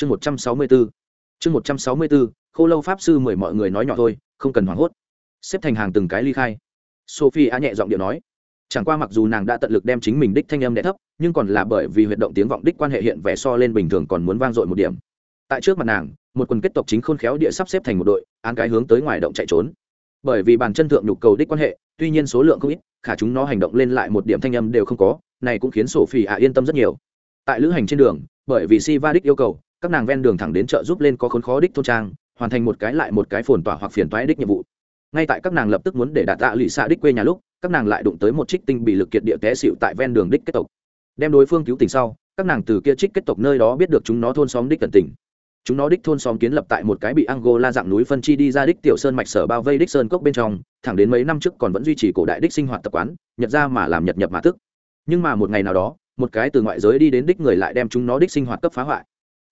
chương một trăm sáu mươi bốn chương một trăm sáu mươi bốn khô lâu pháp sư mời mọi người nói nhỏ thôi, không cần hoảng hốt. Xếp thành hàng từng cái ly khai. Sophie a nhẹ giọng điệu nói, chẳng qua mặc dù nàng đã tận lực đem chính mình đích thanh âm đ thấp, nhưng còn là bởi vì huyệt động tiếng vọng đích quan hệ hiện vẻ so lên bình thường còn muốn vang dội một điểm. Tại trước mặt nàng, một quần kết tộc chính khôn khéo địa sắp xếp thành một đội, án cái hướng tới ngoài động chạy trốn. Bởi vì bàn chân thượng nhục cầu đích quan hệ, tuy nhiên số lượng không ít, khả chúng nó hành động lên lại một điểm thanh âm đều không có, này cũng khiến sổ phỉ ạ yên tâm rất nhiều. Tại lữ hành trên đường, bởi vì si va đích yêu cầu các nàng ven đường thẳng đến chợ giúp lên có khốn khó đích thôn trang, hoàn thành một cái lại một cái phồn tỏa hoặc phiền toái đích nhiệm vụ. Ngay tại các nàng lập tức muốn để đạt tạ lụy xạ đích quê nhà lúc, các nàng lại đụng tới một trích tinh bị lực kiệt địa té xịu tại ven đường đích kết tộc. Đem đối phương cứu tình sau, các nàng từ kia trích kết tộc nơi đó biết được chúng nó thôn xóm đích cần tình. Chúng nó đích thôn xóm kiến lập tại một cái bị angola dạng núi phân chi đi ra đích tiểu sơn mạch sở bao vây đích sơn cốc bên trong, thẳng đến mấy năm trước còn vẫn duy trì cổ đại đích sinh hoạt tập quán, nhật ra mà làm nhật nhập mà tức nhưng mà một ngày nào đó, một cái từ ngoại giới đi đến đích người lại đem chúng nó đích sinh hoạt cấp phá hoại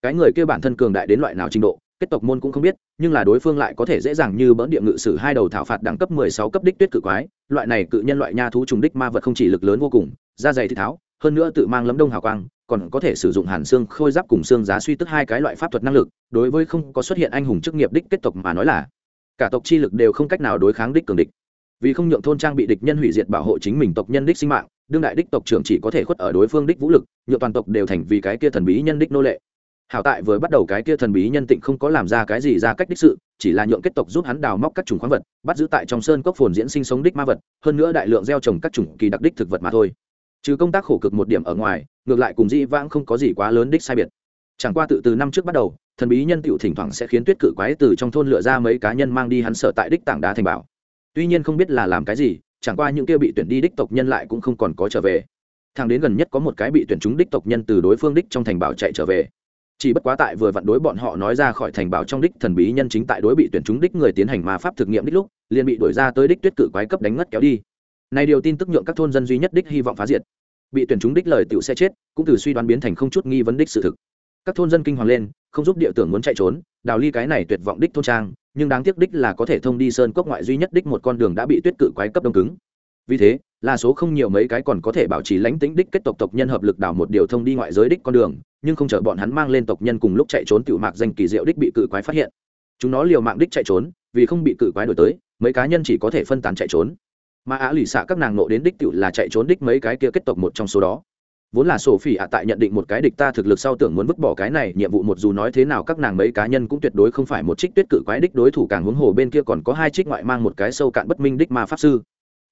cái người kia bản thân cường đại đến loại nào trình độ, kết tộc môn cũng không biết, nhưng là đối phương lại có thể dễ dàng như bỡn địa ngự sử hai đầu thảo phạt đẳng cấp mười sáu cấp đích tuyết cự quái, loại này cự nhân loại nha thú trùng đích ma vật không chỉ lực lớn vô cùng, da dày thì tháo, hơn nữa tự mang lấm đông hào quang, còn có thể sử dụng hàn xương khôi giáp cùng xương giá suy tức hai cái loại pháp thuật năng lực, đối với không có xuất hiện anh hùng chức nghiệp đích kết tộc mà nói là, cả tộc chi lực đều không cách nào đối kháng đích cường địch. Vì không nhượng thôn trang bị địch nhân hủy diệt bảo hộ chính mình tộc nhân đích sinh mạng, đương đại đích tộc trưởng chỉ có thể khuất ở đối phương đích vũ lực nhựa toàn tộc đều thành vì cái kia thần bí nhân đích nô lệ hảo tại vừa bắt đầu cái kia thần bí nhân tịnh không có làm ra cái gì ra cách đích sự, chỉ là nhượng kết tộc giúp hắn đào móc các chủng khoáng vật, bắt giữ tại trong sơn cốc phồn diễn sinh sống đích ma vật, hơn nữa đại lượng gieo trồng các chủng kỳ đặc đích thực vật mà thôi. Trừ công tác khổ cực một điểm ở ngoài, ngược lại cùng dĩ vãng không có gì quá lớn đích sai biệt. Chẳng qua tự từ năm trước bắt đầu, thần bí nhân tựu thỉnh thoảng sẽ khiến tuyết cự quái từ trong thôn lựa ra mấy cá nhân mang đi hắn sở tại đích tảng đá thành bảo. Tuy nhiên không biết là làm cái gì, chẳng qua những kia bị tuyển đi đích tộc nhân lại cũng không còn có trở về. Thằng đến gần nhất có một cái bị tuyển chúng đích tộc nhân từ đối phương đích trong thành bảo chạy trở về chỉ bất quá tại vừa vặn đối bọn họ nói ra khỏi thành bảo trong đích thần bí nhân chính tại đối bị tuyển chúng đích người tiến hành ma pháp thực nghiệm đích lúc, liền bị đuổi ra tới đích tuyết cự quái cấp đánh ngất kéo đi. Này điều tin tức nhượng các thôn dân duy nhất đích hy vọng phá diệt. Bị tuyển chúng đích lời tiểu sẽ chết, cũng từ suy đoán biến thành không chút nghi vấn đích sự thực. Các thôn dân kinh hoàng lên, không giúp địa tưởng muốn chạy trốn, đào ly cái này tuyệt vọng đích thôn trang, nhưng đáng tiếc đích là có thể thông đi sơn cốc ngoại duy nhất đích một con đường đã bị tuyết cự quái cấp đông cứng. Vì thế là số không nhiều mấy cái còn có thể bảo trì lãnh tĩnh đích kết tộc tộc nhân hợp lực đào một điều thông đi ngoại giới đích con đường, nhưng không chờ bọn hắn mang lên tộc nhân cùng lúc chạy trốn tiểu mạc danh kỳ diệu đích bị cự quái phát hiện. Chúng nó liều mạng đích chạy trốn, vì không bị cự quái đổi tới, mấy cá nhân chỉ có thể phân tán chạy trốn. Mà á lì xạ các nàng nộ đến đích tiểu là chạy trốn đích mấy cái kia kết tộc một trong số đó. Vốn là sổ phỉ ạ tại nhận định một cái địch ta thực lực sau tưởng muốn vứt bỏ cái này, nhiệm vụ một dù nói thế nào các nàng mấy cá nhân cũng tuyệt đối không phải một trích tuyết cự quái đích đối thủ, càng huống hồ bên kia còn có hai trích ngoại mang một cái sâu cạn bất minh đích ma pháp sư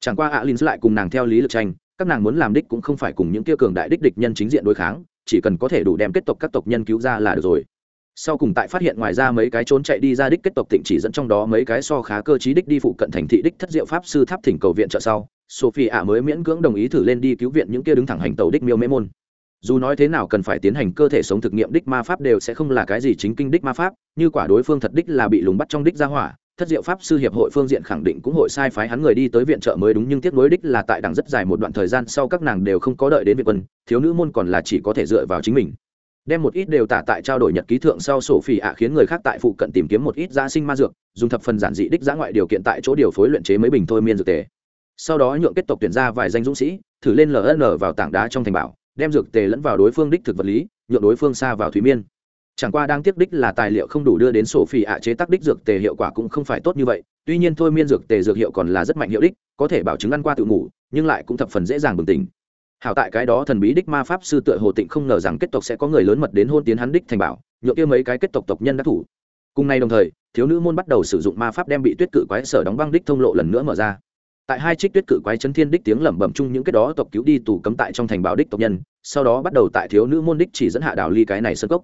chẳng qua alin linh lại cùng nàng theo lý lực tranh, các nàng muốn làm đích cũng không phải cùng những kia cường đại đích địch nhân chính diện đối kháng, chỉ cần có thể đủ đem kết tộc các tộc nhân cứu ra là được rồi. Sau cùng tại phát hiện ngoài ra mấy cái trốn chạy đi ra đích kết tộc tịnh chỉ dẫn trong đó mấy cái so khá cơ chí đích đi phụ cận thành thị đích thất diệu pháp sư tháp thỉnh cầu viện trợ sau sophie ạ mới miễn cưỡng đồng ý thử lên đi cứu viện những kia đứng thẳng hành tàu đích miêu mê môn. Dù nói thế nào cần phải tiến hành cơ thể sống thực nghiệm đích ma pháp đều sẽ không là cái gì chính kinh đích ma pháp, như quả đối phương thật đích là bị lùng bắt trong đích ra hỏa thất diệu pháp sư hiệp hội phương diện khẳng định cũng hội sai phái hắn người đi tới viện trợ mới đúng, nhưng tiếc nối đích là tại đằng rất dài một đoạn thời gian sau các nàng đều không có đợi đến viện quân, thiếu nữ môn còn là chỉ có thể dựa vào chính mình. Đem một ít đều tả tại trao đổi nhật ký thượng sau sổ phỉ ạ khiến người khác tại phụ cận tìm kiếm một ít gia sinh ma dược, dùng thập phần giản dị đích giã ngoại điều kiện tại chỗ điều phối luyện chế mấy bình thôi miên dược tề. Sau đó nhượng kết tộc tuyển ra vài danh dũng sĩ, thử lên ln vào tảng đá trong thành bảo, đem dược tề lẫn vào đối phương đích thực vật lý, nhượng đối phương xa vào thủy miên chẳng qua đang tiếc đích là tài liệu không đủ đưa đến sổ phi ạ chế tác đích dược tề hiệu quả cũng không phải tốt như vậy. Tuy nhiên thôi miên dược tề dược hiệu còn là rất mạnh hiệu đích, có thể bảo chứng ăn qua tự ngủ, nhưng lại cũng thập phần dễ dàng bừng tỉnh. Hảo tại cái đó thần bí đích ma pháp sư tựa hồ tịnh không ngờ rằng kết tộc sẽ có người lớn mật đến hôn tiến hắn đích thành bảo nhộn kia mấy cái kết tộc tộc nhân đã thủ. Cùng nay đồng thời, thiếu nữ môn bắt đầu sử dụng ma pháp đem bị tuyết cự quái sở đóng băng đích thông lộ lần nữa mở ra. Tại hai trích tuyết cự quái chấn thiên đích tiếng lẩm bẩm chung những cái đó tộc cứu đi tù cấm tại trong thành bảo đích tộc nhân, sau đó bắt đầu tại thiếu nữ môn đích chỉ dẫn hạ đảo ly cái này sơ cốc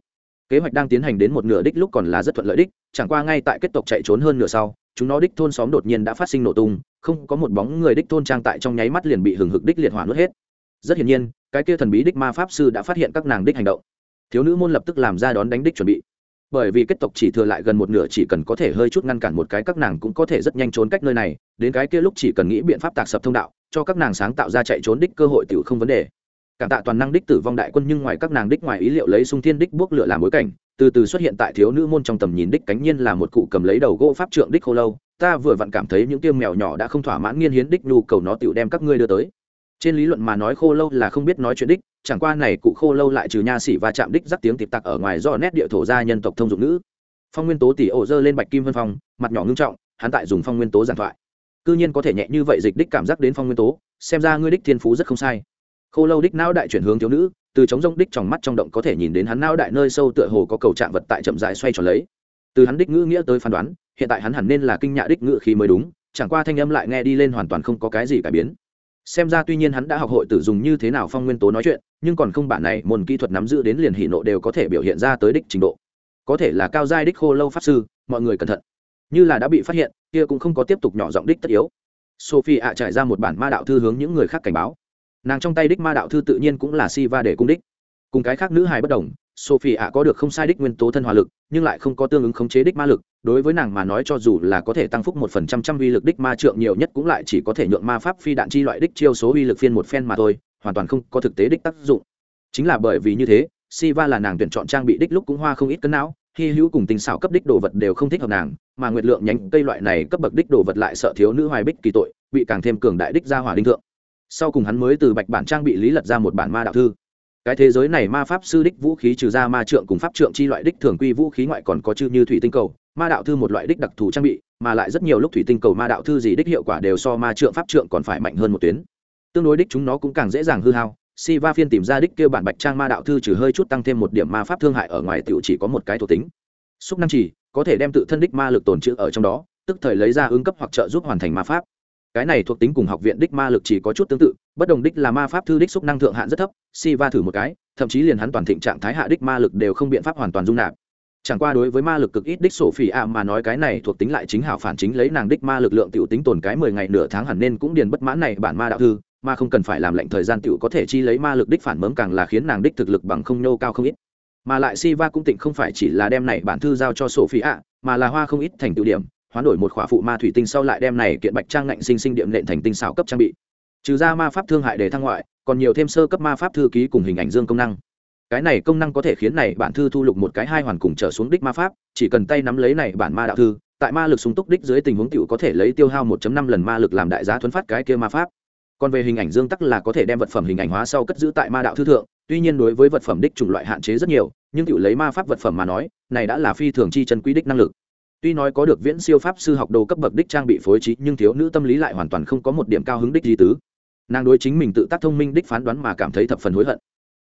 kế hoạch đang tiến hành đến một nửa đích lúc còn là rất thuận lợi đích, chẳng qua ngay tại kết tộc chạy trốn hơn nửa sau, chúng nó đích thôn xóm đột nhiên đã phát sinh nổ tung, không có một bóng người đích thôn trang tại trong nháy mắt liền bị hừng hực đích liệt hỏa nuốt hết. Rất hiển nhiên, cái kia thần bí đích ma pháp sư đã phát hiện các nàng đích hành động. Thiếu nữ môn lập tức làm ra đón đánh đích chuẩn bị. Bởi vì kết tộc chỉ thừa lại gần một nửa chỉ cần có thể hơi chút ngăn cản một cái các nàng cũng có thể rất nhanh trốn cách nơi này, đến cái kia lúc chỉ cần nghĩ biện pháp tạc sập thông đạo, cho các nàng sáng tạo ra chạy trốn đích cơ hội tiểu không vấn đề cảm tạ toàn năng đích tử vong đại quân, nhưng ngoài các nàng đích ngoài ý liệu lấy sung thiên đích buốc lửa làm bối cảnh, từ từ xuất hiện tại thiếu nữ môn trong tầm nhìn đích cánh nhiên là một cụ cầm lấy đầu gỗ pháp trượng đích khô lâu. Ta vừa vặn cảm thấy những tiêu mèo nhỏ đã không thỏa mãn nghiên hiến đích nhu cầu nó tựu đem các ngươi đưa tới. Trên lý luận mà nói khô lâu là không biết nói chuyện đích, chẳng qua này cụ khô lâu lại trừ nha sĩ và chạm đích dắt tiếng tịp tặc ở ngoài do nét địa thổ gia nhân tộc thông dụng nữ phong nguyên tố tỷ ổ dơ lên bạch kim vân phong, mặt nhỏ ngưng trọng, hắn tại dùng phong nguyên tố giảng thoại. Cư nhiên có thể nhẹ như vậy dịch đích cảm giác đến phong nguyên tố, xem ra ngươi đích thiên phú rất không sai khô lâu đích não đại chuyển hướng thiếu nữ, từ chống rông đích trong mắt trong động có thể nhìn đến hắn não đại nơi sâu tựa hồ có cầu trạng vật tại chậm dài xoay tròn lấy. Từ hắn đích ngữ nghĩa tới phán đoán, hiện tại hắn hẳn nên là kinh nhạ đích ngữ khí mới đúng, chẳng qua thanh âm lại nghe đi lên hoàn toàn không có cái gì cải biến. Xem ra tuy nhiên hắn đã học hội tử dùng như thế nào phong nguyên tố nói chuyện, nhưng còn không bản này môn kỹ thuật nắm giữ đến liền hỷ nộ đều có thể biểu hiện ra tới đích trình độ. Có thể là cao giai đích khô lâu pháp sư, mọi người cẩn thận. Như là đã bị phát hiện, kia cũng không có tiếp tục nhỏ giọng đích tất yếu. Sophie ạ trải ra một bản ma đạo thư hướng những người khác cảnh báo nàng trong tay đích ma đạo thư tự nhiên cũng là si va để cung đích. Cùng cái khác nữ hài bất đồng, sophie ạ có được không sai đích nguyên tố thân hòa lực, nhưng lại không có tương ứng khống chế đích ma lực, đối với nàng mà nói cho dù là có thể tăng phúc một phần trăm trăm uy lực đích ma trượng nhiều nhất cũng lại chỉ có thể nhượng ma pháp phi đạn chi loại đích chiêu số uy lực phiên một phen mà thôi, hoàn toàn không có thực tế đích tác dụng. Chính là bởi vì như thế, Siva là nàng tuyển chọn trang bị đích lúc cũng hoa không ít cân não, hy hữu cùng tình xảo cấp đích đồ vật đều không thích hợp nàng, mà nguyệt lượng nhánh cây loại này cấp bậc đích đồ vật lại sợ thiếu nữ hoài bích kỳ tội, bị càng thêm cường đại đích ra hỏa đinh thượng sau cùng hắn mới từ bạch bản trang bị lý lật ra một bản ma đạo thư. Cái thế giới này ma pháp sư đích vũ khí trừ ra ma trượng cùng pháp trượng chi loại đích thường quy vũ khí ngoại còn có chư như thủy tinh cầu, ma đạo thư một loại đích đặc thù trang bị, mà lại rất nhiều lúc thủy tinh cầu ma đạo thư gì đích hiệu quả đều so ma trượng pháp trượng còn phải mạnh hơn một tuyến. Tương đối đích chúng nó cũng càng dễ dàng hư hao. Si va phiên tìm ra đích kêu bản bạch trang ma đạo thư trừ hơi chút tăng thêm một điểm ma pháp thương hại ở ngoài tiểu chỉ có một cái thuộc tính. Xúc năng chỉ, có thể đem tự thân đích ma lực tồn trữ ở trong đó, tức thời lấy ra ứng cấp hoặc trợ giúp hoàn thành ma pháp cái này thuộc tính cùng học viện đích ma lực chỉ có chút tương tự, bất đồng đích là ma pháp thư đích xúc năng thượng hạn rất thấp, si va thử một cái, thậm chí liền hắn toàn thịnh trạng thái hạ đích ma lực đều không biện pháp hoàn toàn dung nạp. Chẳng qua đối với ma lực cực ít đích sổ phỉ ạ mà nói cái này thuộc tính lại chính hảo phản chính lấy nàng đích ma lực lượng t i ể u tính tồn cái mười ngày nửa tháng hẳn nên cũng điền bất mãn này bản ma đạo thư, mà không cần phải làm lệnh thời gian t i ể u có thể chi lấy ma lực đích phản mớm càng là khiến nàng đích thực lực bằng không nhô cao không ít. Mà lại si va cũng tịnh không phải chỉ là đem này bản thư giao cho sổ phỉ ạ, mà là hoa không ít thành tựu điểm hoán đổi một khỏa phụ ma thủy tinh sau lại đem này kiện bạch trang ngạnh sinh sinh điểm nện thành tinh xảo cấp trang bị. Trừ ra ma pháp thương hại để thăng ngoại, còn nhiều thêm sơ cấp ma pháp thư ký cùng hình ảnh dương công năng. Cái này công năng có thể khiến này bản thư thu lục một cái hai hoàn cùng trở xuống đích ma pháp, chỉ cần tay nắm lấy này bản ma đạo thư, tại ma lực súng túc đích dưới tình huống tiểu có thể lấy tiêu hao 1 năm lần ma lực làm đại giá thuấn phát cái kia ma pháp. Còn về hình ảnh dương tắc là có thể đem vật phẩm hình ảnh hóa sau cất giữ tại ma đạo thư thượng, tuy nhiên đối với vật phẩm đích chủng loại hạn chế rất nhiều, nhưng tiểu lấy ma pháp vật phẩm mà nói, này đã là phi thường chi chân quý đích năng lực tuy nói có được viễn siêu pháp sư học đồ cấp bậc đích trang bị phối trí, nhưng thiếu nữ tâm lý lại hoàn toàn không có một điểm cao hứng đích di tứ. Nàng đối chính mình tự tác thông minh đích phán đoán mà cảm thấy thập phần hối hận.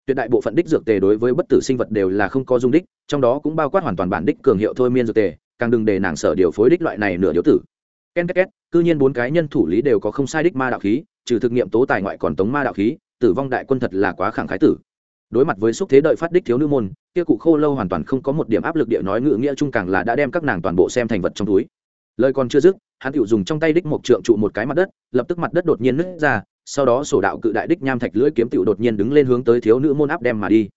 Tuyệt đại bộ phận đích dược tề đối với bất tử sinh vật đều là không có dung đích, trong đó cũng bao quát hoàn toàn bản đích cường hiệu thôi miên dược tề, càng đừng để nàng sở điều phối đích loại này nửa điếu tử. Ken két cư nhiên bốn cái nhân thủ lý đều có không sai đích ma đạo khí, trừ thực nghiệm tố tài ngoại còn tống ma đạo khí, tử vong đại quân thật là quá khẳng khái tử đối mặt với xúc thế đợi phát đích thiếu nữ môn, kia cụ khô lâu hoàn toàn không có một điểm áp lực địa nói ngự nghĩa chung càng là đã đem các nàng toàn bộ xem thành vật trong túi. Lời còn chưa dứt, hắn tự dùng trong tay đích một trượng trụ một cái mặt đất, lập tức mặt đất đột nhiên nứt ra, sau đó sổ đạo cự đại đích nham thạch lưỡi kiếm tiểu đột nhiên đứng lên hướng tới thiếu nữ môn áp đem mà đi.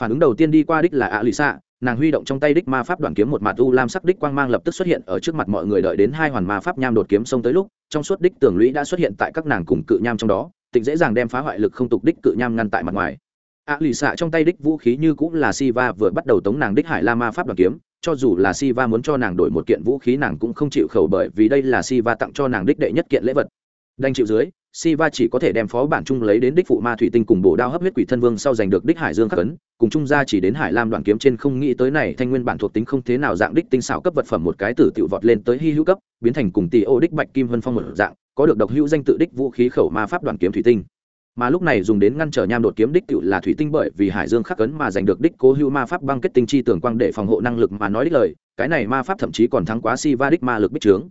Phản ứng đầu tiên đi qua đích là ạ lì xạ, nàng huy động trong tay đích ma pháp đoàn kiếm một mặt u lam sắc đích quang mang lập tức xuất hiện ở trước mặt mọi người đợi đến hai hoàn ma pháp nham đột kiếm xông tới lúc, trong suốt đích tường lũy đã xuất hiện tại các nàng cùng cự nham trong đó, tịnh dễ dàng đem phá hoại lực không tục đích cự nham ngăn tại mặt ngoài ạ lì xạ trong tay đích vũ khí như cũng là si va vừa bắt đầu tống nàng đích hải la ma pháp đoàn kiếm. Cho dù là si va muốn cho nàng đổi một kiện vũ khí nàng cũng không chịu khẩu bởi vì đây là si va tặng cho nàng đích đệ nhất kiện lễ vật. Đành chịu dưới Siva chỉ có thể đem phó bản chung lấy đến đích phụ ma thủy tinh cùng bổ đao hấp huyết quỷ thân vương sau giành được đích hải dương khắc ấn, cùng chung ra chỉ đến hải lam đoạn kiếm trên không nghĩ tới này thanh nguyên bản thuộc tính không thế nào dạng đích tinh xảo cấp vật phẩm một cái tử tiểu vọt lên tới hy hữu cấp, biến thành cùng tỷ ô đích bạch kim vân phong một dạng, có được độc hữu danh tự đích vũ khí khẩu ma pháp đoàn kiếm thủy tinh. Mà lúc này dùng đến ngăn trở nham đột kiếm đích tiểu là thủy tinh bởi vì hải dương khắc ấn mà giành được đích cố hữu ma pháp băng kết tinh chi tường quang để phòng hộ năng lực mà nói đích lời, cái này ma pháp thậm chí còn thắng quá si va đích ma lực bích trướng.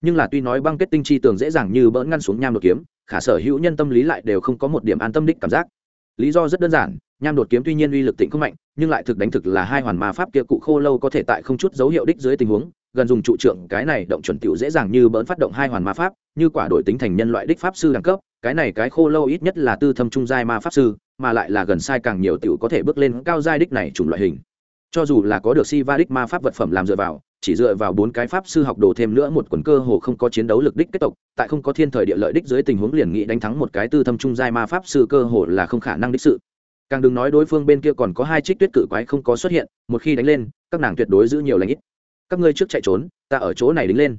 Nhưng là tuy nói băng kết tinh chi tường dễ dàng như bỡn ngăn xuống nham đột kiếm khả sở hữu nhân tâm lý lại đều không có một điểm an tâm đích cảm giác. Lý do rất đơn giản nham đột kiếm tuy nhiên uy lực tịnh không mạnh nhưng lại thực đánh thực là hai hoàn ma pháp kia cụ khô lâu có thể tại không chút dấu hiệu đích dưới tình huống gần dùng trụ trưởng cái này động chuẩn tiểu dễ dàng như bỡn phát động hai hoàn ma pháp như quả đổi tính thành nhân loại đích pháp sư đẳng cấp cái này cái khô lâu ít nhất là tư thâm trung giai ma pháp sư, mà lại là gần sai càng nhiều tiểu có thể bước lên cao giai đích này chủng loại hình. Cho dù là có được si va đích ma pháp vật phẩm làm dựa vào, chỉ dựa vào bốn cái pháp sư học đồ thêm nữa một quần cơ hồ không có chiến đấu lực đích kết tộc, tại không có thiên thời địa lợi đích dưới tình huống liền nghị đánh thắng một cái tư thâm trung giai ma pháp sư cơ hồ là không khả năng đích sự. Càng đừng nói đối phương bên kia còn có hai trích tuyết cự quái không có xuất hiện, một khi đánh lên, các nàng tuyệt đối giữ nhiều lãnh ít. Các ngươi trước chạy trốn, ta ở chỗ này đứng lên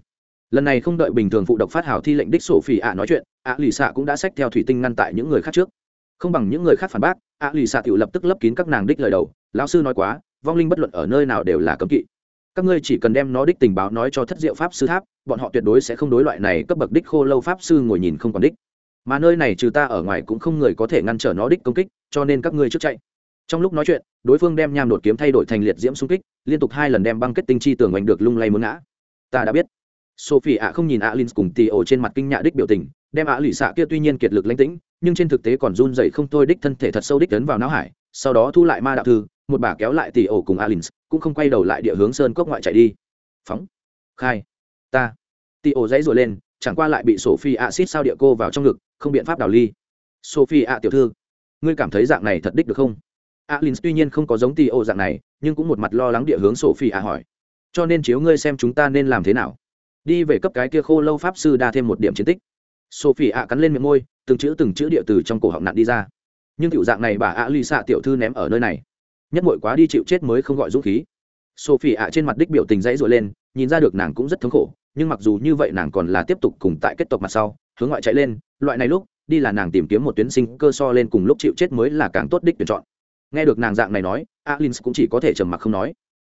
lần này không đợi bình thường phụ độc phát hào thi lệnh đích sổ phỉ ạ nói chuyện, ạ lì xạ cũng đã xách theo thủy tinh ngăn tại những người khác trước. Không bằng những người khác phản bác, ạ lì xạ tự lập tức lấp kín các nàng đích lời đầu. Lão sư nói quá, vong linh bất luận ở nơi nào đều là cấm kỵ. Các ngươi chỉ cần đem nó đích tình báo nói cho thất diệu pháp sư tháp, bọn họ tuyệt đối sẽ không đối loại này cấp bậc đích khô lâu pháp sư ngồi nhìn không còn đích. Mà nơi này trừ ta ở ngoài cũng không người có thể ngăn trở nó đích công kích, cho nên các ngươi trước chạy. Trong lúc nói chuyện, đối phương đem nham đột kiếm thay đổi thành liệt diễm xung kích, liên tục hai lần đem băng kết tinh chi tường oanh được lung lay muốn ngã. Ta đã biết sophie ạ không nhìn ạ cùng tì ổ trên mặt kinh nhạ đích biểu tình, đem ạ lì xạ kia tuy nhiên kiệt lực lãnh tĩnh, nhưng trên thực tế còn run dậy không thôi đích thân thể thật sâu đích tấn vào não hải, sau đó thu lại ma đạo thư, một bà kéo lại tì ổ cùng alin cũng không quay đầu lại địa hướng sơn cốc ngoại chạy đi. Phóng. Khai. Ta. Tì ổ dãy rồi lên, chẳng qua lại bị sophie ạ xít sao địa cô vào trong ngực, không biện pháp đào ly. Sophie ạ tiểu thư, ngươi cảm thấy dạng này thật đích được không? Alin tuy nhiên không có giống tì ổ dạng này, nhưng cũng một mặt lo lắng địa hướng sophie ạ hỏi. Cho nên chiếu ngươi xem chúng ta nên làm thế nào? Đi về cấp cái kia khô lâu pháp sư đa thêm một điểm chiến tích. Sophie ạ cắn lên miệng môi, từng chữ từng chữ địa từ trong cổ họng nặn đi ra. Nhưng tiểu dạng này bà ạ lì xạ tiểu thư ném ở nơi này, nhất mội quá đi chịu chết mới không gọi dũng khí. Sophie ạ trên mặt đích biểu tình dãy rồi lên, nhìn ra được nàng cũng rất thống khổ, nhưng mặc dù như vậy nàng còn là tiếp tục cùng tại kết tộc mặt sau, hướng ngoại chạy lên, loại này lúc, đi là nàng tìm kiếm một tuyến sinh cơ so lên cùng lúc chịu chết mới là càng tốt đích tuyển chọn. Nghe được nàng dạng này nói alin cũng chỉ có thể trầm mặc không nói.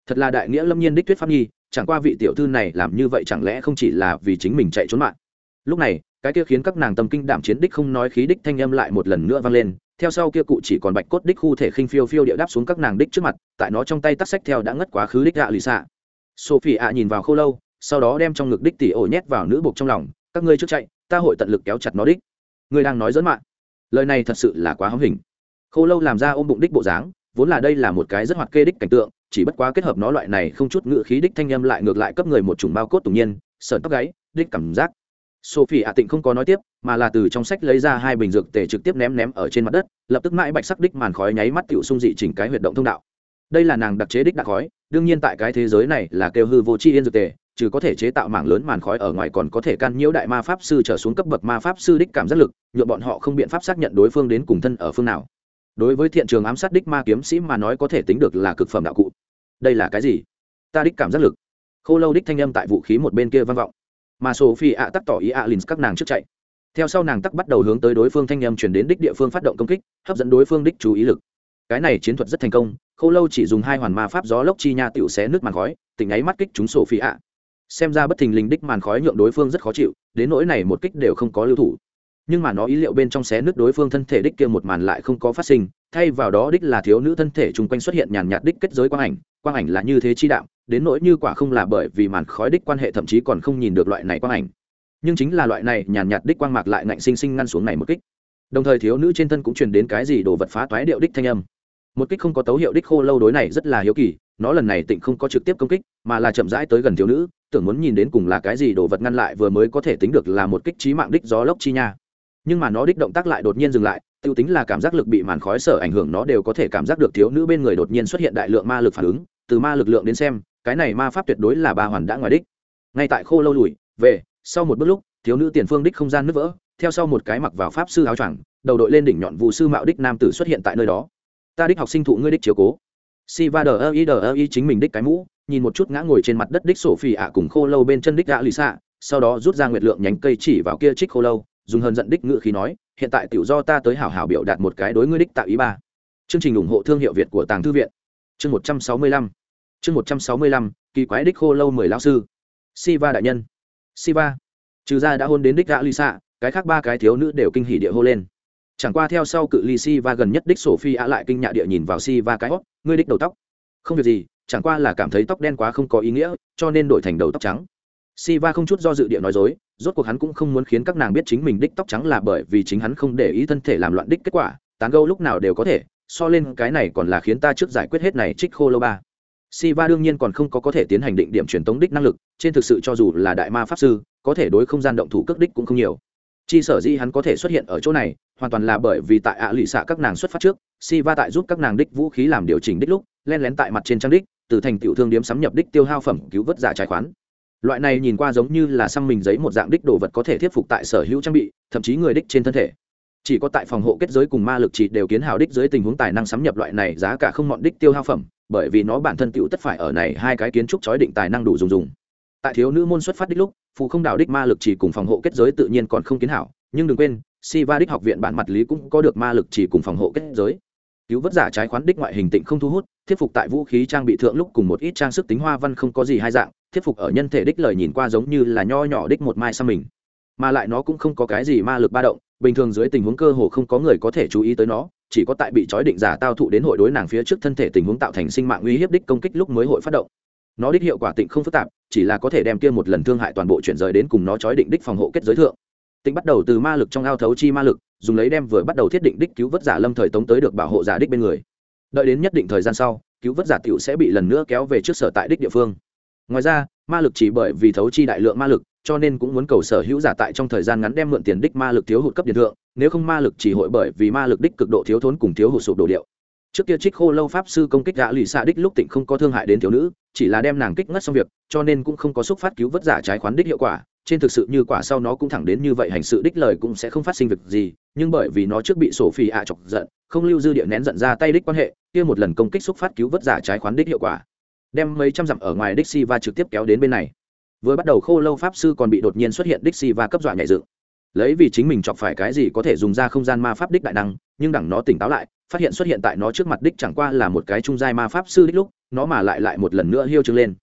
Thật là đại nghĩa lâm nhiên đích thuyết pháp nhi chẳng qua vị tiểu thư này làm như vậy chẳng lẽ không chỉ là vì chính mình chạy trốn mạng? Lúc này, cái kia khiến các nàng tâm kinh đảm chiến đích không nói khí đích thanh âm lại một lần nữa vang lên, theo sau kia cụ chỉ còn bạch cốt đích khu thể khinh phiêu phiêu địa đáp xuống các nàng đích trước mặt, tại nó trong tay tắt sách theo đã ngất quá khứ đích gạ lì xạ. Sophie ạ nhìn vào khô lâu, sau đó đem trong ngực đích tỉ ổ nhét vào nữ buộc trong lòng, các ngươi trước chạy, ta hội tận lực kéo chặt nó đích. Ngươi đang nói dẫn mạng. Lời này thật sự là quá hóng hình. Khô lâu làm ra ôm bụng đích bộ dáng, vốn là đây là một cái rất hoạt kê đích cảnh tượng chỉ bất quá kết hợp nó loại này không chút ngự khí đích thanh âm lại ngược lại cấp người một chủng bao cốt tự nhiên, sợn tóc gáy, đích cảm giác. Sophie ạ tịnh không có nói tiếp, mà là từ trong sách lấy ra hai bình dược tề trực tiếp ném ném ở trên mặt đất, lập tức mãi bạch sắc đích màn khói nháy mắt tiểu sung dị chỉnh cái huyệt động thông đạo. Đây là nàng đặc chế đích đặc khói, đương nhiên tại cái thế giới này là kêu hư vô chi yên dược tề, trừ có thể chế tạo mảng lớn màn khói ở ngoài còn có thể can nhiễu đại ma pháp sư trở xuống cấp bậc ma pháp sư đích cảm giác lực nhuộm bọn họ không biện pháp xác nhận đối phương đến cùng thân ở phương nào. Đối với thiện trường ám sát đích ma kiếm sĩ mà nói có thể tính được là cực phẩm đạo cụ đây là cái gì? Ta đích cảm giác lực. Khô lâu đích thanh âm tại vũ khí một bên kia vang vọng. Mà sophie ạ tắc tỏ ý ạ lynx các nàng trước chạy. Theo sau nàng tắc bắt đầu hướng tới đối phương thanh âm chuyển đến đích địa phương phát động công kích, hấp dẫn đối phương đích chú ý lực. Cái này chiến thuật rất thành công, khô lâu chỉ dùng hai hoàn ma pháp gió lốc chi nha tiểu xé nước màn khói, tỉnh ấy mắt kích chúng sophie ạ. Xem ra bất thình lình đích màn khói nhượng đối phương rất khó chịu, đến nỗi này một kích đều không có lưu thủ. Nhưng mà nó ý liệu bên trong xé nước đối phương thân thể đích kia một màn lại không có phát sinh, thay vào đó đích là thiếu nữ thân thể chung quanh xuất hiện nhàn nhạt đích kết giới quang ảnh quang ảnh là như thế chi đạo, đến nỗi như quả không là bởi vì màn khói đích quan hệ thậm chí còn không nhìn được loại này quang ảnh. Nhưng chính là loại này nhàn nhạt đích quang mạc lại ngạnh sinh sinh ngăn xuống này một kích. Đồng thời thiếu nữ trên thân cũng truyền đến cái gì đồ vật phá toái điệu đích thanh âm. Một kích không có tấu hiệu đích khô lâu đối này rất là hiếu kỳ, nó lần này tịnh không có trực tiếp công kích, mà là chậm rãi tới gần thiếu nữ, tưởng muốn nhìn đến cùng là cái gì đồ vật ngăn lại vừa mới có thể tính được là một kích trí mạng đích gió lốc chi nha. Nhưng mà nó đích động tác lại đột nhiên dừng lại tiêu tính là cảm giác lực bị màn khói sở ảnh hưởng nó đều có thể cảm giác được thiếu nữ bên người đột nhiên xuất hiện đại lượng ma lực phản ứng, từ ma lực lượng đến xem, cái này ma pháp tuyệt đối là ba hoàn đã ngoài đích. Ngay tại khô lâu lùi, về, sau một bước lúc, thiếu nữ tiền phương đích không gian nứt vỡ, theo sau một cái mặc vào pháp sư áo choàng, đầu đội lên đỉnh nhọn vụ sư mạo đích nam tử xuất hiện tại nơi đó. Ta đích học sinh thụ ngươi đích chiếu cố. Si va đờ ơ y đờ ơ y chính mình đích cái mũ, nhìn một chút ngã ngồi trên mặt đất đích sổ phì ạ cùng khô lâu bên chân đích gã lì xạ sau đó rút ra nguyệt lượng nhánh cây chỉ vào kia trích khô lâu, dùng hờn giận đích ngự khí nói hiện tại tiểu do ta tới hảo hảo biểu đạt một cái đối ngươi đích tạo ý ba. Chương trình ủng hộ thương hiệu việt của tàng thư viện. Chương một trăm sáu mươi lăm. Chương một trăm sáu mươi lăm kỳ quái đích khô lâu mười lao sư. Siva đại nhân. Siva. Trừ ra đã hôn đến đích gã lisa cái khác ba cái thiếu nữ đều kinh hỉ địa hô lên. Chẳng qua theo sau cự ly siva gần nhất đích phi ạ lại kinh nhạ địa nhìn vào siva cái hót ngươi đích đầu tóc. Không việc gì chẳng qua là cảm thấy tóc đen quá không có ý nghĩa cho nên đổi thành đầu tóc trắng. Siva không chút do dự địa nói dối, rốt cuộc hắn cũng không muốn khiến các nàng biết chính mình đích tóc trắng là bởi vì chính hắn không để ý thân thể làm loạn đích kết quả, tán gẫu lúc nào đều có thể, so lên cái này còn là khiến ta trước giải quyết hết này trích khô lô ba. Siva đương nhiên còn không có có thể tiến hành định điểm truyền tống đích năng lực, trên thực sự cho dù là đại ma pháp sư, có thể đối không gian động thủ cước đích cũng không nhiều. Chi sở dĩ hắn có thể xuất hiện ở chỗ này, hoàn toàn là bởi vì tại ạ lụy xạ các nàng xuất phát trước, Siva tại giúp các nàng đích vũ khí làm điều chỉnh đích lúc, len lén tại mặt trên trang đích, từ thành tiểu thương điếm sắm nhập đích tiêu hao phẩm cứu vớt giả trái khoán loại này nhìn qua giống như là xăm mình giấy một dạng đích đồ vật có thể thuyết phục tại sở hữu trang bị, thậm chí người đích trên thân thể. Chỉ có tại phòng hộ kết giới cùng ma lực trị đều kiến hào đích dưới tình huống tài năng sắm nhập loại này giá cả không mọn đích tiêu hao phẩm, bởi vì nó bản thân tựu tất phải ở này hai cái kiến trúc chói định tài năng đủ dùng dùng. Tại thiếu nữ môn xuất phát đích lúc phụ không đạo đích ma lực chỉ cùng phòng hộ kết giới tự nhiên còn không kiến hảo nhưng đừng quên si va đích học viện bản mặt lý cũng có được ma lực chỉ cùng phòng hộ kết giới. Cứu vất giả trái khoán đích ngoại hình tịnh không thu hút, thuyết phục tại vũ khí trang bị thượng lúc cùng một ít trang sức tính hoa văn không có gì hai dạng thuyết phục ở nhân thể đích lời nhìn qua giống như là nho nhỏ đích một mai sang mình. Mà lại nó cũng không có cái gì ma lực ba động, bình thường dưới tình huống cơ hồ không có người có thể chú ý tới nó, chỉ có tại bị trói định giả tao thụ đến hội đối nàng phía trước thân thể tình huống tạo thành sinh mạng uy hiếp đích công kích lúc mới hội phát động. Nó đích hiệu quả tịnh không phức tạp, chỉ là có thể đem kia một lần thương hại toàn bộ chuyển rời đến cùng nó trói định đích phòng hộ kết giới thượng. Tịnh bắt đầu từ ma lực trong ao thấu chi ma lực, dùng lấy đem vừa bắt đầu thiết định đích cứu vớt giả lâm thời tống tới được bảo hộ giả đích bên người. Đợi đến nhất định thời gian sau, cứu vớt giả t sẽ bị lần nữa kéo về trước sở tại đích địa phương ngoài ra, ma lực chỉ bởi vì thấu chi đại lượng ma lực, cho nên cũng muốn cầu sở hữu giả tại trong thời gian ngắn đem mượn tiền đích ma lực thiếu hụt cấp điện thượng, nếu không ma lực chỉ hội bởi vì ma lực đích cực độ thiếu thốn cùng thiếu hụt sụp đổ điệu. Trước kia trích khô lâu pháp sư công kích gã lì xạ đích lúc tỉnh không có thương hại đến thiếu nữ, chỉ là đem nàng kích ngất xong việc, cho nên cũng không có xúc phát cứu vớt giả trái khoán đích hiệu quả. Trên thực sự như quả sau nó cũng thẳng đến như vậy hành sự đích lời cũng sẽ không phát sinh việc gì, nhưng bởi vì nó trước bị sổ phi ạ chọc giận, không lưu dư địa nén giận ra tay đích quan hệ, kia một lần công kích xúc phát cứu vớt giả trái khoán đích hiệu quả đem mấy trăm dặm ở ngoài đích si va trực tiếp kéo đến bên này. Vừa bắt đầu khô lâu pháp sư còn bị đột nhiên xuất hiện đích si va cấp dọa nhảy dựng. Lấy vì chính mình chọc phải cái gì có thể dùng ra không gian ma pháp đích đại năng, nhưng đẳng nó tỉnh táo lại, phát hiện xuất hiện tại nó trước mặt đích chẳng qua là một cái trung giai ma pháp sư đích lúc, nó mà lại lại một lần nữa hiêu trương lên.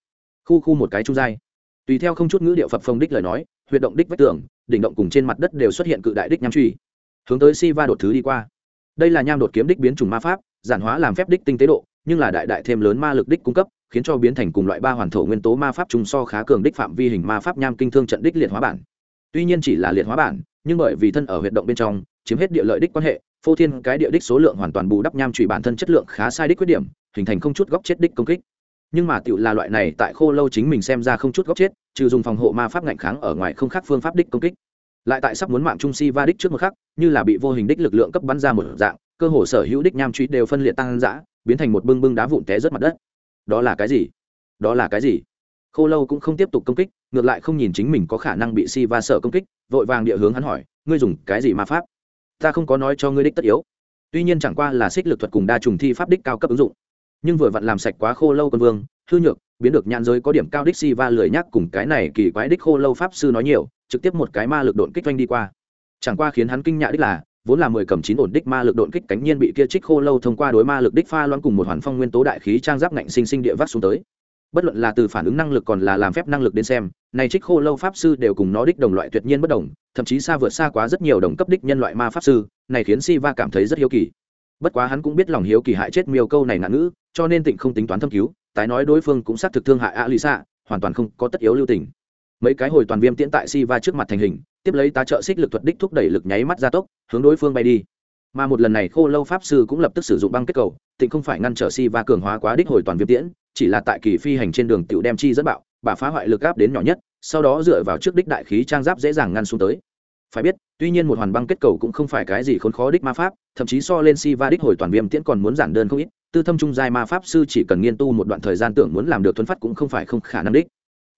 Khu khu một cái trung giai. Tùy theo không chút ngữ điệu phập phong đích lời nói, huyệt động đích vách tường, đỉnh động cùng trên mặt đất đều xuất hiện cự đại đích nham truy. Hướng tới si va đột thứ đi qua. Đây là nham đột kiếm đích biến chủng ma pháp, giản hóa làm phép đích tinh tế độ nhưng là đại đại thêm lớn ma lực đích cung cấp, khiến cho biến thành cùng loại ba hoàn thổ nguyên tố ma pháp trùng so khá cường đích phạm vi hình ma pháp nham kinh thương trận đích liệt hóa bản. Tuy nhiên chỉ là liệt hóa bản, nhưng bởi vì thân ở huyệt động bên trong, chiếm hết địa lợi đích quan hệ, phô thiên cái địa đích số lượng hoàn toàn bù đắp nham trụy bản thân chất lượng khá sai đích khuyết điểm, hình thành không chút góc chết đích công kích. Nhưng mà tựu là loại này tại khô lâu chính mình xem ra không chút góc chết, trừ dùng phòng hộ ma pháp ngạnh kháng ở ngoài không khác phương pháp đích công kích. Lại tại sắp muốn mạng trung si va đích trước một khắc, như là bị vô hình đích lực lượng cấp bắn ra một dạng, cơ hồ sở hữu đích nham truy đều phân liệt tăng dã biến thành một bưng bưng đá vụn té rớt mặt đất. Đó là cái gì? Đó là cái gì? Khô lâu cũng không tiếp tục công kích, ngược lại không nhìn chính mình có khả năng bị si va sợ công kích, vội vàng địa hướng hắn hỏi, ngươi dùng cái gì ma pháp? Ta không có nói cho ngươi đích tất yếu. Tuy nhiên chẳng qua là xích lực thuật cùng đa trùng thi pháp đích cao cấp ứng dụng. Nhưng vừa vặn làm sạch quá khô lâu quân vương, hư nhược, biến được nhãn giới có điểm cao đích si va lười nhắc cùng cái này kỳ quái đích khô lâu pháp sư nói nhiều, trực tiếp một cái ma lực độn kích doanh đi qua. Chẳng qua khiến hắn kinh nhạ đích là vốn là mười cầm chín ổn đích ma lực độn kích cánh nhiên bị kia trích khô lâu thông qua đối ma lực đích pha loãng cùng một hoàn phong nguyên tố đại khí trang giáp ngạnh sinh sinh địa vắt xuống tới. Bất luận là từ phản ứng năng lực còn là làm phép năng lực đến xem, này trích khô lâu pháp sư đều cùng nó đích đồng loại tuyệt nhiên bất đồng, thậm chí xa vượt xa quá rất nhiều đồng cấp đích nhân loại ma pháp sư, này khiến si va cảm thấy rất hiếu kỳ. Bất quá hắn cũng biết lòng hiếu kỳ hại chết miêu câu này nạn ngữ, cho nên tịnh không tính toán thâm cứu, tái nói đối phương cũng xác thực thương hại a lì xạ hoàn toàn không có tất yếu lưu tình. Mấy cái hồi toàn viêm tiễn tại si va trước mặt thành hình tiếp lấy tá trợ xích lực thuật đích thúc đẩy lực nháy mắt gia tốc, hướng đối phương bay đi. Mà một lần này, khô lâu pháp sư cũng lập tức sử dụng băng kết cầu, tịnh không phải ngăn trở si và cường hóa quá đích hồi toàn viêm tiễn, chỉ là tại kỳ phi hành trên đường tựu đem chi dẫn bạo, bà phá hoại lực áp đến nhỏ nhất, sau đó dựa vào trước đích đại khí trang giáp dễ dàng ngăn xuống tới. Phải biết, tuy nhiên một hoàn băng kết cầu cũng không phải cái gì khốn khó đích ma pháp, thậm chí so lên si va đích hồi toàn viêm tiễn còn muốn giản đơn không ít, tư thâm trung giai ma pháp sư chỉ cần nghiên tu một đoạn thời gian tưởng muốn làm được thuấn phát cũng không phải không khả năng đích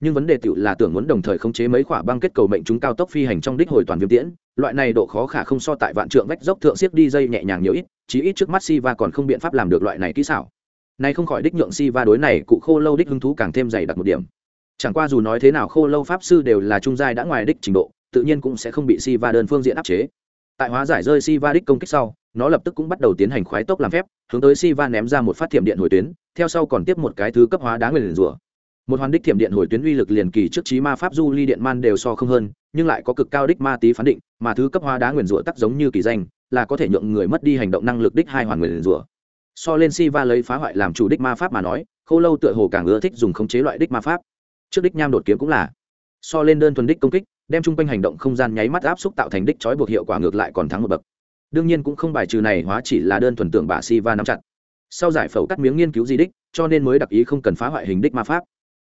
nhưng vấn đề tựu là tưởng muốn đồng thời khống chế mấy quả băng kết cầu mệnh chúng cao tốc phi hành trong đích hồi toàn viêm tiễn, loại này độ khó khả không so tại vạn trượng vách dốc thượng siết đi dây nhẹ nhàng nhiều ít, chí ít trước mắt si va còn không biện pháp làm được loại này kỹ xảo. Này không khỏi đích nhượng si va đối này cụ khô lâu đích hứng thú càng thêm dày đặc một điểm. Chẳng qua dù nói thế nào khô lâu pháp sư đều là trung giai đã ngoài đích trình độ, tự nhiên cũng sẽ không bị si va đơn phương diện áp chế. Tại hóa giải rơi si va đích công kích sau, nó lập tức cũng bắt đầu tiến hành khoái tốc làm phép, hướng tới si va ném ra một phát thiểm điện hồi tuyến, theo sau còn tiếp một cái thứ cấp hóa đá nguyền rủa một hoàn đích thiểm điện hồi tuyến uy lực liền kỳ trước trí ma pháp du ly điện man đều so không hơn, nhưng lại có cực cao đích ma tí phán định, mà thứ cấp hóa đá nguyền rủa tắc giống như kỳ danh, là có thể nhượng người mất đi hành động năng lực đích hai hoàn nguyền rủa. So lên si va lấy phá hoại làm chủ đích ma pháp mà nói khô lâu tựa hồ càng ưa thích dùng khống chế loại đích ma pháp. Trước đích nham đột kiếm cũng là. So lên đơn thuần đích công kích, đem chung quanh hành động không gian nháy mắt áp xúc tạo thành đích trói buộc hiệu quả ngược lại còn thắng một bậc. Đương nhiên cũng không bài trừ này hóa chỉ là đơn thuần tưởng bà si va nắm chặt. Sau giải phẫu cắt miếng nghiên cứu di đích, cho nên mới đặc ý không cần phá hoại hình đích ma pháp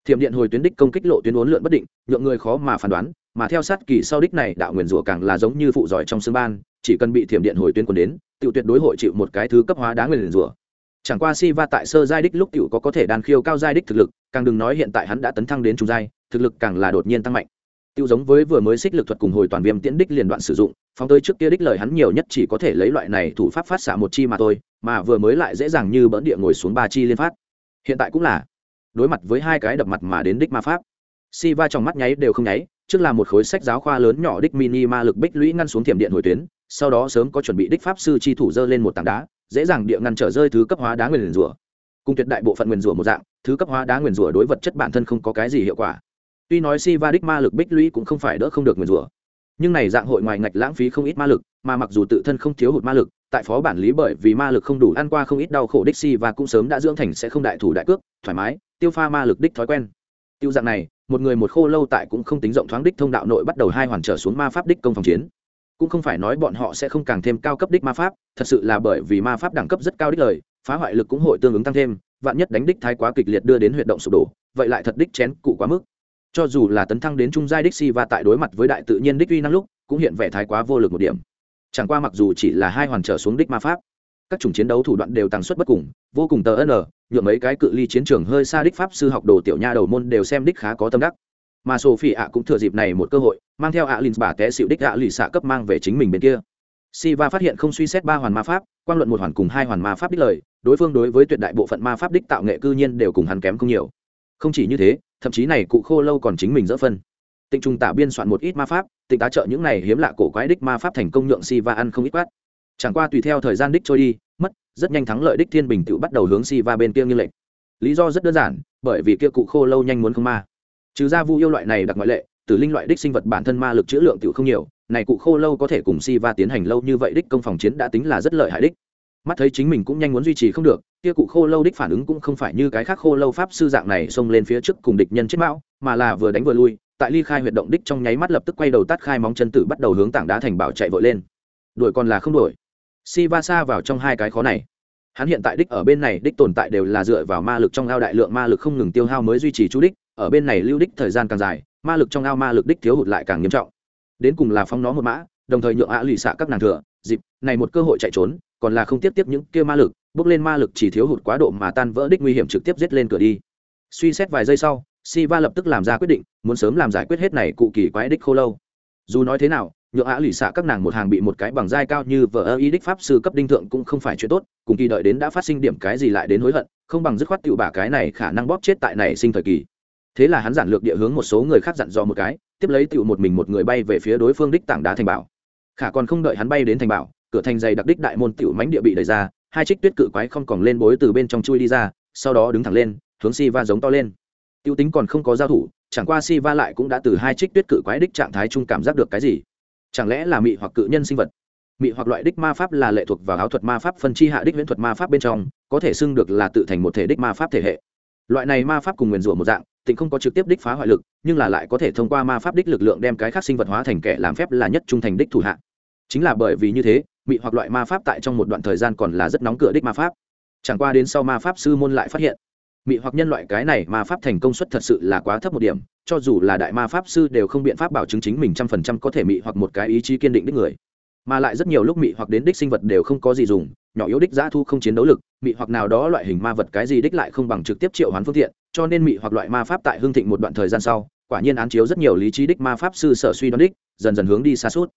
thiểm điện hồi tuyến đích công kích lộ tuyến uốn lượn bất định, nhượng người khó mà phán đoán, mà theo sát kỳ sau đích này, đạo nguyền rủa càng là giống như phụ giỏi trong xương ban, chỉ cần bị thiểm điện hồi tuyến còn đến tự tuyệt đối hội chịu một cái thứ cấp hóa đá nguyền rủa. Chẳng qua si va tại sơ giai đích lúc tiểu có có thể đàn khiêu cao giai đích thực lực, càng đừng nói hiện tại hắn đã tấn thăng đến trung giai, thực lực càng là đột nhiên tăng mạnh. Tiêu giống với vừa mới xích lực thuật cùng hồi toàn viêm tiễn đích liền đoạn sử dụng, phóng tới trước kia đích lời hắn nhiều nhất chỉ có thể lấy loại này thủ pháp phát xạ một chi mà thôi, mà vừa mới lại dễ dàng như bỡn địa ngồi xuống ba chi liên phát. Hiện tại cũng là đối mặt với hai cái đập mặt mà đến đích ma pháp Siva trong mắt nháy đều không nháy, trước là một khối sách giáo khoa lớn nhỏ đích mini ma lực bích lũy ngăn xuống thiểm điện hồi tuyến, sau đó sớm có chuẩn bị đích pháp sư chi thủ dơ lên một tảng đá, dễ dàng địa ngăn trở rơi thứ cấp hóa đá nguyên rủa. Cùng tuyệt đại bộ phận nguyên rủa một dạng, thứ cấp hóa đá nguyên rủa đối vật chất bản thân không có cái gì hiệu quả. Tuy nói Siva đích ma lực bích lũy cũng không phải đỡ không được nguyên rủa, nhưng này dạng hội ngoài ngạch lãng phí không ít ma lực, mà mặc dù tự thân không thiếu hụt ma lực, tại phó bản lý bởi vì ma lực không đủ ăn qua không ít đau khổ đích si và cũng sớm đã dưỡng thành sẽ không đại thủ đại cước, thoải mái, tiêu pha ma lực đích thói quen. Tiêu dạng này, một người một khô lâu tại cũng không tính rộng thoáng đích thông đạo nội bắt đầu hai hoàn trở xuống ma pháp đích công phòng chiến. Cũng không phải nói bọn họ sẽ không càng thêm cao cấp đích ma pháp, thật sự là bởi vì ma pháp đẳng cấp rất cao đích lời, phá hoại lực cũng hội tương ứng tăng thêm, vạn nhất đánh đích thái quá kịch liệt đưa đến huyệt động sụp đổ, vậy lại thật đích chén cụ quá mức. Cho dù là tấn thăng đến trung giai đích si và tại đối mặt với đại tự nhiên đích uy năng lúc, cũng hiện vẻ thái quá vô lực một điểm chẳng qua mặc dù chỉ là hai hoàn trở xuống đích ma pháp các chủng chiến đấu thủ đoạn đều tăng suất bất cùng vô cùng tờ n nhuộm mấy cái cự ly chiến trường hơi xa đích pháp sư học đồ tiểu nha đầu môn đều xem đích khá có tâm đắc mà sophie ạ cũng thừa dịp này một cơ hội mang theo ạ linh bà té xịu đích ạ lì xạ cấp mang về chính mình bên kia Siva phát hiện không suy xét ba hoàn ma pháp, quan luận một hoàn cùng hai hoàn ma pháp đích lời, đối phương đối với tuyệt đại bộ phận ma pháp đích tạo nghệ cư nhiên đều cùng hắn kém không nhiều. Không chỉ như thế, thậm chí này cụ khô lâu còn chính mình dỡ phân. Tịnh trung tạ biên soạn một ít ma pháp, tịnh tá trợ những này hiếm lạ cổ quái đích ma pháp thành công nhượng Siva ăn không ít quát. Chẳng qua tùy theo thời gian đích trôi đi, mất, rất nhanh thắng lợi đích thiên bình tự bắt đầu hướng Siva bên kia như lệnh. Lý do rất đơn giản, bởi vì kia cụ khô lâu nhanh muốn không ma. Trừ ra vu yêu loại này đặc ngoại lệ, tử linh loại đích sinh vật bản thân ma lực chữa lượng tự không nhiều, này cụ khô lâu có thể cùng Siva tiến hành lâu như vậy đích công phòng chiến đã tính là rất lợi hại đích mắt thấy chính mình cũng nhanh muốn duy trì không được kia cụ khô lâu đích phản ứng cũng không phải như cái khác khô lâu pháp sư dạng này xông lên phía trước cùng địch nhân chết mão mà là vừa đánh vừa lui tại ly khai huyệt động đích trong nháy mắt lập tức quay đầu tắt khai móng chân tử bắt đầu hướng tảng đá thành bảo chạy vội lên. Đuổi còn là không đuổi. Si va xa vào trong hai cái khó này. Hắn hiện tại đích ở bên này, đích tồn tại đều là dựa vào ma lực trong ao đại lượng ma lực không ngừng tiêu hao mới duy trì chú đích. Ở bên này lưu đích thời gian càng dài, ma lực trong ao ma lực đích thiếu hụt lại càng nghiêm trọng. Đến cùng là phóng nó một mã, đồng thời nhượng ạ lì xạ các nàng thừa, dịp, này một cơ hội chạy trốn, còn là không tiếp tiếp những kia ma lực, bước lên ma lực chỉ thiếu hụt quá độ mà tan vỡ đích nguy hiểm trực tiếp giết lên cửa đi. Suy xét vài giây sau Siva lập tức làm ra quyết định, muốn sớm làm giải quyết hết này cụ kỳ quái đích khô lâu. Dù nói thế nào, nhượng ạ lì xạ các nàng một hàng bị một cái bằng giai cao như vợ ơ y đích pháp sư cấp đinh thượng cũng không phải chuyện tốt, cùng kỳ đợi đến đã phát sinh điểm cái gì lại đến hối hận, không bằng dứt khoát tiểu bả cái này khả năng bóp chết tại này sinh thời kỳ. Thế là hắn giản lược địa hướng một số người khác dặn dò một cái, tiếp lấy tiểu một mình một người bay về phía đối phương đích tảng đá thành bảo. Khả còn không đợi hắn bay đến thành bảo, cửa thành dày đặc đích đại môn tiểu mánh địa bị đẩy ra, hai trích tuyết cự quái không còn lên bối từ bên trong chui đi ra, sau đó đứng thẳng lên, hướng si va giống to lên tiêu tính còn không có giao thủ, chẳng qua si va lại cũng đã từ hai trích tuyết cự quái đích trạng thái chung cảm giác được cái gì? Chẳng lẽ là mị hoặc cự nhân sinh vật? Mị hoặc loại đích ma pháp là lệ thuộc vào áo thuật ma pháp phân chi hạ đích huyễn thuật ma pháp bên trong, có thể xưng được là tự thành một thể đích ma pháp thể hệ. Loại này ma pháp cùng nguyền rủa một dạng, tịnh không có trực tiếp đích phá hoại lực, nhưng là lại có thể thông qua ma pháp đích lực lượng đem cái khác sinh vật hóa thành kẻ làm phép là nhất trung thành đích thủ hạ. Chính là bởi vì như thế, mị hoặc loại ma pháp tại trong một đoạn thời gian còn là rất nóng cửa đích ma pháp. Chẳng qua đến sau ma pháp sư môn lại phát hiện mị hoặc nhân loại cái này ma pháp thành công suất thật sự là quá thấp một điểm, cho dù là đại ma pháp sư đều không biện pháp bảo chứng chính mình trăm phần trăm có thể mị hoặc một cái ý chí kiên định đích người. Mà lại rất nhiều lúc mị hoặc đến đích sinh vật đều không có gì dùng, nhỏ yếu đích giã thu không chiến đấu lực, mị hoặc nào đó loại hình ma vật cái gì đích lại không bằng trực tiếp triệu hoán phương tiện, cho nên mị hoặc loại ma pháp tại hương thịnh một đoạn thời gian sau, quả nhiên án chiếu rất nhiều lý trí đích ma pháp sư sở suy đoán đích, dần dần hướng đi xa suốt.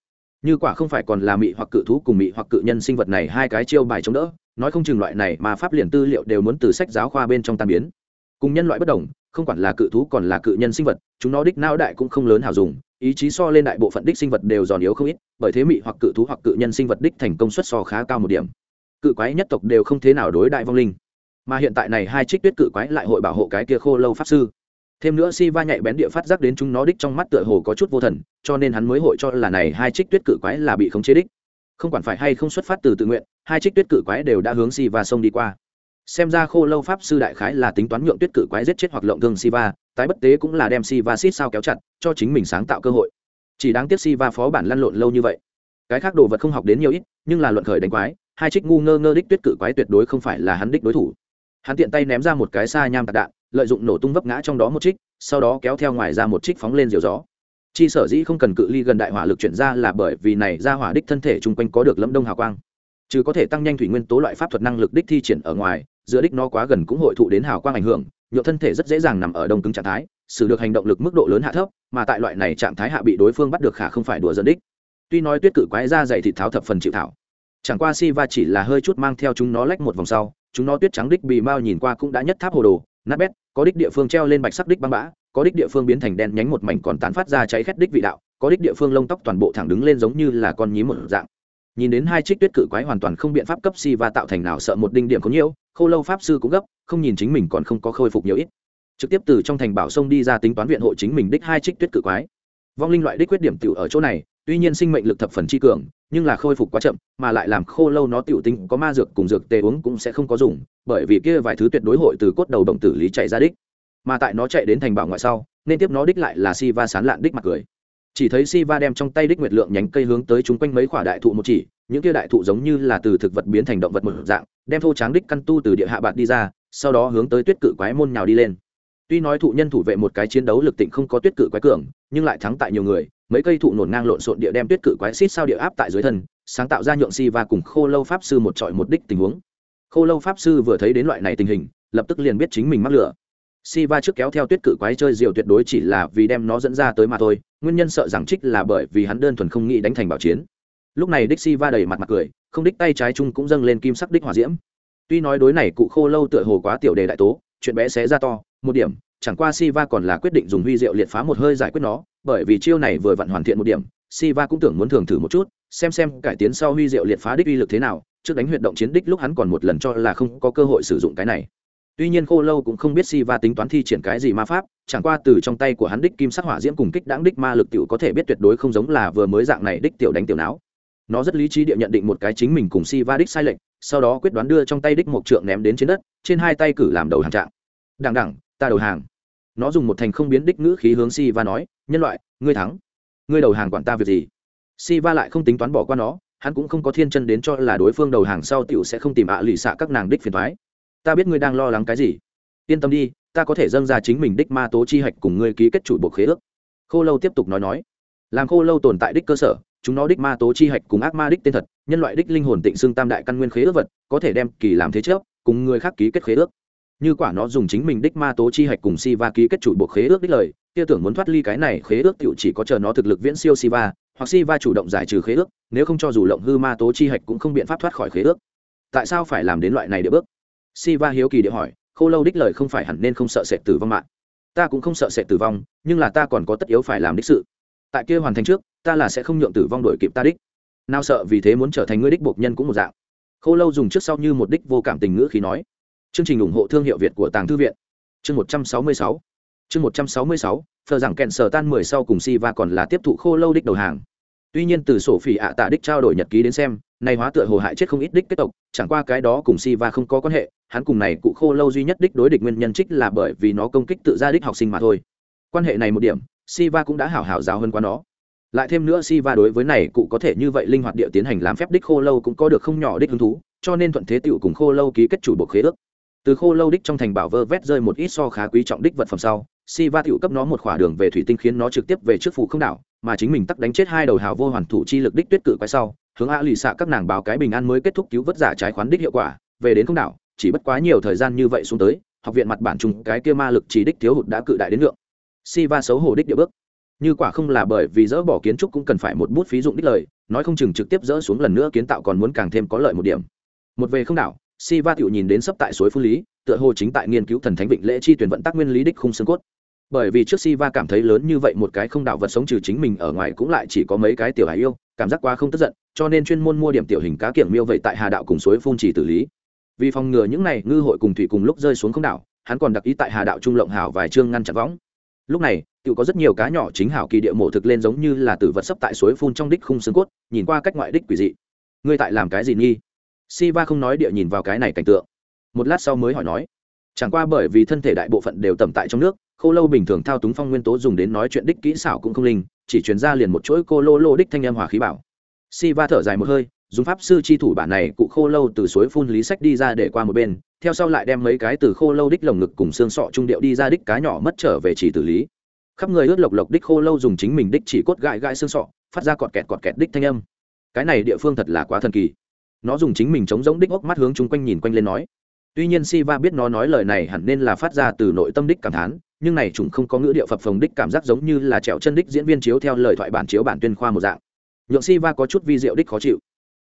Như quả không phải còn là mị hoặc cự thú cùng mị hoặc cự nhân sinh vật này hai cái chiêu bài chống đỡ nói không chừng loại này mà pháp liền tư liệu đều muốn từ sách giáo khoa bên trong tan biến. Cùng nhân loại bất đồng, không quản là cự thú còn là cự nhân sinh vật, chúng nó đích não đại cũng không lớn hào dùng, ý chí so lên đại bộ phận đích sinh vật đều giòn yếu không ít, bởi thế mị hoặc cự thú hoặc cự nhân sinh vật đích thành công suất so khá cao một điểm. Cự quái nhất tộc đều không thế nào đối đại vong linh. Mà hiện tại này hai trích tuyết cự quái lại hội bảo hộ cái kia khô lâu pháp sư. Thêm nữa si va nhạy bén địa phát giác đến chúng nó đích trong mắt tựa hồ có chút vô thần, cho nên hắn mới hội cho là này hai trích tuyết cự quái là bị khống chế đích không quản phải hay không xuất phát từ tự nguyện, hai trích tuyết cự quái đều đã hướng si va sông đi qua. Xem ra khô lâu pháp sư đại khái là tính toán nhượng tuyết cự quái giết chết hoặc lộng thương siva, tái bất tế cũng là đem si va xít sao kéo chặt, cho chính mình sáng tạo cơ hội. Chỉ đáng tiếc si va phó bản lăn lộn lâu như vậy. Cái khác đồ vật không học đến nhiều ít, nhưng là luận khởi đánh quái, hai trích ngu ngơ ngơ đích tuyết cự quái tuyệt đối không phải là hắn đích đối thủ. Hắn tiện tay ném ra một cái xa nham tạc đạn, lợi dụng nổ tung vấp ngã trong đó một trích, sau đó kéo theo ngoài ra một trích phóng lên diều gió chi sở dĩ không cần cự ly gần đại hỏa lực chuyển ra là bởi vì này ra hỏa đích thân thể chung quanh có được lẫm đông hào quang. Chứ có thể tăng nhanh thủy nguyên tố loại pháp thuật năng lực đích thi triển ở ngoài, giữa đích nó quá gần cũng hội thụ đến hào quang ảnh hưởng, nhựa thân thể rất dễ dàng nằm ở đông cứng trạng thái xử được hành động lực mức độ lớn hạ thấp, mà tại loại này trạng thái hạ bị đối phương bắt được khả không phải đùa dẫn đích. Tuy nói tuyết cự quái ra dày thịt tháo thập phần chịu thảo, chẳng qua si va chỉ là hơi chút mang theo chúng nó lách một vòng sau, chúng nó tuyết trắng đích bị mao nhìn qua cũng đã nhất tháp hồ đồ, nát bét, có đích địa phương treo lên bạch sắc đích băng bã có đích địa phương biến thành đen nhánh một mảnh còn tán phát ra cháy khét đích vị đạo, có đích địa phương lông tóc toàn bộ thẳng đứng lên giống như là con nhím một dạng. Nhìn đến hai trích tuyết cự quái hoàn toàn không biện pháp cấp si và tạo thành nào sợ một đinh điểm có nhiễu khâu lâu pháp sư cũng gấp, không nhìn chính mình còn không có khôi phục nhiều ít. Trực tiếp từ trong thành bảo sông đi ra tính toán viện hộ chính mình đích hai trích tuyết cự quái. Vong linh loại đích quyết điểm tiểu ở chỗ này, tuy nhiên sinh mệnh lực thập phần chi cường, nhưng là khôi phục quá chậm, mà lại làm khô lâu nó tiểu tính có ma dược cùng dược tê uống cũng sẽ không có dùng, bởi vì kia vài thứ tuyệt đối hội từ cốt đầu động tử lý chạy ra đích mà tại nó chạy đến thành bảo ngoại sau, nên tiếp nó đích lại là si va sán lạn đích mặt cười. Chỉ thấy si va đem trong tay đích nguyệt lượng nhánh cây hướng tới chúng quanh mấy quả đại thụ một chỉ, những kia đại thụ giống như là từ thực vật biến thành động vật một dạng, đem thô tráng đích căn tu từ địa hạ bạt đi ra, sau đó hướng tới tuyết cự quái môn nhào đi lên. Tuy nói thụ nhân thủ vệ một cái chiến đấu lực tịnh không có tuyết cự quái cường, nhưng lại thắng tại nhiều người, mấy cây thụ nổn ngang lộn xộn địa đem tuyết cự quái xít sao địa áp tại dưới thân, sáng tạo ra nhượng si và cùng khô lâu pháp sư một trọi một đích tình huống. Khô lâu pháp sư vừa thấy đến loại này tình hình, lập tức liền biết chính mình mắc lửa si va trước kéo theo tuyết cự quái chơi diều tuyệt đối chỉ là vì đem nó dẫn ra tới mà thôi, nguyên nhân sợ rằng trích là bởi vì hắn đơn thuần không nghĩ đánh thành bảo chiến. Lúc này đích si va đầy mặt mặt cười, không đích tay trái chung cũng dâng lên kim sắc đích hỏa diễm. Tuy nói đối này cụ khô lâu tựa hồ quá tiểu đề đại tố, chuyện bé xé ra to, một điểm, chẳng qua si va còn là quyết định dùng huy diệu liệt phá một hơi giải quyết nó, bởi vì chiêu này vừa vặn hoàn thiện một điểm si va cũng tưởng muốn thường thử một chút, xem xem cải tiến sau huy diệu liệt phá đích uy lực thế nào, trước đánh huyệt động chiến đích lúc hắn còn một lần cho là không có cơ hội sử dụng cái này tuy nhiên khô lâu cũng không biết si va tính toán thi triển cái gì ma pháp, chẳng qua từ trong tay của hắn đích kim sắc hỏa diễm cùng kích đáng đích ma lực tiểu có thể biết tuyệt đối không giống là vừa mới dạng này đích tiểu đánh tiểu não. Nó rất lý trí địa nhận định một cái chính mình cùng si va đích sai lệch, sau đó quyết đoán đưa trong tay đích một trượng ném đến trên đất, trên hai tay cử làm đầu hàng trạng. Đằng đẳng ta đầu hàng. Nó dùng một thành không biến đích ngữ khí hướng si va nói, nhân loại, ngươi thắng. Ngươi đầu hàng quản ta việc gì? Si va lại không tính toán bỏ qua nó, hắn cũng không có thiên chân đến cho là đối phương đầu hàng sau tiểu sẽ không tìm ạ lì xạ các nàng đích phiền thoái ta biết ngươi đang lo lắng cái gì. Yên tâm đi ta có thể dâng ra chính mình đích ma tố chi hạch cùng ngươi ký kết chủ bộ khế ước. Khô lâu tiếp tục nói nói. Làm khô lâu tồn tại đích cơ sở chúng nó đích ma tố chi hạch cùng ác ma đích tên thật nhân loại đích linh hồn tịnh xương tam đại căn nguyên khế ước vật có thể đem kỳ làm thế chấp, cùng người khác ký kết khế ước. Như quả nó dùng chính mình đích ma tố chi hạch cùng si va ký kết chủ bộ khế ước đích lời tia tưởng muốn thoát ly cái này khế ước tựu chỉ có chờ nó thực lực viễn siêu si va hoặc si va chủ động giải trừ khế ước nếu không cho dù lộng hư ma tố chi hạch cũng không biện pháp thoát khỏi khế ước. Tại sao phải làm đến loại này để bước? Si va hiếu kỳ địa hỏi, khô lâu đích lời không phải hẳn nên không sợ sệt tử vong mạng ta cũng không sợ sệt tử vong, nhưng là ta còn có tất yếu phải làm đích sự. Tại kia hoàn thành trước, ta là sẽ không nhượng tử vong đổi kịp ta đích. Nào sợ vì thế muốn trở thành ngươi đích buộc nhân cũng một dạng. Khô lâu dùng trước sau như một đích vô cảm tình ngữ khi nói. Chương trình ủng hộ thương hiệu việt của tàng thư viện. Chương một trăm sáu mươi sáu. Chương một trăm sáu mươi sáu, Thờ rằng kẹn sở tan mười sau cùng si và còn là tiếp thụ khô lâu đích đầu hàng. Tuy nhiên từ sổ phỉ ạ tạ đích trao đổi nhật ký đến xem này hóa tựa hồ hại chết không ít đích kết tộc, chẳng qua cái đó cùng si va không có quan hệ, hắn cùng này cụ khô lâu duy nhất đích đối địch nguyên nhân trích là bởi vì nó công kích tự ra đích học sinh mà thôi. Quan hệ này một điểm si va cũng đã hảo hảo giáo hơn qua nó. Lại thêm nữa si va đối với này cụ có thể như vậy linh hoạt địa tiến hành làm phép đích khô lâu cũng có được không nhỏ đích hứng thú, cho nên thuận thế tựu cùng khô lâu ký kết chủ bộ khế ước. Từ khô lâu đích trong thành bảo vơ vét rơi một ít so khá quý trọng đích vật phẩm sau si va tựu cấp nó một khỏa đường về thủy tinh khiến nó trực tiếp về trước phủ không đảo, mà chính mình tắc đánh chết hai đầu hào vô hoàn thủ chi lực đích tuyết cự quái sau hướng a lì xạ các nàng báo cái bình an mới kết thúc cứu vớt giả trái khoán đích hiệu quả, về đến không đảo, chỉ bất quá nhiều thời gian như vậy xuống tới, học viện mặt bản chung cái kia ma lực chỉ đích thiếu hụt đã cự đại đến lượng. Si va xấu hổ đích địa bước. Như quả không là bởi vì dỡ bỏ kiến trúc cũng cần phải một bút phí dụng đích lời, nói không chừng trực tiếp dỡ xuống lần nữa kiến tạo còn muốn càng thêm có lợi một điểm. Một về không đảo si va tựu nhìn đến sấp tại suối phú lý, tựa hồ chính tại nghiên cứu thần thánh vịnh lễ chi tuyển vận tắc nguyên lý đích khung xương cốt. Bởi vì trước si va cảm thấy lớn như vậy một cái không đạo vật sống trừ chính mình ở ngoài cũng lại chỉ có mấy cái tiểu hải yêu, cảm giác quá không tức giận cho nên chuyên môn mua điểm tiểu hình cá kiểng miêu vậy tại hà đạo cùng suối phun chỉ tử lý. Vì phòng ngừa những này, ngư hội cùng thủy cùng lúc rơi xuống không đảo, hắn còn đặc ý tại hà đạo trung lộng hảo vài chương ngăn chặn võng. Lúc này tự có rất nhiều cá nhỏ chính hảo kỳ địa mộ thực lên giống như là tử vật sấp tại suối phun trong đích khung xương cốt, nhìn qua cách ngoại đích quỷ dị. Ngươi tại làm cái gì nghi? Si va không nói địa nhìn vào cái này cảnh tượng. Một lát sau mới hỏi nói. Chẳng qua bởi vì thân thể đại bộ phận đều tẩm tại trong nước, khô lâu bình thường thao túng phong nguyên tố dùng đến nói chuyện đích kỹ xảo cũng không linh, chỉ chuyển ra liền một chuỗi cô lô lô đích thanh em hỏa khí bảo si va thở dài một hơi, dùng pháp sư chi thủ bản này cụ khô lâu từ suối phun lý sách đi ra để qua một bên, theo sau lại đem mấy cái từ khô lâu đích lồng ngực cùng xương sọ trung điệu đi ra đích cá nhỏ mất trở về chỉ tử lý. Khắp người ướt lộc lộc đích khô lâu dùng chính mình đích chỉ cốt gãi gãi xương sọ, phát ra cọt kẹt cọt kẹt đích thanh âm. Cái này địa phương thật là quá thần kỳ. Nó dùng chính mình chống giống đích ốc mắt hướng chung quanh nhìn quanh lên nói. Tuy nhiên si va biết nó nói lời này hẳn nên là phát ra từ nội tâm đích cảm thán, nhưng này chúng không có ngữ điệu phập phồng đích cảm giác giống như là trèo chân đích diễn viên chiếu theo lời thoại bản chiếu bản tuyên khoa một dạng nhượng si va có chút vi diệu đích khó chịu.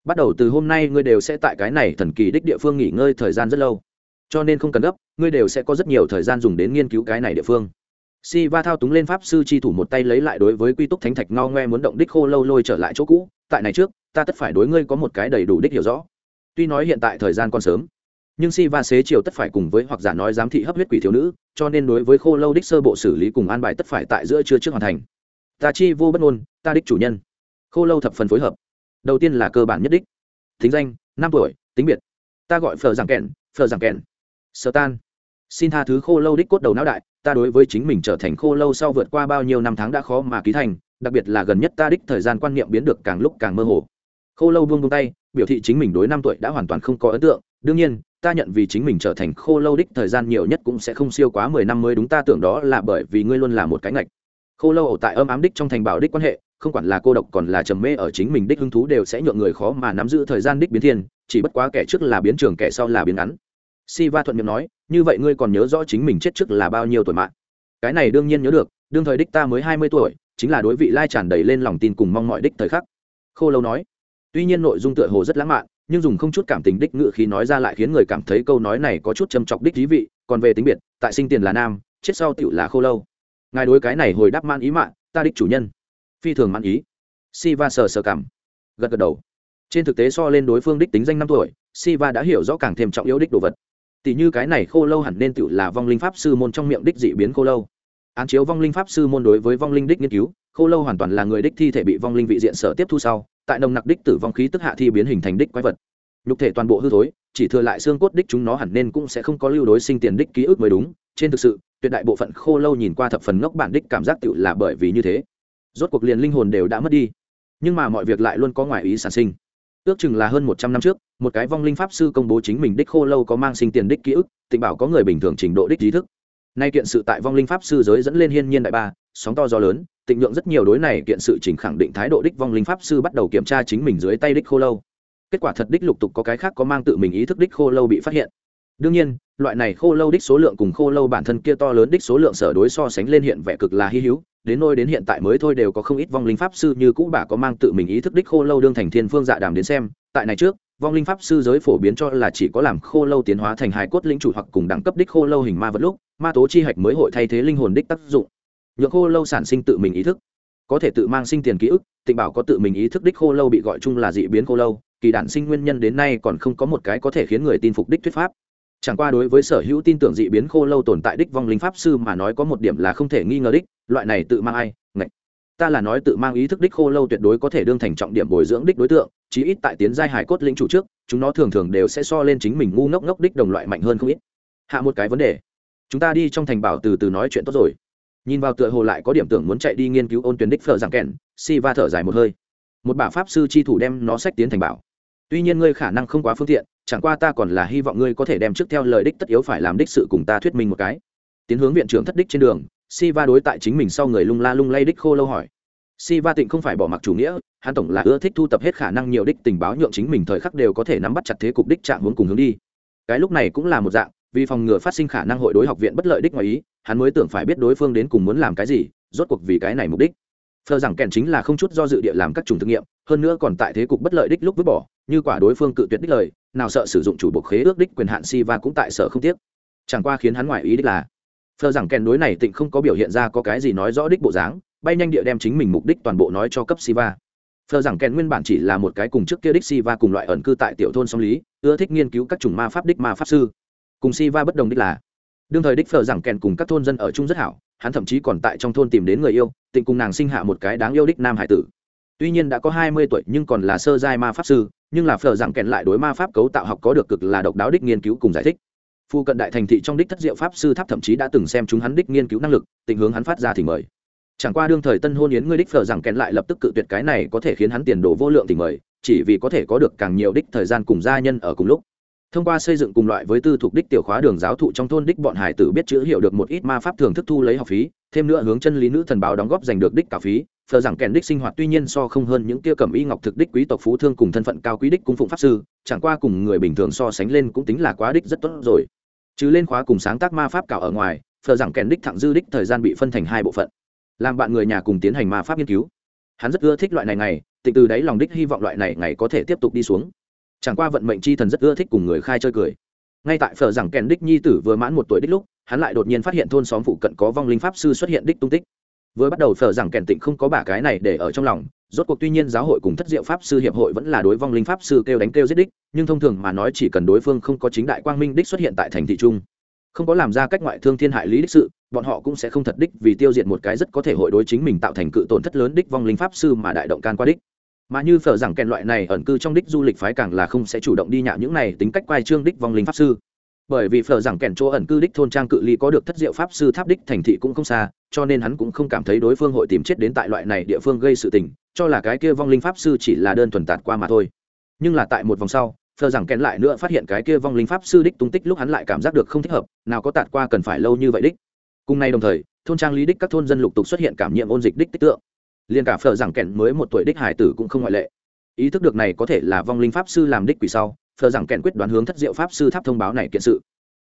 Bắt đầu từ hôm nay ngươi đều sẽ tại cái này thần kỳ đích địa phương nghỉ ngơi thời gian rất lâu. Cho nên không cần gấp, ngươi đều sẽ có rất nhiều thời gian dùng đến nghiên cứu cái này địa phương. Si va thao túng lên pháp sư chi thủ một tay lấy lại đối với quy túc thánh thạch ngao ngoe muốn động đích khô lâu lôi trở lại chỗ cũ. Tại này trước, ta tất phải đối ngươi có một cái đầy đủ đích hiểu rõ. Tuy nói hiện tại thời gian còn sớm, nhưng si va xế chiều tất phải cùng với hoặc giả nói giám thị hấp huyết quỷ thiếu nữ, cho nên đối với khô lâu đích sơ bộ xử lý cùng an bài tất phải tại giữa trưa trước hoàn thành. Ta chi vô bất ngôn, ta đích chủ nhân khô lâu thập phần phối hợp. Đầu tiên là cơ bản nhất đích. Thính danh, năm tuổi, tính biệt. Ta gọi phờ giảng kèn phờ giảng kèn. Sơ tan. Xin tha thứ khô lâu đích cốt đầu não đại, ta đối với chính mình trở thành khô lâu sau vượt qua bao nhiêu năm tháng đã khó mà ký thành, đặc biệt là gần nhất ta đích thời gian quan niệm biến được càng lúc càng mơ hồ. Khô lâu buông buông tay, biểu thị chính mình đối năm tuổi đã hoàn toàn không có ấn tượng. Đương nhiên, ta nhận vì chính mình trở thành khô lâu đích thời gian nhiều nhất cũng sẽ không siêu quá mười năm mới đúng ta tưởng đó là bởi vì ngươi luôn là một cái ngạch. Khô lâu ở tại âm ám đích trong thành bảo đích quan hệ không quản là cô độc còn là trầm mê ở chính mình đích hứng thú đều sẽ nhượng người khó mà nắm giữ thời gian đích biến thiên, chỉ bất quá kẻ trước là biến trường, kẻ sau là biến ngắn. Si va thuận miệng nói, như vậy ngươi còn nhớ rõ chính mình chết trước là bao nhiêu tuổi mạng? Cái này đương nhiên nhớ được, đương thời đích ta mới hai mươi tuổi, chính là đối vị lai tràn đầy lên lòng tin cùng mong mọi đích thời khắc. Khô lâu nói, tuy nhiên nội dung tựa hồ rất lãng mạn, nhưng dùng không chút cảm tình đích ngự khí nói ra lại khiến người cảm thấy câu nói này có chút châm chọc đích thí vị, còn về tính biệt, tại sinh tiền là nam, chết sau tựu là khô lâu. Ngài đối cái này hồi đáp man ý mạng, ta đích chủ nhân phi thường mãn ý. Si va sờ sờ cảm, gật gật đầu. Trên thực tế so lên đối phương đích tính danh năm tuổi si va đã hiểu rõ càng thêm trọng yếu đích đồ vật. Tỷ như cái này khô lâu hẳn nên tự là vong linh pháp sư môn trong miệng đích dị biến khô lâu. Án chiếu vong linh pháp sư môn đối với vong linh đích nghiên cứu, khô lâu hoàn toàn là người đích thi thể bị vong linh vị diện sở tiếp thu sau, tại nồng nặc đích tử vong khí tức hạ thi biến hình thành đích quái vật. Nhục thể toàn bộ hư thối, chỉ thừa lại xương cốt đích chúng nó hẳn nên cũng sẽ không có lưu đối sinh tiền đích ký ức mới đúng. Trên thực sự, tuyệt đại bộ phận khô lâu nhìn qua thập phần ngốc bản đích cảm giác tự là bởi vì như thế rốt cuộc liền linh hồn đều đã mất đi. Nhưng mà mọi việc lại luôn có ngoại ý sản sinh. Ước chừng là hơn một trăm năm trước, một cái vong linh pháp sư công bố chính mình đích khô lâu có mang sinh tiền đích ký ức tịnh bảo có người bình thường trình độ đích trí thức. Nay kiện sự tại vong linh pháp sư giới dẫn lên hiên nhiên đại ba, sóng to gió lớn, tịnh nhượng rất nhiều đối này kiện sự chỉnh khẳng định thái độ đích vong linh pháp sư bắt đầu kiểm tra chính mình dưới tay đích khô lâu. Kết quả thật đích lục tục có cái khác có mang tự mình ý thức đích khô lâu bị phát hiện. Đương nhiên, loại này khô lâu đích số lượng cùng khô lâu bản thân kia to lớn đích số lượng sở đối so sánh lên hiện vẻ cực là hy hữu đến nôi đến hiện tại mới thôi đều có không ít vong linh pháp sư như cũ bà có mang tự mình ý thức đích khô lâu đương thành thiên phương dạ đàm đến xem. Tại này trước, vong linh pháp sư giới phổ biến cho là chỉ có làm khô lâu tiến hóa thành hài cốt linh chủ hoặc cùng đẳng cấp đích khô lâu hình ma vật lúc, ma tố chi hạch mới hội thay thế linh hồn đích tác dụng. Nhượng khô lâu sản sinh tự mình ý thức, có thể tự mang sinh tiền ký ức, tịnh bảo có tự mình ý thức đích khô lâu bị gọi chung là dị biến khô lâu, kỳ đản sinh nguyên nhân đến nay còn không có một cái có thể khiến người tin phục đích thuyết pháp. Chẳng qua đối với sở hữu tin tưởng dị biến khô lâu tồn tại đích vong linh pháp sư mà nói có một điểm là không thể nghi ngờ đích loại này tự mang ai? Ngạch. Ta là nói tự mang ý thức đích khô lâu tuyệt đối có thể đương thành trọng điểm bồi dưỡng đích đối tượng, chí ít tại tiến giai hải cốt lĩnh chủ trước, chúng nó thường thường đều sẽ so lên chính mình ngu ngốc ngốc đích đồng loại mạnh hơn không ít. Hạ một cái vấn đề. Chúng ta đi trong thành bảo từ từ nói chuyện tốt rồi. Nhìn vào tựa hồ lại có điểm tưởng muốn chạy đi nghiên cứu ôn tuyến đích phở giảng kèn, si va thở dài một hơi. Một bả pháp sư chi thủ đem nó sách tiến thành bảo. Tuy nhiên ngươi khả năng không quá phương tiện, chẳng qua ta còn là hy vọng ngươi có thể đem trước theo lời đích tất yếu phải làm đích sự cùng ta thuyết minh một cái. Tiến hướng viện trưởng thất đích trên đường si va đối tại chính mình sau người lung la lung lay đích khô lâu hỏi. Si va tịnh không phải bỏ mặc chủ nghĩa, hắn tổng là ưa thích thu tập hết khả năng nhiều đích tình báo nhượng chính mình thời khắc đều có thể nắm bắt chặt thế cục đích trạng hướng cùng hướng đi. Cái lúc này cũng là một dạng, vì phòng ngừa phát sinh khả năng hội đối học viện bất lợi đích ngoài ý, hắn mới tưởng phải biết đối phương đến cùng muốn làm cái gì, rốt cuộc vì cái này mục đích. Phờ rằng kèn chính là không chút do dự địa làm các chủng thực nghiệm, hơn nữa còn tại thế cục bất lợi đích lúc vứt bỏ, như quả đối phương cự tuyệt đích lời, nào sợ sử dụng chủ buộc khế ước đích quyền hạn si và cũng tại sợ không tiếc. Chẳng qua khiến hắn ngoại ý đích là phờ rằng kèn đối này tịnh không có biểu hiện ra có cái gì nói rõ đích bộ dáng, bay nhanh địa đem chính mình mục đích toàn bộ nói cho cấp siva. Phờ rằng kèn nguyên bản chỉ là một cái cùng trước kia đích siva cùng loại ẩn cư tại tiểu thôn song lý, ưa thích nghiên cứu các chủng ma pháp đích ma pháp sư. Cùng siva bất đồng đích là, đương thời đích phờ rằng kèn cùng các thôn dân ở chung rất hảo, hắn thậm chí còn tại trong thôn tìm đến người yêu, tịnh cùng nàng sinh hạ một cái đáng yêu đích nam hải tử. Tuy nhiên đã có hai mươi tuổi nhưng còn là sơ giai ma pháp sư, nhưng là phờ rằng kèn lại đối ma pháp cấu tạo học có được cực là độc đáo đích nghiên cứu cùng giải thích phu cận đại thành thị trong đích thất diệu pháp sư tháp thậm chí đã từng xem chúng hắn đích nghiên cứu năng lực, tình hướng hắn phát ra thì mời. Chẳng qua đương thời tân hôn yến ngươi đích phờ rằng kén lại lập tức cự tuyệt cái này có thể khiến hắn tiền đồ vô lượng thì mời, chỉ vì có thể có được càng nhiều đích thời gian cùng gia nhân ở cùng lúc. Thông qua xây dựng cùng loại với tư thuộc đích tiểu khóa đường giáo thụ trong thôn đích bọn hải tử biết chữ hiểu được một ít ma pháp thường thức thu lấy học phí, thêm nữa hướng chân lý nữ thần báo đóng góp giành được đích cả phí. Phờ rằng kèn đích sinh hoạt tuy nhiên so không hơn những kia cầm y ngọc thực đích quý tộc phú thương cùng thân phận cao quý đích cung phụng pháp sư, chẳng qua cùng người bình thường so sánh lên cũng tính là quá đích rất tốt rồi chứ lên khóa cùng sáng tác ma pháp cảo ở ngoài phờ rằng kèn đích thẳng dư đích thời gian bị phân thành hai bộ phận. Làm bạn người nhà cùng tiến hành ma pháp nghiên cứu. Hắn rất ưa thích loại này ngày, tịnh từ đáy lòng đích hy vọng loại này ngày có thể tiếp tục đi xuống. Chẳng qua vận mệnh chi thần rất ưa thích cùng người khai chơi cười. Ngay tại phở rằng kèn đích nhi tử vừa mãn một tuổi đích lúc, hắn lại đột nhiên phát hiện thôn xóm phụ cận có vong linh pháp sư xuất hiện đích tung tích vừa bắt đầu phở rằng kèn tịnh không có bả cái này để ở trong lòng. Rốt cuộc tuy nhiên giáo hội cùng thất diệu pháp sư hiệp hội vẫn là đối vong linh pháp sư kêu đánh kêu giết đích, nhưng thông thường mà nói chỉ cần đối phương không có chính đại quang minh đích xuất hiện tại thành thị trung không có làm ra cách ngoại thương thiên hại lý đích sự, bọn họ cũng sẽ không thật đích vì tiêu diệt một cái rất có thể hội đối chính mình tạo thành cự tổn thất lớn đích vong linh pháp sư mà đại động can qua đích. Mà như phở rằng kèn loại này ẩn cư trong đích du lịch phái càng là không sẽ chủ động đi nhạo những này tính cách quay trương đích vong linh pháp sư bởi vì phở rằng kèn chỗ ẩn cư đích thôn trang cự ly có được thất diệu pháp sư tháp đích thành thị cũng không xa, cho nên hắn cũng không cảm thấy đối phương hội tìm chết đến tại loại này địa phương gây sự tình, cho là cái kia vong linh pháp sư chỉ là đơn thuần tạt qua mà thôi. Nhưng là tại một vòng sau phờ rằng kèn lại nữa phát hiện cái kia vong linh pháp sư đích tung tích lúc hắn lại cảm giác được không thích hợp, nào có tạt qua cần phải lâu như vậy đích. Cùng nay đồng thời, thôn trang lý đích các thôn dân lục tục xuất hiện cảm nhiễm ôn dịch đích tích tượng. Liền cả phờ rằng kèn mới một tuổi đích hải tử cũng không ngoại lệ. Ý thức được này có thể là vong linh pháp sư làm đích quỷ sau phờ rằng kèn quyết đoán hướng thất diệu pháp sư tháp thông báo này kiện sự.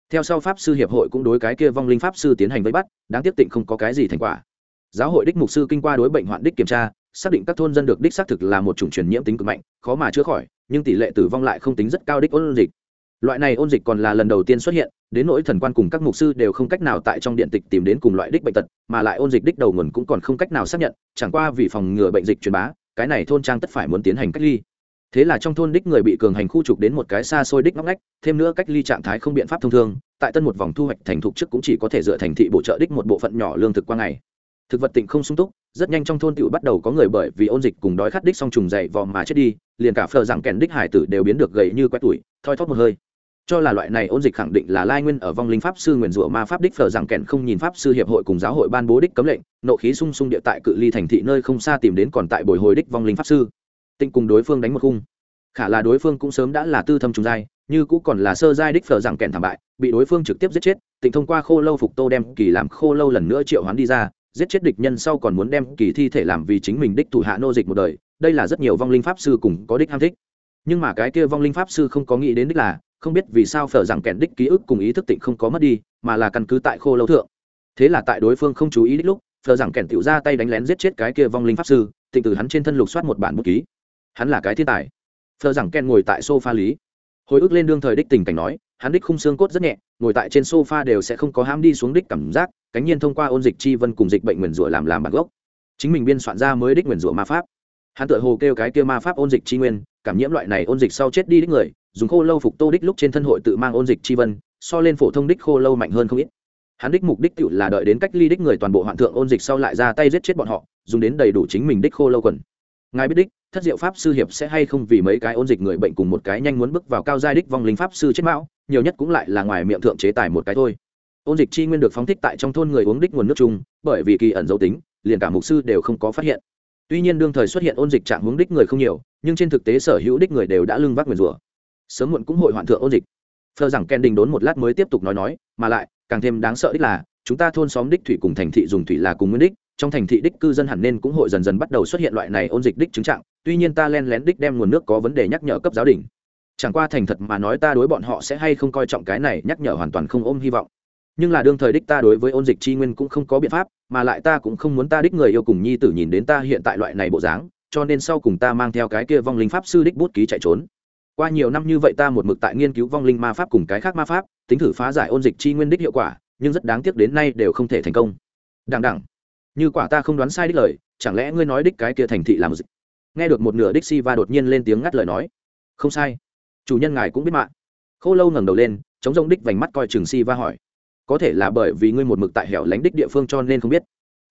Theo sau pháp sư hiệp hội cũng đối cái kia vong linh pháp sư tiến hành vây bắt, đáng tiếc tịnh không có cái gì thành quả. Giáo hội đích mục sư kinh qua đối bệnh hoạn đích kiểm tra, xác định các thôn dân được đích xác thực là một chủng truyền nhiễm tính cực mạnh, khó mà chữa khỏi, nhưng tỷ lệ tử vong lại không tính rất cao đích ôn dịch. Loại này ôn dịch còn là lần đầu tiên xuất hiện, đến nỗi thần quan cùng các mục sư đều không cách nào tại trong điện tịch tìm đến cùng loại đích bệnh tật, mà lại ôn dịch đích đầu nguồn cũng còn không cách nào xác nhận, chẳng qua vì phòng ngừa bệnh dịch truyền bá, cái này thôn trang tất phải muốn tiến hành cách ly thế là trong thôn đích người bị cường hành khu trục đến một cái xa xôi đích ngóc ngách, thêm nữa cách ly trạng thái không biện pháp thông thường, tại tân một vòng thu hoạch thành thục trước cũng chỉ có thể dựa thành thị bổ trợ đích một bộ phận nhỏ lương thực qua ngày. Thực vật tịnh không sung túc, rất nhanh trong thôn tựu bắt đầu có người bởi vì ôn dịch cùng đói khát đích song trùng dày vò mà chết đi, liền cả phờ rằng kèn đích hải tử đều biến được gầy như quét tuổi thoi thóp một hơi. Cho là loại này ôn dịch khẳng định là lai nguyên ở vong linh pháp sư nguyền rủa ma pháp đích phờ rằng kèn không nhìn pháp sư hiệp hội cùng giáo hội ban bố đích cấm lệnh, nộ khí sung sung địa tại cự ly thành thị nơi không xa tìm đến còn tại bồi hồi đích vong linh pháp sư tịnh cùng đối phương đánh một khung. Khả là đối phương cũng sớm đã là tư thâm trùng giai, như cũng còn là sơ giai đích phở rằng kèn thảm bại, bị đối phương trực tiếp giết chết, tịnh thông qua khô lâu phục tô đem kỳ làm khô lâu lần nữa triệu hoán đi ra, giết chết địch nhân sau còn muốn đem kỳ thi thể làm vì chính mình đích thủ hạ nô dịch một đời, đây là rất nhiều vong linh pháp sư cùng có đích ham thích. Nhưng mà cái kia vong linh pháp sư không có nghĩ đến đích là, không biết vì sao phở rằng kèn đích ký ức cùng ý thức tịnh không có mất đi, mà là căn cứ tại khô lâu thượng. Thế là tại đối phương không chú ý đích lúc, phở rằng kèn tiểu ra tay đánh lén giết chết cái kia vong linh pháp sư, tịnh từ hắn trên thân lục soát một bản bút ký hắn là cái thiên tài. Thờ rằng ken ngồi tại sofa lý. Hồi ức lên đương thời đích tình cảnh nói, hắn đích khung xương cốt rất nhẹ, ngồi tại trên sofa đều sẽ không có ham đi xuống đích cảm giác, cánh nhiên thông qua ôn dịch chi vân cùng dịch bệnh nguyền rủa làm làm bản gốc. Chính mình biên soạn ra mới đích nguyền rủa ma pháp. Hắn tự hồ kêu cái kia ma pháp ôn dịch chi nguyên, cảm nhiễm loại này ôn dịch sau chết đi đích người, dùng khô lâu phục tô đích lúc trên thân hội tự mang ôn dịch chi vân, so lên phổ thông đích khô lâu mạnh hơn không ít. Hắn đích mục đích tự là đợi đến cách ly đích người toàn bộ hoạn thượng ôn dịch sau lại ra tay giết chết bọn họ, dùng đến đầy đủ chính mình đích khô lâu quần ngài biết đích, thất diệu pháp sư hiệp sẽ hay không vì mấy cái ôn dịch người bệnh cùng một cái nhanh muốn bước vào cao giai đích vong linh pháp sư chết mão, nhiều nhất cũng lại là ngoài miệng thượng chế tài một cái thôi. Ôn dịch chi nguyên được phóng thích tại trong thôn người uống đích nguồn nước chung, bởi vì kỳ ẩn dấu tính, liền cả mục sư đều không có phát hiện. Tuy nhiên đương thời xuất hiện ôn dịch trạng hướng đích người không nhiều, nhưng trên thực tế sở hữu đích người đều đã lưng vác nguyền rủa. Sớm muộn cũng hội hoạn thượng ôn dịch. Phờ rằng ken đình đốn một lát mới tiếp tục nói nói, mà lại, càng thêm đáng sợ đích là, chúng ta thôn xóm đích thủy cùng thành thị dùng thủy là cùng nguyên đích trong thành thị đích cư dân hẳn nên cũng hội dần dần bắt đầu xuất hiện loại này ôn dịch đích chứng trạng, tuy nhiên ta len lén đích đem nguồn nước có vấn đề nhắc nhở cấp giáo đình. Chẳng qua thành thật mà nói ta đối bọn họ sẽ hay không coi trọng cái này nhắc nhở hoàn toàn không ôm hy vọng. Nhưng là đương thời đích ta đối với ôn dịch chi nguyên cũng không có biện pháp, mà lại ta cũng không muốn ta đích người yêu cùng nhi tử nhìn đến ta hiện tại loại này bộ dáng, cho nên sau cùng ta mang theo cái kia vong linh pháp sư đích bút ký chạy trốn. Qua nhiều năm như vậy ta một mực tại nghiên cứu vong linh ma pháp cùng cái khác ma pháp, tính thử phá giải ôn dịch chi nguyên đích hiệu quả, nhưng rất đáng tiếc đến nay đều không thể thành công. Đằng đẳng như quả ta không đoán sai đích lời, chẳng lẽ ngươi nói đích cái kia thành thị làm gì? nghe được một nửa đích si va đột nhiên lên tiếng ngắt lời nói. Không sai. Chủ nhân ngài cũng biết mạng khô lâu ngẩng đầu lên, chống rông đích vành mắt coi chừng si va hỏi. Có thể là bởi vì ngươi một mực tại hẻo lánh đích địa phương cho nên không biết.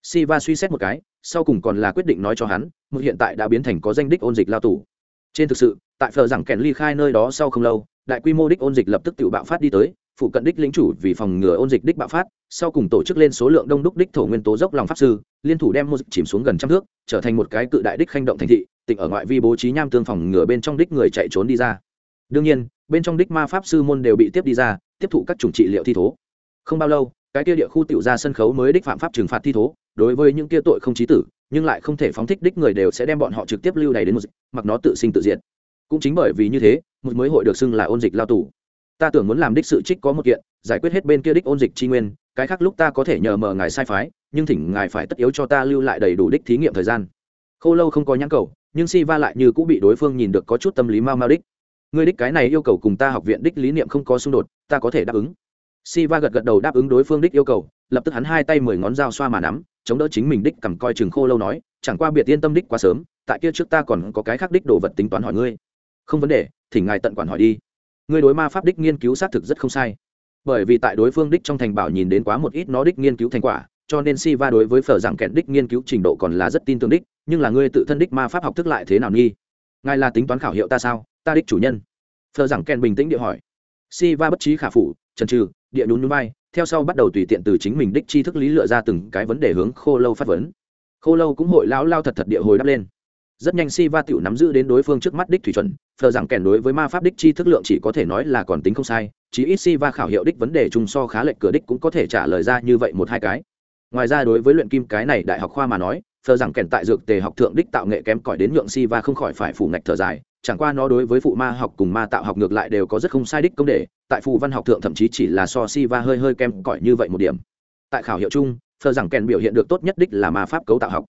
Si va suy xét một cái, sau cùng còn là quyết định nói cho hắn, một hiện tại đã biến thành có danh đích ôn dịch lao tù. Trên thực sự, tại phờ rằng kèn ly khai nơi đó sau không lâu, đại quy mô đích ôn dịch lập tức tự bạo phát đi tới phụ cận đích lĩnh chủ vì phòng ngừa ôn dịch đích bạo phát, sau cùng tổ chức lên số lượng đông đúc đích thổ nguyên tố dốc lòng pháp sư, liên thủ đem mô dịch chìm xuống gần trăm thước, trở thành một cái cự đại đích khanh động thành thị tỉnh ở ngoại vi bố trí nham tương phòng ngừa bên trong đích người chạy trốn đi ra. Đương nhiên, bên trong đích ma pháp sư môn đều bị tiếp đi ra, tiếp thụ các chủng trị liệu thi thố. Không bao lâu, cái kia địa khu tiểu ra sân khấu mới đích phạm pháp trừng phạt thi thố, đối với những kia tội không chí tử, nhưng lại không thể phóng thích đích người đều sẽ đem bọn họ trực tiếp lưu đày đến một dịch, mặc nó tự sinh tự diệt. Cũng chính bởi vì như thế một mới hội được xưng là ôn dịch lao tù ta tưởng muốn làm đích sự trích có một kiện giải quyết hết bên kia đích ôn dịch tri nguyên cái khác lúc ta có thể nhờ mờ ngài sai phái nhưng thỉnh ngài phải tất yếu cho ta lưu lại đầy đủ đích thí nghiệm thời gian Khô lâu không có nhãn cầu nhưng si va lại như cũng bị đối phương nhìn được có chút tâm lý mau mau đích ngươi đích cái này yêu cầu cùng ta học viện đích lý niệm không có xung đột ta có thể đáp ứng Siva gật gật đầu đáp ứng đối phương đích yêu cầu, lập tức hắn hai tay mười ngón dao xoa mà nắm, chống đỡ chính mình đích cầm coi chừng khô lâu nói, chẳng qua biệt yên tâm đích quá sớm, tại kia trước ta còn có cái khác đích đồ vật tính toán hỏi ngươi. Không vấn đề, thỉnh ngài tận quản hỏi đi. Ngươi đối ma pháp đích nghiên cứu xác thực rất không sai. Bởi vì tại đối phương đích trong thành bảo nhìn đến quá một ít nó đích nghiên cứu thành quả, cho nên Siva đối với phở rằng kẹn đích nghiên cứu trình độ còn là rất tin tưởng đích, nhưng là ngươi tự thân đích ma pháp học thức lại thế nào nghi? Ngài là tính toán khảo hiệu ta sao? Ta đích chủ nhân. Phở rằng kẹn bình tĩnh địa hỏi. Siva bất trí khả phủ, trần trừ, địa nhún núi bay theo sau bắt đầu tùy tiện từ chính mình đích tri thức lý lựa ra từng cái vấn đề hướng khô lâu phát vấn khô lâu cũng hội lão lao thật thật địa hồi đáp lên rất nhanh si va tiểu nắm giữ đến đối phương trước mắt đích thủy chuẩn phờ rằng kèn đối với ma pháp đích chi thức lượng chỉ có thể nói là còn tính không sai chỉ ít si va khảo hiệu đích vấn đề chung so khá lệch cửa đích cũng có thể trả lời ra như vậy một hai cái. Ngoài ra đối với luyện kim cái này đại học khoa mà nói phờ rằng kèn tại dược tề học thượng đích tạo nghệ kém cỏi đến nhượng si va không khỏi phải phủ ngạch thở dài, chẳng qua nó đối với phụ ma học cùng ma tạo học ngược lại đều có rất không sai đích công đề, tại phụ văn học thượng thậm chí chỉ là so si va hơi hơi kem cỏi như vậy một điểm. Tại khảo hiệu chung phờ rằng kèn biểu hiện được tốt nhất đích là ma pháp cấu tạo học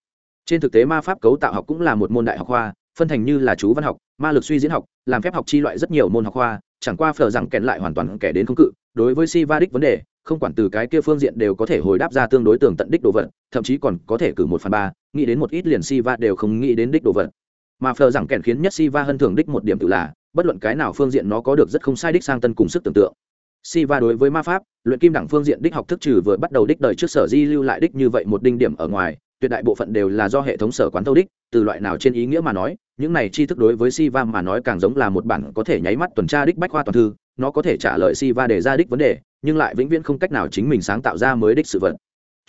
trên thực tế ma pháp cấu tạo học cũng là một môn đại học khoa, phân thành như là chú văn học, ma lực suy diễn học, làm phép học chi loại rất nhiều môn học khoa, chẳng qua phờ rằng kẹn lại hoàn toàn kẻ đến không cự. Đối với si va đích vấn đề, không quản từ cái kia phương diện đều có thể hồi đáp ra tương đối tường tận đích đồ vật, thậm chí còn có thể cử một phần ba, nghĩ đến một ít liền si va đều không nghĩ đến đích đồ vật. Mà phờ rằng kèn khiến nhất si va hơn thường đích một điểm tự là, bất luận cái nào phương diện nó có được rất không sai đích sang tân cùng sức tưởng tượng. Si va đối với ma pháp, luyện kim đẳng phương diện đích học thức trừ vừa bắt đầu đích đời trước sở di lưu lại đích như vậy một đinh điểm ở ngoài tuyệt đại bộ phận đều là do hệ thống sở quán thâu đích, từ loại nào trên ý nghĩa mà nói, những này tri thức đối với Siva mà nói càng giống là một bản có thể nháy mắt tuần tra đích bách khoa toàn thư, nó có thể trả lời Siva để ra đích vấn đề, nhưng lại vĩnh viễn không cách nào chính mình sáng tạo ra mới đích sự vật.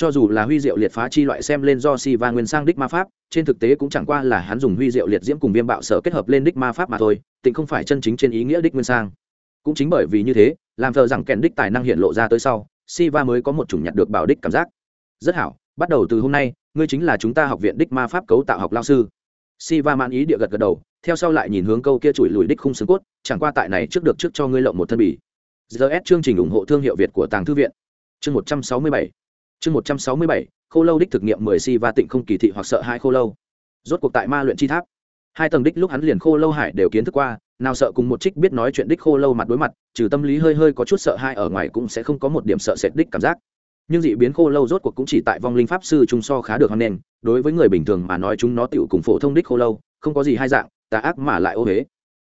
Cho dù là huy diệu liệt phá chi loại xem lên do si va nguyên sang đích ma pháp, trên thực tế cũng chẳng qua là hắn dùng huy diệu liệt diễm cùng viêm bạo sở kết hợp lên đích ma pháp mà thôi, tịnh không phải chân chính trên ý nghĩa đích nguyên sang. Cũng chính bởi vì như thế, làm thờ rằng kèn đích tài năng hiện lộ ra tới sau si va mới có một chủng nhặt được bảo đích cảm giác. Rất hảo bắt đầu từ hôm nay, ngươi chính là chúng ta học viện đích ma pháp cấu tạo học lao sư. Si va mãn ý địa gật gật đầu, theo sau lại nhìn hướng câu kia chùi lùi đích khung xương cốt, chẳng qua tại này trước được trước cho ngươi lộng một thân bì. Gs chương trình ủng hộ thương hiệu việt của tàng thư viện. Chương một trăm sáu mươi bảy. Chương một trăm sáu mươi bảy, khô lâu đích thực nghiệm mười si va tịnh không kỳ thị hoặc sợ hai khô lâu. Rốt cuộc tại ma luyện chi tháp. Hai tầng đích lúc hắn liền khô lâu hải đều kiến thức qua, nào sợ cùng một trích biết nói chuyện đích khô lâu mặt đối mặt, trừ tâm lý hơi hơi có chút sợ hai ở ngoài cũng sẽ không có một điểm sợ sệt đích cảm giác nhưng dị biến khô lâu rốt cuộc cũng chỉ tại vong linh pháp sư trung so khá được hoan nền đối với người bình thường mà nói chúng nó tựu cùng phổ thông đích khô lâu, không có gì hai dạng, tà ác mà lại ô huế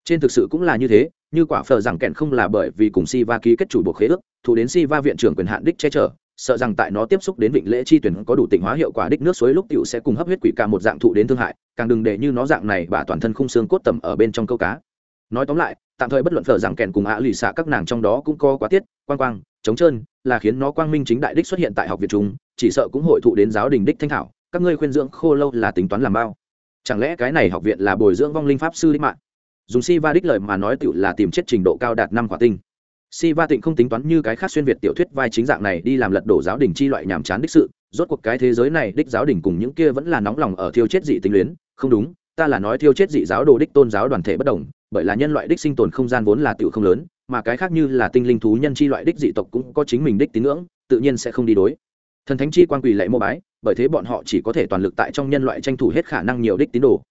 trên thực sự cũng là như thế, như quả phờ rằng kẹn không là bởi vì cùng si va ký kết chủ buộc khế ước, thủ đến si va viện trưởng quyền hạn đích che chở, sợ rằng tại nó tiếp xúc đến vịnh lễ chi tuyển có đủ tỉnh hóa hiệu quả đích nước suối lúc tiểu sẽ cùng hấp huyết quỷ ca một dạng thụ đến thương hại, càng đừng để như nó dạng này bà toàn thân khung xương cốt tầm ở bên trong câu cá nói tóm lại, tạm thời bất luận phở rằng kèn cùng ạ lì xạ các nàng trong đó cũng có quá tiết, quang quang chống trơn, là khiến nó quang minh chính đại đích xuất hiện tại học viện chúng, chỉ sợ cũng hội thụ đến giáo đình đích thanh thảo. Các ngươi khuyên dưỡng khô lâu là tính toán làm bao? Chẳng lẽ cái này học viện là bồi dưỡng vong linh pháp sư đích mạng dùng si va đích lời mà nói tựu là tìm chết trình độ cao đạt năm quả tinh. Si va tịnh không tính toán như cái khác xuyên việt tiểu thuyết vai chính dạng này đi làm lật đổ giáo đình chi loại nhàm chán đích sự. Rốt cuộc cái thế giới này đích giáo đình cùng những kia vẫn là nóng lòng ở thiêu chết dị tính luyến. Không đúng ta là nói thiêu chết dị giáo đồ đích tôn giáo đoàn thể bất đồng, bởi là nhân loại đích sinh tồn không gian vốn là tiểu không lớn, mà cái khác như là tinh linh thú nhân chi loại đích dị tộc cũng có chính mình đích tín ngưỡng, tự nhiên sẽ không đi đối. Thần thánh chi quan quỳ lệ mô bái, bởi thế bọn họ chỉ có thể toàn lực tại trong nhân loại tranh thủ hết khả năng nhiều đích tín đồ.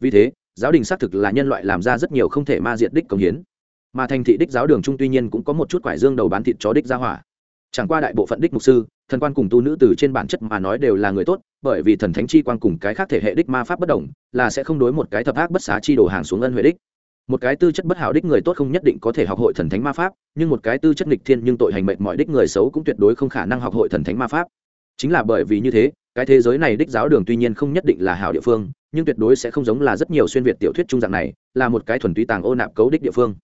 Vì thế, giáo đình xác thực là nhân loại làm ra rất nhiều không thể ma diệt đích công hiến. Mà thành thị đích giáo đường trung tuy nhiên cũng có một chút quải dương đầu bán thịt chó đích ra hỏa chẳng qua đại bộ phận đích mục sư, thần quan cùng tu nữ từ trên bản chất mà nói đều là người tốt, bởi vì thần thánh chi quan cùng cái khác thể hệ đích ma pháp bất đồng, là sẽ không đối một cái thập ác bất xá chi đồ hàng xuống ân huệ đích. Một cái tư chất bất hảo đích người tốt không nhất định có thể học hội thần thánh ma pháp, nhưng một cái tư chất nghịch thiên nhưng tội hành mệnh mọi đích người xấu cũng tuyệt đối không khả năng học hội thần thánh ma pháp. Chính là bởi vì như thế, cái thế giới này đích giáo đường tuy nhiên không nhất định là hảo địa phương, nhưng tuyệt đối sẽ không giống là rất nhiều xuyên việt tiểu thuyết trung dạng này, là một cái thuần túy tàng ô nạp cấu đích địa phương.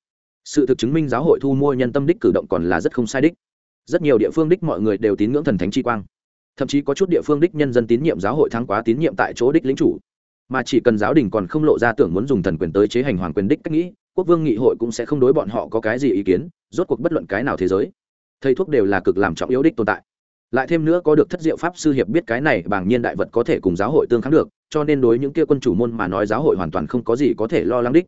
Sự thực chứng minh giáo hội thu mua nhân tâm đích cử động còn là rất không sai đích rất nhiều địa phương đích mọi người đều tín ngưỡng thần thánh chi quang. Thậm chí có chút địa phương đích nhân dân tín nhiệm giáo hội thắng quá tín nhiệm tại chỗ đích lính chủ. Mà chỉ cần giáo đình còn không lộ ra tưởng muốn dùng thần quyền tới chế hành hoàng quyền đích cách nghĩ, quốc vương nghị hội cũng sẽ không đối bọn họ có cái gì ý kiến, rốt cuộc bất luận cái nào thế giới. Thầy thuốc đều là cực làm trọng yếu đích tồn tại. Lại thêm nữa có được thất diệu pháp sư hiệp biết cái này bảng nhiên đại vật có thể cùng giáo hội tương kháng được, cho nên đối những kia quân chủ môn mà nói giáo hội hoàn toàn không có gì có thể lo lắng đích.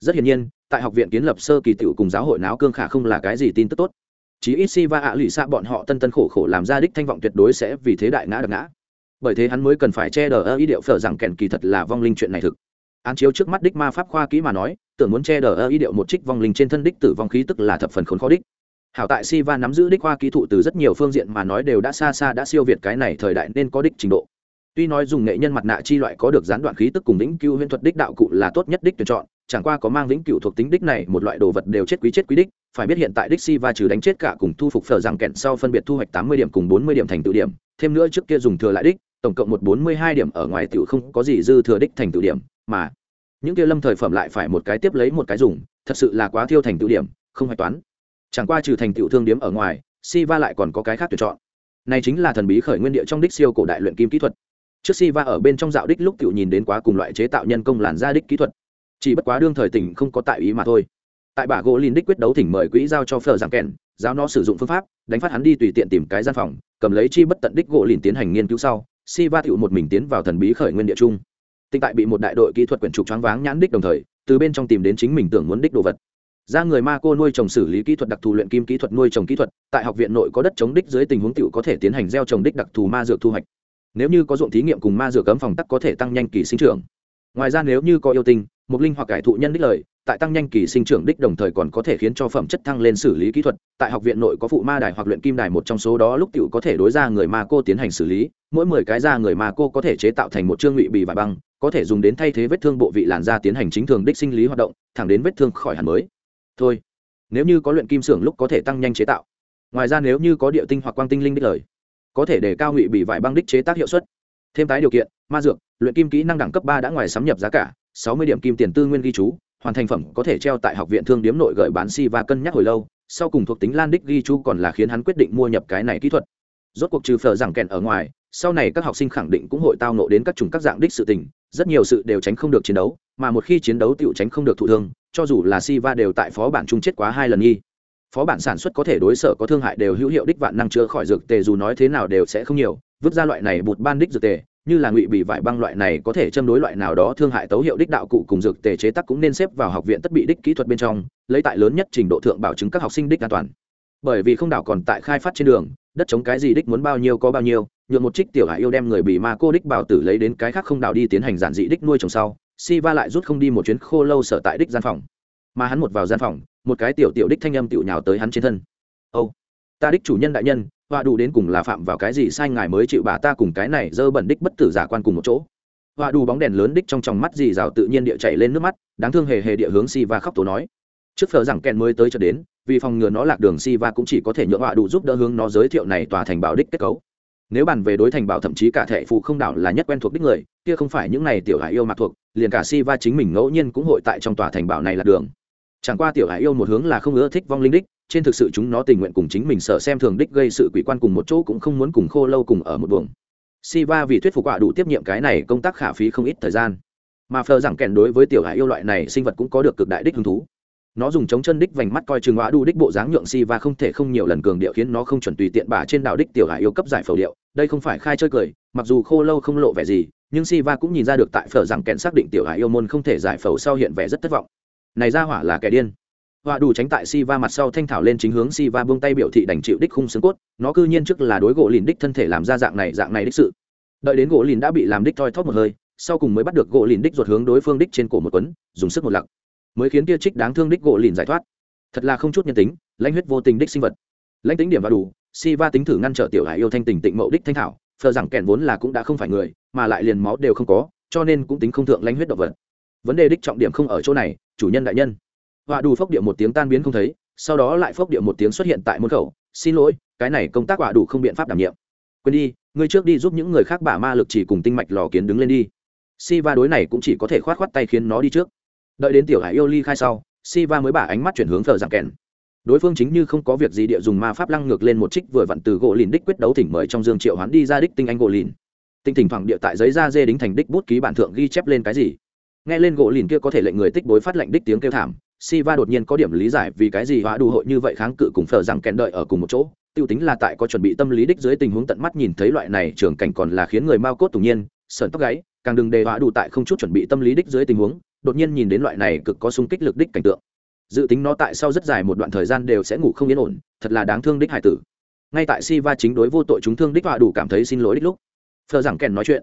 Rất hiển nhiên, tại học viện kiến lập sơ kỳ tiểu cùng giáo hội náo cương khả không là cái gì tin tức tốt chí ít si va ạ lụy xạ bọn họ tân tân khổ khổ làm ra đích thanh vọng tuyệt đối sẽ vì thế đại ngã đặc ngã. Bởi thế hắn mới cần phải che đờ ơ ý điệu phở rằng kèn kỳ thật là vong linh chuyện này thực. Án chiếu trước mắt đích ma pháp khoa kỹ mà nói, tưởng muốn che đờ ơ ý điệu một trích vong linh trên thân đích tử vong khí tức là thập phần khốn khó đích. Hảo tại Siva nắm giữ đích khoa kỹ thuật từ rất nhiều phương diện mà nói đều đã xa xa đã siêu việt cái này thời đại nên có đích trình độ. Tuy nói dùng nghệ nhân mặt nạ chi loại có được gián đoạn khí tức cùng lĩnh cưu huyễn thuật đích đạo cụ là tốt nhất đích tuyển chọn, chẳng qua có mang lĩnh cựu thuộc tính đích này, một loại đồ vật đều chết quý chết quý đích phải biết hiện tại đích si và trừ đánh chết cả cùng thu phục phở rằng kẹn sau phân biệt thu hoạch tám mươi điểm cùng bốn mươi điểm thành tựu điểm, thêm nữa trước kia dùng thừa lại đích tổng cộng một bốn mươi hai điểm ở ngoài tiểu không có gì dư thừa đích thành tựu điểm, mà những kia lâm thời phẩm lại phải một cái tiếp lấy một cái dùng, thật sự là quá thiêu thành tựu điểm, không hạch toán. Chẳng qua trừ thành tựu thương điểm ở ngoài si va lại còn có cái khác tuyển chọn. Này chính là thần bí khởi nguyên địa trong đích siêu cổ đại luyện kim kỹ thuật. Trước si va ở bên trong dạo đích lúc tiểu nhìn đến quá cùng loại chế tạo nhân công làn da đích kỹ thuật. Chỉ bất quá đương thời tỉnh không có tại ý mà thôi tại bả gỗ lìn đích quyết đấu thỉnh mời quỹ giao cho phờ giảng kèn giáo nó sử dụng phương pháp, đánh phát hắn đi tùy tiện tìm cái gian phòng, cầm lấy chi bất tận đích gỗ lìn tiến hành nghiên cứu sau, si va tựu một mình tiến vào thần bí khởi nguyên địa trung. Tinh tại bị một đại đội kỹ thuật quyển trục choáng váng nhãn đích đồng thời, từ bên trong tìm đến chính mình tưởng muốn đích đồ vật. Ra người ma cô nuôi trồng xử lý kỹ thuật đặc thù luyện kim kỹ thuật nuôi trồng kỹ thuật, tại học viện nội có đất chống đích dưới tình huống tựu có thể tiến hành gieo trồng đích đặc thù ma dược thu hoạch. Nếu như có ruộng thí nghiệm cùng ma dược cấm phòng tắc có thể tăng nhanh kỳ sinh trưởng. Ngoài ra nếu như có yêu tinh, mục linh hoặc cải thụ nhân đích lời tại tăng nhanh kỳ sinh trưởng đích đồng thời còn có thể khiến cho phẩm chất thăng lên xử lý kỹ thuật. Tại học viện nội có phụ ma đài hoặc luyện kim đài một trong số đó lúc t có thể đối ra người ma cô tiến hành xử lý. Mỗi mười cái da người ma cô có thể chế tạo thành một chương ngụy bì và băng, có thể dùng đến thay thế vết thương bộ vị làn da tiến hành chính thường đích sinh lý hoạt động, thẳng đến vết thương khỏi hẳn mới. Thôi, nếu như có luyện kim xưởng lúc có thể tăng nhanh chế tạo. Ngoài ra nếu như có địa tinh hoặc quang tinh linh đích lời, có thể để cao ngụy bị vải băng đích chế tác hiệu suất. Thêm tái điều kiện, ma dược, luyện kim kỹ năng đẳng cấp ba đã ngoài sắm nhập giá cả, sáu mươi điểm kim tiền tư nguyên ghi chú hoàn thành phẩm có thể treo tại học viện thương điếm nội gợi bán si và cân nhắc hồi lâu, sau cùng thuộc tính lan đích ghi chú còn là khiến hắn quyết định mua nhập cái này kỹ thuật. Rốt cuộc trừ phở rằng kèn ở ngoài, sau này các học sinh khẳng định cũng hội tao nộ đến các chủng các dạng đích sự tình, rất nhiều sự đều tránh không được chiến đấu, mà một khi chiến đấu tựu tránh không được thụ thương, cho dù là si va đều tại phó bản chung chết quá hai lần nghi. Phó bản sản xuất có thể đối sở có thương hại đều hữu hiệu đích vạn năng chữa khỏi dược tề dù nói thế nào đều sẽ không nhiều, vứt ra loại này bụt ban đích dược tề như là ngụy bị vải băng loại này có thể châm đối loại nào đó thương hại tấu hiệu đích đạo cụ cùng dược tề chế tác cũng nên xếp vào học viện tất bị đích kỹ thuật bên trong, lấy tại lớn nhất trình độ thượng bảo chứng các học sinh đích an toàn. Bởi vì không đảo còn tại khai phát trên đường, đất chống cái gì đích muốn bao nhiêu có bao nhiêu nhuộm một trích tiểu hạ yêu đem người bị ma cô đích bảo tử lấy đến cái khác không đảo đi tiến hành giản dị đích nuôi trồng sau si va lại rút không đi một chuyến khô lâu sở tại đích gian phòng. Mà hắn một vào gian phòng, một cái tiểu tiểu đích thanh âm tiểu nhào tới hắn trên thân. Âu, ta đích chủ nhân đại nhân họa đủ đến cùng là phạm vào cái gì sai ngài mới chịu bà ta cùng cái này dơ bẩn đích bất tử giả quan cùng một chỗ. Họa đủ bóng đèn lớn đích trong tròng mắt gì rào tự nhiên địa chạy lên nước mắt, đáng thương hề hề địa hướng si và khóc tố nói. Trước phở rằng kèn mới tới cho đến, vì phòng ngừa nó lạc đường si và cũng chỉ có thể nhượng họa đủ giúp đỡ hướng nó giới thiệu này tòa thành bảo đích kết cấu. Nếu bàn về đối thành bảo thậm chí cả thể phụ không đảo là nhất quen thuộc đích người, kia không phải những này tiểu hải yêu mặc thuộc, liền cả si va chính mình ngẫu nhiên cũng hội tại trong tòa thành bảo này là đường. Chẳng qua tiểu hải yêu một hướng là không ưa thích vong linh đích trên thực sự chúng nó tình nguyện cùng chính mình sợ xem thường đích gây sự quỷ quan cùng một chỗ cũng không muốn cùng khô lâu cùng ở một buồng. Siva vì thuyết phục quả đủ tiếp nhiệm cái này công tác khả phí không ít thời gian. Mà phờ rằng kèn đối với tiểu hải yêu loại này sinh vật cũng có được cực đại đích hứng thú. Nó dùng chống chân đích vành mắt coi chừng quả đủ đích bộ dáng nhượng Siva không thể không nhiều lần cường điệu khiến nó không chuẩn tùy tiện bà trên đạo đích tiểu hải yêu cấp giải phẫu điệu. Đây không phải khai chơi cười, mặc dù khô lâu không lộ vẻ gì, nhưng Siva cũng nhìn ra được tại phở rằng kèn xác định tiểu hải yêu môn không thể giải phẫu sau hiện vẻ rất thất vọng. Này ra hỏa là kẻ điên họa đủ tránh tại si va mặt sau thanh thảo lên chính hướng si va buông tay biểu thị đành chịu đích khung xương cốt, nó cư nhiên trước là đối gỗ lìn đích thân thể làm ra dạng này dạng này đích sự. Đợi đến gỗ lìn đã bị làm đích thoi thóp một hơi, sau cùng mới bắt được gỗ lìn đích ruột hướng đối phương đích trên cổ một quấn, dùng sức một lặng mới khiến kia trích đáng thương đích gỗ lìn giải thoát. Thật là không chút nhân tính, lãnh huyết vô tình đích sinh vật. Lãnh tính điểm và đủ si va tính thử ngăn trở tiểu hải yêu thanh tình tịnh mậu đích thanh thảo, phờ rằng kẹn vốn là cũng đã không phải người, mà lại liền máu đều không có, cho nên cũng tính không thượng lãnh huyết động vật. Vấn đề đích trọng điểm không ở chỗ này, chủ nhân đại nhân họa đủ phốc địa một tiếng tan biến không thấy, sau đó lại phốc địa một tiếng xuất hiện tại môn khẩu. Xin lỗi, cái này công tác họa đủ không biện pháp đảm nhiệm. Quên đi, ngươi trước đi giúp những người khác bả ma lực chỉ cùng tinh mạch lò kiến đứng lên đi. Si va đối này cũng chỉ có thể khoát khoát tay khiến nó đi trước. Đợi đến tiểu hải yêu ly khai sau si va mới bả ánh mắt chuyển hướng thờ giảng kèn. Đối phương chính như không có việc gì địa dùng ma pháp lăng ngược lên một trích vừa vặn từ gỗ lìn đích quyết đấu thỉnh mời trong dương triệu hoán đi ra đích tinh anh gỗ lìn. Tinh thỉnh thoảng địa tại giấy da dê đính thành đích bút ký bản thượng ghi chép lên cái gì. Nghe lên gỗ lìn kia có thể lệnh người tích bối phát lệnh đích tiếng kêu thảm. Siva đột nhiên có điểm lý giải vì cái gì hóa đủ hội như vậy kháng cự cùng phở rằng kẹn đợi ở cùng một chỗ. Tiêu tính là tại có chuẩn bị tâm lý đích dưới tình huống tận mắt nhìn thấy loại này trường cảnh còn là khiến người mau cốt tủng nhiên, sợn tóc gáy, càng đừng đề hóa đủ tại không chút chuẩn bị tâm lý đích dưới tình huống, đột nhiên nhìn đến loại này cực có sung kích lực đích cảnh tượng. Dự tính nó tại sau rất dài một đoạn thời gian đều sẽ ngủ không yên ổn, thật là đáng thương đích hải tử. Ngay tại Siva chính đối vô tội chúng thương đích hóa đủ cảm thấy xin lỗi đích lúc, phở rằng kèn nói chuyện,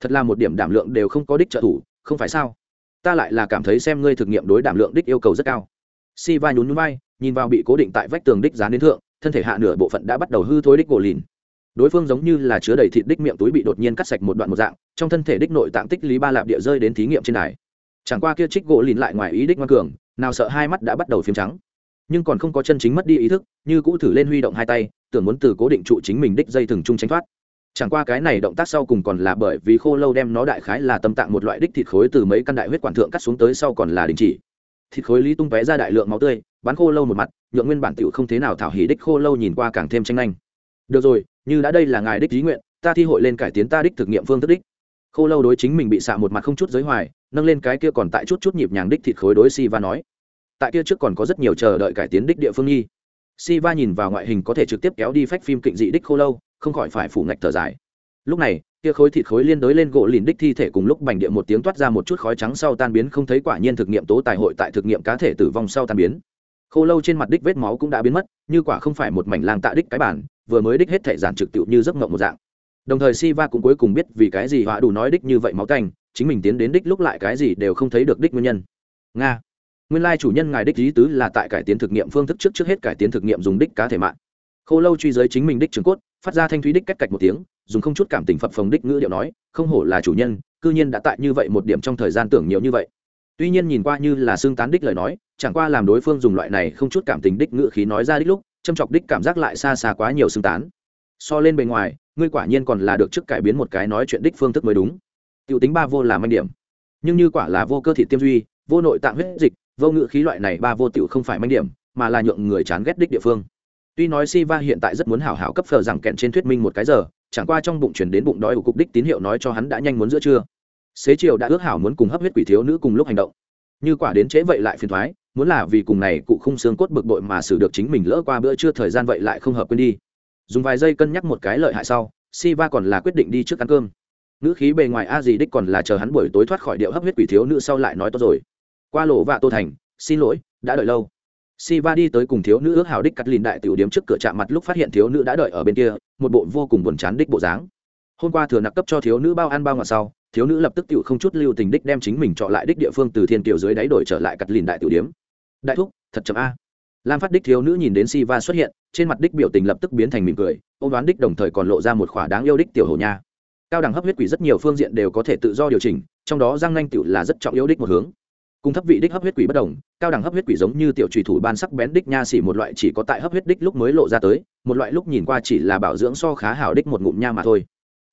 thật là một điểm đảm lượng đều không có đích trợ thủ, không phải sao? Ta lại là cảm thấy xem ngươi thực nghiệm đối đảm lượng đích yêu cầu rất cao. Si vai nhún núi vai, nhìn vào bị cố định tại vách tường đích dán đến thượng, thân thể hạ nửa bộ phận đã bắt đầu hư thối đích gỗ lìn. Đối phương giống như là chứa đầy thịt đích miệng túi bị đột nhiên cắt sạch một đoạn một dạng, trong thân thể đích nội tạng tích lý ba lạp địa rơi đến thí nghiệm trên đài. Chẳng qua kia trích gỗ lìn lại ngoài ý đích ngoan cường, nào sợ hai mắt đã bắt đầu phiếm trắng. Nhưng còn không có chân chính mất đi ý thức, như cũ thử lên huy động hai tay, tưởng muốn từ cố định trụ chính mình đích dây thừng chung tránh thoát chẳng qua cái này động tác sau cùng còn là bởi vì khô lâu đem nó đại khái là tâm tạng một loại đích thịt khối từ mấy căn đại huyết quản thượng cắt xuống tới sau còn là đình chỉ. Thịt khối lý tung vé ra đại lượng máu tươi, bắn khô lâu một mặt, nhượng nguyên bản tựu không thế nào thảo hỉ đích khô lâu nhìn qua càng thêm tranh nhanh được rồi, như đã đây là ngài đích ý nguyện, ta thi hội lên cải tiến ta đích thực nghiệm phương thức đích. Khô lâu đối chính mình bị xạ một mặt không chút giới hoài, nâng lên cái kia còn tại chút chút nhịp nhàng đích thịt khối đối si va nói. Tại kia trước còn có rất nhiều chờ đợi cải tiến đích địa phương nhi si va nhìn vào ngoại hình có thể trực tiếp kéo đi phách phim kịnh dị đích khô lâu không khỏi phải phủ ngạch thở dài. Lúc này kia khối thịt khối liên đối lên gỗ lìn đích thi thể cùng lúc bành địa một tiếng toát ra một chút khói trắng sau tan biến không thấy quả nhiên thực nghiệm tố tài hội tại thực nghiệm cá thể tử vong sau tan biến. Khô lâu trên mặt đích vết máu cũng đã biến mất, như quả không phải một mảnh lang tạ đích cái bản, vừa mới đích hết thể giản trực tiệu như giấc ngộng một dạng. Đồng thời si va cũng cuối cùng biết vì cái gì họa đủ nói đích như vậy máu canh chính mình tiến đến đích lúc lại cái gì đều không thấy được đích nguyên nhân. Nga. Nguyên lai chủ nhân ngài đích lý tứ là tại cải tiến thực nghiệm phương thức trước trước hết cải tiến thực nghiệm dùng đích cá thể mạng khô lâu truy giới chính mình đích trường cốt, phát ra thanh thúy đích cách cạch một tiếng, dùng không chút cảm tình phập phồng đích ngữ điệu nói, không hổ là chủ nhân, cư nhiên đã tại như vậy một điểm trong thời gian tưởng nhiều như vậy. Tuy nhiên nhìn qua như là xương tán đích lời nói, chẳng qua làm đối phương dùng loại này không chút cảm tình đích ngữ khí nói ra đích lúc, châm chọc đích cảm giác lại xa xa quá nhiều xương tán. So lên bề ngoài, ngươi quả nhiên còn là được trước cải biến một cái nói chuyện đích phương thức mới đúng. T i ể u tính ba vô là manh điểm. Nhưng như quả là vô cơ thị tiêm duy, vô nội tạng huyết dịch, vô ngữ khí loại này ba vô t i ể u không phải manh điểm, mà là nhượng người chán ghét đích địa phương tuy nói si va hiện tại rất muốn hảo hảo cấp phờ rằng kẹn trên thuyết minh một cái giờ, chẳng qua trong bụng chuyển đến bụng đói của cục đích tín hiệu nói cho hắn đã nhanh muốn giữa trưa. Xế chiều đã ước hảo muốn cùng hấp huyết quỷ thiếu nữ cùng lúc hành động. Như quả đến trễ vậy lại phiền thoái, muốn là vì cùng này cụ không xương cốt bực bội mà xử được chính mình lỡ qua bữa trưa thời gian vậy lại không hợp quên đi. Dùng vài giây cân nhắc một cái lợi hại sau si va còn là quyết định đi trước ăn cơm. Nữ khí bề ngoài a gì đích còn là chờ hắn buổi tối thoát khỏi điệu hấp huyết quỷ thiếu nữ sau lại nói tốt rồi. Qua lộ vạ tô thành, xin lỗi, đã đợi lâu si va đi tới cùng thiếu nữ ước hảo đích cắt lìn đại tiểu điếm trước cửa chạm mặt lúc phát hiện thiếu nữ đã đợi ở bên kia, một bộ vô cùng buồn chán đích bộ dáng. Hôm qua thừa nặc cấp cho thiếu nữ bao ăn bao ngọt sau, thiếu nữ lập tức tự không chút lưu tình đích đem chính mình trọ lại đích địa phương từ thiên kiều dưới đáy đổi trở lại cắt lìn đại tiểu điếm. Đại thúc, thật chậm a. Lam phát đích thiếu nữ nhìn đến si va xuất hiện, trên mặt đích biểu tình lập tức biến thành mỉm cười, ô đoán đích đồng thời còn lộ ra một khỏa đáng yêu đích tiểu hồ nha. Cao đẳng hấp huyết quỷ rất nhiều phương diện đều có thể tự do điều chỉnh, trong đó giang nanh tiểu là rất trọng yếu đích một hướng cùng thấp vị đích hấp huyết quỷ bất đồng, cao đẳng hấp huyết quỷ giống như tiểu trùy thủ ban sắc bén đích nha xỉ một loại chỉ có tại hấp huyết đích lúc mới lộ ra tới, một loại lúc nhìn qua chỉ là bảo dưỡng so khá hảo đích một ngụm nha mà thôi.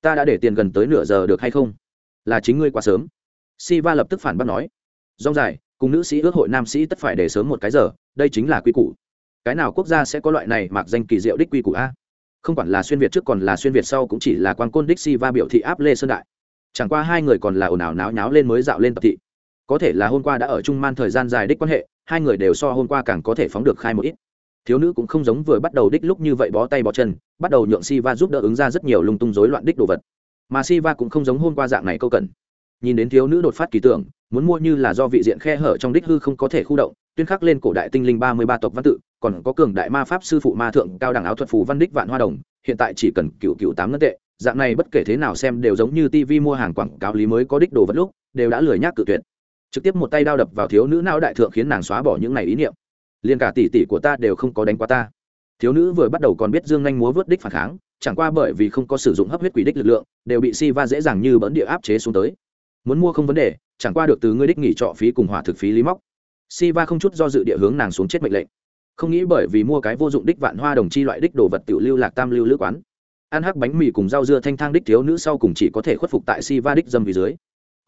Ta đã để tiền gần tới nửa giờ được hay không? Là chính ngươi quá sớm. Si va lập tức phản bác nói. Rong dài, cùng nữ sĩ ước hội nam sĩ tất phải để sớm một cái giờ, đây chính là quy củ. Cái nào quốc gia sẽ có loại này mặc danh kỳ diệu đích quy củ a? Không quản là xuyên việt trước còn là xuyên việt sau cũng chỉ là quan côn đích si va biểu thị áp lê sơn đại. Chẳng qua hai người còn là ồn ào náo nháo lên mới dạo lên tập thị có thể là hôm qua đã ở chung man thời gian dài đích quan hệ, hai người đều so hôm qua càng có thể phóng được khai một ít. Thiếu nữ cũng không giống vừa bắt đầu đích lúc như vậy bó tay bó chân, bắt đầu nhượng si va giúp đỡ ứng ra rất nhiều lung tung rối loạn đích đồ vật. Mà si va cũng không giống hôm qua dạng này câu cần nhìn đến thiếu nữ đột phát kỳ tưởng, muốn mua như là do vị diện khe hở trong đích hư không có thể khu động, tuyên khắc lên cổ đại tinh linh ba mươi ba tộc văn tự, còn có cường đại ma pháp sư phụ ma thượng, cao đẳng áo thuật phù văn đích vạn hoa đồng, hiện tại chỉ cần cựu cựu tám ngân tệ, dạng này bất kể thế nào xem đều giống như tv mua hàng quảng cáo lý mới có đích đồ vật lúc, đều đã lười nhác cự tuyệt trực tiếp một tay đao đập vào thiếu nữ não đại thượng khiến nàng xóa bỏ những này ý niệm. Liền cả tỷ tỷ của ta đều không có đánh qua ta. Thiếu nữ vừa bắt đầu còn biết dương nhanh múa vớt đích phản kháng, chẳng qua bởi vì không có sử dụng hấp huyết quỷ đích lực lượng, đều bị si va dễ dàng như bỡn địa áp chế xuống tới. Muốn mua không vấn đề, chẳng qua được từ ngươi đích nghỉ trọ phí cùng hỏa thực phí lý móc. Si va không chút do dự địa hướng nàng xuống chết mệnh lệnh. Không nghĩ bởi vì mua cái vô dụng đích vạn hoa đồng chi loại đích đồ vật tiểu lưu lạc tam lưu lữ quán. Ăn hắc bánh mì cùng rau dưa thanh thang đích thiếu nữ sau cùng chỉ có thể khuất phục tại si va đích dâm vì dưới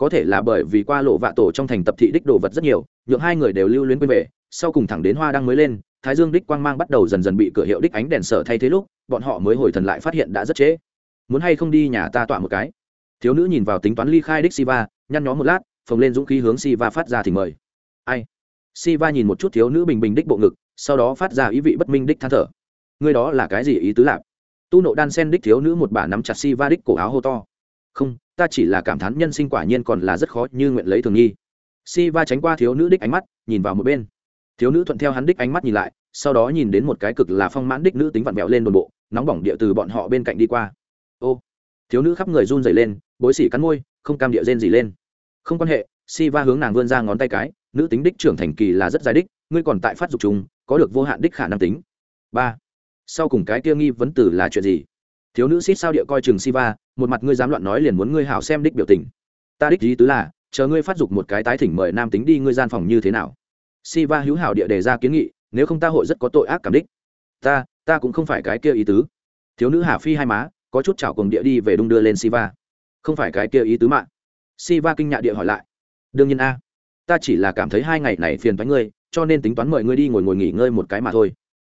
có thể là bởi vì qua lộ vạ tổ trong thành tập thị đích đồ vật rất nhiều, nhượng hai người đều lưu luyến quên về, sau cùng thẳng đến hoa đăng mới lên, thái dương đích quang mang bắt đầu dần dần bị cửa hiệu đích ánh đèn sở thay thế lúc, bọn họ mới hồi thần lại phát hiện đã rất trễ. Muốn hay không đi nhà ta tọa một cái? Thiếu nữ nhìn vào tính toán ly khai đích siva, nhăn nhó một lát, phồng lên dũng khí hướng siva phát ra thì mời. Ai? Siva nhìn một chút thiếu nữ bình bình đích bộ ngực, sau đó phát ra ý vị bất minh đích than thở. Người đó là cái gì ý tứ lạp tu nộ đan sen đích thiếu nữ một bà nắm chặt siva đích cổ áo hô to không, ta chỉ là cảm thán nhân sinh quả nhiên còn là rất khó như nguyện lấy thường nghi. Si va tránh qua thiếu nữ đích ánh mắt, nhìn vào một bên. Thiếu nữ thuận theo hắn đích ánh mắt nhìn lại, sau đó nhìn đến một cái cực là phong mãn đích nữ tính vặn vẹo lên đồn bộ, nóng bỏng địa từ bọn họ bên cạnh đi qua. Ô, thiếu nữ khắp người run dày lên, bối xỉ cắn môi, không cam địa rên gì lên. Không quan hệ si va hướng nàng vươn ra ngón tay cái, nữ tính đích trưởng thành kỳ là rất dài đích, ngươi còn tại phát dục chúng, có được vô hạn đích khả năng tính. Ba, sau cùng cái kia nghi vấn tử là chuyện gì? Thiếu nữ xít sao địa coi chừng siva, một mặt ngươi dám loạn nói liền muốn ngươi hảo xem đích biểu tình. Ta đích ý tứ là, chờ ngươi phát dục một cái tái thỉnh mời nam tính đi ngươi gian phòng như thế nào. Siva hữu hảo địa đề ra kiến nghị, nếu không ta hội rất có tội ác cảm đích. Ta ta cũng không phải cái kia ý tứ. Thiếu nữ hà phi hai má, có chút chảo cùng địa đi về đung đưa lên siva. Không phải cái kia ý tứ mạng siva kinh nhạ địa hỏi lại. Đương nhiên a, ta chỉ là cảm thấy hai ngày này phiền thoái ngươi, cho nên tính toán mời ngươi đi ngồi ngồi nghỉ ngơi một cái mà thôi.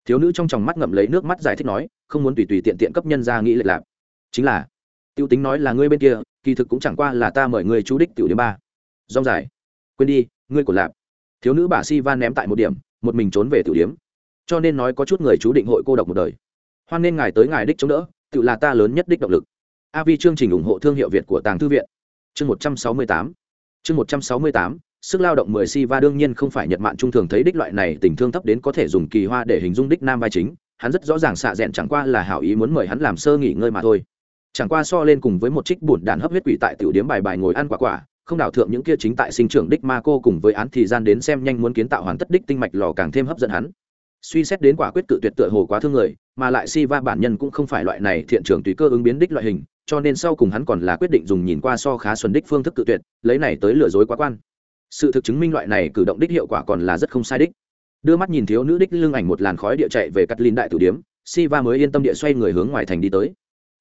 Thiếu nữ trong tròng mắt ngậm lấy nước mắt giải thích nói không muốn tùy tùy tiện tiện cấp nhân ra nghĩ lệch lạc. Chính là tiêu tính nói là ngươi bên kia, kỳ thực cũng chẳng qua là ta mời ngươi chú đích tiểu đến ba. Rong dài. Quên đi, ngươi của lạp. Thiếu nữ bà si van ném tại một điểm, một mình trốn về tiểu điếm cho nên nói có chút người chú định hội cô độc một đời. Hoan nên ngài tới ngài đích chống đỡ, tự là ta lớn nhất đích động lực. Av chương trình ủng hộ thương hiệu việt của tàng thư viện. Chương một trăm sáu mươi tám. Chương một trăm sáu mươi tám, sức lao động mười si va đương nhiên không phải nhật mạn trung thường thấy đích loại này tình thương thấp đến có thể dùng kỳ hoa để hình dung đích nam vai chính hắn rất rõ ràng xạ rẽn chẳng qua là hảo ý muốn mời hắn làm sơ nghỉ ngơi mà thôi. Chẳng qua so lên cùng với một trích bùn đàn hấp huyết quỷ tại tiểu điếm bài bài ngồi ăn quả quả, không đảo thượng những kia chính tại sinh trưởng đích ma cô cùng với án thì gian đến xem nhanh muốn kiến tạo hoàn tất đích tinh mạch lò càng thêm hấp dẫn hắn. Suy xét đến quả quyết cự tuyệt tựa hồ quá thương người, mà lại si va bản nhân cũng không phải loại này thiện trưởng tùy cơ ứng biến đích loại hình, cho nên sau cùng hắn còn là quyết định dùng nhìn qua so khá xuân đích phương thức cự tuyệt, lấy này tới lừa dối quá quan. Sự thực chứng minh loại này cử động đích hiệu quả còn là rất không sai đích đưa mắt nhìn thiếu nữ đích lưng ảnh một làn khói địa chạy về cắt linh đại tử điếm si va mới yên tâm địa xoay người hướng ngoài thành đi tới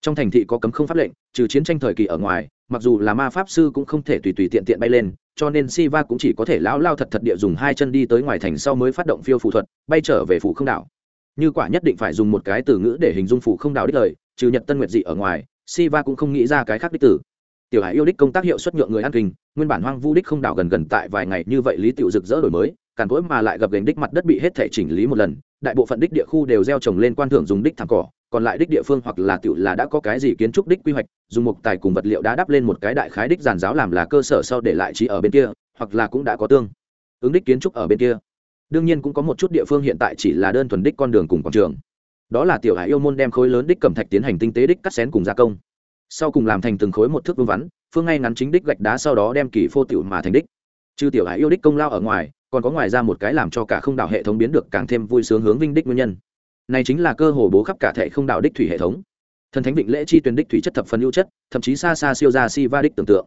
trong thành thị có cấm không pháp lệnh trừ chiến tranh thời kỳ ở ngoài mặc dù là ma pháp sư cũng không thể tùy tùy tiện tiện bay lên cho nên Siva cũng chỉ có thể lão lao thật thật địa dùng hai chân đi tới ngoài thành sau mới phát động phiêu phù thuật, bay trở về phủ không đảo. Như quả nhất định phải dùng một cái từ ngữ để hình dung phủ không đảo đích lời, trừ Nhật Tân Nguyệt dị ở ngoài, Siva cũng không nghĩ ra cái khác đích từ. Tiểu Hải yêu đích công tác hiệu suất nhượng người ăn kinh, nguyên bản hoang vu đích không đảo gần gần tại vài ngày như vậy lý tiểu rực rỡ đổi mới, càn cỗi mà lại gặp gành đích mặt đất bị hết thể chỉnh lý một lần, đại bộ phận đích địa khu đều gieo trồng lên quan thưởng dùng đích thảm cỏ, còn lại đích địa phương hoặc là tiểu là đã có cái gì kiến trúc đích quy hoạch, dùng mục tài cùng vật liệu đã đắp lên một cái đại khái đích giàn giáo làm là cơ sở sau để lại trí ở bên kia, hoặc là cũng đã có tương ứng đích kiến trúc ở bên kia. Đương nhiên cũng có một chút địa phương hiện tại chỉ là đơn thuần đích con đường cùng quảng trường. Đó là tiểu hải yêu môn đem khối lớn đích cẩm thạch tiến hành tinh tế đích cắt xén cùng gia công. Sau cùng làm thành từng khối một thước vương vắn phương ngay ngắn chính đích gạch đá sau đó đem kỳ phô tiểu mà thành đích. Trừ tiểu hải yêu đích công lao ở ngoài còn có ngoài ra một cái làm cho cả không đảo hệ thống biến được càng thêm vui sướng hướng vinh đích nguyên nhân. Này chính là cơ hồ bố khắp cả thể không đảo đích thủy hệ thống. Thần thánh vịnh lễ chi tuyến đích thủy chất thập phần ưu chất thậm chí xa xa siêu ra si va đích tưởng tượng.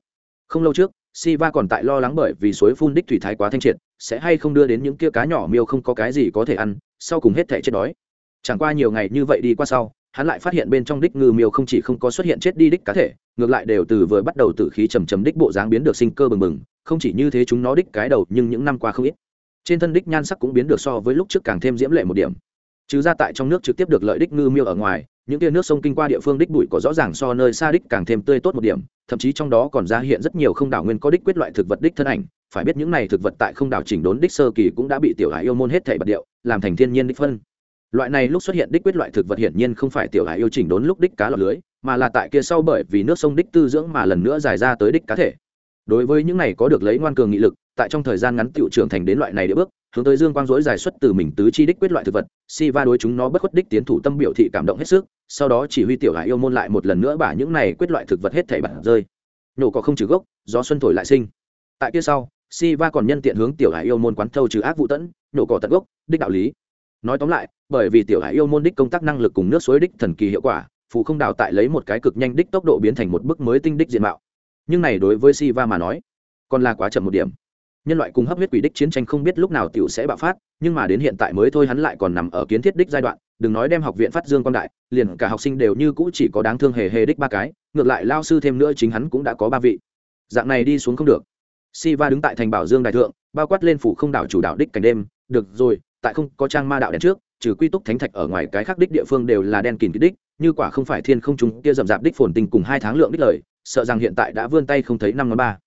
Không lâu trước si va còn tại lo lắng bởi vì suối phun đích thủy thái quá thanh triệt, sẽ hay không đưa đến những kia cá nhỏ miêu không có cái gì có thể ăn, sau cùng hết thể chết đói. Chẳng qua nhiều ngày như vậy đi qua sau, hắn lại phát hiện bên trong đích ngư miêu không chỉ không có xuất hiện chết đi đích cá thể, ngược lại đều từ vừa bắt đầu từ khí trầm trầm đích bộ dáng biến được sinh cơ bừng bừng, không chỉ như thế chúng nó đích cái đầu nhưng những năm qua không ít. Trên thân đích nhan sắc cũng biến được so với lúc trước càng thêm diễm lệ một điểm. Trừ ra tại trong nước trực tiếp được lợi đích ngư miêu ở ngoài, những tia nước sông kinh qua địa phương đích bụi có rõ ràng so nơi xa đích càng thêm tươi tốt một điểm thậm chí trong đó còn ra hiện rất nhiều không đảo nguyên có đích quyết loại thực vật đích thân ảnh phải biết những này thực vật tại không đảo chỉnh đốn đích sơ kỳ cũng đã bị tiểu hải yêu môn hết thể bật điệu làm thành thiên nhiên đích phân loại này lúc xuất hiện đích quyết loại thực vật hiển nhiên không phải tiểu hải yêu chỉnh đốn lúc đích cá lọt lưới, mà là tại kia sau bởi vì nước sông đích tư dưỡng mà lần nữa dài ra tới đích cá thể. Đối với những này có được lấy ngoan cường nghị lực, tại trong thời gian ngắn tiểu trưởng thành đến loại này địa bước, hướng tới dương quang dối dài xuất từ mình tứ chi đích quyết loại thực vật, si va đối chúng nó bất khuất đích tiến thủ tâm biểu thị cảm động hết sức, sau đó chỉ huy tiểu hải yêu môn lại một lần nữa bả những này quyết loại thực vật hết thể bản rơi. Nổ có không trừ gốc, gió xuân thổi lại sinh. Tại kia sau, si va còn nhân tiện hướng tiểu hải yêu môn quán thâu trừ ác vụ tẫn, nổ cỏ tận gốc, đích đạo lý nói tóm lại, bởi vì tiểu hải yêu môn đích công tác năng lực cùng nước suối đích thần kỳ hiệu quả phụ không đào tại lấy một cái cực nhanh đích tốc độ biến thành một bức mới tinh đích diện mạo. Nhưng này đối với si va mà nói, còn là quá chậm một điểm. Nhân loại cùng hấp huyết quỷ đích chiến tranh không biết lúc nào tiểu sẽ bạo phát, nhưng mà đến hiện tại mới thôi hắn lại còn nằm ở kiến thiết đích giai đoạn, đừng nói đem học viện phát dương quan đại, liền cả học sinh đều như cũ chỉ có đáng thương hề hề đích ba cái, ngược lại lao sư thêm nữa chính hắn cũng đã có ba vị. Dạng này đi xuống không được. Si va đứng tại thành bảo dương đại thượng, bao quát lên phủ không đảo chủ đạo đích cảnh đêm, được rồi tại không có trang ma đạo đèn trước, trừ quy túc thánh thạch ở ngoài cái khác đích địa phương đều là đen kìn đích, như quả không phải thiên không chúng kia rậm rạp đích phồn tình cùng hai tháng lượng đích lời, sợ rằng hiện tại đã vươn tay không thấy năm ngón ba.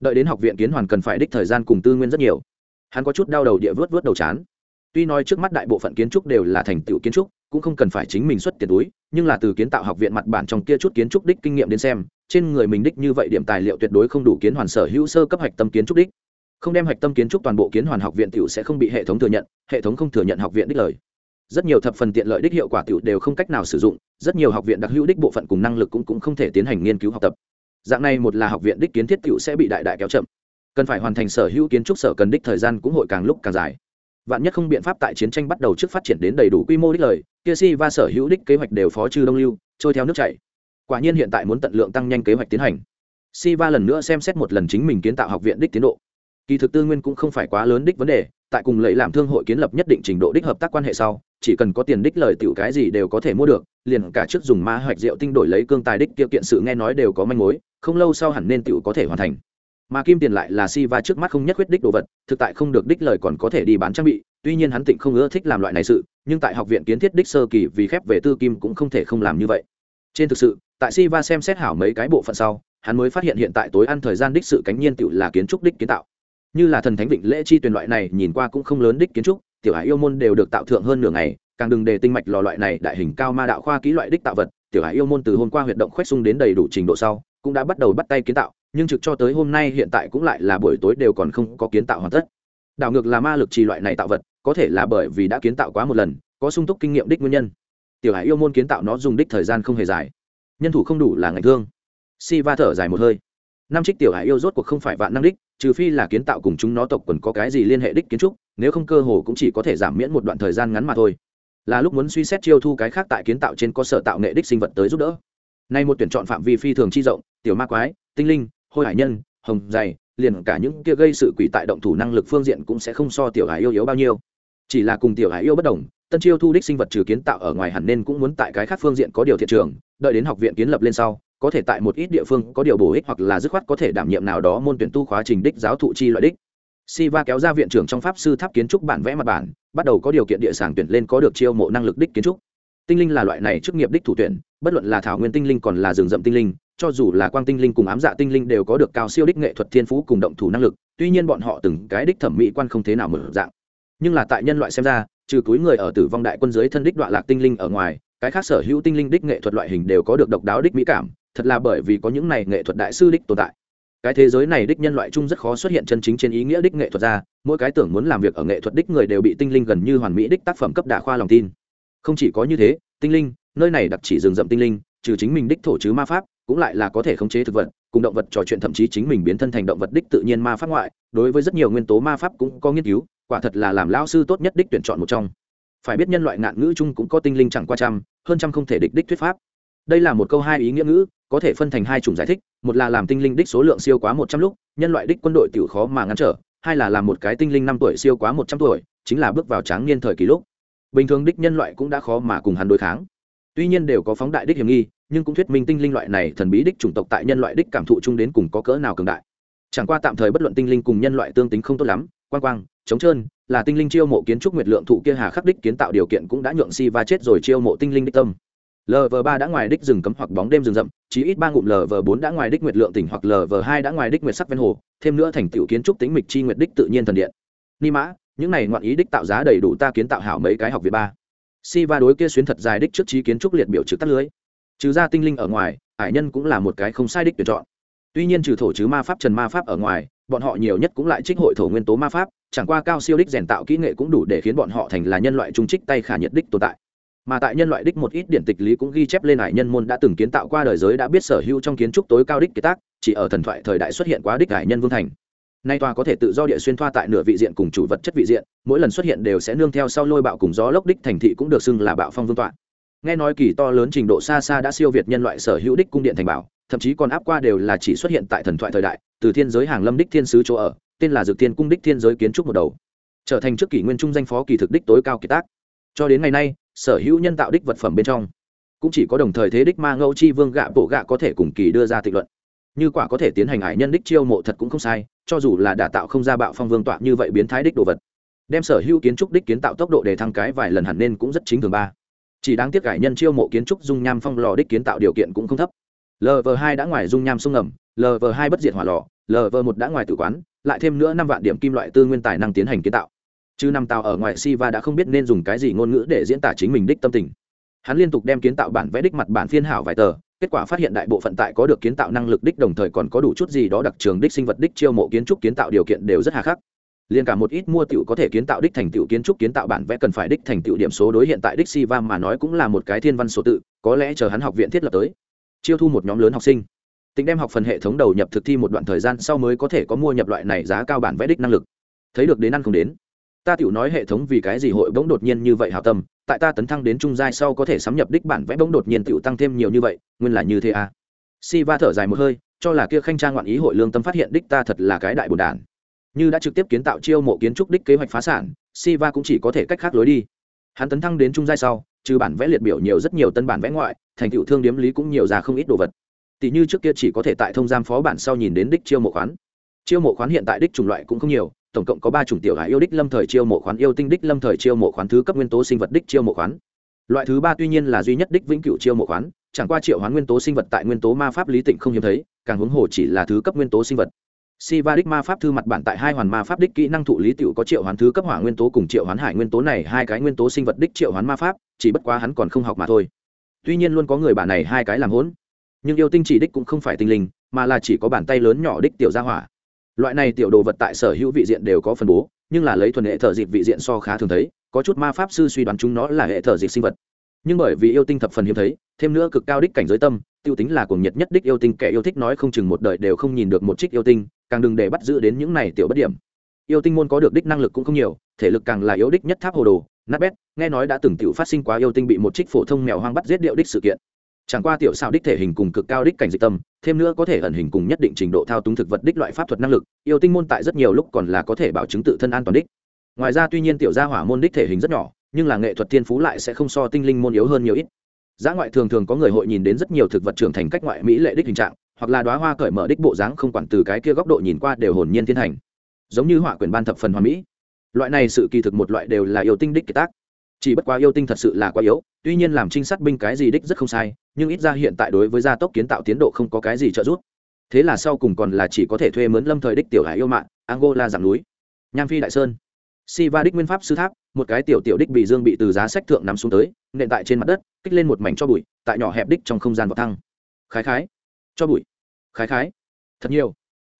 Đợi đến học viện kiến hoàn cần phải đích thời gian cùng tư nguyên rất nhiều. Hắn có chút đau đầu địa vớt vớt đầu chán. Tuy nói trước mắt đại bộ phận kiến trúc đều là thành tựu kiến trúc, cũng không cần phải chính mình xuất tiền túi, nhưng là từ kiến tạo học viện mặt bản trong kia chút kiến trúc đích kinh nghiệm đến xem, trên người mình đích như vậy điểm tài liệu tuyệt đối không đủ kiến hoàn sở hữu sơ cấp hạch tâm kiến trúc đích không đem hạch tâm kiến trúc toàn bộ kiến hoàn học viện tiểu sẽ không bị hệ thống thừa nhận hệ thống không thừa nhận học viện đích lời rất nhiều thập phần tiện lợi đích hiệu quả tiểu đều không cách nào sử dụng rất nhiều học viện đặc hữu đích bộ phận cùng năng lực cũng, cũng không thể tiến hành nghiên cứu học tập. Dạng này một là học viện đích kiến thiết tiểu sẽ bị đại đại kéo chậm. Cần phải hoàn thành sở hữu kiến trúc sở cần đích thời gian cũng hội càng lúc càng dài. Vạn nhất không biện pháp tại chiến tranh bắt đầu trước phát triển đến đầy đủ quy mô đích lời kia si và sở hữu đích kế hoạch đều phó trừ đông lưu trôi theo nước chảy. Quả nhiên hiện tại muốn tận lượng tăng nhanh kế hoạch tiến hành. Si va lần nữa xem xét một lần chính mình kiến tạo học viện đích tiến độ kỳ thực tư nguyên cũng không phải quá lớn đích vấn đề, tại cùng lấy làm thương hội kiến lập nhất định trình độ đích hợp tác quan hệ sau, chỉ cần có tiền đích lời tiểu cái gì đều có thể mua được, liền cả trước dùng ma hoạch rượu tinh đổi lấy cương tài đích kia kiện sự nghe nói đều có manh mối, không lâu sau hẳn nên tiểu có thể hoàn thành. Mà kim tiền lại là si va trước mắt không nhất quyết đích đồ vật, thực tại không được đích lời còn có thể đi bán trang bị, tuy nhiên hắn tịnh không ưa thích làm loại này sự, nhưng tại học viện kiến thiết đích sơ kỳ vì khép về tư kim cũng không thể không làm như vậy. Trên thực sự, tại si va xem xét hảo mấy cái bộ phận sau, hắn mới phát hiện hiện tại tối ăn thời gian đích sự cánh nhiên tiểu là kiến trúc đích kiến tạo như là thần thánh vịnh lễ chi tuyển loại này nhìn qua cũng không lớn đích kiến trúc, tiểu hải yêu môn đều được tạo thượng hơn nửa ngày, càng đừng để tinh mạch lò loại này đại hình cao ma đạo khoa kỹ loại đích tạo vật, tiểu hải yêu môn từ hôm qua huyệt động khoét sung đến đầy đủ trình độ sau, cũng đã bắt đầu bắt tay kiến tạo, nhưng trực cho tới hôm nay hiện tại cũng lại là buổi tối đều còn không có kiến tạo hoàn tất. Đảo ngược là ma lực trì loại này tạo vật, có thể là bởi vì đã kiến tạo quá một lần, có sung túc kinh nghiệm đích nguyên nhân. Tiểu hải yêu môn kiến tạo nó dùng đích thời gian không hề dài. Nhân thủ không đủ là ngày thương. Si va thở dài một hơi. Năm trích tiểu hải yêu rốt cuộc không phải vạn năng đích trừ phi là kiến tạo cùng chúng nó tộc quần có cái gì liên hệ đích kiến trúc, nếu không cơ hồ cũng chỉ có thể giảm miễn một đoạn thời gian ngắn mà thôi. Là lúc muốn suy xét chiêu thu cái khác tại kiến tạo trên cơ sở tạo nghệ đích sinh vật tới giúp đỡ. Nay một tuyển chọn phạm vi phi thường chi rộng, tiểu ma quái, tinh linh, hôi hải nhân, hồng dày, liền cả những kia gây sự quỷ tại động thủ năng lực phương diện cũng sẽ không so tiểu hải yêu yếu bao nhiêu. Chỉ là cùng tiểu hải yêu bất đồng, tân chiêu thu đích sinh vật trừ kiến tạo ở ngoài hẳn nên cũng muốn tại cái khác phương diện có điều thiện trường, đợi đến học viện kiến lập lên sau có thể tại một ít địa phương có điều bổ ích hoặc là dứt khoát có thể đảm nhiệm nào đó môn tuyển tu khóa trình đích giáo thụ chi loại đích Siva kéo ra viện trưởng trong pháp sư tháp kiến trúc bản vẽ mặt bản, bắt đầu có điều kiện địa sản tuyển lên có được chiêu mộ năng lực đích kiến trúc. Tinh linh là loại này chức nghiệp đích thủ tuyển, bất luận là thảo nguyên tinh linh còn là rừng rậm tinh linh, cho dù là quang tinh linh cùng ám dạ tinh linh đều có được cao siêu đích nghệ thuật thiên phú cùng động thủ năng lực, tuy nhiên bọn họ từng cái đích thẩm mỹ quan không thế nào mở dạng. Nhưng là tại nhân loại xem ra, trừ túi người ở tử vong đại quân dưới thân đích đoạn lạc tinh linh ở ngoài, cái khác sở hữu tinh linh đích nghệ thuật loại hình đều có được độc đáo đích mỹ cảm, thật là bởi vì có những này nghệ thuật đại sư đích tồn tại. Cái thế giới này đích nhân loại chung rất khó xuất hiện chân chính trên ý nghĩa đích nghệ thuật ra, mỗi cái tưởng muốn làm việc ở nghệ thuật đích người đều bị tinh linh gần như hoàn mỹ đích tác phẩm cấp đả khoa lòng tin. Không chỉ có như thế, tinh linh, nơi này đặc chỉ rừng rậm tinh linh, trừ chính mình đích thổ chứ ma pháp, cũng lại là có thể khống chế thực vật, cùng động vật trò chuyện thậm chí chính mình biến thân thành động vật đích tự nhiên ma pháp ngoại, đối với rất nhiều nguyên tố ma pháp cũng có nghiên cứu, quả thật là làm lao sư tốt nhất đích tuyển chọn một trong. Phải biết nhân loại ngạn ngữ chung cũng có tinh linh chẳng qua trăm, hơn trăm không thể địch đích thuyết pháp. Đây là một câu hai ý nghĩa ngữ có thể phân thành hai chủng giải thích, một là làm tinh linh đích số lượng siêu quá một trăm lúc, nhân loại đích quân đội tiểu khó mà ngăn trở, hai là làm một cái tinh linh năm tuổi siêu quá một trăm tuổi, chính là bước vào tráng niên thời kỳ lúc. Bình thường đích nhân loại cũng đã khó mà cùng hắn đối kháng. Tuy nhiên đều có phóng đại đích hiểm nghi, nhưng cũng thuyết minh tinh linh loại này thần bí đích chủng tộc tại nhân loại đích cảm thụ chung đến cùng có cỡ nào cường đại. Chẳng qua tạm thời bất luận tinh linh cùng nhân loại tương tính không tốt lắm, quang quang chống trơn, là tinh linh chiêu mộ kiến trúc nguyệt lượng thụ kia hà khắc đích kiến tạo điều kiện cũng đã nhượng si va chết rồi chiêu mộ tinh linh đích tâm lv ba đã ngoài đích rừng cấm hoặc bóng đêm rừng rậm, chí ít ba ngụm lv bốn đã ngoài đích nguyệt lượng tỉnh hoặc lv hai đã ngoài đích nguyệt sắc ven hồ, thêm nữa thành tiểu kiến trúc tính mịch chi nguyệt đích tự nhiên thần điện. Ni mã, những này ngoạn ý đích tạo giá đầy đủ ta kiến tạo hảo mấy cái học viện ba. Si va đối kia xuyến thật dài đích trước trí kiến trúc liệt biểu trực tắt lưới. Trừ ra tinh linh ở ngoài hải nhân cũng là một cái không sai đích tuyển chọn. Tuy nhiên trừ thổ chứ ma pháp, trần ma pháp ở ngoài, bọn họ nhiều nhất cũng lại trích hội thổ nguyên tố ma pháp, chẳng qua cao siêu đích rèn tạo kỹ nghệ cũng đủ để khiến bọn họ thành là nhân loại trung trích tay khả nhiệt đích tồn tại mà tại nhân loại đích một ít điển tịch lý cũng ghi chép lên hải nhân môn đã từng kiến tạo qua đời giới đã biết sở hữu trong kiến trúc tối cao đích kế tác, chỉ ở thần thoại thời đại xuất hiện quá đích hải nhân vương thành. Nay tòa có thể tự do địa xuyên thoa tại nửa vị diện cùng chủ vật chất vị diện, mỗi lần xuất hiện đều sẽ nương theo sau lôi bạo cùng gió lốc đích thành thị cũng được xưng là bạo phong vương tọa. Nghe nói kỳ to lớn trình độ xa xa đã siêu việt nhân loại sở hữu đích cung điện thành bảo, thậm chí còn áp qua đều là chỉ xuất hiện tại thần thoại thời đại, từ thiên giới hàng lâm đích thiên sứ chỗ ở, tên là dược thiên cung đích thiên giới kiến trúc một đầu. Trở thành trước kỷ nguyên trung danh phó kỳ thực đích tối cao kỳ tác. Cho đến ngày nay sở hữu nhân tạo đích vật phẩm bên trong. Cũng chỉ có đồng thời thế đích ma ngẫu chi vương gạ bộ gạ có thể cùng kỳ đưa ra tịch luận. Như quả có thể tiến hành ải nhân đích chiêu mộ thật cũng không sai, cho dù là đả tạo không ra bạo phong vương tọa như vậy biến thái đích đồ vật. Đem sở hữu kiến trúc đích kiến tạo tốc độ để thăng cái vài lần hẳn nên cũng rất chính thường ba. Chỉ đáng tiếc cải nhân chiêu mộ kiến trúc dung nham phong lò đích kiến tạo điều kiện cũng không thấp. Lv hai đã ngoài dung nham sông ngầm lv hai bất diệt hỏa lò lv một đã ngoài tử quán, lại thêm nữa năm vạn điểm kim loại tư nguyên tài năng tiến hành kiến tạo chứ năm tàu ở ngoài Siva đã không biết nên dùng cái gì ngôn ngữ để diễn tả chính mình đích tâm tình. Hắn liên tục đem kiến tạo bản vẽ đích mặt bản phiên hảo vài tờ, kết quả phát hiện đại bộ phận tại có được kiến tạo năng lực đích đồng thời còn có đủ chút gì đó đặc trường đích sinh vật đích chiêu mộ kiến trúc kiến tạo điều kiện đều rất hà khắc. Liền cả một ít mua tiểu có thể kiến tạo đích thành tiểu kiến trúc kiến tạo bản vẽ cần phải đích thành tiểu điểm số đối hiện tại đích Siva mà nói cũng là một cái thiên văn số tự, có lẽ chờ hắn học viện thiết lập tới, chiêu thu một nhóm lớn học sinh. Tính đem học phần hệ thống đầu nhập thực thi một đoạn thời gian sau mới có thể có mua nhập loại này giá cao bản vẽ đích năng lực. Thấy được đến ăn không đến ta tiểu nói hệ thống vì cái gì hội bỗng đột nhiên như vậy hảo tâm, tại ta tấn thăng đến trung giai sau có thể sắm nhập đích bản vẽ bỗng đột nhiên tiểu tăng thêm nhiều như vậy, nguyên là như thế à? Si va thở dài một hơi, cho là kia khanh trang ngoạn ý hội lương tâm phát hiện đích ta thật là cái đại bồn đản như đã trực tiếp kiến tạo chiêu mộ kiến trúc đích kế hoạch phá sản si va cũng chỉ có thể cách khác lối đi. Hắn tấn thăng đến trung giai sau, trừ bản vẽ liệt biểu nhiều rất nhiều tân bản vẽ ngoại, thành tựu thương điếm lý cũng nhiều ra không ít đồ vật. Tỷ như trước kia chỉ có thể tại thông giam phó bản sau nhìn đến đích chiêu mộ khoán. Chiêu mộ khoán hiện tại đích chủng loại cũng không nhiều tổng cộng có ba chủng tiểu hải yêu đích lâm thời chiêu mộ khoán, yêu tinh đích lâm thời chiêu mộ khoán, thứ cấp nguyên tố sinh vật đích chiêu mộ khoán. Loại thứ ba tuy nhiên là duy nhất đích vĩnh cửu chiêu mộ khoán, chẳng qua triệu hoán nguyên tố sinh vật tại nguyên tố ma pháp lý tịnh không hiếm thấy, càng huống hồ chỉ là thứ cấp nguyên tố sinh vật. Si va đích ma pháp thư mặt bản tại hai hoàn ma pháp đích kỹ năng thụ lý tiểu có triệu hoán thứ cấp hỏa nguyên tố cùng triệu hoán hải nguyên tố này, hai cái nguyên tố sinh vật đích triệu hoán ma pháp, chỉ bất quá hắn còn không học mà thôi. Tuy nhiên luôn có người bản này hai cái làm hỗn, nhưng yêu tinh chỉ đích cũng không phải tinh linh, mà là chỉ có bàn tay lớn nhỏ đích tiểu gia hỏa loại này tiểu đồ vật tại sở hữu vị diện đều có phân bố, nhưng là lấy thuần hệ thợ dịp vị diện so khá thường thấy, có chút ma pháp sư suy đoán chúng nó là hệ thợ dịp sinh vật. Nhưng bởi vì yêu tinh thập phần hiếm thấy, thêm nữa cực cao đích cảnh giới tâm, tiêu tính là cuồng nhiệt nhất đích yêu tinh, kẻ yêu thích nói không chừng một đời đều không nhìn được một trích yêu tinh, càng đừng để bắt giữ đến những này tiểu bất điểm. Yêu tinh môn có được đích năng lực cũng không nhiều, thể lực càng là yếu đích nhất tháp hồ đồ. Nát bét, nghe nói đã từng tiểu phát sinh quá yêu tinh bị một trích phổ thông mèo hoang bắt giết điệu đích sự kiện chẳng qua tiểu xảo đích thể hình cùng cực cao đích cảnh dịch tâm, thêm nữa có thể ẩn hình cùng nhất định trình độ thao túng thực vật đích loại pháp thuật năng lực, yêu tinh môn tại rất nhiều lúc còn là có thể bảo chứng tự thân an toàn đích. Ngoài ra tuy nhiên tiểu gia hỏa môn đích thể hình rất nhỏ, nhưng là nghệ thuật thiên phú lại sẽ không so tinh linh môn yếu hơn nhiều ít. Giá ngoại thường thường có người hội nhìn đến rất nhiều thực vật trưởng thành cách ngoại mỹ lệ đích hình trạng, hoặc là đoá hoa cởi mở đích bộ dáng không quản từ cái kia góc độ nhìn qua đều hồn nhiên thiên hành. Giống như họa quyển ban thập phần hoa mỹ. Loại này sự kỳ thực một loại đều là yêu tinh đích kiệt tác chỉ bất quá yêu tinh thật sự là quá yếu, tuy nhiên làm trinh sát binh cái gì đích rất không sai, nhưng ít ra hiện tại đối với gia tốc kiến tạo tiến độ không có cái gì trợ giúp. Thế là sau cùng còn là chỉ có thể thuê mướn lâm thời đích tiểu hải yêu mạng, angola giảm núi. Nham phi đại sơn. Si va đích nguyên pháp sư tháp, một cái tiểu tiểu đích bị dương bị từ giá sách thượng nằm xuống tới, nện tại trên mặt đất, kích lên một mảnh cho bụi, tại nhỏ hẹp đích trong không gian vào thăng. Khái khái. Cho bụi. Khái khái. Thật nhiều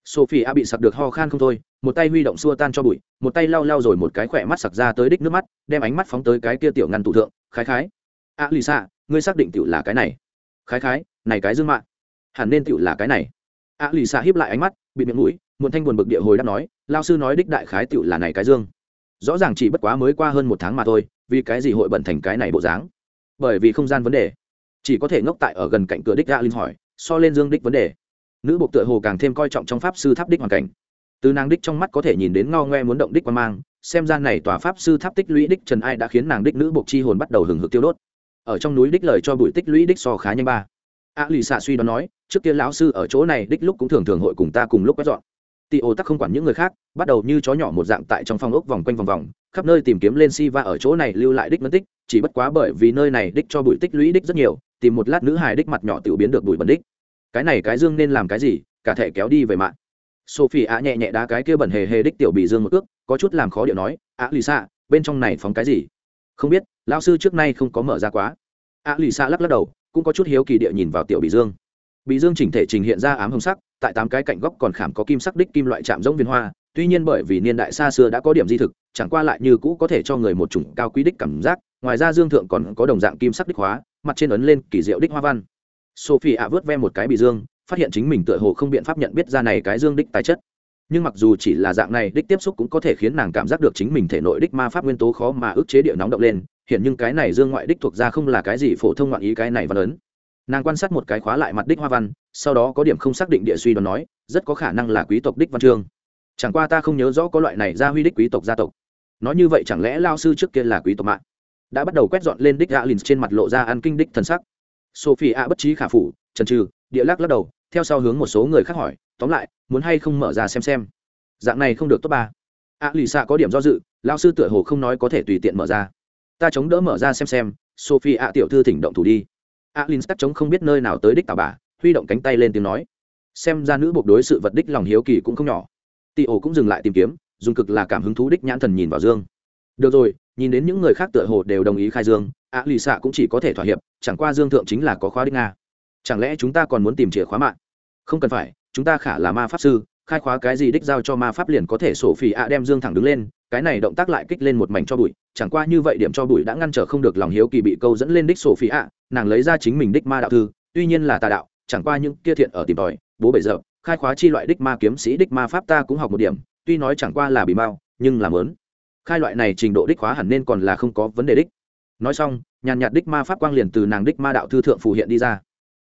sophie a bị sặc được ho khan không thôi, một tay huy động xua tan cho bụi, một tay lau lau rồi một cái khỏe mắt sặc ra tới đích nước mắt, đem ánh mắt phóng tới cái kia tiểu ngăn tụ thượng, khái khái a lì xạ ngươi xác định tiểu là cái này? Khái khái, này cái dương mạng, hẳn nên tiểu là cái này. A lì xạ hiếp lại ánh mắt, bị miệng mũi, một thanh buồn bực địa hồi đáp nói, lao sư nói đích đại khái tiểu là này cái dương. Rõ ràng chỉ bất quá mới qua hơn một tháng mà thôi, vì cái gì hội bận thành cái này bộ dáng? Bởi vì không gian vấn đề. Chỉ có thể ngốc tại ở gần cạnh cửa đích gạ linh hỏi, so lên dương đích vấn đề nữ bộ tựa hồ càng thêm coi trọng trong pháp sư tháp đích hoàn cảnh. Từ nàng đích trong mắt có thể nhìn đến ngao ngoe muốn động đích quan mang, xem ra này tòa pháp sư tháp tích lũy đích trần ai đã khiến nàng đích nữ bộ chi hồn bắt đầu hừng hực tiêu đốt. Ở trong núi đích lời cho bụi tích lũy đích so khá nhanh ba. A lì xạ suy đoán nói, trước kia lão sư ở chỗ này đích lúc cũng thường thường hội cùng ta cùng lúc quét dọn. Tị ô tắc không quản những người khác, bắt đầu như chó nhỏ một dạng tại trong phòng ốc vòng quanh vòng vòng, khắp nơi tìm kiếm lên si va ở chỗ này lưu lại đích mất tích, chỉ bất quá bởi vì nơi này đích cho bụi tích lũy đích rất nhiều, tìm một lát nữ hài đích mặt nhỏ tự biến được bụi bẩn đích cái này cái dương nên làm cái gì, cả thể kéo đi về mạng. Sophie ạ nhẹ nhẹ đá cái kia bẩn hề hề đích tiểu bị dương một ước có chút làm khó điệu nói ạ lì xạ bên trong này phóng cái gì? Không biết lao sư trước nay không có mở ra quá. Ạ lì xạ lắc lắc đầu, cũng có chút hiếu kỳ địa nhìn vào tiểu bị dương. Bị dương chỉnh thể trình hiện ra ám hồng sắc, tại tám cái cạnh góc còn khảm có kim sắc đích kim loại chạm giống viên hoa, tuy nhiên bởi vì niên đại xa xưa đã có điểm di thực, chẳng qua lại như cũ có thể cho người một chủng cao quý đích cảm giác, ngoài ra dương thượng còn có đồng dạng kim sắc đích hóa, mặt trên ấn lên kỳ diệu đích hoa văn sophie ạ vớt ve một cái bị dương, phát hiện chính mình tựa hồ không biện pháp nhận biết ra này cái dương đích tài chất. Nhưng mặc dù chỉ là dạng này, đích tiếp xúc cũng có thể khiến nàng cảm giác được chính mình thể nội đích ma pháp nguyên tố khó mà ức chế địa nóng động lên. Hiện nhưng cái này dương ngoại đích thuộc ra không là cái gì phổ thông ngoạn ý cái này văn lớn. nàng quan sát một cái khóa lại mặt đích hoa văn, sau đó có điểm không xác định địa suy đoán nói, rất có khả năng là quý tộc đích văn chương. Chẳng qua ta không nhớ rõ có loại này ra huy đích quý tộc gia tộc. Nói như vậy chẳng lẽ lao sư trước kia là quý tộc mạng? Đã bắt đầu quét dọn lên đích alin trên mặt lộ ra ăn kinh đích thần sắc sophie a bất trí khả phủ trần trừ địa lắc lắc đầu, theo sau hướng một số người khác hỏi, tóm lại, muốn hay không mở ra xem xem? Dạng này không được tốt ba. A lì xạ có điểm do dự lao sư tựa hồ không nói có thể tùy tiện mở ra. Ta chống đỡ mở ra xem xem, sophie a tiểu thư thỉnh động thủ đi. Alin tắc chống không biết nơi nào tới đích tà bà, huy động cánh tay lên tiếng nói. Xem ra nữ buộc đối sự vật đích lòng hiếu kỳ cũng không nhỏ. Tị ổ cũng dừng lại tìm kiếm, dùng cực là cảm hứng thú đích nhãn thần nhìn vào dương. Được rồi nhìn đến những người khác tựa hồ đều đồng ý khai dương, ạ lì xạ cũng chỉ có thể thỏa hiệp, chẳng qua dương thượng chính là có khóa đích nga. Chẳng lẽ chúng ta còn muốn tìm chìa khóa mạng? Không cần phải, chúng ta khả là ma pháp sư, khai khóa cái gì đích giao cho ma pháp liền có thể sổ phỉ ạ đem dương thẳng đứng lên, cái này động tác lại kích lên một mảnh cho bụi, chẳng qua như vậy điểm cho bụi đã ngăn trở không được lòng hiếu kỳ bị câu dẫn lên đích sổ phỉ ạ, nàng lấy ra chính mình đích ma đạo thư, tuy nhiên là tà đạo, chẳng qua những kia thiện ở tìm tòi, bố bảy giờ, khai khóa chi loại đích ma kiếm sĩ đích ma pháp ta cũng học một điểm, tuy nói chẳng qua là bị mau, nhưng làm lớn khai loại này trình độ đích hóa hẳn nên còn là không có vấn đề đích. Nói xong, nhàn nhạt đích ma pháp quang liền từ nàng đích ma đạo thư thượng phù hiện đi ra.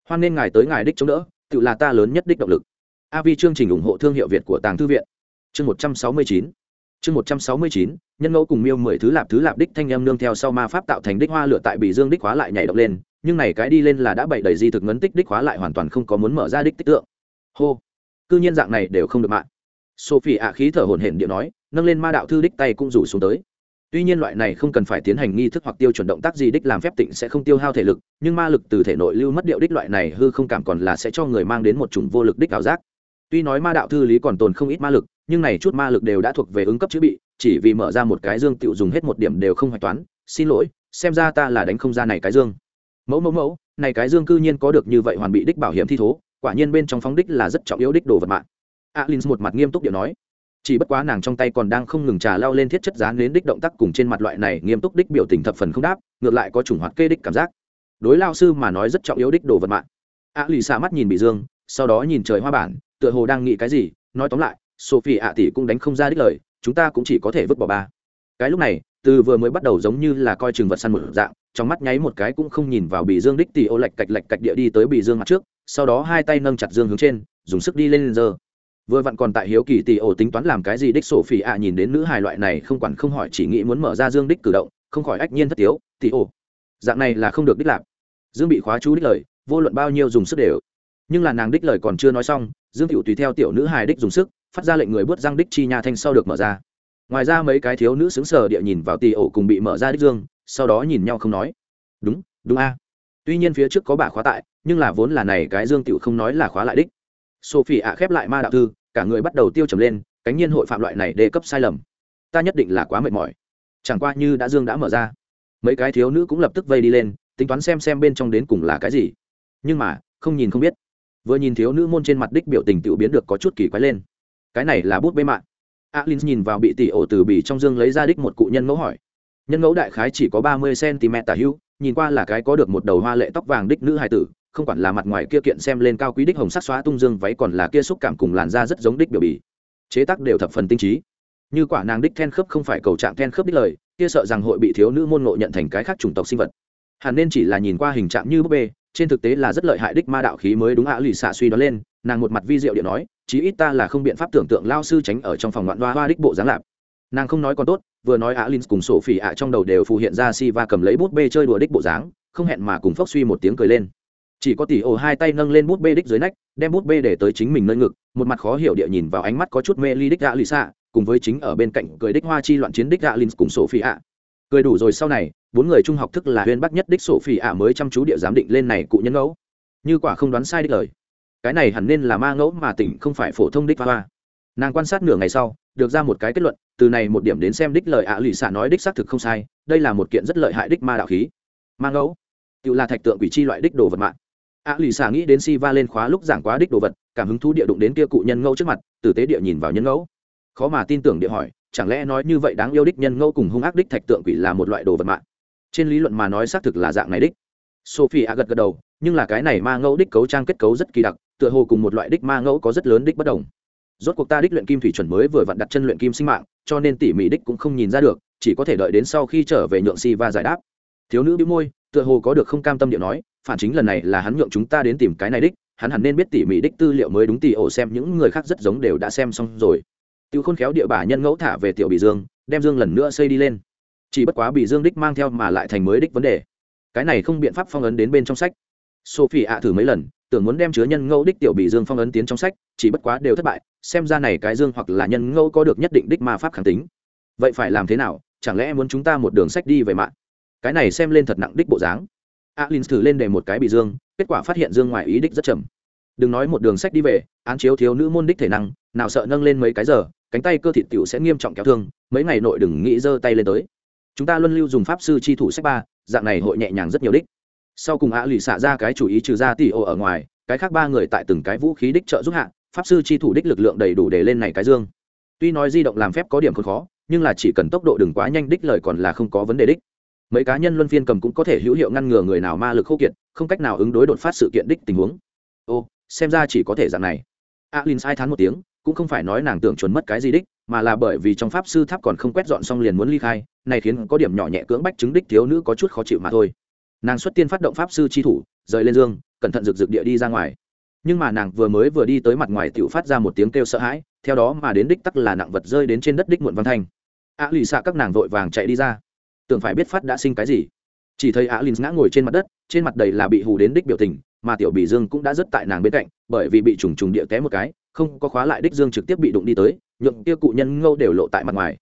Hoan nên ngài tới ngài đích chống đỡ, tự là ta lớn nhất đích động lực. A vi chương trình ủng hộ thương hiệu việt của tàng thư viện. Chương một trăm sáu mươi chín. Chương một trăm sáu mươi chín, nhân ngẫu cùng miêu mười thứ lạp thứ lạp đích thanh em nương theo sau ma pháp tạo thành đích hoa lửa tại bị dương đích hóa lại nhảy động lên, nhưng này cái đi lên là đã bậy đầy di thực ngấn tích đích hóa lại hoàn toàn không có muốn mở ra đích tích tượng. Hô. Cư nhiên dạng này đều không được mạng. Sophie ạ khí thở hổn hển điện nói nâng lên ma đạo thư đích tay cũng rủ xuống tới. Tuy nhiên loại này không cần phải tiến hành nghi thức hoặc tiêu chuẩn động tác gì đích làm phép tịnh sẽ không tiêu hao thể lực, nhưng ma lực từ thể nội lưu mất điệu đích loại này hư không cảm còn là sẽ cho người mang đến một chủng vô lực đích ảo giác. Tuy nói ma đạo thư lý còn tồn không ít ma lực, nhưng này chút ma lực đều đã thuộc về ứng cấp chữ bị, chỉ vì mở ra một cái dương tự dùng hết một điểm đều không hoạch toán, xin lỗi, xem ra ta là đánh không ra này cái dương. Mẫu mẫu mẫu, này cái dương cư nhiên có được như vậy hoàn bị đích bảo hiểm thi thố, quả nhiên bên trong phóng đích là rất trọng yếu đích đồ vật mạng. Alin một mặt nghiêm túc điệu nói chỉ bất quá nàng trong tay còn đang không ngừng trà lao lên thiết chất dán đến đích động tác cùng trên mặt loại này nghiêm túc đích biểu tình thập phần không đáp, ngược lại có chủng hoạt kê đích cảm giác. Đối lao sư mà nói rất trọng yếu đích đồ vật mạng. A lì xa mắt nhìn bị dương, sau đó nhìn trời hoa bản, tựa hồ đang nghĩ cái gì, nói tóm lại, sophie ạ tỷ cũng đánh không ra đích lời, chúng ta cũng chỉ có thể vứt bỏ ba. Cái lúc này, từ vừa mới bắt đầu giống như là coi chừng vật săn một dạng, trong mắt nháy một cái cũng không nhìn vào bị dương đích tỷ ô lạch cạch lạch cạch địa đi tới bị dương mặt trước, sau đó hai tay nâng chặt dương hướng trên, dùng sức đi lên giờ vừa vặn còn tại hiếu kỳ tỷ ổ tính toán làm cái gì đích sổ phỉ ạ nhìn đến nữ hài loại này không quản không hỏi chỉ nghĩ muốn mở ra dương đích cử động, không khỏi ách nhiên thất tiếu tỷ ổ. Dạng này là không được đích lạp dương bị khóa chú đích lời, vô luận bao nhiêu dùng sức đều. Nhưng là nàng đích lời còn chưa nói xong, dương tiểu tùy theo tiểu nữ hài đích dùng sức, phát ra lệnh người bước răng đích chi nha thanh sau được mở ra. Ngoài ra mấy cái thiếu nữ xứng sờ địa nhìn vào tỷ ổ cùng bị mở ra đích dương, sau đó nhìn nhau không nói. Đúng đúng a. Tuy nhiên phía trước có bà khóa tại, nhưng là vốn là này cái dương tiểu không nói là khóa lại đích. Sophie ạ khép lại ma đạo thư cả người bắt đầu tiêu trầm lên, cánh nhiên hội phạm loại này đề cấp sai lầm. Ta nhất định là quá mệt mỏi. Chẳng qua như đã dương đã mở ra, mấy cái thiếu nữ cũng lập tức vây đi lên, tính toán xem xem bên trong đến cùng là cái gì. Nhưng mà, không nhìn không biết. Vừa nhìn thiếu nữ môn trên mặt đích biểu tình tự biến được có chút kỳ quái lên. Cái này là bút bê mạng. Alin nhìn vào bị tỷ ổ từ bỉ trong dương lấy ra đích một cụ nhân ngẫu hỏi. Nhân ngẫu đại khái chỉ có ba mươi cm tả hữu nhìn qua là cái có được một đầu hoa lệ tóc vàng đích nữ hài tử, không quản là mặt ngoài kia kiện xem lên cao quý đích hồng sắc xóa tung dương váy còn là kia xúc cảm cùng làn da rất giống đích biểu bì. Chế tác đều thập phần tinh trí. Như quả nàng đích then khớp không phải cầu trạng then khớp đích lời, kia sợ rằng hội bị thiếu nữ môn ngộ nhận thành cái khác chủng tộc sinh vật. Hẳn nên chỉ là nhìn qua hình trạng như búp bê, trên thực tế là rất lợi hại đích ma đạo khí mới đúng ạ, lì xạ suy đoán lên, nàng một mặt vi diệu điện nói, chí ít ta là không biện pháp tưởng tượng lao sư tránh ở trong phòng loạn hoa hoa đích bộ dáng lạp. Nàng không nói còn tốt vừa nói á linh cùng sổ phỉ ạ trong đầu đều phù hiện ra si va cầm lấy bút bê chơi đùa đích bộ dáng, không hẹn mà cùng phốc suy một tiếng cười lên. Chỉ có tỷ ổ hai tay nâng lên bút bê đích dưới nách, đem bút bê để tới chính mình nơi ngực, một mặt khó hiểu địa nhìn vào ánh mắt có chút mê ly đích gạ lì xạ, cùng với chính ở bên cạnh cười đích hoa chi loạn chiến đích gạ lin cùng sổ phi ạ. Cười đủ rồi sau này, bốn người trung học thức là huyên bắc nhất đích sổ phi ạ mới chăm chú địa giám định lên này cụ nhân ngẫu. Như quả không đoán sai đích lời. Cái này hẳn nên là ma ngẫu mà tỉnh không phải phổ thông đích hoa. Nàng quan sát nửa ngày sau được ra một cái kết luận, từ này một điểm đến xem đích lời ạ lì xạ nói đích xác thực không sai, đây là một kiện rất lợi hại đích ma đạo khí. Ma ngẫu, tự là thạch tượng quỷ chi loại đích đồ vật mạng. Ạ lì xạ nghĩ đến si va lên khóa lúc giảng quá đích đồ vật, cảm hứng thú địa đụng đến kia cụ nhân ngẫu trước mặt, tử tế địa nhìn vào nhân ngẫu. Khó mà tin tưởng địa hỏi, chẳng lẽ nói như vậy đáng yêu đích nhân ngẫu cùng hung ác đích thạch tượng quỷ là một loại đồ vật mạng? Trên lý luận mà nói xác thực là dạng này đích. Sophie a gật gật đầu, nhưng là cái này ma ngẫu đích cấu trang kết cấu rất kỳ đặc, tựa hồ cùng một loại đích ma ngẫu có rất lớn đích bất đồng rốt cuộc ta đích luyện kim thủy chuẩn mới vừa vặn đặt chân luyện kim sinh mạng, cho nên tỉ mỉ đích cũng không nhìn ra được, chỉ có thể đợi đến sau khi trở về nhượng si va giải đáp. Thiếu nữ bị môi, tựa hồ có được không cam tâm địa nói, phản chính lần này là hắn nhượng chúng ta đến tìm cái này đích, hắn hẳn nên biết tỉ mỉ đích tư liệu mới đúng tỉ ổ xem, những người khác rất giống đều đã xem xong rồi. Tiêu khôn khéo địa bà nhân ngẫu thả về tiểu bị dương, đem dương lần nữa xây đi lên. Chỉ bất quá bị dương đích mang theo mà lại thành mới đích vấn đề. Cái này không biện pháp phong ấn đến bên trong sách. Sophie ạ thử mấy lần tưởng muốn đem chứa nhân ngẫu đích tiểu bị dương phong ấn tiến trong sách, chỉ bất quá đều thất bại, xem ra này cái dương hoặc là nhân ngẫu có được nhất định đích ma pháp khẳng tính. Vậy phải làm thế nào? Chẳng lẽ muốn chúng ta một đường sách đi về mạng? Cái này xem lên thật nặng đích bộ dáng. Alin thử lên để một cái bị dương, kết quả phát hiện dương ngoài ý đích rất chậm. Đừng nói một đường sách đi về, án chiếu thiếu nữ môn đích thể năng, nào sợ nâng lên mấy cái giờ, cánh tay cơ thịt tiểu sẽ nghiêm trọng kéo thương, mấy ngày nội đừng nghĩ giơ tay lên tới. Chúng ta luân lưu dùng pháp sư chi thủ sách ba, dạng này hội nhẹ nhàng rất nhiều đích sau cùng ạ lì xạ ra cái chủ ý trừ ra tỷ ô ở ngoài, cái khác ba người tại từng cái vũ khí đích trợ giúp hạ, pháp sư chi thủ đích lực lượng đầy đủ để lên này cái dương. Tuy nói di động làm phép có điểm khốn khó, nhưng là chỉ cần tốc độ đừng quá nhanh đích lời còn là không có vấn đề đích. Mấy cá nhân luân phiên cầm cũng có thể hữu hiệu ngăn ngừa người nào ma lực khô kiệt, không cách nào ứng đối đột phát sự kiện đích tình huống. Ô, xem ra chỉ có thể dạng này. Alin sai thán một tiếng, cũng không phải nói nàng tưởng chuẩn mất cái gì đích, mà là bởi vì trong pháp sư tháp còn không quét dọn xong liền muốn ly khai, này khiến có điểm nhỏ nhẹ cưỡng bách chứng đích thiếu nữ có chút khó chịu mà thôi nàng xuất tiên phát động pháp sư chi thủ, rời lên dương, cẩn thận rực rực địa đi ra ngoài. Nhưng mà nàng vừa mới vừa đi tới mặt ngoài tiểu phát ra một tiếng kêu sợ hãi, theo đó mà đến đích tắc là nặng vật rơi đến trên đất đích muộn văn thanh. Á lì xạ các nàng vội vàng chạy đi ra. Tưởng phải biết phát đã sinh cái gì. Chỉ thấy á lì ngã ngồi trên mặt đất, trên mặt đầy là bị hù đến đích biểu tình, mà tiểu bị dương cũng đã rất tại nàng bên cạnh, bởi vì bị trùng trùng địa té một cái, không có khóa lại đích dương trực tiếp bị đụng đi tới, nhượng kia cụ nhân ngâu đều lộ tại mặt ngoài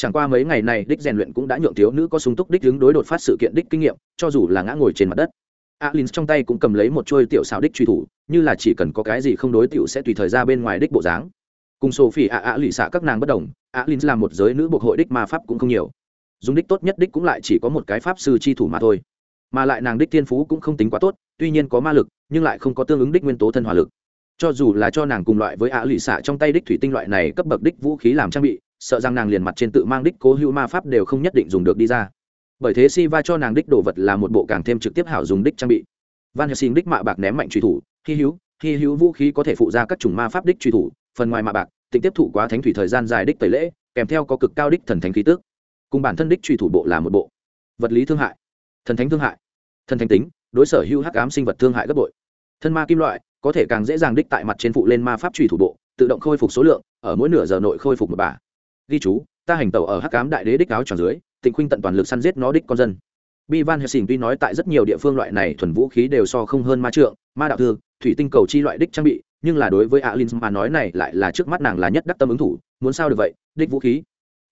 chẳng qua mấy ngày này đích rèn luyện cũng đã nhượng thiếu nữ có sung túc đích đứng đối đột phát sự kiện đích kinh nghiệm, cho dù là ngã ngồi trên mặt đất. Alin trong tay cũng cầm lấy một chuôi tiểu xào đích truy thủ, như là chỉ cần có cái gì không đối tiểu sẽ tùy thời ra bên ngoài đích bộ dáng. Cùng sophie ạ ạ lì xạ các nàng bất đồng, alin là một giới nữ buộc hội đích ma pháp cũng không nhiều. Dùng đích tốt nhất đích cũng lại chỉ có một cái pháp sư chi thủ mà thôi. Mà lại nàng đích thiên phú cũng không tính quá tốt, tuy nhiên có ma lực, nhưng lại không có tương ứng đích nguyên tố thân hỏa lực. Cho dù là cho nàng cùng loại với ạ lì xạ trong tay đích thủy tinh loại này cấp bậc đích vũ khí làm trang bị sợ rằng nàng liền mặt trên tự mang đích cố hữu ma pháp đều không nhất định dùng được đi ra. Bởi thế si va cho nàng đích đồ vật là một bộ càng thêm trực tiếp hảo dùng đích trang bị. Van helsing đích mạ bạc ném mạnh truy thủ, hy hữu hy hữu vũ khí có thể phụ ra các chủng ma pháp đích truy thủ, phần ngoài mạ bạc, tính tiếp thụ quá thánh thủy thời gian dài đích tẩy lễ, kèm theo có cực cao đích thần thánh khí tước. Cùng bản thân đích truy thủ bộ là một bộ. Vật lý thương hại. Thần thánh thương hại. Thần thánh tính, đối sở hữu hắc ám sinh vật thương hại gấp bội. Thân ma kim loại, có thể càng dễ dàng đích tại mặt trên phụ lên ma pháp truy thủ bộ, tự động khôi phục số lượng, ở mỗi nửa giờ nội khôi phục một bả ghi chú, ta hành tẩu ở hắc cám đại đế đích áo tròn dưới, tịnh khuynh tận toàn lực săn giết nó đích con dân. Bi van helsing tuy nói tại rất nhiều địa phương loại này thuần vũ khí đều so không hơn ma trượng, ma đạo thư, thủy tinh cầu chi loại đích trang bị, nhưng là đối với alin mà nói này lại là trước mắt nàng là nhất đắc tâm ứng thủ, muốn sao được vậy, đích vũ khí.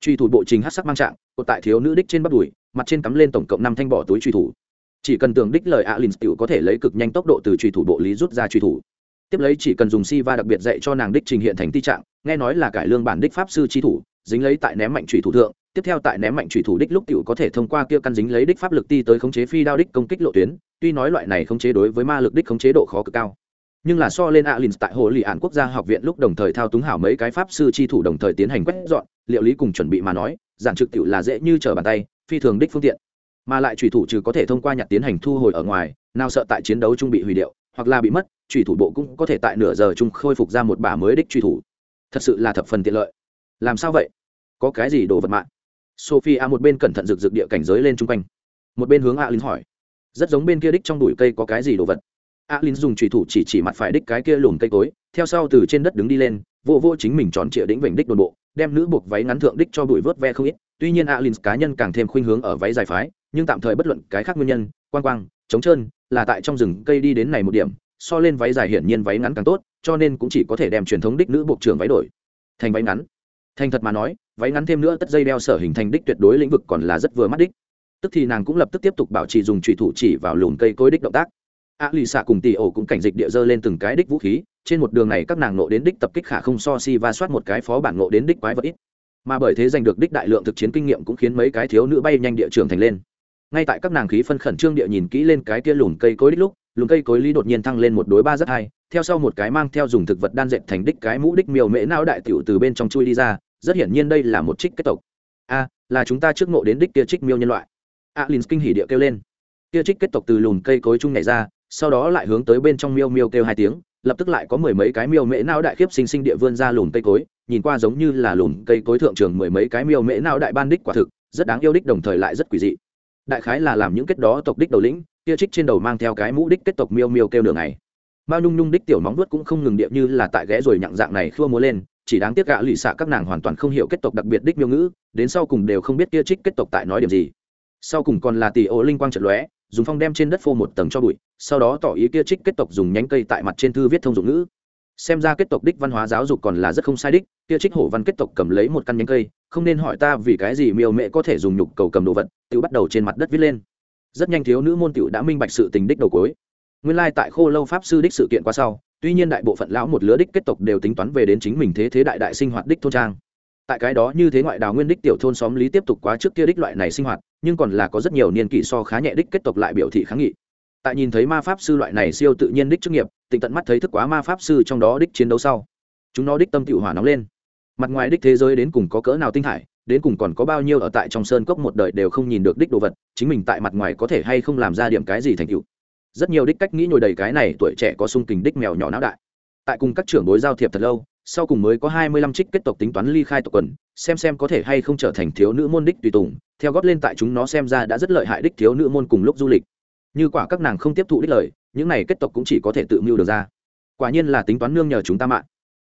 Truy thủ bộ trình hát sắc mang trạng, cột tại thiếu nữ đích trên bắp đùi, mặt trên cắm lên tổng cộng năm thanh bỏ túi truy thủ. Chỉ cần tưởng đích lời alin tiểu có thể lấy cực nhanh tốc độ từ truy thủ bộ lý rút ra truy thủ. Tiếp lấy chỉ cần dùng si va đặc biệt dạy cho nàng đích trình hiện thành ti trạng, nghe nói là cải lương bản đích pháp sư chi thủ dính lấy tại ném mạnh truy thủ thượng, tiếp theo tại ném mạnh truy thủ đích lúc tiểu có thể thông qua kia căn dính lấy đích pháp lực ti tới khống chế phi đao đích công kích lộ tuyến, tuy nói loại này khống chế đối với ma lực đích khống chế độ khó cực cao. Nhưng là so lên alin tại hồ lì ạn quốc gia học viện lúc đồng thời thao túng hảo mấy cái pháp sư chi thủ đồng thời tiến hành quét dọn, liệu lý cùng chuẩn bị mà nói, giản trực tiểu là dễ như trở bàn tay, phi thường đích phương tiện. Mà lại trùy thủ trừ có thể thông qua nhặt tiến hành thu hồi ở ngoài, nào sợ tại chiến đấu trung bị hủy điệu, hoặc là bị mất trùy thủ bộ cũng có thể tại nửa giờ chung khôi phục ra một bả mới đích trùy thủ. Thật sự là thập phần tiện lợi làm sao vậy? Có cái gì đồ vật mạng sophie a một bên cẩn thận rực rực địa cảnh giới lên chung quanh. Một bên hướng alin hỏi. Rất giống bên kia đích trong bụi cây có cái gì đồ vật. Alin dùng trùy thủ chỉ chỉ mặt phải đích cái kia lùm cây cối, theo sau từ trên đất đứng đi lên, vô vô chính mình tròn trịa đĩnh vểnh đích đồn bộ, đem nữ buộc váy ngắn thượng đích cho bụi vớt ve không ít. Tuy nhiên alin cá nhân càng thêm khuynh hướng ở váy dài phái, nhưng tạm thời bất luận cái khác nguyên nhân, quang quang, trống trơn, là tại trong rừng cây đi đến này một điểm, so lên váy dài hiển nhiên váy ngắn càng tốt, cho nên cũng chỉ có thể đem truyền thống đích nữ buộc trưởng váy đổi thành váy ngắn thành thật mà nói, váy ngắn thêm nữa tất dây đeo sở hình thành đích tuyệt đối lĩnh vực còn là rất vừa mắt đích. Tức thì nàng cũng lập tức tiếp tục bảo trì dùng trụy thủ chỉ vào lùn cây cối đích động tác. A lì xạ cùng tỷ ổ cũng cảnh dịch địa dơ lên từng cái đích vũ khí, trên một đường này các nàng nộ đến đích tập kích khả không so si và soát một cái phó bản nộ đến đích quái vật ít. Mà bởi thế giành được đích đại lượng thực chiến kinh nghiệm cũng khiến mấy cái thiếu nữ bay nhanh địa trường thành lên. Ngay tại các nàng khí phân khẩn trương địa nhìn kỹ lên cái kia lùn cây cối đích lúc, lùn cây cối lý đột nhiên thăng lên một đối ba rất hay theo sau một cái mang theo dùng thực vật đan dệt thành đích cái mũ đích miều mễ não đại tiểu từ bên trong chui đi ra rất hiển nhiên đây là một trích kết tộc. A, là chúng ta trước ngộ đến đích kia trích miêu nhân loại. A l kinh hỉ địa kêu lên. Kia trích kết tộc từ lùn cây cối chung này ra, sau đó lại hướng tới bên trong miêu miêu kêu hai tiếng, lập tức lại có mười mấy cái miêu mễ não đại khiếp sinh sinh địa vươn ra lùn cây cối, nhìn qua giống như là lùn cây cối thượng trường mười mấy cái miêu mễ não đại ban đích quả thực, rất đáng yêu đích đồng thời lại rất quỷ dị. Đại khái là làm những kết đó tộc đích đầu lĩnh, kia trích trên đầu mang theo cái mũ đích kết tộc miêu miêu kêu đường này mao nhung nhung đích tiểu móng vuốt cũng không ngừng điệp như là tại ghé rồi nhặng dạng này khua múa lên chỉ đáng tiếc gạ lụy xạ các nàng hoàn toàn không hiểu kết tộc đặc biệt đích miêu ngữ, đến sau cùng đều không biết kia trích kết tộc tại nói điểm gì. Sau cùng còn là tỷ ô linh quang trận lóe, dùng phong đem trên đất phô một tầng cho bụi, sau đó tỏ ý kia trích kết tộc dùng nhánh cây tại mặt trên thư viết thông dụng ngữ. Xem ra kết tộc đích văn hóa giáo dục còn là rất không sai đích, kia trích hổ văn kết tộc cầm lấy một căn nhánh cây, không nên hỏi ta vì cái gì miêu mẹ có thể dùng nhục cầu cầm đồ vật, tự bắt đầu trên mặt đất viết lên. Rất nhanh thiếu nữ môn tiểu đã minh bạch sự tình đích đầu cuối. Nguyên lai tại khô lâu pháp sư đích sự kiện qua sau tuy nhiên đại bộ phận lão một lứa đích kết tộc đều tính toán về đến chính mình thế thế đại đại sinh hoạt đích thôn trang. Tại cái đó như thế ngoại đào nguyên đích tiểu thôn xóm lý tiếp tục quá trước kia đích loại này sinh hoạt, nhưng còn là có rất nhiều niên kỷ so khá nhẹ đích kết tộc lại biểu thị kháng nghị. Tại nhìn thấy ma pháp sư loại này siêu tự nhiên đích chức nghiệp, tịnh tận mắt thấy thức quá ma pháp sư trong đó đích chiến đấu sau, chúng nó đích tâm tự hỏa nóng lên. Mặt ngoài đích thế giới đến cùng có cỡ nào tinh thải, đến cùng còn có bao nhiêu ở tại trong sơn cốc một đời đều không nhìn được đích đồ vật, chính mình tại mặt ngoài có thể hay không làm ra điểm cái gì thành tựu rất nhiều đích cách nghĩ nhồi đầy cái này tuổi trẻ có sung kình đích mèo nhỏ não đại. Tại cùng các trưởng đối giao thiệp thật lâu, sau cùng mới có hai mươi lăm trích kết tộc tính toán ly khai tộc quần, xem xem có thể hay không trở thành thiếu nữ môn đích tùy tùng, theo góp lên tại chúng nó xem ra đã rất lợi hại đích thiếu nữ môn cùng lúc du lịch. Như quả các nàng không tiếp thụ đích lời, những này kết tộc cũng chỉ có thể tự mưu được ra. Quả nhiên là tính toán nương nhờ chúng ta mạng.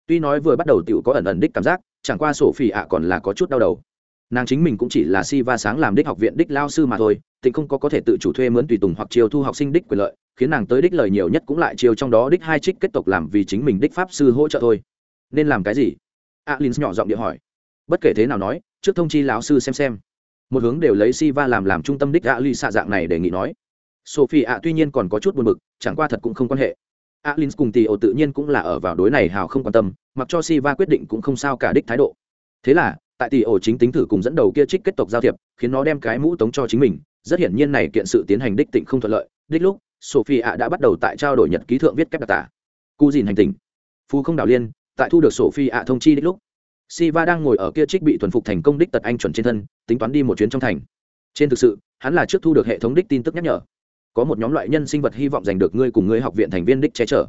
Tuy nói vừa bắt đầu tiểu có ẩn ẩn đích cảm giác, chẳng qua sổ phỉ ạ còn là có chút đau đầu. Nàng chính mình cũng chỉ là si va sáng làm đích học viện đích lao sư mà thôi tịnh không có có thể tự chủ thuê mướn tùy tùng hoặc chiều thu học sinh đích quyền lợi khiến nàng tới đích lời nhiều nhất cũng lại chiều trong đó đích hai trích kết tộc làm vì chính mình đích pháp sư hỗ trợ thôi. Nên làm cái gì? Alin nhỏ giọng địa hỏi. Bất kể thế nào nói, trước thông chi lão sư xem xem. Một hướng đều lấy si va làm làm trung tâm đích a li xạ dạng này để nghị nói. Sophie ạ tuy nhiên còn có chút buồn bực, chẳng qua thật cũng không quan hệ. Alin cùng tì ổ tự nhiên cũng là ở vào đối này hào không quan tâm, mặc cho si va quyết định cũng không sao cả đích thái độ. Thế là, tại tỷ ổ chính tính thử cùng dẫn đầu kia trích kết tộc giao thiệp, khiến nó đem cái mũ tống cho chính mình, rất hiển nhiên này kiện sự tiến hành đích tịnh không thuận lợi, đích lúc sophie đã bắt đầu tại trao đổi nhật ký thượng viết kép đặc tả cu dìn hành tình phu không đảo liên tại thu được sophie thông chi đích lúc Siva đang ngồi ở kia trích bị thuần phục thành công đích tật anh chuẩn trên thân, tính toán đi một chuyến trong thành. Trên thực sự, hắn là trước thu được hệ thống đích tin tức nhắc nhở. Có một nhóm loại nhân sinh vật hy vọng giành được ngươi cùng ngươi học viện thành viên đích che chở.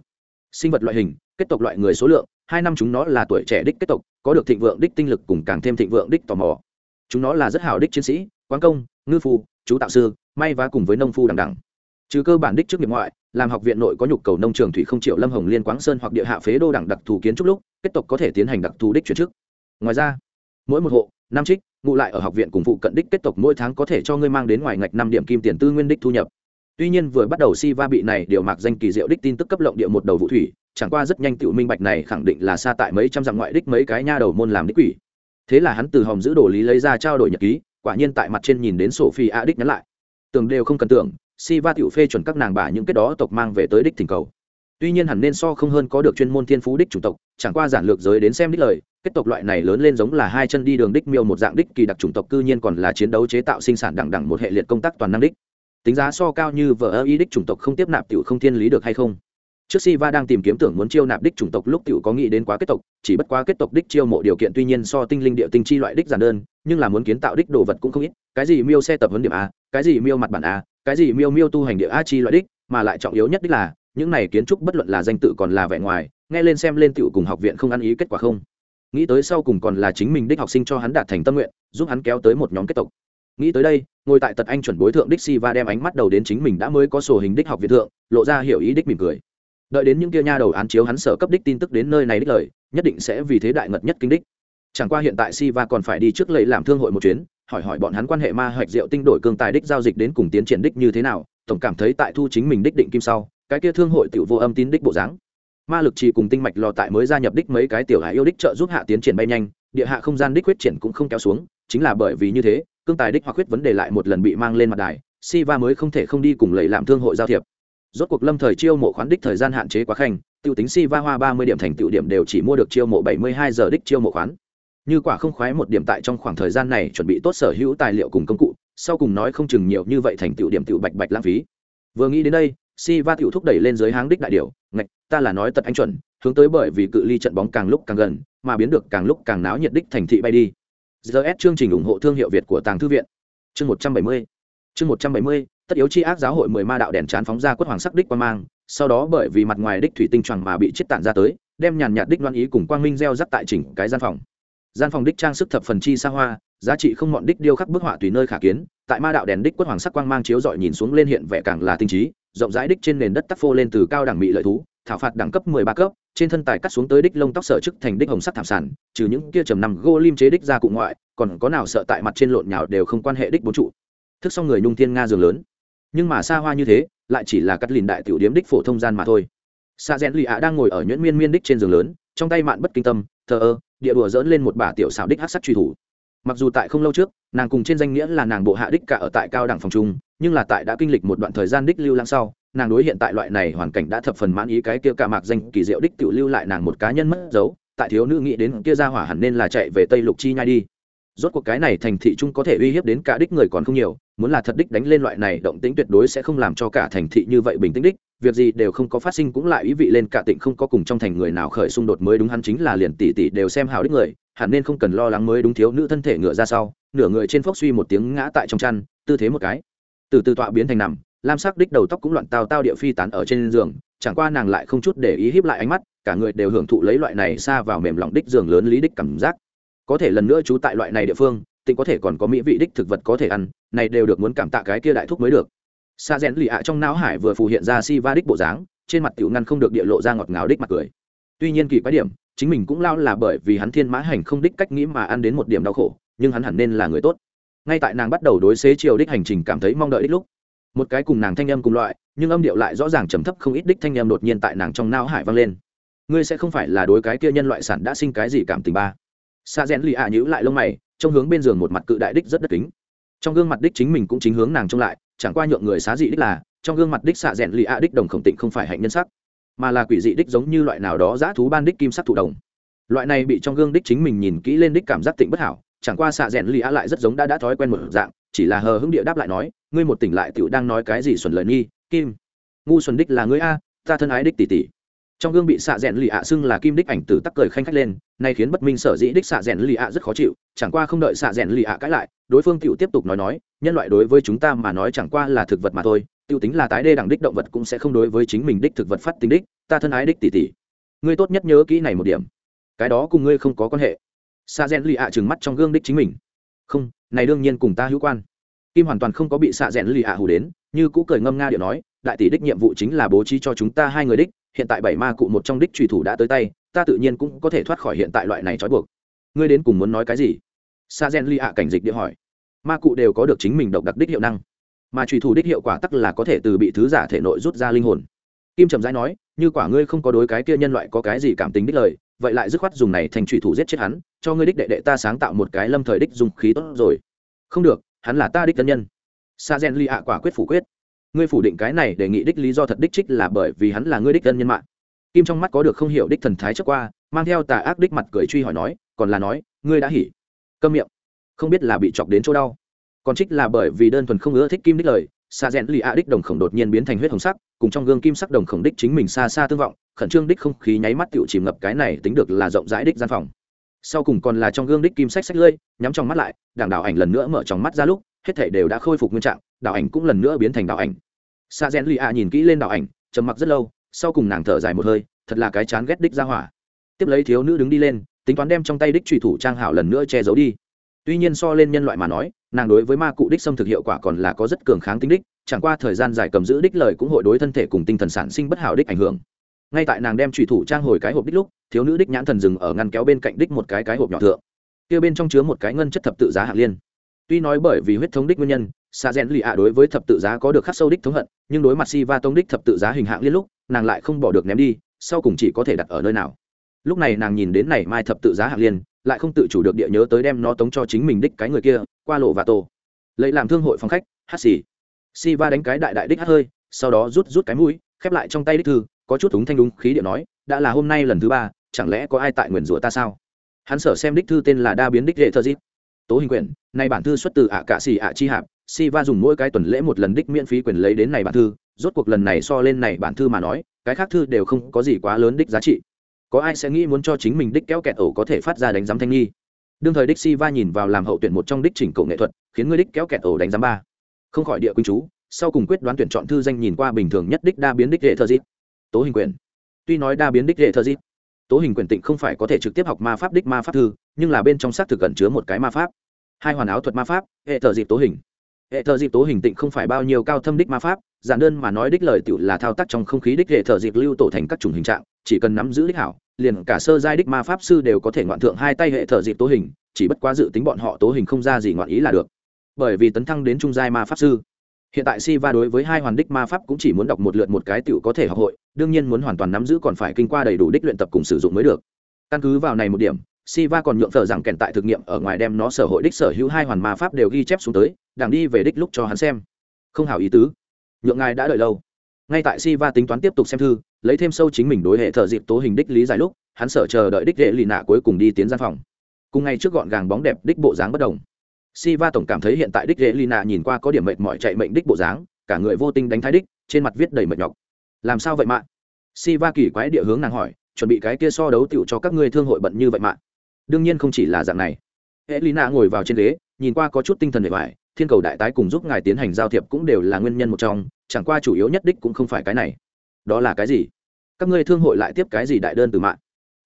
Sinh vật loại hình, kết tộc loại người số lượng, hai năm chúng nó là tuổi trẻ đích kết tộc, có được thịnh vượng đích tinh lực cùng càng thêm thịnh vượng đích tò mò. Chúng nó là rất hảo đích chiến sĩ, quán công, ngư phu, chú tạo sư, may vá cùng với nông phu đẳng đẳng. Trừ cơ bản đích trước nghiệp ngoại, làm học viện nội có nhu cầu nông trường thủy không triệu lâm hồng liên quáng sơn hoặc địa hạ phế đô đẳng đặc thù kiến trúc lúc, kết tộc có thể tiến hành đặc thù đích chuyển chức. Ngoài ra mỗi một hộ năm trích ngụ lại ở học viện cùng phụ cận đích kết tộc mỗi tháng có thể cho ngươi mang đến ngoài ngạch năm điểm kim tiền tư nguyên đích thu nhập. Tuy nhiên vừa bắt đầu si va bị này điều mạc danh kỳ diệu đích tin tức cấp lộng địa một đầu vụ thủy chẳng qua rất nhanh tựu minh bạch này khẳng định là xa tại mấy trăm dặm ngoại đích mấy cái nha đầu môn làm đích quỷ. Thế là hắn từ hòm giữ đồ lý lấy ra trao đổi nhật ký quả nhiên tại mặt trên nhìn đến sổ phi a đích nhắn lại. Tưởng đều không cần tưởng si va tiểu phê chuẩn các nàng bà những kết đó tộc mang về tới đích thỉnh cầu. Tuy nhiên hẳn nên so không hơn có được chuyên môn thiên phú đích chủ tộc, chẳng qua giản lược giới đến xem đích lời kết tộc loại này lớn lên giống là hai chân đi đường đích miêu một dạng đích kỳ đặc chủng tộc cư nhiên còn là chiến đấu chế tạo sinh sản đẳng đẳng một hệ liệt công tác toàn năng đích. Tính giá so cao như vợ ơ y đích chủng tộc không tiếp nạp tiểu không thiên lý được hay không? Trước si va đang tìm kiếm tưởng muốn chiêu nạp đích chủng tộc lúc tiểu có nghĩ đến quá kết tộc, chỉ bất quá kết tộc đích chiêu mộ điều kiện tuy nhiên so tinh linh địa tinh chi loại đích giản đơn, nhưng là muốn kiến tạo đích đồ vật cũng không ít, cái gì miêu xe tập huấn điểm a, cái gì miêu mặt bản a cái gì miêu miêu tu hành địa a chi loại đích, mà lại trọng yếu nhất đích là, những này kiến trúc bất luận là danh tự còn là vẻ ngoài, nghe lên xem lên tựu cùng học viện không ăn ý kết quả không. Nghĩ tới sau cùng còn là chính mình đích học sinh cho hắn đạt thành tâm nguyện, giúp hắn kéo tới một nhóm kết tộc. Nghĩ tới đây, ngồi tại tật anh chuẩn bối thượng đích si và đem ánh mắt đầu đến chính mình đã mới có sổ hình đích học viện thượng, lộ ra hiểu ý đích mỉm cười. Đợi đến những kia nha đầu án chiếu hắn sở cấp đích tin tức đến nơi này đích lời, nhất định sẽ vì thế đại ngật nhất kinh đích chẳng qua hiện tại si va còn phải đi trước lấy làm thương hội một chuyến hỏi hỏi bọn hắn quan hệ ma hoạch diệu tinh đổi cương tài đích giao dịch đến cùng tiến triển đích như thế nào, tổng cảm thấy tại thu chính mình đích định kim sau, cái kia thương hội tiểu vô âm tín đích bộ dáng. Ma lực trì cùng tinh mạch lò tại mới gia nhập đích mấy cái tiểu hạ yêu đích trợ giúp hạ tiến triển bay nhanh, địa hạ không gian đích huyết triển cũng không kéo xuống, chính là bởi vì như thế, cương tài đích hoặc huyết vấn đề lại một lần bị mang lên mặt đài si va mới không thể không đi cùng lầy làm thương hội giao thiệp. Rốt cuộc lâm thời chiêu mộ khoán đích thời gian hạn chế quá khanh, tiêu tính si va hoa ba mươi điểm thành tựu điểm đều chỉ mua được chiêu mộ bảy mươi hai giờ đích chiêu mộ khoán như quả không khoái một điểm tại trong khoảng thời gian này chuẩn bị tốt sở hữu tài liệu cùng công cụ, sau cùng nói không chừng nhiều như vậy thành tựu điểm tựu bạch bạch lãng phí. Vừa nghĩ đến đây, si va tiểu thúc đẩy lên dưới háng đích đại điều ngạch, ta là nói tật anh chuẩn, hướng tới bởi vì cự ly trận bóng càng lúc càng gần, mà biến được càng lúc càng náo nhiệt đích thành thị bay đi. Gs chương trình ủng hộ thương hiệu việt của tàng thư viện. Chương một trăm bảy mươi. Chương một trăm bảy mươi, tất yếu chi ác giáo hội mười ma đạo đèn chán phóng ra quất hoàng sắc đích qua mang, sau đó bởi vì mặt ngoài đích thủy tinh choàng mà bị chết tản ra tới, đem nhàn nhạt đích loan ý cùng quang minh gieo rắc tại chỉnh cái gian phòng gian phòng đích trang sức thập phần chi xa hoa, giá trị không mọn đích điêu khắc bức họa tùy nơi khả kiến, tại ma đạo đèn đích quất hoàng sắc quang mang chiếu dọi nhìn xuống lên hiện vẻ càng là tinh trí, rộng rãi đích trên nền đất tắc phô lên từ cao đẳng mỹ lợi thú, thảo phạt đẳng cấp mười ba cấp, trên thân tài cắt xuống tới đích lông tóc sở chức thành đích hồng sắc thảm sản trừ những kia trầm nằm gô lim chế đích ra cụ ngoại, còn có nào sợ tại mặt trên lộn nhào đều không quan hệ đích bốn trụ. Thức xong người nhung thiên nga giường lớn. Nhưng mà xa hoa như thế, lại chỉ là cắt lìn đại tiểu điếm đích phổ thông gian mà thôi. Xa rẽn lì ạ đang ngồi ở nhuyễn miên miên đích trên giường lớn, trong tay mạn bất kinh tâm, thờ ơ địa đùa dỡn lên một bả tiểu xảo đích hát sắc truy thủ. Mặc dù tại không lâu trước, nàng cùng trên danh nghĩa là nàng bộ hạ đích cả ở tại cao đẳng phòng trung nhưng là tại đã kinh lịch một đoạn thời gian đích lưu lãng sau, nàng đối hiện tại loại này hoàn cảnh đã thập phần mãn ý cái kia cả mạc danh kỳ diệu đích tự lưu lại nàng một cá nhân mất dấu, tại thiếu nữ nghĩ đến kia ra hỏa hẳn nên là chạy về tây lục chi nhai đi. Rốt cuộc cái này thành thị trung có thể uy hiếp đến cả đích người còn không nhiều, muốn là thật đích đánh lên loại này động tĩnh tuyệt đối sẽ không làm cho cả thành thị như vậy bình tĩnh đích việc gì đều không có phát sinh cũng lại ý vị lên cả tịnh không có cùng trong thành người nào khởi xung đột mới đúng hắn chính là liền tỷ tỷ đều xem hào đích người, hẳn nên không cần lo lắng mới đúng thiếu nữ thân thể ngựa ra sau, nửa người trên phốc suy một tiếng ngã tại trong chăn, tư thế một cái. Từ từ tọa biến thành nằm, lam sắc đích đầu tóc cũng loạn tao tao địa phi tán ở trên giường, chẳng qua nàng lại không chút để ý hiếp lại ánh mắt, cả người đều hưởng thụ lấy loại này xa vào mềm lòng đích giường lớn lý đích cảm giác. Có thể lần nữa trú tại loại này địa phương, tịnh có thể còn có mỹ vị đích thực vật có thể ăn, này đều được muốn cảm tạ cái kia đại thúc mới được xa rẽn lì ạ trong não hải vừa phù hiện ra si va đích bộ dáng, trên mặt tiểu ngăn không được địa lộ ra ngọt ngào đích mặt cười. Tuy nhiên kỳ quái điểm, chính mình cũng lao là bởi vì hắn thiên mã hành không đích cách nghĩ mà ăn đến một điểm đau khổ, nhưng hắn hẳn nên là người tốt. Ngay tại nàng bắt đầu đối xế chiều đích hành trình cảm thấy mong đợi đích lúc, một cái cùng nàng thanh âm cùng loại, nhưng âm điệu lại rõ ràng trầm thấp không ít đích thanh âm đột nhiên tại nàng trong não hải vang lên. Ngươi sẽ không phải là đối cái kia nhân loại sản đã sinh cái gì cảm tình ba. Sa rẽn lì ạ nhữ lại lông mày, trong hướng bên giường một mặt cự đại đích rất đất kính. Trong gương mặt đích chính mình cũng chính hướng nàng trông lại chẳng qua nhượng người xá dị đích là, trong gương mặt đích xạ rẽn lì a đích đồng khổng tịnh không phải hạnh nhân sắc, mà là quỷ dị đích giống như loại nào đó giã thú ban đích kim sắc thụ đồng. Loại này bị trong gương đích chính mình nhìn kỹ lên đích cảm giác tịnh bất hảo, chẳng qua xạ rẽn lì a lại rất giống đã đã thói quen một dạng, chỉ là hờ hững địa đáp lại nói, ngươi một tỉnh lại tựu đang nói cái gì xuẩn lời nghi, kim? Ngu xuẩn đích là ngươi a, ta thân ái đích tỷ tỷ trong gương bị xạ rẽn lì ạ xưng là kim đích ảnh tử tắc cười khanh khách lên, nay khiến bất minh sở dĩ đích xạ rẽn lì ạ rất khó chịu, chẳng qua không đợi xạ rẽn lì ạ cãi lại, đối phương tựu tiếp tục nói nói, nhân loại đối với chúng ta mà nói chẳng qua là thực vật mà thôi tựu tính là tái đê đẳng đích động vật cũng sẽ không đối với chính mình đích thực vật phát tính đích, ta thân ái đích tỷ tỷ. Ngươi tốt nhất nhớ kỹ này một điểm. Cái đó cùng ngươi không có quan hệ. Xạ rẽn lì ạ trừng mắt trong gương đích chính mình. Không, này đương nhiên cùng ta hữu quan. Kim hoàn toàn không có bị xạ rẽn lì ạ hù đến, như cũ cười ngâm nga điệu nói, đại tỷ đích nhiệm vụ chính là bố trí cho chúng ta hai người đích hiện tại bảy ma cụ một trong đích trùy thủ đã tới tay, ta tự nhiên cũng có thể thoát khỏi hiện tại loại này trói buộc. Ngươi đến cùng muốn nói cái gì? Sa gen li ạ cảnh dịch địa hỏi. Ma cụ đều có được chính mình độc đặc đích hiệu năng, mà trùy thủ đích hiệu quả tắc là có thể từ bị thứ giả thể nội rút ra linh hồn. Kim trầm rãi nói, như quả ngươi không có đối cái kia nhân loại có cái gì cảm tính đích lời, vậy lại dứt khoát dùng này thành trùy thủ giết chết hắn, cho ngươi đích đệ đệ ta sáng tạo một cái lâm thời đích dùng khí tốt rồi. Không được, hắn là ta đích tân nhân. Sa gen li ạ quả quyết phủ quyết ngươi phủ định cái này đề nghị đích lý do thật đích trích là bởi vì hắn là ngươi đích thân nhân mạng. Kim trong mắt có được không hiểu đích thần thái trước qua, mang theo tà ác đích mặt cười truy hỏi nói, còn là nói, ngươi đã hỉ. Câm miệng. Không biết là bị chọc đến chỗ đau. Còn trích là bởi vì đơn thuần không ưa thích kim đích lời xa rẽn lì a đích đồng khổng đột nhiên biến thành huyết hồng sắc, cùng trong gương kim sắc đồng khổng đích chính mình xa xa tương vọng, khẩn trương đích không khí nháy mắt tựu chìm ngập cái này tính được là rộng rãi đích gian phòng. Sau cùng còn là trong gương đích kim sách sách lơi nhắm trong mắt lại, đảng đảo ảnh lần nữa mở trong mắt ra lúc, hết thể đều đã khôi phục nguyên trạng đạo ảnh cũng lần nữa biến thành đạo ảnh. Sa gen lì ạ nhìn kỹ lên đạo ảnh, trầm mặc rất lâu, sau cùng nàng thở dài một hơi, thật là cái chán ghét đích ra hỏa. Tiếp lấy thiếu nữ đứng đi lên, tính toán đem trong tay đích trùy thủ trang hảo lần nữa che giấu đi. Tuy nhiên so lên nhân loại mà nói, nàng đối với ma cụ đích xâm thực hiệu quả còn là có rất cường kháng tính đích, chẳng qua thời gian dài cầm giữ đích lời cũng hội đối thân thể cùng tinh thần sản sinh bất hảo đích ảnh hưởng. Ngay tại nàng đem trùy thủ trang hồi cái hộp đích lúc, thiếu nữ đích nhãn thần dừng ở ngăn kéo bên cạnh đích một cái cái hộp nhỏ thượng. Kia bên trong chứa một cái ngân chất thập tự giá hạng liên. Tuy nói bởi vì huyết thống đích nguyên nhân xa rẽn lì ạ đối với thập tự giá có được khắc sâu đích thống hận, nhưng đối mặt si va tông đích thập tự giá hình hạng liên lúc, nàng lại không bỏ được ném đi, sau cùng chỉ có thể đặt ở nơi nào. Lúc này nàng nhìn đến này mai thập tự giá hạng liên, lại không tự chủ được địa nhớ tới đem nó tống cho chính mình đích cái người kia, qua lộ và tổ. Lấy làm thương hội phòng khách, hát xì. Si va đánh cái đại đại đích hát hơi, sau đó rút rút cái mũi, khép lại trong tay đích thư, có chút thúng thanh đúng khí điệu nói, đã là hôm nay lần thứ ba, chẳng lẽ có ai tại nguyền rủa ta sao? Hắn sở xem đích thư tên là đa biến đích hệ thơ dít. Tố hình quyển, nay bản thư xuất từ ạ cạ xì ạ chi hạp si va dùng mỗi cái tuần lễ một lần đích miễn phí quyền lấy đến này bản thư, rốt cuộc lần này so lên này bản thư mà nói, cái khác thư đều không có gì quá lớn đích giá trị. Có ai sẽ nghĩ muốn cho chính mình đích kéo kẹt ổ có thể phát ra đánh giám thanh nghi? Đương thời đích si va nhìn vào làm hậu tuyển một trong đích chỉnh cổ nghệ thuật, khiến người đích kéo kẹt ổ đánh giám ba. Không khỏi địa quynh chú, sau cùng quyết đoán tuyển chọn thư danh nhìn qua bình thường nhất đích đa biến đích hệ thơ dịp. Tố hình quyền tuy nói đa biến đích hệ thơ dịp, tố hình quyền tịnh không phải có thể trực tiếp học ma pháp đích ma pháp thư, nhưng là bên trong xác thực gần chứa một cái ma pháp. Hai hoàn áo thuật ma pháp, hệ thờ dịp tố hình hệ thờ dịp tố hình tịnh không phải bao nhiêu cao thâm đích ma pháp, giản đơn mà nói đích lời tự là thao tác trong không khí đích hệ thờ dịp lưu tổ thành các chủng hình trạng, chỉ cần nắm giữ đích hảo, liền cả sơ giai đích ma pháp sư đều có thể ngoạn thượng hai tay hệ thờ dịp tố hình, chỉ bất quá dự tính bọn họ tố hình không ra gì ngoạn ý là được. Bởi vì tấn thăng đến trung giai ma pháp sư, hiện tại si va đối với hai hoàn đích ma pháp cũng chỉ muốn đọc một lượt một cái tựu có thể học hội, đương nhiên muốn hoàn toàn nắm giữ còn phải kinh qua đầy đủ đích luyện tập cùng sử dụng mới được. Căn cứ vào này một điểm Siva còn nhượng phở rằng kèn tại thực nghiệm ở ngoài đem nó sở hội đích sở hữu hai hoàn ma pháp đều ghi chép xuống tới, đang đi về đích lúc cho hắn xem. Không hảo ý tứ. Nhượng ngài đã đợi lâu. Ngay tại Siva tính toán tiếp tục xem thư, lấy thêm sâu chính mình đối hệ thở dịp tố hình đích lý giải lúc, hắn sợ chờ đợi đích đệ lì nạ cuối cùng đi tiến gian phòng. Cùng ngay trước gọn gàng bóng đẹp đích bộ dáng bất động. Siva tổng cảm thấy hiện tại đích đệ lì nạ nhìn qua có điểm mệt mỏi chạy mệnh đích bộ dáng, cả người vô tình đánh thái đích, trên mặt viết đầy mệt nhọc. Làm sao vậy mạ? Siva kỳ quái địa hướng nàng hỏi, chuẩn bị cái kia so đấu tiểu cho các ngươi thương hội bận như vậy mạ? Đương nhiên không chỉ là dạng này. Hệ lina ngồi vào trên ghế, nhìn qua có chút tinh thần bề ngoài thiên cầu đại tái cùng giúp ngài tiến hành giao thiệp cũng đều là nguyên nhân một trong, chẳng qua chủ yếu nhất đích cũng không phải cái này. Đó là cái gì? Các ngươi thương hội lại tiếp cái gì đại đơn từ mạng?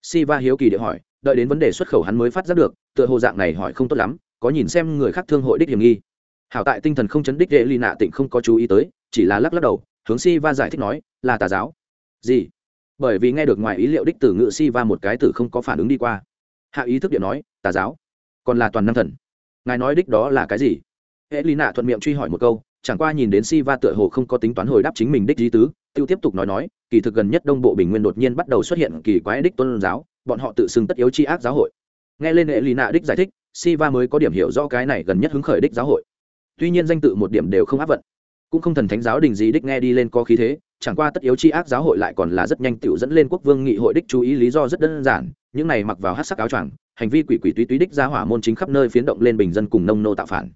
Siva hiếu kỳ địa hỏi, đợi đến vấn đề xuất khẩu hắn mới phát giác được, tựa hồ dạng này hỏi không tốt lắm, có nhìn xem người khác thương hội đích hiểm nghi. Hảo tại tinh thần không chấn đích dễ ly nạ tịnh không có chú ý tới, chỉ là lắc lắc đầu, hướng Siva giải thích nói, là tà giáo. Gì? Bởi vì nghe được ngoài ý liệu đích từ ngự Siva một cái từ không có phản ứng đi qua hạ ý thức điện nói, tà giáo, còn là toàn năng thần. Ngài nói đích đó là cái gì? Hệ lý nạ thuận miệng truy hỏi một câu, chẳng qua nhìn đến Siva tựa hồ không có tính toán hồi đáp chính mình đích di tứ, tiêu tiếp tục nói nói, kỳ thực gần nhất đông bộ bình nguyên đột nhiên bắt đầu xuất hiện kỳ quái đích tôn giáo, bọn họ tự xưng tất yếu chi ác giáo hội. Nghe lên hệ lì nạ đích giải thích, Siva mới có điểm hiểu rõ cái này gần nhất hứng khởi đích giáo hội. Tuy nhiên danh tự một điểm đều không áp vận, cũng không thần thánh giáo đình gì đích nghe đi lên có khí thế, chẳng qua tất yếu chi ác giáo hội lại còn là rất nhanh tiểu dẫn lên quốc vương nghị hội đích chú ý lý do rất đơn giản những này mặc vào hát sắc áo choàng, hành vi quỷ quỷ túy túy đích ra hỏa môn chính khắp nơi phiến động lên bình dân cùng nông nô tạo phản.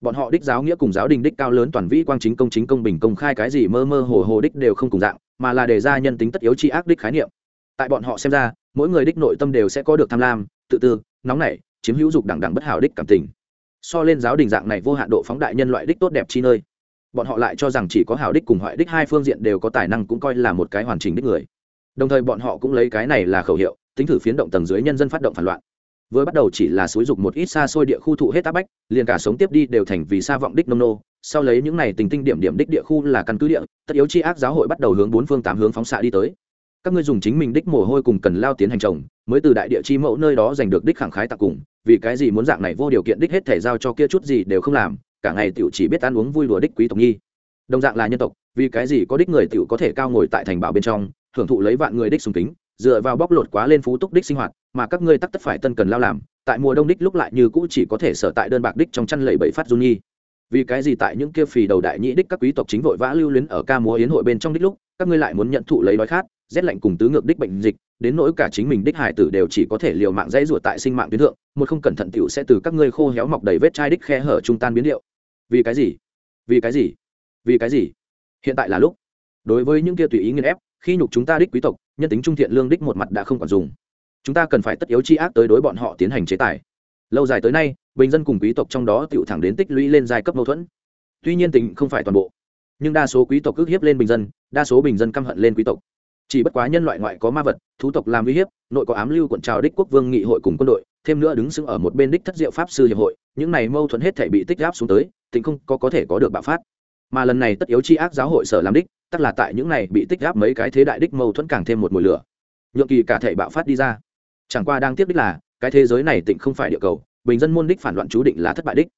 Bọn họ đích giáo nghĩa cùng giáo đình đích cao lớn toàn vĩ quang chính công chính công bình công khai cái gì mơ mơ hồ hồ đích đều không cùng dạng, mà là đề ra nhân tính tất yếu chi ác đích khái niệm. Tại bọn họ xem ra, mỗi người đích nội tâm đều sẽ có được tham lam, tự tư, nóng nảy, chiếm hữu dục đẳng đẳng bất hảo đích cảm tình. So lên giáo đình dạng này vô hạn độ phóng đại nhân loại đích tốt đẹp chi nơi, bọn họ lại cho rằng chỉ có hảo đích cùng hoại đích hai phương diện đều có tài năng cũng coi là một cái hoàn chỉnh đích người. Đồng thời bọn họ cũng lấy cái này là khẩu hiệu tính thử phiến động tầng dưới nhân dân phát động phản loạn. Vừa bắt đầu chỉ là xúi dục một ít xa xôi địa khu thụ hết áp bách, liền cả sống tiếp đi đều thành vì xa vọng đích nông nô. Sau lấy những này tình tinh điểm điểm đích địa khu là căn cứ địa, tất yếu chi ác giáo hội bắt đầu hướng bốn phương tám hướng phóng xạ đi tới. Các ngươi dùng chính mình đích mồ hôi cùng cần lao tiến hành trồng, mới từ đại địa chi mẫu nơi đó giành được đích khẳng khái tạc cùng, vì cái gì muốn dạng này vô điều kiện đích hết thể giao cho kia chút gì đều không làm, cả ngày tiểu chỉ biết ăn uống vui đùa đích quý tộc nhi. Đồng dạng là nhân tộc, vì cái gì có đích người tiểu có thể cao ngồi tại thành bảo bên trong, hưởng thụ lấy vạn người đích sùng kính dựa vào bóc lột quá lên phú túc đích sinh hoạt, mà các ngươi tắc tất phải tân cần lao làm, tại mùa đông đích lúc lại như cũ chỉ có thể sở tại đơn bạc đích trong chăn lầy bảy phát du nhi. Vì cái gì tại những kia phì đầu đại nhĩ đích các quý tộc chính vội vã lưu luyến ở ca múa yến hội bên trong đích lúc, các ngươi lại muốn nhận thụ lấy đói khát, rét lạnh cùng tứ ngược đích bệnh dịch, đến nỗi cả chính mình đích hải tử đều chỉ có thể liều mạng dãy ruột tại sinh mạng tuyến thượng, một không cẩn thận tiểu sẽ từ các ngươi khô héo mọc đầy vết chai đích khe hở trung tan biến điệu. Vì cái gì? Vì cái gì? Vì cái gì? Hiện tại là lúc. Đối với những kia tùy ý nghiên ép khi nhục chúng ta đích quý tộc, nhân tính trung thiện lương đích một mặt đã không còn dùng. Chúng ta cần phải tất yếu chi ác tới đối bọn họ tiến hành chế tài. Lâu dài tới nay, bình dân cùng quý tộc trong đó tựu thẳng đến tích lũy lên giai cấp mâu thuẫn. Tuy nhiên tình không phải toàn bộ, nhưng đa số quý tộc ước hiếp lên bình dân, đa số bình dân căm hận lên quý tộc. Chỉ bất quá nhân loại ngoại có ma vật, thú tộc làm uy hiếp, nội có ám lưu quận trào đích quốc vương nghị hội cùng quân đội, thêm nữa đứng xứng ở một bên đích thất diệu pháp sư hiệp hội, những này mâu thuẫn hết thể bị tích áp xuống tới, tình không có có thể có được bạo phát. Mà lần này tất yếu chi ác giáo hội sở làm đích tức là tại những này bị tích áp mấy cái thế đại đích mâu thuẫn càng thêm một mùi lửa. Nhượng kỳ cả thể bạo phát đi ra. Chẳng qua đang tiếp đích là, cái thế giới này tịnh không phải địa cầu, bình dân môn đích phản loạn chú định là thất bại đích.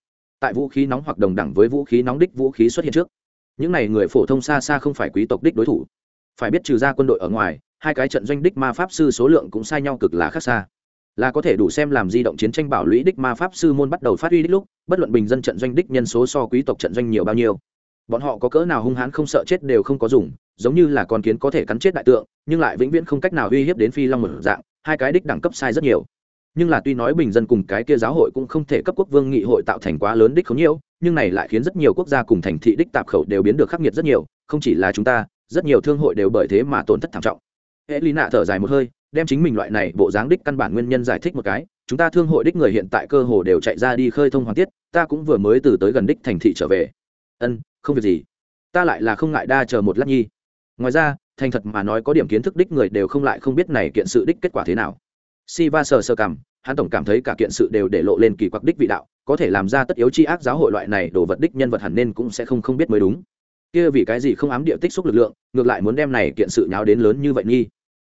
Tại vũ khí nóng hoặc đồng đẳng với vũ khí nóng đích vũ khí xuất hiện trước. Những này người phổ thông xa xa không phải quý tộc đích đối thủ. Phải biết trừ ra quân đội ở ngoài, hai cái trận doanh đích ma pháp sư số lượng cũng sai nhau cực là khác xa. Là có thể đủ xem làm di động chiến tranh bảo lũy đích ma pháp sư môn bắt đầu phát huy đích lúc, bất luận bình dân trận doanh đích nhân số so quý tộc trận doanh nhiều bao nhiêu bọn họ có cỡ nào hung hãn không sợ chết đều không có dùng, giống như là con kiến có thể cắn chết đại tượng, nhưng lại vĩnh viễn không cách nào uy hiếp đến phi long một dạng, hai cái đích đẳng cấp sai rất nhiều. Nhưng là tuy nói bình dân cùng cái kia giáo hội cũng không thể cấp quốc vương nghị hội tạo thành quá lớn đích không nhiều nhưng này lại khiến rất nhiều quốc gia cùng thành thị đích tạp khẩu đều biến được khắc nghiệt rất nhiều, không chỉ là chúng ta, rất nhiều thương hội đều bởi thế mà tổn thất thảm trọng. Hệ lý nạ thở dài một hơi, đem chính mình loại này bộ dáng đích căn bản nguyên nhân giải thích một cái, chúng ta thương hội đích người hiện tại cơ hồ đều chạy ra đi khơi thông hoàn tiết, ta cũng vừa mới từ tới gần đích thành thị trở về. Ân không việc gì. Ta lại là không ngại đa chờ một lát nhi. Ngoài ra, thành thật mà nói có điểm kiến thức đích người đều không lại không biết này kiện sự đích kết quả thế nào. Si va sờ sơ cảm hắn tổng cảm thấy cả kiện sự đều để lộ lên kỳ quặc đích vị đạo, có thể làm ra tất yếu chi ác giáo hội loại này đồ vật đích nhân vật hẳn nên cũng sẽ không không biết mới đúng. Kia vì cái gì không ám địa tích xúc lực lượng, ngược lại muốn đem này kiện sự nháo đến lớn như vậy nghi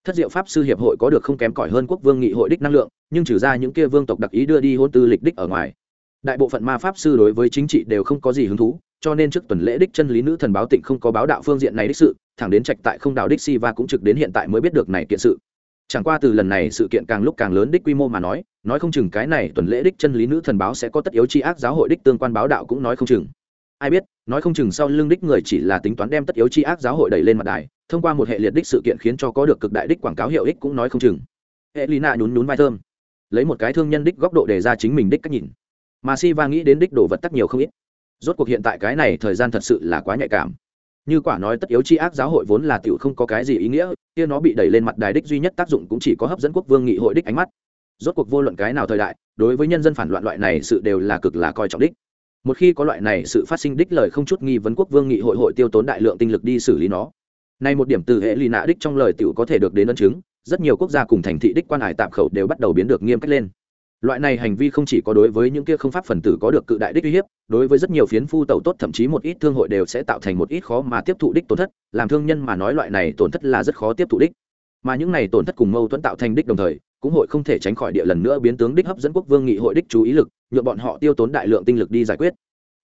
thất diệu pháp sư hiệp hội có được không kém cỏi hơn quốc vương nghị hội đích năng lượng, nhưng trừ ra những kia vương tộc đặc ý đưa đi hôn tư lịch đích ở ngoài. Đại bộ phận ma pháp sư đối với chính trị đều không có gì hứng thú cho nên trước tuần lễ đích chân lý nữ thần báo tịnh không có báo đạo phương diện này đích sự, thẳng đến trạch tại không đạo đích si và cũng trực đến hiện tại mới biết được này kiện sự. Chẳng qua từ lần này sự kiện càng lúc càng lớn đích quy mô mà nói nói không chừng cái này tuần lễ đích chân lý nữ thần báo sẽ có tất yếu chi ác giáo hội đích tương quan báo đạo cũng nói không chừng. Ai biết, nói không chừng sau lưng đích người chỉ là tính toán đem tất yếu chi ác giáo hội đẩy lên mặt đài, thông qua một hệ liệt đích sự kiện khiến cho có được cực đại đích quảng cáo hiệu ích cũng nói không chừng. Hệ lý nạ nhún nhún vai thơm. Lấy một cái thương nhân đích góc độ để ra chính mình đích cách nhìn. Mà si va nghĩ đến đích đồ vật tắc nhiều không ít rốt cuộc hiện tại cái này thời gian thật sự là quá nhạy cảm. Như quả nói tất yếu chi ác giáo hội vốn là tiểu không có cái gì ý nghĩa, kia nó bị đẩy lên mặt đài đích duy nhất tác dụng cũng chỉ có hấp dẫn quốc vương nghị hội đích ánh mắt. Rốt cuộc vô luận cái nào thời đại, đối với nhân dân phản loạn loại này sự đều là cực là coi trọng đích. Một khi có loại này sự phát sinh đích lời không chút nghi vấn quốc vương nghị hội hội tiêu tốn đại lượng tinh lực đi xử lý nó. Nay một điểm từ hệ lì nạ đích trong lời tiểu có thể được đến ân chứng, rất nhiều quốc gia cùng thành thị đích quan hải tạm khẩu đều bắt đầu biến được nghiêm cách lên loại này hành vi không chỉ có đối với những kia không pháp phần tử có được cự đại đích uy hiếp, đối với rất nhiều phiến phu tàu tốt, thậm chí một ít thương hội đều sẽ tạo thành một ít khó mà tiếp thụ đích tổn thất, làm thương nhân mà nói loại này tổn thất là rất khó tiếp thụ đích. Mà những này tổn thất cùng mâu thuẫn tạo thành đích đồng thời, cũng hội không thể tránh khỏi địa lần nữa biến tướng đích hấp dẫn quốc vương nghị hội đích chú ý lực nhuộm bọn họ tiêu tốn đại lượng tinh lực đi giải quyết.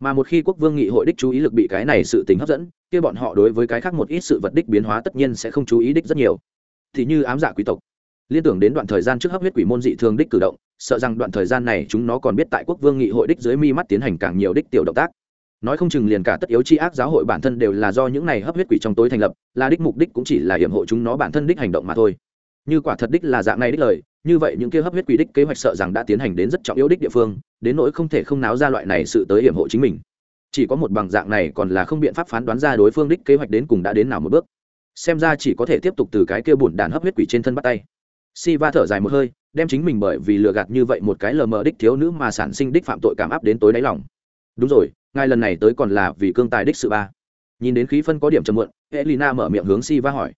Mà một khi quốc vương nghị hội đích chú ý lực bị cái này sự tình hấp dẫn, kia bọn họ đối với cái khác một ít sự vật đích biến hóa tất nhiên sẽ không chú ý đích rất nhiều. Thì như ám giả quý tộc liên tưởng đến đoạn thời gian trước hấp huyết quỷ môn dị thường đích cử động, sợ rằng đoạn thời gian này chúng nó còn biết tại quốc vương nghị hội đích dưới mi mắt tiến hành càng nhiều đích tiểu động tác. Nói không chừng liền cả tất yếu chi ác giáo hội bản thân đều là do những này hấp huyết quỷ trong tối thành lập, là đích mục đích cũng chỉ là hiểm hộ chúng nó bản thân đích hành động mà thôi. Như quả thật đích là dạng này đích lời, như vậy những kia hấp huyết quỷ đích kế hoạch sợ rằng đã tiến hành đến rất trọng yếu đích địa phương, đến nỗi không thể không náo ra loại này sự tới hiểm hộ chính mình. Chỉ có một bằng dạng này còn là không biện pháp phán đoán ra đối phương đích kế hoạch đến cùng đã đến nào một bước. Xem ra chỉ có thể tiếp tục từ cái kia bùn đàn hấp huyết quỷ trên thân bắt tay si va thở dài một hơi, đem chính mình bởi vì lừa gạt như vậy một cái lờ mờ đích thiếu nữ mà sản sinh đích phạm tội cảm áp đến tối đáy lòng. Đúng rồi, ngài lần này tới còn là vì cương tài đích sự ba. Nhìn đến khí phân có điểm chậm muộn, elina mở miệng hướng si va hỏi.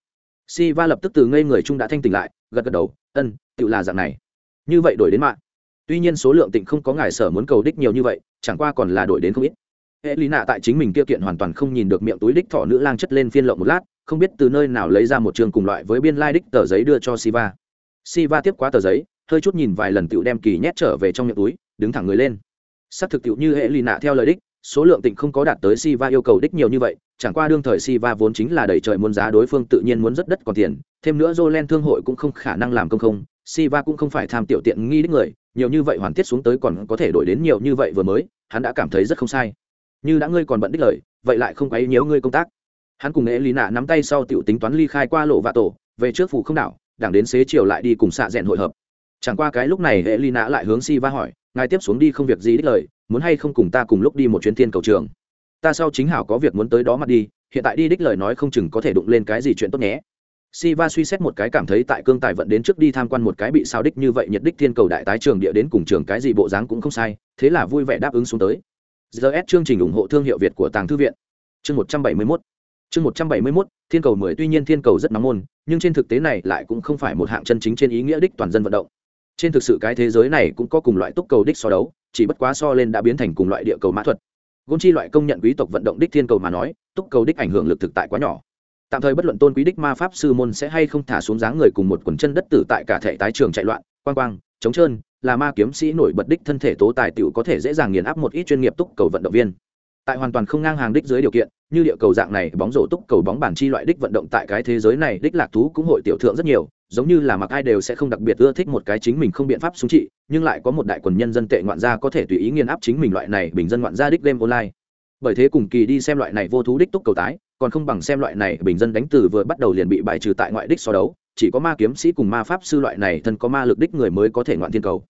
Si va lập tức từ ngây người trung đã thanh tỉnh lại, gật gật đầu, ân tự là dạng này. Như vậy đổi đến mạng. Tuy nhiên số lượng tịnh không có ngài sở muốn cầu đích nhiều như vậy, chẳng qua còn là đổi đến không ít. Hệ lý nạ tại chính mình kia kiện hoàn toàn không nhìn được miệng túi đích thọ nữ lang chất lên phiên lộng một lát, không biết từ nơi nào lấy ra một trường cùng loại với biên lai đích tờ giấy đưa cho siva siva tiếp quá tờ giấy hơi chút nhìn vài lần tựu đem kỳ nhét trở về trong miệng túi đứng thẳng người lên xác thực tựu như hệ lì nạ theo lời đích số lượng tịnh không có đạt tới Siva yêu cầu đích nhiều như vậy, chẳng qua đương thời Siva vốn chính là đầy trời muốn giá đối phương tự nhiên muốn rất đất còn tiền, thêm nữa Jolen thương hội cũng không khả năng làm công không, Siva cũng không phải tham tiểu tiện nghi đích người, nhiều như vậy hoàn tiết xuống tới còn có thể đổi đến nhiều như vậy vừa mới, hắn đã cảm thấy rất không sai. Như đã ngươi còn bận đích lời, vậy lại không quấy nhiễu ngươi công tác. Hắn cùng Elina nắm tay sau tiểu tính toán ly khai qua lộ vạ tổ, về trước phủ không đảo, đảng đến xế chiều lại đi cùng xạ rèn hội hợp. Chẳng qua cái lúc này Elina lại hướng Siva hỏi, ngài tiếp xuống đi không việc gì đích lời, muốn hay không cùng ta cùng lúc đi một chuyến thiên cầu trường ta sau chính hảo có việc muốn tới đó mặt đi hiện tại đi đích lời nói không chừng có thể đụng lên cái gì chuyện tốt nhé Siva suy xét một cái cảm thấy tại cương tài vận đến trước đi tham quan một cái bị sao đích như vậy nhiệt đích thiên cầu đại tái trường địa đến cùng trường cái gì bộ dáng cũng không sai, thế là vui vẻ đáp ứng xuống tới. giờ s chương trình ủng hộ thương hiệu Việt của Tàng thư viện. Chương 171. Chương 171, thiên cầu 10 tuy nhiên thiên cầu rất nóng môn, nhưng trên thực tế này lại cũng không phải một hạng chân chính trên ý nghĩa đích toàn dân vận động. Trên thực sự cái thế giới này cũng có cùng loại túc cầu đích so đấu, chỉ bất quá so lên đã biến thành cùng loại địa cầu mã thuật. Gôn chi loại công nhận quý tộc vận động đích thiên cầu mà nói túc cầu đích ảnh hưởng lực thực tại quá nhỏ. Tạm thời bất luận tôn quý đích ma pháp sư môn sẽ hay không thả xuống dáng người cùng một quần chân đất tử tại cả thể tái trường chạy loạn quang quang chống trơn là ma kiếm sĩ nổi bật đích thân thể tố tài tiểu có thể dễ dàng nghiền áp một ít chuyên nghiệp túc cầu vận động viên tại hoàn toàn không ngang hàng đích dưới điều kiện, như địa cầu dạng này, bóng rổ túc cầu bóng bàn chi loại đích vận động tại cái thế giới này, đích lạc thú cũng hội tiểu thượng rất nhiều, giống như là mặc ai đều sẽ không đặc biệt ưa thích một cái chính mình không biện pháp xung trị, nhưng lại có một đại quần nhân dân tệ ngoạn gia có thể tùy ý nghiên áp chính mình loại này bình dân ngoạn gia đích game online. Bởi thế cùng kỳ đi xem loại này vô thú đích túc cầu tái, còn không bằng xem loại này bình dân đánh từ vừa bắt đầu liền bị bài trừ tại ngoại đích so đấu, chỉ có ma kiếm sĩ cùng ma pháp sư loại này thân có ma lực đích người mới có thể ngoạn thiên cầu.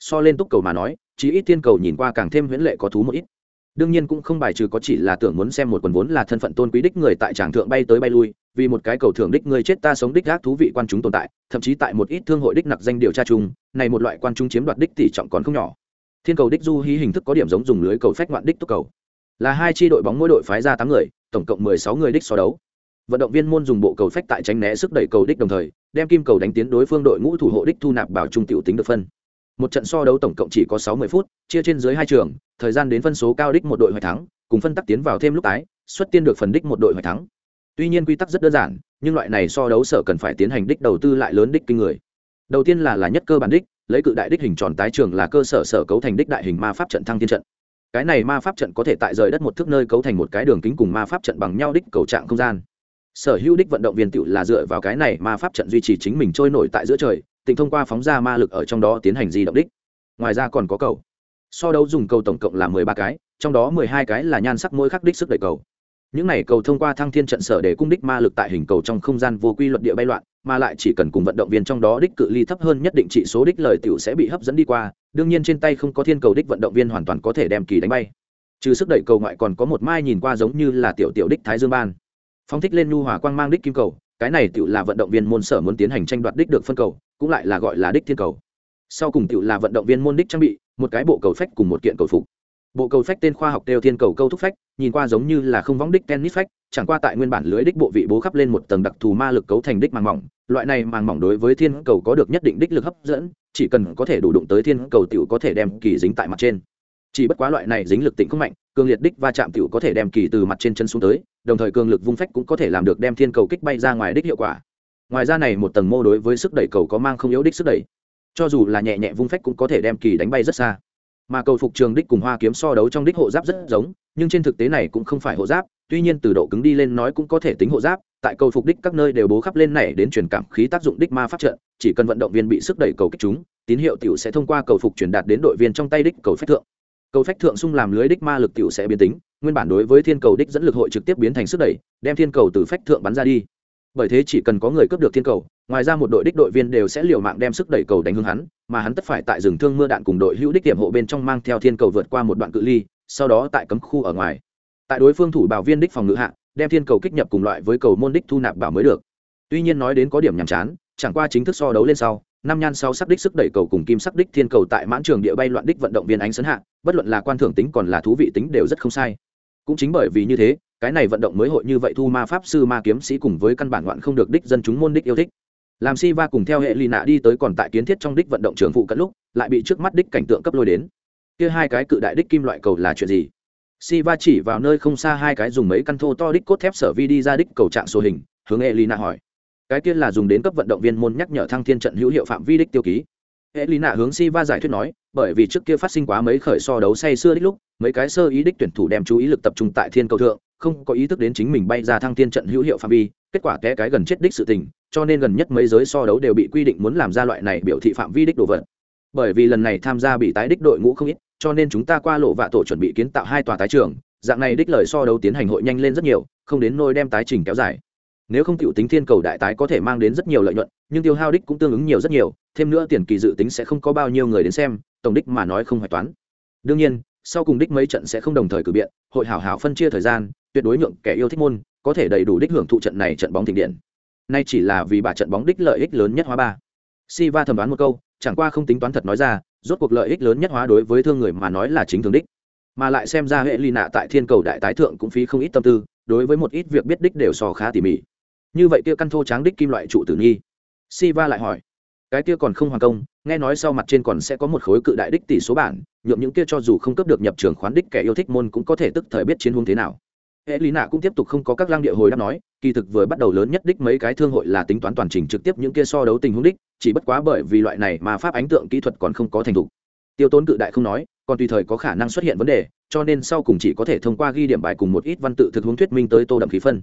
So lên túc cầu mà nói, chí ít thiên cầu nhìn qua càng thêm huyễn lệ có thú một ít đương nhiên cũng không bài trừ có chỉ là tưởng muốn xem một quần vốn là thân phận tôn quý đích người tại tràng thượng bay tới bay lui, vì một cái cầu thưởng đích người chết ta sống đích gác thú vị quan chúng tồn tại, thậm chí tại một ít thương hội đích nặc danh điều tra chung, này một loại quan chúng chiếm đoạt đích tỷ trọng còn không nhỏ. Thiên cầu đích du hí hình thức có điểm giống dùng lưới cầu phách ngoạn đích tốc cầu. Là hai tri đội bóng mỗi đội phái ra tám người, tổng cộng mười sáu người đích so đấu. Vận động viên môn dùng bộ cầu phách tại tránh né sức đẩy cầu đích đồng thời, đem kim cầu đánh tiến đối phương đội ngũ thủ hộ đích thu nạp bảo trung tiểu tính được phân một trận so đấu tổng cộng chỉ có sáu mươi phút, chia trên dưới hai trường, thời gian đến phân số cao đích một đội hoài thắng, cùng phân tắc tiến vào thêm lúc tái, xuất tiên được phần đích một đội hoài thắng. Tuy nhiên quy tắc rất đơn giản, nhưng loại này so đấu sở cần phải tiến hành đích đầu tư lại lớn đích kinh người. Đầu tiên là là nhất cơ bản đích, lấy cự đại đích hình tròn tái trường là cơ sở sở cấu thành đích đại hình ma pháp trận thăng thiên trận. Cái này ma pháp trận có thể tại rời đất một thước nơi cấu thành một cái đường kính cùng ma pháp trận bằng nhau đích cầu trạng không gian. Sở hữu đích vận động viên tiểu là dựa vào cái này ma pháp trận duy trì chính mình trôi nổi tại giữa trời tình thông qua phóng ra ma lực ở trong đó tiến hành di động đích. Ngoài ra còn có cầu. So đấu dùng cầu tổng cộng là mười ba cái, trong đó mười hai cái là nhan sắc mỗi khắc đích sức đẩy cầu. Những này cầu thông qua thăng thiên trận sở để cung đích ma lực tại hình cầu trong không gian vô quy luật địa bay loạn, mà lại chỉ cần cùng vận động viên trong đó đích cự ly thấp hơn nhất định trị số đích lời tiểu sẽ bị hấp dẫn đi qua, đương nhiên trên tay không có thiên cầu đích vận động viên hoàn toàn có thể đem kỳ đánh bay. Trừ sức đẩy cầu ngoại còn có một mai nhìn qua giống như là tiểu tiểu đích thái dương ban. Phong thích lên nhu hòa quang mang đích kim cầu, cái này tiểu là vận động viên môn sở muốn tiến hành tranh đoạt đích được phân cầu cũng lại là gọi là đích thiên cầu. Sau cùng tiểu là vận động viên môn đích trang bị, một cái bộ cầu phách cùng một kiện cầu phục. Bộ cầu phách tên khoa học đều thiên cầu câu thúc phách, nhìn qua giống như là không võng đích tennis phách, chẳng qua tại nguyên bản lưới đích bộ vị bố khắp lên một tầng đặc thù ma lực cấu thành đích màng mỏng, loại này màng mỏng đối với thiên cầu có được nhất định đích lực hấp dẫn, chỉ cần có thể đủ đụng tới thiên cầu tiểu có thể đem kỳ dính tại mặt trên. Chỉ bất quá loại này dính lực tịnh không mạnh, cường liệt đích va chạm tiểu có thể đem kỳ từ mặt trên chân xuống tới, đồng thời cường lực vung phách cũng có thể làm được đem thiên cầu kích bay ra ngoài đích hiệu quả ngoài ra này một tầng mô đối với sức đẩy cầu có mang không yếu đích sức đẩy. Cho dù là nhẹ nhẹ vung phách cũng có thể đem kỳ đánh bay rất xa. Mà cầu phục trường đích cùng hoa kiếm so đấu trong đích hộ giáp rất giống, nhưng trên thực tế này cũng không phải hộ giáp, tuy nhiên từ độ cứng đi lên nói cũng có thể tính hộ giáp, tại cầu phục đích các nơi đều bố khắp lên này đến truyền cảm khí tác dụng đích ma pháp trận, chỉ cần vận động viên bị sức đẩy cầu kích chúng, tín hiệu tiểu sẽ thông qua cầu phục truyền đạt đến đội viên trong tay đích cầu phách thượng. Cầu phách thượng xung làm lưới đích ma lực tiểu sẽ biến tính, nguyên bản đối với thiên cầu đích dẫn lực hội trực tiếp biến thành sức đẩy, đem thiên cầu từ phách thượng bắn ra đi bởi thế chỉ cần có người cướp được thiên cầu, ngoài ra một đội đích đội viên đều sẽ liều mạng đem sức đẩy cầu đánh hướng hắn, mà hắn tất phải tại rừng thương mưa đạn cùng đội hữu đích tiệm hộ bên trong mang theo thiên cầu vượt qua một đoạn cự ly, sau đó tại cấm khu ở ngoài. Tại đối phương thủ bảo viên đích phòng ngự hạ, đem thiên cầu kích nhập cùng loại với cầu môn đích thu nạp bảo mới được. Tuy nhiên nói đến có điểm nhàm chán, chẳng qua chính thức so đấu lên sau, năm nhan sau sắc đích sức đẩy cầu cùng kim sắc đích thiên cầu tại mãn trường địa bay loạn đích vận động viên ánh sấn hạ, bất luận là quan thưởng tính còn là thú vị tính đều rất không sai cũng chính bởi vì như thế, cái này vận động mới hội như vậy thu ma pháp sư, ma kiếm sĩ cùng với căn bản ngoạn không được đích dân chúng môn đích yêu thích. Làm si va cùng theo hệ lì nạ đi tới còn tại kiến thiết trong đích vận động trường phụ cận lúc, lại bị trước mắt đích cảnh tượng cấp lôi đến. Kia hai cái cự đại đích kim loại cầu là chuyện gì? Si va chỉ vào nơi không xa hai cái dùng mấy căn thô to đích cốt thép sở vi đi ra đích cầu trạng số hình, hướng hệ lì nạ hỏi. Cái kia là dùng đến cấp vận động viên môn nhắc nhở thăng thiên trận hữu hiệu phạm vi đích tiêu ký hệ lý nạ hướng si va giải thuyết nói, bởi vì trước kia phát sinh quá mấy khởi so đấu say xưa đích lúc, mấy cái sơ ý đích tuyển thủ đem chú ý lực tập trung tại thiên cầu thượng, không có ý thức đến chính mình bay ra thăng thiên trận hữu hiệu phạm vi, kết quả té cái gần chết đích sự tình, cho nên gần nhất mấy giới so đấu đều bị quy định muốn làm ra loại này biểu thị phạm vi đích đồ vật. Bởi vì lần này tham gia bị tái đích đội ngũ không ít, cho nên chúng ta qua lộ vạ tổ chuẩn bị kiến tạo hai tòa tái trường, dạng này đích lời so đấu tiến hành hội nhanh lên rất nhiều, không đến nôi đem tái trình kéo dài nếu không tiểu tính thiên cầu đại tái có thể mang đến rất nhiều lợi nhuận, nhưng tiêu hao đích cũng tương ứng nhiều rất nhiều, thêm nữa tiền kỳ dự tính sẽ không có bao nhiêu người đến xem, tổng đích mà nói không hoạch toán. Đương nhiên, sau cùng đích mấy trận sẽ không đồng thời cử biện, hội hảo hảo phân chia thời gian, tuyệt đối nhượng kẻ yêu thích môn, có thể đầy đủ đích hưởng thụ trận này trận bóng thịnh điện. Nay chỉ là vì bà trận bóng đích lợi ích lớn nhất hóa ba. Si va thẩm đoán một câu, chẳng qua không tính toán thật nói ra, rốt cuộc lợi ích lớn nhất hóa đối với thương người mà nói là chính thường đích. Mà lại xem ra hệ ly nạ tại thiên cầu đại tái thượng cũng phí không ít tâm tư, đối với một ít việc biết đích đều so khá tỉ mỉ như vậy kia căn thô tráng đích kim loại trụ tử nghi. Si va lại hỏi, cái kia còn không hoàn công, nghe nói sau mặt trên còn sẽ có một khối cự đại đích tỷ số bản nhuộm những kia cho dù không cấp được nhập trường khoán đích kẻ yêu thích môn cũng có thể tức thời biết chiến hướng thế nào. Hệ lý nạ cũng tiếp tục không có các lang địa hồi đáp nói, kỳ thực vừa bắt đầu lớn nhất đích mấy cái thương hội là tính toán toàn trình trực tiếp những kia so đấu tình huống đích, chỉ bất quá bởi vì loại này mà pháp ánh tượng kỹ thuật còn không có thành thục. Tiêu tốn cự đại không nói, còn tùy thời có khả năng xuất hiện vấn đề, cho nên sau cùng chỉ có thể thông qua ghi điểm bài cùng một ít văn tự thực hướng thuyết minh tới tô đậm khí phân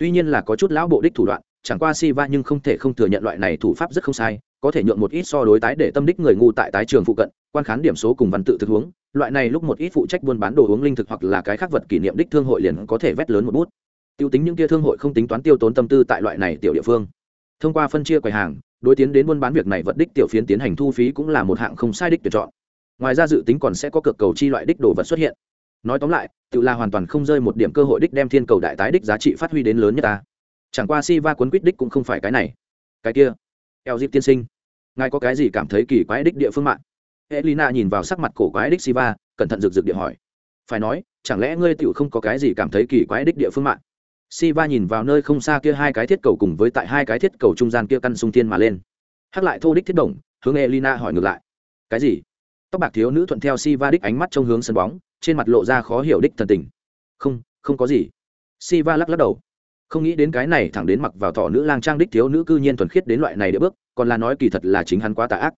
tuy nhiên là có chút lão bộ đích thủ đoạn, chẳng qua si va nhưng không thể không thừa nhận loại này thủ pháp rất không sai, có thể nhượng một ít so đối tái để tâm đích người ngu tại tái trường phụ cận, quan khán điểm số cùng văn tự thực hướng loại này lúc một ít phụ trách buôn bán đồ uống linh thực hoặc là cái khác vật kỷ niệm đích thương hội liền có thể vét lớn một bút. Tiêu tính những kia thương hội không tính toán tiêu tốn tâm tư tại loại này tiểu địa phương. Thông qua phân chia quầy hàng, đối tiến đến buôn bán việc này vật đích tiểu phiến tiến hành thu phí cũng là một hạng không sai đích tuyển chọn. Ngoài ra dự tính còn sẽ có cực cầu chi loại đích đồ vật xuất hiện nói tóm lại tự là hoàn toàn không rơi một điểm cơ hội đích đem thiên cầu đại tái đích giá trị phát huy đến lớn nhất ta chẳng qua si va cuốn quýt đích cũng không phải cái này cái kia eo dịp tiên sinh ngài có cái gì cảm thấy kỳ quái đích địa phương mạng Elina nhìn vào sắc mặt cổ quái đích Siva, cẩn thận rực rực địa hỏi. Phải nói, chẳng lẽ ngươi tựu không có cái gì cảm thấy kỳ quái đích địa phương mạng? Siva nhìn vào nơi không xa kia hai cái thiết cầu cùng với tại hai cái thiết cầu trung gian kia căn sung thiên mà lên. Hắc lại thô đích thiết động, hướng Elina hỏi ngược lại. Cái gì? Tóc bạc thiếu nữ thuận theo Siva đích ánh mắt trong hướng sân bóng, trên mặt lộ ra khó hiểu đích thần tình. Không, không có gì. Siva lắc lắc đầu. Không nghĩ đến cái này thẳng đến mặc vào thọ nữ lang trang đích thiếu nữ cư nhiên thuần khiết đến loại này để bước, còn là nói kỳ thật là chính hắn quá tà ác.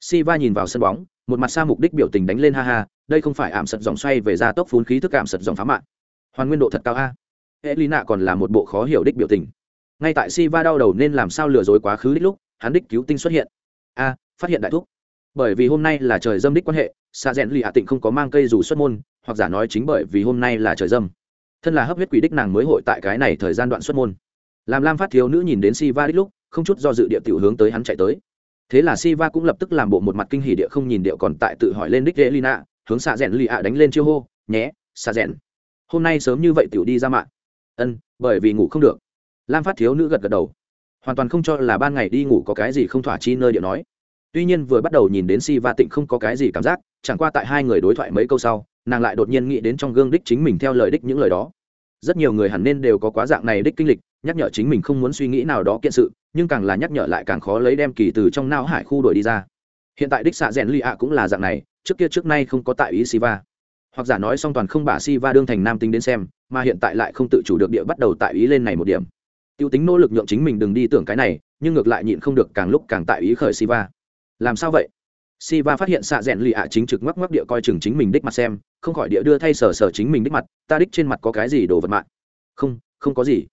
Siva nhìn vào sân bóng, một mặt xa mục đích biểu tình đánh lên ha ha đây không phải ảm sật dòng xoay về ra tốc phun khí thức ảm sật dòng phá mạng hoàn nguyên độ thật cao a hệ lý nạ còn là một bộ khó hiểu đích biểu tình ngay tại si va đau đầu nên làm sao lừa dối quá khứ đích lúc hắn đích cứu tinh xuất hiện a phát hiện đại thúc bởi vì hôm nay là trời dâm đích quan hệ xa rẽn lì hạ tịnh không có mang cây dù xuất môn hoặc giả nói chính bởi vì hôm nay là trời dâm thân là hấp huyết quỷ đích nàng mới hội tại cái này thời gian đoạn xuất môn làm lam phát thiếu nữ nhìn đến si va đích lúc không chút do dự địa tiểu hướng tới hắn chạy tới thế là Si Va cũng lập tức làm bộ một mặt kinh hỉ địa không nhìn địa còn tại tự hỏi lên đích Lina, hướng xạ rẽn lì hạ đánh lên chiêu hô, nhé, xạ rẽn Hôm nay sớm như vậy tiểu đi ra mạng. Ân, bởi vì ngủ không được. Lam Phát thiếu nữ gật gật đầu, hoàn toàn không cho là ban ngày đi ngủ có cái gì không thỏa chi nơi địa nói. Tuy nhiên vừa bắt đầu nhìn đến Siva tịnh không có cái gì cảm giác, chẳng qua tại hai người đối thoại mấy câu sau, nàng lại đột nhiên nghĩ đến trong gương đích chính mình theo lời đích những lời đó. Rất nhiều người hẳn nên đều có quá dạng này đích kinh lịch nhắc nhở chính mình không muốn suy nghĩ nào đó kiện sự nhưng càng là nhắc nhở lại càng khó lấy đem kỳ từ trong não hải khu đổi đi ra. Hiện tại đích xạ rèn lì ạ cũng là dạng này trước kia trước nay không có tại ý siva. Hoặc giả nói song toàn không bả siva đương thành nam tính đến xem mà hiện tại lại không tự chủ được địa bắt đầu tại ý lên này một điểm. Tiêu tính nỗ lực nhượng chính mình đừng đi tưởng cái này nhưng ngược lại nhịn không được càng lúc càng tại ý khởi siva làm sao vậy? Siva phát hiện xạ rẽn lì ạ chính trực ngoắc ngoắc địa coi chừng chính mình đích mặt xem, không khỏi địa đưa thay sở sở chính mình đích mặt, ta đích trên mặt có cái gì đồ vật mạng? Không không có gì.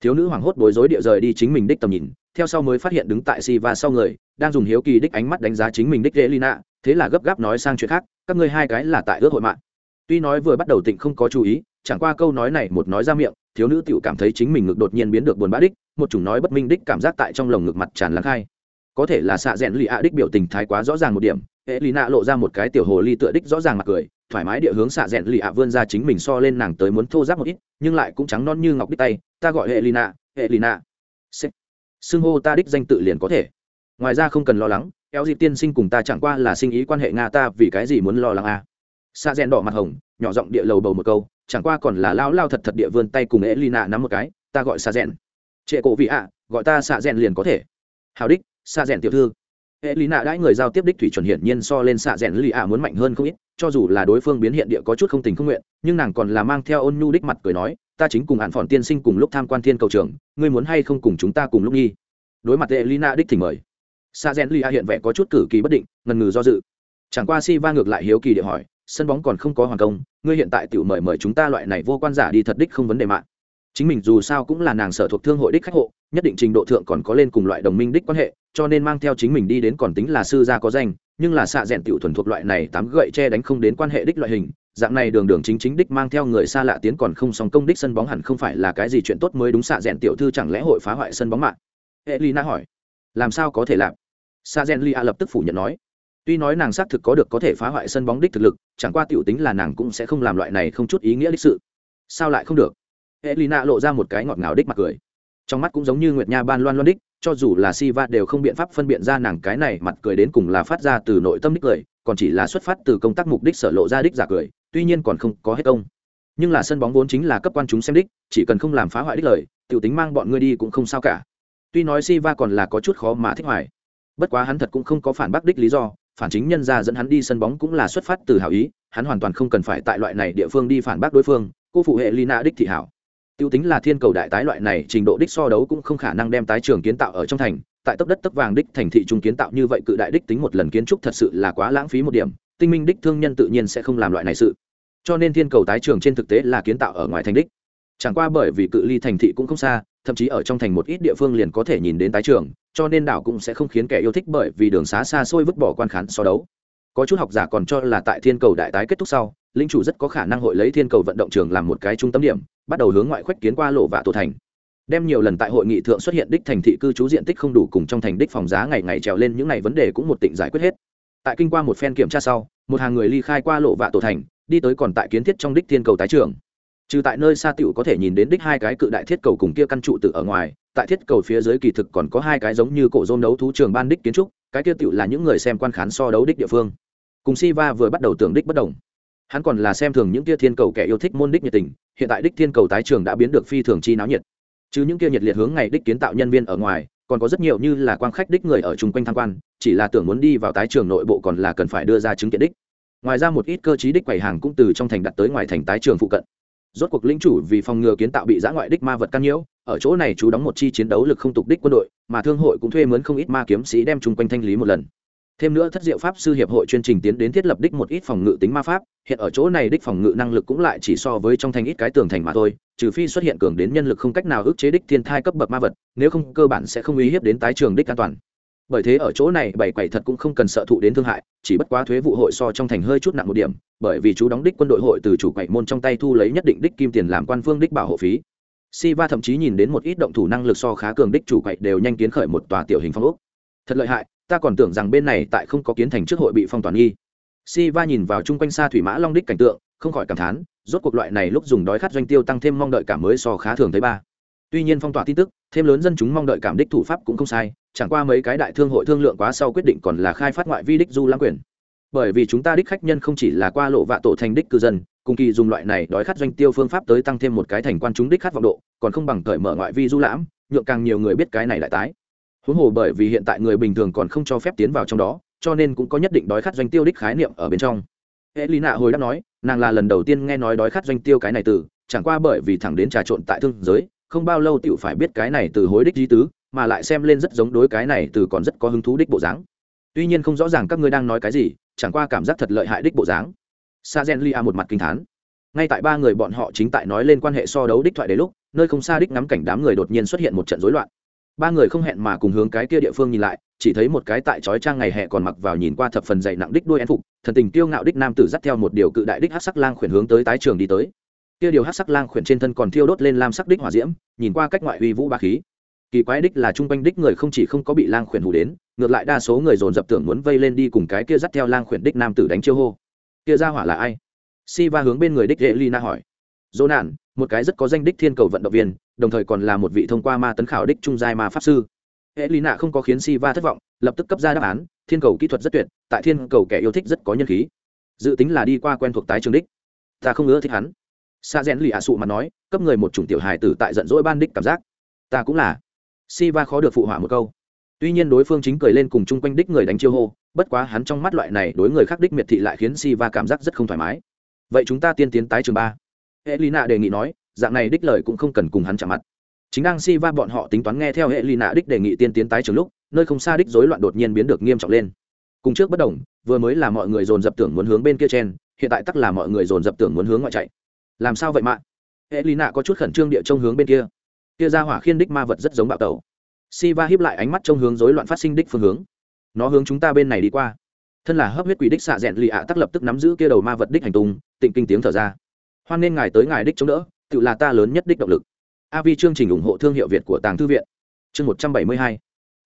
Thiếu nữ hoảng hốt bối rối địa rời đi chính mình đích tầm nhìn, theo sau mới phát hiện đứng tại siva sau người, đang dùng hiếu kỳ đích ánh mắt đánh giá chính mình đích dễ lina thế là gấp gáp nói sang chuyện khác, các ngươi hai cái là tại ước hội mạng. Tuy nói vừa bắt đầu tịnh không có chú ý, chẳng qua câu nói này một nói ra miệng, thiếu nữ tựu cảm thấy chính mình ngực đột nhiên biến được buồn bã đích, một chủng nói bất minh đích cảm giác tại trong lồng ngực mặt tràn lắng khai có thể là xạ rẽn lì ạ đích biểu tình thái quá rõ ràng một điểm, hệ lì nạ lộ ra một cái tiểu hồ ly tựa đích rõ ràng mặt cười, thoải mái địa hướng xạ rẽn lì ạ vươn ra chính mình so lên nàng tới muốn thô giáp một ít, nhưng lại cũng trắng non như ngọc đích tay, ta gọi hệ lì nạ, hệ lì nạ. Xưng hô ta đích danh tự liền có thể. Ngoài ra không cần lo lắng eo dịp tiên sinh cùng ta chẳng qua là sinh ý quan hệ nga ta vì cái gì muốn lo lắng à. xạ rẽn đỏ mặt hồng, nhỏ giọng địa lầu bầu một câu, chẳng qua còn là lao lao thật thật địa vươn tay cùng ế lina nắm một cái, ta gọi xạ rẽn trệ cổ vị ạ, gọi ta xạ rẽn liền có thể. Hào đích xạ rẽn tiểu thư. Hệ lý nạ đãi người giao tiếp đích thủy chuẩn hiển nhiên so lên xạ rẽn lì ạ muốn mạnh hơn không ít, cho dù là đối phương biến hiện địa có chút không tình không nguyện, nhưng nàng còn là mang theo ôn nhu đích mặt cười nói, ta chính cùng hạn phòn tiên sinh cùng lúc tham quan thiên cầu trường, ngươi muốn hay không cùng chúng ta cùng lúc nghi đối mặt hệ lý nạ đích thỉnh mời. Xạ rẽn lì ạ hiện vẻ có chút cử kỳ bất định, ngần ngừ do dự. Chẳng qua si va ngược lại hiếu kỳ địa hỏi, sân bóng còn không có hoàn công, ngươi hiện tại tự mời mời chúng ta loại này vô quan giả đi thật đích không vấn đề mạng chính mình dù sao cũng là nàng sở thuộc thương hội đích khách hộ, nhất định trình độ thượng còn có lên cùng loại đồng minh đích quan hệ, cho nên mang theo chính mình đi đến còn tính là sư gia có danh, nhưng là xạ rẽn tiểu thuần thuộc loại này tám gậy che đánh không đến quan hệ đích loại hình, dạng này đường đường chính chính đích mang theo người xa lạ tiến còn không song công đích sân bóng hẳn không phải là cái gì chuyện tốt mới đúng xạ rẽn tiểu thư chẳng lẽ hội phá hoại sân bóng mạng? Hệ lina hỏi. Làm sao có thể làm? Xạ rẽn lia lập tức phủ nhận nói. Tuy nói nàng xác thực có được có thể phá hoại sân bóng đích thực lực, chẳng qua tiểu tính là nàng cũng sẽ không làm loại này không chút ý nghĩa đích sự. Sao lại không được? Hệ lina lộ ra một cái ngọt ngào đích mặt cười. Trong mắt cũng giống như nguyệt nha ban loan loan đích, cho dù là si va đều không biện pháp phân biện ra nàng cái này mặt cười đến cùng là phát ra từ nội tâm đích cười, còn chỉ là xuất phát từ công tác mục đích sở lộ ra đích giả cười, tuy nhiên còn không có hết công. Nhưng là sân bóng vốn chính là cấp quan chúng xem đích, chỉ cần không làm phá hoại đích lời t i ể u tính mang bọn ngươi đi cũng không sao cả. Tuy nói si va còn là có chút khó mà thích hoài, bất quá hắn thật cũng không có phản bác đích lý do, phản chính nhân ra dẫn hắn đi sân bóng cũng là xuất phát từ hảo ý, hắn hoàn toàn không cần phải tại loại này địa phương đi phản bác đối phương, cô phụ hệ lina đích thị hảo tiêu tính là thiên cầu đại tái loại này, trình độ đích so đấu cũng không khả năng đem tái trường kiến tạo ở trong thành. Tại tốc đất tốc vàng đích thành thị trung kiến tạo như vậy cự đại đích tính một lần kiến trúc thật sự là quá lãng phí một điểm. Tinh minh đích thương nhân tự nhiên sẽ không làm loại này sự. Cho nên thiên cầu tái trường trên thực tế là kiến tạo ở ngoài thành đích. Chẳng qua bởi vì cự ly thành thị cũng không xa, thậm chí ở trong thành một ít địa phương liền có thể nhìn đến tái trường, cho nên đảo cũng sẽ không khiến kẻ yêu thích bởi vì đường xá xa xôi vứt bỏ quan khán so đấu có chút học giả còn cho là tại thiên cầu đại tái kết thúc sau, linh chủ rất có khả năng hội lấy thiên cầu vận động trường làm một cái trung tâm điểm, bắt đầu hướng ngoại khuếch kiến qua lộ vạ tổ thành. Đem nhiều lần tại hội nghị thượng xuất hiện đích thành thị cư trú diện tích không đủ cùng trong thành đích phòng giá ngày ngày trèo lên, những ngày vấn đề cũng một tỉnh giải quyết hết. Tại kinh qua một phen kiểm tra sau, một hàng người ly khai qua lộ vạ tổ thành, đi tới còn tại kiến thiết trong đích thiên cầu tái trường trừ tại nơi xa tiểu có thể nhìn đến đích hai cái cự đại thiết cầu cùng kia căn trụ tự ở ngoài, tại thiết cầu phía dưới kỳ thực còn có hai cái giống như cổ dôn đấu thú trường ban đích kiến trúc, cái kia tiểu là những người xem quan khán so đấu đích địa phương. Cùng si va vừa bắt đầu tưởng đích bất đồng. Hắn còn là xem thường những kia thiên cầu kẻ yêu thích môn đích nhiệt tình, hiện tại đích thiên cầu tái trường đã biến được phi thường chi náo nhiệt. Chứ những kia nhiệt liệt hướng ngày đích kiến tạo nhân viên ở ngoài, còn có rất nhiều như là quan khách đích người ở chung quanh tham quan, chỉ là tưởng muốn đi vào tái trường nội bộ còn là cần phải đưa ra chứng kiện đích. Ngoài ra một ít cơ chí đích quầy hàng cũng từ trong thành đặt tới ngoài thành tái trường phụ cận rốt cuộc lĩnh chủ vì phòng ngừa kiến tạo bị giã ngoại đích ma vật căn nhiễu, ở chỗ này chú đóng một chi chiến đấu lực không tục đích quân đội, mà thương hội cũng thuê mướn không ít ma kiếm sĩ đem chung quanh thanh lý một lần. Thêm nữa thất diệu pháp sư hiệp hội chuyên trình tiến đến thiết lập đích một ít phòng ngự tính ma pháp, hiện ở chỗ này đích phòng ngự năng lực cũng lại chỉ so với trong thành ít cái tường thành mà thôi, trừ phi xuất hiện cường đến nhân lực không cách nào ức chế đích thiên thai cấp bậc ma vật, nếu không cơ bản sẽ không uy hiếp đến tái trường đích an toàn bởi thế ở chỗ này bảy quầy thật cũng không cần sợ thụ đến thương hại chỉ bất quá thuế vụ hội so trong thành hơi chút nặng một điểm bởi vì chú đóng đích quân đội hội từ chủ quầy môn trong tay thu lấy nhất định đích kim tiền làm quan phương đích bảo hộ phí. Siva thậm chí nhìn đến một ít động thủ năng lực so khá cường đích chủ quậy đều nhanh kiến khởi một tòa tiểu hình phong ốc. Thật lợi hại, ta còn tưởng rằng bên này tại không có kiến thành trước hội bị phong toàn nghi. Si va nhìn vào chung quanh xa thủy mã long đích cảnh tượng không khỏi cảm thán rốt cuộc loại này lúc dùng đói khát doanh tiêu tăng thêm mong đợi cảm mới so khá thường thấy ba tuy nhiên phong tỏa tin tức, thêm lớn dân chúng mong đợi cảm đích thủ pháp cũng không sai, chẳng qua mấy cái đại thương hội thương lượng quá sau quyết định còn là khai phát ngoại vi đích du lãng quyền. Bởi vì chúng ta đích khách nhân không chỉ là qua lộ vạ tổ thành đích cư dân, cùng kỳ dùng loại này đói khát doanh tiêu phương pháp tới tăng thêm một cái thành quan chúng đích khát vọng độ, còn không bằng cởi mở ngoại vi du lãm, nhượng càng nhiều người biết cái này lại tái. Huống hồ bởi vì hiện tại người bình thường còn không cho phép tiến vào trong đó, cho nên cũng có nhất định đói khát doanh tiêu đích khái niệm ở bên trong. Hệ lý nạ hồi đáp nói, nàng là lần đầu tiên nghe nói đói khát doanh tiêu cái này từ, chẳng qua bởi vì thẳng đến trà trộn tại thương giới không bao lâu tựu phải biết cái này từ hối đích di tứ, mà lại xem lên rất giống đối cái này từ còn rất có hứng thú đích bộ dáng. Tuy nhiên không rõ ràng các ngươi đang nói cái gì, chẳng qua cảm giác thật lợi hại đích bộ dáng. Sa gen lia một mặt kinh thán. Ngay tại ba người bọn họ chính tại nói lên quan hệ so đấu đích thoại đến lúc, nơi không xa đích ngắm cảnh đám người đột nhiên xuất hiện một trận rối loạn. Ba người không hẹn mà cùng hướng cái kia địa phương nhìn lại, chỉ thấy một cái tại trói trang ngày hè còn mặc vào nhìn qua thập phần dày nặng đích đuôi en phục, thần tình tiêu ngạo đích nam tử dắt theo một điều cự đại đích hát sắc lang khuyển hướng tới tái trường đi tới kia điều hát sắc lang khuyển trên thân còn thiêu đốt lên lam sắc đích hỏa diễm, nhìn qua cách ngoại uy vũ ba khí. Kỳ quái đích là chung quanh đích người không chỉ không có bị lang khuyển hủ đến, ngược lại đa số người dồn dập tưởng muốn vây lên đi cùng cái kia dắt theo lang khuyển đích nam tử đánh chiêu hô. Kia ra hỏa là ai? Si va hướng bên người đích lệ lina hỏi. Dỗ nạn một cái rất có danh đích thiên cầu vận động viên, đồng thời còn là một vị thông qua ma tấn khảo đích trung giai ma pháp sư. Hệ lý nạ không có khiến si va thất vọng, lập tức cấp ra đáp án, thiên cầu kỹ thuật rất tuyệt, tại thiên cầu kẻ yêu thích rất có nhân khí. Dự tính là đi qua quen thuộc tái trường đích. Ta không ngỡ thích hắn sa rẽn lì ạ sụ mà nói, cấp người một chủng tiểu hài tử tại giận dỗi ban đích cảm giác. Ta cũng là. Si va khó được phụ họa một câu. Tuy nhiên đối phương chính cười lên cùng chung quanh đích người đánh chiêu hô, bất quá hắn trong mắt loại này đối người khác đích miệt thị lại khiến si va cảm giác rất không thoải mái. Vậy chúng ta tiên tiến tái trường ba. Hệ lì nạ đề nghị nói, dạng này đích lời cũng không cần cùng hắn chạm mặt. Chính đang si va bọn họ tính toán nghe theo hệ lì nạ đích đề nghị tiên tiến tái trường lúc, nơi không xa đích rối loạn đột nhiên biến được nghiêm trọng lên. Cùng trước bất đồng, vừa mới là mọi người dồn dập tưởng muốn hướng bên kia chen, hiện tại tắc là mọi người dồn dập tưởng muốn hướng ngoại chạy làm sao vậy mạ hệ lì nạ có chút khẩn trương địa trông hướng bên kia. Kia ra hỏa khiên đích ma vật rất giống bạo tẩu. Si va hiếp lại ánh mắt trông hướng rối loạn phát sinh đích phương hướng. Nó hướng chúng ta bên này đi qua. Thân là hấp huyết quỷ đích xạ rẽn lì ạ, tắc lập tức nắm giữ kia đầu ma vật đích hành tung, tịnh kinh tiếng thở ra. Hoan nên ngài tới ngài đích chống đỡ, tự là ta lớn nhất đích động lực. A vi chương trình ủng hộ thương hiệu việt của tàng thư viện. Chương một trăm bảy mươi hai.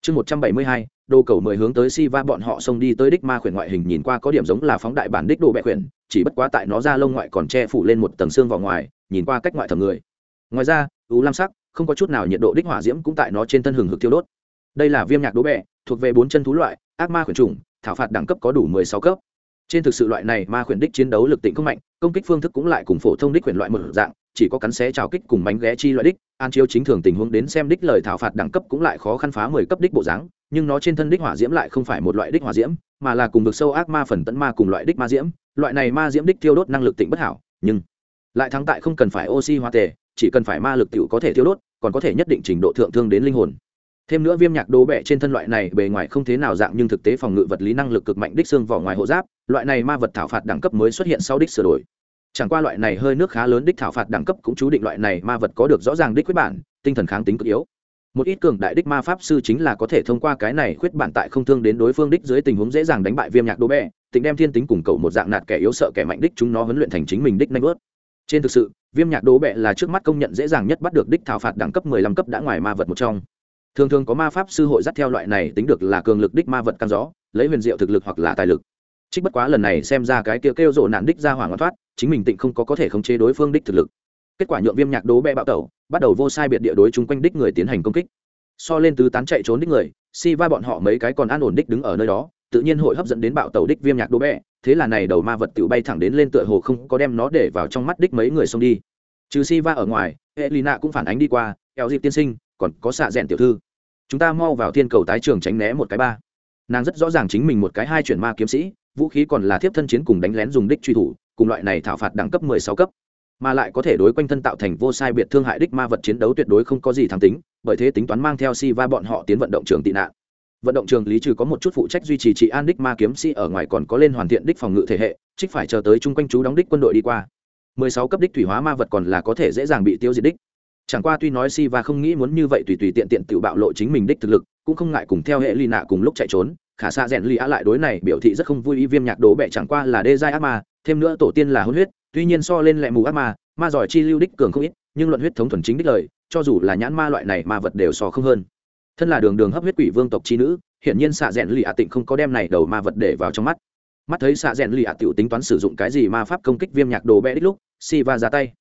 Chương một trăm bảy mươi hai, đồ cầu mười hướng tới si va bọn họ xông đi tới đích ma khuyển ngoại hình nhìn qua có điểm giống là phóng đại bản đích đồ bẹ khuyển chỉ bất quá tại nó ra lông ngoại còn che phủ lên một tầng xương vào ngoài, nhìn qua cách ngoại thầm người. Ngoài ra, ưu lam sắc, không có chút nào nhiệt độ đích hỏa diễm cũng tại nó trên thân hừng hực thiêu đốt. Đây là viêm nhạc đố bẹ, thuộc về bốn chân thú loại, ác ma khuyển trùng thảo phạt đẳng cấp có đủ mười sáu cấp. Trên thực sự loại này ma khuyển đích chiến đấu lực tịnh không mạnh, công kích phương thức cũng lại cùng phổ thông đích khuyển loại một dạng, chỉ có cắn xé trào kích cùng bánh ghé chi loại đích, an chiếu chính thường tình huống đến xem đích lời thảo phạt đẳng cấp cũng lại khó khăn phá mười cấp đích bộ dáng nhưng nó trên thân đích hỏa diễm lại không phải một loại đích hỏa diễm, mà là cùng vực sâu ác ma phần tận ma cùng loại đích ma diễm. Loại này ma diễm đích tiêu đốt năng lực tịnh bất hảo, nhưng lại thắng tại không cần phải oxy hóa tề, chỉ cần phải ma lực tiểu có thể tiêu đốt, còn có thể nhất định trình độ thượng thương đến linh hồn. Thêm nữa viêm nhạc đố bẹ trên thân loại này bề ngoài không thế nào dạng nhưng thực tế phòng ngự vật lý năng lực cực mạnh đích xương vỏ ngoài hộ giáp, loại này ma vật thảo phạt đẳng cấp mới xuất hiện sau đích sửa đổi. Chẳng qua loại này hơi nước khá lớn đích thảo phạt đẳng cấp cũng chú định loại này ma vật có được rõ ràng đích quyết bản, tinh thần kháng tính cực yếu một ít cường đại đích ma pháp sư chính là có thể thông qua cái này khuyết bản tại không thương đến đối phương đích dưới tình huống dễ dàng đánh bại viêm nhạc đố bẹ tính đem thiên tính cùng cậu một dạng nạt kẻ yếu sợ kẻ mạnh đích chúng nó huấn luyện thành chính mình đích nanh bớt trên thực sự, viêm nhạc đố bẹ là trước mắt công nhận dễ dàng nhất bắt được đích thảo phạt đẳng cấp mười lăm cấp đã ngoài ma vật một trong. Thường thường có ma pháp sư hội dắt theo loại này tính được là cường lực đích ma vật căn gió, lấy huyền diệu thực lực hoặc là tài lực. Trích bất quá lần này xem ra cái kia kêu rộ nạn đích ra hỏa thoát, chính mình tịnh không có có thể khống chế đối phương đích thực lực kết quả nhượng viêm nhạc đố bẹ bạo tẩu, bắt đầu vô sai biệt địa đối chúng quanh đích người tiến hành công kích. So lên tứ tán chạy trốn đích người, si va bọn họ mấy cái còn an ổn đích đứng ở nơi đó, tự nhiên hội hấp dẫn đến bạo tẩu đích viêm nhạc đố bẹ. Thế là này đầu ma vật tự bay thẳng đến lên tựa hồ không có đem nó để vào trong mắt đích mấy người xông đi. Trừ si va ở ngoài hệ lì nạ cũng phản ánh đi qua, eo dịp tiên sinh, còn có xạ rẽn tiểu thư. Chúng ta mau vào thiên cầu tái trường tránh né một cái ba. Nàng rất rõ ràng chính mình một cái hai chuyển ma kiếm sĩ, vũ khí còn là thiếp thân chiến cùng đánh lén dùng đích truy thủ, cùng loại này thảo phạt đẳng cấp mười sáu cấp mà lại có thể đối quanh thân tạo thành vô sai biệt thương hại đích ma vật chiến đấu tuyệt đối không có gì thắng tính, bởi thế tính toán mang theo si va bọn họ tiến vận động trường tị nạn. Vận động trường lý trừ có một chút phụ trách duy trì trị an đích ma kiếm sĩ ở ngoài còn có lên hoàn thiện đích phòng ngự thể hệ, trích phải chờ tới chung quanh chú đóng đích quân đội đi qua. Mười sáu cấp đích thủy hóa ma vật còn là có thể dễ dàng bị tiêu diệt đích. Chẳng qua tuy nói si va không nghĩ muốn như vậy tùy tùy tiện tiện tự bạo lộ chính mình đích thực lực, cũng không ngại cùng theo hệ lì nạ cùng lúc chạy trốn, khả xa rèn lì á lại đối này biểu thị rất không vui ý viêm nhạc đố bẹ chẳng qua là đê giai ác ma, thêm nữa tổ tiên là hôn huyết tuy nhiên so lên lẹ mù ác ma ma giỏi chi lưu đích cường không ít, nhưng luận huyết thống thuần chính đích lời, cho dù là nhãn ma loại này ma vật đều so không hơn. Thân là đường đường hấp huyết quỷ vương tộc chi nữ, hiển nhiên xạ rẽn lì ạ tịnh không có đem này đầu ma vật để vào trong mắt. Mắt thấy xạ rẽn lì ạ tiểu tính toán sử dụng cái gì ma pháp công kích viêm nhạc đồ bẹ đích lúc si va ra tay.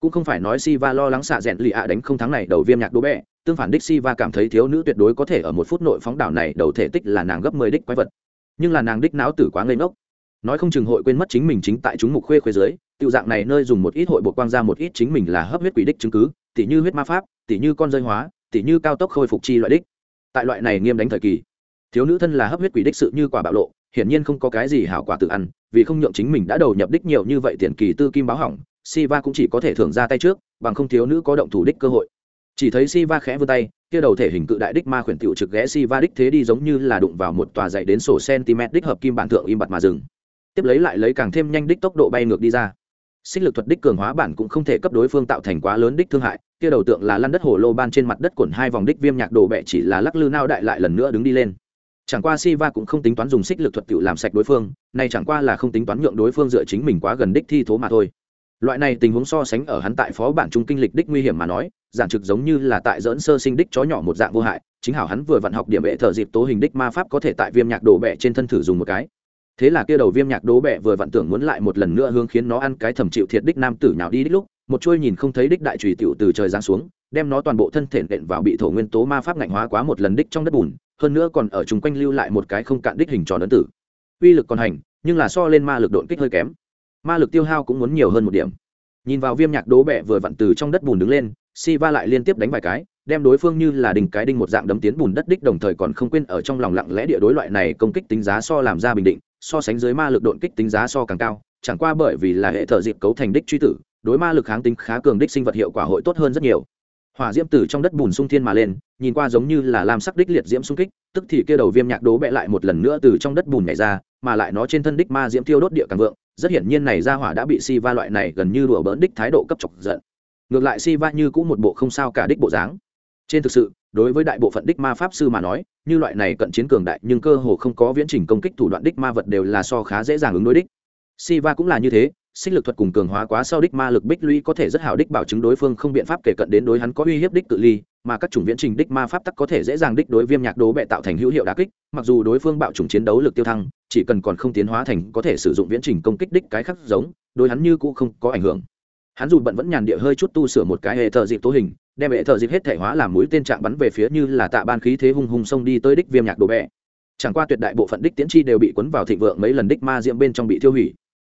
Cũng không phải nói si va lo lắng xạ rẽn lì ạ đánh không thắng này đầu viêm nhạc đồ bẹ, tương phản đích si va cảm thấy thiếu nữ tuyệt đối có thể ở một phút nội phóng đảo này đầu thể tích là nàng gấp mười đích quái vật. Nhưng là nàng đích não tử quá ngây ngốc nói không chừng hội quên mất chính mình chính tại chúng mục khuê khuê dưới tiêu dạng này nơi dùng một ít hội bộ quang ra một ít chính mình là hấp huyết quỷ đích chứng cứ tỉ như huyết ma pháp tỉ như con rơi hóa tỉ như cao tốc khôi phục chi loại đích tại loại này nghiêm đánh thời kỳ thiếu nữ thân là hấp huyết quỷ đích sự như quả bạo lộ hiển nhiên không có cái gì hảo quả tự ăn vì không nhượng chính mình đã đầu nhập đích nhiều như vậy tiền kỳ tư kim báo hỏng Siva cũng chỉ có thể thưởng ra tay trước, bằng không thiếu nữ có động thủ đích cơ hội. Chỉ thấy Siva khẽ vươn tay, kia đầu thể hình cự đại đích ma khuyển tiểu trực ghé Siva đích thế đi giống như là đụng vào một tòa dày đến sổ centimet đích hợp kim bản thượng im bặt mà dừng. Tiếp lấy lại lấy càng thêm nhanh đích tốc độ bay ngược đi ra. Xích lực thuật đích cường hóa bản cũng không thể cấp đối phương tạo thành quá lớn đích thương hại, kia đầu tượng là lăn đất hồ lô ban trên mặt đất cuộn hai vòng đích viêm nhạc đồ bẹ chỉ là lắc lư nao đại lại lần nữa đứng đi lên. Chẳng qua Siva cũng không tính toán dùng xích lực thuật tự làm sạch đối phương, này chẳng qua là không tính toán nhượng đối phương dựa chính mình quá gần đích thi thố mà thôi loại này tình huống so sánh ở hắn tại phó bản trung kinh lịch đích nguy hiểm mà nói giản trực giống như là tại dẫn sơ sinh đích chó nhỏ một dạng vô hại chính hảo hắn vừa vận học điểm bệ thợ dịp tố hình đích ma pháp có thể tại viêm nhạc đổ bẹ trên thân thử dùng một cái thế là kia đầu viêm nhạc đố bẹ vừa vặn tưởng muốn lại một lần nữa hướng khiến nó ăn cái thầm chịu thiệt đích nam tử nhào đi đích lúc, một chuôi nhìn không thấy đích đại trùy tiểu từ trời giáng xuống, đem nó toàn bộ thân thể nện vào bị thổ nguyên tố ma pháp ngạnh hóa quá một lần đích trong đất bùn, hơn nữa còn ở chung quanh lưu lại một cái không cạn đích hình tròn ấn tử. Uy lực còn hành, nhưng là so lên ma lực độn kích hơi kém. Ma lực tiêu hao cũng muốn nhiều hơn một điểm. Nhìn vào viêm nhạc đố bẹ vừa vặn từ trong đất bùn đứng lên si va lại liên tiếp đánh vài cái, đem đối phương như là đình cái đinh một dạng đấm tiến bùn đất đích đồng thời còn không quên ở trong lòng lặng lẽ địa đối loại này công kích tính giá so làm ra bình định so sánh dưới ma lực độn kích tính giá so càng cao, chẳng qua bởi vì là hệ thợ dịp cấu thành đích truy tử, đối ma lực kháng tính khá cường đích sinh vật hiệu quả hội tốt hơn rất nhiều. Hỏa diễm từ trong đất bùn sung thiên mà lên, nhìn qua giống như là làm sắc đích liệt diễm sung kích, tức thì kia đầu viêm nhạc đố bẹ lại một lần nữa từ trong đất bùn nhảy ra, mà lại nó trên thân đích ma diễm tiêu đốt địa càng vượng, rất hiển nhiên này ra hỏa đã bị si va loại này gần như đùa bỡn đích thái độ cấp chọc giận. Ngược lại si va như cũng một bộ không sao cả đích bộ dáng trên thực sự, đối với đại bộ phận đích ma pháp sư mà nói, như loại này cận chiến cường đại nhưng cơ hồ không có viễn trình công kích thủ đoạn đích ma vật đều là so khá dễ dàng ứng đối đích. Siva cũng là như thế, xích lực thuật cùng cường hóa quá sau đích ma lực bích lũy có thể rất hào đích bảo chứng đối phương không biện pháp kể cận đến đối hắn có uy hiếp đích cự ly, mà các chủng viễn trình đích ma pháp tắc có thể dễ dàng đích đối viêm nhạc đố bệ tạo thành hữu hiệu đà kích, mặc dù đối phương bạo chủng chiến đấu lực tiêu thăng, chỉ cần còn không tiến hóa thành có thể sử dụng viễn trình công kích đích cái khác giống, đối hắn như cũ không có ảnh hưởng. Hắn dù bận vẫn nhàn địa hơi chút tu sửa một cái hệ thợ dịp tố hình đem hệ thợ dịp hết thể hóa làm mũi tên trạng bắn về phía như là tạ ban khí thế hung hung xông đi tới đích viêm nhạc đồ bệ chẳng qua tuyệt đại bộ phận đích tiến chi đều bị cuốn vào thịnh vượng, mấy lần đích ma diệm bên trong bị tiêu hủy.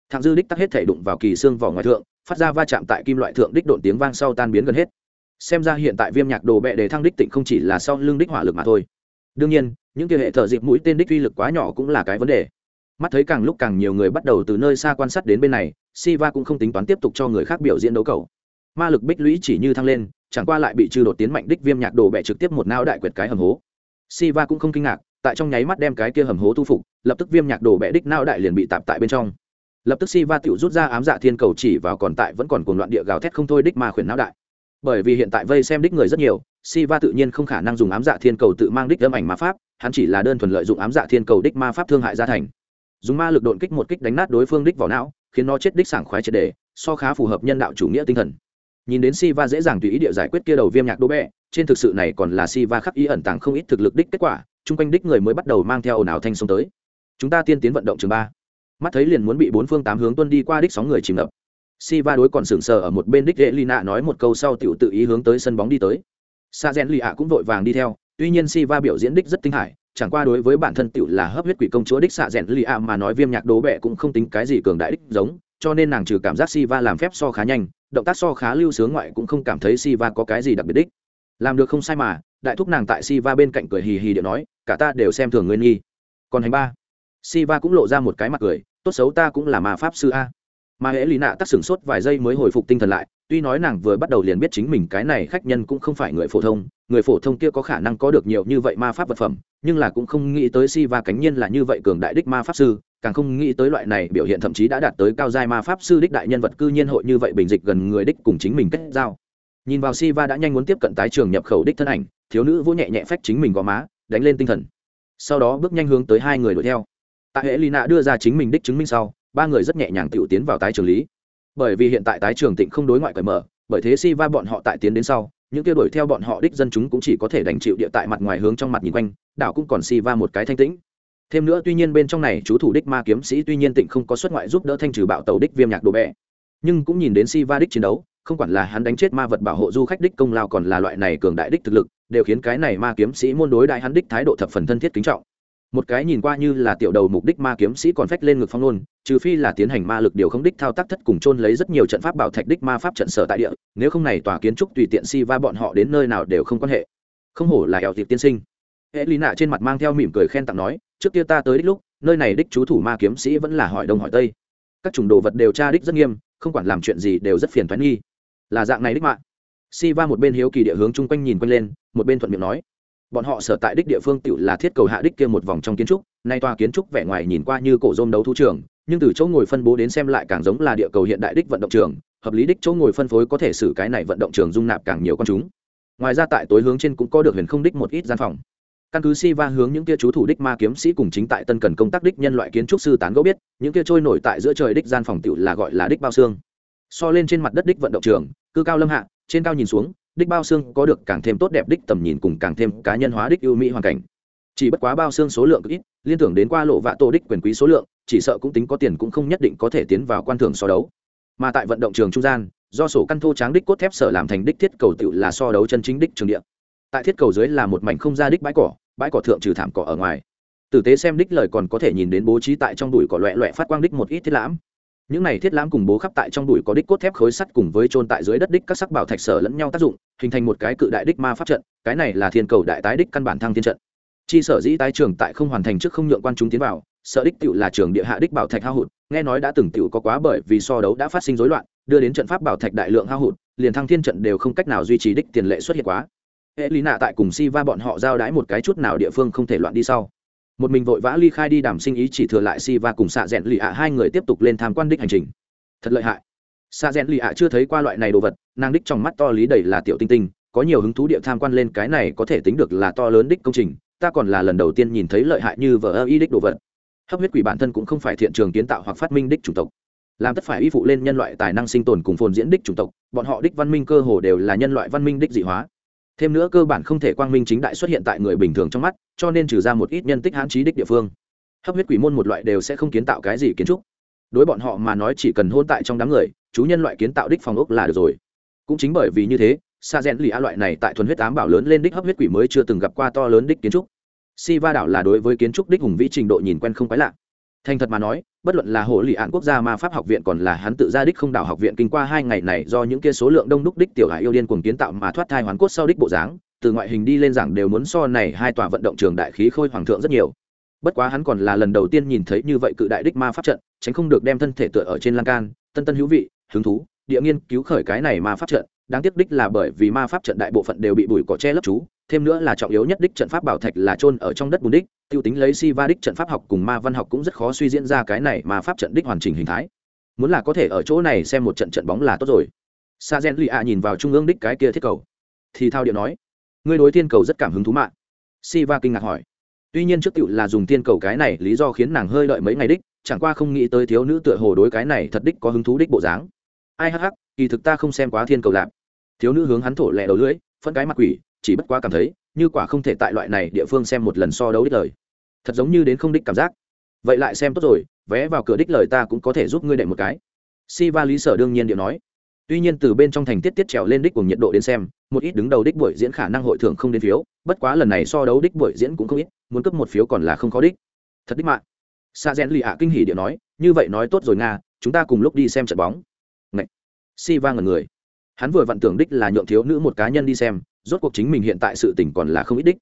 Thằng dư đích tắc hết thể đụng vào kỳ xương vỏ ngoài thượng, phát ra va chạm tại kim loại thượng đích độn tiếng vang sau tan biến gần hết. Xem ra hiện tại viêm nhạc đồ bệ để thăng đích tịnh không chỉ là sau lưng đích hỏa lực mà thôi. Đương nhiên, những kia hệ thợ dịp mũi tên đích uy lực quá nhỏ cũng là cái vấn đề. Mắt thấy càng lúc càng nhiều người bắt đầu từ nơi xa quan sát đến bên này, siva cũng không tính toán tiếp tục cho người khác biểu diễn đấu cầu. Ma lực bích lũy chỉ như thăng lên chẳng qua lại bị trừ đột tiến mạnh đích viêm nhạc đồ bẻ trực tiếp một não đại quyệt cái hầm hố. Siva cũng không kinh ngạc, tại trong nháy mắt đem cái kia hầm hố tu phục, lập tức viêm nhạc đồ bẻ đích não đại liền bị tạp tại bên trong. Lập tức siva tự rút ra ám dạ thiên cầu chỉ vào còn tại vẫn còn cuồng loạn địa gào thét không thôi đích ma khuyển não đại. Bởi vì hiện tại vây xem đích người rất nhiều, siva tự nhiên không khả năng dùng ám dạ thiên cầu tự mang đích âm ảnh ma pháp, hắn chỉ là đơn thuần lợi dụng ám dạ thiên cầu đích ma pháp thương hại gia thành. Dùng ma lực đột kích một kích đánh nát đối phương đích vào não, khiến nó chết đích sảng khoái triệt đề so khá phù hợp nhân đạo chủ nghĩa tinh thần nhìn đến siva dễ dàng tùy ý địa giải quyết kia đầu viêm nhạc đô bẹ trên thực sự này còn là siva khắc ý ẩn tàng không ít thực lực đích kết quả chung quanh đích người mới bắt đầu mang theo ồn ào thanh sông tới. Chúng ta tiên tiến vận động trường ba. Mắt thấy liền muốn bị bốn phương tám hướng tuân đi qua đích sóng người chìm ngập. Siva đối còn sững sờ ở một bên đích Lina nói một câu sau tiểu tự ý hướng tới sân bóng đi tới. Sa Gen Lì ạ cũng vội vàng đi theo, tuy nhiên Siva biểu diễn đích rất tinh hải, chẳng qua đối với bản thân tiểu là hấp huyết quỷ công chúa đích Sa Gen Lì ạ mà nói viêm nhạc đố bẹ cũng không tính cái gì cường đại đích giống, cho nên nàng trừ cảm giác Si Va làm phép so khá nhanh, động tác so khá lưu sướng ngoại cũng không cảm thấy Si Va có cái gì đặc biệt đích. Làm được không sai mà, đại thúc nàng tại Si Va bên cạnh cười hì hì điệu nói, cả ta đều xem thường ngươi nghi. Còn hành ba, Si Va cũng lộ ra một cái mặt cười, tốt xấu ta cũng là ma pháp sư a mà hễ lì nạ tắc sửng sốt vài giây mới hồi phục tinh thần lại, tuy nói nàng vừa bắt đầu liền biết chính mình cái này khách nhân cũng không phải người phổ thông, người phổ thông kia có khả năng có được nhiều như vậy ma pháp vật phẩm, nhưng là cũng không nghĩ tới si Va cánh nhiên là như vậy cường đại đích ma pháp sư, càng không nghĩ tới loại này biểu hiện thậm chí đã đạt tới cao giai ma pháp sư đích đại nhân vật cư nhiên hội như vậy bình dịch gần người đích cùng chính mình kết giao. Nhìn vào si va đã nhanh muốn tiếp cận tái trường nhập khẩu đích thân ảnh, thiếu nữ vỗ nhẹ nhẹ phách chính mình gò má, đánh lên tinh thần. Sau đó bước nhanh hướng tới hai người đuổi theo. Tại hệ lì nạ đưa ra chính mình đích chứng minh sau ba người rất nhẹ nhàng tự tiến vào tái trường lý. Bởi vì hiện tại tái trường tịnh không đối ngoại cởi mở, bởi thế si va bọn họ tại tiến đến sau, những kia đuổi theo bọn họ đích dân chúng cũng chỉ có thể đành chịu địa tại mặt ngoài hướng trong mặt nhìn quanh, đảo cũng còn si va một cái thanh tĩnh. Thêm nữa, tuy nhiên bên trong này chú thủ đích ma kiếm sĩ tuy nhiên tịnh không có xuất ngoại giúp đỡ thanh trừ bạo tàu đích viêm nhạc đồ bẹ, nhưng cũng nhìn đến si va đích chiến đấu, không quản là hắn đánh chết ma vật bảo hộ du khách đích công lao còn là loại này cường đại đích thực lực, đều khiến cái này ma kiếm sĩ môn đối đại hắn đích thái độ thập phần thân thiết kính trọng một cái nhìn qua như là tiểu đầu mục đích ma kiếm sĩ còn phách lên ngực phong nôn, trừ phi là tiến hành ma lực điều không đích thao tác thất cùng chôn lấy rất nhiều trận pháp bảo thạch đích ma pháp trận sở tại địa, nếu không này tòa kiến trúc tùy tiện si va bọn họ đến nơi nào đều không quan hệ. Không hổ là eo tiệp tiên sinh. Hệ lý nạ trên mặt mang theo mỉm cười khen tặng nói, trước kia ta tới đích lúc, nơi này đích chú thủ ma kiếm sĩ vẫn là hỏi đông hỏi tây. Các chủng đồ vật đều tra đích rất nghiêm, không quản làm chuyện gì đều rất phiền thoái nghi. Là dạng này đích mạng si va một bên hiếu kỳ địa hướng chung quanh nhìn quanh lên, một bên thuận miệng nói bọn họ sở tại đích địa phương tự là thiết cầu hạ đích kia một vòng trong kiến trúc, nay tòa kiến trúc vẻ ngoài nhìn qua như cổ rôm đấu thu trường, nhưng từ chỗ ngồi phân bố đến xem lại càng giống là địa cầu hiện đại đích vận động trường, hợp lý đích chỗ ngồi phân phối có thể xử cái này vận động trường dung nạp càng nhiều con chúng. Ngoài ra tại tối hướng trên cũng có được huyền không đích một ít gian phòng. Căn cứ si va hướng những kia chú thủ đích ma kiếm sĩ cùng chính tại tân cần công tác đích nhân loại kiến trúc sư tán gẫu biết, những kia trôi nổi tại giữa trời đích gian phòng tựu là gọi là đích bao xương. So lên trên mặt đất đích vận động trường, cư cao lâm hạ, trên cao nhìn xuống đích bao xương có được càng thêm tốt đẹp đích tầm nhìn cùng càng thêm cá nhân hóa đích ưu mỹ hoàn cảnh. Chỉ bất quá bao xương số lượng ít, liên tưởng đến qua lộ vạ tổ đích quyền quý số lượng, chỉ sợ cũng tính có tiền cũng không nhất định có thể tiến vào quan thưởng so đấu. Mà tại vận động trường trung gian, do sổ căn thô tráng đích cốt thép sở làm thành đích thiết cầu tựu là so đấu chân chính đích trường địa. Tại thiết cầu dưới là một mảnh không ra đích bãi cỏ bãi cỏ thượng trừ thảm cỏ ở ngoài. Tử tế xem đích lời còn có thể nhìn đến bố trí tại trong đùi cỏ loẹ loẹ phát quang đích một ít thiết lãm những này thiết lãm cùng bố khắp tại trong đùi có đích cốt thép khối sắt cùng với trôn tại dưới đất đích các sắc bảo thạch sở lẫn nhau tác dụng, hình thành một cái cự đại đích ma pháp trận, cái này là thiên cầu đại tái đích căn bản thăng thiên trận. Chi sở dĩ tái trường tại không hoàn thành trước không nhượng quan chúng tiến vào, sở đích tựu là trường địa hạ đích bảo thạch hao hụt, nghe nói đã từng tựu có quá bởi vì so đấu đã phát sinh rối loạn, đưa đến trận pháp bảo thạch đại lượng hao hụt, liền thăng thiên trận đều không cách nào duy trì đích tiền lệ xuất hiện quá. Hệ lý nạ tại cùng si va bọn họ giao đái một cái chút nào địa phương không thể loạn đi sau một mình vội vã ly khai đi đảm sinh ý chỉ thừa lại si va cùng xạ rẽn lì ạ. Hai người tiếp tục lên tham quan đích hành trình. Thật lợi hại. Xạ rẽn lì ạ chưa thấy qua loại này đồ vật, nàng đích trong mắt to lý đầy là tiểu tinh tinh, có nhiều hứng thú địa tham quan lên cái này có thể tính được là to lớn đích công trình, ta còn là lần đầu tiên nhìn thấy lợi hại như vờ ơ y đích đồ vật. Hấp huyết quỷ bản thân cũng không phải thiện trường kiến tạo hoặc phát minh đích chủng tộc. Làm tất phải y phụ lên nhân loại tài năng sinh tồn cùng phồn diễn đích chủng tộc, bọn họ đích văn minh cơ hồ đều là nhân loại văn minh đích dị hóa thêm nữa cơ bản không thể quang minh chính đại xuất hiện tại người bình thường trong mắt, cho nên trừ ra một ít nhân tích hãn trí đích địa phương. Hấp huyết quỷ môn một loại đều sẽ không kiến tạo cái gì kiến trúc. Đối bọn họ mà nói chỉ cần hôn tại trong đám người, chú nhân loại kiến tạo đích phòng ốc là được rồi. Cũng chính bởi vì như thế, sa gen lì a loại này tại thuần huyết ám bảo lớn lên đích hấp huyết quỷ mới chưa từng gặp qua to lớn đích kiến trúc. Si va đảo là đối với kiến trúc đích hùng vĩ trình độ nhìn quen không quái lạ. Thành thật mà nói bất luận là hồ lì án quốc gia ma pháp học viện còn là hắn tự ra đích không đảo học viện kinh qua hai ngày này do những kia số lượng đông đúc đích tiểu hải yêu điên cùng kiến tạo mà thoát thai hoàn cốt sau đích bộ dáng, từ ngoại hình đi lên giảng đều muốn so này hai tòa vận động trường đại khí khôi hoàng thượng rất nhiều. Bất quá hắn còn là lần đầu tiên nhìn thấy như vậy cự đại đích ma pháp trận, tránh không được đem thân thể tựa ở trên lan can, tân tân hữu vị, hứng thú, địa nghiên cứu khởi cái này ma pháp trận, đáng tiếc đích là bởi vì ma pháp trận đại bộ phận đều bị bụi cỏ che lấp chú, thêm nữa là trọng yếu nhất đích trận pháp bảo thạch là trôn ở trong đất bùn đích tiêu tính lấy si va đích trận pháp học cùng ma văn học cũng rất khó suy diễn ra cái này mà pháp trận đích hoàn chỉnh hình thái. Muốn là có thể ở chỗ này xem một trận trận bóng là tốt rồi. Sa gen lì ạ nhìn vào trung ương đích cái kia thiết cầu. Thì thao điệu nói, ngươi đối thiên cầu rất cảm hứng thú mạng. Si va kinh ngạc hỏi. Tuy nhiên trước cựu là dùng thiên cầu cái này, lý do khiến nàng hơi đợi mấy ngày đích, chẳng qua không nghĩ tới thiếu nữ tựa hồ đối cái này thật đích có hứng thú đích bộ dáng. Ai hắc hắc, kỳ thực ta không xem quá thiên cầu lạp. Thiếu nữ hướng hắn thổ lẹ đầu lưỡi phân cái mặt quỷ, chỉ bất quá cảm thấy như quả không thể tại loại này địa phương xem một lần so đấu đích lời. Thật giống như đến không đích cảm giác. Vậy lại xem tốt rồi, vé vào cửa đích lời ta cũng có thể giúp ngươi đệm một cái. Si va lý sở đương nhiên điệu nói. Tuy nhiên từ bên trong thành tiết tiết trèo lên đích cùng nhiệt độ đến xem, một ít đứng đầu đích buổi diễn khả năng hội thưởng không đến phiếu, bất quá lần này so đấu đích buổi diễn cũng không ít, muốn cấp một phiếu còn là không có đích. Thật đích mạng. Sa gen lì ạ kinh hỉ điệu nói, như vậy nói tốt rồi nga, chúng ta cùng lúc đi xem trận bóng. Ngậy! si va ngần người. Hắn vừa vặn tưởng đích là nhượng thiếu nữ một cá nhân đi xem rốt cuộc chính mình hiện tại sự tình còn là không ít đích.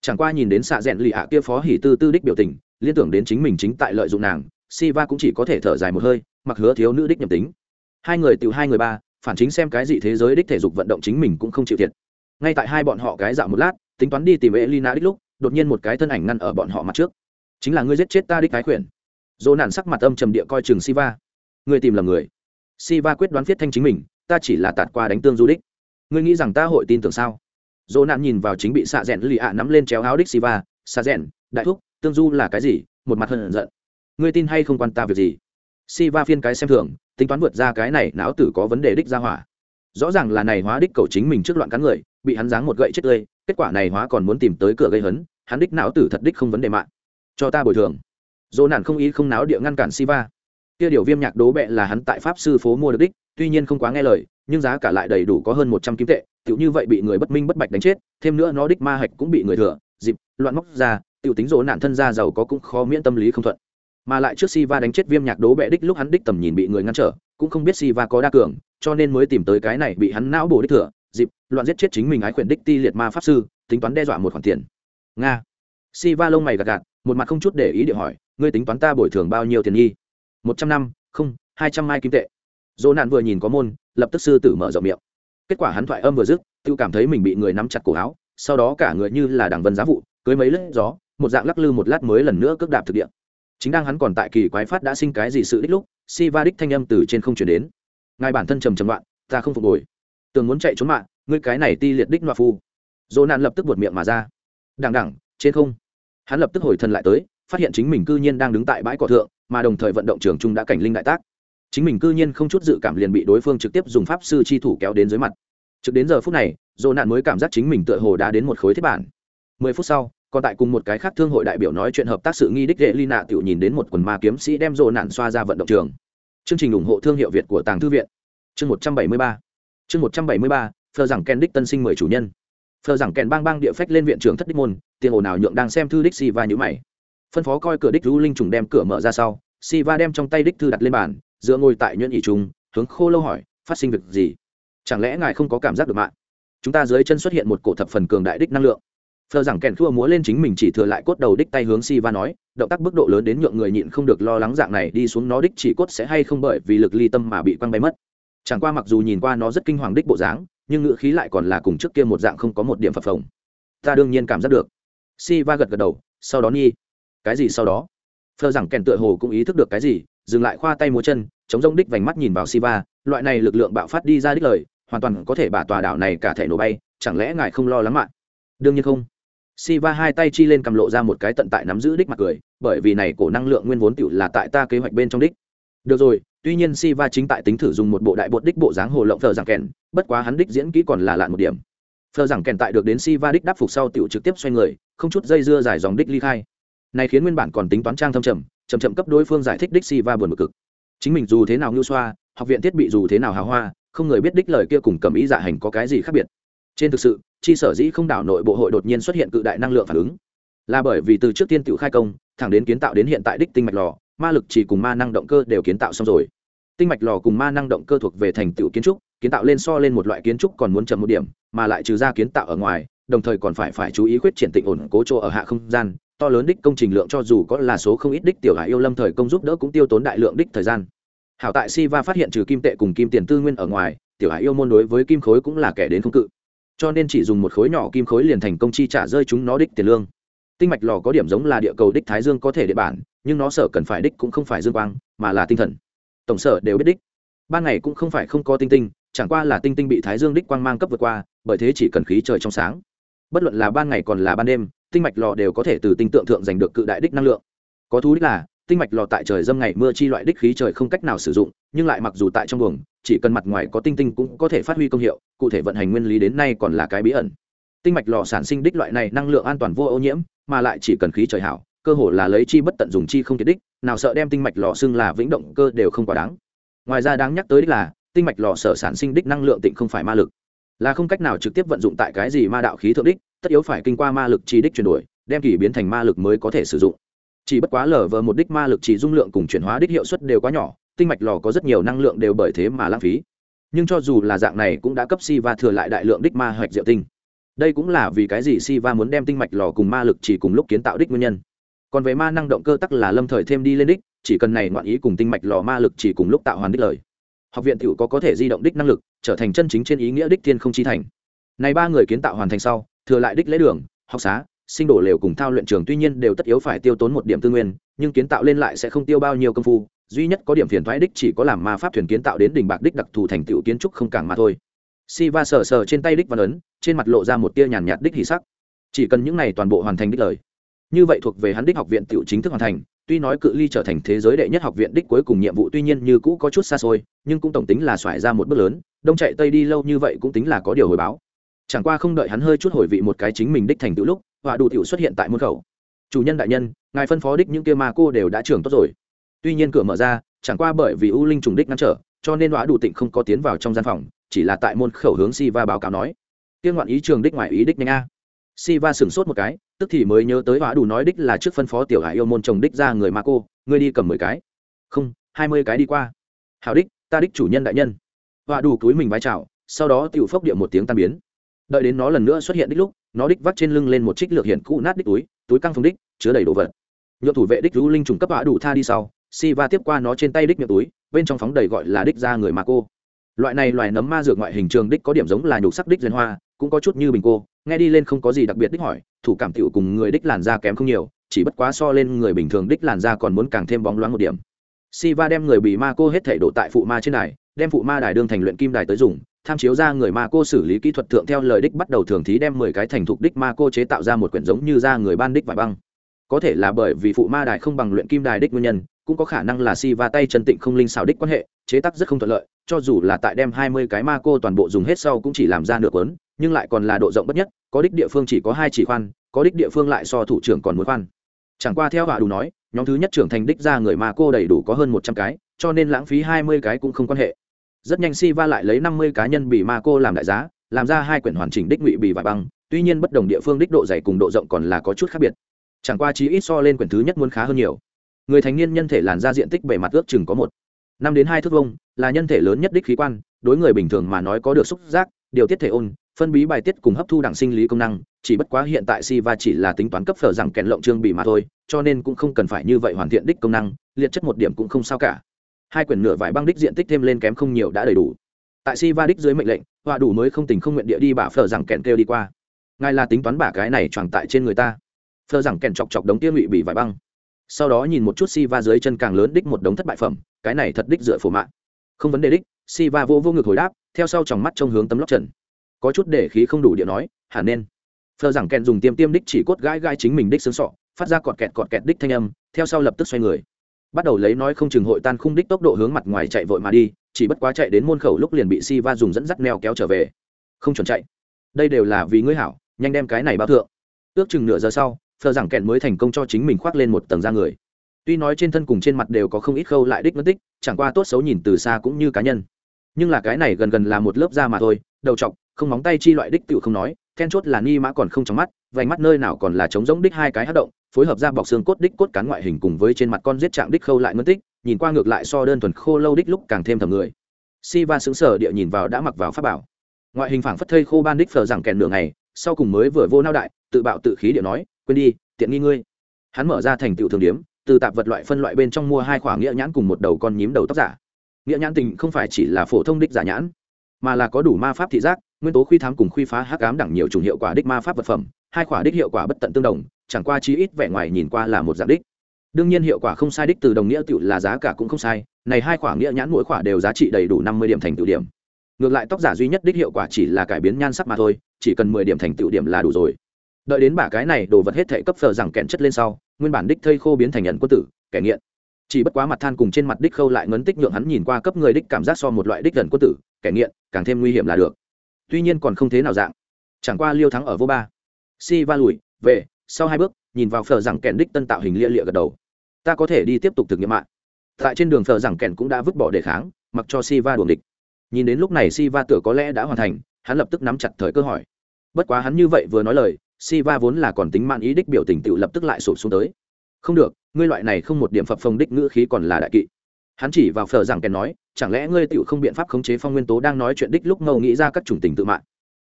Chẳng qua nhìn đến xạ rẽn lì ạ kia phó hỉ tư tư đích biểu tình, liên tưởng đến chính mình chính tại lợi dụng nàng si va cũng chỉ có thể thở dài một hơi, mặc hứa thiếu nữ đích nhầm tính. Hai người từ hai người ba, phản chính xem cái gì thế giới đích thể dục vận động chính mình cũng không chịu thiệt. Ngay tại hai bọn họ cái dạo một lát, tính toán đi tìm Lina đích lúc, đột nhiên một cái thân ảnh ngăn ở bọn họ mặt trước. Chính là ngươi giết chết ta đích cái khuyển. Dỗ nản sắc mặt âm trầm địa coi chừng siva. Ngươi tìm lầm người. Siva quyết đoán viết thanh chính mình, ta chỉ là tạt qua đánh tương du đích. Ngươi nghĩ rằng ta hội tin tưởng sao? Dỗ nạn nhìn vào chính bị xạ rẽn lì ạ nắm lên chéo áo đích siva xạ rẽn đại thúc, tương du là cái gì? Một mặt hận giận. Ngươi tin hay không quan ta việc gì? Siva phiên cái xem thường, tính toán vượt ra cái này, não tử có vấn đề đích ra hỏa. Rõ ràng là này hóa đích cầu chính mình trước loạn cắn người, bị hắn giáng một gậy chết tươi, kết quả này hóa còn muốn tìm tới cửa gây hấn, hắn đích não tử thật đích không vấn đề mạng. Cho ta bồi thường. Dỗ nạn không ý không náo địa ngăn cản siva kia điều viêm nhạc đố bẹ là hắn tại pháp sư phố mua được đích tuy nhiên không quá nghe lời, nhưng giá cả lại đầy đủ có hơn một trăm kim tệ tựu như vậy bị người bất minh bất bạch đánh chết, thêm nữa nó đích ma hạch cũng bị người thừa, dịp, loạn móc ra tiểu tính rỗ nạn thân gia giàu có cũng khó miễn tâm lý không thuận. Mà lại trước Siva đánh chết viêm nhạc đố bệ đích lúc hắn đích tầm nhìn bị người ngăn trở, cũng không biết Siva có đa cường, cho nên mới tìm tới cái này bị hắn não bổ đích thừa, dịp, loạn giết chết chính mình ái quyển đích ti liệt ma pháp sư, tính toán đe dọa một khoản tiền. Nga. Siva lông mày gạt gạt, một mặt không chút để ý địa hỏi, ngươi tính toán ta bồi thường bao nhiêu tiền nghi? Một trăm năm, không, hai trăm mai kim tệ. Dỗ nạn vừa nhìn có môn, lập tức sư tử mở rộng miệng kết quả hắn thoại âm vừa dứt tự cảm thấy mình bị người nắm chặt cổ áo, sau đó cả người như là đằng vân giá vụ, cưới mấy lướt gió, một dạng lắc lư một lát mới lần nữa cước đạp thực địa. Chính đang hắn còn tại kỳ quái phát đã sinh cái gì sự đích lúc, si va đích thanh âm từ trên không chuyển đến. Ngài bản thân trầm trầm loạn, ta không phục hồi. Tường muốn chạy trốn mạng, ngươi cái này ti liệt đích loa phu. Dỗ nạn lập tức buột miệng mà ra. Đằng đẳng trên không. Hắn lập tức hồi thân lại tới, phát hiện chính mình cư nhiên đang đứng tại bãi cỏ thượng, mà đồng thời vận động trường trung đã cảnh linh đại tác chính mình cư nhiên không chút dự cảm liền bị đối phương trực tiếp dùng pháp sư chi thủ kéo đến dưới mặt. Trực đến giờ phút này dồ nạn mới cảm giác chính mình tựa hồ đã đến một khối thiết bản. Mười phút sau, còn tại cùng một cái khác thương hội đại biểu nói chuyện hợp tác sự nghi đích ghệ ly nạ tiểu nhìn đến một quần ma kiếm sĩ đem dồ nạn xoa ra vận động trường. Chương trình ủng hộ thương hiệu việt của tàng thư viện. Chương một trăm bảy mươi ba. Chương một trăm bảy mươi ba, phờ rằng ken đích tân sinh mười chủ nhân. Phờ rằng ken bang bang địa phách lên viện trưởng thất đích môn, tiền ồn nào nhượng đang xem thư đích si va nhữ mày. Phân phó coi cửa đích ru linh trùng đem cửa mở ra sau si va đem trong tay đích thư đặt lên bàn dựa ngồi tại nhuyễn ỉ trung, hướng khô lâu hỏi, phát sinh việc gì? Chẳng lẽ ngài không có cảm giác được mạng? Chúng ta dưới chân xuất hiện một cổ thập phần cường đại đích năng lượng. Phờ rằng kèn thua múa lên chính mình chỉ thừa lại cốt đầu đích tay hướng si va nói, động tác mức độ lớn đến nhượng người nhịn không được lo lắng dạng này đi xuống nó đích chỉ cốt sẽ hay không bởi vì lực ly tâm mà bị quăng bay mất. Chẳng qua mặc dù nhìn qua nó rất kinh hoàng đích bộ dáng, nhưng ngữ khí lại còn là cùng trước kia một dạng không có một điểm phập phồng. Ta đương nhiên cảm giác được. Si va gật gật đầu, sau đó nhi. Cái gì sau đó? Phờ rằng kèn tựa hồ cũng ý thức được cái gì dừng lại khoa tay múa chân chống rông đích vành mắt nhìn vào Siva loại này lực lượng bạo phát đi ra đích lời hoàn toàn có thể bả tòa đảo này cả thể nổ bay chẳng lẽ ngài không lo lắng mạng đương nhiên không Siva hai tay chi lên cầm lộ ra một cái tận tại nắm giữ đích mặt cười, bởi vì này cổ năng lượng nguyên vốn tiểu là tại ta kế hoạch bên trong đích. Được rồi, tuy nhiên Siva chính tại tính thử dùng một bộ đại bột đích bộ dáng hồ lộng phở giảng kèn, bất quá hắn đích diễn kỹ còn là lạn một điểm. Phở giảng kèn tại được đến Siva đích đáp phục sau tiểu trực tiếp xoay người, không chút dây dưa dài dòng đích ly khai. Này khiến nguyên bản còn tính toán trang thâm trầm, chậm chậm cấp đối phương giải thích đích Siva buồn bực cực. Chính mình dù thế nào nhu xoa, học viện thiết bị dù thế nào hào hoa, không người biết đích lời kia cùng cầm ý dạ hành có cái gì khác biệt. Trên thực sự, chi sở dĩ không đảo nội bộ hội đột nhiên xuất hiện cự đại năng lượng phản ứng là bởi vì từ trước tiên tự khai công thẳng đến kiến tạo đến hiện tại đích tinh mạch lò ma lực chỉ cùng ma năng động cơ đều kiến tạo xong rồi tinh mạch lò cùng ma năng động cơ thuộc về thành tựu kiến trúc kiến tạo lên so lên một loại kiến trúc còn muốn chậm một điểm mà lại trừ ra kiến tạo ở ngoài đồng thời còn phải phải chú ý khuyết triển tịnh ổn cố chỗ ở hạ không gian to lớn đích công trình lượng cho dù có là số không ít đích tiểu hạ yêu lâm thời công giúp đỡ cũng tiêu tốn đại lượng đích thời gian. Hảo tại si va phát hiện trừ kim tệ cùng kim tiền tư nguyên ở ngoài, tiểu hạ yêu môn đối với kim khối cũng là kẻ đến không cự. Cho nên chỉ dùng một khối nhỏ kim khối liền thành công chi trả rơi chúng nó đích tiền lương. Tinh mạch lò có điểm giống là địa cầu đích thái dương có thể địa bản, nhưng nó sở cần phải đích cũng không phải dương quang, mà là tinh thần. Tổng sở đều biết đích. Ban ngày cũng không phải không có tinh tinh, chẳng qua là tinh tinh bị thái dương đích quang mang cấp vượt qua, bởi thế chỉ cần khí trời trong sáng. Bất luận là ban ngày còn là ban đêm tinh mạch lò đều có thể từ tinh tượng thượng giành được cự đại đích năng lượng. Có thú đích là, tinh mạch lò tại trời dâm ngày mưa chi loại đích khí trời không cách nào sử dụng, nhưng lại mặc dù tại trong buồng, chỉ cần mặt ngoài có tinh tinh cũng có thể phát huy công hiệu, cụ thể vận hành nguyên lý đến nay còn là cái bí ẩn. Tinh mạch lò sản sinh đích loại này năng lượng an toàn vô ô nhiễm, mà lại chỉ cần khí trời hảo, cơ hồ là lấy chi bất tận dùng chi không kiệt đích, nào sợ đem tinh mạch lò xưng là vĩnh động cơ đều không quá đáng. Ngoài ra đáng nhắc tới đích là, tinh mạch lò sở sản sinh đích năng lượng tịnh không phải ma lực, là không cách nào trực tiếp vận dụng tại cái gì ma đạo khí thượng đích tất yếu phải kinh qua ma lực chi đích chuyển đổi, đem kỳ biến thành ma lực mới có thể sử dụng. Chỉ bất quá lở vờ một đích ma lực chỉ dung lượng cùng chuyển hóa đích hiệu suất đều quá nhỏ, tinh mạch lò có rất nhiều năng lượng đều bởi thế mà lãng phí. Nhưng cho dù là dạng này cũng đã cấp si va thừa lại đại lượng đích ma hoạch diệu tinh. Đây cũng là vì cái gì si va muốn đem tinh mạch lò cùng ma lực chỉ cùng lúc kiến tạo đích nguyên nhân. Còn về ma năng động cơ tắc là lâm thời thêm đi lên đích, chỉ cần này ngoạn ý cùng tinh mạch lò ma lực chỉ cùng lúc tạo hoàn đích lời. Học viện t có có thể di động đích năng lực, trở thành chân chính trên ý nghĩa đích thiên không chi thành. Này ba người kiến tạo hoàn thành sau thừa lại đích lễ đường, học xá, sinh đổ lều cùng thao luyện trường tuy nhiên đều tất yếu phải tiêu tốn một điểm tư nguyên, nhưng kiến tạo lên lại sẽ không tiêu bao nhiêu công phu, duy nhất có điểm phiền thoái đích chỉ có làm ma pháp thuyền kiến tạo đến đỉnh bạc đích đặc thù thành tựu kiến trúc không càng mà thôi. Si va sờ sờ trên tay đích văn ấn, trên mặt lộ ra một tia nhàn nhạt đích hỉ sắc. Chỉ cần những này toàn bộ hoàn thành đích lời. Như vậy thuộc về hắn đích học viện tựu chính thức hoàn thành, tuy nói cự ly trở thành thế giới đệ nhất học viện đích cuối cùng nhiệm vụ tuy nhiên như cũ có chút xa xôi, nhưng cũng tổng tính là xoải ra một bước lớn, đông chạy tây đi lâu như vậy cũng tính là có điều hồi báo chẳng qua không đợi hắn hơi chút hồi vị một cái chính mình đích thành tựu lúc họa đủ tiểu xuất hiện tại môn khẩu chủ nhân đại nhân ngài phân phó đích những kia ma cô đều đã trưởng tốt rồi tuy nhiên cửa mở ra chẳng qua bởi vì u linh trùng đích ngăn trở cho nên họa đủ tịnh không có tiến vào trong gian phòng chỉ là tại môn khẩu hướng si va báo cáo nói tiên ngoạn ý trường đích ngoài ý đích nhanh a Siva sửng sốt một cái, tức thì mới nhớ tới họa đủ nói đích là trước phân phó tiểu Hải yêu môn chồng đích ra người ma cô, ngươi đi cầm mười cái. Không, hai mươi cái đi qua. Hảo đích, ta đích chủ nhân đại nhân. họa đủ túi mình vai chào, sau đó tiểu phốc địa một tiếng tan biến. Đợi đến nó lần nữa xuất hiện đích lúc, nó đích vắt trên lưng lên một trích lược hiện cũ nát đích túi, túi căng phong đích, chứa đầy đồ vật. Nhượng thủ vệ đích rú linh trùng cấp hạ đủ tha đi sau, Siva tiếp qua nó trên tay đích miệng túi, bên trong phóng đầy gọi là đích ra người mà cô. Loại này loài nấm ma dược ngoại hình trường đích có điểm giống là nhục sắc đích duyên hoa, cũng có chút như bình cô, nghe đi lên không có gì đặc biệt đích hỏi thủ cảm tiểu cùng người đích làn da kém không nhiều chỉ bất quá so lên người bình thường đích làn da còn muốn càng thêm bóng loáng một điểm Siva đem người bị ma cô hết thể đổ tại phụ ma trên đài đem phụ ma đài đương thành luyện kim đài tới dùng tham chiếu ra người ma cô xử lý kỹ thuật thượng theo lời đích bắt đầu thường thí đem mười cái thành thục đích ma cô chế tạo ra một quyển giống như ra người ban đích vải băng. Có thể là bởi vì phụ ma đài không bằng luyện kim đài đích nguyên nhân, cũng có khả năng là si va tay chân tịnh không linh xảo đích quan hệ, chế tác rất không thuận lợi, cho dù là tại đem hai mươi cái ma cô toàn bộ dùng hết sau cũng chỉ làm ra nửa cuốn, nhưng lại còn là độ rộng bất nhất, có đích địa phương chỉ có hai chỉ khoan, có đích địa phương lại so thủ trưởng còn muốn khoan. Chẳng qua theo họa đủ nói, nhóm thứ nhất trưởng thành đích ra người ma cô đầy đủ có hơn một trăm cái, cho nên lãng phí hai mươi cái cũng không quan hệ rất nhanh si va lại lấy năm mươi cá nhân bị ma cô làm đại giá, làm ra hai quyển hoàn chỉnh đích ngụy bì và băng, tuy nhiên bất đồng địa phương đích độ dày cùng độ rộng còn là có chút khác biệt. Chẳng qua chí ít so lên quyển thứ nhất muốn khá hơn nhiều. Người thành niên nhân thể làn ra diện tích bề mặt ước chừng có một, năm đến hai thước vông là nhân thể lớn nhất đích khí quan, đối người bình thường mà nói có được xúc giác, điều tiết thể ôn, phân bí bài tiết cùng hấp thu đẳng sinh lý công năng, chỉ bất quá hiện tại si va chỉ là tính toán cấp phở rằng kèn lộng trương bị mà thôi, cho nên cũng không cần phải như vậy hoàn thiện đích công năng, liệt chất một điểm cũng không sao cả hai quyển nửa vải băng đích diện tích thêm lên kém không nhiều đã đầy đủ. Tại si va đích dưới mệnh lệnh, họa đủ mới không tình không nguyện địa đi bả phở rằng kèn kêu đi qua. Ngài là tính toán bả cái này tròn tại trên người ta. Phở rằng kèn chọc chọc đống tiêu ngụy bị vải băng. Sau đó nhìn một chút si va dưới chân càng lớn đích một đống thất bại phẩm, cái này thật đích dựa phổ mạng không vấn đề đích, si va vô vô ngực hồi đáp, theo sau tròng mắt trông hướng tấm lóc trần. Có chút để khí không đủ địa nói hẳn nên. Phờ rằng kèn dùng tiêm tiêm đích chỉ cốt gãi gai chính mình đích xương sọ, phát ra cọt kẹt cọt kẹt đích thanh âm, theo sau lập tức xoay người bắt đầu lấy nói không chừng hội tan khung đích tốc độ hướng mặt ngoài chạy vội mà đi, chỉ bất quá chạy đến môn khẩu lúc liền bị si va dùng dẫn dắt neo kéo trở về. Không chuẩn chạy. Đây đều là vì ngươi hảo, nhanh đem cái này bao thượng. Ước chừng nửa giờ sau, phờ rằng kẹn mới thành công cho chính mình khoác lên một tầng da người. Tuy nói trên thân cùng trên mặt đều có không ít khâu lại đích mất tích, chẳng qua tốt xấu nhìn từ xa cũng như cá nhân. Nhưng là cái này gần gần là một lớp da mà thôi, đầu t không móng tay chi loại đích tự không nói, then chốt là ni mã còn không trong mắt, vành mắt nơi nào còn là trống rỗng đích hai cái hát động phối hợp ra bọc xương cốt đích cốt cán ngoại hình cùng với trên mặt con giết trạng đích khâu lại ngân tích, nhìn qua ngược lại so đơn thuần khô lâu đích lúc càng thêm thầm người. Si va xứng sở địa nhìn vào đã mặc vào pháp bảo. Ngoại hình phảng phất thây khô ban đích phờ rằng kèn nửa ngày, sau cùng mới vừa vô nao đại, tự bạo tự khí địa nói, quên đi, tiện nghi ngươi. Hắn mở ra thành tựu thường điếm, từ tạp vật loại phân loại bên trong mua hai khoảng nghĩa nhãn cùng một đầu con nhím đầu tóc giả. Nghĩa nhãn tình không phải chỉ là phổ thông đích giả nhãn, mà là có đủ ma pháp thị giác, nguyên tố khuy thám cùng khuy phá hắc ám đẳng nhiều chủng hiệu quả đích ma pháp vật phẩm, hai quả đích hiệu quả bất tận tương đồng chẳng qua chí ít vẻ ngoài nhìn qua là một dạng đích. Đương nhiên hiệu quả không sai đích, từ đồng nghĩa tựu là giá cả cũng không sai, này hai khoản nghĩa nhãn mỗi khoản đều giá trị đầy đủ năm mươi điểm thành tựu điểm. Ngược lại tóc giả duy nhất đích hiệu quả chỉ là cải biến nhan sắc mà thôi, chỉ cần mười điểm thành tựu điểm là đủ rồi. Đợi đến bả cái này đồ vật hết thể cấp phờ rằng kẹn chất lên sau, nguyên bản đích thây khô biến thành nhận quân tử, kẻ nghiện. Chỉ bất quá mặt than cùng trên mặt đích khâu lại ngấn tích nhượng hắn nhìn qua cấp người đích cảm giác so một loại đích gần quân tử, kẻ nghiện, càng thêm nguy hiểm là được. Tuy nhiên còn không thế nào dạng. Chẳng qua liêu thắng ở vô ba. Si va lùi, về sau hai bước, nhìn vào phở rằng kèn đích tân tạo hình lia lịa gật đầu. Ta có thể đi tiếp tục thực nghiệm mạng tại trên đường phở rằng kèn cũng đã vứt bỏ đề kháng, mặc cho si va đuồng địch. Nhìn đến lúc này si va tựa có lẽ đã hoàn thành, hắn lập tức nắm chặt thời cơ hỏi. Bất quá hắn như vậy vừa nói lời si va vốn là còn tính man ý đích biểu tình tự lập tức lại sụp xuống tới. Không được, ngươi loại này không một điểm phập phồng đích ngữ khí còn là đại kỵ. Hắn chỉ vào phở rằng kèn nói, chẳng lẽ ngươi tựu không biện pháp khống chế phong nguyên tố đang nói chuyện đích lúc ngầu nghĩ ra các chủng tình tự mạng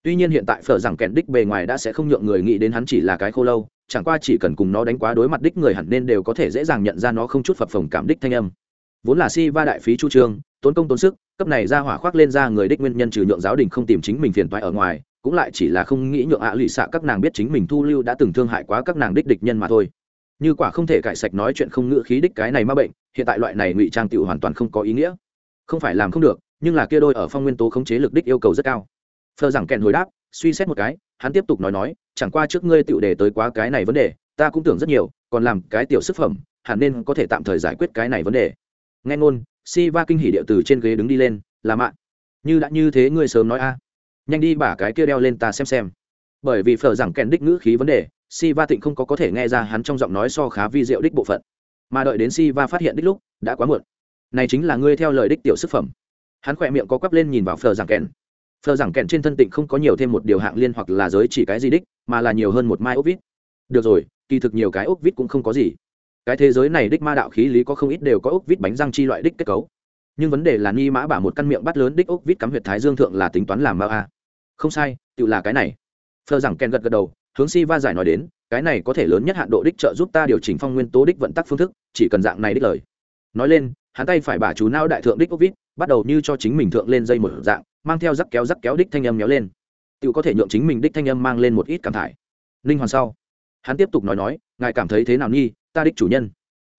tuy nhiên hiện tại phở rằng kèn đích bề ngoài đã sẽ không nhượng người nghĩ đến hắn chỉ là cái khô lâu, chẳng qua chỉ cần cùng nó đánh quá đối mặt đích người hẳn nên đều có thể dễ dàng nhận ra nó không chút phập phồng cảm đích thanh âm. Vốn là si va đại phí chu trương, tốn công tốn sức, cấp này ra hỏa khoác lên ra người đích nguyên nhân trừ nhượng giáo đình không tìm chính mình phiền toái ở ngoài, cũng lại chỉ là không nghĩ nhượng ạ lụy xạ các nàng biết chính mình thu lưu đã từng thương hại quá các nàng đích địch nhân mà thôi. Như quả không thể cải sạch nói chuyện không ngữ khí đích cái này ma bệnh, hiện tại loại này ngụy trang tựu hoàn toàn không có ý nghĩa. Không phải làm không được, nhưng là kia đôi ở phong nguyên tố khống chế lực đích yêu cầu rất cao phờ rằng kèn hồi đáp, suy xét một cái, hắn tiếp tục nói nói, chẳng qua trước ngươi tiểu đề tới quá cái này vấn đề, ta cũng tưởng rất nhiều, còn làm cái tiểu sức phẩm, hẳn nên có thể tạm thời giải quyết cái này vấn đề. Nghe ngôn si va kinh hỉ địa từ trên ghế đứng đi lên, là mạng như đã như thế ngươi sớm nói a. Nhanh đi bả cái kia đeo lên ta xem xem. Bởi vì phở rằng kèn đích ngữ khí vấn đề si va tịnh không có có thể nghe ra hắn trong giọng nói so khá vi diệu đích bộ phận. Mà đợi đến si va phát hiện đích lúc, đã quá muộn. Này chính là ngươi theo lời đích tiểu sức phẩm. Hắn khỏe miệng có quắp lên nhìn vào phờ rằng kèn phờ rằng kẹn trên thân tịnh không có nhiều thêm một điều hạng liên hoặc là giới chỉ cái gì đích, mà là nhiều hơn một mai ốc vít. Được rồi, kỳ thực nhiều cái ốc vít cũng không có gì. Cái thế giới này đích ma đạo khí lý có không ít đều có ốc vít bánh răng chi loại đích kết cấu. Nhưng vấn đề là ni mã bả một căn miệng bắt lớn đích ốc vít cắm huyệt thái dương thượng là tính toán làm bao a? Không sai, tự là cái này. Phờ rằng kèn gật gật đầu, hướng si va giải nói đến, cái này có thể lớn nhất hạn độ đích trợ giúp ta điều chỉnh phong nguyên tố đích vận tắc phương thức, chỉ cần dạng này đích lời. Nói lên, hắn tay phải bả chú não đại thượng đích ốc vít, bắt đầu như cho chính mình thượng lên dây một dạng mang theo rắc kéo rắc kéo đích thanh âm nhéo lên. Tự có thể nhượng chính mình đích thanh âm mang lên một ít cảm thải. Ninh hoàn sau, hắn tiếp tục nói nói, ngài cảm thấy thế nào nghi ta đích chủ nhân?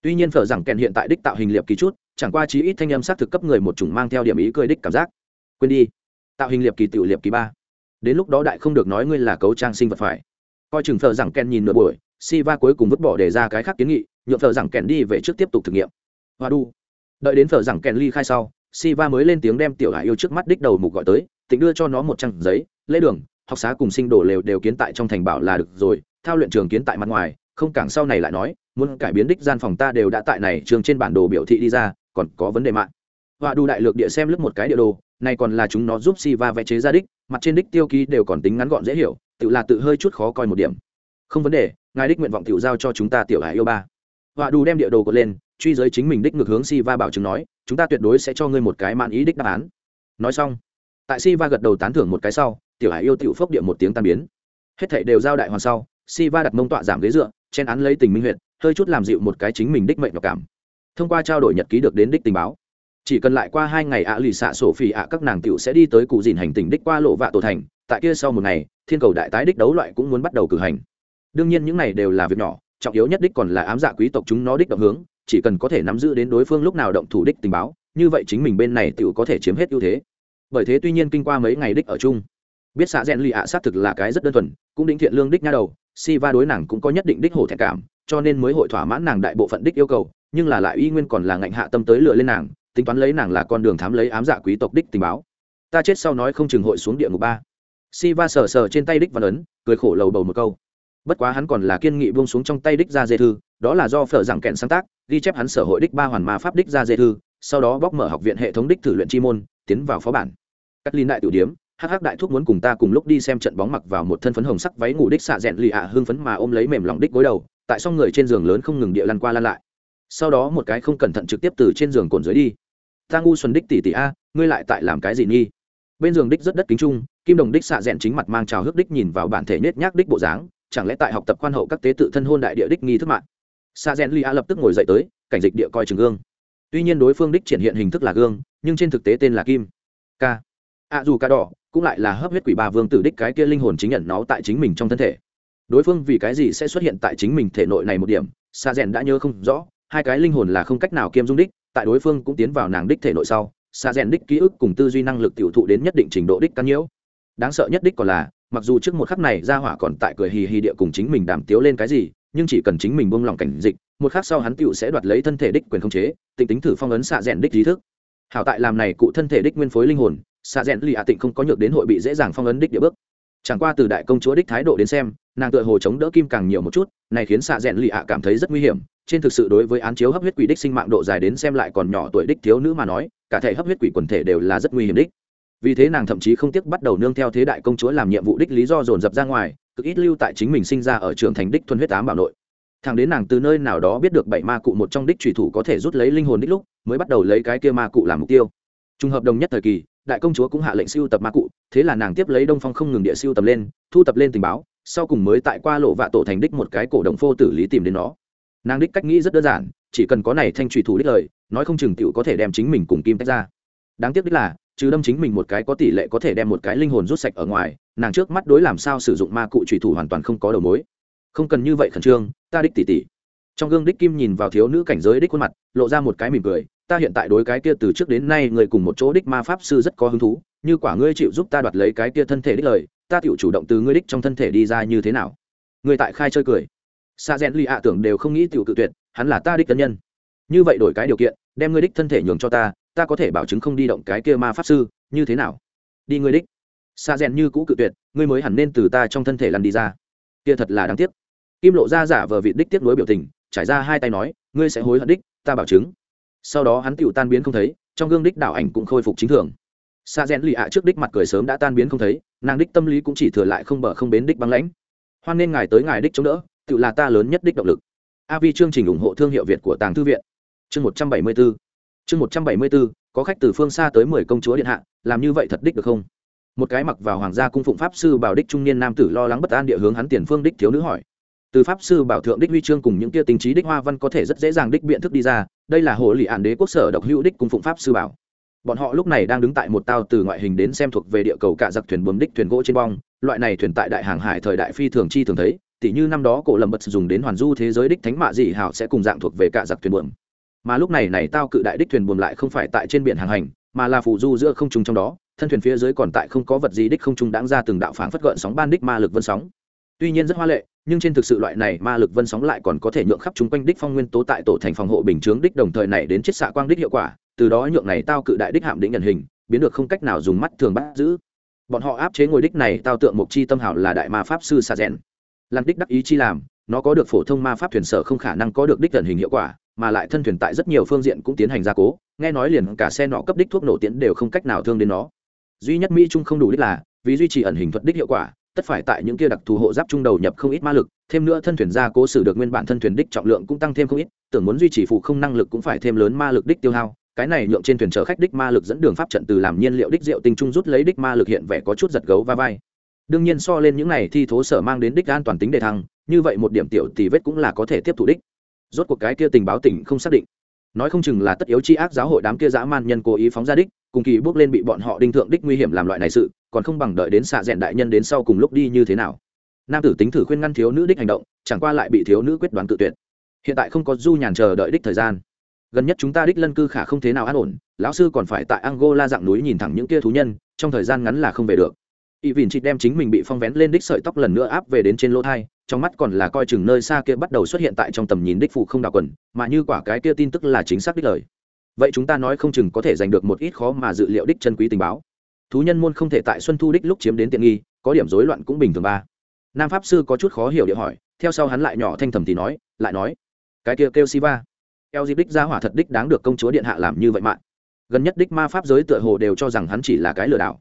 Tuy nhiên phở rằng kèn hiện tại đích tạo hình liệp kỳ chút, chẳng qua chí ít thanh âm xác thực cấp người một chủng mang theo điểm ý cười đích cảm giác. Quên đi, tạo hình liệp kỳ tiểu liệp kỳ ba. Đến lúc đó đại không được nói ngươi là cấu trang sinh vật phải. Coi chừng phở rằng kèn nhìn nửa buổi si va cuối cùng vứt bỏ để ra cái khác kiến nghị, nhượng phở rằng kèn đi về trước tiếp tục thực nghiệm. Hoa đu. Đợi đến phở rằng kèn ly khai sau si va mới lên tiếng đem tiểu hải yêu trước mắt đích đầu mục gọi tới, tịnh đưa cho nó một trang giấy, lễ đường, học xá cùng sinh đồ lều đều kiến tại trong thành bảo là được rồi, thao luyện trường kiến tại mặt ngoài, không cảng sau này lại nói, muốn cải biến đích gian phòng ta đều đã tại này trường trên bản đồ biểu thị đi ra, còn có vấn đề mạng. Họa đủ đại lược địa xem lướt một cái địa đồ, này còn là chúng nó giúp si va vẽ chế ra đích, mặt trên đích tiêu ký đều còn tính ngắn gọn dễ hiểu, tự là tự hơi chút khó coi một điểm. Không vấn đề, ngài đích nguyện vọng tiểu giao cho chúng ta tiểu hải yêu ba. Họa đủ đem địa đồ cột lên truy giới chính mình đích ngược hướng si va bảo chứng nói, chúng ta tuyệt đối sẽ cho ngươi một cái mãn ý đích đáp án. Nói xong, tại si va gật đầu tán thưởng một cái sau, tiểu hải yêu tiểu phốc địa một tiếng tan biến. Hết thảy đều giao đại hoàn sau si va đặt mông tọa giảm ghế dựa, chen án lấy tình minh huyện hơi chút làm dịu một cái chính mình đích mệnh mặc cảm. Thông qua trao đổi nhật ký được đến đích tình báo. Chỉ cần lại qua hai ngày ạ lì xạ sổ phỉ ạ, các nàng tiểu sẽ đi tới cụ dìn hành tình đích qua lộ vạ tổ thành, tại kia sau một ngày, thiên cầu đại tái đích đấu loại cũng muốn bắt đầu cử hành. Đương nhiên những này đều là việc nhỏ, trọng yếu nhất đích còn là ám dạ quý tộc chúng nó đích động hướng chỉ cần có thể nắm giữ đến đối phương lúc nào động thủ đích tình báo, như vậy chính mình bên này tựu có thể chiếm hết ưu thế. Bởi thế tuy nhiên kinh qua mấy ngày đích ở chung, biết xạ rẽn lì ạ xác thực là cái rất đơn thuần, cũng định thiện lương đích nha đầu, si va đối nàng cũng có nhất định đích hổ thẹn cảm, cho nên mới hội thỏa mãn nàng đại bộ phận đích yêu cầu, nhưng là lại y nguyên còn là ngạnh hạ tâm tới lựa lên nàng, tính toán lấy nàng là con đường thám lấy ám dạ quý tộc đích tình báo. Ta chết sau nói không chừng hội xuống địa ngục ba. Si va sờ sờ trên tay đích văn ấn, cười khổ lầu bầu một câu. Bất quá hắn còn là kiên nghị buông xuống trong tay đích ra dê thư, đó là do phở rằng kẹn sáng tác ghi chép hắn sở hội đích ba hoàn ma pháp đích ra dê thư, sau đó bóc mở học viện hệ thống đích thử luyện chi môn, tiến vào phó bản. Cắt linh đại tiểu điếm, hắc hắc đại thúc muốn cùng ta cùng lúc đi xem trận bóng mặc vào một thân phấn hồng sắc váy ngủ đích xạ rẽn lì ạ hưng phấn mà ôm lấy mềm lòng đích gối đầu, tại xong người trên giường lớn không ngừng địa lăn qua lăn lại. Sau đó một cái không cẩn thận trực tiếp từ trên giường cồn dưới đi. Ta ngu xuân đích tỷ tỷ a, ngươi lại tại làm cái gì nghi bên giường đích rất đất kính trung, kim đồng đích xạ rẽn chính mặt mang trào hước đích nhìn vào bản thể nết nhác đích bộ dáng, chẳng lẽ tại học tập quan hậu các tế tự thân hôn đại địa đích nghi thức mạng? Sa rẽn li a lập tức ngồi dậy tới, cảnh dịch địa coi chừng gương. Tuy nhiên đối phương đích triển hiện hình thức là gương, nhưng trên thực tế tên là kim. K a dù ca đỏ, cũng lại là hấp huyết quỷ ba vương tử đích cái kia linh hồn chính nhận nó tại chính mình trong thân thể. Đối phương vì cái gì sẽ xuất hiện tại chính mình thể nội này một điểm, sa rèn đã nhớ không rõ, hai cái linh hồn là không cách nào kiêm dung đích, tại đối phương cũng tiến vào nàng đích thể nội sau xa rèn đích ký ức cùng tư duy năng lực tiểu thụ đến nhất định trình độ đích căn nhiễu. Đáng sợ nhất đích còn là, mặc dù trước một khắc này ra hỏa còn tại cười hì hì địa cùng chính mình đàm tiếu lên cái gì nhưng chỉ cần chính mình buông lòng cảnh dịch, một khắc sau hắn tựu sẽ đoạt lấy thân thể đích quyền khống chế tịnh tính thử phong ấn xạ rèn đích trí thức. Hảo tại làm này cụ thân thể đích nguyên phối linh hồn, xạ rèn lì ạ tịnh không có nhược đến hội bị dễ dàng phong ấn đích địa bước. Chẳng qua từ đại công chúa đích thái độ đến xem, nàng tựa hồ chống đỡ kim càng nhiều một chút, này khiến xạ rèn lì ạ cảm thấy rất nguy hiểm, trên thực sự đối với án chiếu hấp huyết quỷ đích sinh mạng độ dài đến xem lại còn nhỏ tuổi đích thiếu nữ mà nói, cả thể hấp huyết quỷ quần thể đều là rất nguy hiểm đích. Vì thế nàng thậm chí không tiếc bắt đầu nương theo thế đại công chúa làm nhiệm vụ đích lý do dồn dập ra ngoài cực ít lưu tại chính mình sinh ra ở trường thành đích thuần huyết ám bảo nội. Thằng đến nàng từ nơi nào đó biết được bảy ma cụ một trong đích trùy thủ có thể rút lấy linh hồn đích lúc, mới bắt đầu lấy cái kia ma cụ làm mục tiêu. Trùng hợp đồng nhất thời kỳ, đại công chúa cũng hạ lệnh siêu tập ma cụ, thế là nàng tiếp lấy đông phong không ngừng địa siêu tập lên, thu tập lên tình báo, sau cùng mới tại qua lộ vạ tổ thành đích một cái cổ động phô tử lý tìm đến nó. Nàng đích cách nghĩ rất đơn giản, chỉ cần có này thanh trùy thủ đích lời, nói không chừng t có thể đem chính mình cùng kim tách ra. Đáng tiếc đích là, trừ đâm chính mình một cái có tỷ lệ có thể đem một cái linh hồn rút sạch ở ngoài nàng trước mắt đối làm sao sử dụng ma cụ trùy thủ hoàn toàn không có đầu mối. Không cần như vậy khẩn trương, ta đích tỉ tỉ trong gương đích kim nhìn vào thiếu nữ cảnh giới đích khuôn mặt, lộ ra một cái mỉm cười, ta hiện tại đối cái kia từ trước đến nay người cùng một chỗ đích ma pháp sư rất có hứng thú, như quả ngươi chịu giúp ta đoạt lấy cái kia thân thể đích lời, ta tự chủ động từ ngươi đích trong thân thể đi ra như thế nào? Người tại khai chơi cười. Xa rẽn li ạ tưởng đều không nghĩ tiểu cự tuyệt, hắn là ta đích tân nhân. Như vậy đổi cái điều kiện, đem ngươi đích thân thể nhường cho ta ta có thể bảo chứng không đi động cái kia ma pháp sư, như thế nào? Đi ngươi đích sa rèn như cũ cự tuyệt, ngươi mới hẳn nên từ ta trong thân thể lăn đi ra. Kia thật là đáng tiếc. Kim lộ ra giả vờ vị đích tiếc nối biểu tình, trải ra hai tay nói, ngươi sẽ hối hận đích, ta bảo chứng. Sau đó hắn tựu tan biến không thấy, trong gương đích đảo ảnh cũng khôi phục chính thường. Xa rẽn lì ạ trước đích mặt cười sớm đã tan biến không thấy, nàng đích tâm lý cũng chỉ thừa lại không bờ không bến đích băng lãnh. Hoan nên ngài tới ngài đích chống đỡ, tự là ta lớn nhất đích động lực. A vi chương trình ủng hộ thương hiệu việt của tàng thư viện. Chương một trăm bảy mươi bốn chương một trăm bảy mươi bốn có khách từ phương xa tới mười công chúa điện hạ, làm như vậy thật đích được không? Một cái mặc vào hoàng gia cung phụng pháp sư bảo đích trung niên nam tử lo lắng bất an địa hướng hắn tiền phương đích thiếu nữ hỏi. Từ pháp sư bảo thượng đích huy chương cùng những kia tình trí đích hoa văn có thể rất dễ dàng đích biện thức đi ra, đây là hồ lì ạn đế quốc sở độc hữu đích cung phụng pháp sư bảo. Bọn họ lúc này đang đứng tại một tàu từ ngoại hình đến xem thuộc về địa cầu cả giặc thuyền buồm đích thuyền gỗ trên bong, loại này thuyền tại đại hàng hải thời đại phi thường chi thường thấy, tỉ như năm đó cổ lầm bật dùng đến hoàn du thế giới đích thánh mạ dị hảo sẽ cùng dạng thuộc về cả giặc thuyền buồm. Mà lúc này này tao cự đại đích thuyền buồm lại không phải tại trên biển hàng hành, mà là phù du giữa không trung trong đó thân thuyền phía dưới còn tại không có vật gì đích không trung đáng ra từng đạo phảng phất gợn sóng ban đích ma lực vân sóng. Tuy nhiên rất hoa lệ, nhưng trên thực sự loại này ma lực vân sóng lại còn có thể nhượng khắp chúng quanh đích phong nguyên tố tại tổ thành phòng hộ bình chướng đích đồng thời này đến chiết xạ quang đích hiệu quả, từ đó nhượng này tao cự đại đích hạm đỉnh nhận hình, biến được không cách nào dùng mắt thường bắt giữ. Bọn họ áp chế ngôi đích này tao tượng mục chi tâm hảo là đại ma pháp sư sa rèn làm đích đắc ý chi làm, nó có được phổ thông ma pháp thuyền sở không khả năng có được đích gần hình hiệu quả, mà lại thân thuyền tại rất nhiều phương diện cũng tiến hành gia cố, nghe nói liền cả xe nọ cấp đích thuốc nổ tiễn đều không cách nào thương đến nó duy nhất mỹ trung không đủ đích là, vì duy trì ẩn hình thuật đích hiệu quả, tất phải tại những kia đặc thù hộ giáp trung đầu nhập không ít ma lực, thêm nữa thân thuyền gia cố xử được nguyên bản thân thuyền đích trọng lượng cũng tăng thêm không ít, tưởng muốn duy trì phụ không năng lực cũng phải thêm lớn ma lực đích tiêu hao, cái này nhượng trên thuyền chở khách đích ma lực dẫn đường pháp trận từ làm nhiên liệu đích rượu tinh trung rút lấy đích ma lực hiện vẻ có chút giật gấu va vai. Đương nhiên so lên những này thi thố sở mang đến đích an toàn tính đề thăng, như vậy một điểm tiểu tỷ vết cũng là có thể tiếp thủ đích. Rốt cuộc cái kia tình báo tỉnh không xác định. Nói không chừng là tất yếu chi ác giáo hội đám kia dã man nhân cố ý phóng ra đích cùng kỳ bước lên bị bọn họ đinh thượng đích nguy hiểm làm loại này sự, còn không bằng đợi đến xạ rẽn đại nhân đến sau cùng lúc đi như thế nào. Nam tử tính thử khuyên ngăn thiếu nữ đích hành động, chẳng qua lại bị thiếu nữ quyết đoán tự tuyệt. Hiện tại không có du nhàn chờ đợi đích thời gian. Gần nhất chúng ta đích lân cư khả không thế nào an ổn, lão sư còn phải tại angola dạng núi nhìn thẳng những kia thú nhân, trong thời gian ngắn là không về được. Y vìn chị đem chính mình bị phong vén lên đích sợi tóc lần nữa áp về đến trên lỗ thai, trong mắt còn là coi chừng nơi xa kia bắt đầu xuất hiện tại trong tầm nhìn đích phụ không đạo quần, mà như quả cái kia tin tức là chính xác đích lời vậy chúng ta nói không chừng có thể giành được một ít khó mà dự liệu đích chân quý tình báo. Thú nhân môn không thể tại xuân thu đích lúc chiếm đến tiện nghi, có điểm rối loạn cũng bình thường ba. Nam pháp sư có chút khó hiểu địa hỏi, theo sau hắn lại nhỏ thanh thầm thì nói, lại nói, cái kia kêu si va, eo dịp đích ra hỏa thật đích đáng được công chúa điện hạ làm như vậy mạng gần nhất đích ma pháp giới tựa hồ đều cho rằng hắn chỉ là cái lừa đảo.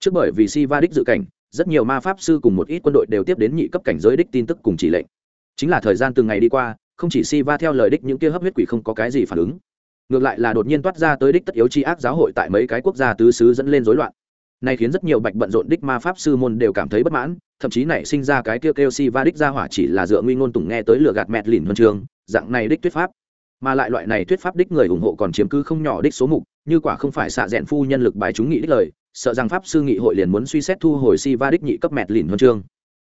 Trước bởi vì si va đích dự cảnh, rất nhiều ma pháp sư cùng một ít quân đội đều tiếp đến nhị cấp cảnh giới đích tin tức cùng chỉ lệnh. Chính là thời gian từng ngày đi qua, không chỉ si va theo lời đích những kia hấp huyết quỷ không có cái gì phản ứng ngược lại là đột nhiên toát ra tới đích tất yếu chi ác giáo hội tại mấy cái quốc gia tứ xứ dẫn lên rối loạn. Này khiến rất nhiều bạch bận rộn đích ma pháp sư môn đều cảm thấy bất mãn, thậm chí nảy sinh ra cái kêu kêu si va đích ra hỏa chỉ là dựa nguy ngôn tùng nghe tới lửa gạt mẹt lìn huân trường, dạng này đích thuyết pháp. Mà lại loại này thuyết pháp đích người ủng hộ còn chiếm cứ không nhỏ đích số mục, như quả không phải xạ rẽn phu nhân lực bài chúng nghị đích lời, sợ rằng pháp sư nghị hội liền muốn suy xét thu hồi si va đích nhị cấp mẹt lìn huân chương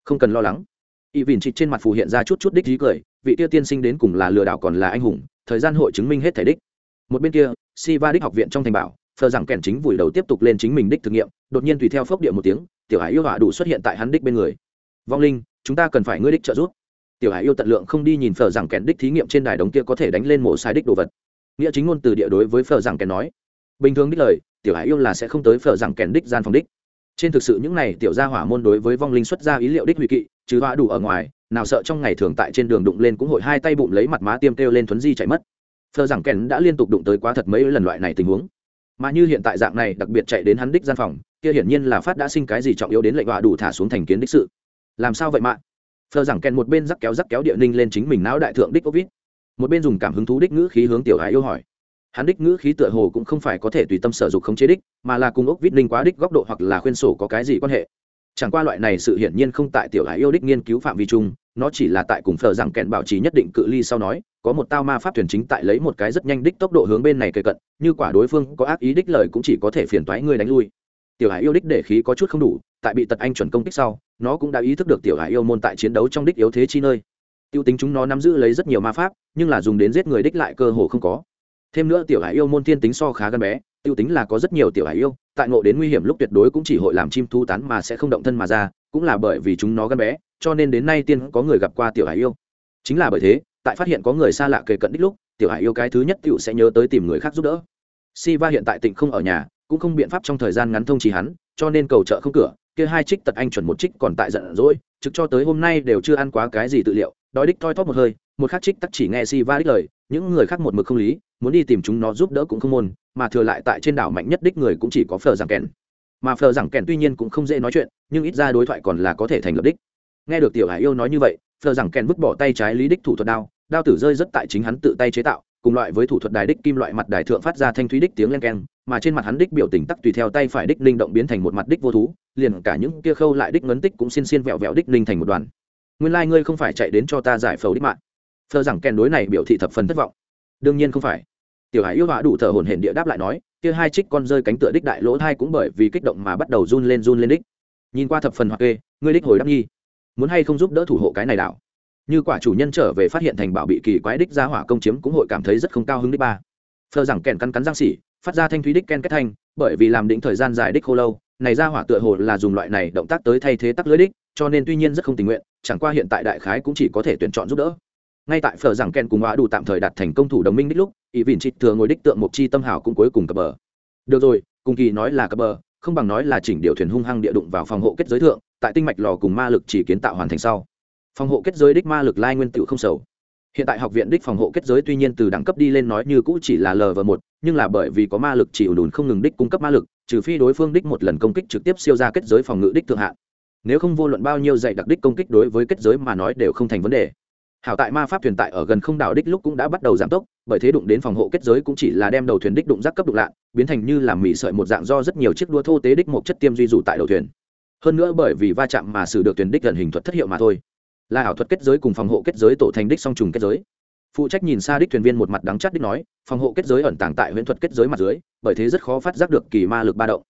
không cần lo lắng. Y vìn trịch trên mặt phù hiện ra chút chút đích dí cười, vị tiêu tiên sinh đến cùng là lừa đảo còn là anh hùng, thời gian hội chứng minh hết thể đích một bên kia si va đích học viện trong thành bảo, thờ rằng kèn chính vùi đầu tiếp tục lên chính mình đích thử nghiệm, đột nhiên tùy theo phốc địa một tiếng, tiểu hải yêu hỏa đủ xuất hiện tại hắn đích bên người. Vong linh, chúng ta cần phải ngươi đích trợ giúp. Tiểu hải yêu tận lượng không đi nhìn phờ rằng kèn đích thí nghiệm trên đài đống kia có thể đánh lên mổ sai đích đồ vật. Nghĩa chính ngôn từ địa đối với phờ rằng kèn nói. Bình thường đích lời, tiểu hải yêu là sẽ không tới phờ rằng kèn đích gian phòng đích. Trên thực sự những này tiểu gia hỏa môn đối với vong linh xuất ra ý liệu đích hủy kỵ, trừ hỏa đủ ở ngoài, nào sợ trong ngày thường tại trên đường đụng lên cũng hội hai tay bụng lấy mặt má tiêm kêu lên thuấn di chạy mất thờ rằng kèn đã liên tục đụng tới quá thật mấy lần loại này tình huống. Mà như hiện tại dạng này, đặc biệt chạy đến hắn đích gian phòng, kia hiển nhiên là phát đã sinh cái gì trọng yếu đến lệnh họa đủ thả xuống thành kiến đích sự. Làm sao vậy mạng thờ rằng kèn một bên rắc kéo rắc kéo địa ninh lên chính mình não đại thượng đích ốc vít một bên dùng cảm hứng thú đích ngữ khí hướng tiểu hải yêu hỏi. Hắn đích ngữ khí tựa hồ cũng không phải có thể tùy tâm sở dục khống chế đích, mà là cùng ốc vít ninh quá đích góc độ hoặc là khuyên sổ có cái gì quan hệ. Chẳng qua loại này sự hiển nhiên không tại tiểu hải yêu đích nghiên cứu phạm vi chung, nó chỉ là tại cùng phờ rằng kèn bảo trì nhất định cự ly sau nói có một tao ma pháp thuyền chính tại lấy một cái rất nhanh đích tốc độ hướng bên này kề cận, như quả đối phương có ác ý đích lời cũng chỉ có thể phiền toái ngươi đánh lui. Tiểu hải yêu đích để khí có chút không đủ, tại bị tật anh chuẩn công kích sau, nó cũng đã ý thức được tiểu hải yêu môn tại chiến đấu trong đích yếu thế chi nơi. Tiêu tính chúng nó nắm giữ lấy rất nhiều ma pháp, nhưng là dùng đến giết người đích lại cơ hồ không có. Thêm nữa tiểu hải yêu môn thiên tính so khá gần bé, tiêu tính là có rất nhiều tiểu hải yêu, tại ngộ đến nguy hiểm lúc tuyệt đối cũng chỉ hội làm chim thu tán mà sẽ không động thân mà ra, cũng là bởi vì chúng nó gần bé, cho nên đến nay tiên có người gặp qua tiểu hải yêu. Chính là bởi thế tại phát hiện có người xa lạ kề cận đích lúc, tiểu hải yêu cái thứ nhất tiểu sẽ nhớ tới tìm người khác giúp đỡ. Si va hiện tại tỉnh không ở nhà, cũng không biện pháp trong thời gian ngắn thông trì hắn, cho nên cầu trợ không cửa, kia hai trích tật anh chuẩn một trích còn tại giận dỗi, trực cho tới hôm nay đều chưa ăn quá cái gì tự liệu, đói đích thoi thóp một hơi, một khắc trích tắc chỉ nghe si va đích lời, những người khác một mực không lý, muốn đi tìm chúng nó giúp đỡ cũng không môn, mà thừa lại tại trên đảo mạnh nhất đích người cũng chỉ có phờ rằng kèn. Mà phờ rằng kèn tuy nhiên cũng không dễ nói chuyện, nhưng ít ra đối thoại còn là có thể thành lập đích. Nghe được tiểu hải yêu nói như vậy phờ rằng kèn vứt bỏ tay trái lý đích thủ thuật đao đao tử rơi rất tại chính hắn tự tay chế tạo, cùng loại với thủ thuật đài đích kim loại mặt đài thượng phát ra thanh thúy đích tiếng len keng, mà trên mặt hắn đích biểu tình tắc tùy theo tay phải đích linh động biến thành một mặt đích vô thú, liền cả những kia khâu lại đích ngấn tích cũng xiên xiên vẹo vẹo đích linh thành một đoàn. Nguyên lai ngươi không phải chạy đến cho ta giải phẫu đích mạng. Thơ rằng kèn đối này biểu thị thập phần thất vọng. Đương nhiên không phải. Tiểu hải yêu họa đủ thở hồn hển địa đáp lại nói, kia hai trích con rơi cánh tựa đích đại lỗ thai cũng bởi vì kích động mà bắt đầu run lên run lên đích. Nhìn qua thập phần hoặc kê, ngươi đích hồi đáp nhi muốn hay không giúp đỡ thủ hộ cái này đảo? Như quả chủ nhân trở về phát hiện thành bảo bị kỳ quái đích ra hỏa công chiếm cũng hội cảm thấy rất không cao hứng đích ba. Phờ rằng kèn cắn cắn răng xỉ, phát ra thanh thúy đích ken kết thanh, bởi vì làm định thời gian dài đích khô lâu, này ra hỏa tựa hồ là dùng loại này động tác tới thay thế tắc lưới đích, cho nên tuy nhiên rất không tình nguyện, chẳng qua hiện tại đại khái cũng chỉ có thể tuyển chọn giúp đỡ. Ngay tại phở rằng ken cùng hóa đủ tạm thời đạt thành công thủ đồng minh đích lúc ý vịn trịt thừa ngồi đích tượng một chi tâm hảo cũng cuối cùng cập bờ. Được rồi, cùng kỳ nói là cập bờ, không bằng nói là chỉnh điều thuyền hung hăng địa đụng vào phòng hộ kết giới thượng, tại tinh mạch lò cùng ma lực chỉ kiến tạo hoàn thành sau phòng hộ kết giới đích ma lực lai nguyên tựu không sầu. Hiện tại học viện đích phòng hộ kết giới tuy nhiên từ đẳng cấp đi lên nói như cũ chỉ là lv một, nhưng là bởi vì có ma lực chỉ ủ đùn không ngừng đích cung cấp ma lực, trừ phi đối phương đích một lần công kích trực tiếp siêu ra kết giới phòng ngự đích thượng hạn. Nếu không vô luận bao nhiêu dạy đặc đích công kích đối với kết giới mà nói đều không thành vấn đề. Hảo tại ma pháp thuyền tại ở gần không đảo đích lúc cũng đã bắt đầu giảm tốc, bởi thế đụng đến phòng hộ kết giới cũng chỉ là đem đầu thuyền đích đụng rác cấp đụng lạ, biến thành như làm mì sợi một dạng do rất nhiều chiếc đua thô tế đích một chất tiêm duy dù tại đầu thuyền. Hơn nữa bởi vì va chạm mà xử được thuyền đích gần hình thuật thất hiệu mà thôi là ảo thuật kết giới cùng phòng hộ kết giới tổ thành đích song trùng kết giới. Phụ trách nhìn xa đích thuyền viên một mặt đắng chắt đích nói, phòng hộ kết giới ẩn tàng tại huyễn thuật kết giới mặt dưới, bởi thế rất khó phát giác được kỳ ma lực ba động.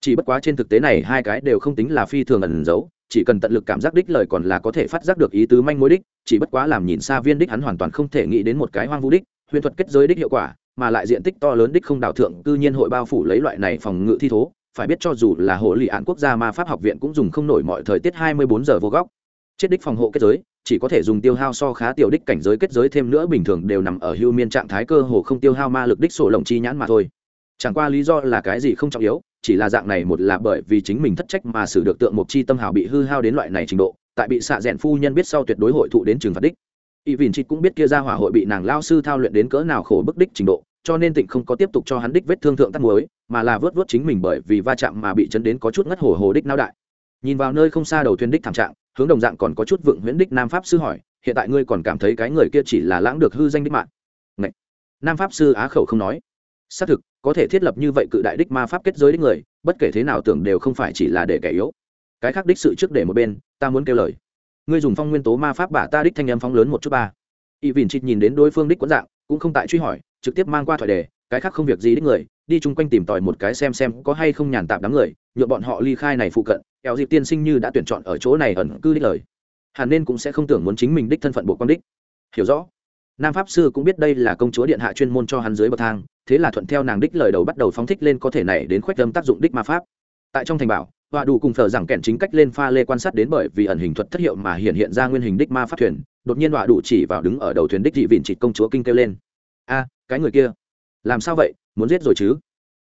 Chỉ bất quá trên thực tế này hai cái đều không tính là phi thường ẩn giấu, chỉ cần tận lực cảm giác đích lời còn là có thể phát giác được ý tứ manh mối đích, chỉ bất quá làm nhìn xa viên đích hắn hoàn toàn không thể nghĩ đến một cái hoang vu đích huyền thuật kết giới đích hiệu quả, mà lại diện tích to lớn đích không đảo thượng, cư nhiên hội bao phủ lấy loại này phòng ngự thi thố, phải biết cho dù là hồ lì án quốc gia ma pháp học viện cũng dùng không nổi mọi thời tiết hai mươi bốn giờ vô góc chết đích phòng hộ kết giới, chỉ có thể dùng tiêu hao so khá tiểu đích cảnh giới kết giới thêm nữa bình thường đều nằm ở hưu miên trạng thái cơ hồ không tiêu hao ma lực đích sổ lồng chi nhãn mà thôi. Chẳng qua lý do là cái gì không trọng yếu, chỉ là dạng này một là bởi vì chính mình thất trách mà xử được tượng mục chi tâm hào bị hư hao đến loại này trình độ, tại bị xạ rẽn phu nhân biết sau tuyệt đối hội thụ đến trường phạt đích. Y vìn chị cũng biết kia ra hỏa hội bị nàng lao sư thao luyện đến cỡ nào khổ bức đích trình độ, cho nên tịnh không có tiếp tục cho hắn đích vết thương thượng tắt muối, mà là vớt vớt chính mình bởi vì va chạm mà bị chấn đến có chút ngất hổ hồ đích nao đại nhìn vào nơi không xa đầu thuyền đích thảm trạng, hướng đồng dạng còn có chút vượng huyễn đích nam pháp sư hỏi, hiện tại ngươi còn cảm thấy cái người kia chỉ là lãng được hư danh đích mạng? Ngậy. nam pháp sư á khẩu không nói. Xác thực, có thể thiết lập như vậy cự đại đích ma pháp kết giới đích người, bất kể thế nào tưởng đều không phải chỉ là để kẻ yếu. Cái khác đích sự trước để một bên, ta muốn kêu lời. Ngươi dùng phong nguyên tố ma pháp bả ta đích thanh âm phong lớn một chút ba. Y vìn chịt nhìn đến đối phương đích quẫn dạng, cũng không tại truy hỏi, trực tiếp mang qua thoại đề cái khác không việc gì đích người, đi chung quanh tìm tòi một cái xem xem có hay không nhàn tạp đám người nhuộm bọn họ ly khai này phụ cận kéo dịp tiên sinh như đã tuyển chọn ở chỗ này ẩn cư đích lời. Hẳn nên cũng sẽ không tưởng muốn chính mình đích thân phận bộ quang đích. Hiểu rõ. Nam pháp sư cũng biết đây là công chúa điện hạ chuyên môn cho hắn dưới bậc thang, thế là thuận theo nàng đích lời đầu bắt đầu phóng thích lên có thể này đến khoách âm tác dụng đích ma pháp. Tại trong thành bảo, họa đủ cùng thờ rằng kẹn chính cách lên pha lê quan sát đến bởi vì ẩn hình thuật thất hiệu mà hiện hiện ra nguyên hình đích ma pháp thuyền, đột nhiên họa đủ chỉ vào đứng ở đầu thuyền đích dị vịn trị công chúa kinh kêu lên. A, cái người kia! Làm sao vậy? Muốn giết rồi chứ?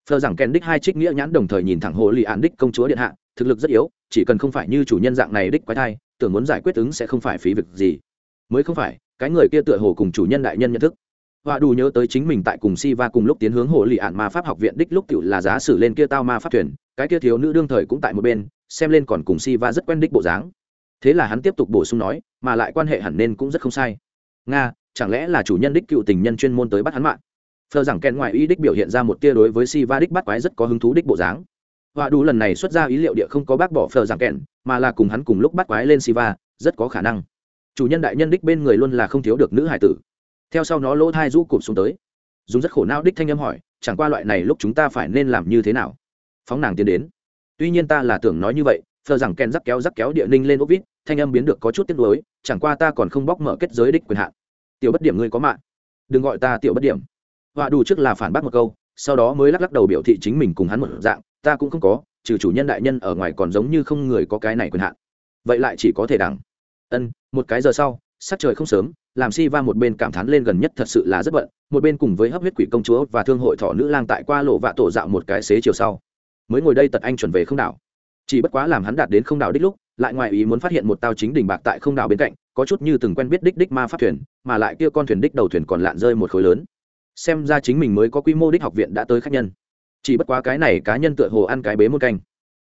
Phở rằng kẹn đích hai trích nghĩa nhãn đồng thời nhìn thẳng hồ lì ạn đích công chúa điện hạ, thực lực rất yếu, chỉ cần không phải như chủ nhân dạng này đích quái thai, tưởng muốn giải quyết ứng sẽ không phải phí việc gì. Mới không phải, cái người kia tựa hồ cùng chủ nhân đại nhân nhận thức. Họa đủ nhớ tới chính mình tại cùng si va cùng lúc tiến hướng hồ lì ạn ma pháp học viện đích lúc cựu là giá sử lên kia tao ma pháp thuyền, cái kia thiếu nữ đương thời cũng tại một bên, xem lên còn cùng si va rất quen đích bộ dáng. Thế là hắn tiếp tục bổ sung nói, mà lại quan hệ hẳn nên cũng rất không sai. Nga, chẳng lẽ là chủ nhân đích cựu tình nhân chuyên môn tới bắt hắn mạng? Phờ rằng kèn ngoài ý đích biểu hiện ra một tia đối với si va đích bắt quái rất có hứng thú đích bộ dáng. Họa đủ lần này xuất ra ý liệu địa không có bác bỏ phờ rằng kèn mà là cùng hắn cùng lúc bắt quái lên si va, rất có khả năng. Chủ nhân đại nhân đích bên người luôn là không thiếu được nữ hải tử. Theo sau nó lỗ thai rũ cụp xuống tới. Dùng rất khổ não đích thanh âm hỏi, chẳng qua loại này lúc chúng ta phải nên làm như thế nào? Phóng nàng tiến đến. Tuy nhiên ta là tưởng nói như vậy, phờ rằng kèn rắc kéo rắc kéo địa ninh lên ốc vít, thanh âm biến được có chút tiếc nuối, chẳng qua ta còn không bóc mở kết giới đích quyền hạn. Tiểu bất điểm ngươi có mạng. Đừng gọi ta tiểu bất điểm họa đủ trước là phản bác một câu, sau đó mới lắc lắc đầu biểu thị chính mình cùng hắn một dạng, ta cũng không có, trừ chủ nhân đại nhân ở ngoài còn giống như không người có cái này quyền hạn. Vậy lại chỉ có thể đằng. Ân, một cái giờ sau, sắc trời không sớm, làm si va một bên cảm thán lên gần nhất thật sự là rất bận, một bên cùng với hấp huyết quỷ công chúa và thương hội thọ nữ lang tại qua lộ vạ tổ dạo một cái xế chiều sau. Mới ngồi đây tật anh chuẩn về không đảo. Chỉ bất quá làm hắn đạt đến không đảo đích lúc, lại ngoài ý muốn phát hiện một tao chính đỉnh bạc tại không đảo bên cạnh, có chút như từng quen biết đích đích ma pháp thuyền, mà lại kia con thuyền đích đầu thuyền còn lạn rơi một khối lớn xem ra chính mình mới có quy mô đích học viện đã tới khách nhân. Chỉ bất quá cái này cá nhân tựa hồ ăn cái bế một canh.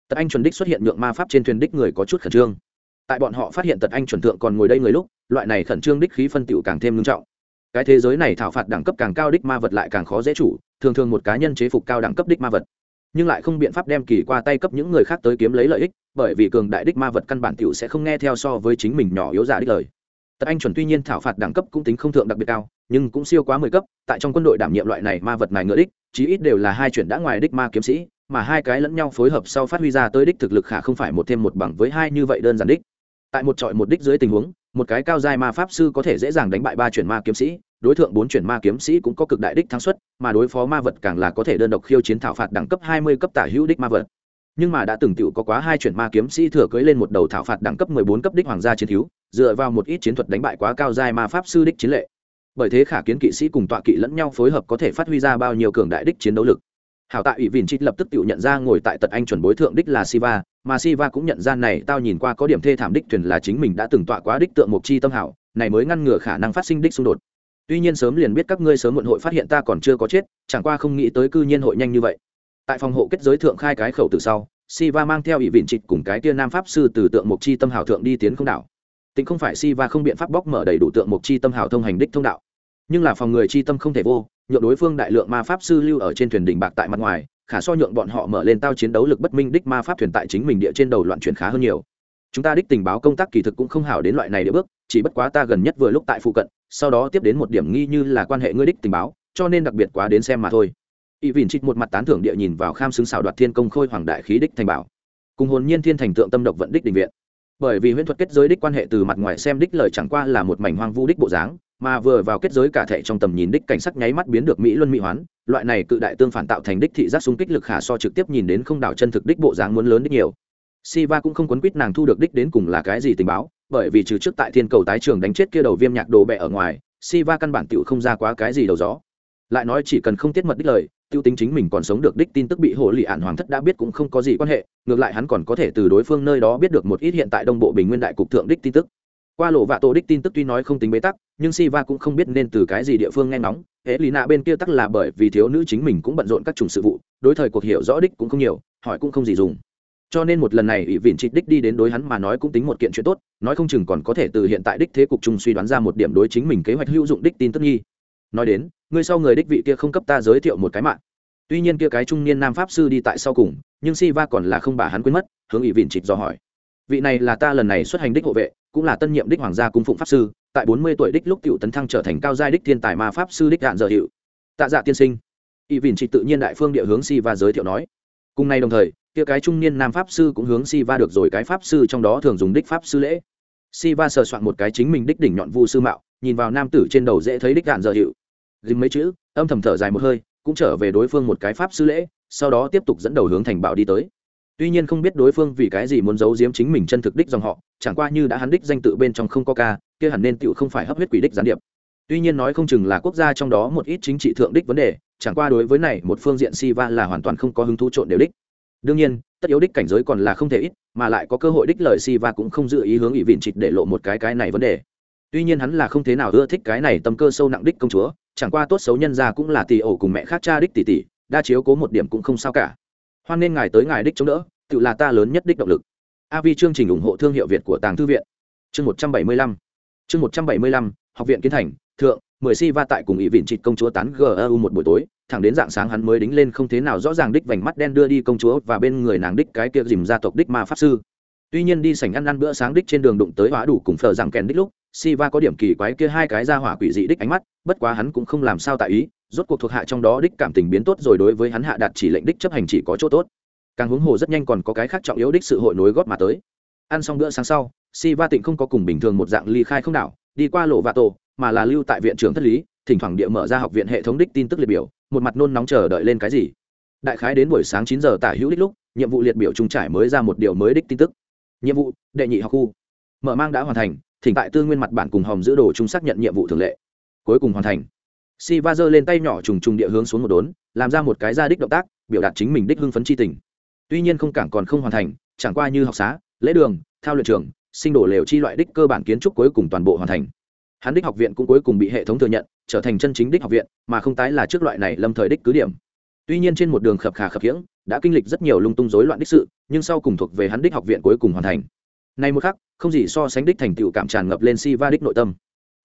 Tật anh chuẩn đích xuất hiện nhượng ma pháp trên thuyền đích người có chút khẩn trương. Tại bọn họ phát hiện tật anh chuẩn thượng còn ngồi đây người lúc, loại này khẩn trương đích khí phân tựu càng thêm nghiêm trọng. Cái thế giới này thảo phạt đẳng cấp càng cao đích ma vật lại càng khó dễ chủ, thường thường một cá nhân chế phục cao đẳng cấp đích ma vật. Nhưng lại không biện pháp đem kỳ qua tay cấp những người khác tới kiếm lấy lợi ích, bởi vì cường đại đích ma vật căn bản tiểu sẽ không nghe theo so với chính mình nhỏ yếu giả đích lời tật anh chuẩn tuy nhiên thảo phạt đẳng cấp cũng tính không thượng đặc biệt cao, nhưng cũng siêu quá mười cấp, tại trong quân đội đảm nhiệm loại này ma vật này ngựa đích, chí ít đều là hai chuyển đã ngoài đích ma kiếm sĩ, mà hai cái lẫn nhau phối hợp sau phát huy ra tới đích thực lực khả không phải một thêm một bằng với hai như vậy đơn giản đích. Tại một trọi một đích dưới tình huống, một cái cao giai ma pháp sư có thể dễ dàng đánh bại ba chuyển ma kiếm sĩ, đối tượng bốn chuyển ma kiếm sĩ cũng có cực đại đích thắng suất, mà đối phó ma vật càng là có thể đơn độc khiêu chiến thảo phạt đẳng cấp hai mươi cấp tả hữu đích ma vật nhưng mà đã từng tựu có quá hai chuyển ma kiếm sĩ thừa cưới lên một đầu thảo phạt đẳng cấp mười bốn cấp đích hoàng gia chiến thiếu, dựa vào một ít chiến thuật đánh bại quá cao giai ma pháp sư đích chiến lệ. Bởi thế khả kiến kỵ sĩ cùng tọa kỵ lẫn nhau phối hợp có thể phát huy ra bao nhiêu cường đại đích chiến đấu lực. Hảo tại ủy vìn trích lập tức tựu nhận ra ngồi tại tật anh chuẩn bối thượng đích là siva, mà siva cũng nhận ra này tao nhìn qua có điểm thê thảm đích thuyền là chính mình đã từng tọa quá đích tượng mục chi tâm hảo, này mới ngăn ngừa khả năng phát sinh đích xung đột. Tuy nhiên sớm liền biết các ngươi sớm muộn hội phát hiện ta còn chưa có chết, chẳng qua không nghĩ tới cư nhiên hội nhanh như vậy tại phòng hộ kết giới thượng khai cái khẩu từ sau, siva mang theo ủy vịn trịch cùng cái tia nam pháp sư từ tượng mục chi tâm hảo thượng đi tiến không đảo. Tính không phải siva không biện pháp bóc mở đầy đủ tượng mục chi tâm hảo thông hành đích thông đạo. Nhưng là phòng người chi tâm không thể vô, nhượng đối phương đại lượng ma pháp sư lưu ở trên thuyền đỉnh bạc tại mặt ngoài, khả so nhượng bọn họ mở lên tao chiến đấu lực bất minh đích ma pháp thuyền tại chính mình địa trên đầu loạn chuyển khá hơn nhiều. Chúng ta đích tình báo công tác kỳ thực cũng không hảo đến loại này địa bước, chỉ bất quá ta gần nhất vừa lúc tại phụ cận, sau đó tiếp đến một điểm nghi như là quan hệ ngươi đích tình báo, cho nên đặc biệt quá đến xem mà thôi y vìn trích một mặt tán thưởng địa nhìn vào kham xứng xảo đoạt thiên công khôi hoàng đại khí đích thành bảo. Cùng hồn nhiên thiên thành tượng tâm độc vận đích định viện. Bởi vì huyễn thuật kết giới đích quan hệ từ mặt ngoài xem đích lời chẳng qua là một mảnh hoang vu đích bộ dáng mà vừa vào kết giới cả thể trong tầm nhìn đích cảnh sắc nháy mắt biến được mỹ luân mỹ hoán loại này cự đại tương phản tạo thành đích thị giác xung kích lực khả so trực tiếp nhìn đến không đảo chân thực đích bộ dáng muốn lớn đích nhiều. Siva cũng không quấn quýt nàng thu được đích đến cùng là cái gì tình báo, bởi vì trừ trước tại Thiên Cầu tái trường đánh chết kia đầu viêm nhạc đồ bẹ ở ngoài, Siva căn bản tiểu không ra quá cái gì đầu gió. Lại nói chỉ cần không tiết mật đích lời, tiêu tính chính mình còn sống được đích tin tức bị hồ lì ạn hoàng thất đã biết cũng không có gì quan hệ, ngược lại hắn còn có thể từ đối phương nơi đó biết được một ít hiện tại Đông Bộ Bình Nguyên đại cục thượng đích tin tức. Qua lộ vạ tổ đích tin tức tuy nói không tính bế tắc, nhưng Si Va cũng không biết nên từ cái gì địa phương nghe ngóng, hễ lý nạ bên kia tắc là bởi vì thiếu nữ chính mình cũng bận rộn các chủng sự vụ, đối thời cuộc hiểu rõ đích cũng không nhiều, hỏi cũng không gì dùng cho nên một lần này ủy vịn trịt đích đi đến đối hắn mà nói cũng tính một kiện chuyện tốt nói không chừng còn có thể từ hiện tại đích thế cục chung suy đoán ra một điểm đối chính mình kế hoạch hữu dụng đích tin tức nghi. nói đến ngươi sau người đích vị kia không cấp ta giới thiệu một cái mạng. Tuy nhiên kia cái trung niên nam pháp sư đi tại sau cùng, nhưng si va còn là không bà hắn quên mất, hướng ỵ vịn trịch do hỏi. Vị này là ta lần này xuất hành đích hộ vệ, cũng là tân nhiệm đích hoàng gia cung phụng pháp sư, tại bốn mươi tuổi đích lúc cựu tấn thăng trở thành cao giai đích thiên tài ma pháp sư đích đạn dở hiệu. Tạ dạ tiên sinh. Ỵ vịn trịch tự nhiên đại phương địa hướng si va giới thiệu nói. Cùng nay đồng thời, kia cái trung niên nam pháp sư cũng hướng si va được rồi cái pháp sư trong đó thường dùng đích pháp sư lễ. Si va sờ soạn một cái chính mình đích đỉnh nhọn vu sư mạo, nhìn vào nam tử trên đầu dễ thấy đích đạn dở hiệu ghim mấy chữ, âm thầm thở dài một hơi, cũng trở về đối phương một cái pháp sư lễ, sau đó tiếp tục dẫn đầu hướng thành bảo đi tới. Tuy nhiên không biết đối phương vì cái gì muốn giấu giếm chính mình chân thực đích dòng họ, chẳng qua như đã hắn đích danh tự bên trong không có ca, kia hẳn nên tựu không phải hấp huyết quỷ đích gián điệp. Tuy nhiên nói không chừng là quốc gia trong đó một ít chính trị thượng đích vấn đề, chẳng qua đối với này một phương diện si va là hoàn toàn không có hứng thú trộn đều đích. Đương nhiên, tất yếu đích cảnh giới còn là không thể ít, mà lại có cơ hội đích lời si va cũng không dự ý hướng ủy vịn trịt để lộ một cái cái này vấn đề. Tuy nhiên hắn là không thế nào ưa thích cái này tâm cơ sâu nặng đích công chúa chẳng qua tốt xấu nhân ra cũng là tỷ ổ cùng mẹ khác cha đích tỷ tỷ, đa chiếu cố một điểm cũng không sao cả. Hoan nên ngài tới ngài đích chống đỡ, tự là ta lớn nhất đích động lực. A vi chương trình ủng hộ thương hiệu việt của tàng thư viện. Chương một trăm bảy mươi lăm. Chương một trăm bảy mươi lăm, học viện kiến thành, thượng, mười si va tại cùng ý vịn trịt công chúa tán gu một buổi tối, thẳng đến dạng sáng hắn mới đính lên không thế nào rõ ràng đích vành mắt đen đưa đi công chúa và bên người nàng đích cái kia dìm gia tộc đích ma pháp sư tuy nhiên đi sảnh ăn ăn bữa sáng đích trên đường đụng tới hóa đủ cùng phờ rằng kèn đích lúc si va có điểm kỳ quái kia hai cái ra hỏa quỷ dị đích ánh mắt, bất quá hắn cũng không làm sao tại ý, rốt cuộc thuộc hạ trong đó đích cảm tình biến tốt rồi đối với hắn hạ đạt chỉ lệnh đích chấp hành chỉ có chỗ tốt. Càng huống hồ rất nhanh còn có cái khác trọng yếu đích sự hội nối gót mà tới. Ăn xong bữa sáng sau si va tịnh không có cùng bình thường một dạng ly khai không đảo, đi qua lộ vạ tổ, mà là lưu tại viện trưởng thất lý, thỉnh thoảng địa mở ra học viện hệ thống đích tin tức liệt biểu, một mặt nôn nóng chờ đợi lên cái gì. Đại khái đến buổi sáng chín giờ tả hữu đích lúc, nhiệm vụ liệt biểu trung trải mới ra một điều mới đích tin tức nhiệm vụ, đệ nhị học khu. Mở mang đã hoàn thành, thỉnh tại tư nguyên mặt bản cùng hòm giữ đồ chung xác nhận nhiệm vụ thường lệ. Cuối cùng hoàn thành. Si va giơ lên tay nhỏ trùng trùng địa hướng xuống một đốn, làm ra một cái ra đích động tác, biểu đạt chính mình đích hưng phấn chi tình. Tuy nhiên không cảng còn không hoàn thành, chẳng qua như học xá, lễ đường, thao luyện trường, sinh đổ lều chi loại đích cơ bản kiến trúc cuối cùng toàn bộ hoàn thành. Hắn đích học viện cũng cuối cùng bị hệ thống thừa nhận, trở thành chân chính đích học viện, mà không tái là trước loại này lâm thời đích cứ điểm tuy nhiên trên một đường khập khà khập khiễng, đã kinh lịch rất nhiều lung tung rối loạn đích sự, nhưng sau cùng thuộc về hắn đích học viện cuối cùng hoàn thành. Nay một khắc, không gì so sánh đích thành tựu cảm tràn ngập lên si va đích nội tâm.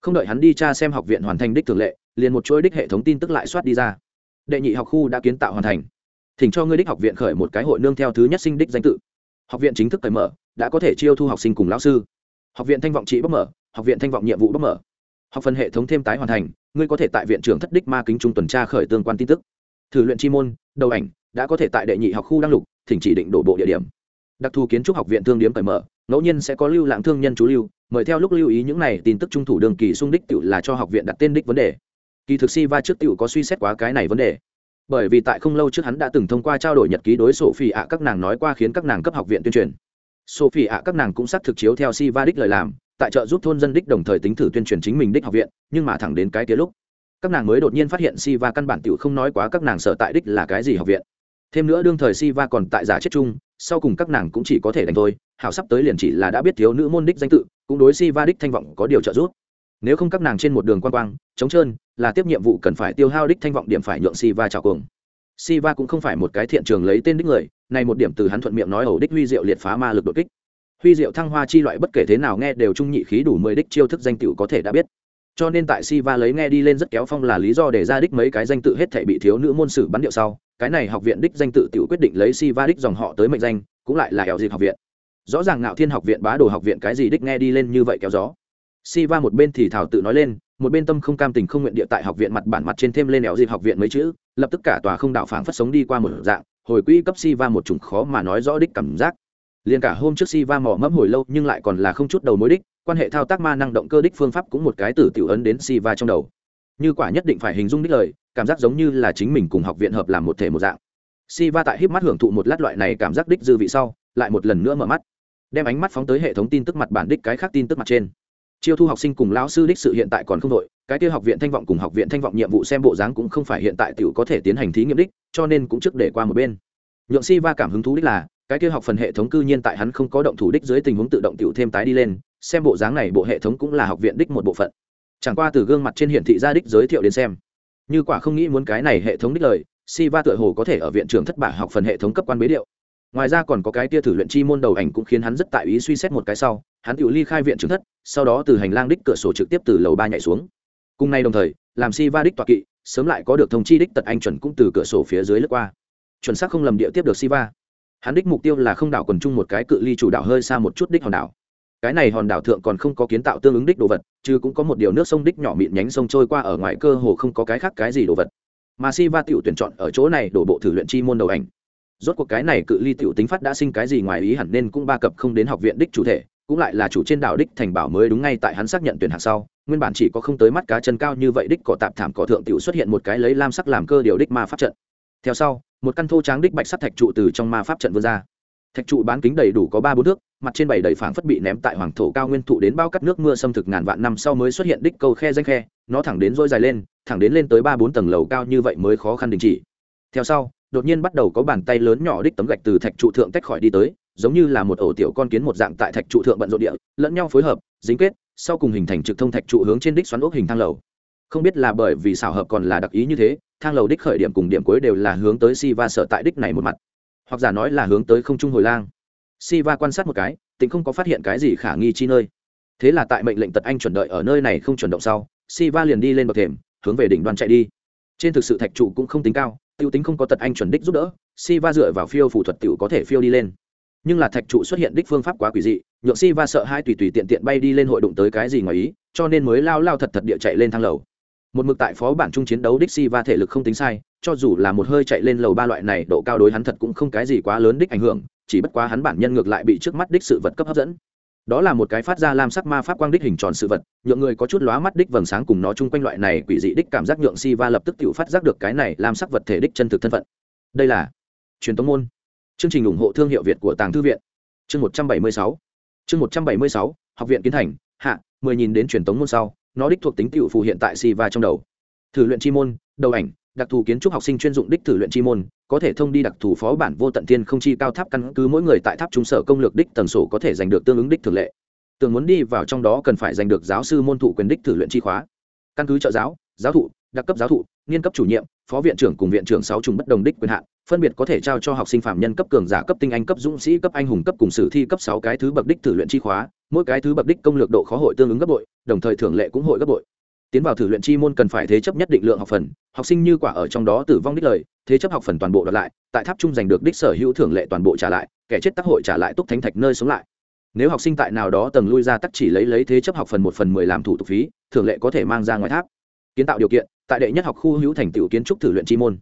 Không đợi hắn đi tra xem học viện hoàn thành đích thường lệ, liền một chuỗi đích hệ thống tin tức lại soát đi ra. Đệ nhị học khu đã kiến tạo hoàn thành. Thỉnh cho ngươi đích học viện khởi một cái hội nương theo thứ nhất sinh đích danh tự. Học viện chính thức cởi mở, đã có thể chiêu thu học sinh cùng lão sư. Học viện thanh vọng trị bất mở, học viện thanh vọng nhiệm vụ bất mở. Học phần hệ thống thêm tái hoàn thành, ngươi có thể tại viện trưởng thất đích ma kính trung tuần tra khởi tương quan tin tức thử luyện chi môn, đầu ảnh, đã có thể tại đệ nhị học khu đăng lục, thỉnh chỉ định đổ bộ địa điểm. Đặc thù kiến trúc học viện thương điếm cởi mở, ngẫu nhiên sẽ có lưu lãng thương nhân chú lưu, mời theo lúc lưu ý những này tin tức trung thủ đường kỳ xung đích tự là cho học viện đặt tên đích vấn đề. Kỳ thực si va trước tự có suy xét quá cái này vấn đề. Bởi vì tại không lâu trước hắn đã từng thông qua trao đổi nhật ký đối sổ phi ạ các nàng nói qua khiến các nàng cấp học viện tuyên truyền. Sổ phi ạ các nàng cũng xác thực chiếu theo si va đích lời làm, tại trợ giúp thôn dân đích đồng thời tính thử tuyên truyền chính mình đích học viện, nhưng mà thẳng đến cái tía lúc các nàng mới đột nhiên phát hiện si va căn bản t không nói quá các nàng sở tại đích là cái gì học viện. Thêm nữa đương thời si va còn tại giả chết chung, sau cùng các nàng cũng chỉ có thể đánh thôi, hảo sắp tới liền chỉ là đã biết thiếu nữ môn đích danh tự, cũng đối si va đích thanh vọng có điều trợ giúp. Nếu không các nàng trên một đường quan quang, trống trơn, là tiếp nhiệm vụ cần phải tiêu hao đích thanh vọng điểm phải nhượng si va trào cùng si va cũng không phải một cái thiện trường lấy tên đích người, này một điểm từ hắn thuận miệng nói ẩu đích huy diệu liệt phá ma lực đột kích. Huy diệu thăng hoa chi loại bất kể thế nào nghe đều trung nhị khí đủ mười đích chiêu thức danh tựu có thể đã biết cho nên tại si va lấy nghe đi lên rất kéo phong là lý do để ra đích mấy cái danh tự hết thể bị thiếu nữ môn sử bắn điệu sau. Cái này học viện đích danh tự tự quyết định lấy si va đích dòng họ tới mệnh danh, cũng lại là ẻo dịp học viện. Rõ ràng ngạo thiên học viện, bá đồ học viện cái gì đích nghe đi lên như vậy kéo gió. Si va một bên thì thảo tự nói lên, một bên tâm không cam tình không nguyện địa tại học viện mặt bản mặt trên thêm lên ẻo dịp học viện mấy chữ, lập tức cả tòa không đạo phảng phất sống đi qua một dạng, hồi quỹ cấp si va một chủng khó mà nói rõ đích cảm giác liền cả hôm trước si va mỏ mẫm hồi lâu nhưng lại còn là không chút đầu mối đích, quan hệ thao tác ma năng động cơ đích phương pháp cũng một cái từ tiểu ấn đến si va trong đầu. Như quả nhất định phải hình dung đích lời, cảm giác giống như là chính mình cùng học viện hợp làm một thể một dạng. Si va tại híp mắt hưởng thụ một lát loại này cảm giác đích dư vị sau, lại một lần nữa mở mắt. Đem ánh mắt phóng tới hệ thống tin tức mặt bản đích cái khác tin tức mặt trên. Chiêu thu học sinh cùng lão sư đích sự hiện tại còn không đội cái kia học viện thanh vọng cùng học viện thanh vọng nhiệm vụ xem bộ dáng cũng không phải hiện tại tiểu có thể tiến hành thí nghiệm đích, cho nên cũng trước để qua một bên. Nhượng si va cảm hứng thú đích là cái kia học phần hệ thống cư nhiên tại hắn không có động thủ đích dưới tình huống tự động tiểu thêm tái đi lên, xem bộ dáng này bộ hệ thống cũng là học viện đích một bộ phận. Chẳng qua từ gương mặt trên hiển thị ra đích giới thiệu đến xem. Như quả không nghĩ muốn cái này hệ thống đích lời si va tựa hồ có thể ở viện trường thất bại học phần hệ thống cấp quan bế điệu. Ngoài ra còn có cái tia thử luyện chi môn đầu ảnh cũng khiến hắn rất tại ý suy xét một cái sau, hắn tự ly khai viện trường thất, sau đó từ hành lang đích cửa sổ trực tiếp từ lầu ba nhảy xuống. Cùng nay đồng thời, làm si va đích toạc kỵ, sớm lại có được thông chi đích tật anh chuẩn cũng từ cửa sổ phía dưới lướt qua. Chuẩn xác không lầm địa tiếp được si va hắn đích mục tiêu là không đảo quần chung một cái cự ly chủ đảo hơi xa một chút đích hòn đảo. Cái này hòn đảo thượng còn không có kiến tạo tương ứng đích đồ vật, chứ cũng có một điều nước sông đích nhỏ mịn nhánh sông trôi qua ở ngoài cơ hồ không có cái khác cái gì đồ vật. Mà si va tiểu tuyển chọn ở chỗ này đổ bộ thử luyện chi môn đầu ảnh. Rốt cuộc cái này cự ly tiểu tính phát đã sinh cái gì ngoài ý hẳn nên cũng ba cập không đến học viện đích chủ thể, cũng lại là chủ trên đảo đích thành bảo mới đúng ngay tại hắn xác nhận tuyển hạng sau, nguyên bản chỉ có không tới mắt cá chân cao như vậy đích cỏ tạm thảm cỏ thượng tiểu xuất hiện một cái lấy lam sắc làm cơ điều đích ma pháp trận. Theo sau một căn thô tráng đích bạch sắt thạch trụ từ trong ma pháp trận vươn ra. Thạch trụ bán kính đầy đủ có ba bốn thước, mặt trên bảy đầy phảng phất bị ném tại hoàng thổ cao nguyên thụ đến bao cắt nước mưa xâm thực ngàn vạn năm sau mới xuất hiện đích câu khe danh khe, nó thẳng đến dôi dài lên, thẳng đến lên tới ba bốn tầng lầu cao như vậy mới khó khăn đình chỉ. Theo sau, đột nhiên bắt đầu có bàn tay lớn nhỏ đích tấm gạch từ thạch trụ thượng tách khỏi đi tới, giống như là một ổ tiểu con kiến một dạng tại thạch trụ thượng bận rộn địa, lẫn nhau phối hợp, dính kết, sau cùng hình thành trực thông thạch trụ hướng trên đích xoắn ốc hình thang lầu. Không biết là bởi vì xảo hợp còn là đặc ý như thế thang lầu đích khởi điểm cùng điểm cuối đều là hướng tới si va sở tại đích này một mặt. Hoặc giả nói là hướng tới không trung hồi lang. Si va quan sát một cái tính không có phát hiện cái gì khả nghi chi nơi. Thế là tại mệnh lệnh tật anh chuẩn đợi ở nơi này không chuẩn động sau si va liền đi lên bậc thềm, hướng về đỉnh đoan chạy đi. Trên thực sự thạch trụ cũng không tính cao t i ê u tính không có tật anh chuẩn đích giúp đỡ si va dựa vào phiêu phủ thuật t i ể u có thể phiêu đi lên. Nhưng là thạch trụ xuất hiện đích phương pháp quá quỷ dị, nhượng si va sợ hai tùy tùy tiện tiện bay đi lên hội đụng tới cái gì ngoài ý, cho nên mới lao lao thật thật địa chạy lên thang lầu một mực tại phó bản chung chiến đấu đích si va thể lực không tính sai, cho dù là một hơi chạy lên lầu ba loại này, độ cao đối hắn thật cũng không cái gì quá lớn đích ảnh hưởng, chỉ bất quá hắn bản nhân ngược lại bị trước mắt đích sự vật cấp hấp dẫn. Đó là một cái phát ra lam sắc ma pháp quang đích hình tròn sự vật, nhượng người có chút lóa mắt đích vầng sáng cùng nó chung quanh loại này quỷ dị đích cảm giác nhượng si va lập tức tự phát giác được cái này lam sắc vật thể đích chân thực thân phận. Đây là truyền tống môn. Chương trình ủng hộ thương hiệu việt của tàng thư viện. Chương một trăm bảy mươi sáu. Chương một trăm bảy mươi sáu, học viện kiến thành, hạ, mười nhìn đến truyền tống môn sau nó đích thuộc tính tiểu phù hiện tại si va trong đầu. Thử luyện chi môn, đầu ảnh, đặc thù kiến trúc học sinh chuyên dụng đích thử luyện chi môn, có thể thông đi đặc thù phó bản vô tận tiên không chi cao tháp căn cứ mỗi người tại tháp trung sở công lược đích tần sổ có thể giành được tương ứng đích thường lệ. Tưởng muốn đi vào trong đó cần phải giành được giáo sư môn thụ quyền đích thử luyện chi khóa. Căn cứ trợ giáo giáo thụ, đặc cấp giáo thụ nghiên cấp chủ nhiệm, phó viện trưởng cùng viện trưởng sáu trùng bất đồng đích quyền hạn, phân biệt có thể trao cho học sinh phạm nhân cấp cường giả, cấp tinh anh, cấp dũng sĩ, cấp anh hùng, cấp cùng sử thi, cấp sáu cái thứ bậc đích thử luyện chi khóa, mỗi cái thứ bậc đích công lược độ khó hội tương ứng gấp bội, đồng thời thưởng lệ cũng hội gấp bội. Tiến vào thử luyện chi môn cần phải thế chấp nhất định lượng học phần, học sinh như quả ở trong đó tử vong đích lời, thế chấp học phần toàn bộ đợt lại, tại tháp trung giành được đích sở hữu thưởng lệ toàn bộ trả lại, kẻ chết tác hội trả lại túc thánh thạch nơi sống lại. Nếu học sinh tại nào đó tầng lui ra tắc chỉ lấy lấy thế chấp học phần một phần mười làm thủ tục phí, thưởng lệ có thể mang ra ngoài tháp. Kiến tạo điều kiện tại đệ nhất học khu hữu thành tựu kiến trúc thử luyện chi môn.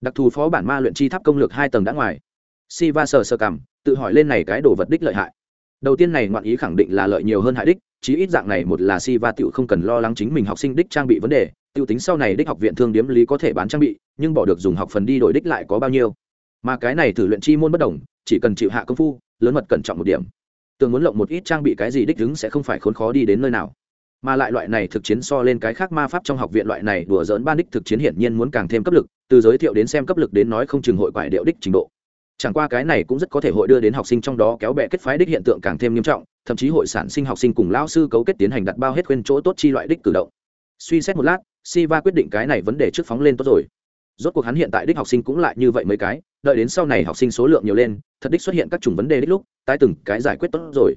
Đặc thù phó bản ma luyện chi tháp công lược hai tầng đã ngoài. Si va sờ sơ cảm, tự hỏi lên này cái đồ vật đích lợi hại. Đầu tiên này ngoạn ý khẳng định là lợi nhiều hơn hại đích, chí ít dạng này một là si va tựu không cần lo lắng chính mình học sinh đích trang bị vấn đề tựu tính sau này đích học viện thương điếm lý có thể bán trang bị, nhưng bỏ được dùng học phần đi đổi đích lại có bao nhiêu. Mà cái này thử luyện chi môn bất đồng, chỉ cần chịu hạ công phu, lớn mật cẩn trọng một điểm. Tường muốn lộng một ít trang bị cái gì đích đứng sẽ không phải khốn khó đi đến nơi nào mà lại loại này thực chiến so lên cái khác ma pháp trong học viện loại này đùa dỡn ban đích thực chiến hiển nhiên muốn càng thêm cấp lực, từ giới thiệu đến xem cấp lực đến nói không chừng hội quải điệu đích trình độ. Chẳng qua cái này cũng rất có thể hội đưa đến học sinh trong đó kéo bè kết phái đích hiện tượng càng thêm nghiêm trọng, thậm chí hội sản sinh học sinh cùng lao sư cấu kết tiến hành đặt bao hết khuyên chỗ tốt chi loại đích cử động. Suy xét một lát si va quyết định cái này vấn đề trước phóng lên tốt rồi. Rốt cuộc hắn hiện tại đích học sinh cũng lại như vậy mấy cái, đợi đến sau này học sinh số lượng nhiều lên, thật đích xuất hiện các chủng vấn đề đích lúc, tái từng cái giải quyết tốt rồi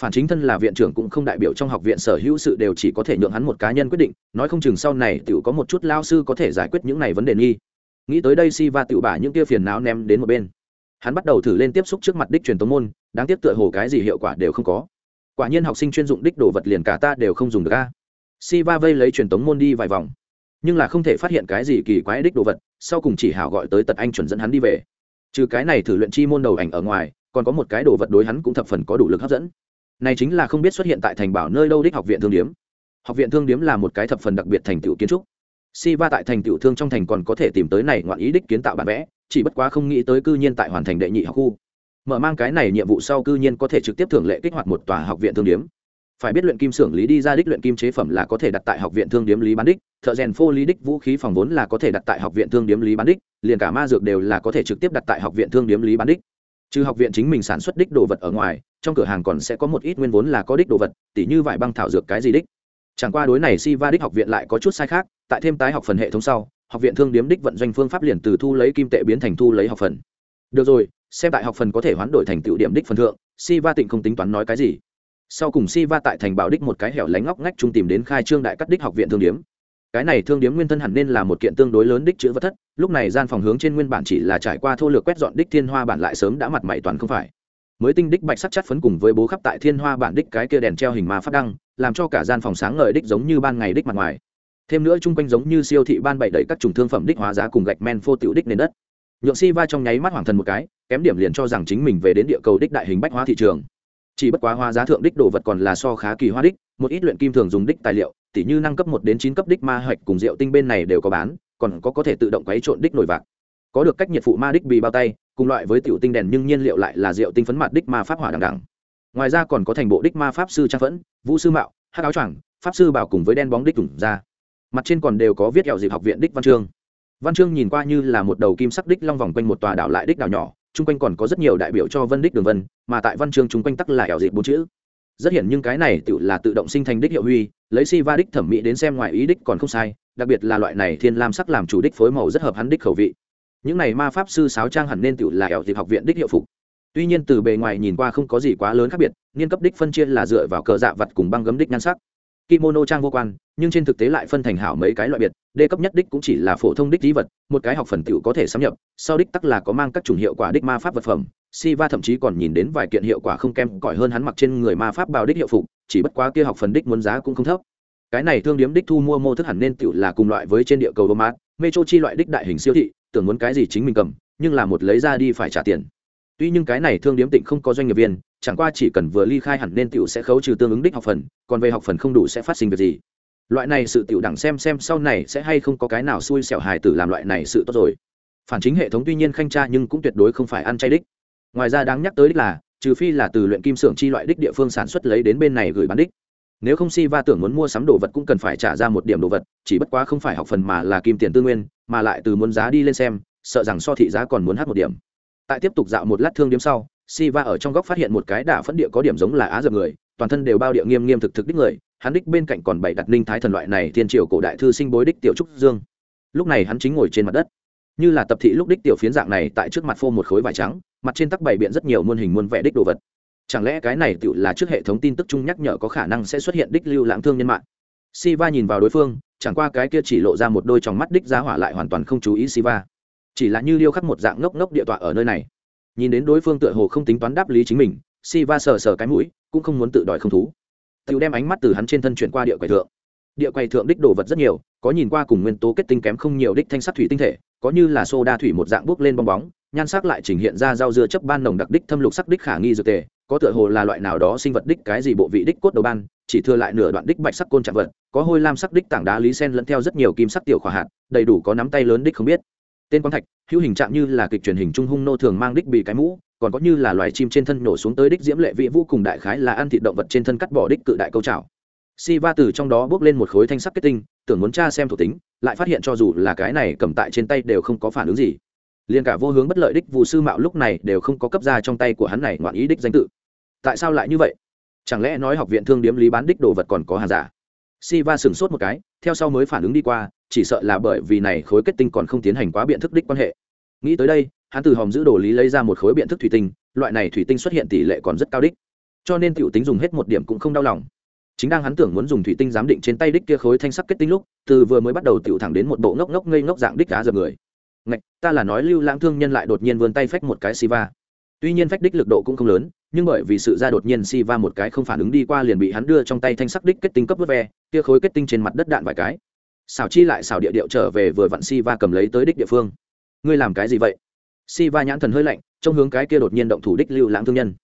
phản chính thân là viện trưởng cũng không đại biểu trong học viện sở hữu sự đều chỉ có thể nhượng hắn một cá nhân quyết định, nói không chừng sau này tự có một chút lao sư có thể giải quyết những này vấn đề nghi. Nghĩ tới đây si va tự bả những kia phiền não ném đến một bên. Hắn bắt đầu thử lên tiếp xúc trước mặt đích truyền tống môn, đáng tiếc tựa hồ cái gì hiệu quả đều không có. Quả nhiên học sinh chuyên dụng đích đồ vật liền cả ta đều không dùng được a. Si va vây lấy truyền tống môn đi vài vòng, nhưng là không thể phát hiện cái gì kỳ quái đích đồ vật, sau cùng chỉ hảo gọi tới tật anh chuẩn dẫn hắn đi về. Trừ cái này thử luyện chi môn đầu ảnh ở ngoài, còn có một cái đồ vật đối hắn cũng thập phần có đủ lực hấp dẫn này chính là không biết xuất hiện tại thành bảo nơi đâu đích học viện thương điếm. Học viện thương điếm là một cái thập phần đặc biệt thành tựu kiến trúc. Si va tại thành tựu thương trong thành còn có thể tìm tới này ngoạn ý đích kiến tạo bản vẽ, chỉ bất quá không nghĩ tới cư nhiên tại hoàn thành đệ nhị học khu. Mở mang cái này nhiệm vụ sau cư nhiên có thể trực tiếp thưởng lệ kích hoạt một tòa học viện thương điếm. Phải biết luyện kim xưởng lý đi ra đích luyện kim chế phẩm là có thể đặt tại học viện thương điếm lý bán đích, thợ rèn phô lý đích vũ khí phòng vốn là có thể đặt tại học viện thương điếm lý bán đích, liền cả ma dược đều là có thể trực tiếp đặt tại học viện thương điếm lý bán đích. Trừ học viện chính mình sản xuất đích đồ vật ở ngoài trong cửa hàng còn sẽ có một ít nguyên vốn là có đích đồ vật, tỉ như vải băng thảo dược cái gì đích. Chẳng qua đối này si va đích học viện lại có chút sai khác, tại thêm tái học phần hệ thống sau, học viện thương điếm đích vận doanh phương pháp liền từ thu lấy kim tệ biến thành thu lấy học phần. Được rồi, xem tại học phần có thể hoán đổi thành tựu điểm đích phần thượng, si va tịnh không tính toán nói cái gì. Sau cùng si va tại thành bảo đích một cái hẻo lánh ngóc ngách trung tìm đến khai trương đại cắt đích học viện thương điếm. Cái này thương điếm nguyên thân hẳn nên là một kiện tương đối lớn đích chữ vật thất, lúc này gian phòng hướng trên nguyên bản chỉ là trải qua thô lược quét dọn đích thiên hoa bản lại sớm đã mặt mày toàn không phải mới tinh đích bạch sắc chất phấn cùng với bố khắp tại thiên hoa bản đích cái kia đèn treo hình ma phát đăng, làm cho cả gian phòng sáng ngời đích giống như ban ngày đích mặt ngoài. Thêm nữa chung quanh giống như siêu thị ban bày đẩy các chủng thương phẩm đích hóa giá cùng gạch men phô tiểu đích nền đất. Nhượng si va trong nháy mắt hoàng thần một cái, kém điểm liền cho rằng chính mình về đến địa cầu đích đại hình bách hóa thị trường. Chỉ bất quá hóa giá thượng đích đồ vật còn là so khá kỳ hoa đích, một ít luyện kim thường dùng đích tài liệu, tỉ như năng cấp một đến chín cấp đích ma hạch cùng rượu tinh bên này đều có bán, còn có có thể tự động quấy trộn đích nổi vạc. Có được cách nhiệt phụ ma đích bì bao tay cùng loại với tiểu tinh đèn nhưng nhiên liệu lại là rượu tinh phấn mặt đích ma pháp hỏa đằng đằng. Ngoài ra còn có thành bộ đích ma pháp sư trang phẫn, vũ sư mạo, hắc áo choàng, pháp sư bảo cùng với đen bóng đích thủng ra. Mặt trên còn đều có viết kẹo dịp học viện đích văn chương. Văn chương nhìn qua như là một đầu kim sắc đích long vòng quanh một tòa đảo lại đích đảo nhỏ, chung quanh còn có rất nhiều đại biểu cho vân đích đường vân, mà tại văn chương chung quanh tắc là kẹo dịp bốn chữ. Rất hiển nhưng cái này tự là tự động sinh thành đích hiệu huy, lấy si va đích thẩm mỹ đến xem ngoài ý đích còn không sai, đặc biệt là loại này thiên lam sắc làm chủ đích phối màu rất hợp hắn đích khẩu vị những này ma pháp sư sáo trang hẳn nên tự là ẻo dịp học viện đích hiệu phục. Tuy nhiên từ bề ngoài nhìn qua không có gì quá lớn khác biệt niên cấp đích phân chia là dựa vào cờ dạ vật cùng băng gấm đích nhan sắc. Kimono trang vô quan nhưng trên thực tế lại phân thành hảo mấy cái loại biệt đê cấp nhất đích cũng chỉ là phổ thông đích dí vật một cái học phần tiểu có thể xâm nhập sau đích tắc là có mang các chủng hiệu quả đích ma pháp vật phẩm. Siva thậm chí còn nhìn đến vài kiện hiệu quả không kém cỏi hơn hắn mặc trên người ma pháp bào đích hiệu phục, chỉ bất quá kia học phần đích muốn giá cũng không thấp. Cái này thương điếm đích thu mua mô thức hẳn nên tiểu là cùng loại với trên địa cầu Roma, Metro chi loại đích đại hình siêu thị, tưởng muốn cái gì chính mình cầm, nhưng là một lấy ra đi phải trả tiền. Tuy nhưng cái này thương điếm tịnh không có doanh nghiệp viên, chẳng qua chỉ cần vừa ly khai hẳn nên tiểu sẽ khấu trừ tương ứng đích học phần, còn về học phần không đủ sẽ phát sinh việc gì. Loại này sự tiểu đẳng xem xem sau này sẽ hay không có cái nào xui xẻo hài tử làm loại này sự tốt rồi. Phản chính hệ thống tuy nhiên khanh tra nhưng cũng tuyệt đối không phải ăn chay đích ngoài ra đáng nhắc tới đích là trừ phi là từ luyện kim xưởng chi loại đích địa phương sản xuất lấy đến bên này gửi bán đích nếu không si va tưởng muốn mua sắm đồ vật cũng cần phải trả ra một điểm đồ vật, chỉ bất quá không phải học phần mà là kim tiền tư nguyên, mà lại từ muốn giá đi lên xem, sợ rằng so thị giá còn muốn hát một điểm. Tại tiếp tục dạo một lát thương điếm sau, si va ở trong góc phát hiện một cái đả phấn địa có điểm giống là á dập người, toàn thân đều bao địa nghiêm nghiêm thực thực đích người, hắn đích bên cạnh còn bảy đặt ninh thái thần loại này thiên triều cổ đại thư sinh bối đích tiểu trúc dương. Lúc này hắn chính ngồi trên mặt đất. Như là tập thị lúc đích tiểu phiến dạng này tại trước mặt phô một khối vải trắng, mặt trên tắc bày biện rất nhiều muôn hình muôn vẻ đích đồ vật chẳng lẽ cái này tựu là trước hệ thống tin tức chung nhắc nhở có khả năng sẽ xuất hiện đích lưu lãng thương nhân mạng? Siva nhìn vào đối phương, chẳng qua cái kia chỉ lộ ra một đôi tròng mắt đích giá hỏa lại hoàn toàn không chú ý siva. Chỉ là như điêu khắc một dạng ngốc ngốc địa tọa ở nơi này. Nhìn đến đối phương tựa hồ không tính toán đáp lý chính mình, siva sờ sờ cái mũi, cũng không muốn tự đòi không thú. Tựu đem ánh mắt từ hắn trên thân chuyển qua địa quầy thượng. Địa quầy thượng đích đồ vật rất nhiều, có nhìn qua cùng nguyên tố kết tinh kém không nhiều đích thanh sắc thủy tinh thể, có như là xô đa thủy một dạng bốc lên bong bóng, nhan sắc lại trình hiện ra rau dưa chấp ban nồng đặc đích thâm lục sắc đích khả nghi dược tề có tựa hồ là loại nào đó sinh vật đích cái gì bộ vị đích cốt đầu ban, chỉ thừa lại nửa đoạn đích bạch sắc côn chạm vật, có hôi lam sắc đích tảng đá lý sen lẫn theo rất nhiều kim sắc tiểu khỏa hạt, đầy đủ có nắm tay lớn đích không biết. Tên quang thạch, hữu hình trạng như là kịch truyền hình trung hung nô thường mang đích bị cái mũ, còn có như là loài chim trên thân nổ xuống tới đích diễm lệ vị vũ cùng đại khái là ăn thịt động vật trên thân cắt bỏ đích cự đại câu trào si va từ trong đó bước lên một khối thanh sắc kết tinh, tưởng muốn tra xem thuộc tính, lại phát hiện cho dù là cái này cầm tại trên tay đều không có phản ứng gì. Liền cả vô hướng bất lợi đích vụ sư mạo lúc này đều không có cấp ra trong tay của hắn này ngoạn ý đích danh tự tại sao lại như vậy? Chẳng lẽ nói học viện thương điếm lý bán đích đồ vật còn có hàng giả? Si va sửng sốt một cái, theo sau mới phản ứng đi qua, chỉ sợ là bởi vì này khối kết tinh còn không tiến hành quá biện thức đích quan hệ. Nghĩ tới đây, hắn từ hòm giữ đồ lý lấy ra một khối biện thức thủy tinh, loại này thủy tinh xuất hiện tỷ lệ còn rất cao đích. Cho nên tiểu tính dùng hết một điểm cũng không đau lòng. Chính đang hắn tưởng muốn dùng thủy tinh giám định trên tay đích kia khối thanh sắc kết tinh lúc, từ vừa mới bắt đầu tiểu thẳng đến một bộ ngốc ngốc ngây ngốc dạng đích đá dập người. Ngạch, ta là nói lưu lãng thương nhân lại đột nhiên vươn tay phách một cái siva tuy nhiên phách đích lực độ cũng không lớn, nhưng bởi vì sự ra đột nhiên Si Va một cái không phản ứng đi qua liền bị hắn đưa trong tay thanh sắc đích kết tinh cấp vớt ve, kia khối kết tinh trên mặt đất đạn vài cái. Xảo chi lại xảo địa điệu trở về vừa vặn Si Va cầm lấy tới đích địa phương. Ngươi làm cái gì vậy? Si Va nhãn thần hơi lạnh trong hướng cái kia đột nhiên động thủ đích lưu lãng thương nhân.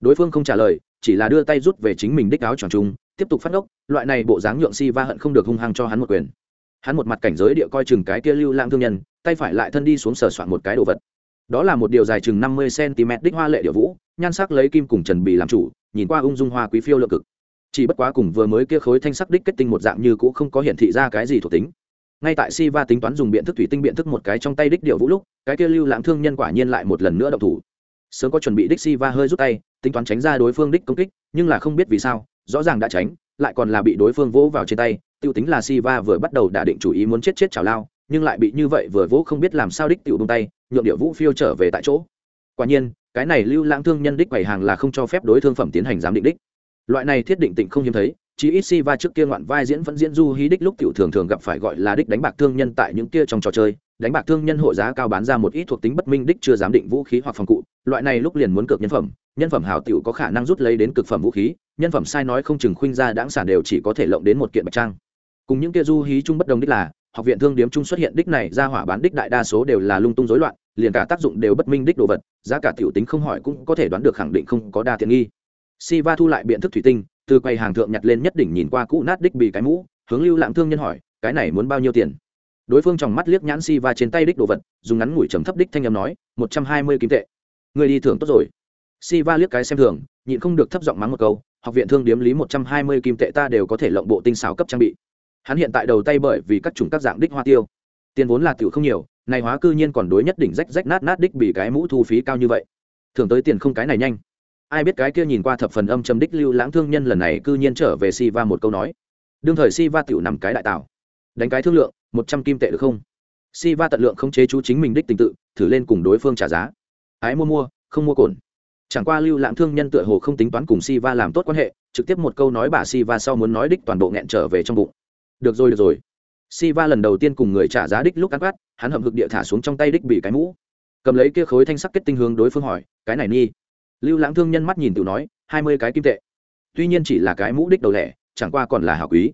Đối phương không trả lời, chỉ là đưa tay rút về chính mình đích áo tròn trung tiếp tục phát ốc loại này bộ dáng nhượng Si Va hận không được hung hăng cho hắn một quyền. Hắn một mặt cảnh giới địa coi chừng cái kia lưu lãng thương nhân, tay phải lại thân đi xuống sờ soạn một cái đồ vật đó là một điều dài chừng năm mươi cm đích hoa lệ địa vũ, nhan sắc lấy kim cùng trần bì làm chủ, nhìn qua ung dung hoa quý phiêu lượng cực. Chỉ bất quá cùng vừa mới kia khối thanh sắc đích kết tinh một dạng như cũ không có hiển thị ra cái gì thuộc tính. Ngay tại si va tính toán dùng biện thức thủy tinh biện thức một cái trong tay đích điệu vũ lúc, cái kia lưu lãng thương nhân quả nhiên lại một lần nữa động thủ. Sớm có chuẩn bị đích si va hơi rút tay, tính toán tránh ra đối phương đích công kích, nhưng là không biết vì sao, rõ ràng đã tránh, lại còn là bị đối phương vỗ vào trên tay, tiêu tính là si va vừa bắt đầu đả định chủ ý muốn chết chết chảo lao nhưng lại bị như vậy vừa vỗ không biết làm sao đích tiểu bông tay, nhượng điệu vũ phiêu trở về tại chỗ. Quả nhiên, cái này lưu lãng thương nhân đích quầy hàng là không cho phép đối thương phẩm tiến hành giám định đích. Loại này thiết định tịnh không hiếm thấy chỉ ít si va trước kia ngoạn vai diễn vẫn diễn du hí đích lúc tiểu thường thường gặp phải gọi là đích đánh bạc thương nhân tại những kia trong trò chơi, đánh bạc thương nhân hộ giá cao bán ra một ít thuộc tính bất minh đích chưa giám định vũ khí hoặc phòng cụ, loại này lúc liền muốn cược nhân phẩm nhân phẩm hảo tiểu có khả năng rút lấy đến cực phẩm vũ khí, nhân phẩm sai nói không chừng khuynh ra đáng sản đều chỉ có thể lộng đến một kiện bạch trang. Cùng những kia du hí chung bất đồng đích là học viện thương điếm chung xuất hiện đích này ra hỏa bán đích đại đa số đều là lung tung rối loạn liền cả tác dụng đều bất minh đích đồ vật giá cả tiểu tính không hỏi cũng có thể đoán được khẳng định không có đa tiện nghi Siva thu lại biện thức thủy tinh, từ quầy hàng thượng nhặt lên nhất đỉnh nhìn qua cũ nát đích bị cái mũ, hướng Lưu Lãng thương nhân hỏi, cái này muốn bao nhiêu tiền? Đối phương trong mắt liếc nhãn Siva trên tay đích đồ vật, dùng ngắn ngủi trầm thấp đích thanh âm nói, một trăm hai mươi kim tệ. Người đi thưởng tốt rồi. Siva liếc cái xem thường, nhịn không được thấp giọng mắng một câu, học viện thương điếm lý một trăm hai mươi kim tệ ta đều có thể lộng bộ tinh xảo cấp trang bị. Hắn hiện tại đầu tay bởi vì các chủng các dạng đích hoa tiêu, tiền vốn là tiểu không nhiều, này hóa cư nhiên còn đối nhất đỉnh rách rách nát nát đích bị cái mũ thu phí cao như vậy. Thường tới tiền không cái này nhanh. Ai biết cái kia nhìn qua thập phần âm trầm đích lưu lãng thương nhân lần này cư nhiên trở về si va một câu nói. Đương thời si va tiểu nằm cái đại tảo. Đánh cái thương lượng một trăm kim tệ được không? Si va tận lượng không chế chú chính mình đích tình tự thử lên cùng đối phương trả giá. Ái mua mua không mua cồn chẳng qua lưu lãng thương nhân tựa hồ không tính toán cùng si va làm tốt quan hệ trực tiếp một câu nói bà si va sau muốn nói đích toàn bộ nghẹn trở về trong bụng được rồi được rồi. Si va lần đầu tiên cùng người trả giá đích lúc cắt quát, hắn hậm hực địa thả xuống trong tay đích bị cái mũ. Cầm lấy kia khối thanh sắc kết tinh hướng đối phương hỏi, cái này nghi lưu lãng thương nhân mắt nhìn tự nói, hai mươi cái kim tệ. Tuy nhiên chỉ là cái mũ đích đầu lẻ, chẳng qua còn là hảo quý.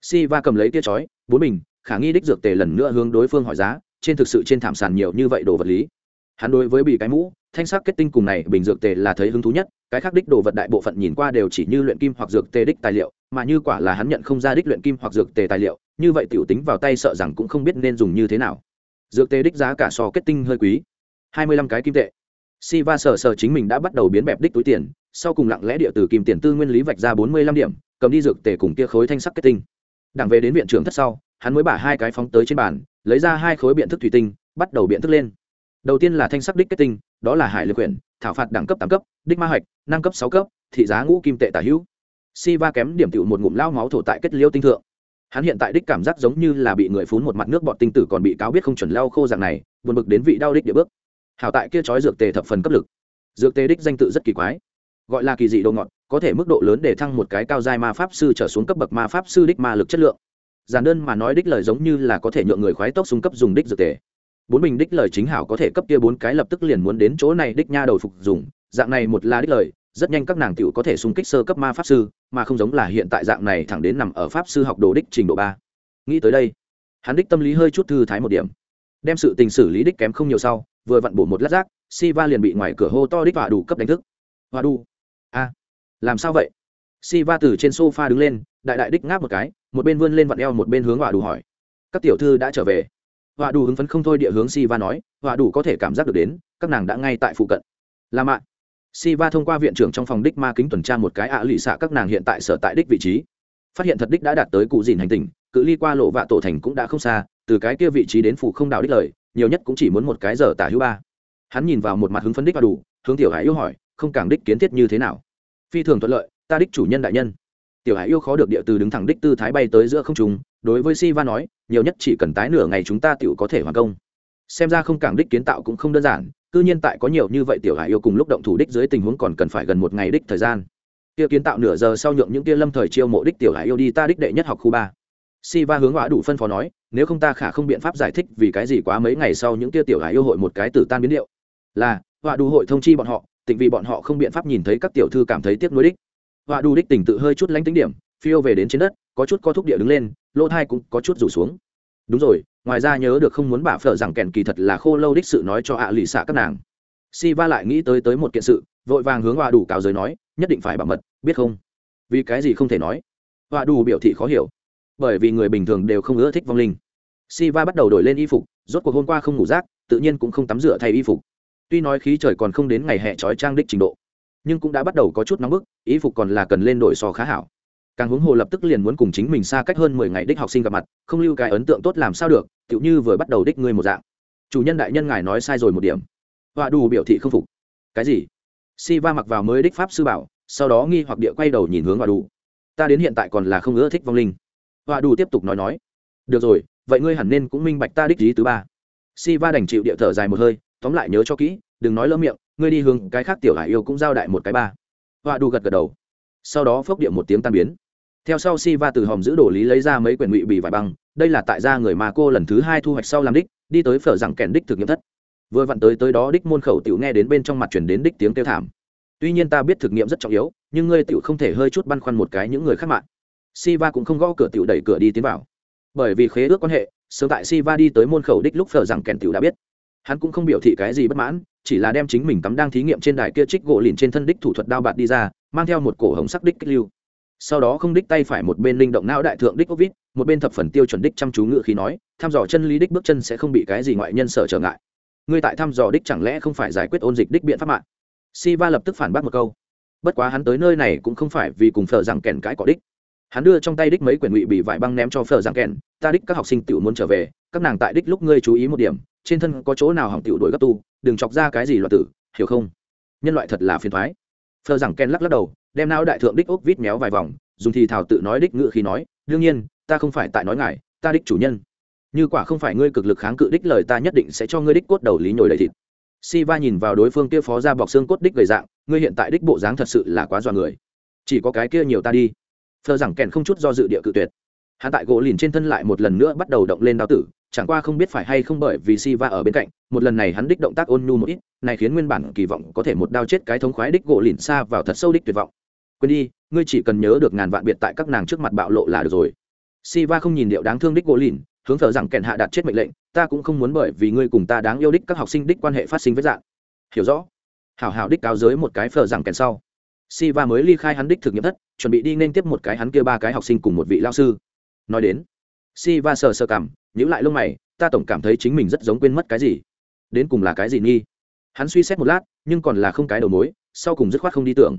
Si va cầm lấy kia chói, bốn bình, khả nghi đích dược tề lần nữa hướng đối phương hỏi giá, trên thực sự trên thảm sàn nhiều như vậy đồ vật lý. Hắn đối với bị cái mũ, thanh sắc kết tinh cùng này bình dược tề là thấy hứng thú nhất, cái khác đích đồ vật đại bộ phận nhìn qua đều chỉ như luyện kim hoặc dược tề đích tài liệu mà như quả là hắn nhận không ra đích luyện kim hoặc dược tề tài liệu, như vậy tiểu tính vào tay sợ rằng cũng không biết nên dùng như thế nào. Dược tề đích giá cả so kết tinh hơi quý. Hai mươi lăm cái kim tệ. Si va sờ sờ chính mình đã bắt đầu biến bẹp đích túi tiền, sau cùng lặng lẽ địa từ kim tiền tư nguyên lý vạch ra bốn mươi lăm điểm, cầm đi dược tề cùng kia khối thanh sắc kết tinh. Đảng về đến viện trưởng thất sau, hắn mới bả hai cái phóng tới trên bàn, lấy ra hai khối biện thức thủy tinh, bắt đầu biện thức lên. Đầu tiên là thanh sắc đích kết tinh, đó là hải lực quyển, thảo phạt đẳng cấp tám cấp, đích ma hạch năng cấp sáu cấp, thị giá ngũ kim tệ tả hữu si va kém điểm tựu một ngụm lao máu thổ tại kết liêu tinh thượng. Hắn hiện tại đích cảm giác giống như là bị người phún một mặt nước bọt tinh tử còn bị cáo biết không chuẩn lao khô dạng này, buồn bực đến vị đau đích địa bước. Hảo tại kia trói dược tề thập phần cấp lực. Dược tề đích danh tự rất kỳ quái. Gọi là kỳ dị đồ ngọt, có thể mức độ lớn để thăng một cái cao giai ma pháp sư trở xuống cấp bậc ma pháp sư đích ma lực chất lượng. Giản đơn mà nói đích lời giống như là có thể nhượng người khoái tốc xung cấp dùng đích dược tề. Bốn bình đích lời chính hảo có thể cấp kia bốn cái lập tức liền muốn đến chỗ này đích nha đầu phục dùng, dạng này một là đích lời rất nhanh các nàng tiểu có thể xung kích sơ cấp ma pháp sư, mà không giống là hiện tại dạng này thẳng đến nằm ở pháp sư học đồ đích trình độ ba. Nghĩ tới đây, hắn đích tâm lý hơi chút thư thái một điểm. Đem sự tình xử lý đích kém không nhiều sau, vừa vặn bổ một lát rác, Siva liền bị ngoài cửa hô to đích và đủ cấp đánh thức. Và đủ a, làm sao vậy? Siva từ trên sofa đứng lên, đại đại đích ngáp một cái, một bên vươn lên vặn eo một bên hướng họa đủ hỏi. Các tiểu thư đã trở về. Họa đủ hứng phấn không thôi địa hướng Siva nói họa đủ có thể cảm giác được đến, các nàng đã ngay tại phụ cận. Là mạng si va thông qua viện trưởng trong phòng đích ma kính tuần tra một cái ạ à lụy xạ các nàng hiện tại sở tại đích vị trí. Phát hiện thật đích đã đạt tới cụ dìn hành tình, cự ly qua lộ vạ tổ thành cũng đã không xa, từ cái kia vị trí đến phủ không đảo đích lời, nhiều nhất cũng chỉ muốn một cái giờ tả hữu ba. Hắn nhìn vào một mặt hứng phấn đích và đủ, hướng tiểu hải yêu hỏi, không càng đích kiến thiết như thế nào? Phi thường thuận lợi, ta đích chủ nhân đại nhân. Tiểu hải yêu khó được địa từ đứng thẳng đích tư thái bay tới giữa không trung, đối với si va nói, nhiều nhất chỉ cần tái nửa ngày chúng ta tiểu có thể hoàn công. Xem ra không càng đích kiến tạo cũng không đơn giản cư nhiên tại có nhiều như vậy tiểu hải yêu cùng lúc động thủ đích dưới tình huống còn cần phải gần một ngày đích thời gian. Kia kiến tạo nửa giờ sau nhượng những kia lâm thời chiêu mộ đích tiểu hải yêu đi ta đích đệ nhất học khu ba. Si va hướng hỏa đủ phân phó nói, nếu không ta khả không biện pháp giải thích vì cái gì quá mấy ngày sau những kia tiểu hải yêu hội một cái tử tan biến điệu. Là hỏa đủ hội thông chi bọn họ, tịnh vì bọn họ không biện pháp nhìn thấy các tiểu thư cảm thấy tiếc nuối đích. Họa đủ đích tỉnh tự hơi chút lánh tính điểm, phiêu về đến trên đất, có chút co thúc địa đứng lên, lỗ thai cũng có chút rủ xuống. Đúng rồi ngoài ra nhớ được không muốn bà phở rằng kèn kỳ thật là khô lâu đích sự nói cho ạ lì xạ các nàng. Si va lại nghĩ tới tới một kiện sự, vội vàng hướng họa đủ cáo giới nói, nhất định phải bảo mật, biết không? Vì cái gì không thể nói? Họa đủ biểu thị khó hiểu. Bởi vì người bình thường đều không ưa thích vong linh. Si va bắt đầu đổi lên y phục, rốt cuộc hôm qua không ngủ rác, tự nhiên cũng không tắm rửa thay y phục. Tuy nói khí trời còn không đến ngày hè trói trang đích trình độ, nhưng cũng đã bắt đầu có chút nóng bức, y phục còn là cần lên đổi so khá hảo càng huống hồ lập tức liền muốn cùng chính mình xa cách hơn mười ngày đích học sinh gặp mặt, không lưu cái ấn tượng tốt làm sao được, tựu như vừa bắt đầu đích ngươi một dạng. Chủ nhân đại nhân ngài nói sai rồi một điểm. Họa đủ biểu thị không phục. Cái gì? Si va mặc vào mới đích pháp sư bảo, sau đó nghi hoặc địa quay đầu nhìn hướng họa đủ ta đến hiện tại còn là không ưa thích vong linh. Họa đủ tiếp tục nói nói. Được rồi, vậy ngươi hẳn nên cũng minh bạch ta đích lý thứ ba. Si va đành chịu địa thở dài một hơi, tóm lại nhớ cho kỹ, đừng nói lỡ miệng, ngươi đi hướng cái khác tiểu hải yêu cũng giao đại một cái ba. Họa đủ gật gật đầu. Sau đó phốc địa một tiếng tan biến theo sau si va từ hòm giữ đồ lý lấy ra mấy quyển ngụy bì vải băng, đây là tại gia người mà cô lần thứ hai thu hoạch sau làm đích, đi tới phở rằng kèn đích thực nghiệm thất. Vừa vặn tới tới đó đích môn khẩu tiểu nghe đến bên trong mặt chuyển đến đích tiếng kêu thảm. Tuy nhiên ta biết thực nghiệm rất trọng yếu, nhưng ngươi tiểu không thể hơi chút băn khoăn một cái những người khác mạng. Si va cũng không gõ cửa tiểu đẩy cửa đi tiến vào. Bởi vì khế ước quan hệ, sớm tại si va đi tới môn khẩu đích lúc phở rằng kèn tiểu đã biết. Hắn cũng không biểu thị cái gì bất mãn, chỉ là đem chính mình tắm đang thí nghiệm trên đài kia trích gỗ lìn trên thân đích thủ thuật đao bạt đi ra, mang theo một cổ hồng sắc đích kích lưu sau đó không đích tay phải một bên linh động não đại thượng đích covid một bên thập phần tiêu chuẩn đích chăm chú ngự khí nói thăm dò chân lý đích bước chân sẽ không bị cái gì ngoại nhân sở trở ngại. Ngươi tại thăm dò đích chẳng lẽ không phải giải quyết ôn dịch đích biện pháp mạng? Si va lập tức phản bác một câu. Bất quá hắn tới nơi này cũng không phải vì cùng phở rằng kèn cãi cỏ đích. Hắn đưa trong tay đích mấy quyển ngụy bị vải băng ném cho phở rằng kèn, ta đích các học sinh tự muốn trở về, các nàng tại đích lúc ngươi chú ý một điểm, trên thân có chỗ nào hỏng tiểu đổi gấp tu, đừng chọc ra cái gì loạn tử, hiểu không? Nhân loại thật là phiền thoái. Phờ rằng ken lắc lắc đầu đem não đại thượng đích ốc vít méo vài vòng, dùng thì thảo tự nói đích ngự khi nói, đương nhiên, ta không phải tại nói ngài, ta đích chủ nhân. Như quả không phải ngươi cực lực kháng cự đích lời ta nhất định sẽ cho ngươi đích cốt đầu lý nhồi đầy thịt. Si va nhìn vào đối phương kia phó ra bọc xương cốt đích gầy dạng, ngươi hiện tại đích bộ dáng thật sự là quá dọa người. Chỉ có cái kia nhiều ta đi. Phờ rằng kèn không chút do dự địa cự tuyệt. Hắn tại gỗ lìn trên thân lại một lần nữa bắt đầu động lên đao tử, chẳng qua không biết phải hay không bởi vì si va ở bên cạnh, một lần này hắn đích động tác ôn nhu một ít, này khiến nguyên bản kỳ vọng có thể một đao chết cái thống khoái đích gỗ lìn xa vào thật sâu đích tuyệt vọng quên đi, ngươi chỉ cần nhớ được ngàn vạn biệt tại các nàng trước mặt bạo lộ là được rồi. Si va không nhìn điệu đáng thương đích gỗ lìn, hướng thờ rằng kèn hạ đạt chết mệnh lệnh, ta cũng không muốn bởi vì ngươi cùng ta đáng yêu đích các học sinh đích quan hệ phát sinh với dạng. Hiểu rõ. Hảo hảo đích cáo giới một cái phờ rằng kèn sau. Si va mới ly khai hắn đích thực nghiệm thất, chuẩn bị đi nên tiếp một cái hắn kia ba cái học sinh cùng một vị lao sư. Nói đến si va sờ sờ cảm nhữ lại lông mày, ta tổng cảm thấy chính mình rất giống quên mất cái gì. Đến cùng là cái gì nghi? Hắn suy xét một lát, nhưng còn là không cái đầu mối, sau cùng dứt khoát không đi tưởng.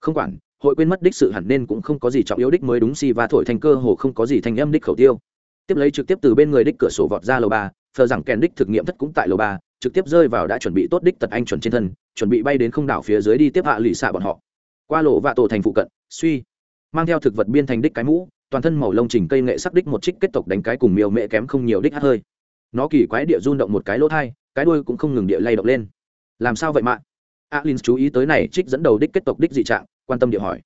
Không quản hội quên mất đích sự hẳn nên cũng không có gì trọng yếu đích mới đúng, si va thổi thành cơ hồ không có gì thành âm đích khẩu tiêu. Tiếp lấy trực tiếp từ bên người đích cửa sổ vọt ra lầu ba, thờ rằng kèn đích thực nghiệm thất cũng tại lầu ba, trực tiếp rơi vào đã chuẩn bị tốt đích tật anh chuẩn trên thân, chuẩn bị bay đến không đảo phía dưới đi tiếp hạ lì xạ bọn họ. Qua lộ và tổ thành phụ cận, suy, mang theo thực vật biên thành đích cái mũ, toàn thân màu lông trình cây nghệ sắc đích một trích kết tộc đánh cái cùng miêu mẹ kém không nhiều đích hát hơi. Nó kỳ quái địa run động một cái lỗ thai, cái đuôi cũng không ngừng địa lay động lên. Làm sao vậy mạng alin chú ý tới này trích dẫn đầu đích kết tộc đích dị trạng quan tâm địa hỏi.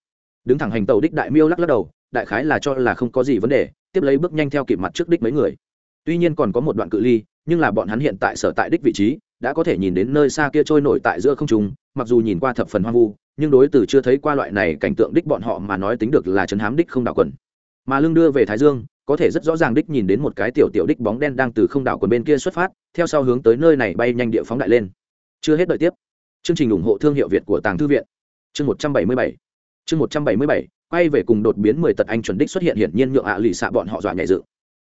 Đứng thẳng hành tàu đích đại miêu lắc lắc đầu, đại khái là cho là không có gì vấn đề, tiếp lấy bước nhanh theo kịp mặt trước đích mấy người. Tuy nhiên còn có một đoạn cự ly, nhưng là bọn hắn hiện tại sở tại đích vị trí, đã có thể nhìn đến nơi xa kia trôi nổi tại giữa không trung, mặc dù nhìn qua thập phần hoang vu, nhưng đối từ chưa thấy qua loại này cảnh tượng đích bọn họ mà nói tính được là chấn hám đích không đảo quần. Mà lưng đưa về thái dương, có thể rất rõ ràng đích nhìn đến một cái tiểu tiểu đích bóng đen đang từ không đảo quần bên kia xuất phát, theo sau hướng tới nơi này bay nhanh địa phóng đại lên. Chưa hết đợi tiếp. Chương trình ủng hộ thương hiệu việt của tàng thư viện chương một trăm bảy mươi bảy. Chương một trăm bảy mươi bảy, quay về cùng đột biến mười tật anh chuẩn đích xuất hiện hiển nhiên nhượng ạ lì xạ bọn họ dọa nhảy dự.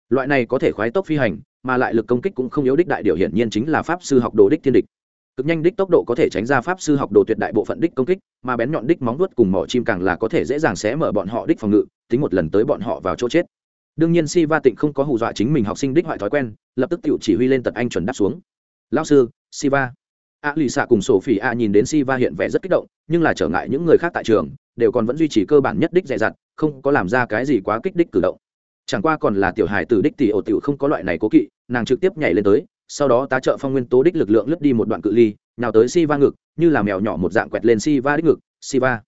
Loại này có thể khoái tốc phi hành, mà lại lực công kích cũng không yếu đích đại điều hiển nhiên chính là pháp sư học đồ đích thiên địch. Cực nhanh đích tốc độ có thể tránh ra pháp sư học đồ tuyệt đại bộ phận đích công kích, mà bén nhọn đích móng vuốt cùng mỏ chim càng là có thể dễ dàng xé mở bọn họ đích phòng ngự, tính một lần tới bọn họ vào chỗ chết. Đương nhiên si va tịnh không có hù dọa chính mình học sinh đích hoại thói quen, lập tức tự chỉ huy lên tật anh chuẩn đáp xuống. Lao sư, si va a lì xạ cùng sổ phỉ a nhìn đến si va hiện vẻ rất kích động, nhưng là trở ngại những người khác tại trường, đều còn vẫn duy trì cơ bản nhất đích dè dặt, không có làm ra cái gì quá kích đích cử động. Chẳng qua còn là tiểu hài từ đích tỷ ổ tiểu không có loại này cố kỵ, nàng trực tiếp nhảy lên tới, sau đó tá trợ phong nguyên tố đích lực lượng lướt đi một đoạn cự ly nào tới si va ngực, như là mèo nhỏ một dạng quẹt lên si va đích ngực si va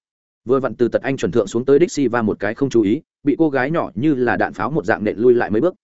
vừa vặn từ tật anh chuẩn thượng xuống tới đích si va một cái không chú ý, bị cô gái nhỏ như là đạn pháo một dạng nện lui lại mấy bước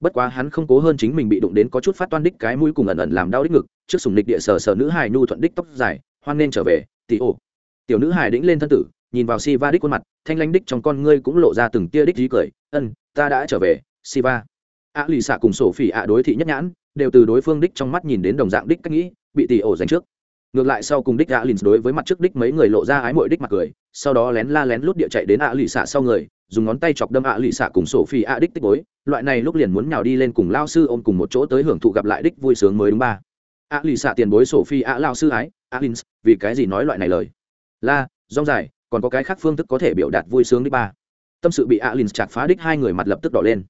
bất quá hắn không cố hơn chính mình bị đụng đến có chút phát toan đích cái mũi cùng ẩn ẩn làm đau đích ngực, trước sùng địch địa sờ sờ nữ hài nhu thuận đích tóc dài, hoan nên trở về, tỷ ổ tiểu nữ hài đĩnh lên thân tử, nhìn vào si va đích khuôn mặt, thanh lanh đích trong con ngươi cũng lộ ra từng tia đích dí cười, ân, ta đã trở về si va ạ lì xạ cùng sổ phỉ ạ đối thị nhất nhãn, đều từ đối phương đích trong mắt nhìn đến đồng dạng đích cách nghĩ, bị tỷ ổ dành trước. Ngược lại sau cùng đích ạ lì đối với mặt trước đích mấy người lộ ra ái mội đích mặt cười, sau đó lén la lén lút địa chạy đến ạ lì xạ sau người dùng ngón tay chọc đâm ạ lụy xạ cùng sổ phi ạ đích tích bối. Loại này lúc liền muốn nhào đi lên cùng lao sư ôm cùng một chỗ tới hưởng thụ gặp lại đích vui sướng mới đúng ba. Ạ lụy xạ tiền bối sổ phi ạ lao sư ái, ạ lìn vì cái gì nói loại này lời? La, rong dài, còn có cái khác phương thức có thể biểu đạt vui sướng đích ba. Tâm sự bị ạ lìn chặt phá đích hai người mặt lập tức đỏ lên.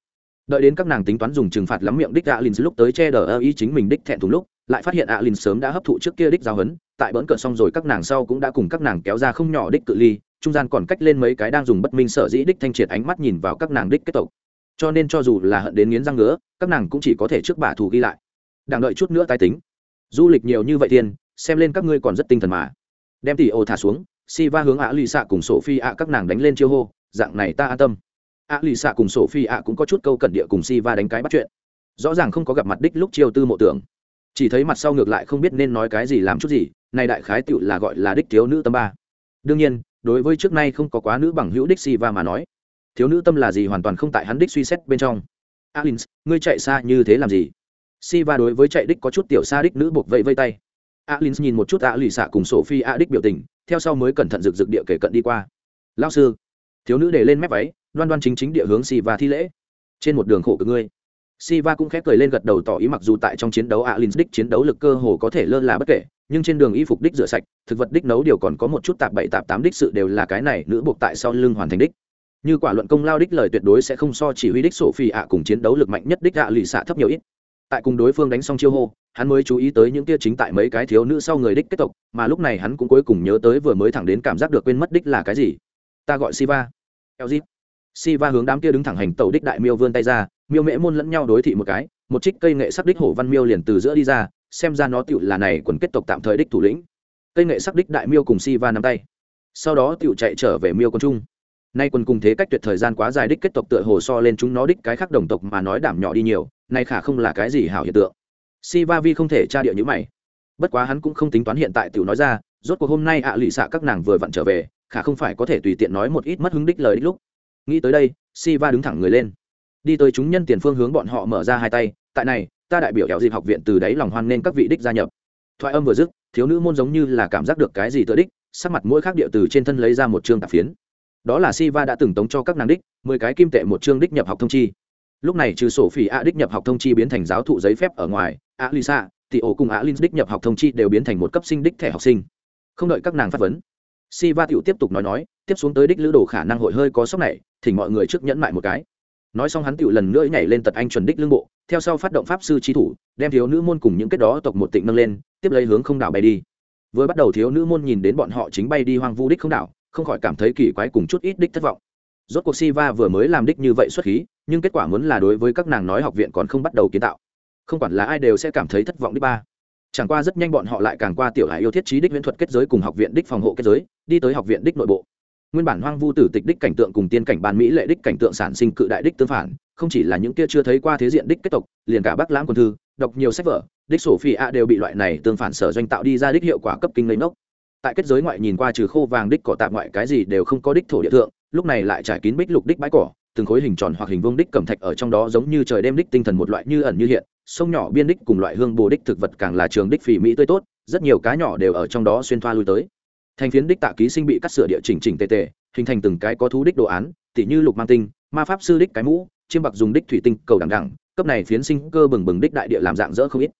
Đợi đến các nàng tính toán dùng trừng phạt lắm miệng đích ạ alin lúc tới che đờ ơ ý chính mình đích thẹn thùng lúc, lại phát hiện ạ alin sớm đã hấp thụ trước kia đích giao hấn tại bỡn cợt xong rồi các nàng sau cũng đã cùng các nàng kéo ra không nhỏ đích cự ly trung gian còn cách lên mấy cái đang dùng bất minh sở dĩ đích thanh triệt ánh mắt nhìn vào các nàng đích kết tộc. Cho nên cho dù là hận đến nghiến răng ngứa, các nàng cũng chỉ có thể trước bả thù ghi lại. Đang đợi chút nữa tái tính. Du lịch nhiều như vậy tiền xem lên các ngươi còn rất tinh thần mà. Đem tỷ ô thả xuống si va hướng ạ lì xạ cùng sổ phi ạ các nàng đánh lên chiêu hô, dạng này ta an tâm. Ạ lì xạ cùng sổ phi ạ cũng có chút câu cận địa cùng si va đánh cái bắt chuyện. Rõ ràng không có gặp mặt đích lúc chiêu tư mộ tưởng. Chỉ thấy mặt sau ngược lại không biết nên nói cái gì làm chút gì, này đại khái tựu là gọi là đích thiếu nữ tâm ba. Đương nhiên đối với trước nay không có quá nữ bằng hữu đích si va mà nói, thiếu nữ tâm là gì hoàn toàn không tại hắn đích suy xét bên trong. À, Alins ngươi chạy xa như thế làm gì? Si va đối với chạy đích có chút tiểu xa đích nữ buộc vẫy vây tay. À, Alins nhìn một chút ạ lì xạ cùng sổ phi a à, đích biểu tình, theo sau mới cẩn thận rực rực địa kể cận đi qua. Lao sư, thiếu nữ để lên mép váy, đoan đoan chính chính địa hướng si va thi lễ. Trên một đường khổ cực ngươi. Si va cũng khép cười lên gật đầu tỏ ý mặc dù tại trong chiến đấu Alins đích chiến đấu lực cơ hồ có thể lơ là bất kể nhưng trên đường y phục đích rửa sạch, thực vật đích nấu điều còn có một chút tạp bảy, tạp tám đích sự đều là cái này, nữ buộc tại sau lưng hoàn thành đích. Như quả luận công lao đích lời tuyệt đối sẽ không so chỉ huy đích sổ phi ạ cùng chiến đấu lực mạnh nhất đích ạ lì xạ thấp nhiều ít. Tại cùng đối phương đánh xong chiêu hô, hắn mới chú ý tới những kia chính tại mấy cái thiếu nữ sau người đích kết tộc, mà lúc này hắn cũng cuối cùng nhớ tới vừa mới thẳng đến cảm giác được quên mất đích là cái gì. Ta gọi siva. Elzit siva hướng đám kia đứng thẳng hành tàu đích đại miêu vươn tay ra, miêu mễ môn lẫn nhau đối thị một cái, một trích cây nghệ sắc đích hổ văn miêu liền từ giữa đi ra xem ra nó tựu là này quần kết tộc tạm thời đích thủ lĩnh. Cây nghệ sắc đích đại miêu cùng si va nắm tay. Sau đó tựu chạy trở về miêu quân trung. Nay quân cùng thế cách tuyệt thời gian quá dài đích kết tộc tựa hồ so lên chúng nó đích cái khác đồng tộc mà nói đảm nhỏ đi nhiều, nay khả không là cái gì hảo hiện tượng. Si va vi không thể tra địa như mày. Bất quá hắn cũng không tính toán hiện tại tựu nói ra, rốt cuộc hôm nay ạ lụy xạ các nàng vừa vặn trở về, khả không phải có thể tùy tiện nói một ít mất hứng đích lời đích lúc. Nghĩ tới đây si va đứng thẳng người lên. Đi tới chúng nhân tiền phương hướng bọn họ mở ra hai tay, tại này ta đại biểu kéo dịp học viện từ đáy lòng hoan nên các vị đích gia nhập. Thoại âm vừa dứt, thiếu nữ môn giống như là cảm giác được cái gì tự đích, sắc mặt mỗi khác địa từ trên thân lấy ra một chương tạp phiến. Đó là si va đã từng tống cho các nàng đích, mười cái kim tệ một chương đích nhập học thông chi. Lúc này trừ sổ phỉ a đích nhập học thông chi biến thành giáo thụ giấy phép ở ngoài a lisa thì ổ cùng a linh đích nhập học thông chi đều biến thành một cấp sinh đích thẻ học sinh. Không đợi các nàng phát vấn si va tựu tiếp tục nói nói, tiếp xuống tới đích lữ đồ khả năng hội hơi có sốc này, thỉnh mọi người trước nhẫn mại một cái nói xong hắn tựu lần nữa nhảy lên tật anh chuẩn đích lương bộ, theo sau phát động pháp sư trí thủ, đem thiếu nữ môn cùng những kết đó tộc một tịnh nâng lên, tiếp lấy hướng không đảo bay đi. Vừa bắt đầu thiếu nữ môn nhìn đến bọn họ chính bay đi hoang vu đích không đảo, không khỏi cảm thấy kỳ quái cùng chút ít đích thất vọng. Rốt cuộc si va vừa mới làm đích như vậy xuất khí, nhưng kết quả muốn là đối với các nàng nói học viện còn không bắt đầu kiến tạo. Không quản là ai đều sẽ cảm thấy thất vọng đích ba. Chẳng qua rất nhanh bọn họ lại càng qua tiểu hải yêu thiết trí đích viễn thuật kết giới cùng học viện đích phòng hộ kết giới, đi tới học viện đích nội bộ nguyên bản hoang vu tử tịch đích cảnh tượng cùng tiên cảnh ban mỹ lệ đích cảnh tượng sản sinh cự đại đích tương phản, không chỉ là những kia chưa thấy qua thế diện đích kết tộc, liền cả bác lãng quân thư, đọc nhiều sách vở, đích sổ phi a đều bị loại này tương phản sở doanh tạo đi ra đích hiệu quả cấp kinh lấy nốc tại kết giới ngoại nhìn qua trừ khô vàng đích cỏ tạm ngoại cái gì đều không có đích thổ địa thượng, lúc này lại trải kín bích lục đích bãi cỏ, từng khối hình tròn hoặc hình vuông đích cẩm thạch ở trong đó giống như trời đêm đích tinh thần một loại như ẩn như hiện, sông nhỏ biên đích cùng loại hương bồ đích thực vật càng là trường đích phỉ mỹ tươi tốt, rất nhiều cá nhỏ đều ở trong đó xuyên thoa lui tới thành phiến đích tạ ký sinh bị cắt sửa địa chỉnh chỉnh tề tề, hình thành từng cái có thú đích đồ án, tỉ như lục mang tinh, ma pháp sư đích cái mũ, chiêm bạc dùng đích thủy tinh, cầu đằng đẳng, cấp này phiến sinh cơ bừng bừng đích đại địa làm dạng dỡ không ít.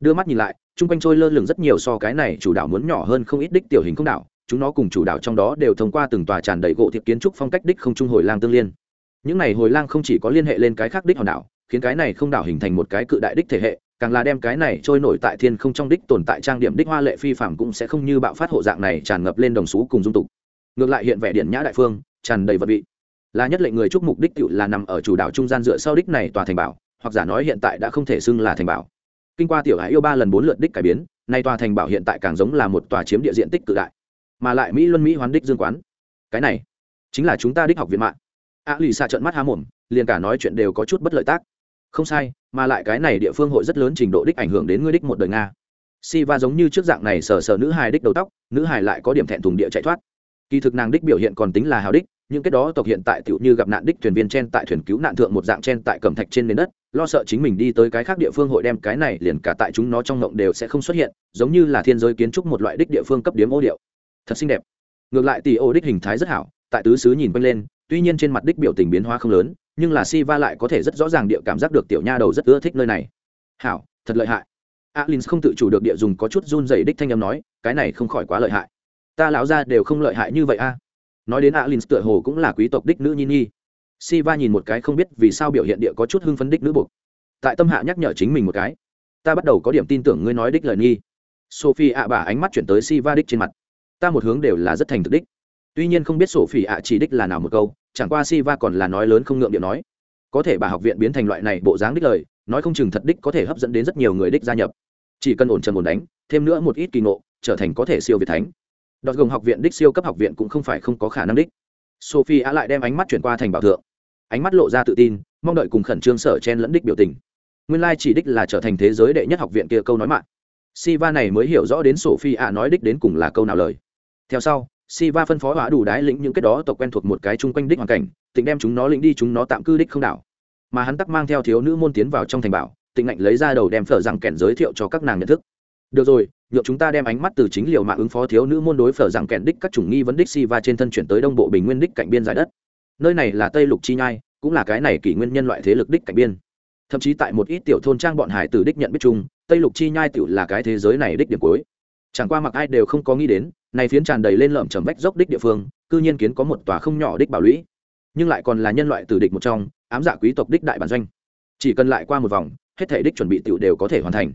Đưa mắt nhìn lại, chung quanh trôi lơ lửng rất nhiều so cái này chủ đảo muốn nhỏ hơn không ít đích tiểu hình không đảo chúng nó cùng chủ đảo trong đó đều thông qua từng tòa tràn đầy gỗ thiệp kiến trúc phong cách đích không trung hồi lang tương liên. Những này hồi lang không chỉ có liên hệ lên cái khác đích hòn đảo, khiến cái này không đảo hình thành một cái cự đại đích thể hệ càng là đem cái này trôi nổi tại thiên không trong đích tồn tại trang điểm đích hoa lệ phi phạm cũng sẽ không như bạo phát hộ dạng này tràn ngập lên đồng xú cùng dung tục. Ngược lại hiện vẻ điện nhã đại phương, tràn đầy vật vị. Là nhất lệnh người chúc mục đích cựu là nằm ở chủ đảo trung gian dựa sau đích này tòa thành bảo, hoặc giả nói hiện tại đã không thể xưng là thành bảo. Kinh qua tiểu hải yêu ba lần bốn lượt đích cải biến, nay tòa thành bảo hiện tại càng giống là một tòa chiếm địa diện tích cự đại, mà lại mỹ luân mỹ hoán đích dương quán. Cái này, chính là chúng ta đích học viện mạng. A lì xa trận mắt há mồm, liền cả nói chuyện đều có chút bất lợi tác không sai, mà lại cái này địa phương hội rất lớn trình độ đích ảnh hưởng đến ngươi đích một đời nga. Si va giống như trước dạng này sờ sờ nữ hài đích đầu tóc, nữ hài lại có điểm thẹn thùng địa chạy thoát. Kỳ thực nàng đích biểu hiện còn tính là hào đích nhưng cái đó tộc hiện tại tựu như gặp nạn đích thuyền viên trên tại thuyền cứu nạn thượng một dạng trên tại cẩm thạch trên nền đất, lo sợ chính mình đi tới cái khác địa phương hội đem cái này liền cả tại chúng nó trong ngộng đều sẽ không xuất hiện, giống như là thiên giới kiến trúc một loại đích địa phương cấp điếm ô điệu. Thật xinh đẹp. Ngược lại tỷ ô đích hình thái rất hảo, tại tứ xứ nhìn quanh lên tuy nhiên trên mặt đích biểu tình biến hóa không lớn, nhưng là si va lại có thể rất rõ ràng địa cảm giác được tiểu nha đầu rất ưa thích nơi này. Hảo, thật lợi hại. Alin không tự chủ được địa dùng có chút run dày đích thanh âm nói, cái này không khỏi quá lợi hại. Ta lão ra đều không lợi hại như vậy a. Nói đến alin tựa hồ cũng là quý tộc đích nữ nhi nhi. Si va nhìn một cái không biết vì sao biểu hiện địa có chút hưng phấn đích nữ buộc tại tâm hạ nhắc nhở chính mình một cái. Ta bắt đầu có điểm tin tưởng ngươi nói đích lời nghi. Sophie ạ bà ánh mắt chuyển tới si va đích trên mặt. Ta một hướng đều là rất thành thực đích. Tuy nhiên không biết sophie ạ chỉ đích là nào một câu chẳng qua si va còn là nói lớn không ngượng điệu nói. Có thể bà học viện biến thành loại này bộ dáng đích lời, nói không chừng thật đích có thể hấp dẫn đến rất nhiều người đích gia nhập. Chỉ cần ổn trần ổn đánh, thêm nữa một ít kỳ ngộ, trở thành có thể siêu việt thánh. Đọt gồng học viện đích siêu cấp học viện cũng không phải không có khả năng đích. Sophie á lại đem ánh mắt chuyển qua thành bảo thượng. Ánh mắt lộ ra tự tin, mong đợi cùng khẩn trương sở chen lẫn đích biểu tình. Nguyên lai chỉ đích là trở thành thế giới đệ nhất học viện kia câu nói mạng. Siva này mới hiểu rõ đến sophie á nói đích đến cùng là câu nào lời. Theo sau siva phân phó hỏa đủ đái lĩnh những kết đó tộc quen thuộc một cái chung quanh đích hoàn cảnh, tịnh đem chúng nó lĩnh đi, chúng nó tạm cư đích không đảo. Mà hắn tắc mang theo thiếu nữ môn tiến vào trong thành bảo, tịnh lạnh lấy ra đầu đem phở rằng kẻn giới thiệu cho các nàng nhận thức. Được rồi, nhượng chúng ta đem ánh mắt từ chính liều mạng ứng phó thiếu nữ môn đối phở rằng kẻn đích các chủng nghi vấn đích si va trên thân chuyển tới đông bộ bình nguyên đích cạnh biên giải đất. Nơi này là tây lục chi nhai, cũng là cái này kỷ nguyên nhân loại thế lực đích cạnh biên. Thậm chí tại một ít tiểu thôn trang bọn hải tử đích nhận biết chung, tây lục chi nhai tiểu là cái thế giới này đích điểm cuối chẳng qua mặc ai đều không có nghĩ đến, này phiến tràn đầy lên lợm trầm vách dốc đích địa phương, cư nhiên kiến có một tòa không nhỏ đích bảo lũy. Nhưng lại còn là nhân loại tử địch một trong, ám giả quý tộc đích đại bản doanh. Chỉ cần lại qua một vòng, hết thể đích chuẩn bị tiểu đều có thể hoàn thành.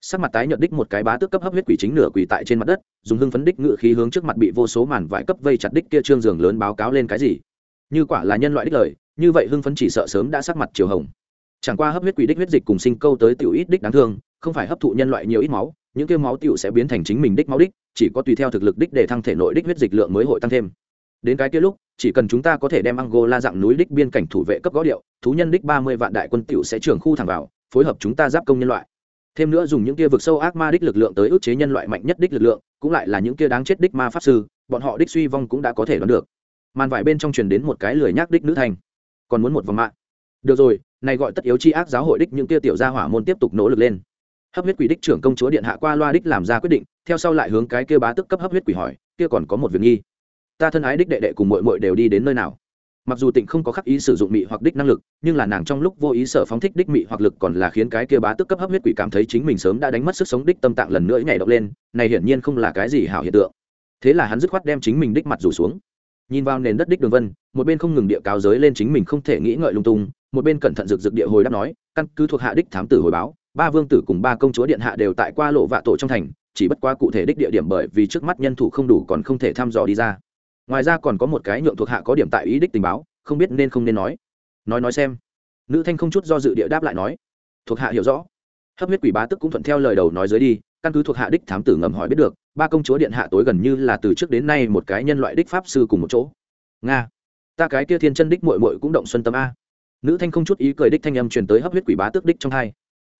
Sắc mặt tái nhợt đích một cái bá tước cấp hấp huyết quỷ chính nửa quỷ tại trên mặt đất, dùng hưng phấn đích ngự khí hướng trước mặt bị vô số màn vải cấp vây chặt đích kia trương giường lớn báo cáo lên cái gì. Như quả là nhân loại đích lời, như vậy hưng phấn chỉ sợ sớm đã sắc mặt chiều hồng. Chẳng qua hấp huyết quỷ đích huyết dịch cùng sinh câu tới tiểu ít đích đáng thương, không phải hấp thụ nhân loại nhiều ít máu những kia máu tiểu sẽ biến thành chính mình đích máu đích, chỉ có tùy theo thực lực đích để thăng thể nội đích huyết dịch lượng mới hội tăng thêm. Đến cái kia lúc, chỉ cần chúng ta có thể đem angola dạng núi đích biên cảnh thủ vệ cấp gõ điệu, thú nhân đích ba mươi vạn đại quân tiểu sẽ trưởng khu thẳng vào, phối hợp chúng ta giáp công nhân loại. Thêm nữa dùng những kia vực sâu ác ma đích lực lượng tới ức chế nhân loại mạnh nhất đích lực lượng, cũng lại là những kia đáng chết đích ma pháp sư, bọn họ đích suy vong cũng đã có thể đoán được. Màn vải bên trong truyền đến một cái lười nhác đích nữ thành còn muốn một vòng mạng được rồi, này gọi tất yếu chi ác giáo hội đích những kia tiểu gia hỏa môn tiếp tục nỗ lực lên hấp huyết quỷ đích trưởng công chúa điện hạ qua loa đích làm ra quyết định, theo sau lại hướng cái kia bá tức cấp hấp huyết quỷ hỏi, kia còn có một việc nghi. Ta thân ái đích đệ đệ cùng mội mội đều đi đến nơi nào? Mặc dù tịnh không có khắc ý sử dụng mị hoặc đích năng lực, nhưng là nàng trong lúc vô ý sở phóng thích đích mị hoặc lực còn là khiến cái kia bá tức cấp hấp huyết quỷ cảm thấy chính mình sớm đã đánh mất sức sống đích tâm tạng lần nữa nhảy động lên, này hiển nhiên không là cái gì hảo hiện tượng. Thế là hắn dứt khoát đem chính mình đích mặt rủ xuống. Nhìn vào nền đất đích đường vân, một bên không ngừng địa cao giới lên chính mình không thể nghĩ ngợi lung tung, một bên cẩn thận rực rực địa hồi đáp nói, căn cứ thuộc hạ đích thám tử hồi báo ba vương tử cùng ba công chúa điện hạ đều tại qua lộ vạ tổ trong thành, chỉ bất qua cụ thể đích địa điểm bởi vì trước mắt nhân thủ không đủ còn không thể thăm dò đi ra. Ngoài ra còn có một cái nhượng thuộc hạ có điểm tại ý đích tình báo, không biết nên không nên nói. Nói nói xem. Nữ thanh không chút do dự địa đáp lại nói. Thuộc hạ hiểu rõ. Hấp huyết quỷ bá tức cũng thuận theo lời đầu nói dưới đi, căn cứ thuộc hạ đích thám tử ngầm hỏi biết được, ba công chúa điện hạ tối gần như là từ trước đến nay một cái nhân loại đích pháp sư cùng một chỗ. Nga. Ta cái kia thiên chân đích mội mội cũng động xuân tâm a. Nữ thanh không chút ý cười đích thanh âm truyền tới hấp huyết quỷ bá tước đích trong hai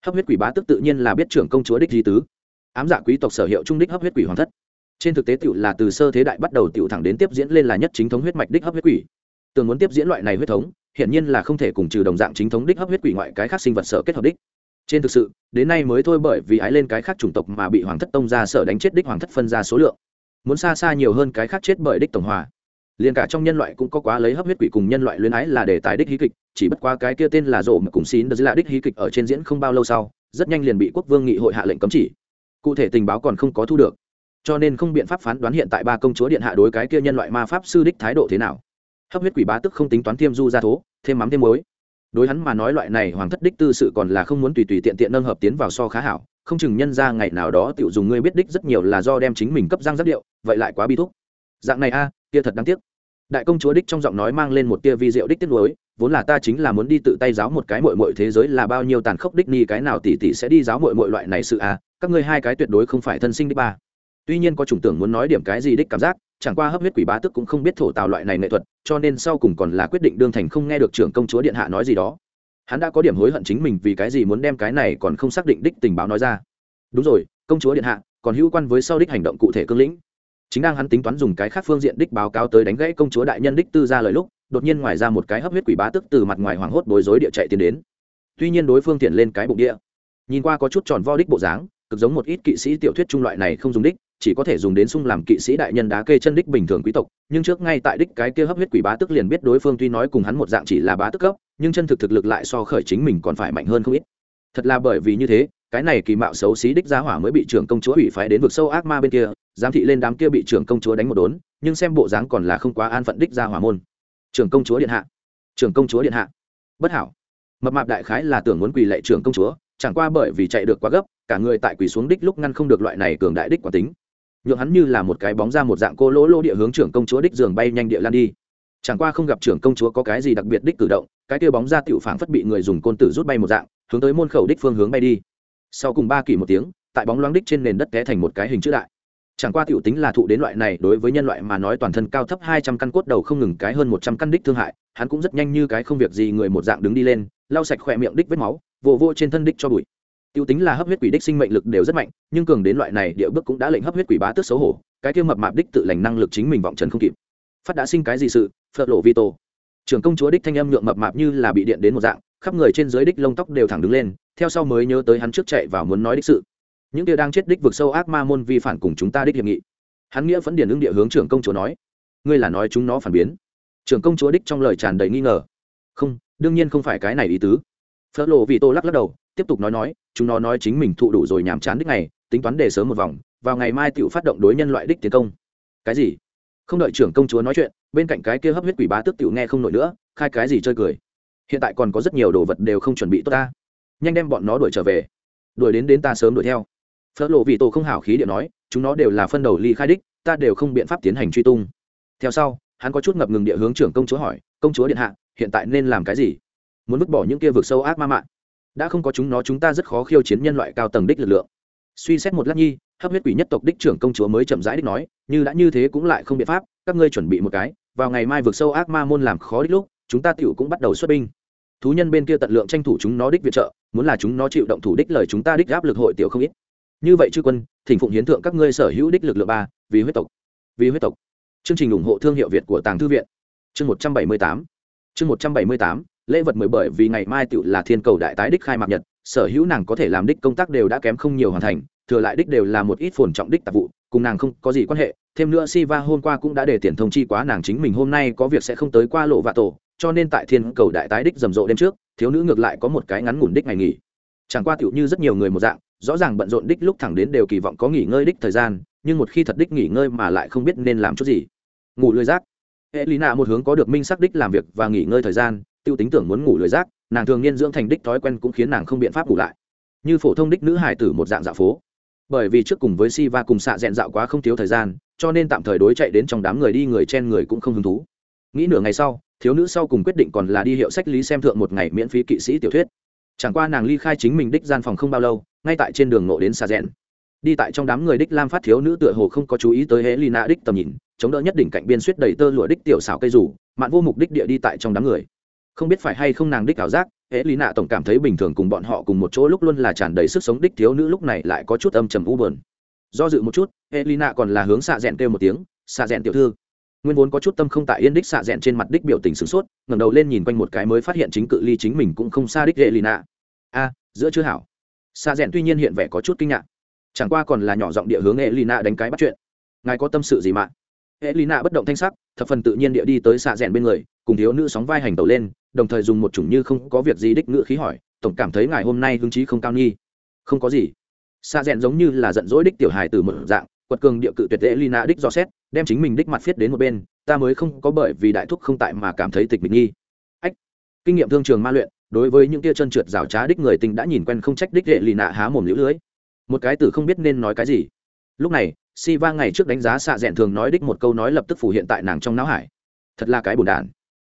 hấp huyết quỷ bá tức tự nhiên là biết trưởng công chúa đích di tứ. Ám giả quý tộc sở hiệu trung đích hấp huyết quỷ hoàng thất. Trên thực tế tiểu là từ sơ thế đại bắt đầu tiểu thẳng đến tiếp diễn lên là nhất chính thống huyết mạch đích hấp huyết quỷ. Tường muốn tiếp diễn loại này huyết thống, hiển nhiên là không thể cùng trừ đồng dạng chính thống đích hấp huyết quỷ ngoại cái khác sinh vật sở kết hợp đích. Trên thực sự, đến nay mới thôi bởi vì ái lên cái khác chủng tộc mà bị hoàng thất tông ra sở đánh chết đích hoàng thất phân ra số lượng. Muốn xa xa nhiều hơn cái khác chết bởi đích tổng hòa liền cả trong nhân loại cũng có quá lấy hấp huyết quỷ cùng nhân loại luyến ái là đề tài đích hí kịch, chỉ bất quá cái kia tên là rộ mà cùng xín đó là đích hí kịch ở trên diễn không bao lâu sau, rất nhanh liền bị quốc vương nghị hội hạ lệnh cấm chỉ. Cụ thể tình báo còn không có thu được, cho nên không biện pháp phán đoán hiện tại ba công chúa điện hạ đối cái kia nhân loại ma pháp sư đích thái độ thế nào. Hấp huyết quỷ bá tức không tính toán tiêm du ra thố, thêm mắm thêm muối. Đối hắn mà nói loại này hoàng thất đích tư sự còn là không muốn tùy tùy tiện tiện nâng hợp tiến vào so khá hảo, không chừng nhân ra ngày nào đó tiểu dùng ngươi biết đích rất nhiều là do đem chính mình cấp răng rất điệu, vậy lại quá bi thúc. Dạng này a kia thật đáng tiếc. Đại công chúa đích trong giọng nói mang lên một tia vi diệu đích tiết lối vốn là ta chính là muốn đi tự tay giáo một cái mội mội thế giới là bao nhiêu tàn khốc đích ni cái nào tỷ tỷ sẽ đi giáo mội mội loại này sự à, các ngươi hai cái tuyệt đối không phải thân sinh đích ba. Tuy nhiên có chủng tưởng muốn nói điểm cái gì đích cảm giác chẳng qua hấp huyết quỷ bá tức cũng không biết thổ tào loại này nghệ thuật cho nên sau cùng còn là quyết định đương thành không nghe được trưởng công chúa điện hạ nói gì đó. Hắn đã có điểm hối hận chính mình vì cái gì muốn đem cái này còn không xác định đích tình báo nói ra. Đúng rồi công chúa điện hạ còn hữu quan với sau đích hành động cụ thể cương lĩnh chính đang hắn tính toán dùng cái khác phương diện đích báo cáo tới đánh gãy công chúa đại nhân đích tư ra lời lúc, đột nhiên ngoài ra một cái hấp huyết quỷ bá tức từ mặt ngoài hoảng hốt bối rối địa chạy tiến đến. Tuy nhiên đối phương tiện lên cái bụng địa. Nhìn qua có chút tròn vo đích bộ dáng, cực giống một ít kỵ sĩ tiểu thuyết trung loại này không dùng đích, chỉ có thể dùng đến sung làm kỵ sĩ đại nhân đá kê chân đích bình thường quý tộc, nhưng trước ngay tại đích cái kia hấp huyết quỷ bá tức liền biết đối phương tuy nói cùng hắn một dạng chỉ là bá tức cấp, nhưng chân thực thực lực lại so khởi chính mình còn phải mạnh hơn không ít. Thật là bởi vì như thế, cái này kỳ mạo xấu xí đích giá hỏa mới bị trưởng công chúa ủy phái đến vực sâu ác ma bên kia giám thị lên đám kia bị trưởng công chúa đánh một đốn, nhưng xem bộ dáng còn là không quá an phận đích ra hỏa môn. Trưởng công chúa điện hạ. Trưởng công chúa điện hạ. Bất hảo. Mập mạp đại khái là tưởng muốn quỳ lệ trưởng công chúa, chẳng qua bởi vì chạy được quá gấp, cả người tại quỳ xuống đích lúc ngăn không được loại này cường đại đích quả tính. Nhượng hắn như là một cái bóng ra một dạng cô lỗ lỗ địa hướng trưởng công chúa đích giường bay nhanh địa lan đi. Chẳng qua không gặp trưởng công chúa có cái gì đặc biệt đích cử động, cái kia bóng ra tiểu phảng phất bị người dùng côn tử rút bay một dạng, hướng tới môn khẩu đích phương hướng bay đi. Sau cùng ba kỳ một tiếng, tại bóng loáng đích trên nền đất té thành một cái hình chữ đại chẳng qua tiểu tính là thụ đến loại này, đối với nhân loại mà nói toàn thân cao thấp hai trăm căn cốt đầu không ngừng cái hơn một trăm căn đích thương hại, hắn cũng rất nhanh như cái không việc gì người một dạng đứng đi lên, lau sạch khỏe miệng đích vết máu, vỗ vô trên thân đích cho bụi. Tiêu tính là hấp huyết quỷ đích sinh mệnh lực đều rất mạnh, nhưng cường đến loại này, địa bước cũng đã lệnh hấp huyết quỷ bá tước xấu hổ, cái kia mập mạp đích tự lành năng lực chính mình vọng trần không kịp. Phát đã sinh cái gì sự? Phật lộ vi tô. Trưởng công chúa đích thanh âm nhượng mập mạp như là bị điện đến một dạng, khắp người trên dưới đích lông tóc đều thẳng đứng lên, theo sau mới nhớ tới hắn trước chạy vào muốn nói đích sự những kia đang chết đích vực sâu ác ma môn vi phản cùng chúng ta đích hiệp nghị. Hắn nghĩa vẫn điển ứng địa hướng trưởng công chúa nói. Ngươi là nói chúng nó phản biến. Trưởng công chúa đích trong lời tràn đầy nghi ngờ. Không, đương nhiên không phải cái này ý tứ. Phớt lộ vì tô lắc lắc đầu, tiếp tục nói nói, chúng nó nói chính mình thụ đủ rồi nhàm chán đích này, tính toán đề sớm một vòng, vào ngày mai tựu phát động đối nhân loại đích tiến công. Cái gì? Không đợi trưởng công chúa nói chuyện, bên cạnh cái kia hấp huyết quỷ bá tức tựu nghe không nổi nữa, khai cái gì chơi cười. Hiện tại còn có rất nhiều đồ vật đều không chuẩn bị tốt ta. Nhanh đem bọn nó đuổi trở về. Đuổi đến đến ta sớm đuổi theo phớt lộ vì tổ không hảo khí điện nói, chúng nó đều là phân đầu ly khai đích, ta đều không biện pháp tiến hành truy tung. Theo sau, hắn có chút ngập ngừng địa hướng trưởng công chúa hỏi, công chúa điện hạ, hiện tại nên làm cái gì? Muốn vứt bỏ những kia vực sâu ác ma mạng. Đã không có chúng nó, chúng ta rất khó khiêu chiến nhân loại cao tầng đích lực lượng. Suy xét một lát nhi, hấp huyết quỷ nhất tộc đích trưởng công chúa mới chậm rãi đích nói, như đã như thế cũng lại không biện pháp, các ngươi chuẩn bị một cái, vào ngày mai vượt sâu ác ma môn làm khó đích lúc, chúng ta tựu cũng bắt đầu xuất binh. Thú nhân bên kia tận lượng tranh thủ chúng nó đích viện trợ, muốn là chúng nó chịu động thủ đích lời chúng ta đích áp lực hội tiểu không ít như vậy chư quân, thỉnh phụng hiến thượng các ngươi sở hữu đích lực lượng ba, vì huyết tộc, vì huyết tộc. Chương trình ủng hộ thương hiệu việt của tàng thư viện. Chương một trăm bảy mươi tám. Chương một trăm bảy mươi tám, lễ vật mới bởi vì ngày mai tựu là thiên cầu đại tái đích khai mạc nhật, sở hữu nàng có thể làm đích công tác đều đã kém không nhiều hoàn thành, thừa lại đích đều là một ít phồn trọng đích tạp vụ, cùng nàng không có gì quan hệ. Thêm nữa Siva hôm qua cũng đã để tiền thông chi quá nàng chính mình hôm nay có việc sẽ không tới qua lộ vạ tổ, cho nên tại thiên cầu đại tái đích rầm rộ đêm trước, thiếu nữ ngược lại có một cái ngắn ngủn đích ngày nghỉ chẳng qua tiểu như rất nhiều người một dạng, rõ ràng bận rộn đích lúc thẳng đến đều kỳ vọng có nghỉ ngơi đích thời gian, nhưng một khi thật đích nghỉ ngơi mà lại không biết nên làm chút gì. Ngủ lười rác. Hệ lý nạ một hướng có được minh sắc đích làm việc và nghỉ ngơi thời gian, tiêu tính tưởng muốn ngủ lười rác, nàng thường niên dưỡng thành đích thói quen cũng khiến nàng không biện pháp ngủ lại. Như phổ thông đích nữ hải tử một dạng dạo phố. Bởi vì trước cùng với si va cùng xạ dẹn dạo quá không thiếu thời gian, cho nên tạm thời đối chạy đến trong đám người đi người chen người cũng không hứng thú. Nghĩ nửa ngày sau, thiếu nữ sau cùng quyết định còn là đi hiệu sách lý xem thượng một ngày miễn phí kỵ sĩ tiểu thuyết chẳng qua nàng ly khai chính mình đích gian phòng không bao lâu, ngay tại trên đường nộ đến xa rẽn đi tại trong đám người đích lam phát thiếu nữ tựa hồ không có chú ý tới hễ lina đích tầm nhìn, chống đỡ nhất đỉnh cạnh biên suýt đầy tơ lụa đích tiểu xảo cây rủ, mạn vô mục đích địa đi tại trong đám người. Không biết phải hay không nàng đích ảo giác hễ lina tổng cảm thấy bình thường cùng bọn họ cùng một chỗ lúc luôn là tràn đầy sức sống đích thiếu nữ lúc này lại có chút âm trầm u bờn do dự một chút hễ lina còn là hướng xạ rẽn kêu một tiếng xạ rẽn tiểu thư. Nguyên vốn có chút tâm không tại yên đích xạ rẽn trên mặt đích biểu tình sửng sốt, ngẩng đầu lên nhìn quanh một cái mới phát hiện chính cự ly chính mình cũng không xa đích hễ lina a, giữa chưa hảo. Xa rẽn tuy nhiên hiện vẻ có chút kinh ngạc. Chẳng qua còn là nhỏ giọng địa hướng hệ lina đánh cái bắt chuyện. Ngài có tâm sự gì mà? Hệ lina bất động thanh sắc, thập phần tự nhiên địa đi tới xa rẽn bên người, cùng thiếu nữ sóng vai hành tẩu lên, đồng thời dùng một chủng như không có việc gì đích ngữ khí hỏi, tổng cảm thấy ngài hôm nay hứng chí không cao nghi? Không có gì. Xa rẽn giống như là giận dỗi đích tiểu hài từ một dạng, quật cường địa cự tuyệt hệ lina đích do xét, đem chính mình đích mặt viết đến một bên, ta mới không có bởi vì đại thúc không tại mà cảm thấy tịch mịch nghi. Ách, kinh nghiệm thương trường ma luyện đối với những tia chân trượt rào trá đích người tình đã nhìn quen không trách đích hệ lì nạ há mồm lưỡi lưới. Một cái từ không biết nên nói cái gì. Lúc này si va ngày trước đánh giá xạ rẽn thường nói đích một câu nói lập tức phủ hiện tại nàng trong não hải. Thật là cái bùn đàn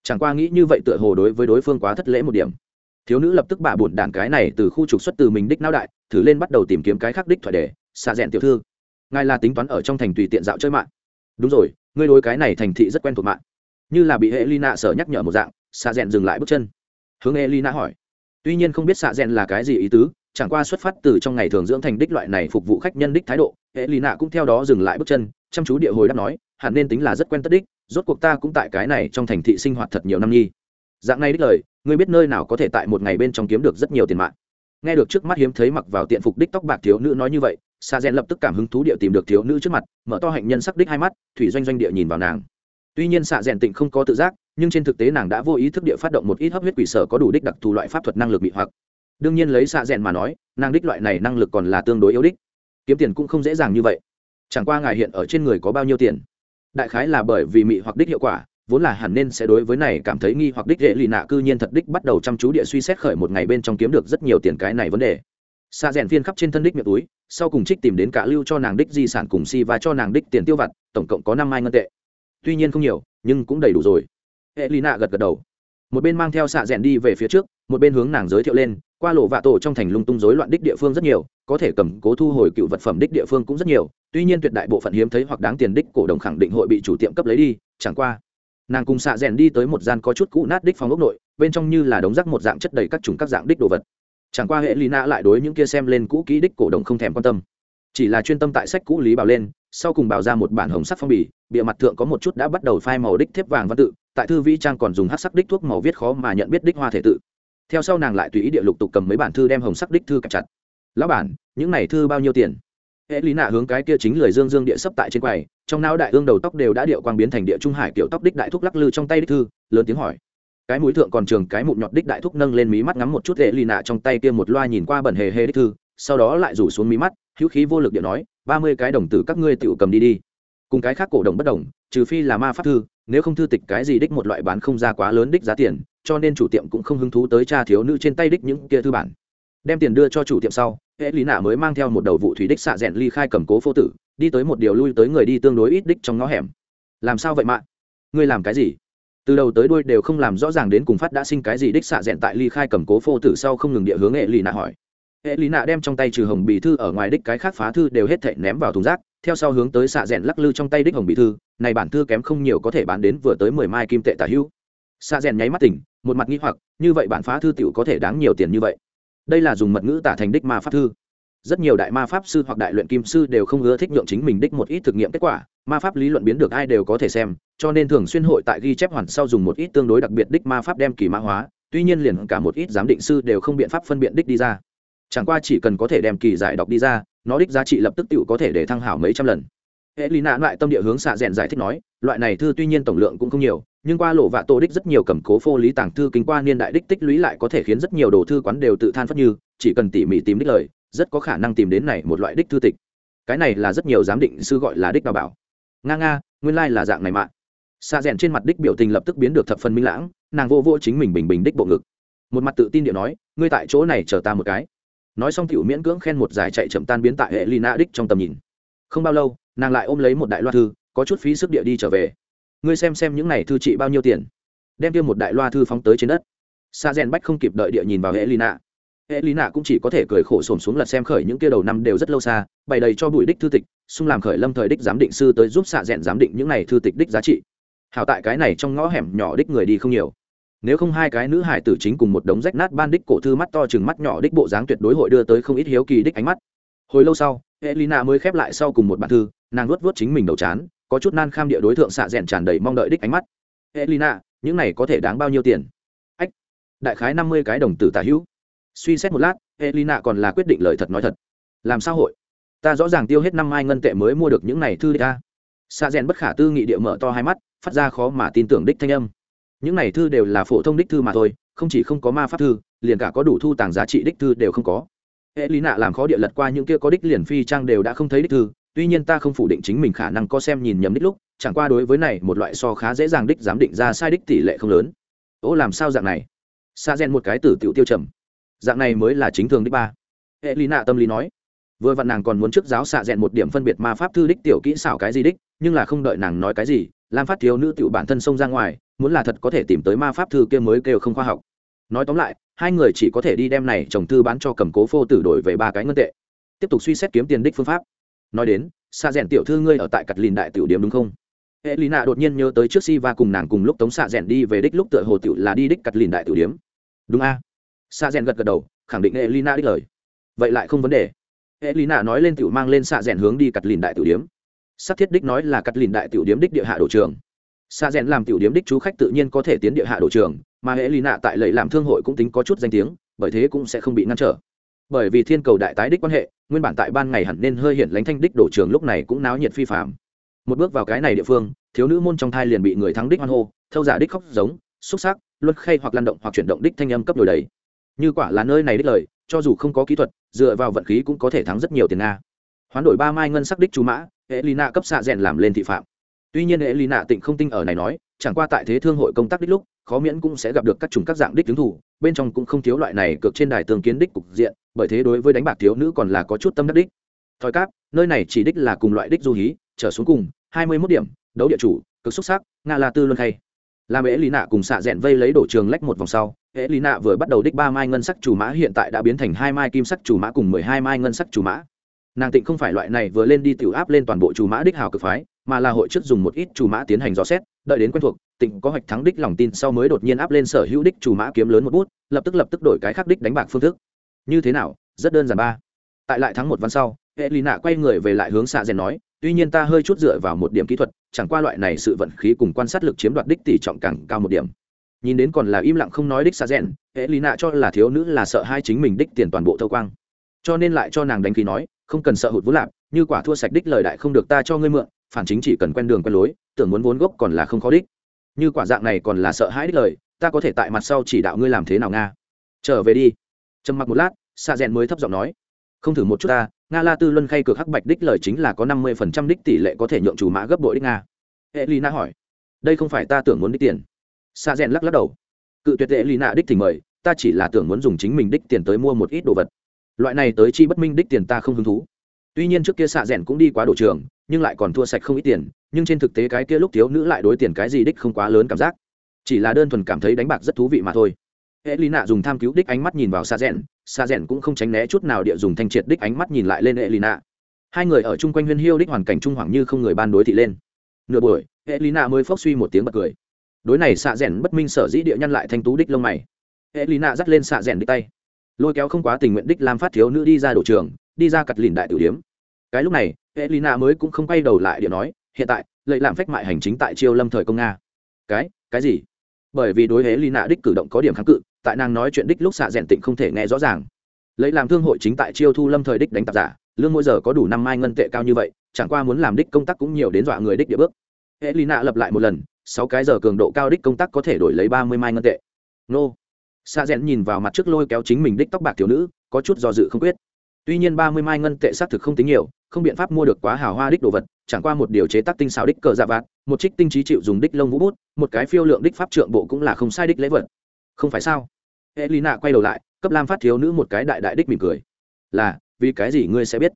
chẳng qua nghĩ như vậy tựa hồ đối với đối phương quá thất lễ một điểm. Thiếu nữ lập tức bà bùn đàn cái này từ khu trục xuất từ mình đích não đại, thử lên bắt đầu tìm kiếm cái khác đích thoại đề, xạ rẽn tiểu thư. Ngài là tính toán ở trong thành tùy tiện dạo chơi mạng. Đúng rồi, ngươi đối cái này thành thị rất quen thuộc mạng. Như là bị hệ lina sợ nhắc nhở một dạng, xạ rẽn dừng lại bước chân hướng elina hỏi. Tuy nhiên không biết xạ rèn là cái gì ý tứ, chẳng qua xuất phát từ trong ngày thường dưỡng thành đích loại này phục vụ khách nhân đích thái độ hệ lì nạ cũng theo đó dừng lại bước chân, chăm chú địa hồi đáp nói, hẳn nên tính là rất quen tất đích, rốt cuộc ta cũng tại cái này trong thành thị sinh hoạt thật nhiều năm nhi. Dạng này đích lời, ngươi biết nơi nào có thể tại một ngày bên trong kiếm được rất nhiều tiền mạng. Nghe được trước mắt hiếm thấy mặc vào tiện phục đích tóc bạc thiếu nữ nói như vậy sa rèn lập tức cảm hứng thú địa tìm được thiếu nữ trước mặt, mở to hạnh nhân sắc đích hai mắt, thủy doanh doanh địa nhìn vào nàng. Tuy nhiên xạ rèn tịnh không có tự giác nhưng trên thực tế nàng đã vô ý thức địa phát động một ít hấp huyết quỷ sở có đủ đích đặc thù loại pháp thuật năng lực bị hoặc. Đương nhiên lấy xạ rèn mà nói, nàng đích loại này năng lực còn là tương đối yếu đích. Kiếm tiền cũng không dễ dàng như vậy. Chẳng qua ngài hiện ở trên người có bao nhiêu tiền? Đại khái là bởi vì mị hoặc đích hiệu quả, vốn là hẳn nên sẽ đối với này cảm thấy nghi hoặc đích dễ lì nạ cư nhiên thật đích bắt đầu chăm chú địa suy xét khởi một ngày bên trong kiếm được rất nhiều tiền cái này vấn đề. Xa rèn phiên khắp trên thân đích miệng túi, sau cùng trích tìm đến cả lưu cho nàng đích di sản cùng si và cho nàng đích tiền tiêu vặt, tổng cộng có năm mai ngân tệ. Tuy nhiên không nhiều, nhưng cũng đầy đủ rồi hệ lì nạ gật gật đầu. Một bên mang theo xạ rèn đi về phía trước, một bên hướng nàng giới thiệu lên, qua lộ vạ tổ trong thành lung tung rối loạn đích địa phương rất nhiều, có thể cầm cố thu hồi cựu vật phẩm đích địa phương cũng rất nhiều, tuy nhiên tuyệt đại bộ phận hiếm thấy hoặc đáng tiền đích cổ đồng khẳng định hội bị chủ tiệm cấp lấy đi, chẳng qua. Nàng cùng xạ rèn đi tới một gian có chút cũ nát đích phòng ốc nội, bên trong như là đống rác một dạng chất đầy các chủng các dạng đích đồ vật. Chẳng qua hệ lina lại đối những kia xem lên cũ kỹ đích cổ đồng không thèm quan tâm chỉ là chuyên tâm tại sách cũ lý bảo lên, sau cùng bảo ra một bản hồng sắc phong bì bịa mặt thượng có một chút đã bắt đầu phai màu đích thép vàng văn tự, tại thư vĩ trang còn dùng hát sắc đích thuốc màu viết khó mà nhận biết đích hoa thể tự. Theo sau nàng lại tùy ý địa lục tục cầm mấy bản thư đem hồng sắc đích thư cặp chặt. Lão bản, những này thư bao nhiêu tiền? Hệ lý nạ hướng cái kia chính lời dương dương địa sấp tại trên quầy, trong não đại ương đầu tóc đều đã điệu quang biến thành địa trung hải kiểu tóc đích đại thúc lắc lư trong tay đích thư, lớn tiếng hỏi. Cái mũi thượng còn trường cái mụn nhọt đích đại thúc nâng lên mí mắt ngắm một chút hệ lý nạ trong tay kia một loa nhìn qua bẩn hề hề đích thư, sau đó lại rủ xuống mí mắt hữu khí vô lực địa nói, ba mươi cái đồng tử các ngươi tự cầm đi đi. Cùng cái khác cổ đồng bất đồng, trừ phi là ma pháp thư, nếu không thư tịch cái gì đích một loại bán không ra quá lớn đích giá tiền, cho nên chủ tiệm cũng không hứng thú tới cha thiếu nữ trên tay đích những kia thư bản. Đem tiền đưa cho chủ tiệm sau, hệ lý nạ mới mang theo một đầu vụ thủy đích xạ rẽn ly khai cầm cố phô tử, đi tới một điều lui tới người đi tương đối ít đích trong ngõ hẻm. Làm sao vậy mạ? Ngươi làm cái gì? Từ đầu tới đuôi đều không làm rõ ràng đến cùng phát đã sinh cái gì đích xạ rẽn tại ly khai cầm cố phô tử sau không ngừng địa hướng hệ lý nạ hỏi hệ lý nạ đem trong tay trừ hồng bì thư ở ngoài đích cái khác phá thư đều hết thệ ném vào thùng rác, theo sau hướng tới xạ rẽn lắc lư trong tay đích hồng bì thư, này bản thư kém không nhiều có thể bán đến vừa tới mười mai kim tệ tả hữu. Xạ rẽn nháy mắt tỉnh, một mặt nghĩ hoặc, như vậy bản phá thư tiểu có thể đáng nhiều tiền như vậy? Đây là dùng mật ngữ tả thành đích ma pháp thư. Rất nhiều đại ma pháp sư hoặc đại luyện kim sư đều không ưa thích nhượng chính mình đích một ít thực nghiệm kết quả, ma pháp lý luận biến được ai đều có thể xem, cho nên thường xuyên hội tại ghi chép hoàn sau dùng một ít tương đối đặc biệt đích ma pháp đem kỳ mã hóa, tuy nhiên liền cả một ít giám định sư đều không biện pháp phân biện đích đi ra chẳng qua chỉ cần có thể đem kỳ giải đọc đi ra, nó đích giá trị lập tức tự có thể để thăng hảo mấy trăm lần. Hệ lý nạn lại tâm địa hướng xạ rèn giải thích nói, loại này thư tuy nhiên tổng lượng cũng không nhiều, nhưng qua lộ vạ tô đích rất nhiều cầm cố phô lý tàng thư kinh qua niên đại đích tích lũy lại có thể khiến rất nhiều đồ thư quán đều tự than phất như, chỉ cần tỉ mỉ tìm đích lời, rất có khả năng tìm đến này một loại đích thư tịch. Cái này là rất nhiều giám định sư gọi là đích đào bảo. Nga nga, nguyên lai、like、là dạng này mạng xa rèn trên mặt đích biểu tình lập tức biến được thập phần minh lãng, nàng vô vô chính mình bình bình đích bộ ngực. Một mặt tự tin điện nói, ngươi tại chỗ này chờ ta một cái nói xong tiểu miễn cưỡng khen một giải chạy chậm tan biến tại hệ lina đích trong tầm nhìn. Không bao lâu, nàng lại ôm lấy một đại loa thư, có chút phí sức địa đi trở về. Ngươi xem xem những này thư trị bao nhiêu tiền. Đem kia một đại loa thư phóng tới trên đất. Sa rèn bách không kịp đợi địa nhìn vào hệ lina. Hệ lina cũng chỉ có thể cười khổ xổm xuống lật xem khởi những kia đầu năm đều rất lâu xa, bày đầy cho bụi đích thư tịch, xung làm khởi lâm thời đích giám định sư tới giúp xạ rèn giám định những này thư tịch đích giá trị. Hảo tại cái này trong ngõ hẻm nhỏ đích người đi không nhiều nếu không hai cái nữ hải tử chính cùng một đống rách nát ban đích cổ thư mắt to chừng mắt nhỏ đích bộ dáng tuyệt đối hội đưa tới không ít hiếu kỳ đích ánh mắt. Hồi lâu sau, elina mới khép lại sau cùng một bản thư, nàng luốt vớt chính mình đầu chán, có chút nan kham địa đối tượng xạ rẽn tràn đầy mong đợi đích ánh mắt. Elina, những này có thể đáng bao nhiêu tiền? Ách, đại khái năm mươi cái đồng tử tả hữu. Suy xét một lát, elina còn là quyết định lời thật nói thật. Làm sao hội? Ta rõ ràng tiêu hết năm mai ngân tệ mới mua được những này thư đích ta xạ rẽn bất khả tư nghị địa mở to hai mắt, phát ra khó mà tin tưởng đích thanh âm những này thư đều là phổ thông đích thư mà thôi, không chỉ không có ma pháp thư, liền cả có đủ thu tàng giá trị đích thư đều không có. Hệ lý nạ làm khó địa lật qua những kia có đích liền phi trang đều đã không thấy đích thư, tuy nhiên ta không phủ định chính mình khả năng có xem nhìn nhầm đích lúc, chẳng qua đối với này một loại so khá dễ dàng đích giám định ra sai đích tỷ lệ không lớn. Ô, làm sao dạng này? Sa rèn một cái tử tiểu tiêu trầm. Dạng này mới là chính thường đích ba. Hệ lý nạ tâm lý nói. Vừa vặn nàng còn muốn trước giáo xạ rèn một điểm phân biệt ma pháp thư đích tiểu kỹ xảo cái gì đích, nhưng là không đợi nàng nói cái gì, lam phát thiếu nữ tiểu bản thân xông ra ngoài muốn là thật có thể tìm tới ma pháp thư kia mới kêu không khoa học. Nói tóm lại, hai người chỉ có thể đi đem này chồng thư bán cho cầm cố phô tử đổi về ba cái ngân tệ. Tiếp tục suy xét kiếm tiền đích phương pháp. Nói đến xa rèn tiểu thư ngươi ở tại cặt lìn đại tiểu điểm đúng không? Hệ lý nạ đột nhiên nhớ tới trước si và cùng nàng cùng lúc tống xạ rèn đi về đích lúc tựa hồ tiểu là đi đích cặt lìn đại tiểu điểm. Đúng a. À? xạ rèn gật gật đầu, khẳng định hệ lý nạ đích lời. Vậy lại không vấn đề. Hệ lý nạ nói lên tiểu mang lên xạ rèn hướng đi cặt lìn đại tiểu điểm. Sắc thiết đích nói là cặt lìn đại tiểu điểm đích địa hạ đổ trường xa rèn làm tiểu điếm đích chú khách tự nhiên có thể tiến địa hạ đổ trường, mà hệ lì nạ tại lầy làm thương hội cũng tính có chút danh tiếng, bởi thế cũng sẽ không bị ngăn trở. Bởi vì thiên cầu đại tái đích quan hệ, nguyên bản tại ban ngày hẳn nên hơi hiện lánh thanh đích đổ trường lúc này cũng náo nhiệt phi phạm một bước vào cái này địa phương, thiếu nữ môn trong thai liền bị người thắng đích hoan hô, thâu giả đích khóc giống, xúc xác luân khay hoặc lan động hoặc chuyển động đích thanh âm cấp đổi đầy. Như quả là nơi này đích lời, cho dù không có kỹ thuật, dựa vào vận khí cũng có thể thắng rất nhiều tiền nga. Hoán đổi ba mai ngân sắc đích chú mã, hệ lina cấp xạ rèn làm lên thị phạm tuy nhiên hệ lina tịnh không tinh ở này nói, chẳng qua tại thế thương hội công tác đích lúc, khó miễn cũng sẽ gặp được các chủng các dạng đích tướng thủ, bên trong cũng không thiếu loại này cược trên đài tường kiến đích cục diện, bởi thế đối với đánh bạc thiếu nữ còn là có chút tâm đắc đích. Thoi cáp, nơi này chỉ đích là cùng loại đích du hí, trở xuống cùng, hai mươi 21 điểm, đấu địa chủ, cực xuất sắc, nga là tư luân khay. Làm ế lý nạ cùng xạ rẽn vây lấy đổ trường lách một vòng sau ế lý nạ vừa bắt đầu đích ba mai ngân sắc chủ mã hiện tại đã biến thành hai mai kim sắc chủ mã cùng mười hai mai ngân sắc chủ mã. Nàng tịnh không phải loại này vừa lên đi tiểu áp lên toàn bộ chủ mã đích hào cực phái mà là hội chức dùng một ít chủ mã tiến hành dò xét, đợi đến quen thuộc, tịnh có hoạch thắng đích lòng tin sau mới đột nhiên áp lên sở hữu đích chủ mã kiếm lớn một bút, lập tức lập tức đổi cái khác đích đánh bạc phương thức. Như thế nào? Rất đơn giản ba. Tại lại thắng một văn sau hệ lì nạ quay người về lại hướng xạ rèn nói, tuy nhiên ta hơi chút dựa vào một điểm kỹ thuật, chẳng qua loại này sự vận khí cùng quan sát lực chiếm đoạt đích tỷ trọng càng cao một điểm. Nhìn đến còn là im lặng không nói đích xạ rèn hệ lì nạ cho là thiếu nữ là sợ hai chính mình đích tiền toàn bộ thâu quang. Cho nên lại cho nàng đánh khí nói, không cần sợ hụt vú lạp, như quả thua sạch đích lời đại không được ta cho ngươi mượn phản chính chỉ cần quen đường quen lối, tưởng muốn vốn gốc còn là không khó đích. Như quả dạng này còn là sợ hãi đích lời, ta có thể tại mặt sau chỉ đạo ngươi làm thế nào nga. Trở về đi. Trầm mặc một lát xạ rèn mới thấp giọng nói. Không thử một chút ta, nga la tư luân khay cược hắc bạch đích lời chính là có năm mươi phần trăm đích tỷ lệ có thể nhượng chủ mã gấp bội đích nga. Hệ lina hỏi. Đây không phải ta tưởng muốn đích tiền. Xạ rèn lắc lắc đầu. Cự tuyệt hệ lina đích thì mời, ta chỉ là tưởng muốn dùng chính mình đích tiền tới mua một ít đồ vật. Loại này tới chi bất minh đích tiền ta không hứng thú tuy nhiên trước kia xạ rèn cũng đi quá đổ trường, nhưng lại còn thua sạch không ít tiền, nhưng trên thực tế cái kia lúc thiếu nữ lại đối tiền cái gì đích không quá lớn cảm giác. Chỉ là đơn thuần cảm thấy đánh bạc rất thú vị mà thôi. Hệ lý nạ dùng tham cứu đích ánh mắt nhìn vào xa rẽn xa rẽn cũng không tránh né chút nào địa dùng thanh triệt đích ánh mắt nhìn lại lên hệ lý nạ hai người ở chung quanh huyên hiêu đích hoàn cảnh trung hoàng như không người ban đối thị lên. Nửa buổi hệ lý nạ mới phốc suy một tiếng bật cười. Đối này xạ rẽn bất minh sở dĩ địa nhân lại thanh tú đích lông mày. Hệ lý nạ dắt lên xạ rẽn đích tay. Lôi kéo không quá tình nguyện đích làm phát thiếu nữ đi ra đổ trường đi ra cặt lìn đại tử điếm. Cái lúc này hệ lina mới cũng không quay đầu lại địa nói, hiện tại, lệ làm phách mại hành chính tại chiêu lâm thời công nga. Cái cái gì? Bởi vì đối hệ lina đích cử động có điểm kháng cự, tại nàng nói chuyện đích lúc xạ rèn tịnh không thể nghe rõ ràng. Lấy làm thương hội chính tại chiêu thu lâm thời đích đánh tạp giả, lương mỗi giờ có đủ năm mai ngân tệ cao như vậy, chẳng qua muốn làm đích công tác cũng nhiều đến dọa người đích địa bước. Hệ lý nạ lập lại một lần, sáu cái giờ cường độ cao đích công tác có thể đổi lấy ba mươi mai ngân tệ. Nô. Xạ rèn nhìn vào mặt trước lôi kéo chính mình đích tóc bạc thiếu nữ, có chút do dự không quyết tuy nhiên ba mươi mai ngân tệ xác thực không tính nhiều, không biện pháp mua được quá hào hoa đích đồ vật, chẳng qua một điều chế tác tinh xào đích cờ dạ vạt, một trích tinh trí chịu dùng đích lông vũ bút, một cái phiêu lượng đích pháp trượng bộ cũng là không sai đích lễ vật. Không phải sao? Elina nạ quay đầu lại, cấp lam phát thiếu nữ một cái đại đại đích mỉm cười. Là, vì cái gì ngươi sẽ biết?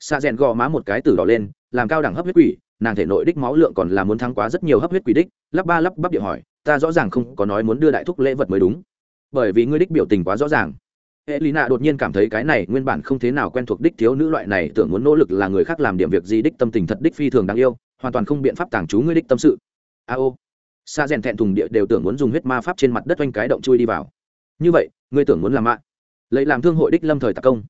Xa rèn gò má một cái từ đỏ lên, làm cao đẳng hấp huyết quỷ, nàng thể nội đích máu lượng còn là muốn thắng quá rất nhiều hấp huyết quỷ đích, lắp ba lắp bắp điệu hỏi, ta rõ ràng không có nói muốn đưa đại thúc lễ vật mới đúng. Bởi vì ngươi đích biểu tình quá rõ ràng. Elina đột nhiên cảm thấy cái này nguyên bản không thế nào quen thuộc đích thiếu nữ loại này tưởng muốn nỗ lực là người khác làm điểm việc gì đích tâm tình thật đích phi thường đáng yêu, hoàn toàn không biện pháp tàng trú ngươi đích tâm sự. A o. Sa rèn thẹn thùng địa đều tưởng muốn dùng huyết ma pháp trên mặt đất oanh cái động chui đi vào. Như vậy, ngươi tưởng muốn làm mạ lấy làm thương hội đích lâm thời tạc công.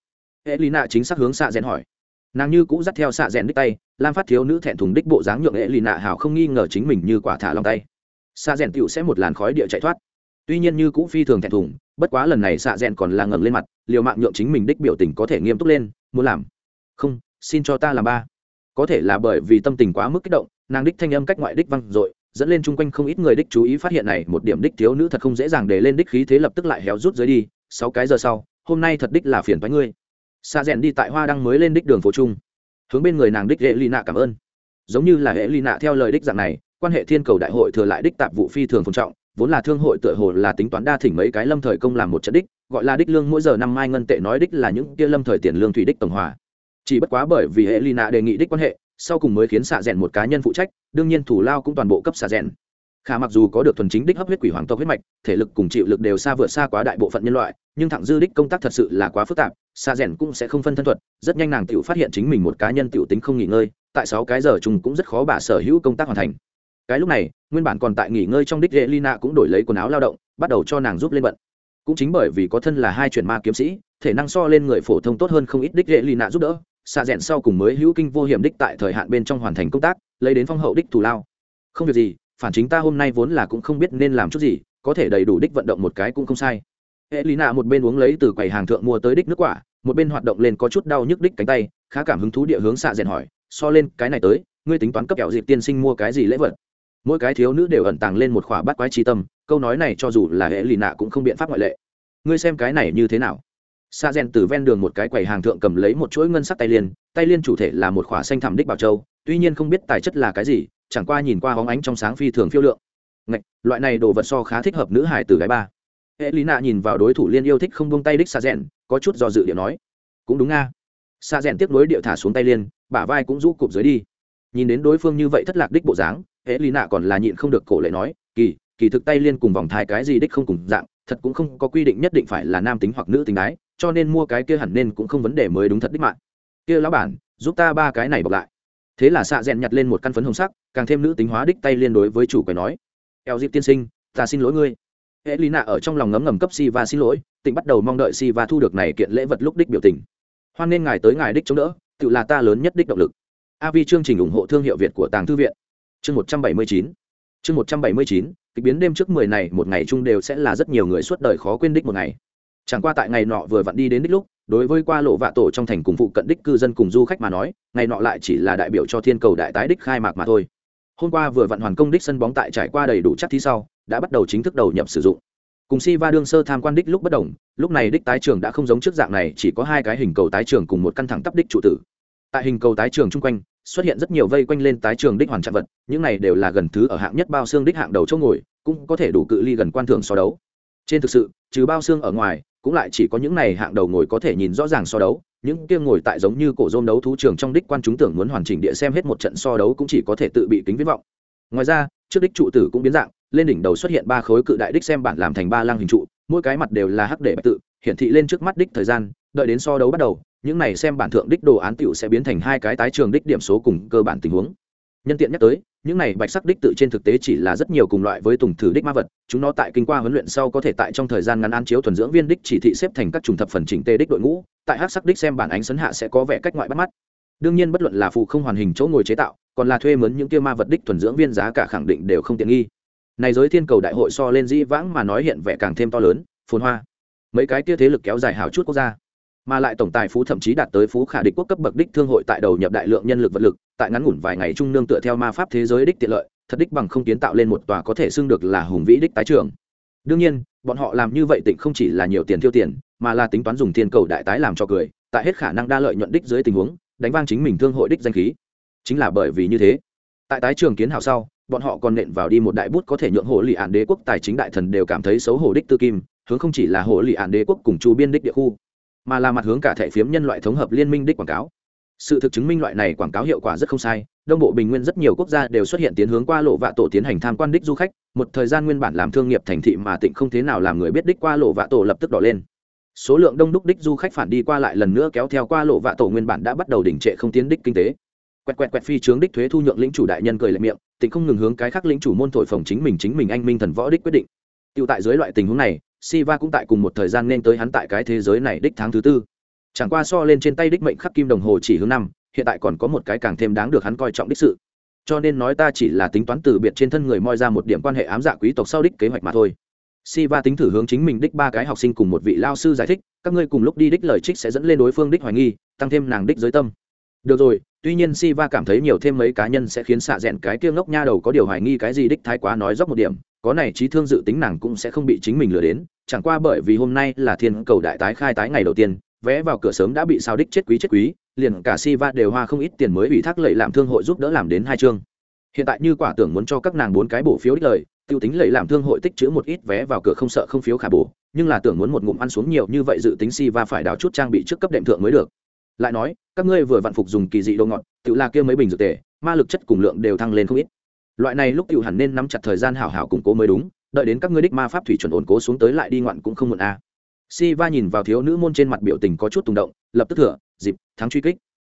Elina chính xác hướng Sa rèn hỏi. Nàng như cũ dắt theo Sa rèn đích tay, lam phát thiếu nữ thẹn thùng đích bộ dáng nhượng Elina hảo không nghi ngờ chính mình như quả thả lòng tay. Sa rèn tiểu sẽ một làn khói địa chạy thoát tuy nhiên như cũ phi thường thẹn thùng, bất quá lần này xạ rèn còn là ngẩng lên mặt, liều mạng nhượng chính mình đích biểu tình có thể nghiêm túc lên, muốn làm? Không, xin cho ta làm ba. Có thể là bởi vì tâm tình quá mức kích động, nàng đích thanh âm cách ngoại đích văng dội, dẫn lên chung quanh không ít người đích chú ý phát hiện này, một điểm đích thiếu nữ thật không dễ dàng để lên đích khí thế lập tức lại héo rút dưới đi, sáu cái giờ sau, hôm nay thật đích là phiền với ngươi. Xa rèn đi tại hoa đăng mới lên đích đường phố trung hướng bên người nàng đích hệ ly nạ cảm ơn. Giống như là hệ ly nạ theo lời đích dạng này, quan hệ thiên cầu đại hội thừa lại đích tạp vụ phi thường phồn trọng vốn là thương hội tựa hồ là tính toán đa thỉnh mấy cái lâm thời công làm một trận đích, gọi là đích lương mỗi giờ năm mai ngân tệ nói đích là những kia lâm thời tiền lương thủy đích tổng hòa. Chỉ bất quá bởi vì hệ ly nạ đề nghị đích quan hệ, sau cùng mới khiến xạ rèn một cá nhân phụ trách, đương nhiên thủ lao cũng toàn bộ cấp xạ rèn. Khả mặc dù có được thuần chính đích hấp huyết quỷ hoàng tộc huyết mạch, thể lực cùng chịu lực đều xa vượt xa quá đại bộ phận nhân loại, nhưng thẳng dư đích công tác thật sự là quá phức tạp, xạ rèn cũng sẽ không phân thân thuật, rất nhanh nàng tự phát hiện chính mình một cá nhân tiểu tính không nghỉ ngơi, tại sáu cái giờ chung cũng rất khó bà sở hữu công tác hoàn thành cái lúc này, nguyên bản còn tại nghỉ ngơi trong đích ghệ lina cũng đổi lấy quần áo lao động, bắt đầu cho nàng giúp lên bận. Cũng chính bởi vì có thân là hai chuyển ma kiếm sĩ, thể năng so lên người phổ thông tốt hơn không ít đích ghệ lina giúp đỡ xạ rẽn sau cùng mới hữu kinh vô hiểm đích tại thời hạn bên trong hoàn thành công tác, lấy đến phong hậu đích thù lao. Không việc gì, phản chính ta hôm nay vốn là cũng không biết nên làm chút gì, có thể đầy đủ đích vận động một cái cũng không sai. Hệ lý nạ một bên uống lấy từ quầy hàng thượng mua tới đích nước quả, một bên hoạt động lên có chút đau nhức đích cánh tay, khá cảm hứng thú địa hướng xạ rèn hỏi, so lên, cái này tới, ngươi tính toán cấp kẹo dịp tiên sinh mua cái gì lễ vật? Mỗi cái thiếu nữ đều ẩn tàng lên một khỏa bát quái trí tâm câu nói này cho dù là hệ lì nạ cũng không biện pháp ngoại lệ. Ngươi xem cái này như thế nào? Sa rèn từ ven đường một cái quầy hàng thượng cầm lấy một chuỗi ngân sắc tay liên tay liên chủ thể là một khỏa xanh thảm đích bảo châu tuy nhiên không biết tài chất là cái gì chẳng qua nhìn qua hóng ánh trong sáng phi thường phiêu lượng. Ngạch, loại này đồ vật so khá thích hợp nữ hải từ gái ba. Hệ lý nạ nhìn vào đối thủ liên yêu thích không buông tay đích sa rèn có chút do dự điệu nói. Cũng đúng nga. Sa rèn tiếp nối điệu thả xuống tay liên bả vai cũng rũ cụp dưới đi. Nhìn đến đối phương như vậy thất lạc đích bộ dáng hệ lý nạ còn là nhịn không được cổ lệ nói, kỳ kỳ thực tay liên cùng vòng thai cái gì đích không cùng dạng, thật cũng không có quy định nhất định phải là nam tính hoặc nữ tính đái, cho nên mua cái kia hẳn nên cũng không vấn đề mới đúng thật đích mạng kia lão bản, giúp ta ba cái này bọc lại. Thế là xạ rèn nhặt lên một căn phấn hồng sắc, càng thêm nữ tính hóa đích tay liên đối với chủ quầy nói, eo dịp tiên sinh, ta xin lỗi ngươi. Hệ lý nạ ở trong lòng ngấm ngầm cấp si và xin lỗi, tịnh bắt đầu mong đợi si và thu được này kiện lễ vật lúc đích biểu tình. Hoan nên ngài tới ngài đích chống đỡ, tự là ta lớn nhất đích động lực. Avi chương trình ủng hộ thương hiệu việt của tàng thư viện chương một trăm bảy mươi chín. Chương một trăm bảy mươi chín, kịch biến đêm trước mười này, một ngày chung đều sẽ là rất nhiều người suốt đời khó quên đích một ngày. Chẳng qua tại ngày nọ vừa vặn đi đến đích lúc, đối với qua lộ vạ tổ trong thành cùng phụ cận đích cư dân cùng du khách mà nói, ngày nọ lại chỉ là đại biểu cho thiên cầu đại tái đích khai mạc mà thôi. Hôm qua vừa vặn hoàn công đích sân bóng tại trải qua đầy đủ chắc thi sau, đã bắt đầu chính thức đầu nhập sử dụng. Cùng si va đương sơ tham quan đích lúc bất đồng, lúc này đích tái trường đã không giống trước dạng này, chỉ có hai cái hình cầu tái trường cùng một căn thẳng tắp đích trụ tử. Tại hình cầu tái trường chung quanh xuất hiện rất nhiều vây quanh lên tái trường đích hoàn trạng vật, những này đều là gần thứ ở hạng nhất bao xương đích hạng đầu chỗ ngồi, cũng có thể đủ cự ly gần quan thưởng so đấu. Trên thực sự, trừ bao xương ở ngoài, cũng lại chỉ có những này hạng đầu ngồi có thể nhìn rõ ràng so đấu, những kia ngồi tại giống như cổ dôm đấu thú trường trong đích quan chúng tưởng muốn hoàn chỉnh địa xem hết một trận so đấu cũng chỉ có thể tự bị kính viết vọng. Ngoài ra, trước đích trụ tử cũng biến dạng, lên đỉnh đầu xuất hiện ba khối cự đại đích xem bản làm thành ba lăng hình trụ, mỗi cái mặt đều là hắc để bạch tự, hiển thị lên trước mắt đích thời gian, đợi đến so đấu bắt đầu những này xem bản thượng đích đồ án tiểu sẽ biến thành hai cái tái trường đích điểm số cùng cơ bản tình huống. Nhân tiện nhắc tới, những này bạch sắc đích tự trên thực tế chỉ là rất nhiều cùng loại với tùng thử đích ma vật, chúng nó tại kinh qua huấn luyện sau có thể tại trong thời gian ngắn an chiếu thuần dưỡng viên đích chỉ thị xếp thành các trùng thập phần chỉnh tê đích đội ngũ, tại hát sắc đích xem bản ánh sấn hạ sẽ có vẻ cách ngoại bắt mắt. Đương nhiên bất luận là phụ không hoàn hình chỗ ngồi chế tạo, còn là thuê mướn những kia ma vật đích thuần dưỡng viên giá cả khẳng định đều không tiện nghi. Này giới thiên cầu đại hội so lên dĩ vãng mà nói hiện vẻ càng thêm to lớn, phồn hoa. Mấy cái kia thế lực kéo dài hào chút quốc gia mà lại tổng tài phú thậm chí đạt tới phú khả địch quốc cấp bậc đích thương hội tại đầu nhập đại lượng nhân lực vật lực, tại ngắn ngủn vài ngày trung nương tựa theo ma pháp thế giới đích tiện lợi, thật đích bằng không kiến tạo lên một tòa có thể xưng được là hùng vĩ đích tái trường. Đương nhiên, bọn họ làm như vậy tỉnh không chỉ là nhiều tiền tiêu tiền, mà là tính toán dùng tiền cầu đại tái làm cho cười, tại hết khả năng đa lợi nhuận đích dưới tình huống, đánh vang chính mình thương hội đích danh khí. Chính là bởi vì như thế, tại tái trường kiến hào sau, bọn họ còn nện vào đi một đại bút có thể nhượng hồ lì ạn đế quốc tài chính đại thần đều cảm thấy xấu hổ đích tư kim, hướng không chỉ là hồ lì ạn đế quốc cùng chu biên đích địa khu mà là mặt hướng cả thẻ phiếm nhân loại thống hợp liên minh đích quảng cáo. Sự thực chứng minh loại này quảng cáo hiệu quả rất không sai đông bộ bình nguyên rất nhiều quốc gia đều xuất hiện tiến hướng qua lộ vạ tổ tiến hành tham quan đích du khách một thời gian nguyên bản làm thương nghiệp thành thị mà tịnh không thế nào làm người biết đích qua lộ vạ tổ lập tức đỏ lên. Số lượng đông đúc đích du khách phản đi qua lại lần nữa kéo theo qua lộ vạ tổ nguyên bản đã bắt đầu đỉnh trệ không tiến đích kinh tế. Quẹt quẹt quẹt phi trướng đích thuế thu nhượng lĩnh chủ đại nhân cười lệ miệng tịnh không ngừng hướng cái khác lĩnh chủ môn thổi phồng chính mình chính mình anh minh thần võ đích quyết định. Tiêu tại dưới loại tình huống này, Siva cũng tại cùng một thời gian nên tới hắn tại cái thế giới này đích tháng thứ tư. Chẳng qua so lên trên tay đích mệnh khắc kim đồng hồ chỉ hướng năm, hiện tại còn có một cái càng thêm đáng được hắn coi trọng đích sự. Cho nên nói ta chỉ là tính toán từ biệt trên thân người moi ra một điểm quan hệ ám dạ quý tộc sau đích kế hoạch mà thôi. Siva tính thử hướng chính mình đích ba cái học sinh cùng một vị lao sư giải thích, các ngươi cùng lúc đi đích lời trích sẽ dẫn lên đối phương đích hoài nghi, tăng thêm nàng đích giới tâm. Được rồi, tuy nhiên Siva cảm thấy nhiều thêm mấy cá nhân sẽ khiến xạ rèn cái kia ngốc nha đầu có điều hoài nghi cái gì đích thái quá nói dốc một điểm, có này trí thương dự tính nàng cũng sẽ không bị chính mình lừa đến, chẳng qua bởi vì hôm nay là thiên cầu đại tái khai tái ngày đầu tiên, vé vào cửa sớm đã bị sao đích chết quý chết quý, liền cả si va đều hoa không ít tiền mới ủy thác lệ làm thương hội giúp đỡ làm đến hai chương. Hiện tại như quả tưởng muốn cho các nàng bốn cái bổ phiếu đích lời, tiêu tính lệ làm thương hội tích chữ một ít vé vào cửa không sợ không phiếu khả bổ, nhưng là tưởng muốn một ngụm ăn xuống nhiều như vậy dự tính si va phải đào chút trang bị trước cấp đệm thượng mới được. Lại nói, các ngươi vừa vạn phục dùng kỳ dị đồ ngọt, tự là kia mấy bình dược tề, ma lực chất cùng lượng đều thăng lên không ít loại này lúc tiểu hẳn nên nắm chặt thời gian hảo hảo củng cố mới đúng, đợi đến các ngươi đích ma pháp thủy chuẩn ổn cố xuống tới lại đi ngoạn cũng không muộn a à. si va nhìn vào thiếu nữ môn trên mặt biểu tình có chút tùng động, lập tức thừa, dịp, thắng truy kích.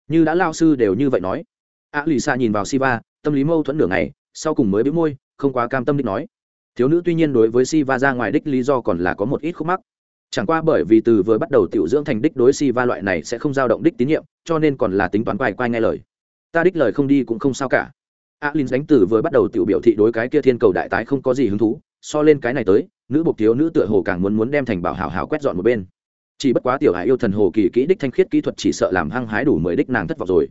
Như đã lao sư đều như vậy nói. A lì xa nhìn vào si va tâm lý mâu thuẫn nửa ngày, sau cùng mới bĩu môi, không quá cam tâm đích nói. Thiếu nữ tuy nhiên đối với si va ra ngoài đích lý do còn là có một ít khúc mắc. Chẳng qua bởi vì từ vừa bắt đầu tiểu dưỡng thành đích đối si va loại này sẽ không dao động đích tín nhiệm, cho nên còn là tính toán quay quay nghe lời. Ta đích lời không đi cũng không sao cả alin đánh từ vừa bắt đầu tiểu biểu thị đối cái kia thiên cầu đại tái không có gì hứng thú, so lên cái này tới, nữ bộc thiếu nữ tựa hồ càng muốn muốn đem thành bảo hảo hảo quét dọn một bên. Chỉ bất quá tiểu hải yêu thần hồ kỳ kỹ đích thanh khiết kỹ thuật chỉ sợ làm hăng hái đủ mười đích nàng thất vọng rồi.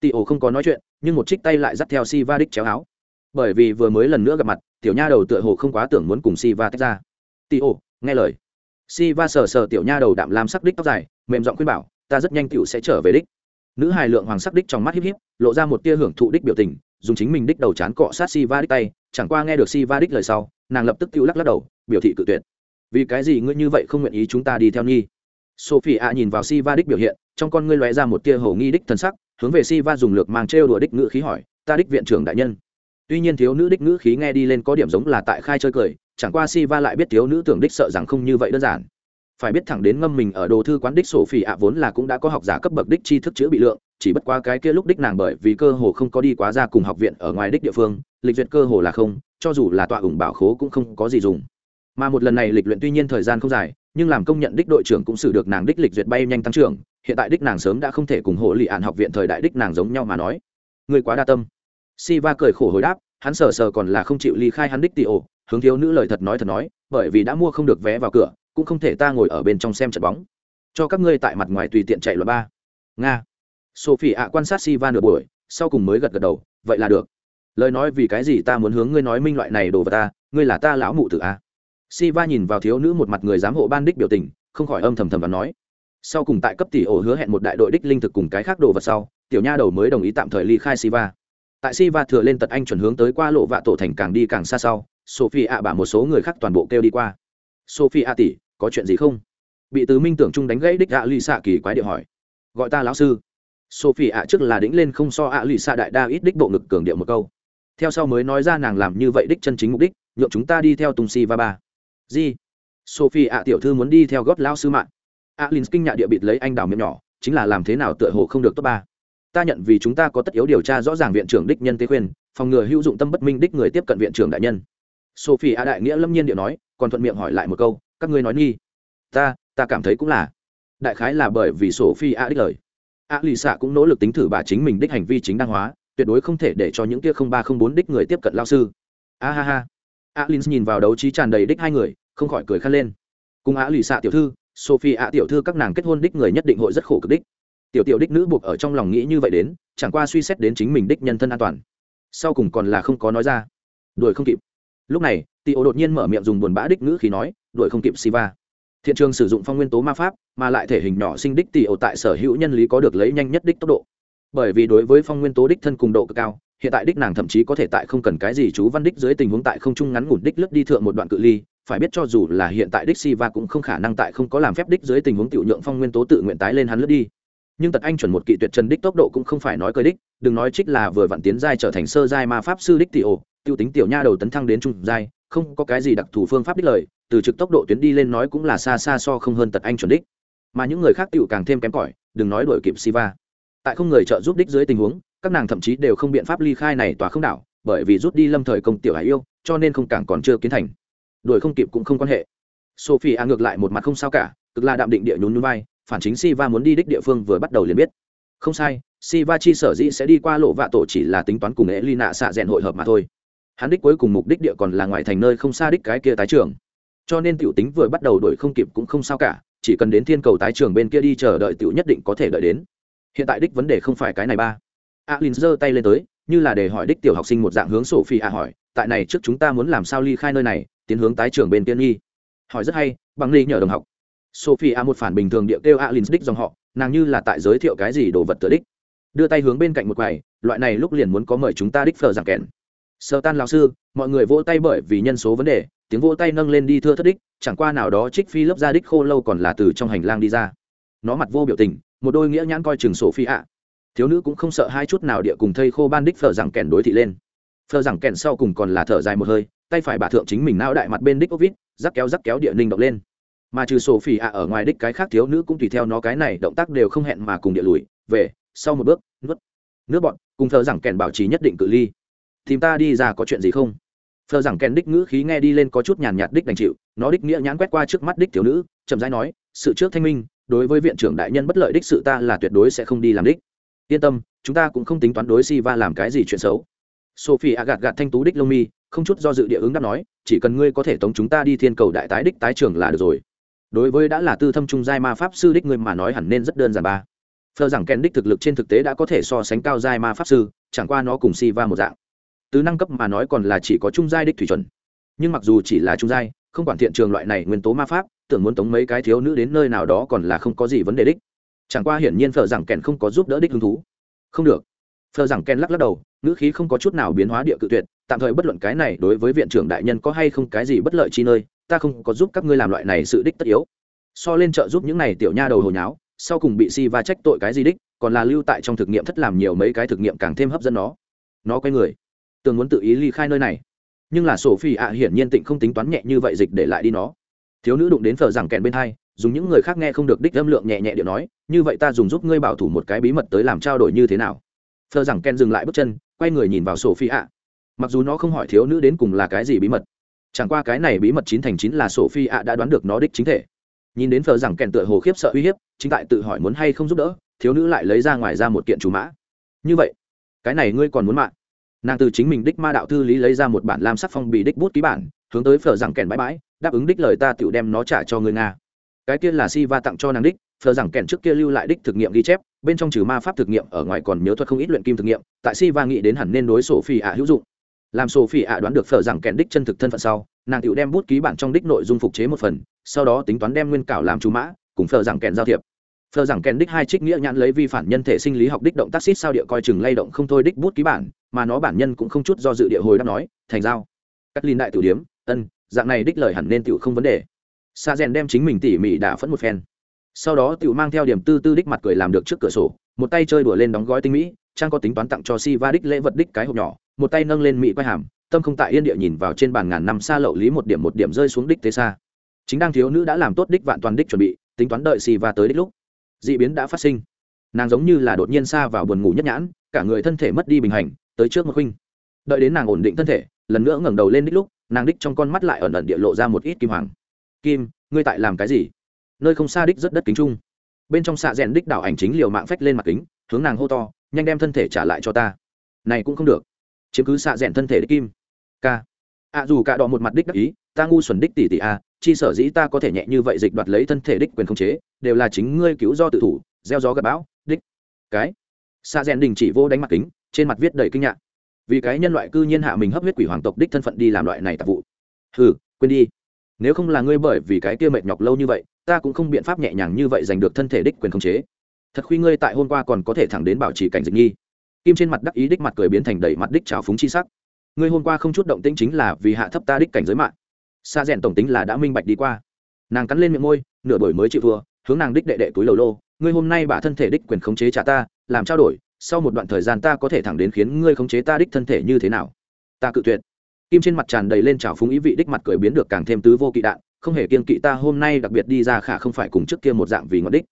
Tị ổ không có nói chuyện, nhưng một trích tay lại dắt theo si va đích chéo áo. Bởi vì vừa mới lần nữa gặp mặt, tiểu nha đầu tựa hồ không quá tưởng muốn cùng si va tách ra. Tị ổ, nghe lời. Si va sờ sờ tiểu nha đầu đạm làm sắc đích tóc dài, mềm giọng khuyên bảo, ta rất nhanh tiểu sẽ trở về đích. Nữ hài lượng hoàng sắc đích trong mắt híp híp, lộ ra một tia hưởng thụ đích biểu tình dùng chính mình đích đầu chán cọ sát si va đích tay, chẳng qua nghe được si va đích lời sau, nàng lập tức tự lắc lắc đầu, biểu thị cự tuyệt. Vì cái gì ngươi như vậy không nguyện ý chúng ta đi theo nghi? Sophie a nhìn vào si va đích biểu hiện, trong con ngươi lóe ra một tia hầu nghi đích thân sắc, hướng về si va dùng lược mang trêu đùa đích ngữ khí hỏi, ta đích viện trưởng đại nhân. Tuy nhiên thiếu nữ đích ngữ khí nghe đi lên có điểm giống là tại khai chơi cười, chẳng qua si va lại biết thiếu nữ tưởng đích sợ rằng không như vậy đơn giản phải biết thẳng đến ngâm mình ở đồ thư quán đích sổ phỉ ạ vốn là cũng đã có học giả cấp bậc đích tri thức chữa bị lượng, chỉ bất qua cái kia lúc đích nàng bởi vì cơ hồ không có đi quá ra cùng học viện ở ngoài đích địa phương, lịch duyệt cơ hồ là không, cho dù là tọa ủng bảo khố cũng không có gì dùng. Mà một lần này lịch luyện tuy nhiên thời gian không dài, nhưng làm công nhận đích đội trưởng cũng xử được nàng đích lịch duyệt bay nhanh tăng trưởng, hiện tại đích nàng sớm đã không thể cùng hộ lị ạn học viện thời đại đích nàng giống nhau mà nói. Người quá đa tâm. Si va cười khổ hồi đáp, hắn sờ sờ còn là không chịu ly khai hắn đích tị ổ, hướng thiếu nữ lời thật nói thật nói, bởi vì đã mua không được vé vào cửa cũng không thể ta ngồi ở bên trong xem trận bóng. Cho các ngươi tại mặt ngoài tùy tiện chạy loại ba. Nga. Sophie ạ quan sát si va nửa buổi, sau cùng mới gật gật đầu, vậy là được. Lời nói vì cái gì ta muốn hướng ngươi nói minh loại này đồ vào ta ngươi là ta lão mụ tử a si va nhìn vào thiếu nữ một mặt người giám hộ ban đích biểu tình, không khỏi âm thầm thầm và nói. Sau cùng tại cấp tỷ ổ hứa hẹn một đại đội đích linh thực cùng cái khác đồ vật sau, tiểu nha đầu mới đồng ý tạm thời ly khai siva tại siva thừa lên tật anh chuẩn hướng tới qua lộ vạ tổ thành càng đi càng xa sau, sophie ạ bả một số người khác toàn bộ kêu đi qua. Sophie ạ tỷ có chuyện gì không? Bị tứ minh tưởng trung đánh gãy đích ạ lì xạ kỳ quái điệu hỏi. Gọi ta lão sư. Sophie ạ, trước là đĩnh lên không so ạ lì xạ đại đa ít đích bộ ngực cường điệu một câu. Theo sau mới nói ra nàng làm như vậy đích chân chính mục đích, nhượng chúng ta đi theo tùng si và ba. Di sophie ạ, tiểu thư muốn đi theo gót lão sư mạng. Ạ lìn kinh nhạ địa bịt lấy anh đào miệng nhỏ, chính là làm thế nào tựa hồ không được tốt ba. Ta nhận vì chúng ta có tất yếu điều tra rõ ràng viện trưởng đích nhân tế khuyên, phòng ngừa hữu dụng tâm bất minh đích người tiếp cận viện trưởng đại nhân. Sophie ạ, đại nghĩa lâm nhiên điệu nói, còn thuận miệng hỏi lại một câu các ngươi nói nghi. Ta ta cảm thấy cũng là. Đại khái là bởi vì sophie a đích lời. A lì xạ cũng nỗ lực tính thử bà chính mình đích hành vi chính đăng hóa, tuyệt đối không thể để cho những kia không ba không bốn đích người tiếp cận lao sư. A ha ha. A lin nhìn vào đấu trí tràn đầy đích hai người, không khỏi cười khăn lên. Cùng a lì xạ tiểu thư, sophie a tiểu thư các nàng kết hôn đích người nhất định hội rất khổ cực đích. Tiểu tiểu đích nữ buộc ở trong lòng nghĩ như vậy đến, chẳng qua suy xét đến chính mình đích nhân thân an toàn. Sau cùng còn là không có nói ra. Đuổi không kịp lúc này tị đột nhiên mở miệng dùng buồn bã đích ngữ khi nói, đuổi không kịp siva. Thiện trường sử dụng phong nguyên tố ma pháp, mà lại thể hình nhỏ sinh đích tỷ ô tại sở hữu nhân lý có được lấy nhanh nhất đích tốc độ. Bởi vì đối với phong nguyên tố đích thân cùng độ cực cao, hiện tại đích nàng thậm chí có thể tại không cần cái gì chú văn đích dưới tình huống tại không trung ngắn ngủn đích lướt đi thượng một đoạn cự ly, phải biết cho dù là hiện tại đích si va cũng không khả năng tại không có làm phép đích dưới tình huống tiểu nhượng phong nguyên tố tự nguyện tái lên hắn lướt đi. Nhưng tật anh chuẩn một kỵ tuyệt trần đích tốc độ cũng không phải nói cơi đích, đừng nói trích là vừa vặn tiến giai trở thành sơ giai ma pháp sư đích tỷ ổ tiêu tính tiểu nha đầu tấn thăng đến trung giai, không có cái gì đặc thù phương pháp đích lời, từ trực tốc độ tuyến đi lên nói cũng là xa xa so không hơn tật anh chuẩn đích. Mà những người khác tựu càng thêm kém cỏi, đừng nói đổi kịp siva. Tại không người trợ giúp đích dưới tình huống, các nàng thậm chí đều không biện pháp ly khai này tòa không đảo, bởi vì rút đi lâm thời công tiểu hải yêu, cho nên không càng còn chưa kiến thành. Đuổi không kịp cũng không quan hệ. Sophie a ngược lại một mặt không sao cả, cực là đạm định địa nhún nhún vai, phản chính siva muốn đi đích địa phương vừa bắt đầu liền biết. Không sai, siva chi sở dĩ sẽ đi qua lộ vạ tổ chỉ là tính toán cùng Elina ly xạ rèn hội hợp mà thôi hắn đích cuối cùng mục đích địa còn là ngoài thành nơi không xa đích cái kia tái trường. Cho nên tiểu tính vừa bắt đầu đuổi không kịp cũng không sao cả, chỉ cần đến thiên cầu tái trường bên kia đi chờ đợi tiểu nhất định có thể đợi đến. Hiện tại đích vấn đề không phải cái này ba. Alin giơ tay lên tới, như là để hỏi đích tiểu học sinh một dạng hướng sophie a hỏi, tại này trước chúng ta muốn làm sao ly khai nơi này, tiến hướng tái trường bên tiên nghi? Hỏi rất hay, bằng ly nhờ đồng học. Sophie a một phản bình thường địa kêu alin đích dòng họ, nàng như là tại giới thiệu cái gì đồ vật tự đích. Đưa tay hướng bên cạnh một quầy, loại này lúc liền muốn có mời chúng ta đích phờ giảng kèn sơ tan lão sư, mọi người vỗ tay bởi vì nhân số vấn đề, tiếng vỗ tay nâng lên đi thưa thất đích, chẳng qua nào đó trích phi lớp ra đích khô lâu còn là từ trong hành lang đi ra. Nó mặt vô biểu tình, một đôi nghĩa nhãn coi chừng sổ phi ạ. Thiếu nữ cũng không sợ hai chút nào địa cùng thây khô ban đích phở rằng kèn đối thị lên. Phở rằng kèn sau cùng còn là thở dài một hơi, tay phải bà thượng chính mình nao đại mặt bên đích ốc vít rắc kéo rắc kéo địa ninh động lên. Mà trừ sổ phi ạ ở ngoài đích cái khác thiếu nữ cũng tùy theo nó cái này, động tác đều không hẹn mà cùng địa lùi, về, sau một bước, nuốt. Nước bọn, cùng thờ rằng kèn bảo trì nhất định cự ly tìm ta đi ra có chuyện gì không? Phờ rằng kèn đích ngữ khí nghe đi lên có chút nhàn nhạt đích đành chịu, nó đích nghĩa nhãn quét qua trước mắt đích thiếu nữ, chậm rãi nói, sự trước thanh minh, đối với viện trưởng đại nhân bất lợi đích sự ta là tuyệt đối sẽ không đi làm đích. Yên tâm, chúng ta cũng không tính toán đối si va làm cái gì chuyện xấu. Sophie a gạt gạt thanh tú đích lông mi, không chút do dự địa ứng đáp nói, chỉ cần ngươi có thể tống chúng ta đi thiên cầu đại tái đích tái trường là được rồi. Đối với đã là tư thâm trung giai ma pháp sư đích ngươi mà nói hẳn nên rất đơn giản ba. Phờ rằng kèn đích thực lực trên thực tế đã có thể so sánh cao giai ma pháp sư, chẳng qua nó cùng si va một dạng từ năng cấp mà nói còn là chỉ có trung giai đích thủy chuẩn. Nhưng mặc dù chỉ là trung giai, không quản thiện trường loại này nguyên tố ma pháp, tưởng muốn tống mấy cái thiếu nữ đến nơi nào đó còn là không có gì vấn đề đích. Chẳng qua hiển nhiên phờ rằng kèn không có giúp đỡ đích hứng thú. Không được. Phờ rằng kèn lắc lắc đầu nữ khí không có chút nào biến hóa địa cự tuyệt, tạm thời bất luận cái này đối với viện trưởng đại nhân có hay không cái gì bất lợi chi nơi, ta không có giúp các ngươi làm loại này sự đích tất yếu. So lên trợ giúp những này tiểu nha đầu hồi nháo, sau cùng bị si va trách tội cái gì đích, còn là lưu tại trong thực nghiệm thất làm nhiều mấy cái thực nghiệm càng thêm hấp dẫn nó. Nó quay người tường muốn tự ý ly khai nơi này. Nhưng là sổ phi ạ hiển nhiên tịnh không tính toán nhẹ như vậy dịch để lại đi nó. Thiếu nữ đụng đến thờ rằng kèn bên hai, dùng những người khác nghe không được đích âm lượng nhẹ nhẹ điệu nói, như vậy ta dùng giúp ngươi bảo thủ một cái bí mật tới làm trao đổi như thế nào? Thờ rằng kèn dừng lại bước chân, quay người nhìn vào sổ phi ạ. Mặc dù nó không hỏi thiếu nữ đến cùng là cái gì bí mật, chẳng qua cái này bí mật chín thành chín là sổ phi ạ đã đoán được nó đích chính thể. Nhìn đến thờ rằng kèn tựa hồ khiếp sợ uy hiếp, chính tại tự hỏi muốn hay không giúp đỡ, thiếu nữ lại lấy ra ngoài ra một kiện chủ mã. Như vậy, cái này ngươi còn muốn mạng? Nàng từ chính mình đích ma đạo thư lý lấy ra một bản lam sắc phong bì đích bút ký bản, hướng tới phở rằng kèn bãi bãi, đáp ứng đích lời ta tựu đem nó trả cho người nga. Cái kia là si va tặng cho nàng đích, phở rằng kèn trước kia lưu lại đích thực nghiệm ghi chép, bên trong trừ ma pháp thực nghiệm, ở ngoài còn nhớ thuật không ít luyện kim thực nghiệm, tại si va nghĩ đến hẳn nên đối sổ phi ạ hữu dụng. Làm sổ phi ạ đoán được phở rằng kèn đích chân thực thân phận sau, nàng tựu đem bút ký bản trong đích nội dung phục chế một phần, sau đó tính toán đem nguyên cảo làm chú mã, cùng phở rằng kèn giao thiệp phờ rằng kèn đích hai trích nghĩa nhãn lấy vi phản nhân thể sinh lý học đích động tác xít sao địa coi chừng lay động không thôi đích bút ký bản, mà nó bản nhân cũng không chút do dự địa hồi đáp nói, thành giao. Cắt linh đại tiểu điếm, ân, dạng này đích lời hẳn nên tiểu không vấn đề. Sa rèn đem chính mình tỉ mỉ đả phẫn một phen. Sau đó tiểu mang theo điểm tư tư đích mặt cười làm được trước cửa sổ, một tay chơi đùa lên đóng gói tinh mỹ, trang có tính toán tặng cho si va đích lễ vật đích cái hộp nhỏ, một tay nâng lên mỹ quay hàm, tâm không tại yên địa nhìn vào trên bàn ngàn năm xa lậu lý một điểm một điểm rơi xuống đích thế xa. Chính đang thiếu nữ đã làm tốt đích vạn toàn đích chuẩn bị, tính toán đợi si va tới đích lúc d ị biến đã phát sinh. Nàng giống như là đột nhiên xa vào buồn ngủ nhất nhãn cả người thân thể mất đi bình hành tới trước một huynh, đợi đến nàng ổn định thân thể lần nữa ngẩng đầu lên đích lúc nàng đích trong con mắt lại ẩn ẩn địa lộ ra một ít kim hoàng. Kim ngươi tại làm cái gì? Nơi không xa đích rất đất kính trung. Bên trong xạ rèn đích đảo ảnh chính liều mạng phách lên mặt kính hướng nàng hô to nhanh đem thân thể trả lại cho ta. Này cũng không được. Chiếm cứ xạ rèn thân thể đích kim. K ạ à, dù cả đỏ một mặt đích đắc ý ta ngu xuẩn đích tỷ tỷ a, chi sở dĩ ta có thể nhẹ như vậy dịch đoạt lấy thân thể đích quyền khống chế, đều là chính ngươi cứu do tự thủ, gieo gió gặp bão, đích. Cái. Xa rèn đình chỉ vô đánh mặt kính, trên mặt viết đầy kinh ngạc. Vì cái nhân loại cư nhiên hạ mình hấp huyết quỷ hoàng tộc đích thân phận đi làm loại này tạp vụ. Hừ, quên đi. Nếu không là ngươi bởi vì cái kia mệt nhọc lâu như vậy, ta cũng không biện pháp nhẹ nhàng như vậy giành được thân thể đích quyền khống chế. Thật khuy ngươi tại hôm qua còn có thể thẳng đến bảo trì cảnh dịch nghi. Kim trên mặt đắc ý đích mặt cười biến thành đầy mặt đích trào phúng chi sắc. Ngươi hôm qua không chút động tĩnh chính là vì hạ thấp ta đích cảnh giới mạng xa rèn tổng tính là đã minh bạch đi qua. Nàng cắn lên miệng môi, nửa buổi mới chịu thua, hướng nàng đích đệ đệ túi lầu lô. Ngươi hôm nay bả thân thể đích quyền khống chế trả ta, làm trao đổi, sau một đoạn thời gian ta có thể thẳng đến khiến ngươi khống chế ta đích thân thể như thế nào? Ta cự tuyệt. Kim trên mặt tràn đầy lên trào phúng ý vị đích mặt cười biến được càng thêm tứ vô kỵ đạn, không hề kiên kỵ ta hôm nay đặc biệt đi ra khả không phải cùng trước kia một dạng vì ngọn đích.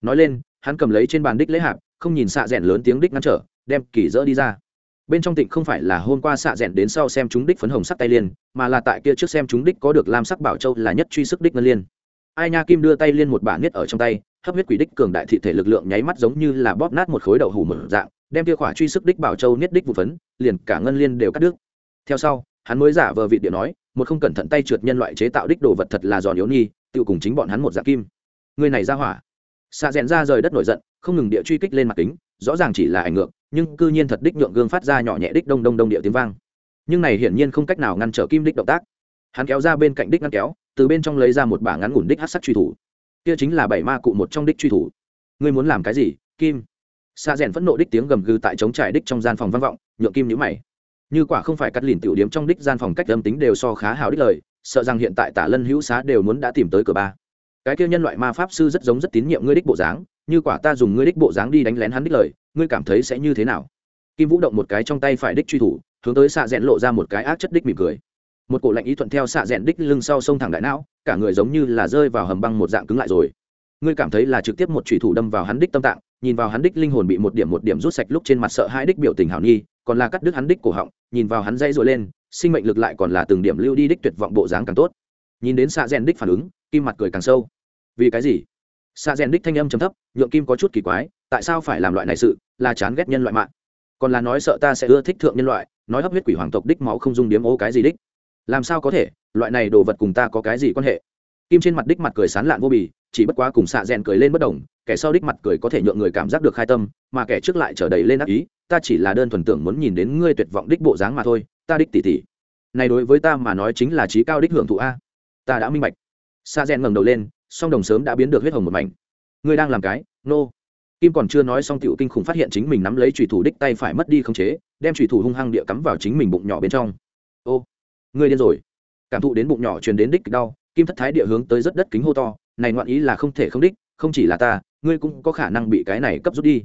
Nói lên, hắn cầm lấy trên bàn đích lễ hạp, không nhìn xạ rẽn lớn tiếng đích ngăn trở, đem kỳ dỡ đi ra bên trong tịnh không phải là hôm qua xạ rẽn đến sau xem chúng đích phấn hồng sắc tay liên, mà là tại kia trước xem chúng đích có được lam sắc bảo châu là nhất truy sức đích ngân liên. Ai nha kim đưa tay liên một bả niết ở trong tay, hấp huyết quỷ đích cường đại thị thể lực lượng nháy mắt giống như là bóp nát một khối đậu hủ mở dạng, đem kia khỏa truy sức đích bảo châu niết đích vụ phấn, liền cả ngân liên đều cắt đứt. Theo sau, hắn mới giả vờ vị điện nói, một không cẩn thận tay trượt nhân loại chế tạo đích đồ vật thật là giòn yếu nhi tự cùng chính bọn hắn một dạng kim. Người này ra hỏa. Xạ rẽn ra rời đất nổi giận, không ngừng địa truy kích lên mặt kính, rõ ràng chỉ là ảnh ngược nhưng cư nhiên thật đích nhượng gương phát ra nhỏ nhẹ đích đông đông đông địa tiếng vang. Nhưng này hiển nhiên không cách nào ngăn trở kim đích động tác. Hắn kéo ra bên cạnh đích ngăn kéo, từ bên trong lấy ra một bả ngắn ngủn đích hát sắc truy thủ. Kia chính là bảy ma cụ một trong đích truy thủ. Ngươi muốn làm cái gì, kim? Xa rèn phẫn nộ đích tiếng gầm gừ tại chống trải đích trong gian phòng vang vọng, nhượng kim nhữ mày. Như quả không phải cắt lìn tiểu điếm trong đích gian phòng cách âm tính đều so khá hào đích lời, sợ rằng hiện tại tả lân hữu xá đều muốn đã tìm tới cửa ba. Cái kia nhân loại ma pháp sư rất giống rất tín nhiệm ngươi đích bộ dáng, như quả ta dùng ngươi đích bộ dáng đi đánh lén hắn đích lời ngươi cảm thấy sẽ như thế nào? Kim vũ động một cái trong tay phải đích truy thủ, hướng tới xạ rẽn lộ ra một cái ác chất đích mỉm cười. Một cổ lạnh ý thuận theo xạ rẽn đích lưng sau sông thẳng đại não, cả người giống như là rơi vào hầm băng một dạng cứng lại rồi. Ngươi cảm thấy là trực tiếp một truy thủ đâm vào hắn đích tâm tạng, nhìn vào hắn đích linh hồn bị một điểm một điểm rút sạch lúc trên mặt sợ hai đích biểu tình hảo nhi còn là cắt đứt hắn đích cổ họng, nhìn vào hắn dây rồi lên, sinh mệnh lực lại còn là từng điểm lưu đi đích tuyệt vọng bộ dáng càng tốt. Nhìn đến xạ rẽn đích phản ứng, kim mặt cười càng sâu. Vì cái gì? Xạ rẽn đích thanh âm chấm thấp, nhượng kim có chút kỳ quái tại sao phải làm loại này sự, là chán ghét nhân loại mạng. Còn là nói sợ ta sẽ ưa thích thượng nhân loại, nói hấp huyết quỷ hoàng tộc đích máu không dung điếm ô cái gì đích. Làm sao có thể, loại này đồ vật cùng ta có cái gì quan hệ? Kim trên mặt đích mặt cười sán lạn vô bì, chỉ bất quá cùng xạ rèn cười lên bất đồng, kẻ sau đích mặt cười có thể nhượng người cảm giác được khai tâm, mà kẻ trước lại trở đầy lên ác ý, ta chỉ là đơn thuần tưởng muốn nhìn đến ngươi tuyệt vọng đích bộ dáng mà thôi, ta đích tỉ tỉ. Này đối với ta mà nói chính là trí cao đích hưởng thụ a. Ta đã minh bạch. Xạ rèn ngẩng đầu lên, song đồng sớm đã biến được huyết hồng một mảnh. Ngươi đang làm cái? Nô、no kim còn chưa nói xong tiểu kinh khủng phát hiện chính mình nắm lấy trùy thủ đích tay phải mất đi không chế, đem trùy thủ hung hăng địa cắm vào chính mình bụng nhỏ bên trong. Ô, ngươi điên rồi. Cảm thụ đến bụng nhỏ truyền đến đích đau, kim thất thái địa hướng tới rất đất kính hô to, này ngoạn ý là không thể không đích, không chỉ là ta, ngươi cũng có khả năng bị cái này cấp rút đi.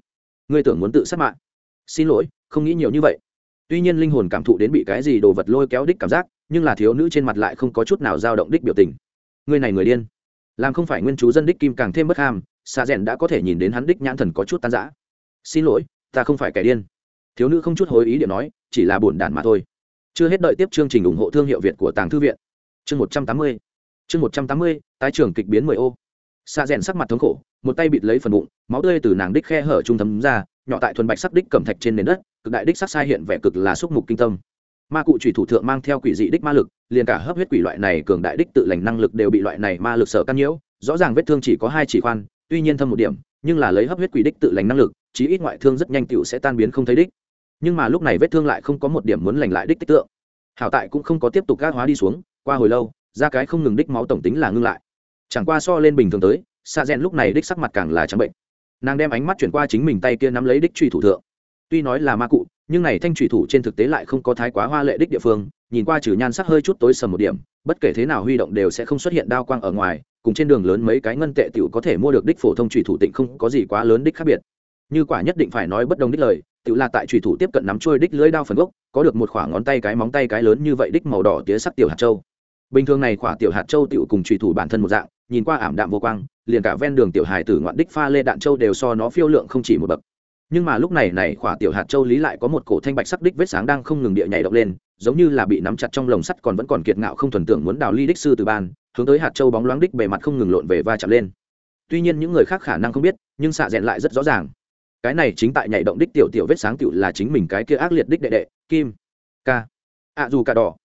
Ngươi tưởng muốn tự sát mạng. Xin lỗi, không nghĩ nhiều như vậy. Tuy nhiên linh hồn cảm thụ đến bị cái gì đồ vật lôi kéo đích cảm giác, nhưng là thiếu nữ trên mặt lại không có chút nào dao động đích biểu tình. Ngươi này người điên. Làm không phải nguyên chú dân đích kim càng thêm bất ham xa rèn đã có thể nhìn đến hắn đích nhãn thần có chút tan giã xin lỗi, ta không phải kẻ điên. Thiếu nữ không chút hối ý điện nói, chỉ là buồn đản mà thôi. Chưa hết đợi tiếp chương trình ủng hộ thương hiệu việt của tàng thư viện. Chương một trăm tám mươi. Chương một trăm tám mươi, tái trưởng kịch biến mười ô. Xa rèn sắc mặt thống khổ, một tay bịt lấy phần bụng, máu tươi từ nàng đích khe hở trung thấm ra, nhỏ tại thuần bạch sắc đích cẩm thạch trên nền đất, cực đại đích sắc sai hiện vẻ cực là xúc mục kinh tâm. Ma cụ trùy thủ thượng mang theo quỷ dị đích ma lực, liền cả hấp huyết quỷ loại này cường đại đích tự lành năng lực đều bị loại này ma lực sở căn nhiễu, rõ ràng vết thương chỉ có hai chỉ khoan tuy nhiên thâm một điểm, nhưng là lấy hấp huyết quỷ đích tự lành năng lực, chí ít ngoại thương rất nhanh tựu sẽ tan biến không thấy đích. Nhưng mà lúc này vết thương lại không có một điểm muốn lành lại đích tích tượng. Hảo tại cũng không có tiếp tục gác hóa đi xuống, qua hồi lâu ra cái không ngừng đích máu tổng tính là ngưng lại. Chẳng qua so lên bình thường tới xa rèn lúc này đích sắc mặt càng là trắng bệnh. Nàng đem ánh mắt chuyển qua chính mình tay kia nắm lấy đích truy thủ thượng. Tuy nói là ma cụ, nhưng này thanh truy thủ trên thực tế lại không có thái quá hoa lệ đích địa phương, nhìn qua trừ nhan sắc hơi chút tối sầm một điểm, bất kể thế nào huy động đều sẽ không xuất hiện đao quang ở ngoài cùng trên đường lớn mấy cái ngân tệ tiểu có thể mua được đích phổ thông trùy thủ tịnh không có gì quá lớn đích khác biệt. Như quả nhất định phải nói bất đồng đích lời, tiểu là tại trùy thủ tiếp cận nắm trôi đích lưỡi đao phần gốc, có được một khoảng ngón tay cái móng tay cái lớn như vậy đích màu đỏ tía sắc tiểu hạt châu. Bình thường này khỏa tiểu hạt châu tiểu cùng trùy thủ bản thân một dạng, nhìn qua ảm đạm vô quang, liền cả ven đường tiểu hài tử ngoạn đích pha lê đạn châu đều so nó phiêu lượng không chỉ một bậc. Nhưng mà lúc này này khỏa tiểu hạt châu lý lại có một cổ thanh bạch sắc đích vết sáng đang không ngừng địa nhảy động lên, giống như là bị nắm chặt trong lồng sắt còn vẫn còn kiệt ngạo không thuần tưởng muốn đào ly đích sư từ ban hướng tới hạt châu bóng loáng đích bề mặt không ngừng lộn về va chạm lên. Tuy nhiên những người khác khả năng không biết, nhưng xạ rẽn lại rất rõ ràng. Cái này chính tại nhảy động đích tiểu tiểu vết sáng tiểu là chính mình cái kia ác liệt đích đệ đệ, kim. Ca ạ dù cả đỏ.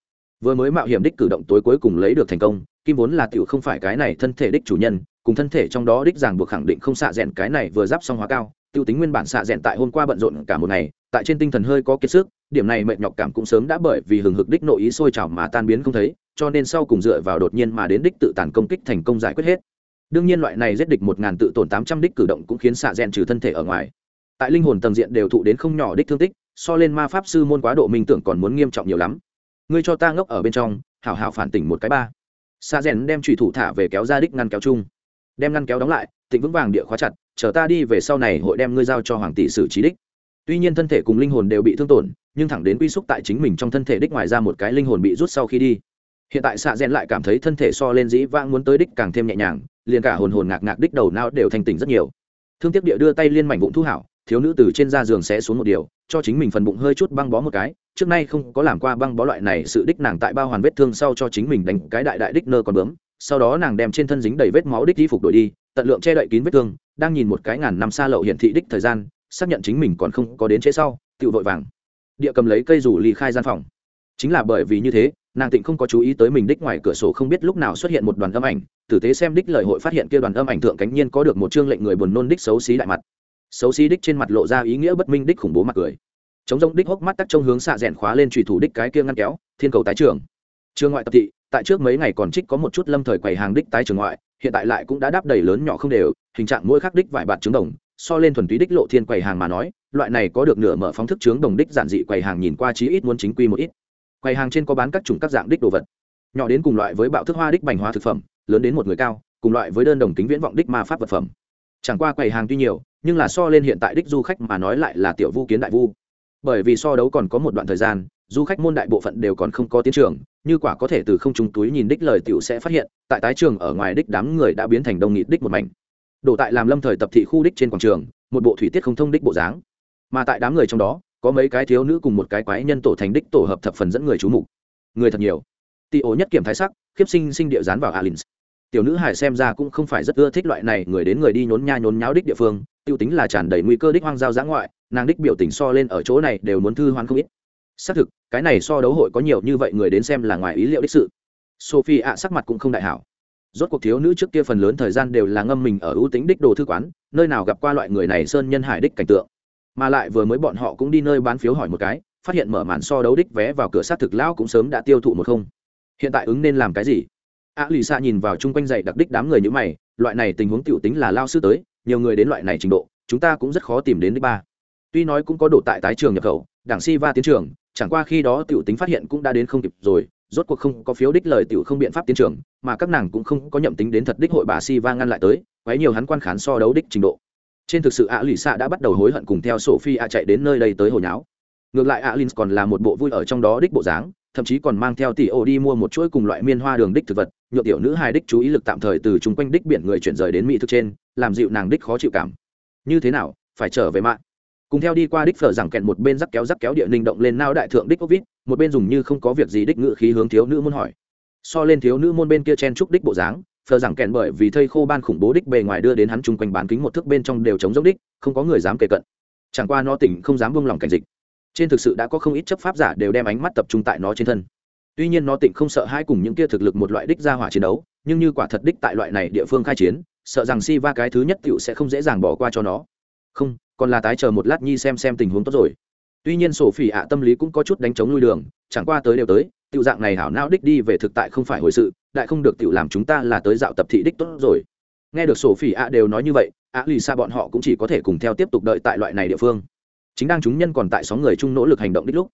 Vừa mới mạo hiểm đích cử động tối cuối cùng lấy được thành công, kim vốn là tiểu không phải cái này thân thể đích chủ nhân, cùng thân thể trong đó đích ràng buộc khẳng định không xạ rẽn cái này vừa giáp xong hóa cao tiêu tính nguyên bản xạ rẽn tại hôm qua bận rộn cả một ngày, tại trên tinh thần hơi có kiệt sức, điểm này mệt nhọc cảm cũng sớm đã bởi vì hừng hực đích nội ý sôi trào mà tan biến không thấy cho nên sau cùng dựa vào đột nhiên mà đến đích tự tàn công kích thành công giải quyết hết. Đương nhiên loại này giết địch một ngàn tự tổn tám trăm đích cử động cũng khiến xạ rèn trừ thân thể ở ngoài. Tại linh hồn tầng diện đều thụ đến không nhỏ đích thương tích, so lên ma pháp sư môn quá độ minh tưởng còn muốn nghiêm trọng nhiều lắm. Ngươi cho ta ngốc ở bên trong, hảo hảo phản tỉnh một cái ba. Xạ rèn đem trùy thủ thả về kéo ra đích ngăn kéo chung. Đem ngăn kéo đóng lại, tịnh vững vàng địa khóa chặt, chờ ta đi về sau này hội đem ngươi giao cho hoàng tỷ xử trí đích. Tuy nhiên thân thể cùng linh hồn đều bị thương tổn, nhưng thẳng đến quy xúc tại chính mình trong thân thể đích ngoài ra một cái linh hồn bị rút sau khi đi hiện tại xạ rèn lại cảm thấy thân thể so lên dĩ vãng muốn tới đích càng thêm nhẹ nhàng, liền cả hồn hồn ngạc ngạc đích đầu não đều thành tỉnh rất nhiều. Thương tiếc địa đưa tay liên mảnh vụn thu hảo, thiếu nữ từ trên da giường sẽ xuống một điều, cho chính mình phần bụng hơi chút băng bó một cái, trước nay không có làm qua băng bó loại này sự đích nàng tại bao hoàn vết thương sau cho chính mình đánh cái đại đại đích nơ còn bướm, sau đó nàng đem trên thân dính đầy vết máu đích y phục đổi đi, tận lượng che đậy kín vết thương, đang nhìn một cái ngàn năm xa lậu hiển thị đích thời gian, xác nhận chính mình còn không có đến chế sau tự vội vàng. Địa cầm lấy cây rủ ly khai gian phòng. Chính là bởi vì như thế nàng tịnh không có chú ý tới mình đích ngoài cửa sổ không biết lúc nào xuất hiện một đoàn âm ảnh, tử tế xem đích lời hội phát hiện kia đoàn âm ảnh thượng cánh nhiên có được một chương lệnh người buồn nôn đích xấu xí đại mặt. Xấu xí đích trên mặt lộ ra ý nghĩa bất minh đích khủng bố mặt cười. Chống rông đích hốc mắt tắc trong hướng xạ rẽn khóa lên trùy thủ đích cái kia ngăn kéo, thiên cầu tái trường trường ngoại tập thị, tại trước mấy ngày còn trích có một chút lâm thời quầy hàng đích tái trường ngoại, hiện tại lại cũng đã đáp đầy lớn nhỏ không đều, hình trạng mỗi khắc đích vài bạt trứng đồng, so lên thuần túy đích lộ thiên quầy hàng mà nói, loại này có được nửa mở phóng thức trướng đồng đích giản dị quầy hàng nhìn qua chí ít muốn chính quy một ít quầy hàng trên có bán các chủng các dạng đích đồ vật. Nhỏ đến cùng loại với bạo thức hoa đích bành hóa thực phẩm, lớn đến một người cao, cùng loại với đơn đồng tính viễn vọng đích ma pháp vật phẩm. Chẳng qua quầy hàng tuy nhiều, nhưng là so lên hiện tại đích du khách mà nói lại là tiểu vu kiến đại vu. Bởi vì so đấu còn có một đoạn thời gian, du khách môn đại bộ phận đều còn không có tiến trường, như quả có thể từ không trùng túi nhìn đích lời tiểu sẽ phát hiện, tại tái trường ở ngoài đích đám người đã biến thành đông nghị đích một mảnh. Đổ tại làm lâm thời tập thị khu đích trên quảng trường, một bộ thủy tiết không thông đích bộ dáng. Mà tại đám người trong đó có mấy cái thiếu nữ cùng một cái quái nhân tổ thành đích tổ hợp thập phần dẫn người chú mục. Người thật nhiều. Tị ổ nhất kiểm thái sắc, khiếp sinh sinh địa dán vào alins. Tiểu nữ hải xem ra cũng không phải rất ưa thích loại này người đến người đi nhốn nha nhốn nháo đích địa phương, tiêu tính là tràn đầy nguy cơ đích hoang giao giã ngoại, nàng đích biểu tình so lên ở chỗ này đều muốn thư hoang không ít. Xác thực, cái này so đấu hội có nhiều như vậy người đến xem là ngoài ý liệu đích sự. Sophie ạ, sắc mặt cũng không đại hảo. Rốt cuộc thiếu nữ trước kia phần lớn thời gian đều là ngâm mình ở ưu tính đích đồ thư quán, nơi nào gặp qua loại người này sơn nhân hải đích cảnh tượng mà lại vừa mới bọn họ cũng đi nơi bán phiếu hỏi một cái, phát hiện mở màn so đấu đích vé vào cửa sát thực lão cũng sớm đã tiêu thụ một không. Hiện tại ứng nên làm cái gì? A lì xa nhìn vào chung quanh dậy đặc đích đám người như mày, loại này tình huống tiểu tính là lao sư tới, nhiều người đến loại này trình độ, chúng ta cũng rất khó tìm đến đích ba. Tuy nói cũng có độ tại tái trường nhập khẩu, đảng si va tiến trường, chẳng qua khi đó tiểu tính phát hiện cũng đã đến không kịp rồi, rốt cuộc không có phiếu đích lời tiểu không biện pháp tiến trường, mà các nàng cũng không có nhậm tính đến thật đích hội bà si va ngăn lại tới, quấy nhiều hắn quan khán so đấu đích trình độ trên thực sự ạ lì xạ đã bắt đầu hối hận cùng theo sophie ạ chạy đến nơi đây tới hồi nháo. Ngược lại ạ lin còn là một bộ vui ở trong đó đích bộ dáng, thậm chí còn mang theo tỷ ô đi mua một chuỗi cùng loại miên hoa đường đích thực vật nhựa tiểu nữ hai đích chú ý lực tạm thời từ chung quanh đích biển người chuyển rời đến mỹ thực trên, làm dịu nàng đích khó chịu cảm. Như thế nào, phải trở về mạng cùng theo đi qua đích phở rằng kẹn một bên rắc kéo rắc kéo địa ninh động lên nao đại thượng đích ốc vít một bên dùng như không có việc gì đích ngự khí hướng thiếu nữ môn hỏi. So lên thiếu nữ môn bên kia chen trúc đích bộ dáng phờ rằng kèn bởi vì thây khô ban khủng bố đích bề ngoài đưa đến hắn chung quanh bán kính một thước bên trong đều chống dốc đích, không có người dám kề cận. Chẳng qua nó tỉnh không dám buông lỏng cảnh dịch. Trên thực sự đã có không ít chấp pháp giả đều đem ánh mắt tập trung tại nó trên thân. Tuy nhiên nó tỉnh không sợ hai cùng những kia thực lực một loại đích ra hỏa chiến đấu, nhưng như quả thật đích tại loại này địa phương khai chiến, sợ rằng si va cái thứ nhất tựu sẽ không dễ dàng bỏ qua cho nó. Không, còn là tái chờ một lát nhi xem xem tình huống tốt rồi. Tuy nhiên sổ phỉ ạ tâm lý cũng có chút đánh chống nuôi đường, chẳng qua tới đều tới tiểu dạng này hảo não đích đi về thực tại không phải hồi sự, đại không được tiểu làm chúng ta là tới dạo tập thị đích tốt rồi. Nghe được sổ phỉ ạ đều nói như vậy, ạ lì xa bọn họ cũng chỉ có thể cùng theo tiếp tục đợi tại loại này địa phương. Chính đang chúng nhân còn tại sóng người chung nỗ lực hành động đích lúc.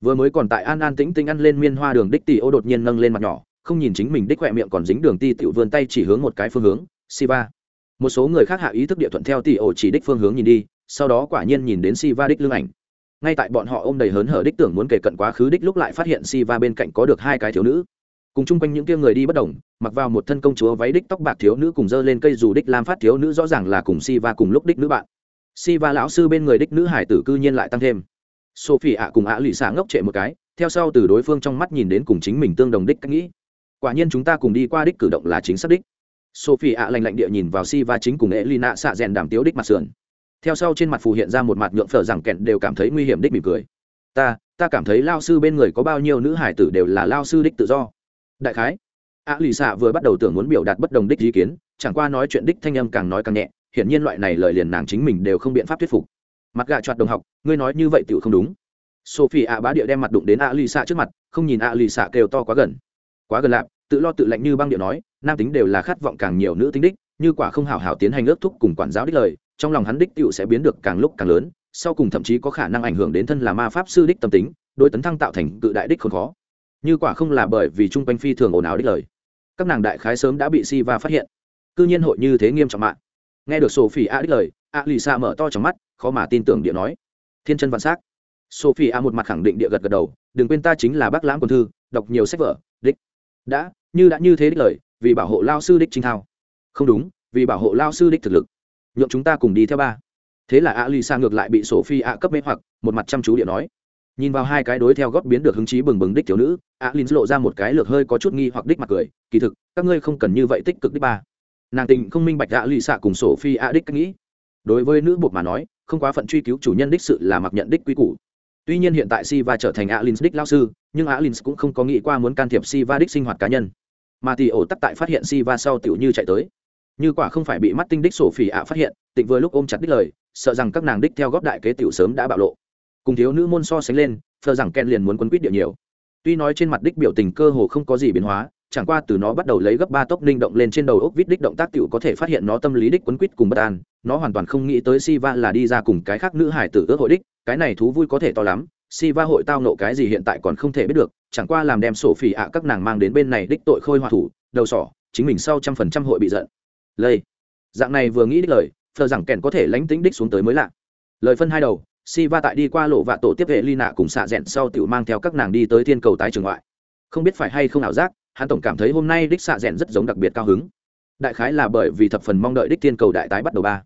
Vừa mới còn tại an an tĩnh tĩnh ăn lên miên hoa đường đích tỷ ô đột nhiên nâng lên mặt nhỏ, không nhìn chính mình đích khỏe miệng còn dính đường ti tiểu vươn tay chỉ hướng một cái phương hướng, siva. Một số người khác hạ ý thức địa thuận theo tỷ ô chỉ đích phương hướng nhìn đi, sau đó quả nhiên nhìn đến siva đích lưng ảnh ngay tại bọn họ ôm đầy hớn hở đích tưởng muốn kể cận quá khứ đích lúc lại phát hiện si va bên cạnh có được hai cái thiếu nữ. Cùng chung quanh những kia người đi bất đồng, mặc vào một thân công chúa váy đích tóc bạc thiếu nữ cùng dơ lên cây dù đích lam phát thiếu nữ rõ ràng là cùng si va cùng lúc đích nữ bạn. Si va lão sư bên người đích nữ hải tử cư nhiên lại tăng thêm. Sophie ạ cùng ạ lụy xả ngốc trệ một cái, theo sau từ đối phương trong mắt nhìn đến cùng chính mình tương đồng đích cách nghĩ. Quả nhiên chúng ta cùng đi qua đích cử động là chính xác đích. Sophie ạ lành lạnh địa nhìn vào si va chính cùng e lina xạ rèn đảm tiếu đích mặt sườn theo sau trên mặt phù hiện ra một mặt nhượng phở rằng kẹn đều cảm thấy nguy hiểm đích mỉm cười. Ta ta cảm thấy lao sư bên người có bao nhiêu nữ hải tử đều là lao sư đích tự do. Đại khái, a lì xạ vừa bắt đầu tưởng muốn biểu đạt bất đồng đích ý kiến, chẳng qua nói chuyện đích thanh âm càng nói càng nhẹ, hiển nhiên loại này lời liền nàng chính mình đều không biện pháp thuyết phục. Mặt gà choạt đồng học, ngươi nói như vậy tự không đúng. Sophie a bá địa đem mặt đụng đến a lì xạ trước mặt, không nhìn a lì xạ kêu to quá gần. Quá gần lạp tự lo tự lạnh như băng địa nói, nam tính đều là khát vọng càng nhiều nữ tính đích, như quả không hảo hảo tiến hành ước thúc cùng quản giáo đích lời trong lòng hắn đích tựu sẽ biến được càng lúc càng lớn, sau cùng thậm chí có khả năng ảnh hưởng đến thân là ma pháp sư đích tâm tính đôi tấn thăng tạo thành cự đại đích khốn khó. Như quả không là bởi vì chung quanh phi thường ồn ào đích lời. Các nàng đại khái sớm đã bị si va phát hiện. Cư nhiên hội như thế nghiêm trọng mạng nghe được sophie a đích lời a lì xa mở to trong mắt, khó mà tin tưởng địa nói. Thiên chân vạn s á c sophie a một mặt khẳng định địa gật gật đầu, đừng quên ta chính là bác lãm quân thư, đọc nhiều sách vở, đích. Đã, như đã như thế đích lời, vì bảo hộ lao sư đích trinh thao. Không đúng, vì bảo hộ lao sư đích thực lực nhượng chúng ta cùng đi theo ba. Thế là a lì xa ngược lại bị sophie a cấp mê hoặc, một mặt chăm chú địa nói. Nhìn vào hai cái đối theo góp biến được hứng chí bừng bừng đích thiếu nữ alin lộ ra một cái lược hơi có chút nghi hoặc đích mặt cười, kỳ thực, các ngươi không cần như vậy tích cực đích ba. Nàng tình không minh bạch a lì cùng sổ phi a đích cách nghĩ. Đối với nữ buộc mà nói, không quá phận truy cứu chủ nhân đích sự là mặc nhận đích quy củ. Tuy nhiên hiện tại siva trở thành alin đích lao sư, nhưng alin cũng không có nghĩ qua muốn can thiệp siva đích sinh hoạt cá nhân. Mà thì ổ tắc tại phát hiện siva sau tiểu như chạy tới như quả không phải bị mắt tinh đích sổ phỉ ạ phát hiện tịnh vừa lúc ôm chặt đích lời, sợ rằng các nàng đích theo góp đại kế tiểu sớm đã bạo lộ. Cùng thiếu nữ môn so sánh lên, phờ rằng ken liền muốn quấn quýt địa nhiều. Tuy nói trên mặt đích biểu tình cơ hồ không có gì biến hóa, chẳng qua từ nó bắt đầu lấy gấp ba tốc linh động lên trên đầu ốc vít đích động tác tiểu có thể phát hiện nó tâm lý đích quấn quýt cùng bất an, nó hoàn toàn không nghĩ tới si va là đi ra cùng cái khác nữ hải tử ước hội đích, cái này thú vui có thể to lắm si va hội tao nộ cái gì hiện tại còn không thể biết được, chẳng qua làm đem sổ phỉ ạ các nàng mang đến bên này đích tội khôi hòa thủ, đầu sỏ, chính mình sau trăm phần trăm hội bị giận lây. Dạng này vừa nghĩ đích lời, thờ rằng kèn có thể lánh tính đích xuống tới mới lạ. Lời phân hai đầu si va tại đi qua lộ vạ tổ tiếp hệ ly nạ cùng xạ rẽn sau tự mang theo các nàng đi tới thiên cầu tái trường ngoại. Không biết phải hay không ảo giác, hắn tổng cảm thấy hôm nay đích xạ rẽn rất giống đặc biệt cao hứng. Đại khái là bởi vì thập phần mong đợi đích thiên cầu đại tái bắt đầu ba.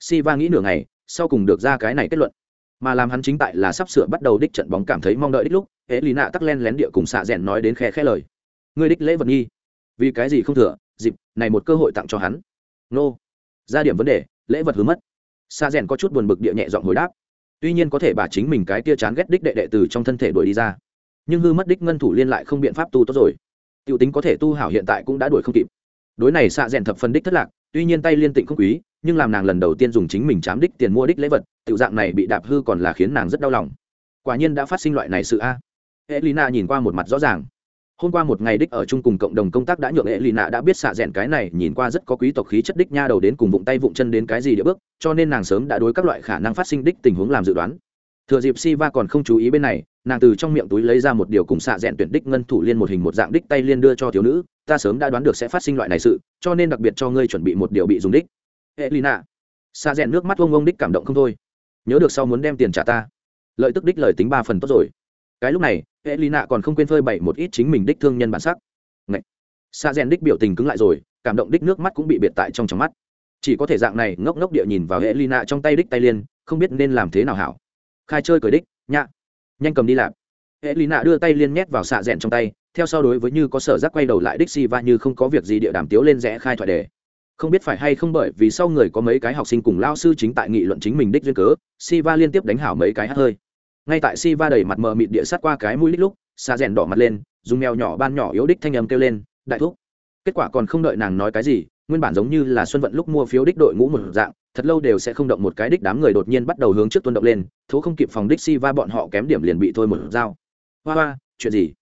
Si va nghĩ nửa ngày, sau cùng được ra cái này kết luận. Mà làm hắn chính tại là sắp sửa bắt đầu đích trận bóng cảm thấy mong đợi đích lúc, hệ ly nạ tắc len lén địa cùng xạ rẽn nói đến khe khẽ lời. Ngươi đích lễ vật nghi. Vì cái gì không thừa? Dịp, này một cơ hội tặng cho hắn. Nô. Ra điểm vấn đề, lễ vật hứa mất. Sa rèn có chút buồn bực địa nhẹ giọng hồi đáp. Tuy nhiên có thể bà chính mình cái tia chán ghét đích đệ đệ từ trong thân thể đuổi đi ra. Nhưng hư mất đích ngân thủ liên lại không biện pháp tu tốt rồi. T i ể u tính có thể tu hảo hiện tại cũng đã đuổi không kịp. Đối này xạ rèn thập phân đích thất lạc, tuy nhiên tay liên tịnh không quý, nhưng làm nàng lần đầu tiên dùng chính mình chám đích tiền mua đích lễ vật tự dạng này bị đạp hư còn là khiến nàng rất đau lòng. Quả nhiên đã phát sinh loại này sự a. E lina nhìn qua một mặt rõ ràng hôm qua một ngày đích ở chung cùng cộng đồng công tác đã nhượng hệ lì nạ đã biết xạ rẽn cái này, nhìn qua rất có quý tộc khí chất đích nha đầu đến cùng vụng tay vụng chân đến cái gì địa bước, cho nên nàng sớm đã đối các loại khả năng phát sinh đích tình huống làm dự đoán. Thừa dịp si va còn không chú ý bên này, nàng từ trong miệng túi lấy ra một điều cùng xạ rẽn tuyển đích ngân thủ liên một hình một dạng đích tay liên đưa cho thiếu nữ, ta sớm đã đoán được sẽ phát sinh loại này sự, cho nên đặc biệt cho ngươi chuẩn bị một điều bị dùng đích. Hệ lì nạ xạ rẽn nước mắt ông ông đích cảm động không thôi. Nhớ được sau muốn đem tiền trả ta. Lợi tức đích lời tính ba phần tốt rồi. Cái lúc này hệ lì nạ còn không quên phơi bày một ít chính mình đích thương nhân bản sắc. Ngậy! xa rèn đích biểu tình cứng lại rồi, cảm động đích nước mắt cũng bị biệt tại trong trong mắt. Chỉ có thể dạng này ngốc ngốc địa nhìn vào hệ lì nạ trong tay đích tay liên, không biết nên làm thế nào hảo. Khai chơi cười đích, nhạ. Nhanh cầm đi làm. Hệ lì nạ đưa tay liên nhét vào xạ rèn trong tay, theo sau đối với như có sở giác quay đầu lại đích si va như không có việc gì địa đàm tiếu lên rẽ khai thoại đề. Không biết phải hay không bởi vì sau người có mấy cái học sinh cùng lao sư chính tại nghị luận chính mình đích duyên cớ si va liên tiếp đánh hảo mấy cái hát hơi ngay tại si va đẩy mặt mờ mịt địa sát qua cái mũi đích lúc xa rèn đỏ mặt lên, dùng mèo nhỏ ban nhỏ yếu đích thanh âm kêu lên, đại thúc. Kết quả còn không đợi nàng nói cái gì, nguyên bản giống như là xuân vận lúc mua phiếu đích đội ngũ một dạng, thật lâu đều sẽ không động một cái đích đám người đột nhiên bắt đầu hướng trước tuân động lên thú không kịp phòng đích si va bọn họ kém điểm liền bị thôi một dao. Hoa hoa, chuyện gì?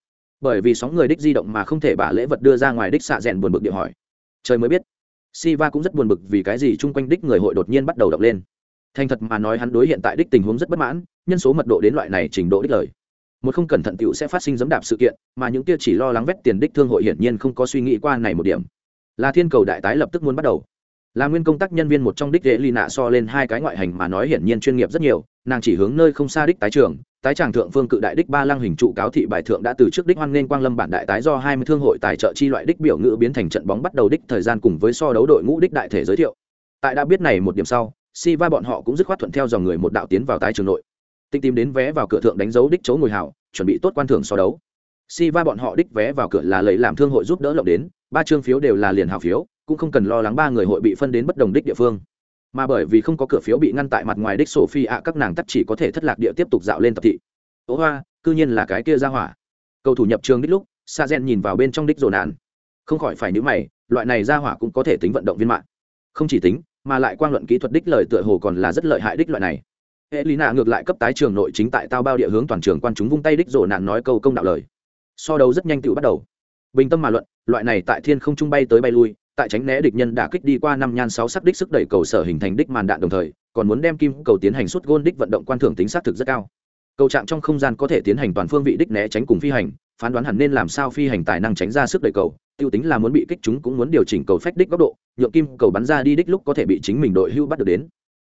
Bởi vì sóng người đích di động mà không thể bả lễ vật đưa ra ngoài đích xạ rèn buồn bực địa hỏi. Trời mới biết si va cũng rất buồn bực vì cái gì chung quanh đích người hội đột nhiên bắt đầu động lên thành thật mà nói hắn đối hiện tại đích tình huống rất bất mãn, nhân số mật độ đến loại này trình độ đích lời. Một không cẩn thận tựu sẽ phát sinh dẫm đạp sự kiện, mà những kia chỉ lo lắng vét tiền đích thương hội hiển nhiên không có suy nghĩ qua này một điểm. Là thiên cầu đại tái lập tức muốn bắt đầu. Là nguyên công tác nhân viên một trong đích dễ ly nạ so lên hai cái ngoại hành mà nói hiển nhiên chuyên nghiệp rất nhiều, nàng chỉ hướng nơi không xa đích tái trường, tái tràng thượng phương cự đại đích ba lăng hình trụ cáo thị bài thượng đã từ trước đích hoan nên quang lâm bản đại tái do hai mươi thương hội tài trợ chi loại đích biểu ngữ biến thành trận bóng bắt đầu đích thời gian cùng với so đấu đội ngũ đích đại thể giới thiệu. Tại đã biết này một điểm sau si va bọn họ cũng dứt khoát thuận theo dòng người một đạo tiến vào tái trường nội. Tinh tìm đến vé vào cửa thượng đánh dấu đích chỗ ngồi hảo, chuẩn bị tốt quan thưởng so đấu. Si va bọn họ đích vé vào cửa là lấy làm thương hội giúp đỡ lộng đến, ba chương phiếu đều là liền hào phiếu, cũng không cần lo lắng ba người hội bị phân đến bất đồng đích địa phương. Mà bởi vì không có cửa phiếu bị ngăn tại mặt ngoài đích sổ phi ạ, các nàng tắt chỉ có thể thất lạc địa tiếp tục dạo lên tập thị. Ố hoa, cư nhiên là cái kia ra hỏa. Cầu thủ nhập trường đích lúc, sa gen nhìn vào bên trong đích rồ nạn. Không khỏi phải nhữ mày, loại này ra hỏa cũng có thể tính vận động viên mạng. Không chỉ tính mà lại quan luận kỹ thuật đích lời tựa hồ còn là rất lợi hại đích loại này. Hệ lý nạ ngược lại cấp tái trường nội chính tại tao bao địa hướng toàn trường quan chúng vung tay đích rộ nạn nói câu công đạo lời. So đấu rất nhanh tự bắt đầu. Bình tâm mà luận, loại này tại thiên không trung bay tới bay lui, tại tránh né địch nhân đã kích đi qua năm nhan sáu sắc đích sức đẩy cầu sở hình thành đích màn đạn đồng thời, còn muốn đem kim cầu tiến hành suốt gôn đích vận động quan thưởng tính xác thực rất cao cầu trạng trong không gian có thể tiến hành toàn phương vị đích né tránh cùng phi hành, phán đoán hẳn nên làm sao phi hành tài năng tránh ra sức đẩy cầu, tiêu tính là muốn bị kích chúng cũng muốn điều chỉnh cầu phách đích góc độ, nhượng kim cầu bắn ra đi đích lúc có thể bị chính mình đội hưu bắt được đến.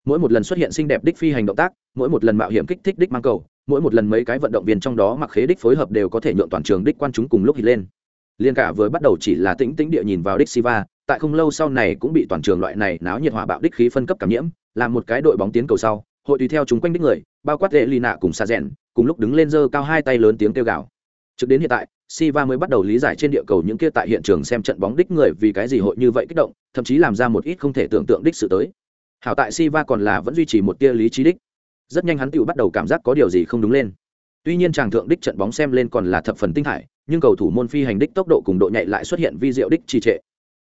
Mỗi một lần xuất hiện xinh đẹp đích phi hành động tác, mỗi một lần mạo hiểm kích thích đích mang cầu, mỗi một lần mấy cái vận động viên trong đó mặc khế đích phối hợp đều có thể nhượng toàn trường đích quan chúng cùng lúc hít lên. Liên cả vừa bắt đầu chỉ là tĩnh tĩnh địa nhìn vào đích siva, tại không lâu sau này cũng bị toàn trường loại này náo nhiệt hỏa bạo đích khí phân cấp cảm nhiễm, làm một cái đội bóng tiến cầu sau hội tùy theo chúng quanh đích người, bao quát lệ lì nạ cùng xa rèn, cùng lúc đứng lên giơ cao hai tay lớn tiếng kêu gào. Trực đến hiện tại, siva mới bắt đầu lý giải trên địa cầu những kia tại hiện trường xem trận bóng đích người vì cái gì hội như vậy kích động, thậm chí làm ra một ít không thể tưởng tượng đích sự tới. Hảo tại siva còn là vẫn duy trì một tia lý trí đích. Rất nhanh hắn tự bắt đầu cảm giác có điều gì không đúng lên. Tuy nhiên chàng thượng đích trận bóng xem lên còn là thập phần tinh hải nhưng cầu thủ môn phi hành đích tốc độ cùng độ nhạy lại xuất hiện vi diệu đích trì trệ.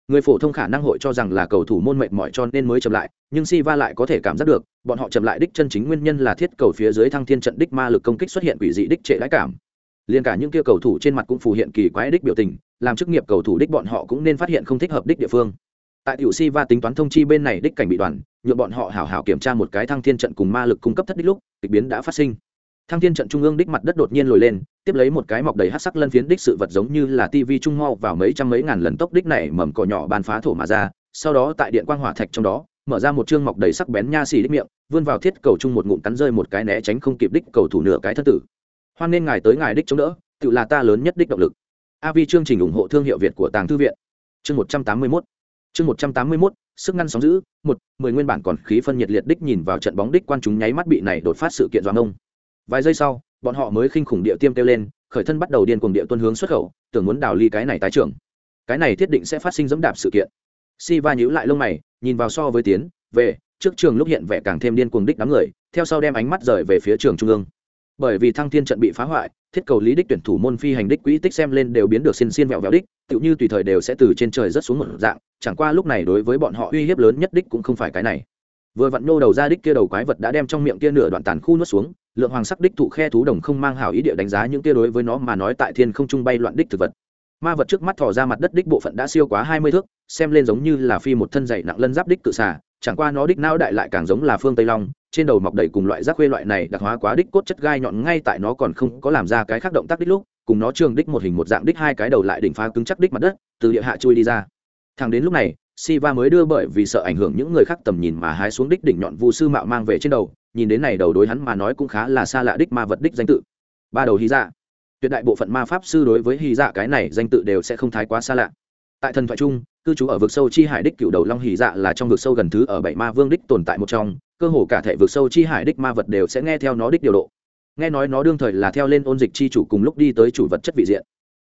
Người phổ thông khả năng hội cho rằng là cầu thủ môn mệt mỏi cho nên mới chậm lại, nhưng Siva lại có thể cảm giác được bọn họ chậm lại đích chân chính nguyên nhân là thiết cầu phía dưới thăng thiên trận đích ma lực công kích xuất hiện quỷ dị đích trệ lãi cảm. Liền cả những kia cầu thủ trên mặt cũng phù hiện kỳ quái đích biểu tình, làm chức nghiệp cầu thủ đích bọn họ cũng nên phát hiện không thích hợp đích địa phương. Tại tiểu si va tính toán thông chi bên này đích cảnh bị đoàn nhuộm bọn họ hảo hảo kiểm tra một cái thăng thiên trận cùng ma lực cung cấp thất đích lúc, kịch biến đã phát sinh. Thăng thiên trận trung ương đích mặt đất đột nhiên lồi lên, tiếp lấy một cái mọc đầy hát sắc lân phiến đích sự vật giống như là tivi trung mau vào mấy trăm mấy ngàn lần tốc đích này mầm cỏ nhỏ bàn phá thổ mà ra, sau đó tại điện quang hỏa thạch trong đó mở ra một chương mọc đầy sắc bén nha xì đích miệng, vươn vào thiết cầu chung một ngụm cắn rơi một cái né tránh không kịp đích cầu thủ nửa cái thân tử. Hoan nên ngài tới ngài đích chống đỡ, tự là ta lớn nhất đích động lực. Av chương trình ủng hộ thương hiệu việt của tàng thư viện. Chương một trăm tám mươi mốt. Chương một trăm tám mươi mốt, sức ngăn sóng giữ, một, mười nguyên bản còn khí phân nhiệt liệt đích nhìn vào trận bóng đích quan chúng nháy mắt bị này đột phát sự kiện doãn ông. Vài giây sau, bọn họ mới khinh khủng địa tiêm kêu lên, khởi thân bắt đầu điên cuồng địa tuân hướng xuất khẩu, tưởng muốn đào ly cái này tái trưởng. Cái này thiết định sẽ phát sinh dẫm đạp sự kiện si va nhíu lại lông mày, nhìn vào so với tiến, về, trước trường lúc hiện vẻ càng thêm điên cuồng đích đám người, theo sau đem ánh mắt rời về phía trường trung ương. Bởi vì thăng thiên trận bị phá hoại, thiết cầu lý đích tuyển thủ môn phi hành đích quỹ tích xem lên đều biến được xin xiên vẹo vẹo đích, tựu như tùy thời đều sẽ từ trên trời rất xuống một dạng, chẳng qua lúc này đối với bọn họ uy hiếp lớn nhất đích cũng không phải cái này. Vừa vặn nô đầu ra đích kia đầu quái vật đã đem trong miệng kia nửa đoạn tàn khu nuốt xuống, lượng hoàng sắc đích thụ khe thú đồng không mang hảo ý địa đánh giá những kia đối với nó mà nói tại thiên không trung bay loạn đích thực vật ma vật trước mắt thò ra mặt đất đích bộ phận đã siêu quá hai mươi thước xem lên giống như là phi một thân dày nặng lân giáp đích cự xà chẳng qua nó đích não đại lại càng giống là phương tây long trên đầu mọc đầy cùng loại rác khuê loại này đặc hóa quá đích cốt chất gai nhọn ngay tại nó còn không có làm ra cái khác động tác đích lúc cùng nó trường đích một hình một dạng đích hai cái đầu lại đỉnh phá cứng chắc đích mặt đất từ địa hạ chui đi ra thằng đến lúc này Siva mới đưa bởi vì sợ ảnh hưởng những người khác tầm nhìn mà hái xuống đích đỉnh nhọn vu sư mạo mang về trên đầu, nhìn đến này đầu đối hắn mà nói cũng khá là xa lạ đích ma vật đích danh tự. Ba đầu hy dạ. Tuyệt đại bộ phận ma pháp sư đối với hy dạ cái này danh tự đều sẽ không thái quá xa lạ. Tại thần thoại chung, cư trú ở vực sâu chi hải đích cựu đầu long hy dạ là trong vực sâu gần thứ ở bảy ma vương đích tồn tại một trong, cơ hồ cả thể vực sâu chi hải đích ma vật đều sẽ nghe theo nó đích điều độ. Nghe nói nó đương thời là theo lên ôn dịch chi chủ cùng lúc đi tới chủ vật chất vị diện.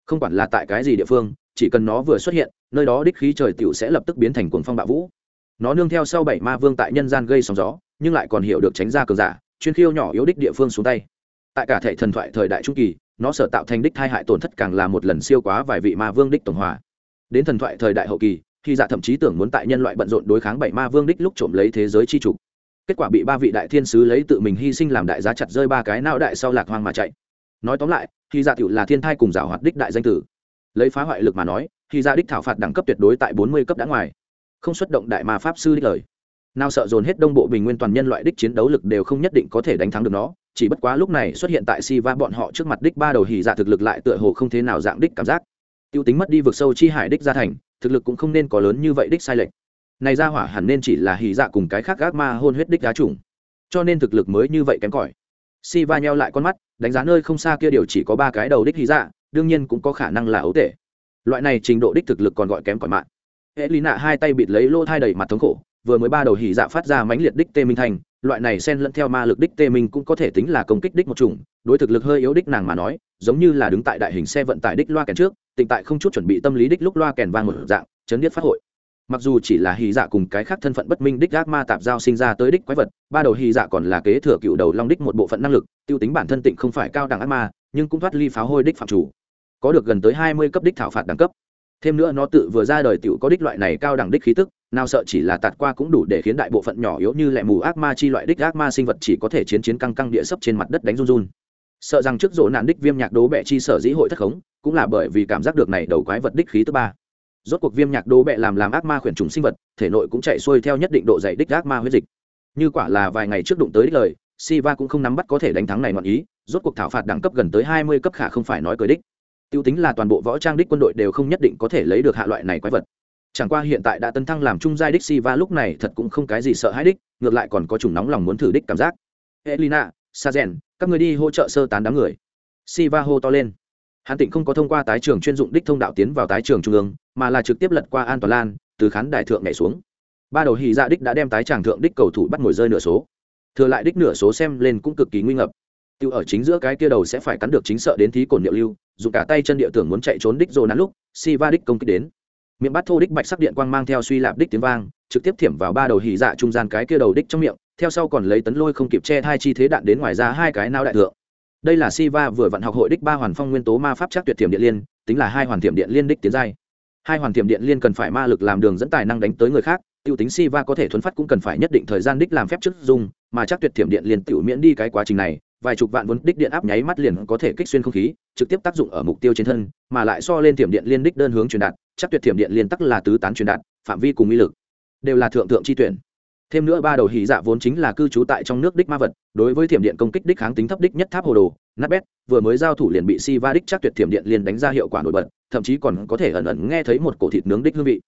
Không quản là tại cái gì địa phương, chỉ cần nó vừa xuất hiện nơi đó đích khí trời tiểu sẽ lập tức biến thành cuồng phong bạo vũ nó nương theo sau bảy ma vương tại nhân gian gây sóng gió nhưng lại còn hiểu được tránh ra cường giả chuyên khiêu nhỏ yếu đích địa phương xuống tay tại cả thể thần thoại thời đại trung kỳ nó sở tạo thành đích thai hại tổn thất càng là một lần siêu quá vài vị ma vương đích tổng hòa. Đến thần thoại thời đại hậu kỳ, khi Dạ thậm chí tưởng muốn tại nhân loại bận rộn đối kháng bảy ma vương đích lúc trộm lấy thế giới chi trục. Kết quả bị ba vị đại thiên sứ lấy tự mình hy sinh làm đại giá chặt rơi ba cái não đại sau lạc hoang mà chạy. Nói tóm lại, khi Dạ tiểu là thiên thai cùng giảo hoạt đích đại danh tử. Lấy phá hoại lực mà nói, khi Dạ đích thảo phạt đẳng cấp tuyệt đối tại bốn mươi cấp đã ngoài. Không xuất động đại ma pháp sư đích lời. Nào sợ dồn hết đông bộ bình nguyên toàn nhân loại đích chiến đấu lực đều không nhất định có thể đánh thắng được nó chỉ bất quá lúc này xuất hiện tại si va bọn họ trước mặt đích ba đầu hỉ dạ thực lực lại tựa hồ không thế nào dạng đích cảm giác. Tiêu tính mất đi vực sâu chi hải đích ra thành, thực lực cũng không nên có lớn như vậy đích sai lệch. Này ra hỏa hẳn nên chỉ là hỉ dạ cùng cái khác gác ma hôn huyết đích đá trùng cho nên thực lực mới như vậy kém cỏi. Si va nheo lại con mắt, đánh giá nơi không xa kia điều chỉ có ba cái đầu đích hỉ dạ đương nhiên cũng có khả năng là ấu tể. Loại này trình độ đích thực lực còn gọi kém cỏi mạng. Hệ lý nạ hai tay bịt lấy lô thai đầy mặt thống khổ vừa mới ba đầu hỉ dạ phát ra mãnh liệt đích tê minh thành loại này xen lẫn theo ma lực đích tê minh cũng có thể tính là công kích đích một chủng, đối thực lực hơi yếu đích nàng mà nói, giống như là đứng tại đại hình xe vận tải đích loa kèn trước tịnh tại không chút chuẩn bị tâm lý đích lúc loa kèn vang một dạng, chấn điếc phát hội. Mặc dù chỉ là hì dạ cùng cái khác thân phận bất minh đích gác ma tạp giao sinh ra tới đích quái vật, ba đầu hì dạ còn là kế thừa cựu đầu long đích một bộ phận năng lực, tiêu tính bản thân tịnh không phải cao đẳng ác ma, nhưng cũng thoát ly pháo hôi đích phạm chủ. Có được gần tới hai mươi cấp đích thảo phạt đẳng cấp. Thêm nữa nó tự vừa ra đời tiểu có đích loại này cao đẳng đích khí tức nào sợ chỉ là tạt qua cũng đủ để khiến đại bộ phận nhỏ yếu như lẹ mù ác ma chi loại đích ác ma sinh vật chỉ có thể chiến chiến căng căng địa sấp trên mặt đất đánh run run. Sợ rằng trước rỗ nạn đích viêm nhạc đố bẹ chi sở dĩ hội thất khống cũng là bởi vì cảm giác được này đầu quái vật đích khí thứ ba. Rốt cuộc viêm nhạc đố bẹ làm làm ác ma khuyển trùng sinh vật thể nội cũng chạy xuôi theo nhất định độ dày đích ác ma huyết dịch. Như quả là vài ngày trước đụng tới đích lời Siva cũng không nắm bắt có thể đánh thắng này ngọn ý, rốt cuộc thảo phạt đẳng cấp gần tới hai mươi cấp khả không phải nói cười đích. Tiêu tính là toàn bộ võ trang đích quân đội đều không nhất định có thể lấy được hạ loại này quái vật chẳng qua hiện tại đã tấn thăng làm trung giai đích si va lúc này thật cũng không cái gì sợ hãi đích, ngược lại còn có chủng nóng lòng muốn thử đích cảm giác. Elina sa rèn các người đi hỗ trợ sơ tán đám người. Si va hô to lên. Hàn tịnh không có thông qua tái trường chuyên dụng đích thông đạo tiến vào tái trường trung ương, mà là trực tiếp lật qua an toàn lan, từ khán đài thượng nhảy xuống. Ba đầu hì dạ đích đã đem tái tràng thượng đích cầu thủ bắt ngồi rơi nửa số. Thừa lại đích nửa số xem lên cũng cực kỳ nguy ngập. Tiêu ở chính giữa cái kia đầu sẽ phải cắn được chính sợ đến thí cồn niệu lưu dùng cả tay chân địa tưởng muốn chạy trốn đích rồi nắn lúc si va đích công kích đến miệng bắt thô đích bạch sắc điện quang mang theo suy lạp đích tiếng vang, trực tiếp thiểm vào ba đầu hỉ dạ trung gian cái kia đầu đích trong miệng, theo sau còn lấy tấn lôi không kịp che hai chi thế đạn đến ngoài ra hai cái nao đại thượng. Đây là si va vừa vận học hội đích ba hoàn phong nguyên tố ma pháp chắc tuyệt thiểm điện liên, tính là hai hoàn thiểm điện liên đích tiến giai. Hai hoàn thiểm điện liên cần phải ma lực làm đường dẫn tài năng đánh tới người khác, tiêu tính si va có thể thuấn phát cũng cần phải nhất định thời gian đích làm phép trước dùng, mà chắc tuyệt thiểm điện liên tiểu miễn đi cái quá trình này, vài chục vạn vốn đích điện áp nháy mắt liền có thể kích xuyên không khí, trực tiếp tác dụng ở mục tiêu trên thân, mà lại so lên thiểm điện liên đích đơn hướng truyền đạt chắc tuyệt thiểm điện liên tắc là tứ tán truyền đạt, phạm vi cùng uy lực đều là thượng thượng chi tuyển. Thêm nữa ba đầu hỉ dạ vốn chính là cư trú tại trong nước đích ma vật, đối với thiểm điện công kích đích kháng tính thấp đích nhất tháp hồ đồ, nát bét, vừa mới giao thủ liền bị si va đích chắc tuyệt thiểm điện liền đánh ra hiệu quả nổi bật, thậm chí còn có thể ẩn ẩn nghe thấy một cổ thịt nướng đích hương vị.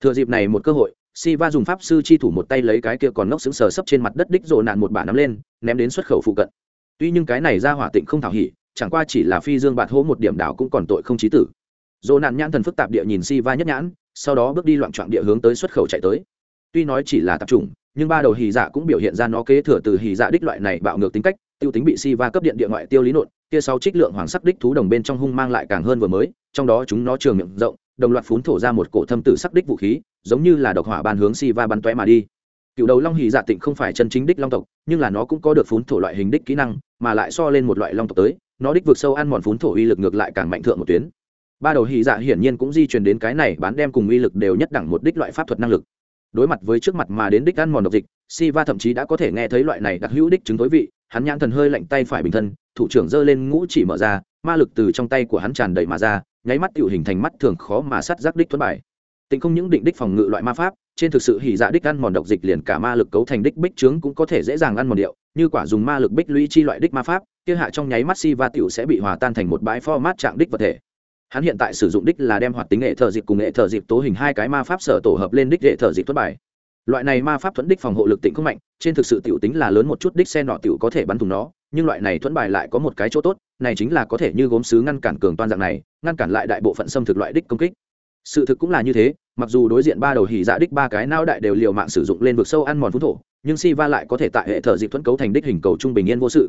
Thừa dịp này một cơ hội, si va dùng pháp sư chi thủ một tay lấy cái kia còn ngốc xứng sờ sấp trên mặt đất đích rộ nạn một bả nắm lên, ném đến xuất khẩu phụ cận. Tuy nhưng cái này ra hỏa tịnh không thảo hỉ, chẳng qua chỉ là phi dương bạt hố một điểm đảo cũng còn tội không chí tử dồ nạn nhãn thần phức tạp địa nhìn si va nhất nhãn, sau đó bước đi loạn trọn địa hướng tới xuất khẩu chạy tới. Tuy nói chỉ là tập trung, nhưng ba đầu hì dạ cũng biểu hiện ra nó kế thừa từ hì dạ đích loại này bạo ngược tính cách, tiêu tính bị si va cấp điện địa ngoại tiêu lý nộn, kia sáu trích lượng hoàng sắc đích thú đồng bên trong hung mang lại càng hơn vừa mới, trong đó chúng nó trường miệng rộng, đồng loạt phún thổ ra một cổ thâm tử sắc đích vũ khí, giống như là độc hỏa ban hướng si va bắn toé mà đi. Cựu đầu long hì dạ tịnh không phải chân chính đích long tộc, nhưng là nó cũng có được phún thổ loại hình đích kỹ năng, mà lại so lên một loại long tộc tới, nó đích vượt sâu ăn mòn phún thổ uy lực ngược lại càng mạnh thượng một tuyến ba đầu hy dạ hiển nhiên cũng di truyền đến cái này bán đem cùng uy lực đều nhất đẳng một đích loại pháp thuật năng lực. Đối mặt với trước mặt mà đến đích ăn mòn độc dịch si va thậm chí đã có thể nghe thấy loại này đặc hữu đích chứng tối vị, hắn nhãn thần hơi lạnh tay phải bình thân, thủ trưởng giơ lên ngũ chỉ mở ra, ma lực từ trong tay của hắn tràn đầy mà ra, nháy mắt tự hình thành mắt thường khó mà sát giác đích thuẫn bài. Tính không những định đích phòng ngự loại ma pháp, trên thực sự hỉ dạ đích ăn mòn độc dịch liền cả ma lực cấu thành đích bích trướng cũng có thể dễ dàng ăn mòn điệu, như quả dùng ma lực bích lũy chi loại đích ma pháp, kia hạ trong nháy mắt si va tiểu sẽ bị hòa tan thành một bãi format trạng đích vật thể hắn hiện tại sử dụng đích là đem hoạt tính nghệ thợ dịp cùng nghệ thợ dịp tố hình hai cái ma pháp sở tổ hợp lên đích nghệ thợ dịp thất bài. Loại này ma pháp thuẫn đích phòng hộ lực tịnh không mạnh, trên thực sự tiểu tính là lớn một chút đích xe nọ tiểu có thể bắn thùng nó, nhưng loại này thuẫn bài lại có một cái chỗ tốt, này chính là có thể như gốm sứ ngăn cản cường toan dạng này, ngăn cản lại đại bộ phận xâm thực loại đích công kích. Sự thực cũng là như thế, mặc dù đối diện ba đầu hỉ dạ đích ba cái nao đại đều liều mạng sử dụng lên vực sâu ăn mòn phú thổ, nhưng si va lại có thể tại hệ thợ dịp thuẫn cấu thành đích hình cầu trung bình yên vô sự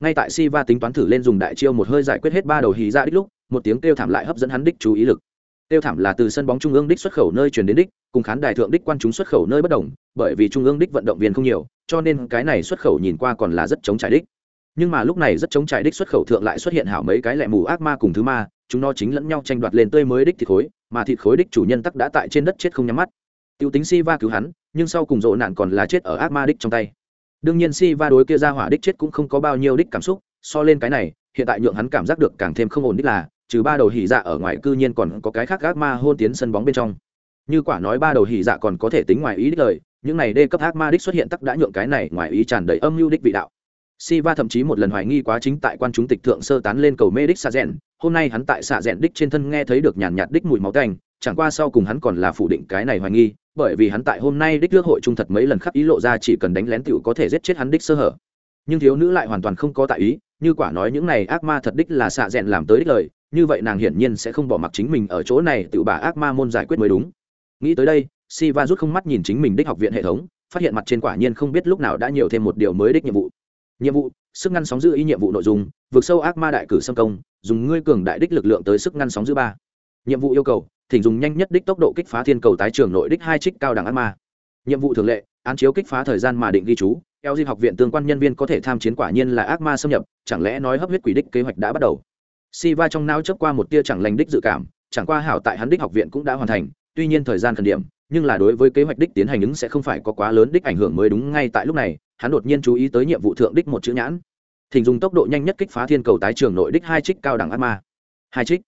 ngay tại si va tính toán thử lên dùng đại chiêu một hơi giải quyết hết ba đầu hí ra đích lúc, một tiếng kêu thảm lại hấp dẫn hắn đích chú ý lực. Tiêu thảm là từ sân bóng trung ương đích xuất khẩu nơi chuyển đến đích, cùng khán đài thượng đích quan chúng xuất khẩu nơi bất đồng, bởi vì trung ương đích vận động viên không nhiều, cho nên cái này xuất khẩu nhìn qua còn là rất chống trải đích. Nhưng mà lúc này rất chống trải đích xuất khẩu thượng lại xuất hiện hảo mấy cái lẹ mù ác ma cùng thứ ma, chúng nó chính lẫn nhau tranh đoạt lên tươi mới đích thịt khối, mà thịt khối đích chủ nhân tắc đã tại trên đất chết không nhắm mắt. Tiêu tính si va cứu hắn, nhưng sau cùng rộ nạn còn là chết ở ác ma đích trong tay đương nhiên si va đối kia ra hỏa đích chết cũng không có bao nhiêu đích cảm xúc so lên cái này hiện tại nhượng hắn cảm giác được càng thêm không ổn đích là trừ ba đầu hỉ dạ ở ngoài cư nhiên còn có cái khác gác ma hôn tiến sân bóng bên trong. Như quả nói ba đầu hỉ dạ còn có thể tính ngoài ý đích lời những này đê cấp ác ma đích xuất hiện tắc đã nhượng cái này ngoài ý tràn đầy âm mưu đích vị đạo. Siva thậm chí một lần hoài nghi quá chính tại quan chúng tịch thượng sơ tán lên cầu mê đích xạ rèn, hôm nay hắn tại xạ rèn đích trên thân nghe thấy được nhàn nhạt đích mùi máu canh chẳng qua sau cùng hắn còn là phủ định cái này hoài nghi, bởi vì hắn tại hôm nay đích lước hội trung thật mấy lần khắc ý lộ ra chỉ cần đánh lén tiểu có thể giết chết hắn đích sơ hở. Nhưng thiếu nữ lại hoàn toàn không có tại ý, như quả nói những này ác ma thật đích là xạ rẽn làm tới đích lời, như vậy nàng hiển nhiên sẽ không bỏ mặc chính mình ở chỗ này tự bà ác ma môn giải quyết mới đúng. Nghĩ tới đây Siva rút không mắt nhìn chính mình đích học viện hệ thống phát hiện mặt trên quả nhiên không biết lúc nào đã nhiều thêm một điều mới đích nhiệm vụ. Nhiệm vụ sức ngăn sóng giữ ý nhiệm vụ nội dung vượt sâu ác ma đại cử xâm công dùng ngươi cường đại đích lực lượng tới sức ngăn sóng giữ ba. Nhiệm vụ yêu cầu thỉnh dùng nhanh nhất đích tốc độ kích phá thiên cầu tái trường nội đích hai trích cao đẳng ác ma. Nhiệm vụ thường lệ, án chiếu kích phá thời gian mà định ghi chú, eo di học viện tương quan nhân viên có thể tham chiến quả nhiên là ác ma xâm nhập, chẳng lẽ nói hấp huyết quỷ đích kế hoạch đã bắt đầu? Si va trong não chớp qua một tia chẳng lành đích dự cảm, chẳng qua hảo tại hắn đích học viện cũng đã hoàn thành, tuy nhiên thời gian khẩn điểm, nhưng là đối với kế hoạch đích tiến hành ứng sẽ không phải có quá lớn đích ảnh hưởng mới đúng ngay tại lúc này, hắn đột nhiên chú ý tới nhiệm vụ thượng đích một chữ nhãn. Thỉnh dùng tốc độ nhanh nhất kích phá thiên cầu tái trường nội đích hai trích cao đẳng ác ma. Hai trích.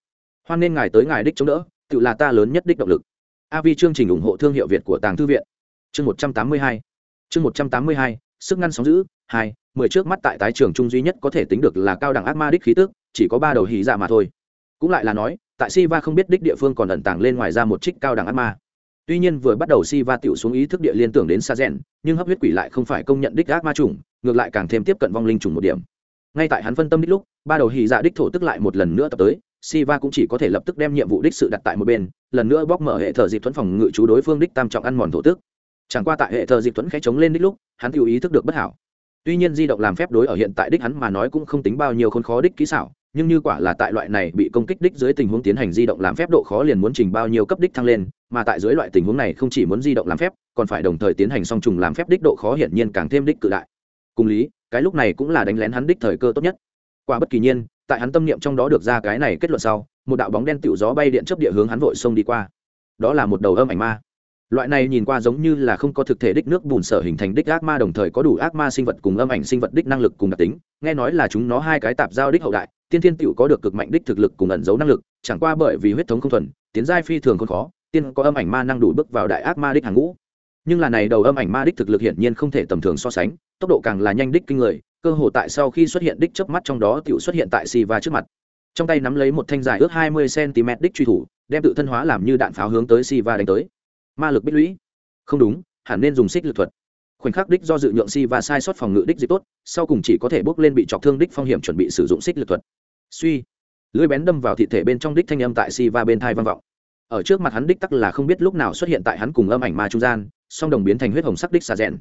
Hoan nên ngài tới ngài đích chống đỡ tự là ta lớn nhất đích động lực. A vi chương trình ủng hộ thương hiệu việt của tàng thư viện. Chương một trăm tám mươi hai. Chương một trăm tám mươi hai, sức ngăn sóng giữ, hai, mười trước mắt tại tái trường trung duy nhất có thể tính được là cao đẳng ác ma đích khí tức, chỉ có ba đầu hí dạ mà thôi. Cũng lại là nói, tại Siva không biết đích địa phương còn ẩn tàng lên ngoài ra một trích cao đẳng ác ma. Tuy nhiên vừa bắt đầu Siva tiểu xuống ý thức địa liên tưởng đến sa rèn nhưng hấp huyết quỷ lại không phải công nhận đích ác ma chủng, ngược lại càng thêm tiếp cận vong linh chủng một điểm. Ngay tại hắn phân tâm đích lúc, ba đầu hì dạ đích thổ tức lại một lần nữa tập tới Siva cũng chỉ có thể lập tức đem nhiệm vụ đích sự đặt tại một bên, lần nữa bóc mở hệ thờ dịp thuẫn phòng ngự chú đối phương đích tam trọng ăn mòn thổ tức. Chẳng qua tại hệ thờ dịp thuẫn khẽ chống lên đích lúc, hắn tự ý thức được bất hảo. Tuy nhiên di động làm phép đối ở hiện tại đích hắn mà nói cũng không tính bao nhiêu khốn khó đích kỹ xảo, nhưng như quả là tại loại này bị công kích đích dưới tình huống tiến hành di động làm phép độ khó liền muốn trình bao nhiêu cấp đích thăng lên, mà tại dưới loại tình huống này không chỉ muốn di động làm phép, còn phải đồng thời tiến hành song trùng làm phép đích độ khó hiển nhiên càng thêm đích cự đại. Cùng lý, cái lúc này cũng là đánh lén hắn đích thời cơ tốt nhất. Qua bất kỳ nhiên tại hắn tâm niệm trong đó được ra cái này kết luận sau, một đạo bóng đen tựu gió bay điện chấp địa hướng hắn vội xông đi qua. Đó là một đầu âm ảnh ma. Loại này nhìn qua giống như là không có thực thể đích nước bùn sở hình thành đích ác ma đồng thời có đủ ác ma sinh vật cùng âm ảnh sinh vật đích năng lực cùng đặc tính, nghe nói là chúng nó hai cái tạp giao đích hậu đại, tiên thiên tựu có được cực mạnh đích thực lực cùng ẩn giấu năng lực, chẳng qua bởi vì huyết thống không thuần, tiến giai phi thường không khó, tiên có âm ảnh ma năng đủ bước vào đại ác ma đích hàng ngũ. Nhưng là này đầu âm ảnh ma đích thực lực hiển nhiên không thể tầm thường so sánh, tốc độ càng là nhanh đích kinh người cơ hồ tại sau khi xuất hiện đích chớp mắt trong đó tiểu xuất hiện tại Siva trước mặt. Trong tay nắm lấy một thanh dài ước hai mươi cm đích truy thủ, đem tự thân hóa làm như đạn pháo hướng tới Siva đánh tới. Ma lực bích lũy. Không đúng, hẳn nên dùng xích lực thuật. Khoảnh khắc đích do dự nhượng si và sai sót phòng ngự đích dịp tốt, sau cùng chỉ có thể bước lên bị chọc thương đích phong hiểm chuẩn bị sử dụng xích lực thuật. Suy. Lưỡi bén đâm vào thị thể bên trong đích thanh âm tại si và bên thai vang vọng. Ở trước mặt hắn đích tắc là không biết lúc nào xuất hiện tại hắn cùng âm ảnh ma trung gian, song đồng biến thành huyết hồng sắc đích xà rèn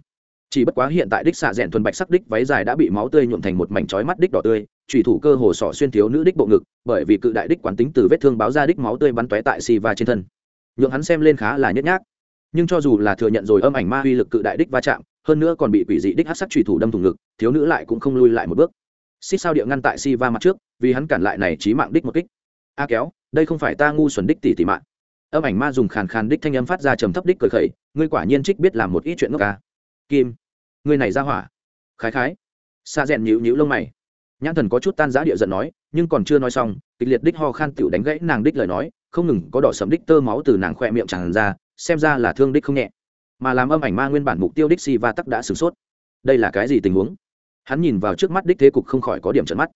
chỉ bất quá hiện tại đích xạ rèn thuần bạch sắc đích váy dài đã bị máu tươi nhuộm thành một mảnh chói mắt đích đỏ tươi trùy thủ cơ hồ sọ xuyên thiếu nữ đích bộ ngực, bởi vì cự đại đích quán tính từ vết thương báo ra đích máu tươi bắn tóe tại si va trên thân. Nhượng hắn xem lên khá là nhếch nhác. Nhưng cho dù là thừa nhận rồi âm ảnh ma uy lực cự đại đích va chạm, hơn nữa còn bị quỷ dị đích hát sắc trùy thủ đâm thủng ngực, thiếu nữ lại cũng không lui lại một bước. Xích sao địa ngăn tại si va mặt trước, vì hắn cản lại này trí mạng đích một kích. A kéo, đây không phải ta ngu xuẩn đích tỷ tỷ mạng. Âm ảnh ma dùng khàn khàn đích thanh âm phát ra trầm thấp đích cười khẩy, ngươi quả nhiên trích biết làm một ít chuyện ngốc ca kim người này ra hỏa. Khái khái. Xa rèn nhíu nhíu lông mày. Nhãn thần có chút tan giã địa giận nói, nhưng còn chưa nói xong, kịch liệt đích ho khan tựu đánh gãy nàng đích lời nói, không ngừng có đỏ sầm đích tơ máu từ nàng khoe miệng tràn ra, xem ra là thương đích không nhẹ. Mà làm âm ảnh ma nguyên bản mục tiêu đích si va tắc đã sửng sốt. Đây là cái gì tình huống? Hắn nhìn vào trước mắt đích thế cục không khỏi có điểm trận mắt.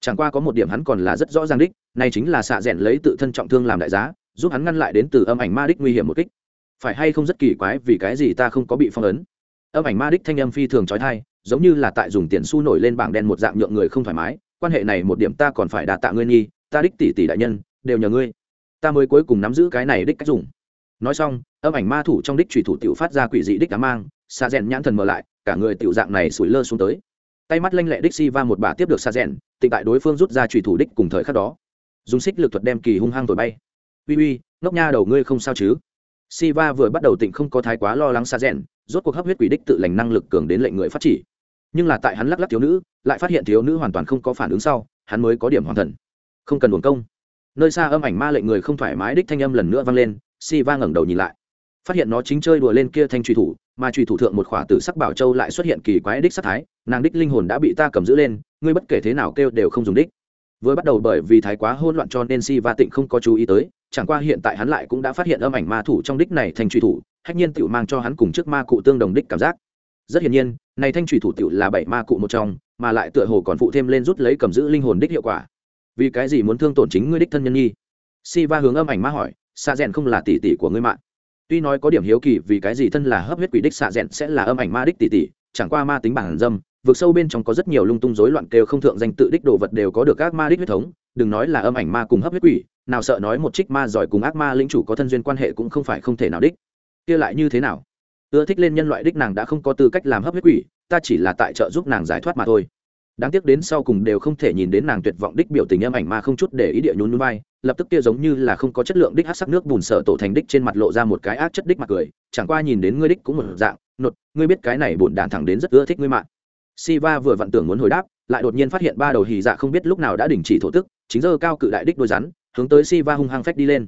Chẳng qua có một điểm hắn còn là rất rõ ràng đích, này chính là xạ rẽn lấy tự thân trọng thương làm đại giá, giúp hắn ngăn lại đến từ âm ảnh ma đích nguy hiểm một kích. Phải hay không rất kỳ quái vì cái gì ta không có bị phong ấn? Âm ảnh ma đích thanh âm phi thường trói thai giống như là tại dùng tiền xu nổi lên bảng đen một dạng nhượng người không thoải mái. Quan hệ này một điểm ta còn phải đà tạ ngươi nghi, ta đích tỷ tỷ đại nhân, đều nhờ ngươi. Ta mới cuối cùng nắm giữ cái này đích cách dùng. Nói xong, âm ảnh ma thủ trong đích trùy thủ tiểu phát ra quỷ dị đích đám mang xa rèn nhãn thần mở lại, cả người tiểu dạng này sủi lơ xuống tới. Tay mắt lanh lẹ đích si va một bà tiếp được xa rèn tịnh tại đối phương rút ra trùy thủ đích cùng thời khắc đó. Dùng xích lực thuật đem kỳ hung hăng thổi bay. Uy uy, ngốc nha đầu ngươi không sao chứ? Si va vừa bắt đầu tịnh không có thái quá lo lắng xa rèn rốt cuộc hấp huyết quỷ đích tự lành năng lực cường đến lệnh người phát chỉ. Nhưng là tại hắn lắc lắc thiếu nữ, lại phát hiện thiếu nữ hoàn toàn không có phản ứng sau, hắn mới có điểm hoàn thần. Không cần buồn công. Nơi xa âm ảnh ma lệnh người không thoải mái đích thanh âm lần nữa vang lên, si va ngẩng đầu nhìn lại. Phát hiện nó chính chơi đùa lên kia thanh truy thủ, mà truy thủ thượng một khỏa tử sắc bảo châu lại xuất hiện kỳ quái đích sắc thái, nàng đích linh hồn đã bị ta cầm giữ lên, ngươi bất kể thế nào kêu đều không dùng đích vừa bắt đầu bởi vì thái quá hỗn loạn cho nên si va tịnh không có chú ý tới, chẳng qua hiện tại hắn lại cũng đã phát hiện âm ảnh ma thủ trong đích này thành truy thủ, hách nhiên tiểu mang cho hắn cùng trước ma cụ tương đồng đích cảm giác. Rất hiển nhiên, này thanh truy thủ tiểu là bảy ma cụ một trong, mà lại tựa hồ còn phụ thêm lên rút lấy cầm giữ linh hồn đích hiệu quả. Vì cái gì muốn thương tổn chính ngươi đích thân nhân nhi? Si va hướng âm ảnh ma hỏi xạ rèn không là tỷ tỷ của ngươi mạng tuy nói có điểm hiếu kỳ vì cái gì thân là hấp huyết quỷ đích xạ rèn sẽ là âm ảnh ma đích tỷ tỷ, chẳng qua ma tính bản dâm vượt sâu bên trong có rất nhiều lung tung rối loạn kêu không thượng danh tự đích đồ vật đều có được các ma đích huyết thống, đừng nói là âm ảnh ma cùng hấp huyết quỷ, nào sợ nói một trích ma giỏi cùng ác ma lĩnh chủ có thân duyên quan hệ cũng không phải không thể nào đích. Kia lại như thế nào? Ưa thích lên nhân loại đích nàng đã không có tư cách làm hấp huyết quỷ, ta chỉ là tại trợ giúp nàng giải thoát mà thôi. Đáng tiếc đến sau cùng đều không thể nhìn đến nàng tuyệt vọng đích biểu tình âm ảnh ma không chút để ý địa nhún nhún vai, lập tức kia giống như là không có chất lượng đích hát sắc nước bùn sợ tổ thành đích trên mặt lộ ra một cái ác chất đích mặt cười, chẳng qua nhìn đến ngươi đích cũng một dạng, nột, ngươi biết cái này bùn đàn thẳng đến rất ưa thích ngươi mạng. Siva vừa vặn tưởng muốn hồi đáp, lại đột nhiên phát hiện ba đầu hỉ dạ không biết lúc nào đã đình chỉ thổ tức, chính giờ cao cự đại đích đôi rắn, hướng tới Siva hung hăng phách đi lên.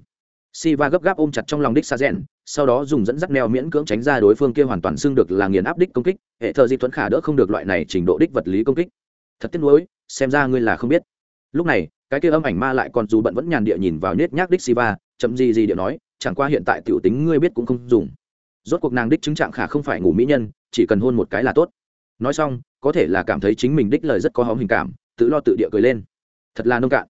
Siva gấp gáp ôm chặt trong lòng đích sa rèn sau đó dùng dẫn dắt neo miễn cưỡng tránh ra đối phương kia hoàn toàn xưng được là nghiền áp đích công kích, hệ thờ di tuấn khả đỡ không được loại này trình độ đích vật lý công kích. Thật tiếc nuối, xem ra ngươi là không biết. Lúc này, cái kia âm ảnh ma lại còn dù bận vẫn nhàn địa nhìn vào nết nhác đích siva, chậm gì gì địa nói, chẳng qua hiện tại tiểu tính ngươi biết cũng không dùng. Rốt cuộc nàng đích chứng trạng khả không phải ngủ mỹ nhân, chỉ cần hôn một cái là tốt. Nói xong có thể là cảm thấy chính mình đích lời rất có hóng hình cảm tự lo tự địa cười lên thật là nông cạn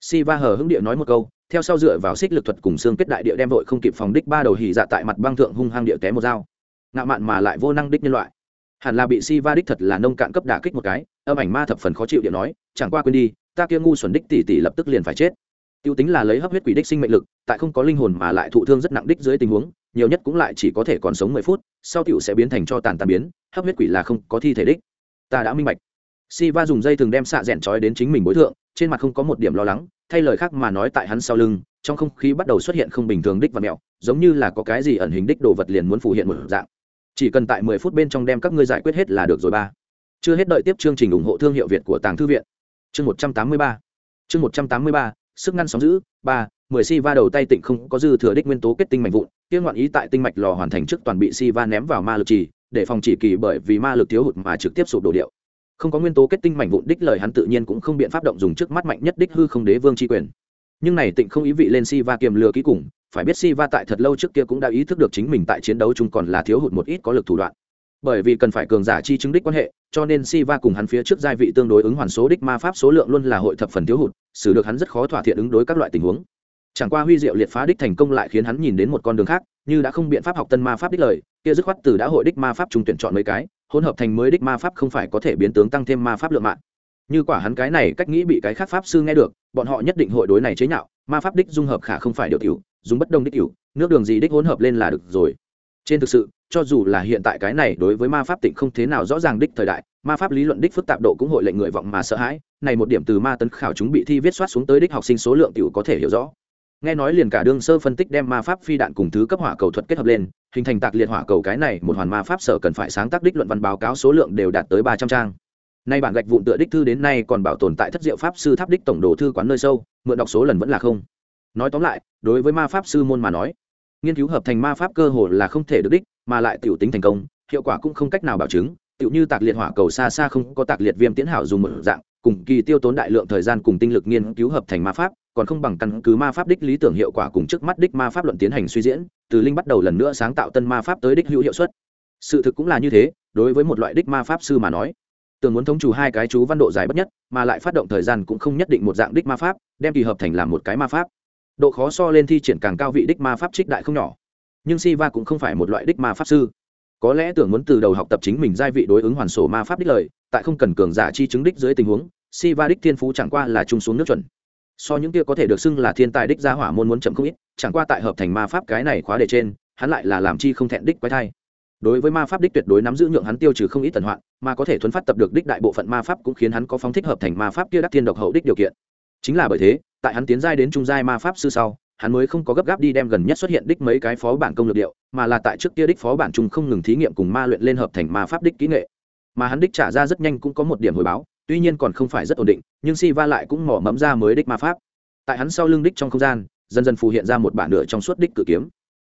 Siva hờ hững địa nói một câu, theo sau dựa vào xích lực thuật cùng xương kết đại địa đem vội không kịp phòng đích ba đầu hỉ dạ tại mặt băng thượng hung hăng địa té một dao. Ngạo mạn mà lại vô năng đích nhân loại. Hẳn là bị Siva đích thật là nông cạn cấp đả kích một cái, âm ảnh ma thập phần khó chịu địa nói, chẳng qua quên đi, ta kia ngu xuẩn đích tỷ tỷ lập tức liền phải chết. Tiêu tính là lấy hấp huyết quỷ đích sinh mệnh lực, tại không có linh hồn mà lại thụ thương rất nặng đích dưới tình huống, nhiều nhất cũng lại chỉ có thể còn sống mười phút, sau tiểu sẽ biến thành cho tàn tàn biến, hấp huyết quỷ là không có thi thể đích. Ta đã minh bạch. Siva dùng dây thường đem xạ rèn trói đến chính mình bối thượng, trên mặt không có một điểm lo lắng, thay lời khác mà nói tại hắn sau lưng trong không khí bắt đầu xuất hiện không bình thường đích và mẹo giống như là có cái gì ẩn hình đích đồ vật liền muốn phủ hiện một dạng. Chỉ cần tại mười phút bên trong đem các ngươi giải quyết hết là được rồi ba. Chưa hết đợi tiếp chương trình ủng hộ thương hiệu việt của tàng thư viện. Chương một trăm tám mươi ba. Chương một trăm tám mươi ba sức ngăn sóng giữ ba mười si va đầu tay tịnh không có dư thừa đích nguyên tố kết tinh mạnh vụn kia ngoạn ý tại tinh mạch lò hoàn thành trước toàn bị si va ném vào ma lực trì để phòng chỉ kỳ bởi vì ma lực thiếu hụt mà trực tiếp sụp đổ điệu. Không có nguyên tố kết tinh mảnh vụn đích lời hắn tự nhiên cũng không biện pháp động dùng trước mắt mạnh nhất đích hư không đế vương tri quyền. Nhưng này tịnh không ý vị lên si va kiềm lừa ký cùng, phải biết si va tại thật lâu trước kia cũng đã ý thức được chính mình tại chiến đấu chung còn là thiếu hụt một ít có lực thủ đoạn. Bởi vì cần phải cường giả chi chứng đích quan hệ, cho nên si va cùng hắn phía trước giai vị tương đối ứng hoàn số đích ma pháp số lượng luôn là hội thập phần thiếu hụt, xử được hắn rất khó thỏa thiện ứng đối các loại tình huống. Chẳng qua huy diệu liệt phá đích thành công lại khiến hắn nhìn đến một con đường khác, như đã không biện pháp học tân ma pháp đích lời kia dứt khoát từ đã hội đích ma pháp trung tuyển chọn mấy cái, hỗn hợp thành mới đích ma pháp không phải có thể biến tướng tăng thêm ma pháp lượng mạng. Như quả hắn cái này cách nghĩ bị cái khác pháp sư nghe được, bọn họ nhất định hội đối này chế nhạo, ma pháp đích dung hợp khả không phải điều tiểu, dùng bất đồng đích tiểu, nước đường gì đích hỗn hợp lên là được rồi. Trên thực sự, cho dù là hiện tại cái này đối với ma pháp tịnh không thế nào rõ ràng đích thời đại, ma pháp lý luận đích phức tạp độ cũng hội lệnh người vọng mà sợ hãi, này một điểm từ ma tấn khảo chúng bị thi viết soát xuống tới đích học sinh số lượng tiểu có thể hiểu rõ nghe nói liền cả đương sơ phân tích đem ma pháp phi đạn cùng thứ cấp hỏa cầu thuật kết hợp lên, hình thành tạc liệt hỏa cầu cái này, một hoàn ma pháp sở cần phải sáng tác đích luận văn báo cáo số lượng đều đạt tới ba trăm trang. Nay bản gạch vụn tựa đích thư đến nay còn bảo tồn tại thất diệu pháp sư tháp đích tổng đồ thư quán nơi sâu, mượn đọc số lần vẫn là không. Nói tóm lại, đối với ma pháp sư môn mà nói, nghiên cứu hợp thành ma pháp cơ hồ là không thể được đích, mà lại tiểu tính thành công, hiệu quả cũng không cách nào bảo chứng tiểu như tạc liệt hỏa cầu xa xa không có tạc liệt viêm tiến hảo dùng một dạng cùng kỳ tiêu tốn đại lượng thời gian cùng tinh lực nghiên cứu hợp thành ma pháp, còn không bằng căn cứ ma pháp đích lý tưởng hiệu quả cùng trước mắt đích ma pháp luận tiến hành suy diễn, từ linh bắt đầu lần nữa sáng tạo tân ma pháp tới đích hữu hiệu suất. Sự thực cũng là như thế, đối với một loại đích ma pháp sư mà nói tưởng muốn thống chủ hai cái chú văn độ dài bất nhất, mà lại phát động thời gian cũng không nhất định một dạng đích ma pháp, đem kỳ hợp thành làm một cái ma pháp. Độ khó so lên thi triển càng cao vị đích ma pháp trích đại không nhỏ. Nhưng si va cũng không phải một loại đích ma pháp sư có lẽ tưởng muốn từ đầu học tập chính mình giai vị đối ứng hoàn sổ ma pháp đích lời, tại không cần cường giả chi chứng đích dưới tình huống, si va đích thiên phú chẳng qua là trung xuống nước chuẩn. So những kia có thể được xưng là thiên tài đích gia hỏa môn muốn chậm không ít, chẳng qua tại hợp thành ma pháp cái này khóa đề trên, hắn lại là làm chi không thẹn đích quái thai. Đối với ma pháp đích tuyệt đối nắm giữ nhượng hắn tiêu trừ không ít tần hoạn, mà có thể thuấn phát tập được đích đại bộ phận ma pháp cũng khiến hắn có phóng thích hợp thành ma pháp kia đắc thiên độc hậu đích điều kiện. Chính là bởi thế, tại hắn tiến giai đến trung giai ma pháp sư sau, hắn mới không có gấp gáp đi đem gần nhất xuất hiện đích mấy cái phó bản công lược điệu mà là tại trước kia đích phó bản trung không ngừng thí nghiệm cùng ma luyện lên hợp thành ma pháp đích kỹ nghệ. Mà hắn đích trả ra rất nhanh cũng có một điểm hồi báo, tuy nhiên còn không phải rất ổn định, nhưng si va lại cũng mỏ mẫm ra mới đích ma pháp. Tại hắn sau lưng đích trong không gian, dần dần phù hiện ra một bản nửa trong suốt đích cự kiếm.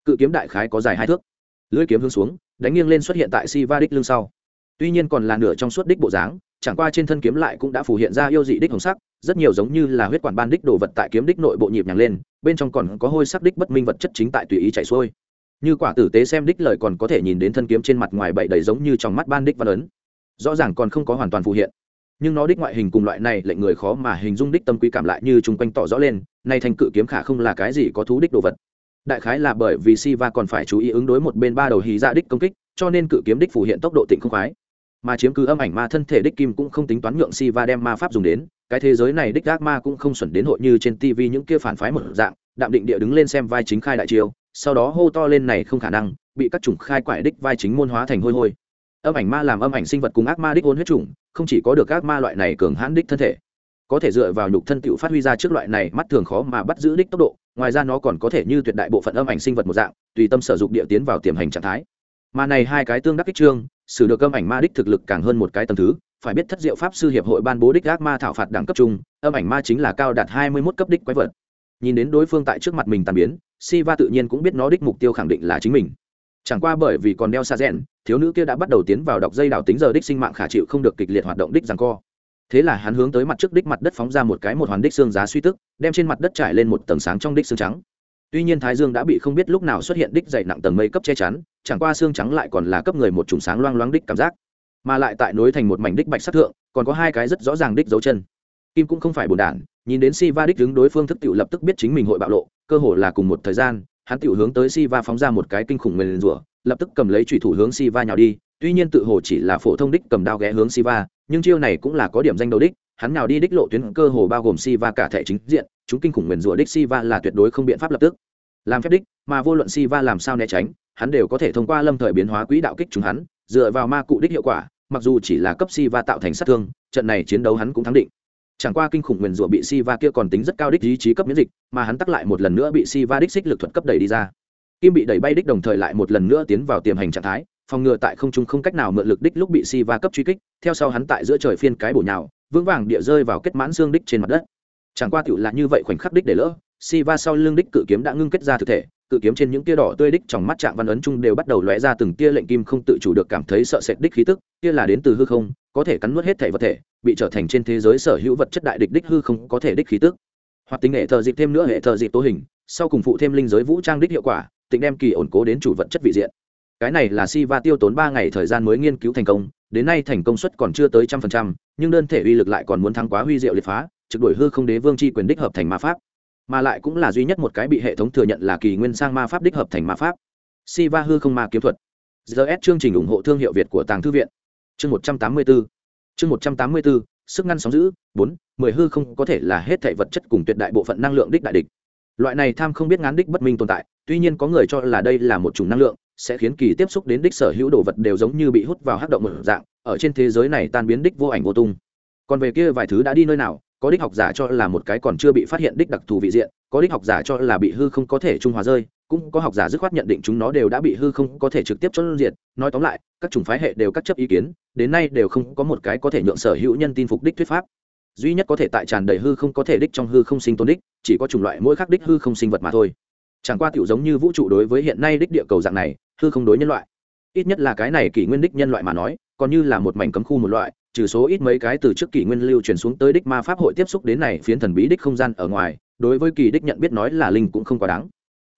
Cự kiếm đại khái có dài hai thước. Lưỡi kiếm hướng xuống, đánh nghiêng lên xuất hiện tại si va đích lưng sau. Tuy nhiên còn là nửa trong suốt đích bộ dáng, chẳng qua trên thân kiếm lại cũng đã phù hiện ra yêu dị đích hồng sắc, rất nhiều giống như là huyết quản ban đích đồ vật tại kiếm đích nội bộ nhịp nhàng lên, bên trong còn có hôi sắc đích bất minh vật chất chính tại tùy ý chảy xuôi như quả tử tế xem đích lời còn có thể nhìn đến thân kiếm trên mặt ngoài bậy đầy giống như trong mắt ban đích văn ấn. Rõ ràng còn không có hoàn toàn phù hiện. Nhưng nó đích ngoại hình cùng loại này lệnh người khó mà hình dung đích tâm quý cảm lại như chung quanh tỏ rõ lên, nay thành cự kiếm khả không là cái gì có thú đích đồ vật. Đại khái là bởi vì Siva còn phải chú ý ứng đối một bên ba đầu hí ra đích công kích, cho nên cự kiếm đích phủ hiện tốc độ tịnh không khoái. Mà chiếm cứ âm ảnh ma thân thể đích kim cũng không tính toán nhượng Siva đem ma pháp dùng đến, cái thế giới này đích gác ma cũng không xuẩn đến hội như trên TV những kia phản phái một dạng, đạm định địa đứng lên xem vai chính khai đại chiêu sau đó hô to lên này không khả năng, bị các chủng khai quải đích vai chính môn hóa thành hôi hôi. Âm ảnh ma làm âm ảnh sinh vật cùng ác ma đích ôn huyết chủng, không chỉ có được ác ma loại này cường hãn đích thân thể, có thể dựa vào nhục thân tựu phát huy ra trước loại này mắt thường khó mà bắt giữ đích tốc độ, ngoài ra nó còn có thể như tuyệt đại bộ phận âm ảnh sinh vật một dạng, tùy tâm sở dụng địa tiến vào tiềm hành trạng thái. Mà này hai cái tương đắc kích trương xử được âm ảnh ma đích thực lực càng hơn một cái tầm thứ, phải biết thất diệu pháp sư hiệp hội ban bố đích ác ma thảo phạt đẳng cấp trung âm ảnh ma chính là cao đạt hai mươi 21 cấp đích quái vật. Nhìn đến đối phương tại trước mặt mình tàn biến Siva tự nhiên cũng biết nó đích mục tiêu khẳng định là chính mình. Chẳng qua bởi vì còn đeo xa rẽn thiếu nữ kia đã bắt đầu tiến vào đọc dây đảo tính giờ đích sinh mạng khả chịu không được kịch liệt hoạt động đích rằng co. Thế là hắn hướng tới mặt trước đích mặt đất phóng ra một cái một hoàn đích xương giá suy tức, đem trên mặt đất trải lên một tầng sáng trong đích xương trắng. Tuy nhiên thái dương đã bị không biết lúc nào xuất hiện đích dày nặng tầng mây cấp che chắn, chẳng qua xương trắng lại còn là cấp người một chủng sáng loang loáng đích cảm giác. Mà lại tại nối thành một mảnh đích bạch sắc thượng, còn có hai cái rất rõ ràng đích dấu chân. Kim cũng không phải bồn đản, nhìn đến si va đích đứng đối phương thức tự lập tức biết chính mình hội bạo lộ cơ hồ là cùng một thời gian, hắn tự hướng tới si va phóng ra một cái kinh khủng nguyền rủa, lập tức cầm lấy trùy thủ hướng si va nhào đi, tuy nhiên tự hồ chỉ là phổ thông đích cầm đao ghé hướng si va nhưng chiêu này cũng là có điểm danh đầu đích, hắn nào đi đích lộ tuyến cơ hồ bao gồm si va cả thể chính diện, chúng kinh khủng nguyền rủa đích si va là tuyệt đối không biện pháp lập tức. Làm phép đích, mà vô luận si va làm sao né tránh, hắn đều có thể thông qua lâm thời biến hóa quỹ đạo kích chúng hắn, dựa vào ma cụ đích hiệu quả, mặc dù chỉ là cấp si va tạo thành sát thương, trận này chiến đấu hắn cũng thắng định chẳng qua kinh khủng nguyền rủa bị si va kia còn tính rất cao đích ý chí cấp miễn dịch, mà hắn tắc lại một lần nữa bị si va đích xích lực thuật cấp đẩy đi ra. Kim bị đẩy bay đích đồng thời lại một lần nữa tiến vào tiềm hành trạng thái, phòng ngừa tại không trung không cách nào mượn lực đích lúc bị si va cấp truy kích, theo sau hắn tại giữa trời phiên cái bổ nhào, vững vàng địa rơi vào kết mãn xương đích trên mặt đất. Chẳng qua tiểu là như vậy khoảnh khắc đích để lỡ si va sau lưng đích cự kiếm đã ngưng kết ra thực thể, cự kiếm trên những tia đỏ tươi đích trong mắt trạng văn ấn chung đều bắt đầu lóe ra từng tia lệnh kim không tự chủ được cảm thấy sợ sệt đích khí tức, kia là đến từ hư không, có thể cắn nuốt hết thể vật thể bị trở thành trên thế giới sở hữu vật chất đại địch đích hư không có thể đích khí tức. Hoặc tính hệ thờ dịp thêm nữa hệ thờ dịp tố hình, sau cùng phụ thêm linh giới vũ trang đích hiệu quả, tịnh đem kỳ ổn cố đến chủ vật chất vị diện. Cái này là si va tiêu tốn ba ngày thời gian mới nghiên cứu thành công, đến nay thành công suất còn chưa tới trăm phần trăm, nhưng đơn thể uy lực lại còn muốn thắng quá huy diệu liệt phá, trực đổi hư không đế vương c h i quyền đích hợp thành ma pháp. Mà lại cũng là duy nhất một cái bị hệ thống thừa nhận là kỳ nguyên sang ma pháp đích hợp thành ma pháp. Si va hư không ma kiếm thuật. Gs chương trình ủng hộ thương hiệu việt của tàng thư viện. Chương một trăm tám mươi bốn chương một trăm tám mươi bốn, sức ngăn sóng giữ, bốn, mười hư không có thể là hết thể vật chất cùng tuyệt đại bộ phận năng lượng đích đại địch. Loại này tham không biết ngán đích bất minh tồn tại, tuy nhiên có người cho là đây là một chủng năng lượng, sẽ khiến kỳ tiếp xúc đến đích sở hữu đồ vật đều giống như bị hút vào hắc động một dạng, ở trên thế giới này tan biến đích vô ảnh vô tung. Còn về kia vài thứ đã đi nơi nào có đích học giả cho là một cái còn chưa bị phát hiện đích đặc thù vị diện, có đích học giả cho là bị hư không có thể trung hòa rơi, cũng có học giả dứt khoát nhận định chúng nó đều đã bị hư không có thể trực tiếp chốt diệt. Nói tóm lại, các chủng phái hệ đều cắt chấp ý kiến, đến nay đều không có một cái có thể nhượng sở hữu nhân tin phục đích thuyết pháp. Duy nhất có thể tại tràn đầy hư không có thể đích trong hư không sinh tồn đích, chỉ có chủng loại mỗi khác đích hư không sinh vật mà thôi. Chẳng qua tiểu giống như vũ trụ đối với hiện nay đích địa cầu dạng này, hư không đối nhân loại. Ít nhất là cái này kỷ nguyên đích nhân loại mà nói, còn như là một mảnh cấm khu một loại trừ số ít mấy cái từ trước kỷ nguyên lưu truyền xuống tới đích ma pháp hội tiếp xúc đến này phiến thần bí đích không gian ở ngoài, đối với kỳ đích nhận biết nói là linh cũng không quá đáng.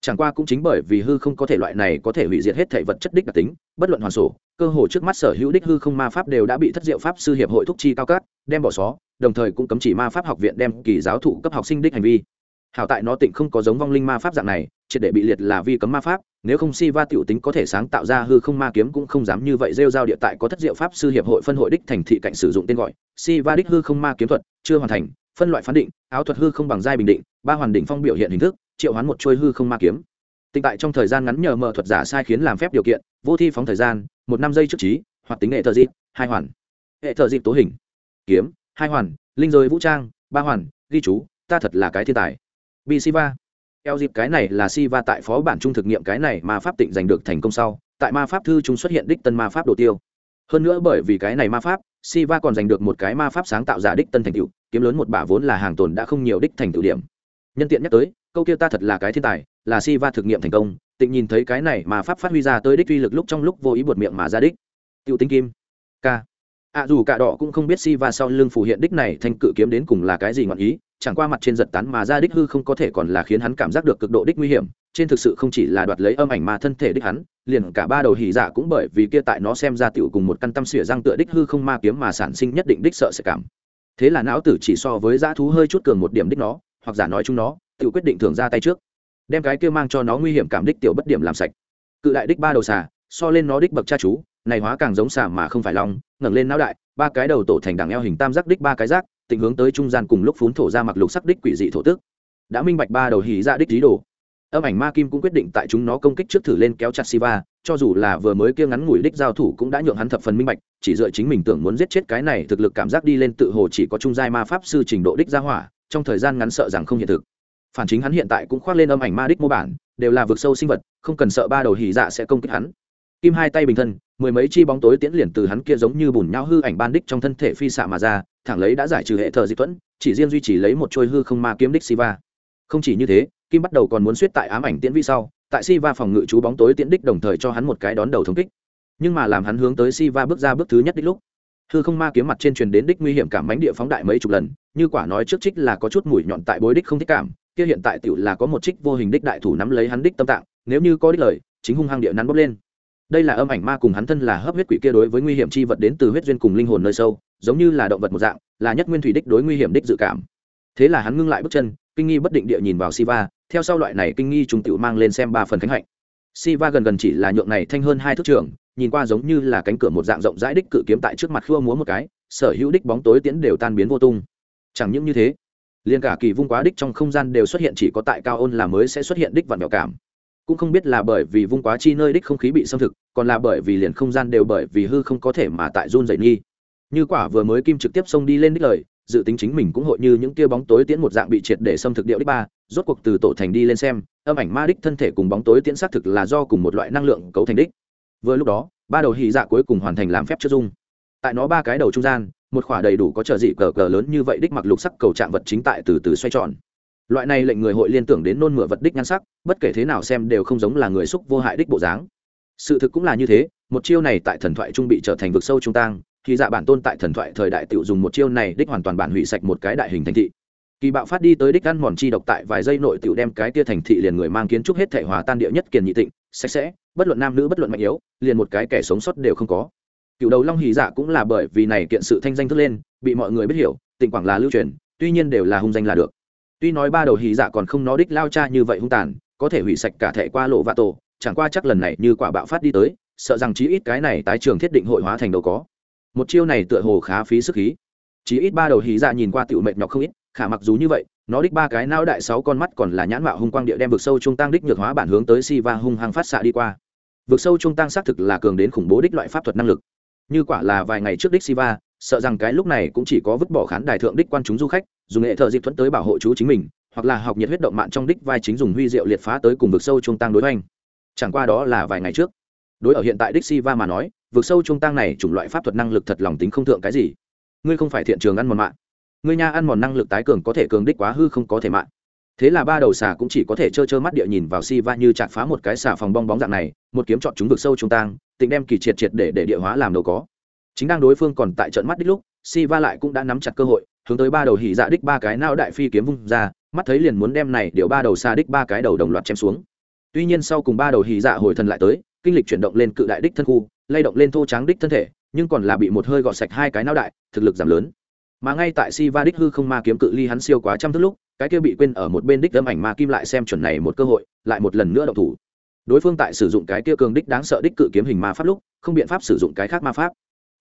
Chẳng qua cũng chính bởi vì hư không có thể loại này có thể hủy diệt hết thể vật chất đích đặc tính, bất luận hoàn sổ, cơ hồ trước mắt sở hữu đích hư không ma pháp đều đã bị thất diệu pháp sư hiệp hội thúc chi cao cát, đem bỏ xó, đồng thời cũng cấm chỉ ma pháp học viện đem kỳ giáo thụ cấp học sinh đích hành vi hảo tại nó tịnh không có giống vong linh ma pháp dạng này, triệt để bị liệt là vi cấm ma pháp, nếu không si va tiểu tính có thể sáng tạo ra hư không ma kiếm cũng không dám như vậy rêu giao địa tại có thất diệu pháp sư hiệp hội phân hội đích thành thị cạnh sử dụng tên gọi, si va đích hư không ma kiếm thuật, chưa hoàn thành, phân loại phán định, áo thuật hư không bằng giai bình định, ba hoàn định phong biểu hiện hình thức, triệu hoán một trôi hư không ma kiếm. Tịnh tại trong thời gian ngắn nhờ mở thuật giả sai khiến làm phép điều kiện, vô thi phóng thời gian, một năm giây trước trí, hoặc tính hệ thợ dịp, hai hoàn. Hệ thợ dịp tố hình. Kiếm, hai hoàn, linh rơi vũ trang, ba hoàn, ghi chú, ta thật là cái thiên tài bi siva eo dịp cái này là siva tại phó bản trung thực nghiệm cái này mà pháp tịnh giành được thành công sau, tại ma pháp thư chúng xuất hiện đích tân ma pháp đồ tiêu. Hơn nữa bởi vì cái này ma pháp siva còn giành được một cái ma pháp sáng tạo giả đích tân thành tựu, kiếm lớn một bả vốn là hàng tồn đã không nhiều đích thành tựu điểm. Nhân tiện nhắc tới, câu kia ta thật là cái thiên tài, là siva thực nghiệm thành công, tịnh nhìn thấy cái này mà pháp phát huy ra tới đích uy lực lúc trong lúc vô ý buột miệng mà ra đích. Tựu tinh kim. K ạ à, dù cả đỏ cũng không biết si va sau lưng phủ hiện đích này thanh cự kiếm đến cùng là cái gì ngọn ý chẳng qua mặt trên giật tán mà ra đích hư không có thể còn là khiến hắn cảm giác được cực độ đích nguy hiểm, trên thực sự không chỉ là đoạt lấy âm ảnh mà thân thể đích hắn, liền cả ba đầu hỉ giả cũng bởi vì kia tại nó xem ra tiểu cùng một căn tâm xỉa răng tựa đích hư không ma kiếm mà sản sinh nhất định đích sợ sẽ cảm. Thế là não tử chỉ so với dã thú hơi chút cường một điểm đích nó, hoặc giả nói chúng nó, tự quyết định thường ra tay trước, đem cái kia mang cho nó nguy hiểm cảm đích tiểu bất điểm làm sạch. Cự đại đích ba đầu xà, so lên nó đích bậc cha chú, này hóa càng giống xà mà không phải long, ngẩng lên não đại, ba cái đầu tổ thành đằng eo hình tam giác đích ba cái giác tình hướng tới trung gian cùng lúc phún thổ ra mặc lục sắc đích quỷ dị thổ tức. Đã minh bạch ba đầu hỉ ra đích dí đồ. Âm ảnh ma kim cũng quyết định tại chúng nó công kích trước thử lên kéo chặt siva, cho dù là vừa mới kia ngắn ngủi đích giao thủ cũng đã nhượng hắn thập phần minh bạch, chỉ dựa chính mình tưởng muốn giết chết cái này thực lực cảm giác đi lên tự hồ chỉ có trung giai ma pháp sư trình độ đích gia hỏa, trong thời gian ngắn sợ rằng không hiện thực. Phản chính hắn hiện tại cũng khoác lên âm ảnh ma đích mô bản, đều là vực sâu sinh vật, không cần sợ ba đầu hỉ dạ sẽ công kích hắn. Kim hai tay bình thân, mười mấy chi bóng tối tiễn liền từ hắn kia giống như bùn nhau hư ảnh ban đích trong thân thể phi xạ mà ra thẳng lấy đã giải trừ hệ thờ di thuẫn chỉ riêng duy trì lấy một trôi hư không ma kiếm đích siva. Không chỉ như thế, kim bắt đầu còn muốn suýt tại ám ảnh tiễn vi sau, tại siva phòng ngự chú bóng tối tiễn đích đồng thời cho hắn một cái đón đầu thống kích. Nhưng mà làm hắn hướng tới siva bước ra bước thứ nhất đích lúc, hư không ma kiếm mặt trên truyền đến đích nguy hiểm cảm bánh địa phóng đại mấy chục lần, như quả nói trước trích là có chút mùi nhọn tại bối đích không thích cảm, kia hiện tại tiểu là có một trích vô hình đích đại thủ nắm lấy hắn đích tâm tạng, nếu như có đích lời, chính hung hăng địa nắn bốc lên đây là âm ảnh ma cùng hắn thân là hấp huyết quỷ kia đối với nguy hiểm chi vật đến từ huyết duyên cùng linh hồn nơi sâu, giống như là động vật một dạng, là nhất nguyên thủy đích đối nguy hiểm đích dự cảm. Thế là hắn ngưng lại bước chân, kinh nghi bất định địa nhìn vào siva, theo sau loại này kinh nghi trùng tiểu mang lên xem ba phần khánh hạnh. Siva gần gần chỉ là nhượng này thanh hơn hai thước trường, nhìn qua giống như là cánh cửa một dạng rộng rãi đích cự kiếm tại trước mặt khua múa một cái, sở hữu đích bóng tối tiễn đều tan biến vô tung. Chẳng những như thế, liền cả kỳ vung quá đích trong không gian đều xuất hiện chỉ có tại cao ôn là mới sẽ xuất hiện đích vạn vẹo cảm cũng không biết là bởi vì vung quá chi nơi đích không khí bị xâm thực, còn là bởi vì liền không gian đều bởi vì hư không có thể mà tại run dậy nghi. Như quả vừa mới kim trực tiếp xông đi lên đích lời, dự tính chính mình cũng hội như những kia bóng tối tiễn một dạng bị triệt để xâm thực điệu đích ba, rốt cuộc từ tổ thành đi lên xem, âm ảnh ma đích thân thể cùng bóng tối tiễn xác thực là do cùng một loại năng lượng cấu thành đích. Vừa lúc đó, ba đầu hì dạ cuối cùng hoàn thành làm phép chất dung. Tại nó ba cái đầu trung gian, một khỏa đầy đủ có trợ dị cờ cờ lớn như vậy đích mặc lục sắc cầu trạng vật chính tại từ từ xoay tròn loại này lệnh người hội liên tưởng đến nôn mửa vật đích nhan sắc, bất kể thế nào xem đều không giống là người xúc vô hại đích bộ dáng. Sự thực cũng là như thế, một chiêu này tại thần thoại trung bị trở thành vực sâu trung tang, thì dạ bản tôn tại thần thoại thời đại tự dùng một chiêu này đích hoàn toàn bản hủy sạch một cái đại hình thành thị. Kỳ bạo phát đi tới đích ăn mòn chi độc tại vài giây nội tự đem cái tia thành thị liền người mang kiến trúc hết thể hòa tan địa nhất kiền nhị tịnh, sạch sẽ, bất luận nam nữ bất luận mạnh yếu, liền một cái kẻ sống sót đều không có. Cựu đầu long hì dạ cũng là bởi vì này kiện sự thanh danh thức lên, bị mọi người biết hiểu tỉnh quảng là lưu truyền, tuy nhiên đều là hung danh là được tuy nói ba đầu hì dạ còn không nó đích lao cha như vậy hung tàn, có thể hủy sạch cả thẻ qua lộ vạ tổ, chẳng qua chắc lần này như quả bạo phát đi tới, sợ rằng chí ít cái này tái trường thiết định hội hóa thành đầu có. Một chiêu này tựa hồ khá phí sức khí. Chí ít ba đầu hí dạ nhìn qua tiểu mệt nhọc không ít, khả mặc dù như vậy, nó đích ba cái não đại sáu con mắt còn là nhãn mạo hung quang địa đem vực sâu trung tăng đích nhược hóa bản hướng tới si va hung hăng phát xạ đi qua. Vực sâu trung tăng xác thực là cường đến khủng bố đích loại pháp thuật năng lực. Như quả là vài ngày trước đích siva sợ rằng cái lúc này cũng chỉ có vứt bỏ khán đài thượng đích quan chúng du khách, dùng nghệ thợ dịp thuẫn tới bảo hộ chú chính mình, hoặc là học nhiệt huyết động mạng trong đích vai chính dùng huy diệu liệt phá tới cùng vực sâu trung tăng đối hoành. Chẳng qua đó là vài ngày trước. Đối ở hiện tại đích siva mà nói, vực sâu trung tăng này chủng loại pháp thuật năng lực thật lòng tính không thượng cái gì. Ngươi không phải thiện trường ăn mòn mạng. Ngươi nha ăn mòn năng lực tái cường có thể cường đích quá hư không có thể mạng. Thế là ba đầu xà cũng chỉ có thể trơ trơ mắt địa nhìn vào si va như chặt phá một cái xà phòng bong bóng dạng này, một kiếm chọn chúng vực sâu trung tăng tịnh đem kỳ triệt triệt để để địa hóa làm đâu có chính đang đối phương còn tại trận mắt đích lúc si va lại cũng đã nắm chặt cơ hội, hướng tới ba đầu hỉ dạ đích ba cái nao đại phi kiếm vung ra, mắt thấy liền muốn đem này điều ba đầu xa đích ba cái đầu đồng loạt chém xuống. Tuy nhiên sau cùng ba đầu hỉ dạ hồi thần lại tới, kinh lịch chuyển động lên cự đại đích thân khu, lay động lên thô tráng đích thân thể, nhưng còn là bị một hơi gọt sạch hai cái nao đại, thực lực giảm lớn. Mà ngay tại si va đích hư không ma kiếm cự ly hắn siêu quá trăm thước lúc, cái kia bị quên ở một bên đích tấm ảnh ma kim lại xem chuẩn này một cơ hội, lại một lần nữa động thủ. Đối phương tại sử dụng cái kia cường đích đáng sợ đích cự kiếm hình ma pháp lúc, không biện pháp sử dụng cái khác ma pháp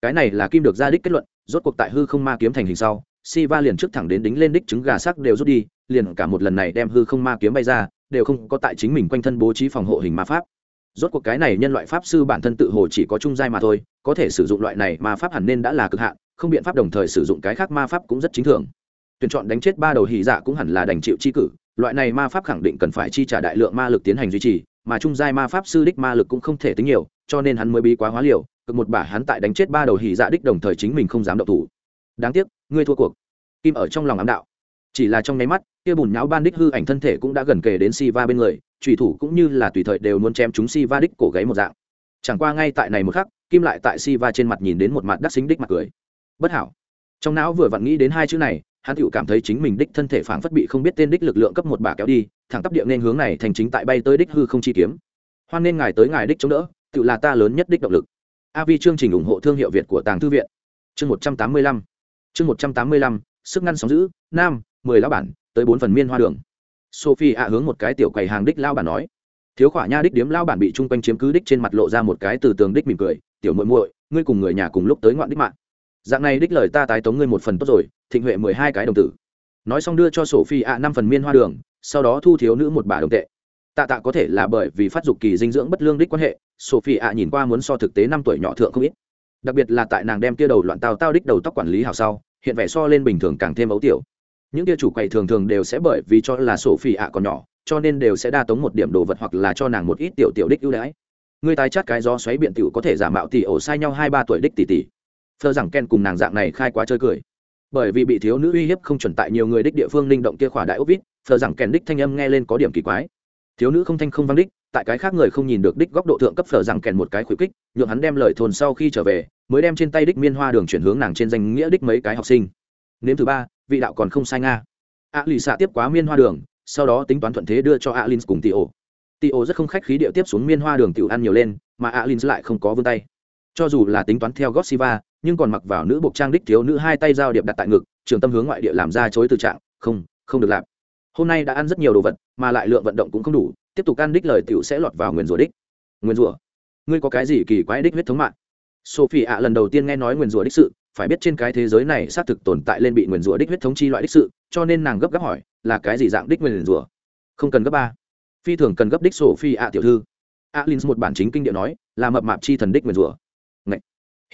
cái này là kim được ra đích kết luận, rốt cuộc tại hư không ma kiếm thành hình sau si va liền trước thẳng đến đính lên đích trứng gà sắc đều rút đi, liền cả một lần này đem hư không ma kiếm bay ra, đều không có tại chính mình quanh thân bố trí phòng hộ hình ma pháp. Rốt cuộc cái này nhân loại pháp sư bản thân tự hồ chỉ có trung giai mà thôi, có thể sử dụng loại này ma pháp hẳn nên đã là cực hạn, không biện pháp đồng thời sử dụng cái khác ma pháp cũng rất chính thường. Tuyển chọn đánh chết ba đầu hỉ dạ cũng hẳn là đành chịu chi cử, loại này ma pháp khẳng định cần phải chi trả đại lượng ma lực tiến hành duy trì, mà trung giai ma pháp sư đích ma lực cũng không thể tính nhiều, cho nên hắn mới bí quá hóa liều cực một bả hắn tại đánh chết ba đầu hỉ dạ đích đồng thời chính mình không dám động thủ. Đáng tiếc, ngươi thua cuộc. Kim ở trong lòng ám đạo. Chỉ là trong nháy mắt, kia bùn nháo ban đích hư ảnh thân thể cũng đã gần kề đến si va bên người, trùy thủ cũng như là tùy thời đều muốn chém chúng si va đích cổ gáy một dạng. Chẳng qua ngay tại này một khắc, kim lại tại si va trên mặt nhìn đến một mặt đắc xính đích mặt cười. Bất hảo. Trong não vừa vặn nghĩ đến hai chữ này, hắn tựu cảm thấy chính mình đích thân thể phảng phất bị không biết tên đích lực lượng cấp một bà kéo đi, thẳng tắp địa nên hướng này thành chính tại bay tới đích hư không chi kiếm. Hoan nên ngài tới ngài đích chống đỡ tự là ta lớn nhất đích động lực av chương trình ủng hộ thương hiệu việt của tàng thư viện. Chương một trăm tám mươi lăm. Chương một trăm tám mươi lăm, sức ngăn sóng giữ, nam, mười lão bản, tới bốn phần miên hoa đường. Sophie ạ hướng một cái tiểu quầy hàng đích lão bản nói. Thiếu khỏa nha đích điếm lão bản bị trung quanh chiếm cứ đích trên mặt lộ ra một cái từ tường đích mỉm cười, tiểu muội muội, ngươi cùng người nhà cùng lúc tới ngoạn đích mạng. Dạng này đích lời ta tái tống ngươi một phần tốt rồi, thịnh huệ mười hai cái đồng tử. Nói xong đưa cho sophie ạ năm phần miên hoa đường, sau đó thu thiếu nữ một bả đồng tệ tạ tạ có thể là bởi vì phát dục kỳ dinh dưỡng bất lương đích quan hệ, sophie ạ nhìn qua muốn so thực tế năm tuổi nhỏ thượng không ít. Đặc biệt là tại nàng đem kia đầu loạn tao tao đích đầu tóc quản lý hào sau, hiện vẻ so lên bình thường càng thêm ấu tiểu. Những kia chủ quầy thường thường đều sẽ bởi vì cho là sophie ạ còn nhỏ, cho nên đều sẽ đa tống một điểm đồ vật hoặc là cho nàng một ít tiểu tiểu đích ưu đãi. Người tài chát cái gió xoáy biện tiểu có thể giả mạo tỷ ổ sai nhau hai ba tuổi đích tỷ tỷ. Thơ rằng ken cùng nàng dạng này khai quá chơi cười. Bởi vì bị thiếu nữ uy hiếp không chuẩn tại nhiều người đích địa phương linh động kia khỏa đại ốc vít Thơ rằng kèn đích thanh âm nghe lên có điểm kỳ quái thiếu nữ không thanh không vang đích, tại cái khác người không nhìn được đích góc độ thượng cấp phở rằng kèn một cái khuyến kích, nhượng hắn đem lời thồn sau khi trở về, mới đem trên tay đích miên hoa đường chuyển hướng nàng trên danh nghĩa đích mấy cái học sinh. Nếm thứ ba, vị đạo còn không sai nga. A lì xạ tiếp quá miên hoa đường, sau đó tính toán thuận thế đưa cho alin cùng tio tio rất không khách khí điệu tiếp xuống miên hoa đường tiểu ăn nhiều lên, mà alin lại không có vươn tay. Cho dù là tính toán theo gossiva, nhưng còn mặc vào nữ bộc trang đích thiếu nữ hai tay giao điệp đặt tại ngực, trường tâm hướng ngoại địa làm ra chối từ trạng, không không được làm hôm nay đã ăn rất nhiều đồ vật, mà lại lượng vận động cũng không đủ, tiếp tục ăn đích lời tiểu sẽ lọt vào nguyền rủa đích. Nguyền rủa? Ngươi có cái gì kỳ quái đích huyết thống mạng? Sophie ạ lần đầu tiên nghe nói nguyền rủa đích sự, phải biết trên cái thế giới này xác thực tồn tại lên bị nguyền rủa đích huyết thống chi loại đích sự, cho nên nàng gấp gáp hỏi, là cái gì dạng đích nguyền rủa? Không cần gấp ba. Phi thường cần gấp đích sophie ạ tiểu thư. Alin một bản chính kinh điệu nói, là mập mạp chi thần đích nguyền rủa. Ngậy.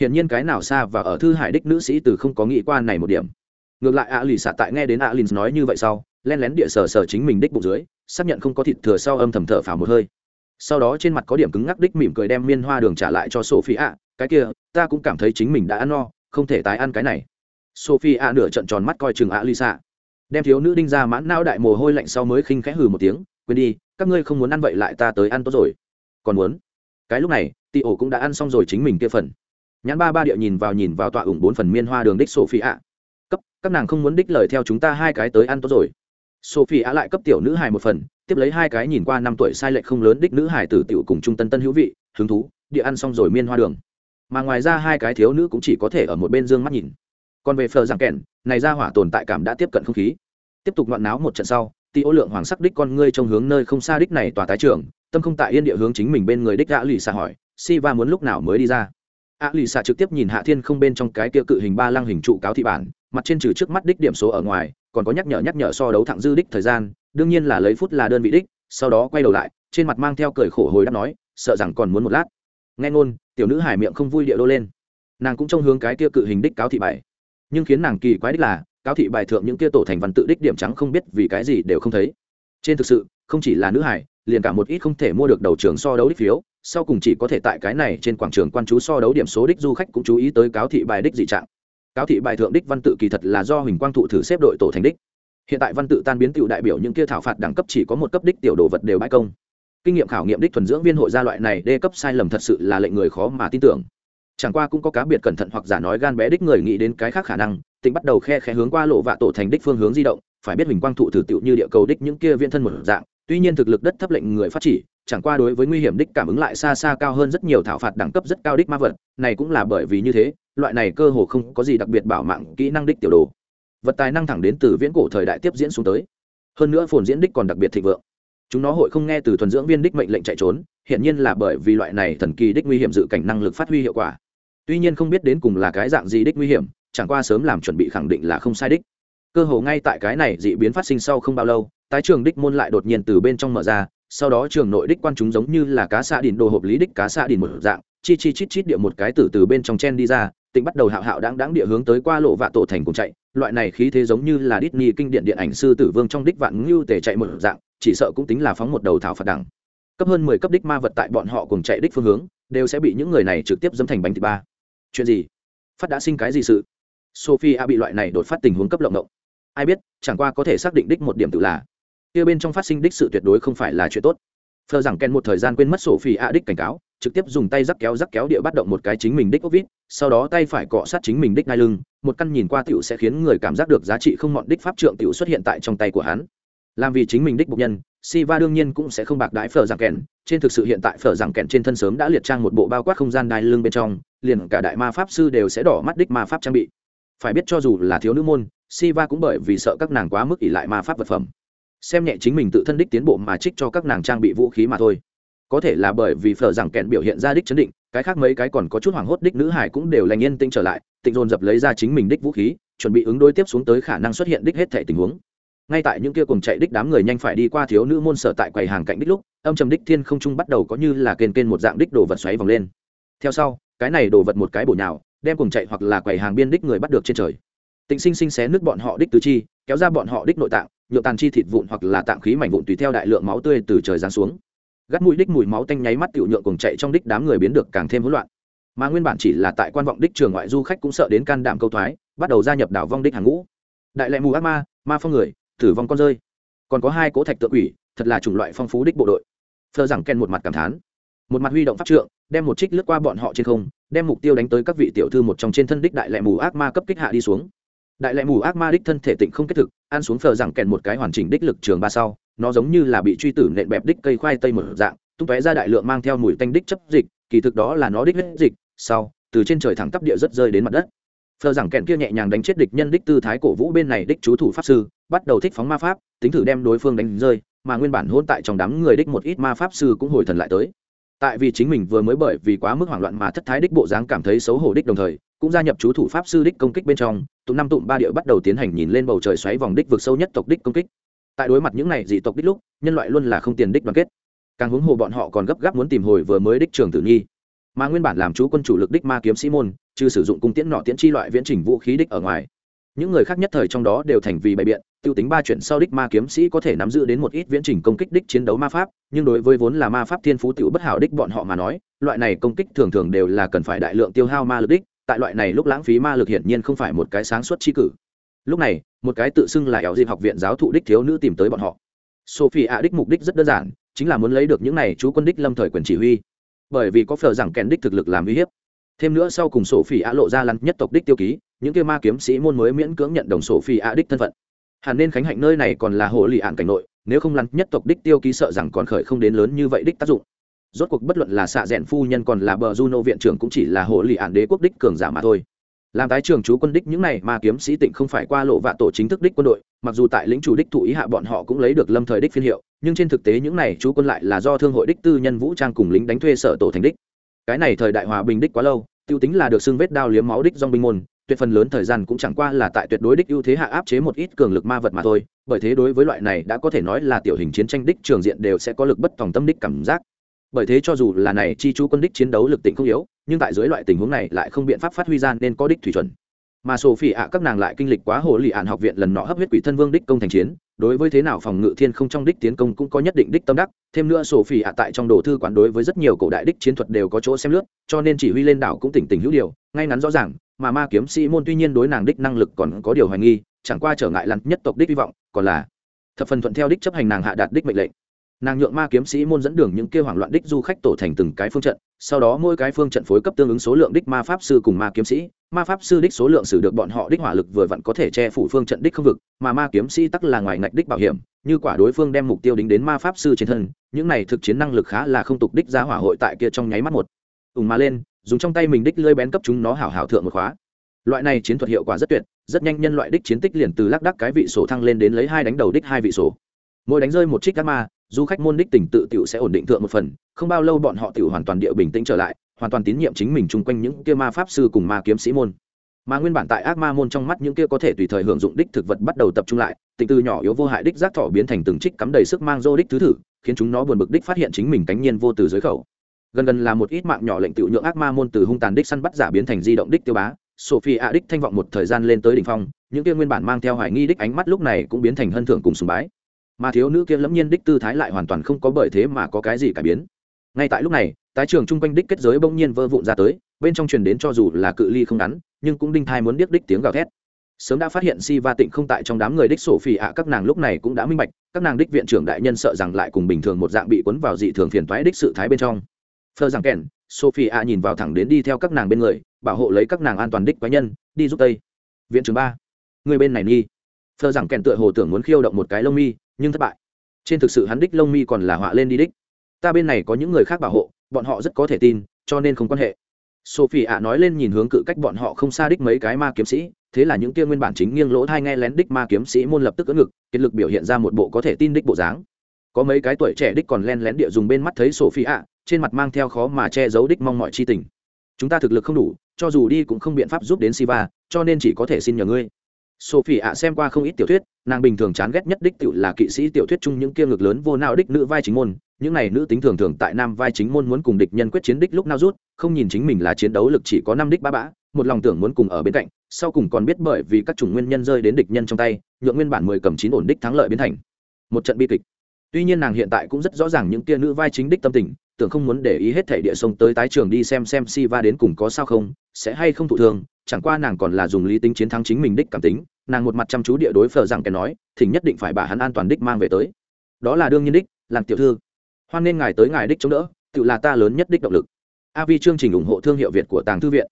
hiển nhiên cái nào xa và ở thư hải đích nữ sĩ từ không có nghĩ qua này một điểm ngược lại ạ lì xạ tại nghe đến alin nói như vậy sau, len lén địa sở sở chính mình đích bụng dưới, xác nhận không có thịt thừa sau âm thầm thở phào một hơi. Sau đó trên mặt có điểm cứng ngắc đích mỉm cười đem miên hoa đường trả lại cho sophie ạ cái kia, ta cũng cảm thấy chính mình đã ăn no, không thể tái ăn cái này. Sophie ạ nửa trận tròn mắt coi chừng ạ lì xạ. Đem thiếu nữ đinh ra mãn não đại mồ hôi lạnh sau mới khinh khẽ hừ một tiếng, quên đi, các ngươi không muốn ăn vậy lại ta tới ăn tốt rồi. Còn muốn? Cái lúc này, tị ổ cũng đã ăn xong rồi chính mình kia phần. Nhãn ba ba địa nhìn vào nhìn vào tọa ủng bốn phần miên hoa đường đích sophie ạ các nàng không muốn đích lời theo chúng ta hai cái tới ăn tốt rồi. Sophie á lại cấp tiểu nữ hài một phần, tiếp lấy hai cái nhìn qua năm tuổi sai lệch không lớn đích nữ hài tử tiểu cùng trung tân tân hữu vị, hứng thú, địa ăn xong rồi miên hoa đường. Mà ngoài ra hai cái thiếu nữ cũng chỉ có thể ở một bên dương mắt nhìn. Còn về phờ giảng kèn này ra hỏa tồn tại cảm đã tiếp cận không khí. Tiếp tục loạn náo một trận sau tỷ ô lượng hoàng sắc đích con ngươi trong hướng nơi không xa đích này tòa tái trưởng tâm không tại yên địa hướng chính mình bên người đích gã lì xạ hỏi, si va muốn lúc nào mới đi ra? A lì xạ trực tiếp nhìn hạ thiên không bên trong cái kia cự hình ba lăng hình trụ cáo thị bản mặt trên trừ trước mắt đích điểm số ở ngoài, còn có nhắc nhở nhắc nhở so đấu thẳng dư đích thời gian, đương nhiên là lấy phút là đơn vị đích, sau đó quay đầu lại, trên mặt mang theo cười khổ hồi đáp nói, sợ rằng còn muốn một lát. Nghe ngôn, tiểu nữ hải miệng không vui địa đô lên. Nàng cũng trông hướng cái kia cự hình đích cáo thị bài. Nhưng khiến nàng kỳ quái đích là, cáo thị bài thượng những kia tổ thành văn tự đích điểm trắng không biết vì cái gì đều không thấy. Trên thực sự, không chỉ là nữ hải liền cả một ít không thể mua được đầu trường so đấu đích phiếu, sau cùng chỉ có thể tại cái này trên quảng trường quan chú so đấu điểm số đích du khách cũng chú ý tới cáo thị bài đích dị trạng cáo thị bài thượng đích văn tự kỳ thật là do huỳnh quang thụ thử xếp đội tổ thành đích. Hiện tại văn tự tan biến tiểu đại biểu những kia thảo phạt đẳng cấp chỉ có một cấp đích tiểu đồ vật đều bãi công. Kinh nghiệm khảo nghiệm đích thuần dưỡng viên hội gia loại này đê cấp sai lầm thật sự là lệnh người khó mà tin tưởng. Chẳng qua cũng có cá biệt cẩn thận hoặc giả nói gan bé đích người nghĩ đến cái khác khả năng tỉnh bắt đầu khe khẽ hướng qua lộ vạ tổ thành đích phương hướng di động, phải biết huỳnh quang thụ thử tiểu như địa cầu đích những kia viên thân một dạng, tuy nhiên thực lực đất thấp lệnh người phát chỉ, chẳng qua đối với nguy hiểm đích cảm ứng lại xa xa cao hơn rất nhiều thảo phạt đẳng cấp rất cao đích ma vật, này cũng là bởi vì như thế loại này cơ hồ không có gì đặc biệt bảo mạng kỹ năng đích tiểu đồ. Vật tài năng thẳng đến từ viễn cổ thời đại tiếp diễn xuống tới. Hơn nữa phồn diễn đích còn đặc biệt thịnh vượng. Chúng nó hội không nghe từ thuần dưỡng viên đích mệnh lệnh chạy trốn hiện nhiên là bởi vì loại này thần kỳ đích nguy hiểm dự cảnh năng lực phát huy hiệu quả. Tuy nhiên không biết đến cùng là cái dạng gì đích nguy hiểm, chẳng qua sớm làm chuẩn bị khẳng định là không sai đích. Cơ hồ ngay tại cái này dị biến phát sinh sau không bao lâu, tái trường đích môn lại đột nhiên từ bên trong mở ra, sau đó trường nội đích quan chúng giống như là cá xạ đìn đồ hộp lý đích cá xạ đìn một dạng, chi chi chít chít địa một cái từ từ bên trong chen đi ra tỉnh bắt đầu hạo hạo đáng đáng địa hướng tới qua lộ vạ tổ thành cùng chạy. Loại này khí thế giống như là Disney kinh điển điện ảnh sư tử vương trong đích vạn ngưu tề chạy một dạng, chỉ sợ cũng tính là phóng một đầu thảo phạt đẳng. Cấp hơn mười cấp đích ma vật tại bọn họ cùng chạy đích phương hướng, đều sẽ bị những người này trực tiếp dẫm thành bánh thịt ba. Chuyện gì? Phát đã sinh cái gì sự? Sophie bị loại này đột phát tình huống cấp lộng động. Ai biết, chẳng qua có thể xác định đích một điểm tự là, kia bên trong phát sinh đích sự tuyệt đối không phải là chuyện tốt. Phờ rằng ken một thời gian quên mất sổ đích cảnh cáo trực tiếp dùng tay rắc kéo rắc kéo địa bắt động một cái chính mình đích ốc vít sau đó tay phải cọ sát chính mình đích ngai lưng một căn nhìn qua tiểu sẽ khiến người cảm giác được giá trị không mọn đích pháp trượng tiểu xuất hiện tại trong tay của hắn làm vì chính mình đích bục nhân Siva đương nhiên cũng sẽ không bạc đãi phở rằng kèn, trên thực sự hiện tại phở rằng kèn trên thân sớm đã liệt trang một bộ bao quát không gian đai lưng bên trong, liền cả đại ma pháp sư đều sẽ đỏ mắt đích ma pháp trang bị. Phải biết cho dù là thiếu nữ môn, Siva cũng bởi vì sợ các nàng quá mức ỉ lại ma pháp vật phẩm. Xem nhẹ chính mình tự thân đích tiến bộ mà trích cho các nàng trang bị vũ khí mà thôi. Có thể là bởi vì phở rằng kẹn biểu hiện ra đích chấn định, cái khác mấy cái còn có chút hoảng hốt đích nữ hải cũng đều lành yên tĩnh trở lại, tịnh dồn dập lấy ra chính mình đích vũ khí, chuẩn bị ứng đối tiếp xuống tới khả năng xuất hiện đích hết thể tình huống. Ngay tại những kia cùng chạy đích đám người nhanh phải đi qua thiếu nữ môn sở tại quầy hàng cạnh đích lúc âm trầm đích thiên không trung bắt đầu có như là kền kên một dạng đích đồ vật xoáy vòng lên. Theo sau cái này đồ vật một cái bổ nhào đem cùng chạy hoặc là quầy hàng biên đích người bắt được trên trời. Tịnh sinh sinh xé nước bọn họ đích tứ chi kéo ra bọn họ đích nội tạng nhựa tàn chi thịt vụn hoặc là tạng khí mảnh vụn tùy theo đại lượng máu tươi từ trời giáng xuống gắt mũi đích mùi máu tanh nháy mắt tiểu nhượng cùng chạy trong đích đám người biến được càng thêm hỗn loạn. Mà nguyên bản chỉ là tại quan vọng đích trường ngoại du khách cũng sợ đến can đảm câu thoái, bắt đầu gia nhập đảo vong đích hàng ngũ. Đại lệ mù ác ma ma phong người, tử vong con rơi. Còn có hai cố thạch tượng ủy thật là chủng loại phong phú đích bộ đội. Phờ rằng ken một mặt cảm thán. Một mặt huy động pháp trượng, đem một trích lướt qua bọn họ trên không, đem mục tiêu đánh tới các vị tiểu thư một trong trên thân đích đại lệ mù ác ma cấp kích hạ đi xuống. Đại lệ mù ác ma đích thân thể tịnh không kết thực, ăn xuống phờ rằng kèn một cái hoàn chỉnh đích lực trường ba sau nó giống như là bị truy tử nện bẹp đích cây khoai tây một dạng, tung tóe ra đại lượng mang theo mùi tanh đích chấp dịch, kỳ thực đó là nó đích huyết dịch, sau, từ trên trời thẳng tắp địa rất rơi đến mặt đất. Phờ rằng kẹn kia nhẹ nhàng đánh chết địch nhân đích tư thái cổ vũ bên này đích chú thủ pháp sư, bắt đầu thích phóng ma pháp, tính thử đem đối phương đánh rơi, mà nguyên bản hôn tại trong đám người đích một ít ma pháp sư cũng hồi thần lại tới. Tại vì chính mình vừa mới bởi vì quá mức hoảng loạn mà thất thái đích bộ dáng cảm thấy xấu hổ đích đồng thời, cũng gia nhập chú thủ pháp sư đích công kích bên trong tụ năm tụm ba địa bắt đầu tiến hành nhìn lên bầu trời xoáy vòng đích vực sâu nhất tộc đích công kích tại đối mặt những này dị tộc đích lúc, nhân loại luôn là không tiền đích đoàn kết. Càng huống hồ bọn họ còn gấp gáp muốn tìm hồi vừa mới đích trường tử nhi. Mà nguyên bản làm chú quân chủ lực đích ma kiếm sĩ môn chứ sử dụng cung tiễn nọ tiễn chi loại viễn trình vũ khí đích ở ngoài. Những người khác nhất thời trong đó đều thành vì bày biện, tiêu tính ba chuyện sau đích ma kiếm sĩ có thể nắm giữ đến một ít viễn trình công kích đích chiến đấu ma pháp, nhưng đối với vốn là ma pháp thiên phú tiểu bất hảo đích bọn họ mà nói, loại này công kích thường thường đều là cần phải đại lượng tiêu hao ma lực đích, tại loại này lúc lãng phí ma lực hiển nhiên không phải một cái sáng suốt chi cử. Lúc này một cái tự xưng là éo dịp học viện giáo thụ đích thiếu nữ tìm tới bọn họ. Sophie ạ đích mục đích rất đơn giản, chính là muốn lấy được những này chú quân đích lâm thời quyền chỉ huy. Bởi vì có phờ rằng kèn đích thực lực làm uy hiếp. Thêm nữa sau cùng sổ phỉ ạ lộ ra lăn nhất tộc đích tiêu ký, những kia ma kiếm sĩ môn mới miễn cưỡng nhận đồng sổ phỉ ạ đích thân phận. Hẳn nên khánh hạnh nơi này còn là hồ lì ạn cảnh nội, nếu không lăn nhất tộc đích tiêu ký sợ rằng còn khởi không đến lớn như vậy đích tác dụng. Rốt cuộc bất luận là xạ rẽn phu nhân còn là bờ juno viện trưởng cũng chỉ là hồ lì ạn đế quốc đích cường giả mà thôi làm tái trường chú quân đích những này ma kiếm sĩ tịnh không phải qua lộ vạ tổ chính thức đích quân đội, mặc dù tại lĩnh chủ đích thụ ý hạ bọn họ cũng lấy được lâm thời đích phiên hiệu, nhưng trên thực tế những này chú quân lại là do thương hội đích tư nhân vũ trang cùng lính đánh thuê sở tổ thành đích. Cái này thời đại hòa bình đích quá lâu, tiêu tính là được xưng vết đao liếm máu đích dong binh môn, tuyệt phần lớn thời gian cũng chẳng qua là tại tuyệt đối đích ưu thế hạ áp chế một ít cường lực ma vật mà thôi, bởi thế đối với loại này đã có thể nói là tiểu hình chiến tranh đích trường diện đều sẽ có lực bất tòng tâm đích cảm giác. Bởi thế cho dù là này chi chú quân đích chiến đấu lực tỉnh không yếu nhưng tại dưới loại tình huống này lại không biện pháp phát huy ra nên có đích thủy chuẩn. Mà sổ phỉ ạ, các nàng lại kinh lịch quá hồ lì ạn học viện lần nọ hấp huyết quỷ thân vương đích công thành chiến, đối với thế nào phòng ngự thiên không trong đích tiến công cũng có nhất định đích tâm đắc. Thêm nữa sổ phỉ ạ tại trong đồ thư quán đối với rất nhiều cổ đại đích chiến thuật đều có chỗ xem lướt, cho nên chỉ huy lên đảo cũng tỉnh tỉnh hữu điều, ngay ngắn rõ ràng, mà ma kiếm sĩ môn tuy nhiên đối nàng đích năng lực còn có điều hoài nghi, chẳng qua trở ngại lặn nhất tộc đích hy vọng, còn là thập phần thuận theo đích chấp hành nàng hạ đạt đích mệnh lệnh nàng nhượng ma kiếm sĩ môn dẫn đường những kêu hoảng loạn đích du khách tổ thành từng cái phương trận, sau đó mỗi cái phương trận phối cấp tương ứng số lượng đích ma pháp sư cùng ma kiếm sĩ. Ma pháp sư đích số lượng xử được bọn họ đích hỏa lực vừa vặn có thể che phủ phương trận đích không vực, mà ma kiếm sĩ tắc là ngoài ngạch đích bảo hiểm, như quả đối phương đem mục tiêu đính đến ma pháp sư trên thân, những này thực chiến năng lực khá là không tục đích ra hỏa hội tại kia trong nháy mắt một. Ùng ma lên, dùng trong tay mình đích lơi bén cấp chúng nó hảo hảo thượng một khóa. Loại này chiến thuật hiệu quả rất tuyệt, rất nhanh nhân loại đích chiến tích liền từ lác đắc cái vị sổ thăng lên đến lấy hai đánh đầu đích hai vị sổ. Mỗi đánh rơi một trích các ma du khách môn đích tình tự tiểu sẽ ổn định thượng một phần, không bao lâu bọn họ tiểu hoàn toàn địa bình tĩnh trở lại, hoàn toàn tín nhiệm chính mình chung quanh những kia ma pháp sư cùng ma kiếm sĩ môn. Mà nguyên bản tại ác ma môn trong mắt những kia có thể tùy thời hưởng dụng đích thực vật bắt đầu tập trung lại tình từ nhỏ yếu vô hại đích giác thỏ biến thành từng trích cắm đầy sức mang dô đích thứ thử, khiến chúng nó buồn bực đích phát hiện chính mình cánh nhiên vô từ dưới khẩu. Gần gần là một ít mạng nhỏ lệnh tiểu nhượng ác ma môn từ hung tàn đích săn bắt giả biến thành di động đích tiêu bá sophie đích thanh vọng một thời gian lên tới đỉnh phong, những kia nguyên bản mang theo hoài nghi đích ánh mắt lúc này cũng biến thành hân thưởng cùng sùng bái mà thiếu nữ kia lẫm nhiên đích tư thái lại hoàn toàn không có bởi thế mà có cái gì cải biến. Ngay tại lúc này, tái trường chung quanh đích kết giới bỗng nhiên vơ vụn ra tới, bên trong truyền đến cho dù là cự ly không ngắn, nhưng cũng đinh thai muốn điếc đích tiếng gào thét. Sớm đã phát hiện si va tịnh không tại trong đám người đích sổ phỉ ạ, các nàng lúc này cũng đã minh bạch, các nàng đích viện trưởng đại nhân sợ rằng lại cùng bình thường một dạng bị cuốn vào dị thường phiền toái đích sự thái bên trong. Phơ rằng kèn, sophie ạ nhìn vào thẳng đến đi theo các nàng bên người, bảo hộ lấy các nàng an toàn đích cá nhân, đi giúp tây. Viện trưởng ba, người bên này nghi. Phơ rằng kèn tựa hồ tưởng muốn khiêu động một cái lông mi nhưng thất bại. Trên thực sự hắn đích lông mi còn là họa lên đi đích. Ta bên này có những người khác bảo hộ, bọn họ rất có thể tin, cho nên không quan hệ. Sophie ạ nói lên nhìn hướng cự cách bọn họ không xa đích mấy cái ma kiếm sĩ, thế là những kia nguyên bản chính nghiêng lỗ thai nghe lén đích ma kiếm sĩ môn lập tức ứng ngực kiệt lực biểu hiện ra một bộ có thể tin đích bộ dáng. Có mấy cái tuổi trẻ đích còn len lén địa dùng bên mắt thấy sophie ạ trên mặt mang theo khó mà che giấu đích mong mọi chi tình. Chúng ta thực lực không đủ, cho dù đi cũng không biện pháp giúp đến siva, cho nên chỉ có thể xin nhờ ngươi sophie ạ xem qua không ít tiểu thuyết, nàng bình thường chán ghét nhất đích tự là kỵ sĩ tiểu thuyết chung những kia ngược lớn vô não đích nữ vai chính môn, những này nữ tính thường thường tại nam vai chính môn muốn cùng địch nhân quyết chiến đích lúc nào rút, không nhìn chính mình là chiến đấu lực chỉ có năm đích ba bã, một lòng tưởng muốn cùng ở bên cạnh, sau cùng còn biết bởi vì các chủng nguyên nhân rơi đến địch nhân trong tay, nhượng nguyên bản mười cầm chín ổn đích thắng lợi biến thành một trận bi kịch tuy nhiên nàng hiện tại cũng rất rõ ràng những kia nữ vai chính đích tâm tình, tưởng không muốn để ý hết thể địa sông tới tái trường đi xem xem si va đến cùng có sao không, sẽ hay không thụ thường chẳng qua nàng còn là dùng lý tính chiến thắng chính mình đích cảm tính, nàng một mặt chăm chú địa đối phờ rằng kẻ nói, thỉnh nhất định phải bà hắn an toàn đích mang về tới. Đó là đương nhiên đích làm tiểu thư. Hoan nên ngài tới ngài đích chống đỡ, tự là ta lớn nhất đích động lực. Av chương trình ủng hộ thương hiệu việt của tàng thư viện.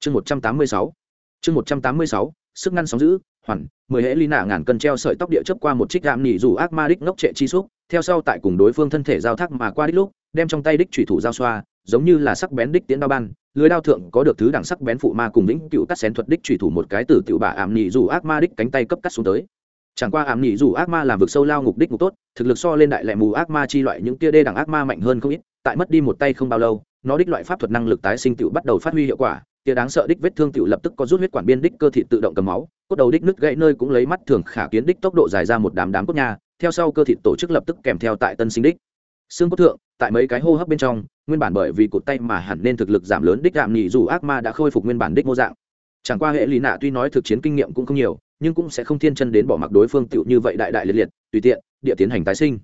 Chương một trăm tám mươi sáu. Chương một trăm tám mươi sáu, sức ngăn sóng giữ, hoàn, mười hễ ly nạ ngàn cân treo sợi tóc địa chấp qua một trích gạm nỉ dù ác ma đích ngốc trệ chi xúc, theo sau tại cùng đối phương thân thể giao thác mà qua đích lúc, đem trong tay đích thủy thủ giao xoa, giống như là sắc bén đích tiến bao ban lưới đao thượng có được thứ đẳng sắc bén phụ ma cùng lĩnh cựu cắt xén thuật đích trùy thủ một cái từ tiểu bà ảm nhị dù ác ma đích cánh tay cấp cắt xuống tới. Chẳng qua ảm nhị dù ác ma làm vực sâu lao ngục đích ngục tốt, thực lực so lên đại lệ mù ác ma chi loại những kia đê đẳng ác ma mạnh hơn không ít, tại mất đi một tay không bao lâu, nó đích loại pháp thuật năng lực tái sinh tiểu bắt đầu phát huy hiệu quả, tia đáng sợ đích vết thương tiểu lập tức có rút huyết quản biên đích cơ thị tự động cầm máu, cốt đầu đích nứt gãy nơi cũng lấy mắt thường khả kiến đích tốc độ dài ra một đám đám cốt nhà theo sau cơ thị tổ chức lập tức kèm theo tại tân sinh đích xương cốt thượng, tại mấy cái hô hấp bên trong, nguyên bản bởi vì cụt tay mà hẳn nên thực lực giảm lớn đích đạm nhị dù ác ma đã khôi phục nguyên bản đích mô dạng. Chẳng qua hệ lý nạ tuy nói thực chiến kinh nghiệm cũng không nhiều, nhưng cũng sẽ không thiên chân đến bỏ mặc đối phương tựu như vậy đại đại liệt liệt, tùy tiện, địa tiến hành tái sinh.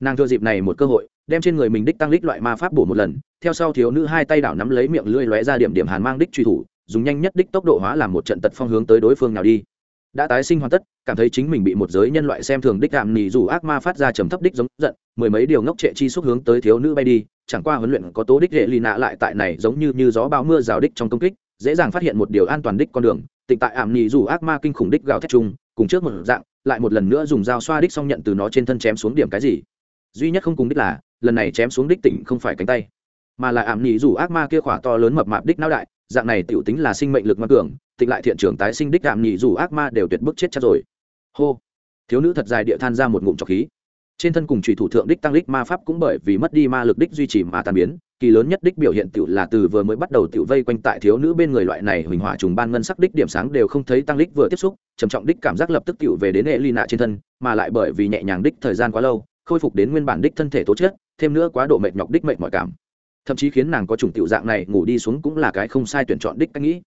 Nàng thừa dịp này một cơ hội, đem trên người mình đích tăng đích loại ma pháp bổ một lần, theo sau thiếu nữ hai tay đảo nắm lấy miệng lưỡi lóe ra điểm điểm hàn mang đích truy thủ, dùng nhanh nhất đích tốc độ hóa làm một trận tật phong hướng tới đối phương nào đi đã tái sinh hoàn tất, cảm thấy chính mình bị một giới nhân loại xem thường đích đạm nỉ dù ác ma phát ra trầm thấp đích giống giận, mười mấy điều ngốc trệ chi xúc hướng tới thiếu nữ bay đi, chẳng qua huấn luyện có tố đích hệ lì nạ lại tại này giống như như gió bão mưa rào đích trong công kích, dễ dàng phát hiện một điều an toàn đích con đường, tịnh tại ảm nỉ dù ác ma kinh khủng đích gào thét chung, cùng trước một dạng, lại một lần nữa dùng dao xoa đích xong nhận từ nó trên thân chém xuống điểm cái gì. Duy nhất không cùng đích là, lần này chém xuống đích tỉnh không phải cánh tay, mà là ảm nỉ dù ác ma kia khỏa to lớn mập mạp đích não đại dạng này tiểu tính là sinh mệnh lực ngoan cường, tịnh lại thiện trưởng tái sinh đích đạm nhị dù ác ma đều tuyệt bức chết chắc rồi. Hô. Thiếu nữ thật dài địa than ra một ngụm trọc khí. Trên thân cùng trùy thủ thượng đích tăng đích ma pháp cũng bởi vì mất đi ma lực đích duy trì mà tàn biến, kỳ lớn nhất đích biểu hiện tiểu là từ vừa mới bắt đầu tiểu vây quanh tại thiếu nữ bên người loại này huỳnh hỏa trùng ban ngân sắc đích điểm sáng đều không thấy tăng đích vừa tiếp xúc, trầm trọng đích cảm giác lập tức tiểu về đến hệ ly nạ trên thân, mà lại bởi vì nhẹ nhàng đích thời gian quá lâu, khôi phục đến nguyên bản đích thân thể tố chất, thêm nữa quá độ mệt nhọc đích mệt mọi cảm thậm chí khiến nàng có chủng tiểu dạng này ngủ đi xuống cũng là cái không sai tuyển chọn đích cách nghĩ.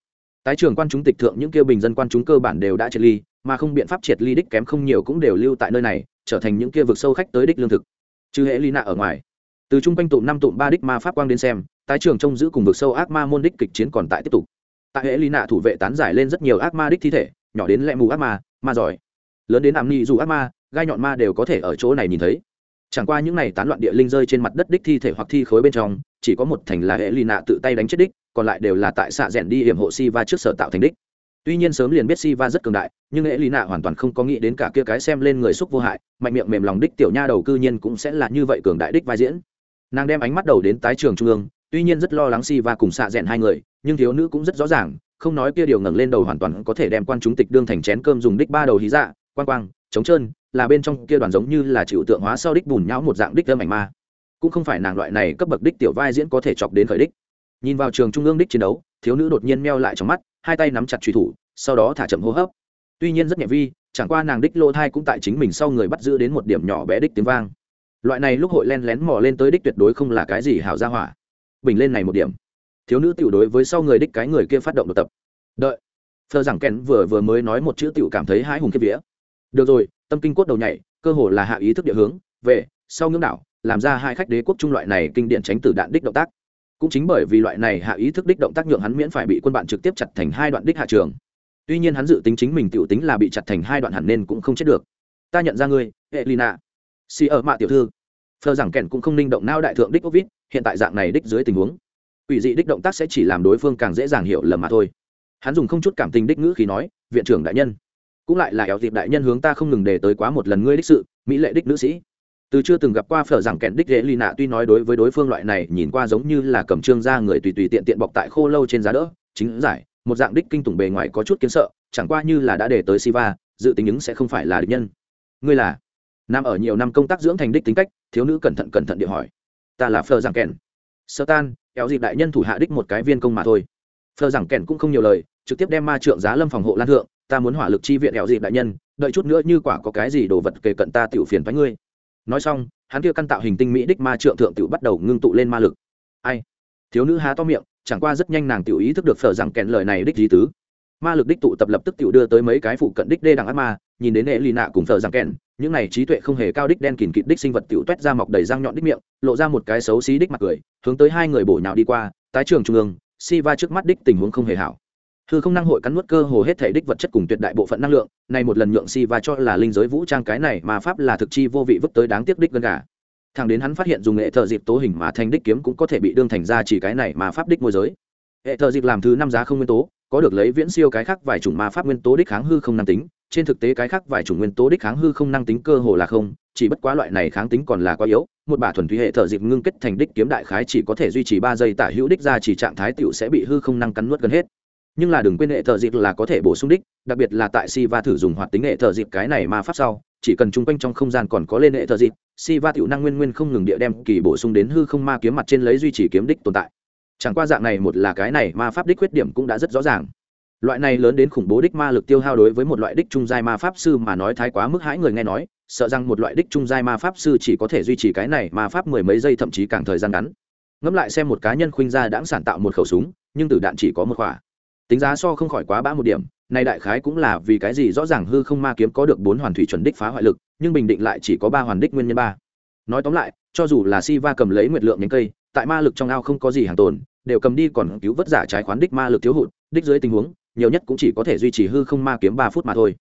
Tái trường quan chúng tịch thượng những kêu bình dân quan chúng cơ bản đều đã triệt ly, mà không biện pháp triệt ly đích kém không nhiều cũng đều lưu tại nơi này, trở thành những kia vực sâu khách tới đích lương thực. Chứ hệ ly nạ ở ngoài, từ trung quanh tụm năm tụm ba đích ma pháp quang đến xem, tái trường trông giữ cùng vực sâu ác ma môn đích kịch chiến còn tại tiếp tục. Tại hệ ly nạ thủ vệ tán giải lên rất nhiều ác ma đích thi thể, nhỏ đến lẹ mù ác ma ma giỏi. Lớn đến ảm ni dù ác ma, gai nhọn ma đều có thể ở chỗ này nhìn thấy chẳng qua những này tán loạn địa linh rơi trên mặt đất đích thi thể hoặc thi khối bên trong, chỉ có một thành là hệ lì nạ tự tay đánh chết đích, còn lại đều là tại xạ rẽn đi hiểm hộ si va trước sở tạo thành đích. Tuy nhiên sớm liền biết si va rất cường đại, nhưng hệ lì nạ hoàn toàn không có nghĩ đến cả kia cái xem lên người xúc vô hại, mạnh miệng mềm lòng đích tiểu nha đầu cư nhiên cũng sẽ là như vậy cường đại đích vai diễn. Nàng đem ánh mắt đầu đến tái trường trung ương, tuy nhiên rất lo lắng si va cùng xạ rẽn hai người, nhưng thiếu nữ cũng rất rõ ràng, không nói kia điều ngẩng lên đầu hoàn toàn có thể đem quan chúng tịch đương thành chén cơm dùng đích ba đầu hí dạ quang quang, trống trơn là bên trong kia đoàn giống như là chịu tượng hóa sau đích bùn nhão một dạng đích âm ảnh ma. Cũng không phải nàng loại này cấp bậc đích tiểu vai diễn có thể chọc đến khởi đích. Nhìn vào trường trung ương đích chiến đấu, thiếu nữ đột nhiên meo lại trong mắt, hai tay nắm chặt truy thủ, sau đó thả chậm hô hấp. Tuy nhiên rất nhẹ vi, chẳng qua nàng đích lô thai cũng tại chính mình sau người bắt giữ đến một điểm nhỏ bé đích tiếng vang. Loại này lúc hội len lén mò lên tới đích tuyệt đối không là cái gì hảo ra hỏa. Bình lên này một điểm. Thiếu nữ tiểu đối với sau người đích cái người kia phát động độc tập. Đợi. Thơ rằng kèn vừa vừa mới nói một chữ tiểu cảm thấy hái hùng kiếp vía được rồi tâm kinh cốt đầu nhảy cơ hồ là hạ ý thức địa hướng về sau ngưỡng đảo làm ra hai khách đế quốc trung loại này kinh điển tránh tử đạn đích động tác. Cũng chính bởi vì loại này hạ ý thức đích động tác nhượng hắn miễn phải bị quân bạn trực tiếp chặt thành hai đoạn đích hạ trường. Tuy nhiên hắn dự tính chính mình tiểu tính là bị chặt thành hai đoạn hẳn nên cũng không chết được. Ta nhận ra ngươi hệ lina xì ở mạ tiểu thư. Phờ rằng kèn cũng không linh động nao đại thượng đích Ovid, hiện tại dạng này đích dưới tình huống. Ủy dị đích động tác sẽ chỉ làm đối phương càng dễ dàng hiểu lầm mà thôi. Hắn dùng không chút cảm tình đích ngữ khí nói viện trưởng đại nhân cũng lại là éo dịp đại nhân hướng ta không ngừng để tới quá một lần ngươi đích sự, mỹ lệ đích nữ sĩ. Từ chưa từng gặp qua phở rằng kẹn đích dễ lì nạ, tuy nói đối với đối phương loại này nhìn qua giống như là cầm trương ra người tùy tùy tiện tiện bọc tại khô lâu trên giá đỡ, chính giải, một dạng đích kinh tủng bề ngoài có chút kiến sợ, chẳng qua như là đã để tới siva, dự tính ứng sẽ không phải là địch nhân. Ngươi là? Nam ở nhiều năm công tác dưỡng thành đích tính cách, thiếu nữ cẩn thận cẩn thận địa hỏi. Ta là phở rằng kẹn. Sơ tan éo dịp đại nhân thủ hạ đích một cái viên công mà thôi phở rằng kẹn cũng không nhiều lời, trực tiếp đem ma trượng giá lâm phòng hộ lan thượng, ta muốn hỏa lực chi viện éo dịp đại nhân, đợi chút nữa như quả có cái gì đồ vật kề cận ta tiểu phiền với ngươi. Nói xong, hắn kia căn tạo hình tinh mỹ đích ma trượng thượng tiểu bắt đầu ngưng tụ lên ma lực. Ai? Thiếu nữ há to miệng, chẳng qua rất nhanh nàng tiểu ý thức được phở rằng kẹn lời này đích gì tứ. Ma lực đích tụ tập lập tức tiểu đưa tới mấy cái phụ cận đích đê đằng ác ma, nhìn đến hệ lì nạ cùng phở rằng kẹn những này trí tuệ không hề cao đích đen kìn kịt đích sinh vật tiểu toét ra mọc đầy răng nhọn đích miệng, lộ ra một cái xấu xí đích mặt cười, hướng tới hai người bổ nhào đi qua, tái trường trung ương si va trước mắt đích tình huống không hề hảo. Hư không năng hội cắn nuốt cơ hồ hết thể đích vật chất cùng tuyệt đại bộ phận năng lượng, này một lần nhượng si va cho là linh giới vũ trang cái này mà pháp là thực chi vô vị vứt tới đáng tiếc đích gần cả thằng đến hắn phát hiện dùng nghệ thợ dịp tố hình mà thành đích kiếm cũng có thể bị đương thành ra chỉ cái này mà pháp đích môi giới. Hệ thợ dịp làm thứ năm giá không nguyên tố, có được lấy viễn siêu cái khác vài chủng ma pháp nguyên tố đích kháng hư không năng tính, trên thực tế cái khác vài chủng nguyên tố đích kháng hư không năng tính cơ hồ là không, chỉ bất quá loại này kháng tính còn là quá yếu một bả thuần thủy hệ thở dịp ngưng kết thành đích kiếm đại khái chỉ có thể duy trì ba giây tả hữu đích ra chỉ trạng thái tựu sẽ bị hư không năng cắn nuốt gần hết. Nhưng là đừng quên hệ thợ dịp là có thể bổ sung đích, đặc biệt là tại si va thử dùng hoạt tính hệ thợ dịp cái này mà pháp sau, chỉ cần chung quanh trong không gian còn có lên hệ thợ dịp si va tiểu năng nguyên nguyên không ngừng địa đem kỳ bổ sung đến hư không ma kiếm mặt trên lấy duy trì kiếm đích tồn tại. Chẳng qua dạng này một là cái này ma pháp đích khuyết điểm cũng đã rất rõ ràng loại này lớn đến khủng bố đích ma lực tiêu hao đối với một loại đích trung giai ma pháp sư mà nói thái quá mức hãi người nghe nói, sợ rằng một loại đích trung giai ma pháp sư chỉ có thể duy trì cái này ma pháp mười mấy giây thậm chí càng thời gian ngắn. Ngẫm lại xem một cá nhân khuynh gia đãng sản tạo một khẩu súng, nhưng tử đạn chỉ có một khỏa tính giá so không khỏi quá bã một điểm này đại khái cũng là vì cái gì rõ ràng hư không ma kiếm có được bốn hoàn thủy chuẩn đích phá hoại lực, nhưng bình định lại chỉ có ba hoàn đích nguyên nhân ba. Nói tóm lại, cho dù là si va cầm lấy nguyệt lượng nhánh cây, tại ma lực trong ao không có gì hàng tồn, đều cầm đi còn cứu vớt giả trái khoán đích ma lực thiếu hụt, đích dưới tình huống nhiều nhất cũng chỉ có thể duy trì hư không ma kiếm ba phút mà thôi.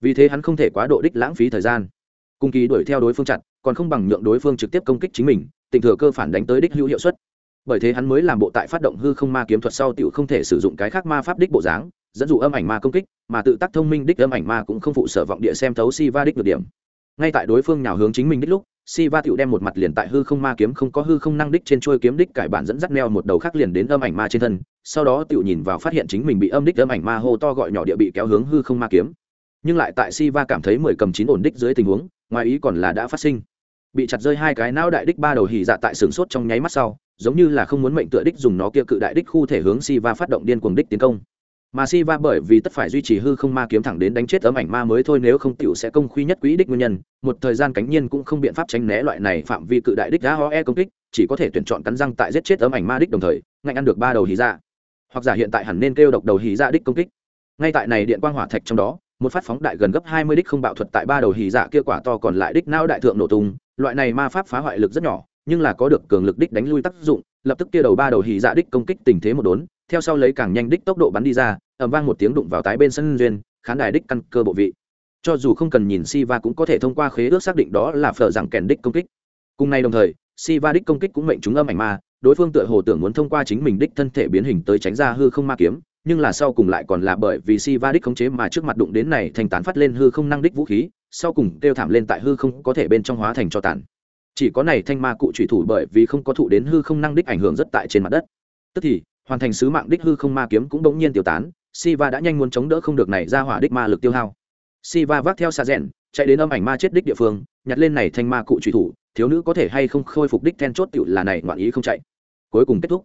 Vì thế hắn không thể quá độ đích lãng phí thời gian. Cung kỳ đuổi theo đối phương chặt, còn không bằng nhượng đối phương trực tiếp công kích chính mình, tình thừa cơ phản đánh tới đích hữu hiệu suất. Bởi thế hắn mới làm bộ tại phát động hư không ma kiếm thuật sau tiểu không thể sử dụng cái khác ma pháp đích bộ dáng, dẫn dụ âm ảnh ma công kích, mà tự tác thông minh đích âm ảnh ma cũng không phụ sở vọng địa xem thấu si va đích được điểm. Ngay tại đối phương nhào hướng chính mình đích lúc si va tiểu đem một mặt liền tại hư không ma kiếm không có hư không năng đích trên chuôi kiếm đích cải bản dẫn dắt neo một đầu khác liền đến âm ảnh ma trên thân. Sau đó tiểu nhìn vào phát hiện chính mình bị âm đích âm ảnh ma hô to gọi nhỏ địa bị kéo hướng hư không ma kiếm. Nhưng lại tại si va cảm thấy mười cầm chín ổn đích dưới tình huống, ngoài ý còn là đã phát sinh. Bị chặt rơi hai cái não đại đích ba đầu hỉ dạ tại sừng sốt trong nháy mắt sau, giống như là không muốn mệnh tựa đích dùng nó kia cự đại đích khu thể hướng si va phát động điên cuồng đích tiến công mà si va bởi vì tất phải duy trì hư không ma kiếm thẳng đến đánh chết ấm ảnh ma mới thôi nếu không tiểu sẽ công khuy nhất quỹ đích nguyên nhân. Một thời gian cánh nhiên cũng không biện pháp tránh né loại này phạm vi cự đại đích đã ho e công kích, chỉ có thể tuyển chọn cắn răng tại giết chết ấm ảnh ma đích đồng thời, ngạnh ăn được ba đầu hí dạ. Hoặc giả hiện tại hẳn nên kêu độc đầu hí dạ đích công kích. Ngay tại này điện quang hỏa thạch trong đó, một phát phóng đại gần gấp hai mươi đích không bạo thuật tại ba đầu hí dạ kia quả to còn lại đích não đại thượng nổ tung. Loại này ma pháp phá hoại lực rất nhỏ, nhưng là có được cường lực đích đánh lui tác dụng, lập tức kia đầu ba đầu hỉ dạ đích công kích tình thế một đốn theo sau lấy càng nhanh đích tốc độ bắn đi ra ẩm vang một tiếng đụng vào tái bên sân duyên, khán đài đích căn cơ bộ vị. Cho dù không cần nhìn si va cũng có thể thông qua khế ước xác định đó là phở rằng kèn đích công kích. Cùng nay đồng thời si va đích công kích cũng mệnh chúng âm ảnh ma, đối phương tựa hồ tưởng muốn thông qua chính mình đích thân thể biến hình tới tránh ra hư không ma kiếm, nhưng là sau cùng lại còn là bởi vì si va đích khống chế mà trước mặt đụng đến này thành tán phát lên hư không năng đích vũ khí, sau cùng kêu thảm lên tại hư không có thể bên trong hóa thành cho tàn. Chỉ có này thanh ma cụ trùy thủ bởi vì không có thụ đến hư không năng đích ảnh hưởng rất tại trên mặt đất. Tức thì hoàn thành sứ mạng đích hư không ma kiếm cũng bỗng nhiên tiêu tán Siva đã nhanh muốn chống đỡ không được này ra hỏa đích ma lực tiêu hao. Siva vác theo xa rẽn chạy đến âm ảnh ma chết đích địa phương, nhặt lên này thanh ma cụ trùy thủ, thiếu nữ có thể hay không khôi phục đích then chốt tiểu là này ngoạn ý không chạy. Cuối cùng kết thúc.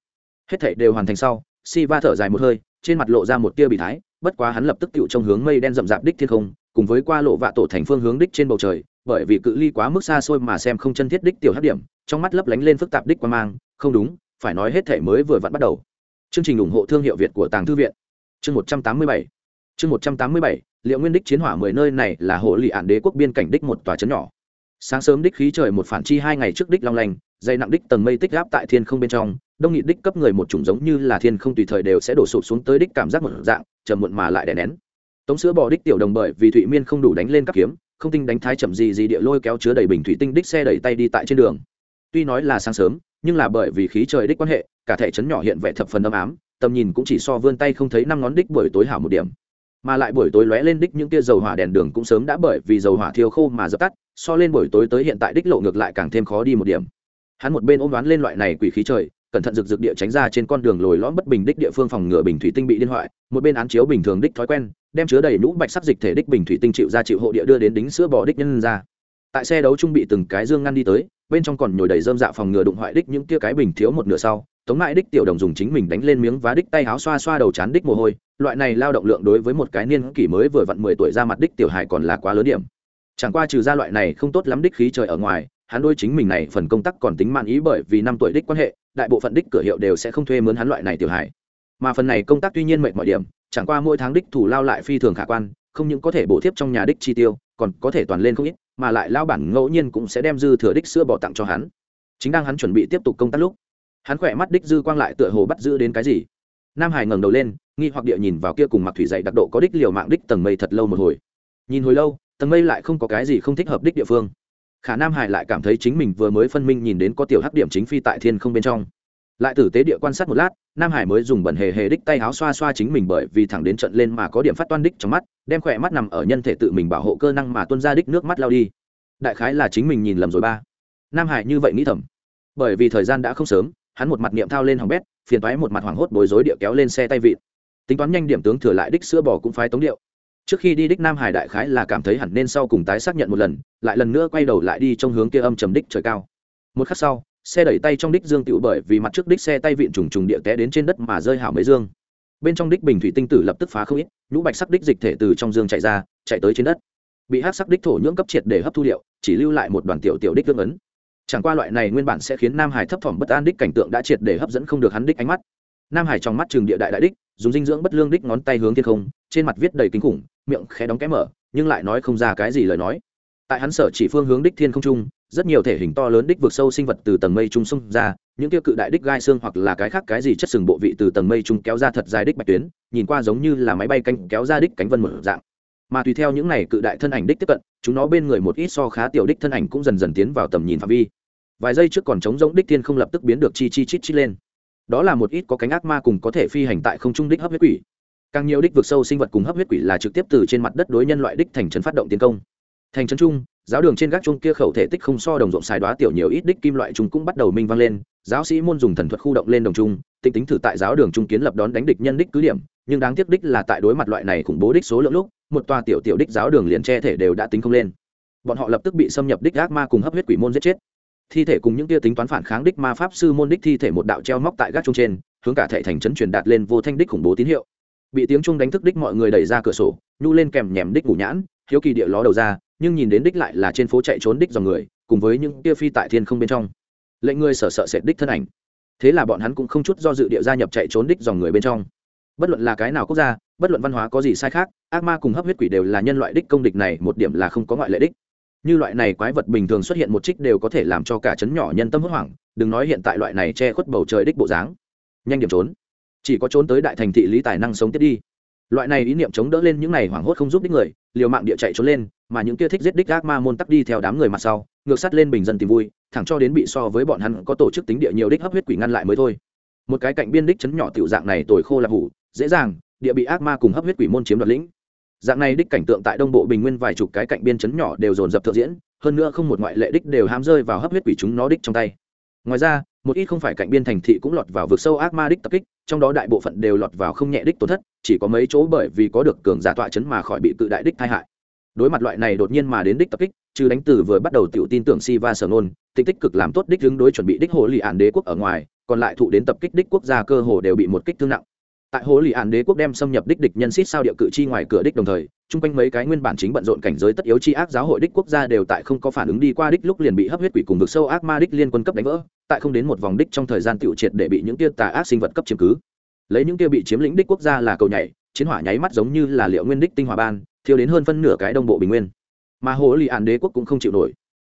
Hết thảy đều hoàn thành sau, Siva thở dài một hơi, trên mặt lộ ra một tia bị thái, bất quá hắn lập tức tựu trong hướng mây đen rậm rạp đích thiên không, cùng với qua lộ vạ tổ thành phương hướng đích trên bầu trời, bởi vì cự ly quá mức xa xôi mà xem không chân thiết đích tiểu hấp điểm, trong mắt lấp lánh lên phức tạp đích quan mang, không đúng, phải nói hết thảy mới vừa vặn bắt đầu. Chương trình ủng hộ thương hiệu Việt của Tàng Thư viện. Chương một trăm tám mươi bảy. Chương một trăm tám mươi bảy, liệu nguyên đích chiến hỏa mười nơi này là hộ lị ạn đế quốc biên cảnh đích một tòa trấn nhỏ. Sáng sớm đích khí trời một phản chi hai ngày trước đích long lanh, dày nặng đích tầng mây tích gáp tại thiên không bên trong, đông nghị đích cấp người một chủng giống như là thiên không tùy thời đều sẽ đổ sụp xuống tới đích cảm giác một dạng chậm muộn mà lại đè nén. Tống sữa bò đích tiểu đồng bởi vì thụy miên không đủ đánh lên các kiếm, không tinh đánh thái chậm gì gì địa lôi kéo chứa đầy bình thủy tinh đích xe đẩy tay đi tại trên đường. Tuy nói là sáng sớm, nhưng là bởi vì khí trời đích quan hệ cả thể trấn nhỏ hiện vẻ thập phần âm ám, tầm nhìn cũng chỉ so vươn tay không thấy năm ngón đích buổi tối hảo một điểm. Mà lại buổi tối lóe lên đích những tia dầu hỏa đèn đường cũng sớm đã bởi vì dầu hỏa thiêu khô mà dập tắt, so lên buổi tối tới hiện tại đích lộ ngược lại càng thêm khó đi một điểm. Hắn một bên ôm đoán lên loại này quỷ khí trời, cẩn thận rực rực địa tránh ra trên con đường lồi lõm bất bình đích địa phương phòng ngừa bình thủy tinh bị điên hoại, một bên án chiếu bình thường đích thói quen, đem chứa đầy nhũ bạch sắc dịch thể đích bình thủy tinh chịu ra chịu hộ địa đưa đến đính sữa bò đích nhân ra. Tại xe đấu trung bị từng cái dương ngăn đi tới, bên trong còn nhồi đầy dơm dạ phòng ngừa đụng hoại đích những tia cái bình thiếu một nửa sau tống mãi đích tiểu đồng dùng chính mình đánh lên miếng vá đích tay áo xoa xoa đầu chán đích mồ hôi, loại này lao động lượng đối với một cái niên kỷ mới vừa vặn mười tuổi ra mặt đích tiểu hài còn là quá lớn điểm. Chẳng qua trừ ra loại này không tốt lắm đích khí trời ở ngoài, hắn đôi chính mình này phần công tác còn tính man ý bởi vì năm tuổi đích quan hệ, đại bộ phận đích cửa hiệu đều sẽ không thuê mướn hắn loại này tiểu hài. Mà phần này công tác tuy nhiên mệt mọi điểm, chẳng qua mỗi tháng đích thủ lao lại phi thường khả quan, không những có thể bổ tiếp trong nhà đích chi tiêu, còn có thể toàn lên không ít, mà lại lao bản ngẫu nhiên cũng sẽ đem dư thừa đích sữa bỏ tặng cho hắn. Chính đang hắn chuẩn bị tiếp tục công tác lúc hắn khỏe mắt đích dư quang lại tựa hồ bắt giữ đến cái gì. Nam hải ngẩng đầu lên, nghi hoặc địa nhìn vào kia cùng mặc thủy dậy đặc độ có đích liều mạng đích tầng mây thật lâu một hồi. Nhìn hồi lâu, tầng mây lại không có cái gì không thích hợp đích địa phương. Khả nam hải lại cảm thấy chính mình vừa mới phân minh nhìn đến có tiểu hắc điểm chính phi tại thiên không bên trong. Lại tử tế địa quan sát một lát, nam hải mới dùng bẩn hề hề đích tay áo xoa xoa chính mình bởi vì thẳng đến trận lên mà có điểm phát toan đích trong mắt, đem khỏe mắt nằm ở nhân thể tự mình bảo hộ cơ năng mà tuân ra đích nước mắt lao đi. Đại khái là chính mình nhìn lầm rồi ba. Nam hải như vậy nghĩ thầm. Bởi vì thời gian đã không sớm hắn một mặt niệm thao lên hỏng bét, phiền toái một mặt hoảng hốt bối rối địa kéo lên xe tay vịt tính toán nhanh điểm tướng thừa lại đích sữa bò cũng phái tống điệu. Trước khi đi đích nam hải đại khái là cảm thấy hẳn nên sau cùng tái xác nhận một lần, lại lần nữa quay đầu lại đi trong hướng kia âm trầm đích trời cao. Một khắc sau, xe đẩy tay trong đích dương tựu bởi vì mặt trước đích xe tay vịn trùng trùng địa té đến trên đất mà rơi hảo mấy dương. Bên trong đích bình thủy tinh tử lập tức phá không ít, nhũ bạch sắc đích dịch thể từ trong dương chạy ra, chạy tới trên đất. Bị hát sắc đích thổ nhưỡng cấp triệt để hấp thu điệu, chỉ lưu lại một đoàn tiểu tiểu đích tương ấn chẳng qua loại này nguyên bản sẽ khiến nam hải thấp thỏm bất an đích cảnh tượng đã triệt để hấp dẫn không được hắn đích ánh mắt. Nam hải trong mắt trường địa đại đại đích, dùng dinh dưỡng bất lương đích ngón tay hướng thiên không, trên mặt viết đầy kinh khủng, miệng khẽ đóng kẽ mở, nhưng lại nói không ra cái gì lời nói. Tại hắn sở chỉ phương hướng đích thiên không trung, rất nhiều thể hình to lớn đích vượt sâu sinh vật từ tầng mây trung sung ra, những tiêu cự đại đích gai xương hoặc là cái khác cái gì chất sừng bộ vị từ tầng mây trung kéo ra thật dài đích bạch tuyến, nhìn qua giống như là máy bay canh kéo ra đích cánh vân một dạng. Mà tùy theo những này cự đại thân ảnh đích tiếp cận, chúng nó bên người một ít so khá tiểu đích thân ảnh cũng dần dần tiến vào tầm nhìn phạm vi vài giây trước còn trống rỗng đích thiên không lập tức biến được chi chi chít chít lên. Đó là một ít có cánh ác ma cùng có thể phi hành tại không trung đích hấp huyết quỷ. Càng nhiều đích vượt sâu sinh vật cùng hấp huyết quỷ là trực tiếp từ trên mặt đất đối nhân loại đích thành trấn phát động tiến công. Thành trấn trung giáo đường trên gác trung kia khẩu thể tích không so đồng rộng xài đoá tiểu nhiều ít đích kim loại chúng cũng bắt đầu minh vang lên. Giáo sĩ môn dùng thần thuật khu động lên đồng trung tính tính thử tại giáo đường trung kiến lập đón đánh địch nhân đích cứ điểm, nhưng đáng tiếc đích là tại đối mặt loại này khủng bố đích số lượng lúc, một tòa tiểu tiểu đích giáo đường liền che thể đều đã tính không lên. Bọn họ lập tức bị xâm nhập đích ác ma cùng hấp huyết quỷ môn giết chết thi thể cùng những tia tính toán phản kháng đích ma pháp sư môn đích thi thể một đạo treo móc tại gác trung trên, hướng cả thệ thành trấn truyền đạt lên vô thanh đích khủng bố tín hiệu. Bị tiếng chung đánh thức đích mọi người đẩy ra cửa sổ, nhu lên kèm nhèm đích ngủ nhãn, hiếu kỳ địa ló đầu ra, nhưng nhìn đến đích lại là trên phố chạy trốn đích dòng người, cùng với những tia phi tại thiên không bên trong. Lệnh người sợ sợ sệt đích thân ảnh. Thế là bọn hắn cũng không chút do dự địa gia nhập chạy trốn đích dòng người bên trong. Bất luận là cái nào quốc gia, bất luận văn hóa có gì sai khác, ác ma cùng hấp huyết quỷ đều là nhân loại đích công địch này, một điểm là không có ngoại lệ đích như loại này quái vật bình thường xuất hiện một trích đều có thể làm cho cả chấn nhỏ nhân tâm hốt hoảng, đừng nói hiện tại loại này che khuất bầu trời đích bộ dáng. Nhanh điểm trốn. Chỉ có trốn tới đại thành thị lý tài năng sống tiếp đi. Loại này ý niệm chống đỡ lên những này hoảng hốt không giúp đích người, liều mạng địa chạy trốn lên, mà những kia thích giết đích ác ma môn tắc đi theo đám người mặt sau, ngược sắt lên bình dân tìm vui, thẳng cho đến bị so với bọn hắn có tổ chức tính địa nhiều đích hấp huyết quỷ ngăn lại mới thôi. Một cái cạnh biên đích chấn nhỏ tiểu dạng này tồi khô là hủ, dễ dàng, địa bị ác ma cùng hấp huyết quỷ môn chiếm đoạt lĩnh dạng này đích cảnh tượng tại đông bộ bình nguyên vài chục cái cạnh biên chấn nhỏ đều dồn dập thượng diễn, hơn nữa không một ngoại lệ đích đều ham rơi vào hấp huyết quỷ chúng nó đích trong tay. Ngoài ra, một ít không phải cạnh biên thành thị cũng lọt vào vực sâu ác ma đích tập kích, trong đó đại bộ phận đều lọt vào không nhẹ đích tổn thất, chỉ có mấy chỗ bởi vì có được cường giả tọa chấn mà khỏi bị cự đại đích tai hại. Đối mặt loại này đột nhiên mà đến đích tập kích, trừ đánh từ vừa bắt đầu tiểu tin tưởng si va sở nôn tích tích cực làm tốt đích hướng đối chuẩn bị đích hồ lì ạn đế quốc ở ngoài, còn lại thụ đến tập kích đích quốc gia cơ hồ đều bị một kích thương nặng tại hồ lì ạn đế quốc đem xâm nhập đích địch nhân xít sao địa cự chi ngoài cửa đích đồng thời, chung quanh mấy cái nguyên bản chính bận rộn cảnh giới tất yếu chi ác giáo hội đích quốc gia đều tại không có phản ứng đi qua đích lúc liền bị hấp huyết quỷ cùng vực sâu ác ma đích liên quân cấp đánh vỡ, tại không đến một vòng đích trong thời gian tiểu triệt để bị những tia tà ác sinh vật cấp chiếm cứ. Lấy những tia bị chiếm lĩnh đích quốc gia là cầu nhảy, chiến hỏa nháy mắt giống như là liệu nguyên đích tinh hỏa ban thiếu đến hơn phân nửa cái đông bộ bình nguyên. Mà hồ lì ạn đế quốc cũng không chịu nổi.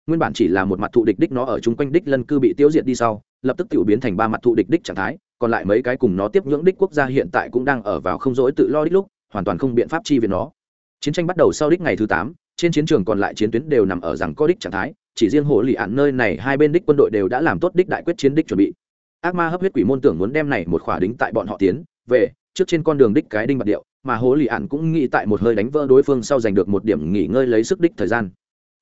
Nguyên bản chỉ là một mặt thụ địch đích nó ở chung quanh đích lân cư bị tiêu diệt đi sau, lập tức tiểu biến thành ba mặt thụ địch đích trạng thái còn lại mấy cái cùng nó tiếp nhưỡng đích quốc gia hiện tại cũng đang ở vào không dỗi tự lo đích lúc, hoàn toàn không biện pháp chi viện nó. Chiến tranh bắt đầu sau đích ngày thứ tám, trên chiến trường còn lại chiến tuyến đều nằm ở rằng có đích trạng thái, chỉ riêng hồ lì ạn nơi này hai bên đích quân đội đều đã làm tốt đích đại quyết chiến đích chuẩn bị. Ác ma hấp huyết quỷ môn tưởng muốn đem này một khỏa đính tại bọn họ tiến về, trước trên con đường đích cái đinh bạc điệu, mà hồ lì ạn cũng nghĩ tại một hơi đánh vỡ đối phương sau giành được một điểm nghỉ ngơi lấy sức đích thời gian.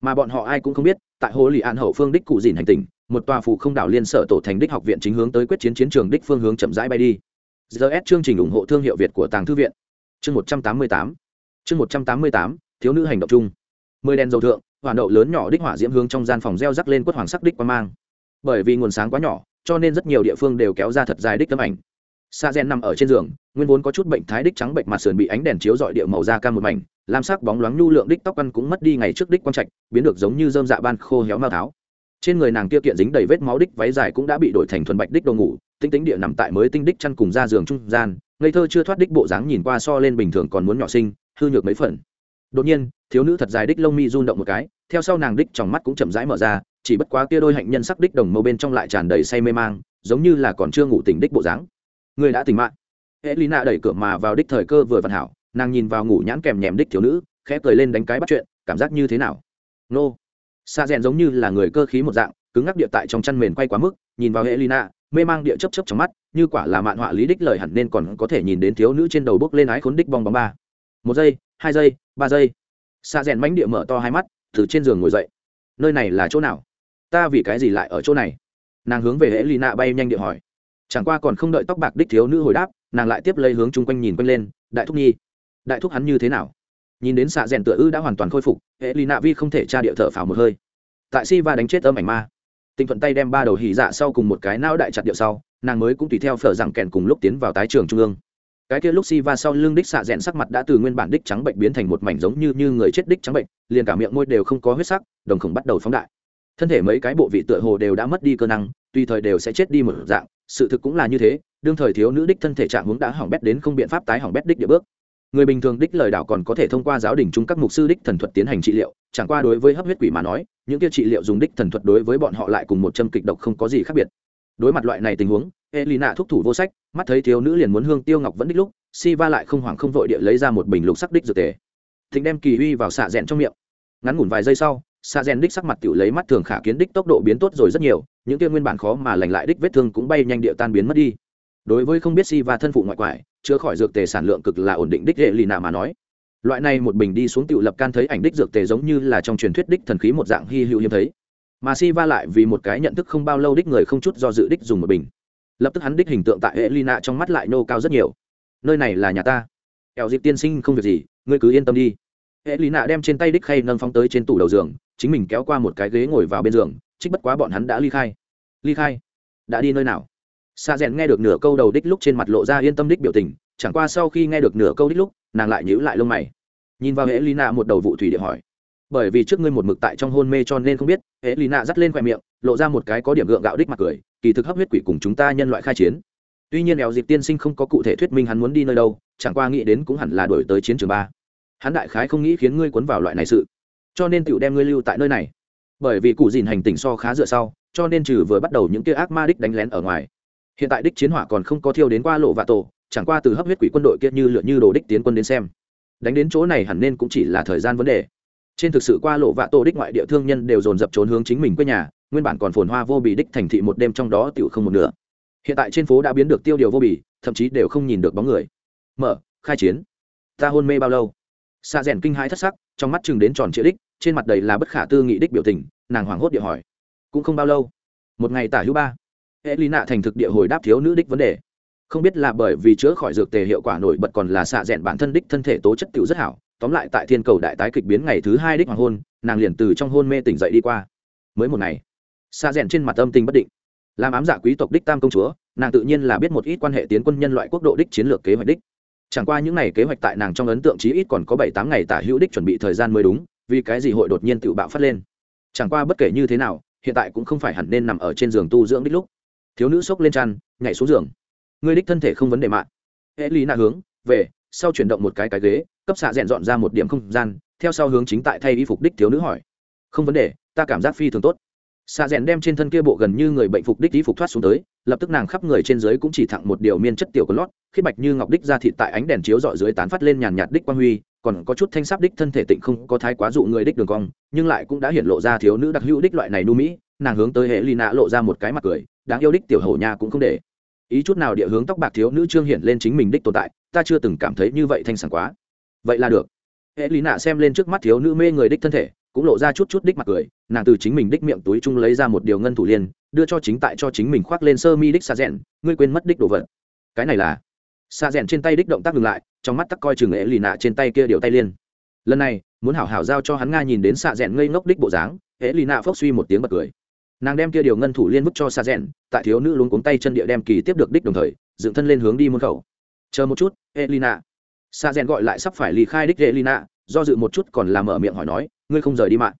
Mà bọn họ ai cũng không biết, tại hồ lì ạn hậu phương đích cụ dìn hành tình một tòa phụ không đảo liên sở tổ thành đích học viện chính hướng tới quyết chiến chiến trường đích phương hướng chậm rãi bay đi. Gs chương trình ủng hộ thương hiệu việt của tàng thư viện. Chương một trăm tám mươi tám. Chương một trăm tám mươi tám, thiếu nữ hành động chung. Mười đèn dầu thượng hoàn đậu lớn nhỏ đích hỏa diễm hướng trong gian phòng gieo rắc lên quất hoàng sắc đích quan mang. Bởi vì nguồn sáng quá nhỏ, cho nên rất nhiều địa phương đều kéo ra thật dài đích tấm ảnh. Sa gen nằm ở trên giường, nguyên vốn có chút bệnh thái đích trắng bệnh mặt sườn bị ánh đèn chiếu dọi địa màu da cam một mảnh, lam sắc bóng loáng nhu lượng đích tóc ăn cũng mất đi ngày trước đích quang trạch, biến được giống như dơm dạ ban khô héo mao tháo trên người nàng kia kiện dính đầy vết máu đích váy dài cũng đã bị đổi thành thuần bạch đích đồ ngủ, tinh tính địa nằm tại mới tinh đích chăn cùng ra giường trung gian, ngây thơ chưa thoát đích bộ dáng nhìn qua so lên bình thường còn muốn nhỏ sinh hư nhược mấy phần. Đột nhiên, thiếu nữ thật dài đích lông mi run động một cái, theo sau nàng đích trong mắt cũng chậm rãi mở ra, chỉ bất quá kia đôi hạnh nhân sắc đích đồng mâu bên trong lại tràn đầy say mê mang, giống như là còn chưa ngủ tỉnh đích bộ dáng. Người đã tỉnh mạng. Hệ lina đẩy cửa mà vào đích thời cơ vừa vặn hảo, nàng nhìn vào ngủ nhãn kèm nhèm đích thiếu nữ, khẽ cười lên đánh cái bắt chuyện, cảm giác như thế nào? Nô xa rèn giống như là người cơ khí một dạng, cứng ngắc địa tại trong chăn mền quay quá mức, nhìn vào hệ lina mê mang địa chấp chấp trong mắt, như quả là mạn họa lý đích lời hẳn nên còn có thể nhìn đến thiếu nữ trên đầu bốc lên ái khốn đích bong bóng ba. Một giây, hai giây, ba giây. Xa rèn mánh địa mở to hai mắt, từ trên giường ngồi dậy. Nơi này là chỗ nào? Ta vì cái gì lại ở chỗ này? Nàng hướng về hệ lì nạ bay nhanh địa hỏi. Chẳng qua còn không đợi tóc bạc đích thiếu nữ hồi đáp, nàng lại tiếp lấy hướng chung quanh nhìn quanh lên, đại thúc nhi, đại thúc hắn như thế nào? Nhìn đến xạ rèn tựa ư đã hoàn toàn khôi phục, hệ lì nạ vi không thể tra địa thở phào một hơi. Tại si va đánh chết âm ảnh ma, tinh thuận tay đem ba đầu hỉ dạ sau cùng một cái não đại chặt điệu sau, nàng mới cũng tùy theo phở rằng kèn cùng lúc tiến vào tái trường trung ương. Cái kia lúc si va sau lưng đích xạ rẽn sắc mặt đã từ nguyên bản đích trắng bệnh biến thành một mảnh giống như như người chết đích trắng bệnh, liền cả miệng môi đều không có huyết sắc, đồng khổng bắt đầu phóng đại. Thân thể mấy cái bộ vị tựa hồ đều đã mất đi cơ năng, tùy thời đều sẽ chết đi một dạng, sự thực cũng là như thế, đương thời thiếu nữ đích thân thể trạng hướng đã hỏng bét đến không biện pháp tái hỏng bét đích địa bước người bình thường đích lời đảo còn có thể thông qua giáo đình chung các mục sư đích thần thuật tiến hành trị liệu, chẳng qua đối với hấp huyết quỷ mà nói, những kia trị liệu dùng đích thần thuật đối với bọn họ lại cùng một châm kịch độc không có gì khác biệt. Đối mặt loại này tình huống, elina thúc thủ vô sách, mắt thấy thiếu nữ liền muốn hương tiêu ngọc vẫn đích lúc si va lại không hoảng không vội địa lấy ra một bình lục sắc đích dược tề. Thịnh đem kỳ uy vào xạ rẽn trong miệng. Ngắn ngủn vài giây sau, xạ rẽn đích sắc mặt tự lấy mắt thường khả kiến đích tốc độ biến tốt rồi rất nhiều, những kia nguyên bản khó mà lành lại đích vết thương cũng bay nhanh địa tan biến mất đi đối với không biết si và thân phụ ngoại quải, chữa khỏi dược tề sản lượng cực là ổn định đích hệ lì nạ mà nói. Loại này một bình đi xuống tựu lập can thấy ảnh đích dược tề giống như là trong truyền thuyết đích thần khí một dạng hy hữu hiếm thấy. Mà si va lại vì một cái nhận thức không bao lâu đích người không chút do dự đích dùng một bình. Lập tức hắn đích hình tượng tại hệ lina trong mắt lại nô cao rất nhiều. Nơi này là nhà ta. Ẻo dịp tiên sinh không việc gì, ngươi cứ yên tâm đi. Hệ lina đem trên tay đích khay nâng phóng tới trên tủ đầu giường, chính mình kéo qua một cái ghế ngồi vào bên giường, trích bất quá bọn hắn đã ly khai. Ly khai? Đã đi nơi nào? Xa rèn nghe được nửa câu đầu đích lúc trên mặt lộ ra yên tâm đích biểu tình, chẳng qua sau khi nghe được nửa câu đích lúc, nàng lại nhíu lại lông mày. Nhìn vào hệ lina một đầu vụ thủy địa hỏi. Bởi vì trước ngươi một mực tại trong hôn mê cho nên không biết hệ lina dắt lên khoe miệng, lộ ra một cái có điểm gượng gạo đích mặt cười, kỳ thực hấp huyết quỷ cùng chúng ta nhân loại khai chiến. Tuy nhiên đèo dịp tiên sinh không có cụ thể thuyết minh hắn muốn đi nơi đâu, chẳng qua nghĩ đến cũng hẳn là đổi tới chiến trường ba. Hắn đại khái không nghĩ khiến ngươi cuốn vào loại này sự. Cho nên tựu đem ngươi lưu tại nơi này. Bởi vì cụ dìn hành tình so khá dựa sau, cho nên trừ vừa bắt đầu những kia ác ma đích đánh lén ở ngoài hiện tại đích chiến hỏa còn không có thiêu đến qua lộ vạ tổ, chẳng qua từ hấp huyết quỷ quân đội kia như lựa như đồ đích tiến quân đến xem. Đánh đến chỗ này hẳn nên cũng chỉ là thời gian vấn đề. Trên thực sự qua lộ vạ tổ đích ngoại địa thương nhân đều dồn dập trốn hướng chính mình quê nhà, nguyên bản còn phồn hoa vô bì đích thành thị một đêm trong đó tiểu không một nửa. Hiện tại trên phố đã biến được tiêu điều vô bì, thậm chí đều không nhìn được bóng người. Mở, khai chiến. Ta hôn mê bao lâu? Xa rèn kinh hãi thất sắc, trong mắt chừng đến tròn chĩa đích, trên mặt đầy là bất khả tư nghị đích biểu tình, nàng hoảng hốt địa hỏi. Cũng không bao lâu. Một ngày tả hữu ba hệ lý nạ thành thực địa hồi đáp thiếu nữ đích vấn đề. Không biết là bởi vì chữa khỏi dược tề hiệu quả nổi bật còn là xạ rẽn bản thân đích thân thể tố chất tiểu rất hảo, tóm lại tại thiên cầu đại tái kịch biến ngày thứ hai đích hoàng hôn, nàng liền từ trong hôn mê tỉnh dậy đi qua. Mới một ngày, xạ rẽn trên mặt âm tình bất định. Làm ám dạ quý tộc đích tam công chúa, nàng tự nhiên là biết một ít quan hệ tiến quân nhân loại quốc độ đích chiến lược kế hoạch đích. Chẳng qua những ngày kế hoạch tại nàng trong ấn tượng chí ít còn có bảy tám ngày tả hữu đích chuẩn bị thời gian mới đúng, vì cái gì hội đột nhiên tự bạo phát lên. Chẳng qua bất kể như thế nào, hiện tại cũng không phải hẳn nên nằm ở trên giường tu dưỡng đích lúc thiếu nữ xốc lên chăn nhảy xuống giường. Ngươi đích thân thể không vấn đề mạng hệ lý nạ hướng, về, sau chuyển động một cái cái ghế, cấp xạ rèn dọn ra một điểm không gian, theo sau hướng chính tại thay y phục đích thiếu nữ hỏi. Không vấn đề, ta cảm giác phi thường tốt xạ rèn đem trên thân kia bộ gần như người bệnh phục đích ý phục thoát xuống tới, lập tức nàng khắp người trên dưới cũng chỉ thẳng một điều miên chất tiểu có lót khiết bạch như ngọc đích ra thịt tại ánh đèn chiếu dọi dưới tán phát lên nhàn nhạt đích quang huy, còn có chút thanh sáp đích thân thể tịnh không có thái quá dụ người đích đường cong, nhưng lại cũng đã hiện lộ ra thiếu nữ đặc hữu đích loại này nu mỹ, nàng hướng tới hệ lì nạ lộ ra một cái mặt cười, đáng yêu đích tiểu hổ nhà cũng không để. Ý chút nào địa hướng tóc bạc thiếu nữ trương hiện lên chính mình đích tồn tại, ta chưa từng cảm thấy như vậy thanh sảng quá. Vậy là được. Hệ lý nạ xem lên trước mắt thiếu nữ mê người đích thân thể cũng lộ ra chút chút đích mặt cười, nàng từ chính mình đích miệng túi chung lấy ra một điều ngân thủ liên, đưa cho chính tại cho chính mình khoác lên sơ mi đích xa rẽn ngươi quên mất đích đồ vật. Cái này là xa rẽn trên tay đích động tác ngừng lại, trong mắt tắc coi chừng ế lì nạ trên tay kia điều tay liên. Lần này, muốn hảo hảo giao cho hắn nga nhìn đến xa rẽn ngây ngốc đích bộ dáng ế lì nạ phốc suy một tiếng bật cười. Nàng đem kia điều ngân thủ liên bức cho xa rẽn tại thiếu nữ luống cuống tay chân địa đem kỳ tiếp được đích đồng thời, dựng thân lên hướng đi môn khẩu. Chờ một chút elina xa rẽn gọi lại sắp phải lì khai đích elina do dự một chút còn làm mở miệng hỏi nói, ngươi không rời đi mạng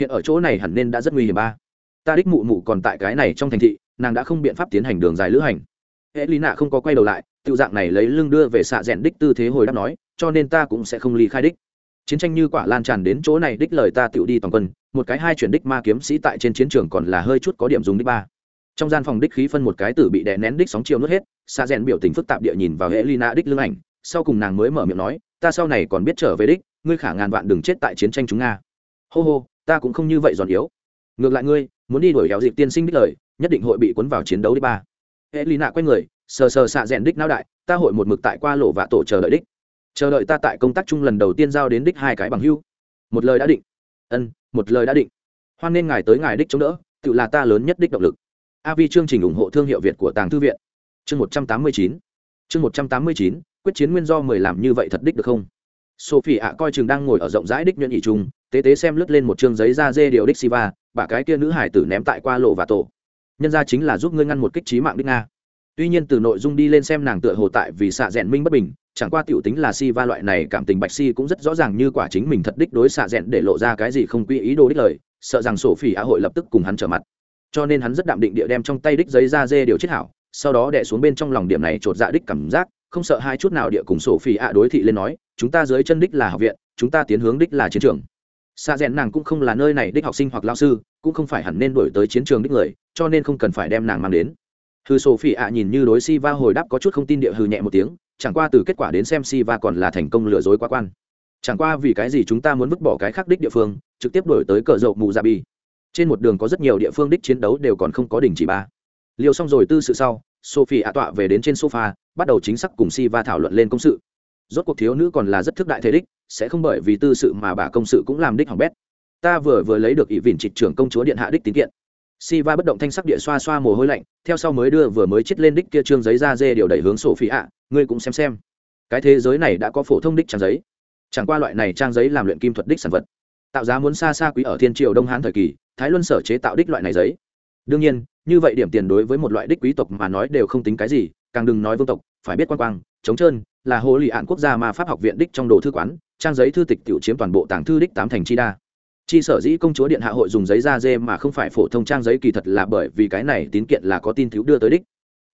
hiện ở chỗ này hẳn nên đã rất nguy hiểm ba. Ta đích mụ mụ còn tại cái này trong thành thị, nàng đã không biện pháp tiến hành đường dài lữ hành. Elina không có quay đầu lại tự dạng này lấy lưng đưa về xạ rẽn đích tư thế hồi đáp nói, cho nên ta cũng sẽ không ly khai đích. Chiến tranh như quả lan tràn đến chỗ này đích lời ta tự đi toàn quân, một cái hai chuyển đích ma kiếm sĩ tại trên chiến trường còn là hơi chút có điểm dùng đích ba. Trong gian phòng đích khí phân một cái tử bị đè nén đích sóng chiều nuốt hết, xạ rèn biểu tình phức tạp địa nhìn vào hệ lina đích lưng ảnh, sau cùng nàng mới mở miệng nói, ta sau này còn biết trở về đích ngươi khả ngàn vạn đừng chết tại chiến tranh chúng nga. Hô hô, ta cũng không như vậy giòn yếu. Ngược lại ngươi, muốn đi đuổi kéo dịp tiên sinh đích lời, nhất định hội bị cuốn vào chiến đấu đích ba. Hệ lina quay người, sờ sờ xạ rèn đích não đại, ta hội một mực tại qua lộ và tổ chờ đợi đích. Chờ đợi ta tại công tác chung lần đầu tiên giao đến đích hai cái bằng hưu. Một lời đã định. Ân, một lời đã định. Hoan nên ngài tới ngài đích chống đỡ, tự là ta lớn nhất đích động lực. A vi chương trình ủng hộ thương hiệu việt của tàng thư viện. Chương một trăm tám mươi chín. Chương một trăm tám mươi chín, quyết chiến nguyên do mười làm như vậy thật đích được không? Sophie ạ coi chừng đang ngồi ở rộng rãi đích nhuận nhị trung, tế tế xem lướt lên một chương giấy da dê điều đích siva bà cái kia nữ hải tử ném tại qua lộ và tổ. Nhân ra chính là giúp ngươi ngăn một kích trí mạng đích nga. Tuy nhiên từ nội dung đi lên xem nàng tựa hồ tại vì xạ rẽn minh bất bình, chẳng qua tiểu tính là si va loại này cảm tình bạch si cũng rất rõ ràng như quả chính mình thật đích đối xạ rẽn để lộ ra cái gì không quy ý đồ đích lời, sợ rằng sổ phỉ á hội lập tức cùng hắn trở mặt. Cho nên hắn rất đạm định địa đem trong tay đích giấy da dê điều chết hảo, sau đó đẻ xuống bên trong lòng điểm này chột dạ đích cảm giác không sợ hai chút nào địa cùng sổ phi ạ đối thị lên nói, chúng ta dưới chân đích là học viện, chúng ta tiến hướng đích là chiến trường. Xa rẽn nàng cũng không là nơi này đích học sinh hoặc lao sư, cũng không phải hẳn nên đổi tới chiến trường đích người, cho nên không cần phải đem nàng mang đến. Hư sổ phi ạ nhìn như đối si va hồi đáp có chút không tin địa hư nhẹ một tiếng, chẳng qua từ kết quả đến xem si va còn là thành công lừa dối quá quan. Chẳng qua vì cái gì chúng ta muốn vứt bỏ cái khác đích địa phương, trực tiếp đổi tới cờ dậu mù dạ bi. Trên một đường có rất nhiều địa phương đích chiến đấu đều còn không có đỉnh chỉ ba. Liều xong rồi tư sự sau, sophie ạ tọa về đến trên sofa bắt đầu chính xác cùng si va thảo luận lên công sự. Rốt cuộc thiếu nữ còn là rất thức đại thế đích, sẽ không bởi vì tư sự mà bà công sự cũng làm đích hỏng bét. Ta vừa vừa lấy được ỷ vịn trịch trưởng công chúa điện hạ đích tín kiện. Si va bất động thanh sắc địa xoa xoa mồ hôi lạnh, theo sau mới đưa vừa mới chết lên đích kia trương giấy ra dê điều đẩy hướng sổ phi ạ, ngươi cũng xem xem. Cái thế giới này đã có phổ thông đích trang giấy. Chẳng qua loại này trang giấy làm luyện kim thuật đích sản vật. Tạo giá muốn xa xa quý ở thiên triều đông hán thời kỳ, thái luân sở chế tạo đích loại này giấy. Đương nhiên, như vậy điểm tiền đối với một loại đích quý tộc mà nói đều không tính cái gì càng đừng nói vương tộc, phải biết quan quang, chống trơn, là hồ lì ạn quốc gia mà pháp học viện đích trong đồ thư quán, trang giấy thư tịch tiểu chiếm toàn bộ tàng thư đích tám thành chi đa. Chi sở dĩ công chúa điện hạ hội dùng giấy da dê mà không phải phổ thông trang giấy kỳ thật là bởi vì cái này tín kiện là có tin thiếu đưa tới đích.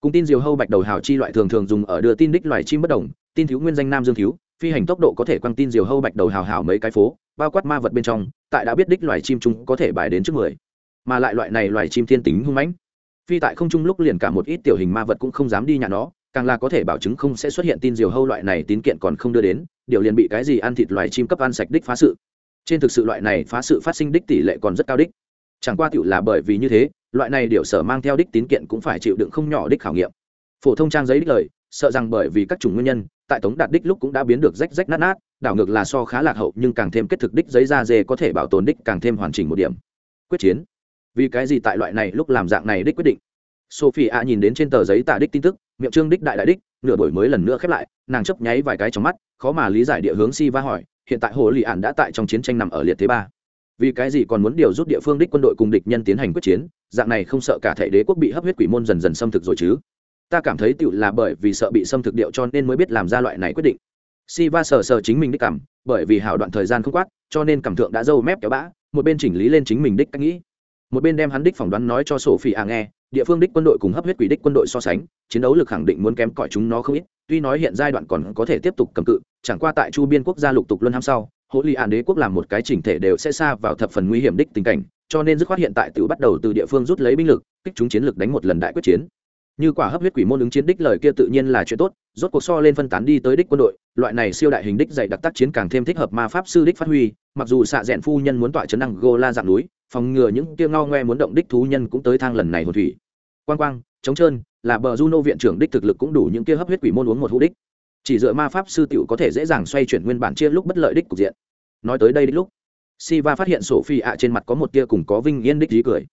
Cùng tin diều hâu bạch đầu hào chi loại thường thường dùng ở đưa tin đích loài chim bất đồng, tin thiếu nguyên danh nam dương thiếu, phi hành tốc độ có thể quăng tin diều hâu bạch đầu hào hào mấy cái phố, bao quát ma vật bên trong, tại đã biết đích loài chim chúng có thể bài đến trước mười. Mà lại loại này loài chim thiên tính hung mãnh phi tại không trung lúc liền cả một ít tiểu hình ma vật cũng không dám đi nhà nó, càng là có thể bảo chứng không sẽ xuất hiện tin diều hâu loại này tín kiện còn không đưa đến, điều liền bị cái gì ăn thịt loài chim cấp ăn sạch đích phá sự. Trên thực sự loại này phá sự phát sinh đích tỷ lệ còn rất cao đích. Chẳng qua tựu là bởi vì như thế, loại này điều sở mang theo đích tín kiện cũng phải chịu đựng không nhỏ đích khảo nghiệm. Phổ thông trang giấy đích lời, sợ rằng bởi vì các chủng nguyên nhân, tại tống đạt đích lúc cũng đã biến được rách rách nát nát, đảo ngược là so khá lạc hậu nhưng càng thêm kết thực đích giấy da dê có thể bảo tồn đích càng thêm hoàn chỉnh một điểm. Quyết chiến vì cái gì tại loại này lúc làm dạng này đích quyết định? Sophie a nhìn đến trên tờ giấy tả đích tin tức, miệng trương đích đại đại đích, nửa buổi mới lần nữa khép lại, nàng chấp nháy vài cái trong mắt, khó mà lý giải địa hướng si va hỏi, hiện tại hồ lì ạn đã tại trong chiến tranh nằm ở liệt thế ba. Vì cái gì còn muốn điều rút địa phương đích quân đội cùng địch nhân tiến hành quyết chiến, dạng này không sợ cả thể đế quốc bị hấp huyết quỷ môn dần dần xâm thực rồi chứ? Ta cảm thấy tựu là bởi vì sợ bị xâm thực điệu cho nên mới biết làm ra loại này quyết định. Si va sờ sờ chính mình đích cảm, bởi vì hảo đoạn thời gian không quát, cho nên cảm thượng đã dâu mép kéo bã, một bên chỉnh lý lên chính mình đích cách nghĩ một bên đem hắn đích phỏng đoán nói cho sổ phi a nghe, địa phương đích quân đội cùng hấp huyết quỷ đích quân đội so sánh, chiến đấu lực khẳng định muốn kém cỏi chúng nó không ít, tuy nói hiện giai đoạn còn có thể tiếp tục cầm cự, chẳng qua tại chu biên quốc gia lục tục luân ham sau hộ lì an đế quốc làm một cái chỉnh thể đều sẽ xa vào thập phần nguy hiểm đích tình cảnh, cho nên dứt khoát hiện tại tự bắt đầu từ địa phương rút lấy binh lực, kích chúng chiến lực đánh một lần đại quyết chiến. Như quả hấp huyết quỷ môn ứng chiến đích lời kia tự nhiên là chuyện tốt, rốt cuộc so lên phân tán đi tới đích quân đội, loại này siêu đại hình đích dạy đặc tác chiến càng thêm thích hợp ma pháp sư đích phát huy, mặc dù xạ rẽn phu nhân muốn tọa chấn năng gô la dạng núi phòng ngừa những kia ngao ngoe muốn động đích thú nhân cũng tới thang lần này hồn thủy. Quang quang chống trơn, là bờ juno viện trưởng đích thực lực cũng đủ những kia hấp huyết quỷ môn uống một hũ đích. Chỉ dựa ma pháp sư tiểu có thể dễ dàng xoay chuyển nguyên bản chia lúc bất lợi đích cục diện. Nói tới đây đích lúc, Siva phát hiện sổ phi ạ trên mặt có một tia cùng có vinh yên đích ý cười.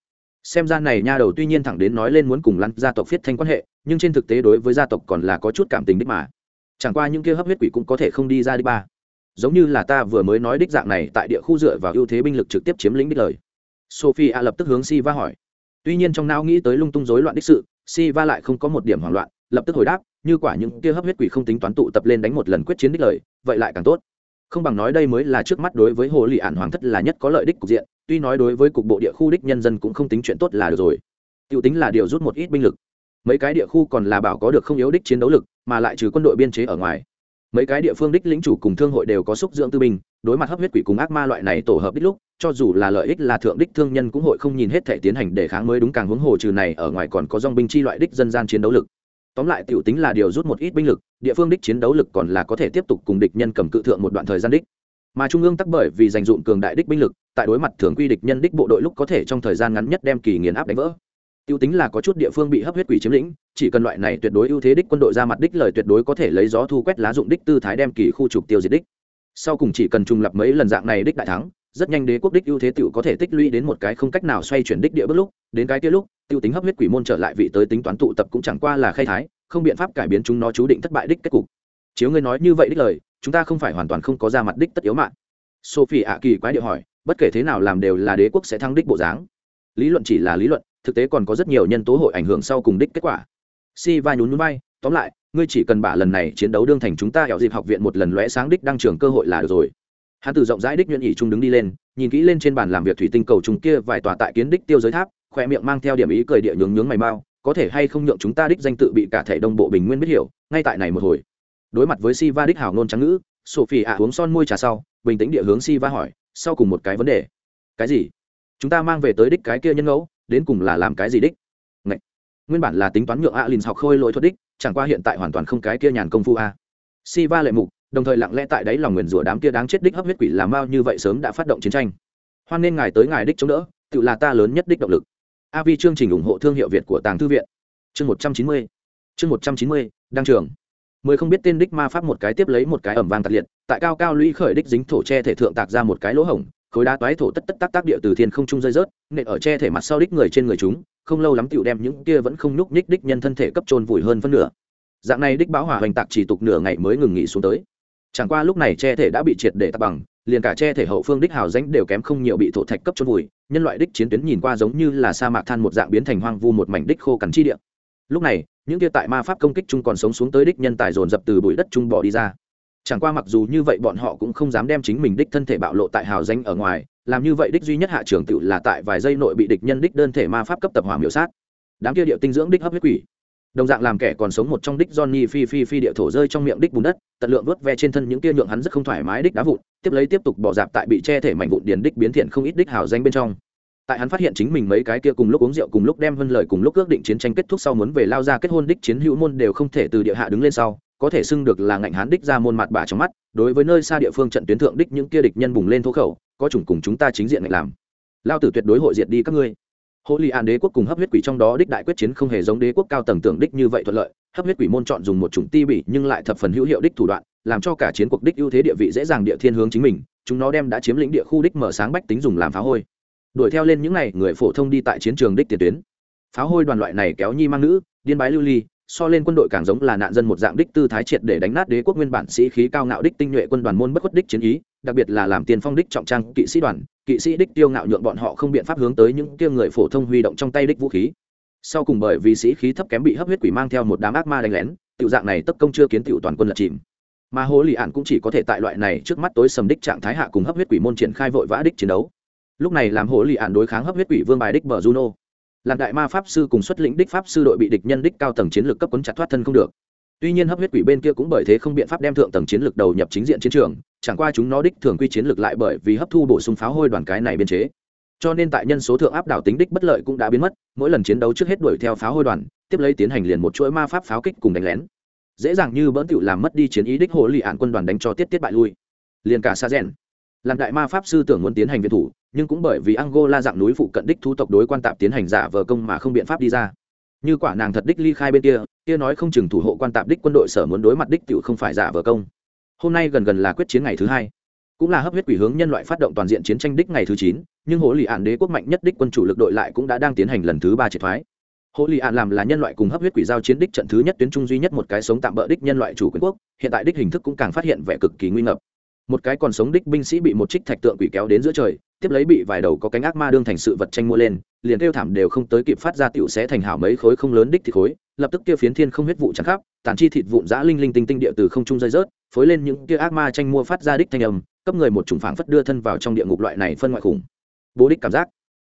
Xem ra này nha đầu tuy nhiên thẳng đến nói lên muốn cùng lăn gia tộc phiết thanh quan hệ, nhưng trên thực tế đối với gia tộc còn là có chút cảm tình đích mà. Chẳng qua những kia hấp huyết quỷ cũng có thể không đi ra đi ba. Giống như là ta vừa mới nói đích dạng này tại địa khu dựa vào ưu thế binh lực trực tiếp chiếm lĩnh đích lời sophie a lập tức hướng si va hỏi. Tuy nhiên trong não nghĩ tới lung tung rối loạn đích sự si va lại không có một điểm hoảng loạn, lập tức hồi đáp, như quả những kia hấp huyết quỷ không tính toán tụ tập lên đánh một lần quyết chiến đích lời, vậy lại càng tốt. Không bằng nói đây mới là trước mắt đối với hồ lì ản hoàng thất là nhất có lợi đích cục diện, tuy nói đối với cục bộ địa khu đích nhân dân cũng không tính chuyện tốt là được rồi. Tự tính là điều rút một ít binh lực. Mấy cái địa khu còn là bảo có được không yếu đích chiến đấu lực, mà lại trừ quân đội biên chế ở ngoài. Mấy cái địa phương đích lĩnh chủ cùng thương hội đều có xúc dưỡng tư binh, đối mặt hấp huyết quỷ cùng ác ma loại này tổ hợp đích lúc cho dù là lợi ích là thượng đích thương nhân cũng hội không nhìn hết thể tiến hành để kháng mới đúng càng huống hồ trừ này, ở ngoài còn có dòng binh chi loại đích dân gian chiến đấu lực. Tóm lại tiểu tính là điều rút một ít binh lực, địa phương đích chiến đấu lực còn là có thể tiếp tục cùng địch nhân cầm cự thượng một đoạn thời gian đích. Mà trung ương tắc bởi vì dành dụng cường đại đích binh lực, tại đối mặt thường quy địch nhân đích bộ đội lúc có thể trong thời gian ngắn nhất đem kỳ nghiền áp đánh vỡ. Tiêu tính là có chút địa phương bị hấp huyết quỷ chiếm lĩnh, chỉ cần loại này tuyệt đối ưu thế đích quân đội ra mặt đích lời tuyệt đối có thể lấy gió thu quét lá dụng đích tư thái đem kỳ khu trục tiêu diệt đích. Sau cùng chỉ cần trùng lập mấy lần dạng này đích đại thắng rất nhanh đế quốc đích ưu thế tựu có thể tích lũy đến một cái không cách nào xoay chuyển đích địa bước lúc, đến cái kia lúc tiêu tính hấp huyết quỷ môn trở lại vị tới tính toán tụ tập cũng chẳng qua là khai thái, không biện pháp cải biến chúng nó chú định thất bại đích kết cục. Chiếu ngươi nói như vậy đích lời, chúng ta không phải hoàn toàn không có ra mặt đích tất yếu mạng. Sophie ạ kỳ quái điệu hỏi, bất kể thế nào làm đều là đế quốc sẽ thăng đích bộ dáng. Lý luận chỉ là lý luận, thực tế còn có rất nhiều nhân tố hội ảnh hưởng sau cùng đích kết quả. Si va nhún nhún bay tóm lại, ngươi chỉ cần bả lần này chiến đấu đương thành chúng ta hẻo dịp học viện một lần lóe sáng đích đăng trường cơ hội là được rồi hắn từ rộng rãi đích nhuyễn ỉ trung đứng đi lên, nhìn kỹ lên trên bàn làm việc thủy tinh cầu trùng kia vài tòa tại kiến đích tiêu giới tháp, khoe miệng mang theo điểm ý cười địa nhướng nhướng mày mau, có thể hay không nhượng chúng ta đích danh tự bị cả thể đông bộ bình nguyên biết hiểu, ngay tại này một hồi. Đối mặt với si va đích hào nôn trắng ngữ, sophie ạ uống son môi trà sau, bình tĩnh địa hướng si va hỏi, sau cùng một cái vấn đề. Cái gì? Chúng ta mang về tới đích cái kia nhân ngẫu, đến cùng là làm cái gì đích? Ngậy. nguyên bản là tính toán nhượng alin học khôi lỗi thuật đích, chẳng qua hiện tại hoàn toàn không cái kia nhàn công phu a. Si va lệ mục đồng thời lặng lẽ tại đấy lòng nguyền rủa đám kia đáng chết đích hấp huyết quỷ làm bao như vậy sớm đã phát động chiến tranh. Hoan nên ngài tới ngài đích chống đỡ, tự là ta lớn nhất đích động lực. A vi chương trình ủng hộ thương hiệu việt của tàng thư viện. Chương một trăm chín mươi, chương một trăm chín mươi, đăng trường. Mười không biết tên đích ma pháp một cái tiếp lấy một cái ẩm vàng tạc liệt, tại cao cao lũy khởi đích dính thổ tre thể thượng tạc ra một cái lỗ hổng, khối đá toái thổ tất tất tác tác địa từ thiên không trung rơi rớt, nện ở che thể mặt sau đích người trên người chúng, không lâu lắm tựu đem những kia vẫn không nhúc nhích đích nhân thân thể cấp trôn vùi hơn phân nửa. Dạng này đích báo hỏa hoành tạc chỉ tục nửa ngày mới ngừng nghỉ xuống tới chẳng qua lúc này che thể đã bị triệt để tạc bằng, liền cả che thể hậu phương đích hào danh đều kém không nhiều bị thổ thạch cấp chôn vùi, nhân loại đích chiến tuyến nhìn qua giống như là sa mạc than một dạng biến thành hoang vu một mảnh đích khô cằn chi địa. Lúc này, những kia tại ma pháp công kích chung còn sống xuống tới đích nhân tài dồn dập từ bụi đất chung bỏ đi ra. Chẳng qua mặc dù như vậy bọn họ cũng không dám đem chính mình đích thân thể bạo lộ tại hào danh ở ngoài, làm như vậy đích duy nhất hạ trưởng tự là tại vài giây nội bị địch nhân đích đơn thể ma pháp cấp tập hỏa miểu sát. Đám kia điệu tinh dưỡng đích hấp huyết quỷ đồng dạng làm kẻ còn sống một trong đích johnny phi phi phi địa thổ rơi trong miệng đích bùn đất, tận lượng vớt ve trên thân những kia nhượng hắn rất không thoải mái đích đá vụn, tiếp lấy tiếp tục bỏ dạp tại bị che thể mảnh vụn điền đích biến thiện không ít đích hào danh bên trong. Tại hắn phát hiện chính mình mấy cái kia cùng lúc uống rượu cùng lúc đem vân lời cùng lúc ước định chiến tranh kết thúc sau muốn về lao ra kết hôn đích chiến hữu môn đều không thể từ địa hạ đứng lên sau, có thể xưng được là ngạnh hán đích ra môn mặt bà trong mắt, đối với nơi xa địa phương trận tuyến thượng đích những kia địch nhân bùng lên thô khẩu, có chủng cùng chúng ta chính diện ngạnh làm. Lao tử tuyệt đối hội diệt đi các ngươi hộ lì an đế quốc cùng hấp huyết quỷ trong đó đích đại quyết chiến không hề giống đế quốc cao tầng tưởng đích như vậy thuận lợi. Hấp huyết quỷ môn chọn dùng một chủng ti bị nhưng lại thập phần hữu hiệu đích thủ đoạn, làm cho cả chiến cuộc đích ưu thế địa vị dễ dàng địa thiên hướng chính mình, chúng nó đem đã chiếm lĩnh địa khu đích mở sáng bách tính dùng làm phá hôi. Đuổi theo lên những này, người phổ thông đi tại chiến trường đích tiền tuyến. Pháo hôi đoàn loại này kéo nhi mang nữ, điên bái lưu ly so lên quân đội càng giống là nạn dân một dạng đích tư thái triệt để đánh nát đế quốc nguyên bản sĩ khí cao ngạo đích tinh nhuệ quân đoàn môn bất khuất đích chiến ý, đặc biệt là làm tiền phong đích trọng trang kỵ sĩ đoàn, kỵ sĩ đích tiêu ngạo nhượng bọn họ không biện pháp hướng tới những kia người phổ thông huy động trong tay đích vũ khí. Sau cùng bởi vì sĩ khí thấp kém bị hấp huyết quỷ mang theo một đám ác ma đánh lén, tiểu dạng này tất công chưa kiến tiểu toàn quân lật chìm. Mà hồ lì ạn cũng chỉ có thể tại loại này trước mắt tối sầm đích trạng thái hạ cùng hấp huyết quỷ môn triển khai vội vã đích chiến đấu. Lúc này làm hồ lì ạn đối kháng hấp huyết quỷ vương bài đích bờ juno lạc đại ma pháp sư cùng xuất lĩnh đích pháp sư đội bị địch nhân đích cao tầng chiến lược cấp quấn chặt thoát thân không được. Tuy nhiên hấp huyết quỷ bên kia cũng bởi thế không biện pháp đem thượng tầng chiến lược đầu nhập chính diện chiến trường, chẳng qua chúng nó đích thường quy chiến lược lại bởi vì hấp thu bổ sung pháo hôi đoàn cái này biên chế. Cho nên tại nhân số thượng áp đảo tính đích bất lợi cũng đã biến mất, mỗi lần chiến đấu trước hết đuổi theo pháo hôi đoàn, tiếp lấy tiến hành liền một chuỗi ma pháp pháo kích cùng đánh lén. Dễ dàng như bỡn tựu làm mất đi chiến ý đích hồ lì ạn quân đoàn đánh cho tiết tiết bại lui. Liền cả sa rèn làm đại ma pháp sư tưởng muốn tiến hành viện thủ nhưng cũng bởi vì angola dạng núi phụ cận đích thu tộc đối quan tạp tiến hành giả vờ công mà không biện pháp đi ra. Như quả nàng thật đích ly khai bên kia kia nói không chừng thủ hộ quan tạp đích quân đội sở muốn đối mặt đích tự không phải giả vờ công. Hôm nay gần gần là quyết chiến ngày thứ hai, cũng là hấp huyết quỷ hướng nhân loại phát động toàn diện chiến tranh đích ngày thứ chín, nhưng hồ lì ạn đế quốc mạnh nhất đích quân chủ lực đội lại cũng đã đang tiến hành lần thứ ba triệt thoái. Hồ lì ạn làm là nhân loại cùng hấp huyết quỷ giao chiến đích trận thứ nhất tuyến trung duy nhất một cái sống tạm bỡ đích nhân loại chủ quyền quốc, hiện tại đích hình thức cũng càng phát hiện vẻ cực kỳ nguy ngập một cái còn sống đích binh sĩ bị một trích thạch tượng quỷ kéo đến giữa trời, tiếp lấy bị vài đầu có cánh ác ma đương thành sự vật tranh mua lên, liền kêu thảm đều không tới kịp phát ra tiểu xé thành hảo mấy khối không lớn đích thì khối, lập tức kia phiến thiên không huyết vụ chẳng khắp, tàn chi thịt vụn dã linh linh tinh tinh địa từ không trung rơi rớt, phối lên những kia ác ma tranh mua phát ra đích thanh âm, cấp người một chủng phảng phất đưa thân vào trong địa ngục loại này phân ngoại khủng. Bố đích cảm giác.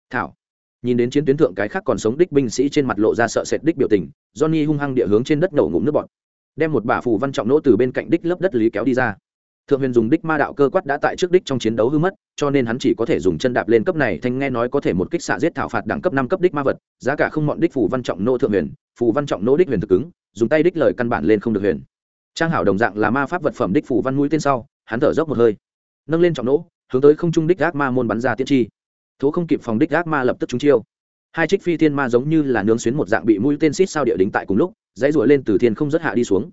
Thảo. Nhìn đến chiến tuyến thượng cái khác còn sống đích binh sĩ trên mặt lộ ra sợ sệt đích biểu tình, johnny hung hăng địa hướng trên đất nổ ngụm nước bọt, đem một bả phù văn trọng nỗ từ bên cạnh đích lớp đất lý kéo đi ra thượng huyền dùng đích ma đạo cơ quát đã tại trước đích trong chiến đấu hư mất, cho nên hắn chỉ có thể dùng chân đạp lên cấp này, thanh nghe nói có thể một kích xạ giết thảo phạt đẳng cấp năm cấp đích ma vật, giá cả không mọn đích phù văn trọng nô thượng huyền, phù văn trọng nô đích huyền thực ứng dùng tay đích lời căn bản lên không được huyền. Trang hảo đồng dạng là ma pháp vật phẩm đích phù văn mũi tên sau, hắn thở dốc một hơi, nâng lên trọng nỗ, hướng tới không trung đích gác ma môn bắn ra tiên tri thố không kịp phòng đích gác ma lập tức trúng chiêu. Hai trích phi thiên ma giống như là nướng xuyến một dạng bị mũi tên xít sao địa đính tại cùng lúc, dãy ruổi lên từ thiên không rất hạ đi xuống.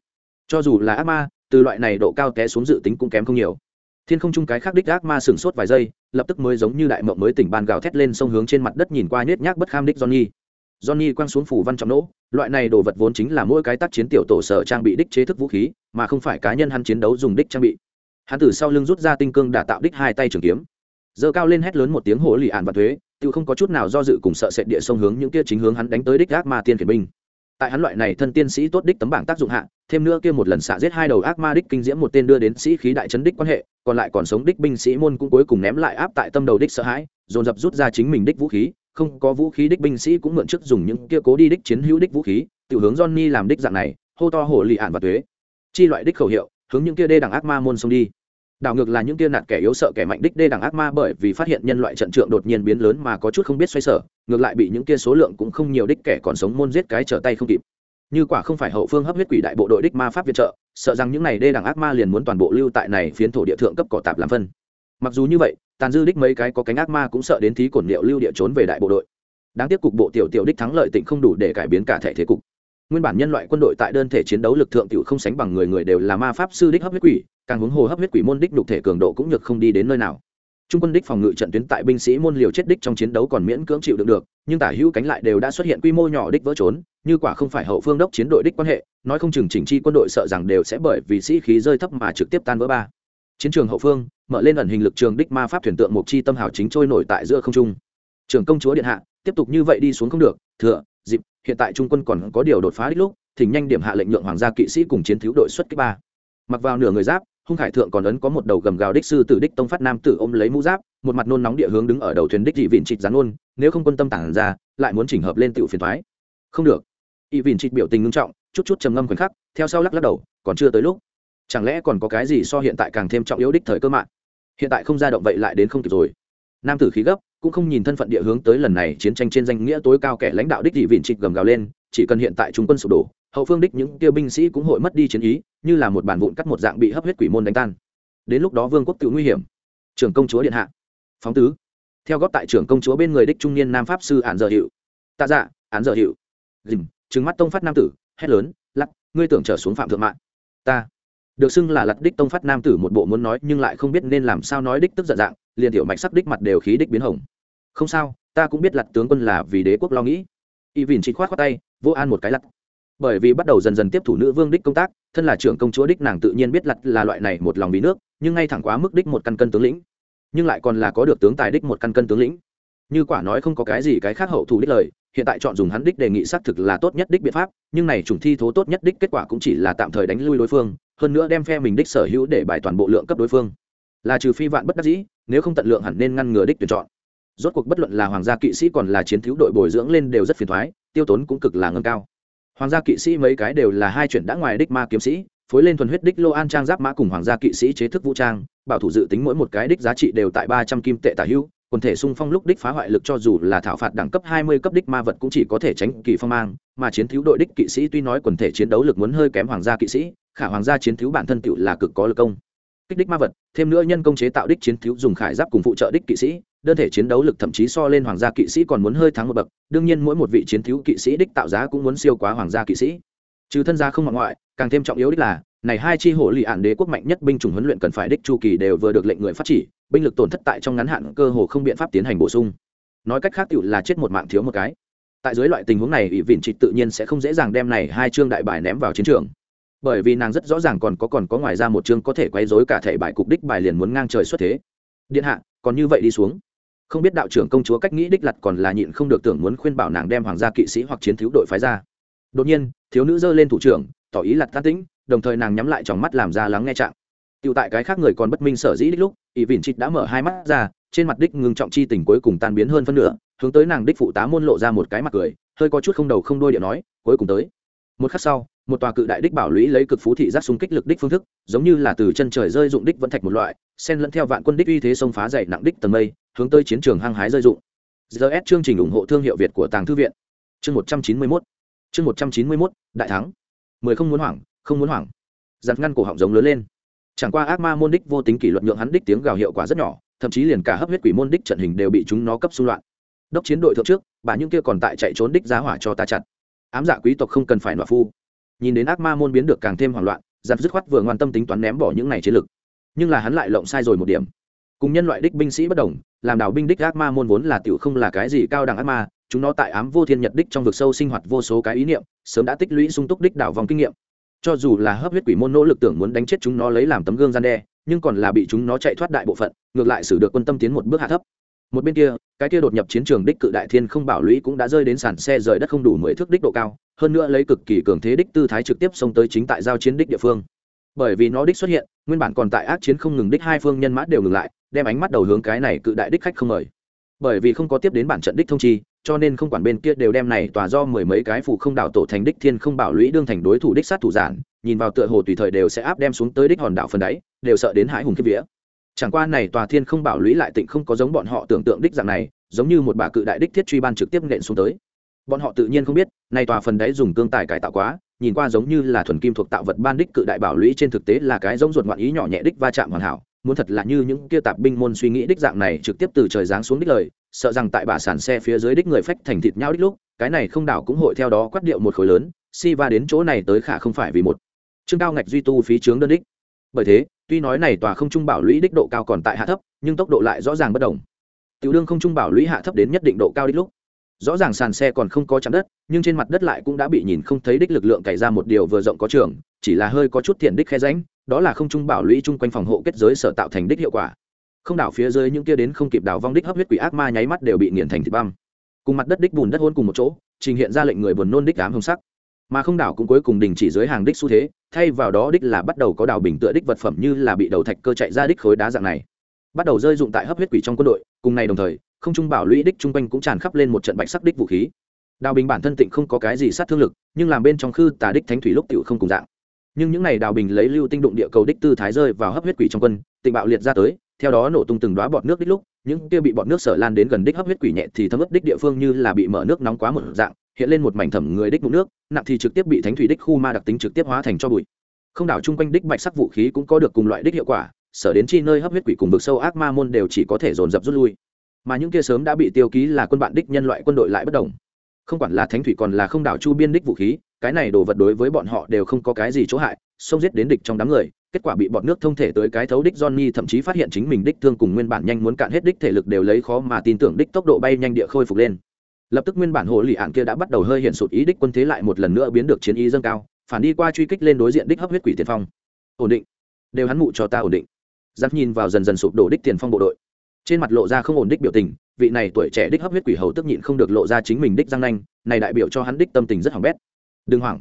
Cho dù là ác ma từ loại này độ cao té xuống dự tính cũng kém không nhiều. Thiên không chung cái khác đích ác ma sửng sốt vài giây, lập tức mới giống như đại mộng mới tỉnh ban gào thét lên sông hướng trên mặt đất nhìn qua nhét nhác bất kham đích johnny. Johnny quăng xuống phủ văn trọng nỗ, loại này đồ vật vốn chính là mỗi cái tác chiến tiểu tổ sở trang bị đích chế thức vũ khí, mà không phải cá nhân hắn chiến đấu dùng đích trang bị. Hắn từ sau lưng rút ra tinh cương đã tạo đích hai tay trường kiếm. Giơ cao lên hét lớn một tiếng hổ lì ạn và thuế, tự không có chút nào do dự cùng sợ sệt địa sông hướng những kia chính hướng hắn đánh tới đích ác ma tiên khiển binh tại hắn loại này thân tiên sĩ tốt đích tấm bảng tác dụng hạ, thêm nữa kia một lần xạ giết hai đầu ác ma đích kinh diễm một tên đưa đến sĩ khí đại chấn đích quan hệ, còn lại còn sống đích binh sĩ môn cũng cuối cùng ném lại áp tại tâm đầu đích sợ hãi, dồn dập rút ra chính mình đích vũ khí, không có vũ khí đích binh sĩ cũng mượn trước dùng những kia cố đi đích chiến hữu đích vũ khí, tự hướng Johnny làm đích dạng này, hô to hổ lì ạn và tuế. Chi loại đích khẩu hiệu, hướng những kia đê đẳng ác ma môn xông đi đảo ngược là những kia nạt kẻ yếu sợ kẻ mạnh đích đê đẳng ác ma bởi vì phát hiện nhân loại trận trượng đột nhiên biến lớn mà có chút không biết xoay sở, ngược lại bị những kia số lượng cũng không nhiều đích kẻ còn sống môn giết cái trở tay không kịp. Như quả không phải hậu phương hấp huyết quỷ đại bộ đội đích ma pháp viện trợ, sợ rằng những này đê đẳng ác ma liền muốn toàn bộ lưu tại này phiến thổ địa thượng cấp cỏ tạp làm phân. Mặc dù như vậy, tàn dư đích mấy cái có cánh ác ma cũng sợ đến thí cổn liệu lưu địa trốn về đại bộ đội. Đáng tiếc cục bộ tiểu tiểu đích thắng lợi tỉnh không đủ để cải biến cả thể thế cục. Nguyên bản nhân loại quân đội tại đơn thể chiến đấu lực thượng tiểu không sánh bằng người người đều là ma pháp sư đích hấp huyết quỷ càng hướng hồ hấp huyết quỷ môn đích đục thể cường độ cũng nhược không đi đến nơi nào. Trung quân đích phòng ngự trận tuyến tại binh sĩ môn liều chết đích trong chiến đấu còn miễn cưỡng chịu đựng được, nhưng tả hữu cánh lại đều đã xuất hiện quy mô nhỏ đích vỡ trốn, như quả không phải hậu phương đốc chiến đội đích quan hệ, nói không chừng chỉnh chi quân đội sợ rằng đều sẽ bởi vì sĩ khí rơi thấp mà trực tiếp tan vỡ ba. Chiến trường hậu phương, mở lên ẩn hình lực trường đích ma pháp thuyền tượng mục chi tâm hào chính trôi nổi tại giữa không trung. Trường công chúa điện hạ, tiếp tục như vậy đi xuống không được, thừa, dịp, hiện tại trung quân còn có điều đột phá đích lúc, thỉnh nhanh điểm hạ lệnh lượng hoàng gia kỵ sĩ cùng chiến thiếu đội xuất kích ba. Mặc vào nửa người giáp hung khải thượng còn ấn có một đầu gầm gào đích sư tử đích tông phát nam tử ôm lấy mũ giáp, một mặt nôn nóng địa hướng đứng ở đầu thuyền đích dị vịn trịt rán ôn nếu không quân tâm tản ra, lại muốn chỉnh hợp lên tiểu phiền thoái không được. Y vịn trịt biểu tình ngưng trọng, chút chút trầm ngâm khoảnh khắc, theo sau lắc lắc đầu, còn chưa tới lúc. Chẳng lẽ còn có cái gì so hiện tại càng thêm trọng yếu đích thời cơ mạng? Hiện tại không ra động vậy lại đến không kịp rồi. Nam tử khí gấp, cũng không nhìn thân phận địa hướng tới lần này chiến tranh trên danh nghĩa tối cao kẻ lãnh đạo đích dị vịn trịt gầm gào lên, chỉ cần hiện tại chúng quân sụp đổ hậu phương đích những tiêu binh sĩ cũng hội mất đi chiến ý, như là một bản vụn cắt một dạng bị hấp huyết quỷ môn đánh tan. Đến lúc đó vương quốc tự nguy hiểm. Trưởng công chúa điện hạ. Phóng tứ. Theo góp tại trưởng công chúa bên người đích trung niên nam pháp sư án dở hiệu tạ dạ án dở hiệu dìm, trừng mắt tông phát nam tử, hét lớn, lắc, ngươi tưởng trở xuống phạm thượng mạng. Ta. Được xưng là lặt đích tông phát nam tử một bộ muốn nói nhưng lại không biết nên làm sao nói đích tức giận dạng, liền tiểu mạch sắc đích mặt đều khí đích biến hồng. Không sao, ta cũng biết lặt tướng quân là vì đế quốc lo nghĩ. Y vìn chỉ khoát khoát tay vô an một cái lặt bởi vì bắt đầu dần dần tiếp thủ nữ vương đích công tác, thân là trưởng công chúa đích nàng tự nhiên biết lặt là loại này một lòng vì nước, nhưng ngay thẳng quá mức đích một căn cân tướng lĩnh. Nhưng lại còn là có được tướng tài đích một căn cân tướng lĩnh. Như quả nói không có cái gì cái khác hậu thủ đích lời, hiện tại chọn dùng hắn đích đề nghị xác thực là tốt nhất đích biện pháp, nhưng này chủng thi thố tốt nhất đích kết quả cũng chỉ là tạm thời đánh lui đối phương, hơn nữa đem phe mình đích sở hữu để bài toàn bộ lượng cấp đối phương. Là trừ phi vạn bất đắc dĩ, nếu không tận lượng hẳn nên ngăn ngừa đích tuyển chọn. Rốt cuộc bất luận là hoàng gia kỵ sĩ còn là chiến thiếu đội bồi dưỡng lên đều rất phiền thoái, tiêu tốn cũng cực là ngân cao hoàng gia kỵ sĩ mấy cái đều là hai chuyện đã ngoài đích ma kiếm sĩ, phối lên thuần huyết đích lô an trang giáp mã cùng hoàng gia kỵ sĩ chế thức vũ trang, bảo thủ dự tính mỗi một cái đích giá trị đều tại ba trăm kim tệ tả hữu quần thể xung phong lúc đích phá hoại lực cho dù là thảo phạt đẳng cấp hai mươi cấp đích ma vật cũng chỉ có thể tránh kỳ phong mang, mà chiến thiếu đội đích kỵ sĩ tuy nói quần thể chiến đấu lực muốn hơi kém hoàng gia kỵ sĩ, khả hoàng gia chiến thiếu bản thân tựu là cực có lực công. Kích đích ma vật, thêm nữa nhân công chế tạo đích chiến thiếu dùng khải giáp cùng phụ trợ đích kỵ sĩ đơn thể chiến đấu lực thậm chí so lên hoàng gia kỵ sĩ còn muốn hơi thắng một bậc, đương nhiên mỗi một vị chiến thiếu kỵ sĩ đích tạo giá cũng muốn siêu quá hoàng gia kỵ sĩ. Trừ thân gia không ngoại ngoại, càng thêm trọng yếu đích là, này hai chi hộ lì ạn đế quốc mạnh nhất binh chủng huấn luyện cần phải đích chu kỳ đều vừa được lệnh người phát chỉ, binh lực tổn thất tại trong ngắn hạn cơ hồ không biện pháp tiến hành bổ sung. Nói cách khác tựu là chết một mạng thiếu một cái. Tại dưới loại tình huống này ủy vịn trịch tự nhiên sẽ không dễ dàng đem này hai chương đại bài ném vào chiến trường. Bởi vì nàng rất rõ ràng còn có còn có ngoài ra một chương có thể quấy rối cả thể bài cục đích bài liền muốn ngang trời xuất thế. Điện hạ, còn như vậy đi xuống không biết đạo trưởng công chúa cách nghĩ đích lặt còn là nhịn không được tưởng muốn khuyên bảo nàng đem hoàng gia kỵ sĩ hoặc chiến thiếu đội phái ra. Đột nhiên, thiếu nữ giơ lên thủ trưởng, tỏ ý lặt tan tĩnh, đồng thời nàng nhắm lại tròng mắt làm ra lắng nghe trạng. Tựu tại cái khác người còn bất minh sở dĩ đích lúc, ỷ vỉn trịch đã mở hai mắt ra, trên mặt đích ngưng trọng chi tình cuối cùng tan biến hơn phân nửa, hướng tới nàng đích phụ tá môn lộ ra một cái mặt cười, hơi có chút không đầu không đôi điện nói, cuối cùng tới. Một khắc sau một tòa cự đại đích bảo lũy lấy cực phú thị giác xung kích lực đích phương thức, giống như là từ chân trời rơi dụng đích vẫn thạch một loại, xen lẫn theo vạn quân đích uy thế sông phá dày nặng đích tầng mây, hướng tới chiến trường hăng hái rơi dụng. Gs chương trình ủng hộ thương hiệu việt của tàng thư viện. Chương một trăm chín mươi mốt. Chương một trăm chín mươi mốt, đại thắng. Mười không muốn hoảng, không muốn hoảng. Giặt ngăn cổ họng giống lớn lên. Chẳng qua ác ma môn đích vô tính kỷ luật nhượng hắn đích tiếng gào hiệu quả rất nhỏ, thậm chí liền cả hấp huyết quỷ môn đích trận hình đều bị chúng nó cấp xung loạn. Đốc chiến đội thượng trước, bà những kia còn tại chạy trốn đích giá hỏa cho ta chặt. Ám dạ quý tộc không cần phải nọa phu nhìn đến ác ma môn biến được càng thêm hoảng loạn giặt dứt khoát vừa ngoan tâm tính toán ném bỏ những này chiến lực. Nhưng là hắn lại lộng sai rồi một điểm. Cùng nhân loại đích binh sĩ bất đồng, làm đảo binh đích ác ma môn vốn là tiểu không là cái gì cao đẳng ác ma, chúng nó tại ám vô thiên nhật đích trong vực sâu sinh hoạt vô số cái ý niệm, sớm đã tích lũy sung túc đích đảo vòng kinh nghiệm. Cho dù là hấp huyết quỷ môn nỗ lực tưởng muốn đánh chết chúng nó lấy làm tấm gương gian đe, nhưng còn là bị chúng nó chạy thoát đại bộ phận, ngược lại xử được quân tâm tiến một bước hạ thấp một bên kia, cái kia đột nhập chiến trường đích cự đại thiên không bảo lũy cũng đã rơi đến sàn xe rời đất không đủ mười thước đích độ cao, hơn nữa lấy cực kỳ cường thế đích tư thái trực tiếp xông tới chính tại giao chiến đích địa phương. Bởi vì nó đích xuất hiện, nguyên bản còn tại ác chiến không ngừng đích hai phương nhân mã đều ngừng lại, đem ánh mắt đầu hướng cái này cự đại đích khách không mời. Bởi vì không có tiếp đến bản trận đích thông chi, cho nên không quản bên kia đều đem này tòa do mười mấy cái phủ không đảo tổ thành đích thiên không bảo lũy đương thành đối thủ đích sát thủ giản, nhìn vào tựa hồ tùy thời đều sẽ áp đem xuống tới đích hòn đảo phần đáy, đều sợ đến hãi hùng kiếp vía chẳng qua này tòa thiên không bảo lũy lại tịnh không có giống bọn họ tưởng tượng đích dạng này, giống như một bà cự đại đích thiết truy ban trực tiếp nện xuống tới. Bọn họ tự nhiên không biết, này tòa phần đáy dùng cương tài cải tạo quá, nhìn qua giống như là thuần kim thuộc tạo vật ban đích cự đại bảo lũy trên thực tế là cái giống ruột ngoạn ý nhỏ nhẹ đích va chạm hoàn hảo, muốn thật là như những kia tạp binh môn suy nghĩ đích dạng này trực tiếp từ trời giáng xuống đích lời, sợ rằng tại bà sàn xe phía dưới đích người phách thành thịt nhau đích lúc, cái này không đảo cũng hội theo đó quát điệu một khối lớn, si va đến chỗ này tới khả không phải vì một. Chương cao ngạch duy tu phí trướng đơn đích bởi thế, tuy nói này tòa không trung bảo lũy đích độ cao còn tại hạ thấp, nhưng tốc độ lại rõ ràng bất đồng. Tiểu đương không trung bảo lũy hạ thấp đến nhất định độ cao đích lúc. Rõ ràng sàn xe còn không có chạm đất, nhưng trên mặt đất lại cũng đã bị nhìn không thấy đích lực lượng cày ra một điều vừa rộng có trường, chỉ là hơi có chút thiện đích khe ránh đó là không trung bảo lũy chung quanh phòng hộ kết giới sở tạo thành đích hiệu quả. Không đảo phía dưới những kia đến không kịp đảo vong đích hấp huyết quỷ ác ma nháy mắt đều bị nghiền thành thịt băm. Cùng mặt đất đích bùn đất hôn cùng một chỗ, trình hiện ra lệnh người buồn nôn đích ám hồng sắc mà không đảo cũng cuối cùng đình chỉ dưới hàng đích xu thế, thay vào đó đích là bắt đầu có đảo bình tựa đích vật phẩm như là bị đầu thạch cơ chạy ra đích khối đá dạng này. Bắt đầu rơi dụng tại hấp huyết quỷ trong quân đội, cùng ngày đồng thời, không trung bảo lũy đích chung quanh cũng tràn khắp lên một trận bạch sắc đích vũ khí. Đào bình bản thân tịnh không có cái gì sát thương lực, nhưng làm bên trong khư tà đích thánh thủy lúc tựu không cùng dạng. Nhưng những này đào bình lấy lưu tinh đụng địa cầu đích tư thái rơi vào hấp huyết quỷ trong quân, tịnh bạo liệt ra tới, theo đó nổ tung từng đoá bọt nước đích lúc những kia bị bọn nước sở lan đến gần đích hấp huyết quỷ nhẹ thì thấm ướt đích địa phương như là bị mở nước nóng quá một dạng, hiện lên một mảnh thẩm người đích mụn nước, nặng thì trực tiếp bị thánh thủy đích khu ma đặc tính trực tiếp hóa thành cho bụi. Không đảo chung quanh đích bạch sắc vũ khí cũng có được cùng loại đích hiệu quả, sở đến chi nơi hấp huyết quỷ cùng vực sâu ác ma môn đều chỉ có thể dồn dập rút lui. Mà những kia sớm đã bị tiêu ký là quân bạn đích nhân loại quân đội lại bất đồng. Không quản là thánh thủy còn là không đảo chu biên đích vũ khí, cái này đồ vật đối với bọn họ đều không có cái gì chỗ hại, xông giết đến địch trong đám người kết quả bị bọn nước thông thể tới cái thấu đích Johnny thậm chí phát hiện chính mình đích thương cùng nguyên bản nhanh muốn cạn hết đích thể lực đều lấy khó mà tin tưởng đích tốc độ bay nhanh địa khôi phục lên. Lập tức nguyên bản hồ lì ạn kia đã bắt đầu hơi hiện sụt ý đích quân thế lại một lần nữa biến được chiến ý dâng cao, phản đi qua truy kích lên đối diện đích hấp huyết quỷ tiền phong. Ổn định. Đều hắn mụ cho ta ổn định. Giáp nhìn vào dần dần sụp đổ đích tiền phong bộ đội. Trên mặt lộ ra không ổn đích biểu tình, vị này tuổi trẻ đích hấp huyết quỷ hầu tức nhịn không được lộ ra chính mình đích răng nanh, này đại biểu cho hắn đích tâm tình rất hỏng bét. Đừng hoảng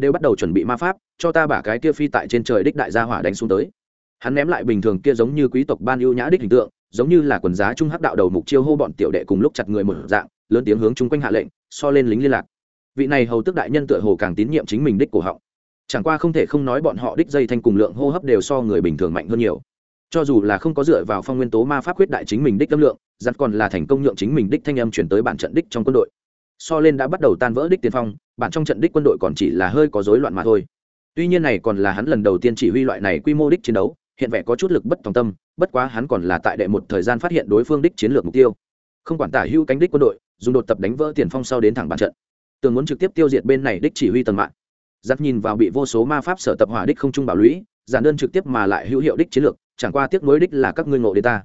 đều bắt đầu chuẩn bị ma pháp, cho ta bả cái kia phi tại trên trời đích đại gia hỏa đánh xuống tới. Hắn ném lại bình thường kia giống như quý tộc ban ưu nhã đích hình tượng, giống như là quần giá trung hắc đạo đầu mục chiêu hô bọn tiểu đệ cùng lúc chặt người một dạng, lớn tiếng hướng chung quanh hạ lệnh, so lên lính liên lạc. Vị này hầu tức đại nhân tựa hồ càng tín nhiệm chính mình đích cổ họng. Chẳng qua không thể không nói bọn họ đích dây thanh cùng lượng hô hấp đều so người bình thường mạnh hơn nhiều. Cho dù là không có dựa vào phong nguyên tố ma pháp quyết đại chính mình đích âm lượng, giặt còn là thành công nhượng chính mình đích thanh âm chuyển tới bản trận đích trong quân đội so lên đã bắt đầu tan vỡ đích tiên phong, bản trong trận đích quân đội còn chỉ là hơi có rối loạn mà thôi. Tuy nhiên này còn là hắn lần đầu tiên chỉ huy loại này quy mô đích chiến đấu, hiện vẻ có chút lực bất tòng tâm, bất quá hắn còn là tại đệ một thời gian phát hiện đối phương đích chiến lược mục tiêu. Không quản tả hưu cánh đích quân đội, dùng đột tập đánh vỡ tiền phong sau đến thẳng bản trận. Tường muốn trực tiếp tiêu diệt bên này đích chỉ huy tầng mạng. Giặc nhìn vào bị vô số ma pháp sở tập hỏa đích không trung bảo lũy, giản đơn trực tiếp mà lại hữu hiệu đích chiến lược, chẳng qua tiếc nối đích là các ngươi ngộ đến ta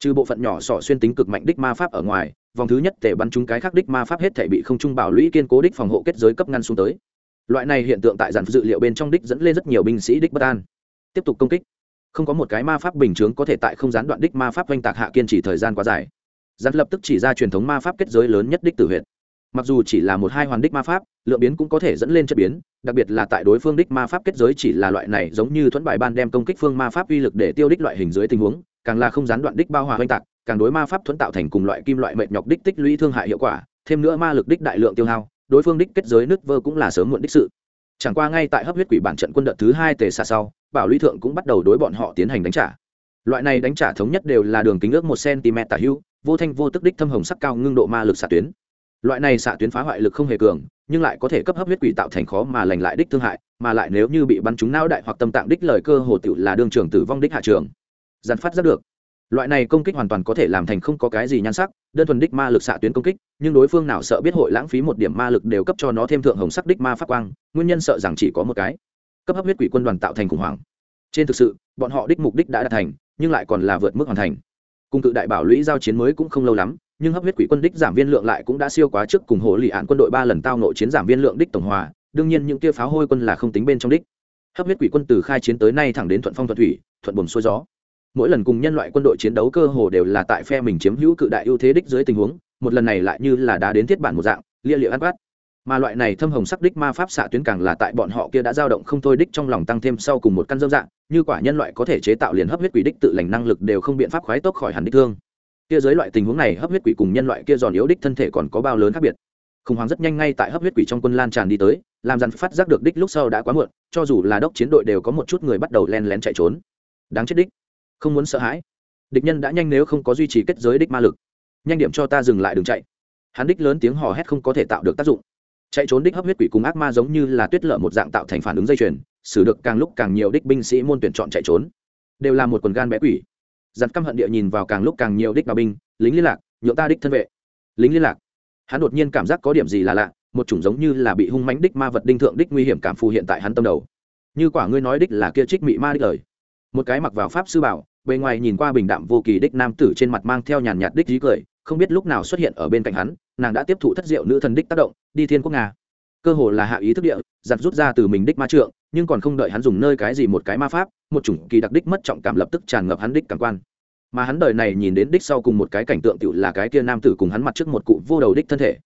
trừ bộ phận nhỏ sỏ xuyên tính cực mạnh đích ma pháp ở ngoài, vòng thứ nhất tể bắn chúng cái khác đích ma pháp hết thể bị không trung bảo lũy kiên cố đích phòng hộ kết giới cấp ngăn xuống tới. Loại này hiện tượng tại giản dự liệu bên trong đích dẫn lên rất nhiều binh sĩ đích bất an. Tiếp tục công kích. Không có một cái ma pháp bình chướng có thể tại không gián đoạn đích ma pháp oanh tạc hạ kiên trì thời gian quá dài. Giản lập tức chỉ ra truyền thống ma pháp kết giới lớn nhất đích tử huyện mặc dù chỉ là một hai hoàn đích ma pháp, lượng biến cũng có thể dẫn lên chất biến, đặc biệt là tại đối phương đích ma pháp kết giới chỉ là loại này giống như thuẫn bài ban đem công kích phương ma pháp uy lực để tiêu đích loại hình dưới tình huống càng là không gián đoạn đích bao hòa oanh tạc, càng đối ma pháp thuẫn tạo thành cùng loại kim loại mệt nhọc đích tích lũy thương hại hiệu quả, thêm nữa ma lực đích đại lượng tiêu hao, đối phương đích kết giới nước vơ cũng là sớm muộn đích sự. Chẳng qua ngay tại hấp huyết quỷ bản trận quân đợt thứ hai tề xa sau, bảo lũy thượng cũng bắt đầu đối bọn họ tiến hành đánh trả. Loại này đánh trả thống nhất đều là đường kính ước một cm tả hưu, vô thanh vô tức đích thâm hồng sắc cao ngưng độ ma lực xạ tuyến. Loại này xạ tuyến phá hoại lực không hề cường, nhưng lại có thể cấp hấp huyết quỷ tạo thành khó mà lành lại đích thương hại, mà lại nếu như bị bắn trúng não đại hoặc tâm tạng đích lời cơ hồ tựu là đương trường tử vong đích hạ trường dàn phát ra được. Loại này công kích hoàn toàn có thể làm thành không có cái gì nhan sắc, đơn thuần đích ma lực xạ tuyến công kích, nhưng đối phương nào sợ biết hội lãng phí một điểm ma lực đều cấp cho nó thêm thượng hồng sắc đích ma phát quang, nguyên nhân sợ rằng chỉ có một cái. Cấp hấp huyết quỷ quân đoàn tạo thành khủng hoảng. Trên thực sự, bọn họ đích mục đích đã đạt thành, nhưng lại còn là vượt mức hoàn thành. Cùng cự đại bảo lũy giao chiến mới cũng không lâu lắm, nhưng hấp huyết quỷ quân đích giảm viên lượng lại cũng đã siêu quá trước cùng hồ lì ạn quân đội ba lần tao nội chiến giảm viên lượng đích tổng hòa, đương nhiên những kia pháo hôi quân là không tính bên trong đích. Hấp huyết quỷ quân từ khai chiến tới nay thẳng đến thuận phong thuận thủy, thuận buồm xuôi gió mỗi lần cùng nhân loại quân đội chiến đấu cơ hồ đều là tại phe mình chiếm hữu cự đại ưu thế đích dưới tình huống, một lần này lại như là đá đến thiết bản một dạng, lia liệu ăn bắt mà loại này thâm hồng sắc đích ma pháp xạ tuyến càng là tại bọn họ kia đã dao động không thôi đích trong lòng tăng thêm sau cùng một căn dâm dạng, như quả nhân loại có thể chế tạo liền hấp huyết quỷ đích tự lành năng lực đều không biện pháp khoái tốc khỏi hẳn đích thương. Kia dưới loại tình huống này, hấp huyết quỷ cùng nhân loại kia giòn yếu đích thân thể còn có bao lớn khác biệt. Khủng hoảng rất nhanh ngay tại hấp huyết quỷ trong quân lan tràn đi tới, làm dằn phát giác được đích lúc sau đã quá muộn, cho dù là đốc chiến đội đều có một chút người bắt đầu len lén chạy trốn. Đáng chết đích không muốn sợ hãi. Địch nhân đã nhanh nếu không có duy trì kết giới đích ma lực. Nhanh điểm cho ta dừng lại đừng chạy. Hắn đích lớn tiếng hò hét không có thể tạo được tác dụng. Chạy trốn đích hấp huyết quỷ cùng ác ma giống như là tuyết lợ một dạng tạo thành phản ứng dây chuyền, xử được càng lúc càng nhiều đích binh sĩ môn tuyển chọn chạy trốn. Đều là một quần gan bé quỷ. Giặt căm hận địa nhìn vào càng lúc càng nhiều đích đào binh, lính liên lạc, nhượng ta đích thân vệ. Lính liên lạc. Hắn đột nhiên cảm giác có điểm gì là lạ, một chủng giống như là bị hung mánh đích ma vật đinh thượng đích nguy hiểm cảm phù hiện tại hắn tâm đầu. Như quả ngươi nói đích là kia trích mị ma đích lời một cái mặc vào pháp sư bảo, bề ngoài nhìn qua bình đạm vô kỳ đích nam tử trên mặt mang theo nhàn nhạt đích dí cười, không biết lúc nào xuất hiện ở bên cạnh hắn, nàng đã tiếp thụ thất diệu nữ thần đích tác động, đi thiên quốc nga. Cơ hồ là hạ ý thức địa, giặt rút ra từ mình đích ma trượng, nhưng còn không đợi hắn dùng nơi cái gì một cái ma pháp, một chủng kỳ đặc đích mất trọng cảm lập tức tràn ngập hắn đích cảm quan. Mà hắn đời này nhìn đến đích sau cùng một cái cảnh tượng tựu là cái kia nam tử cùng hắn mặt trước một cụ vô đầu đích thân thể.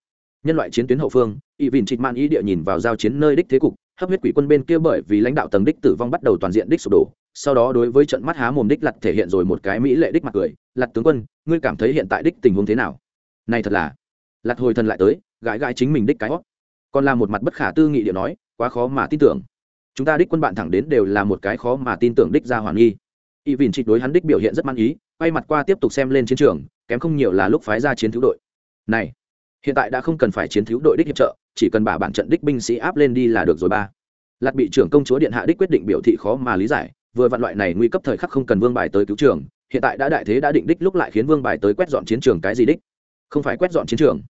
Nhân loại chiến tuyến hậu phương, y vìn trịt man ý địa nhìn vào giao chiến nơi đích thế cục, hấp huyết quỷ quân bên kia bởi vì lãnh đạo tầng đích tử vong bắt đầu toàn diện đích sụp đổ sau đó đối với trận mắt há mồm đích lặt thể hiện rồi một cái mỹ lệ đích mặt cười, lặt tướng quân, ngươi cảm thấy hiện tại đích tình huống thế nào? Này thật là. Lặt hồi thần lại tới, gãi gãi chính mình đích cái hót. Còn là một mặt bất khả tư nghị địa nói, quá khó mà tin tưởng. Chúng ta đích quân bạn thẳng đến đều là một cái khó mà tin tưởng đích ra hoàn nghi. Y vìn trịch đối hắn đích biểu hiện rất man ý, quay mặt qua tiếp tục xem lên chiến trường, kém không nhiều là lúc phái ra chiến thiếu đội. Này, hiện tại đã không cần phải chiến thiếu đội đích hiệp trợ, chỉ cần bà bản trận đích binh sĩ áp lên đi là được rồi ba. Lạt bị trưởng công chúa điện hạ đích quyết định biểu thị khó mà lý giải vừa vặn loại này nguy cấp thời khắc không cần vương bài tới cứu trường, hiện tại đã đại thế đã định đích lúc lại khiến vương bài tới quét dọn chiến trường cái gì đích? Không phải quét dọn chiến trường.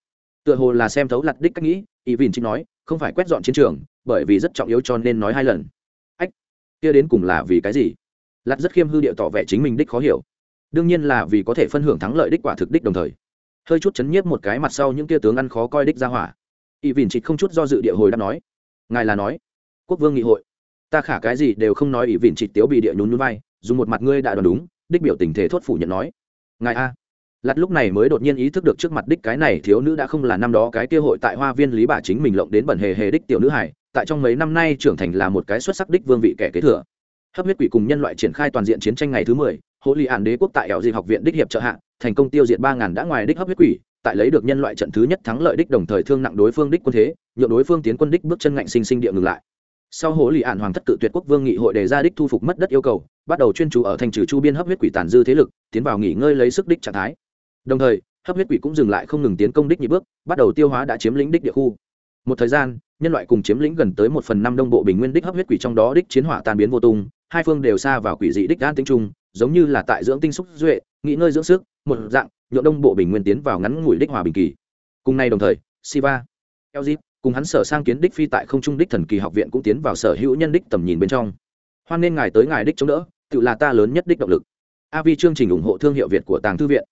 Tựa hồ là xem thấu lặt đích cách nghĩ, y vìn chính nói, không phải quét dọn chiến trường, bởi vì rất trọng yếu cho nên nói hai lần. Ách, kia đến cùng là vì cái gì? Lặt rất khiêm hư điệu tỏ vẻ chính mình đích khó hiểu. Đương nhiên là vì có thể phân hưởng thắng lợi đích quả thực đích đồng thời. Hơi chút chấn nhiếp một cái mặt sau những tia tướng ăn khó coi đích ra hỏa. Y vìn trịt không chút do dự địa hồi đã nói, ngài là nói, quốc vương nghị hội ta khả cái gì đều không nói ỷ vịn trịt tiếu bị địa nhún nhún vai, dùng một mặt ngươi đã đoán đúng, đích biểu tình thể thốt phủ nhận nói. Ngài a. Lặt lúc này mới đột nhiên ý thức được trước mặt đích cái này thiếu nữ đã không là năm đó cái kia hội tại hoa viên lý bà chính mình lộng đến bẩn hề hề đích tiểu nữ hải tại trong mấy năm nay trưởng thành là một cái xuất sắc đích vương vị kẻ kế thừa. Hấp huyết quỷ cùng nhân loại triển khai toàn diện chiến tranh ngày thứ mười hộ lý ạn đế quốc tại ẻo dịp học viện đích hiệp trợ hạ, thành công tiêu diệt ba ngàn đã ngoài đích hấp huyết quỷ, tại lấy được nhân loại trận thứ nhất thắng lợi đích đồng thời thương nặng đối phương đích quân thế, nhượng đối phương tiến quân đích bước chân ngạnh sinh sinh địa ngừng lại sau hố lì ạn hoàng thất cự tuyệt quốc vương nghị hội đề ra đích thu phục mất đất yêu cầu, bắt đầu chuyên chú ở thành trừ chu biên hấp huyết quỷ tàn dư thế lực, tiến vào nghỉ ngơi lấy sức đích trạng thái. Đồng thời, hấp huyết quỷ cũng dừng lại không ngừng tiến công đích nhị bước, bắt đầu tiêu hóa đã chiếm lĩnh đích địa khu. Một thời gian, nhân loại cùng chiếm lĩnh gần tới một phần năm đông bộ bình nguyên đích hấp huyết quỷ trong đó đích chiến hỏa tan biến vô tung, hai phương đều xa vào quỷ dị đích an tinh trung giống như là tại dưỡng tinh xúc duệ, nghỉ ngơi dưỡng sức, một dạng, nhượng đông bộ bình nguyên tiến vào ngắn ngủi đích hòa bình kỳ. Cùng nay đồng thời, siva elzip cùng hắn sở sang kiến đích phi tại không trung đích thần kỳ học viện cũng tiến vào sở hữu nhân đích tầm nhìn bên trong. Hoan nên ngài tới ngài đích chống đỡ, tự là ta lớn nhất đích động lực. Avi chương trình ủng hộ thương hiệu việt của tàng thư viện.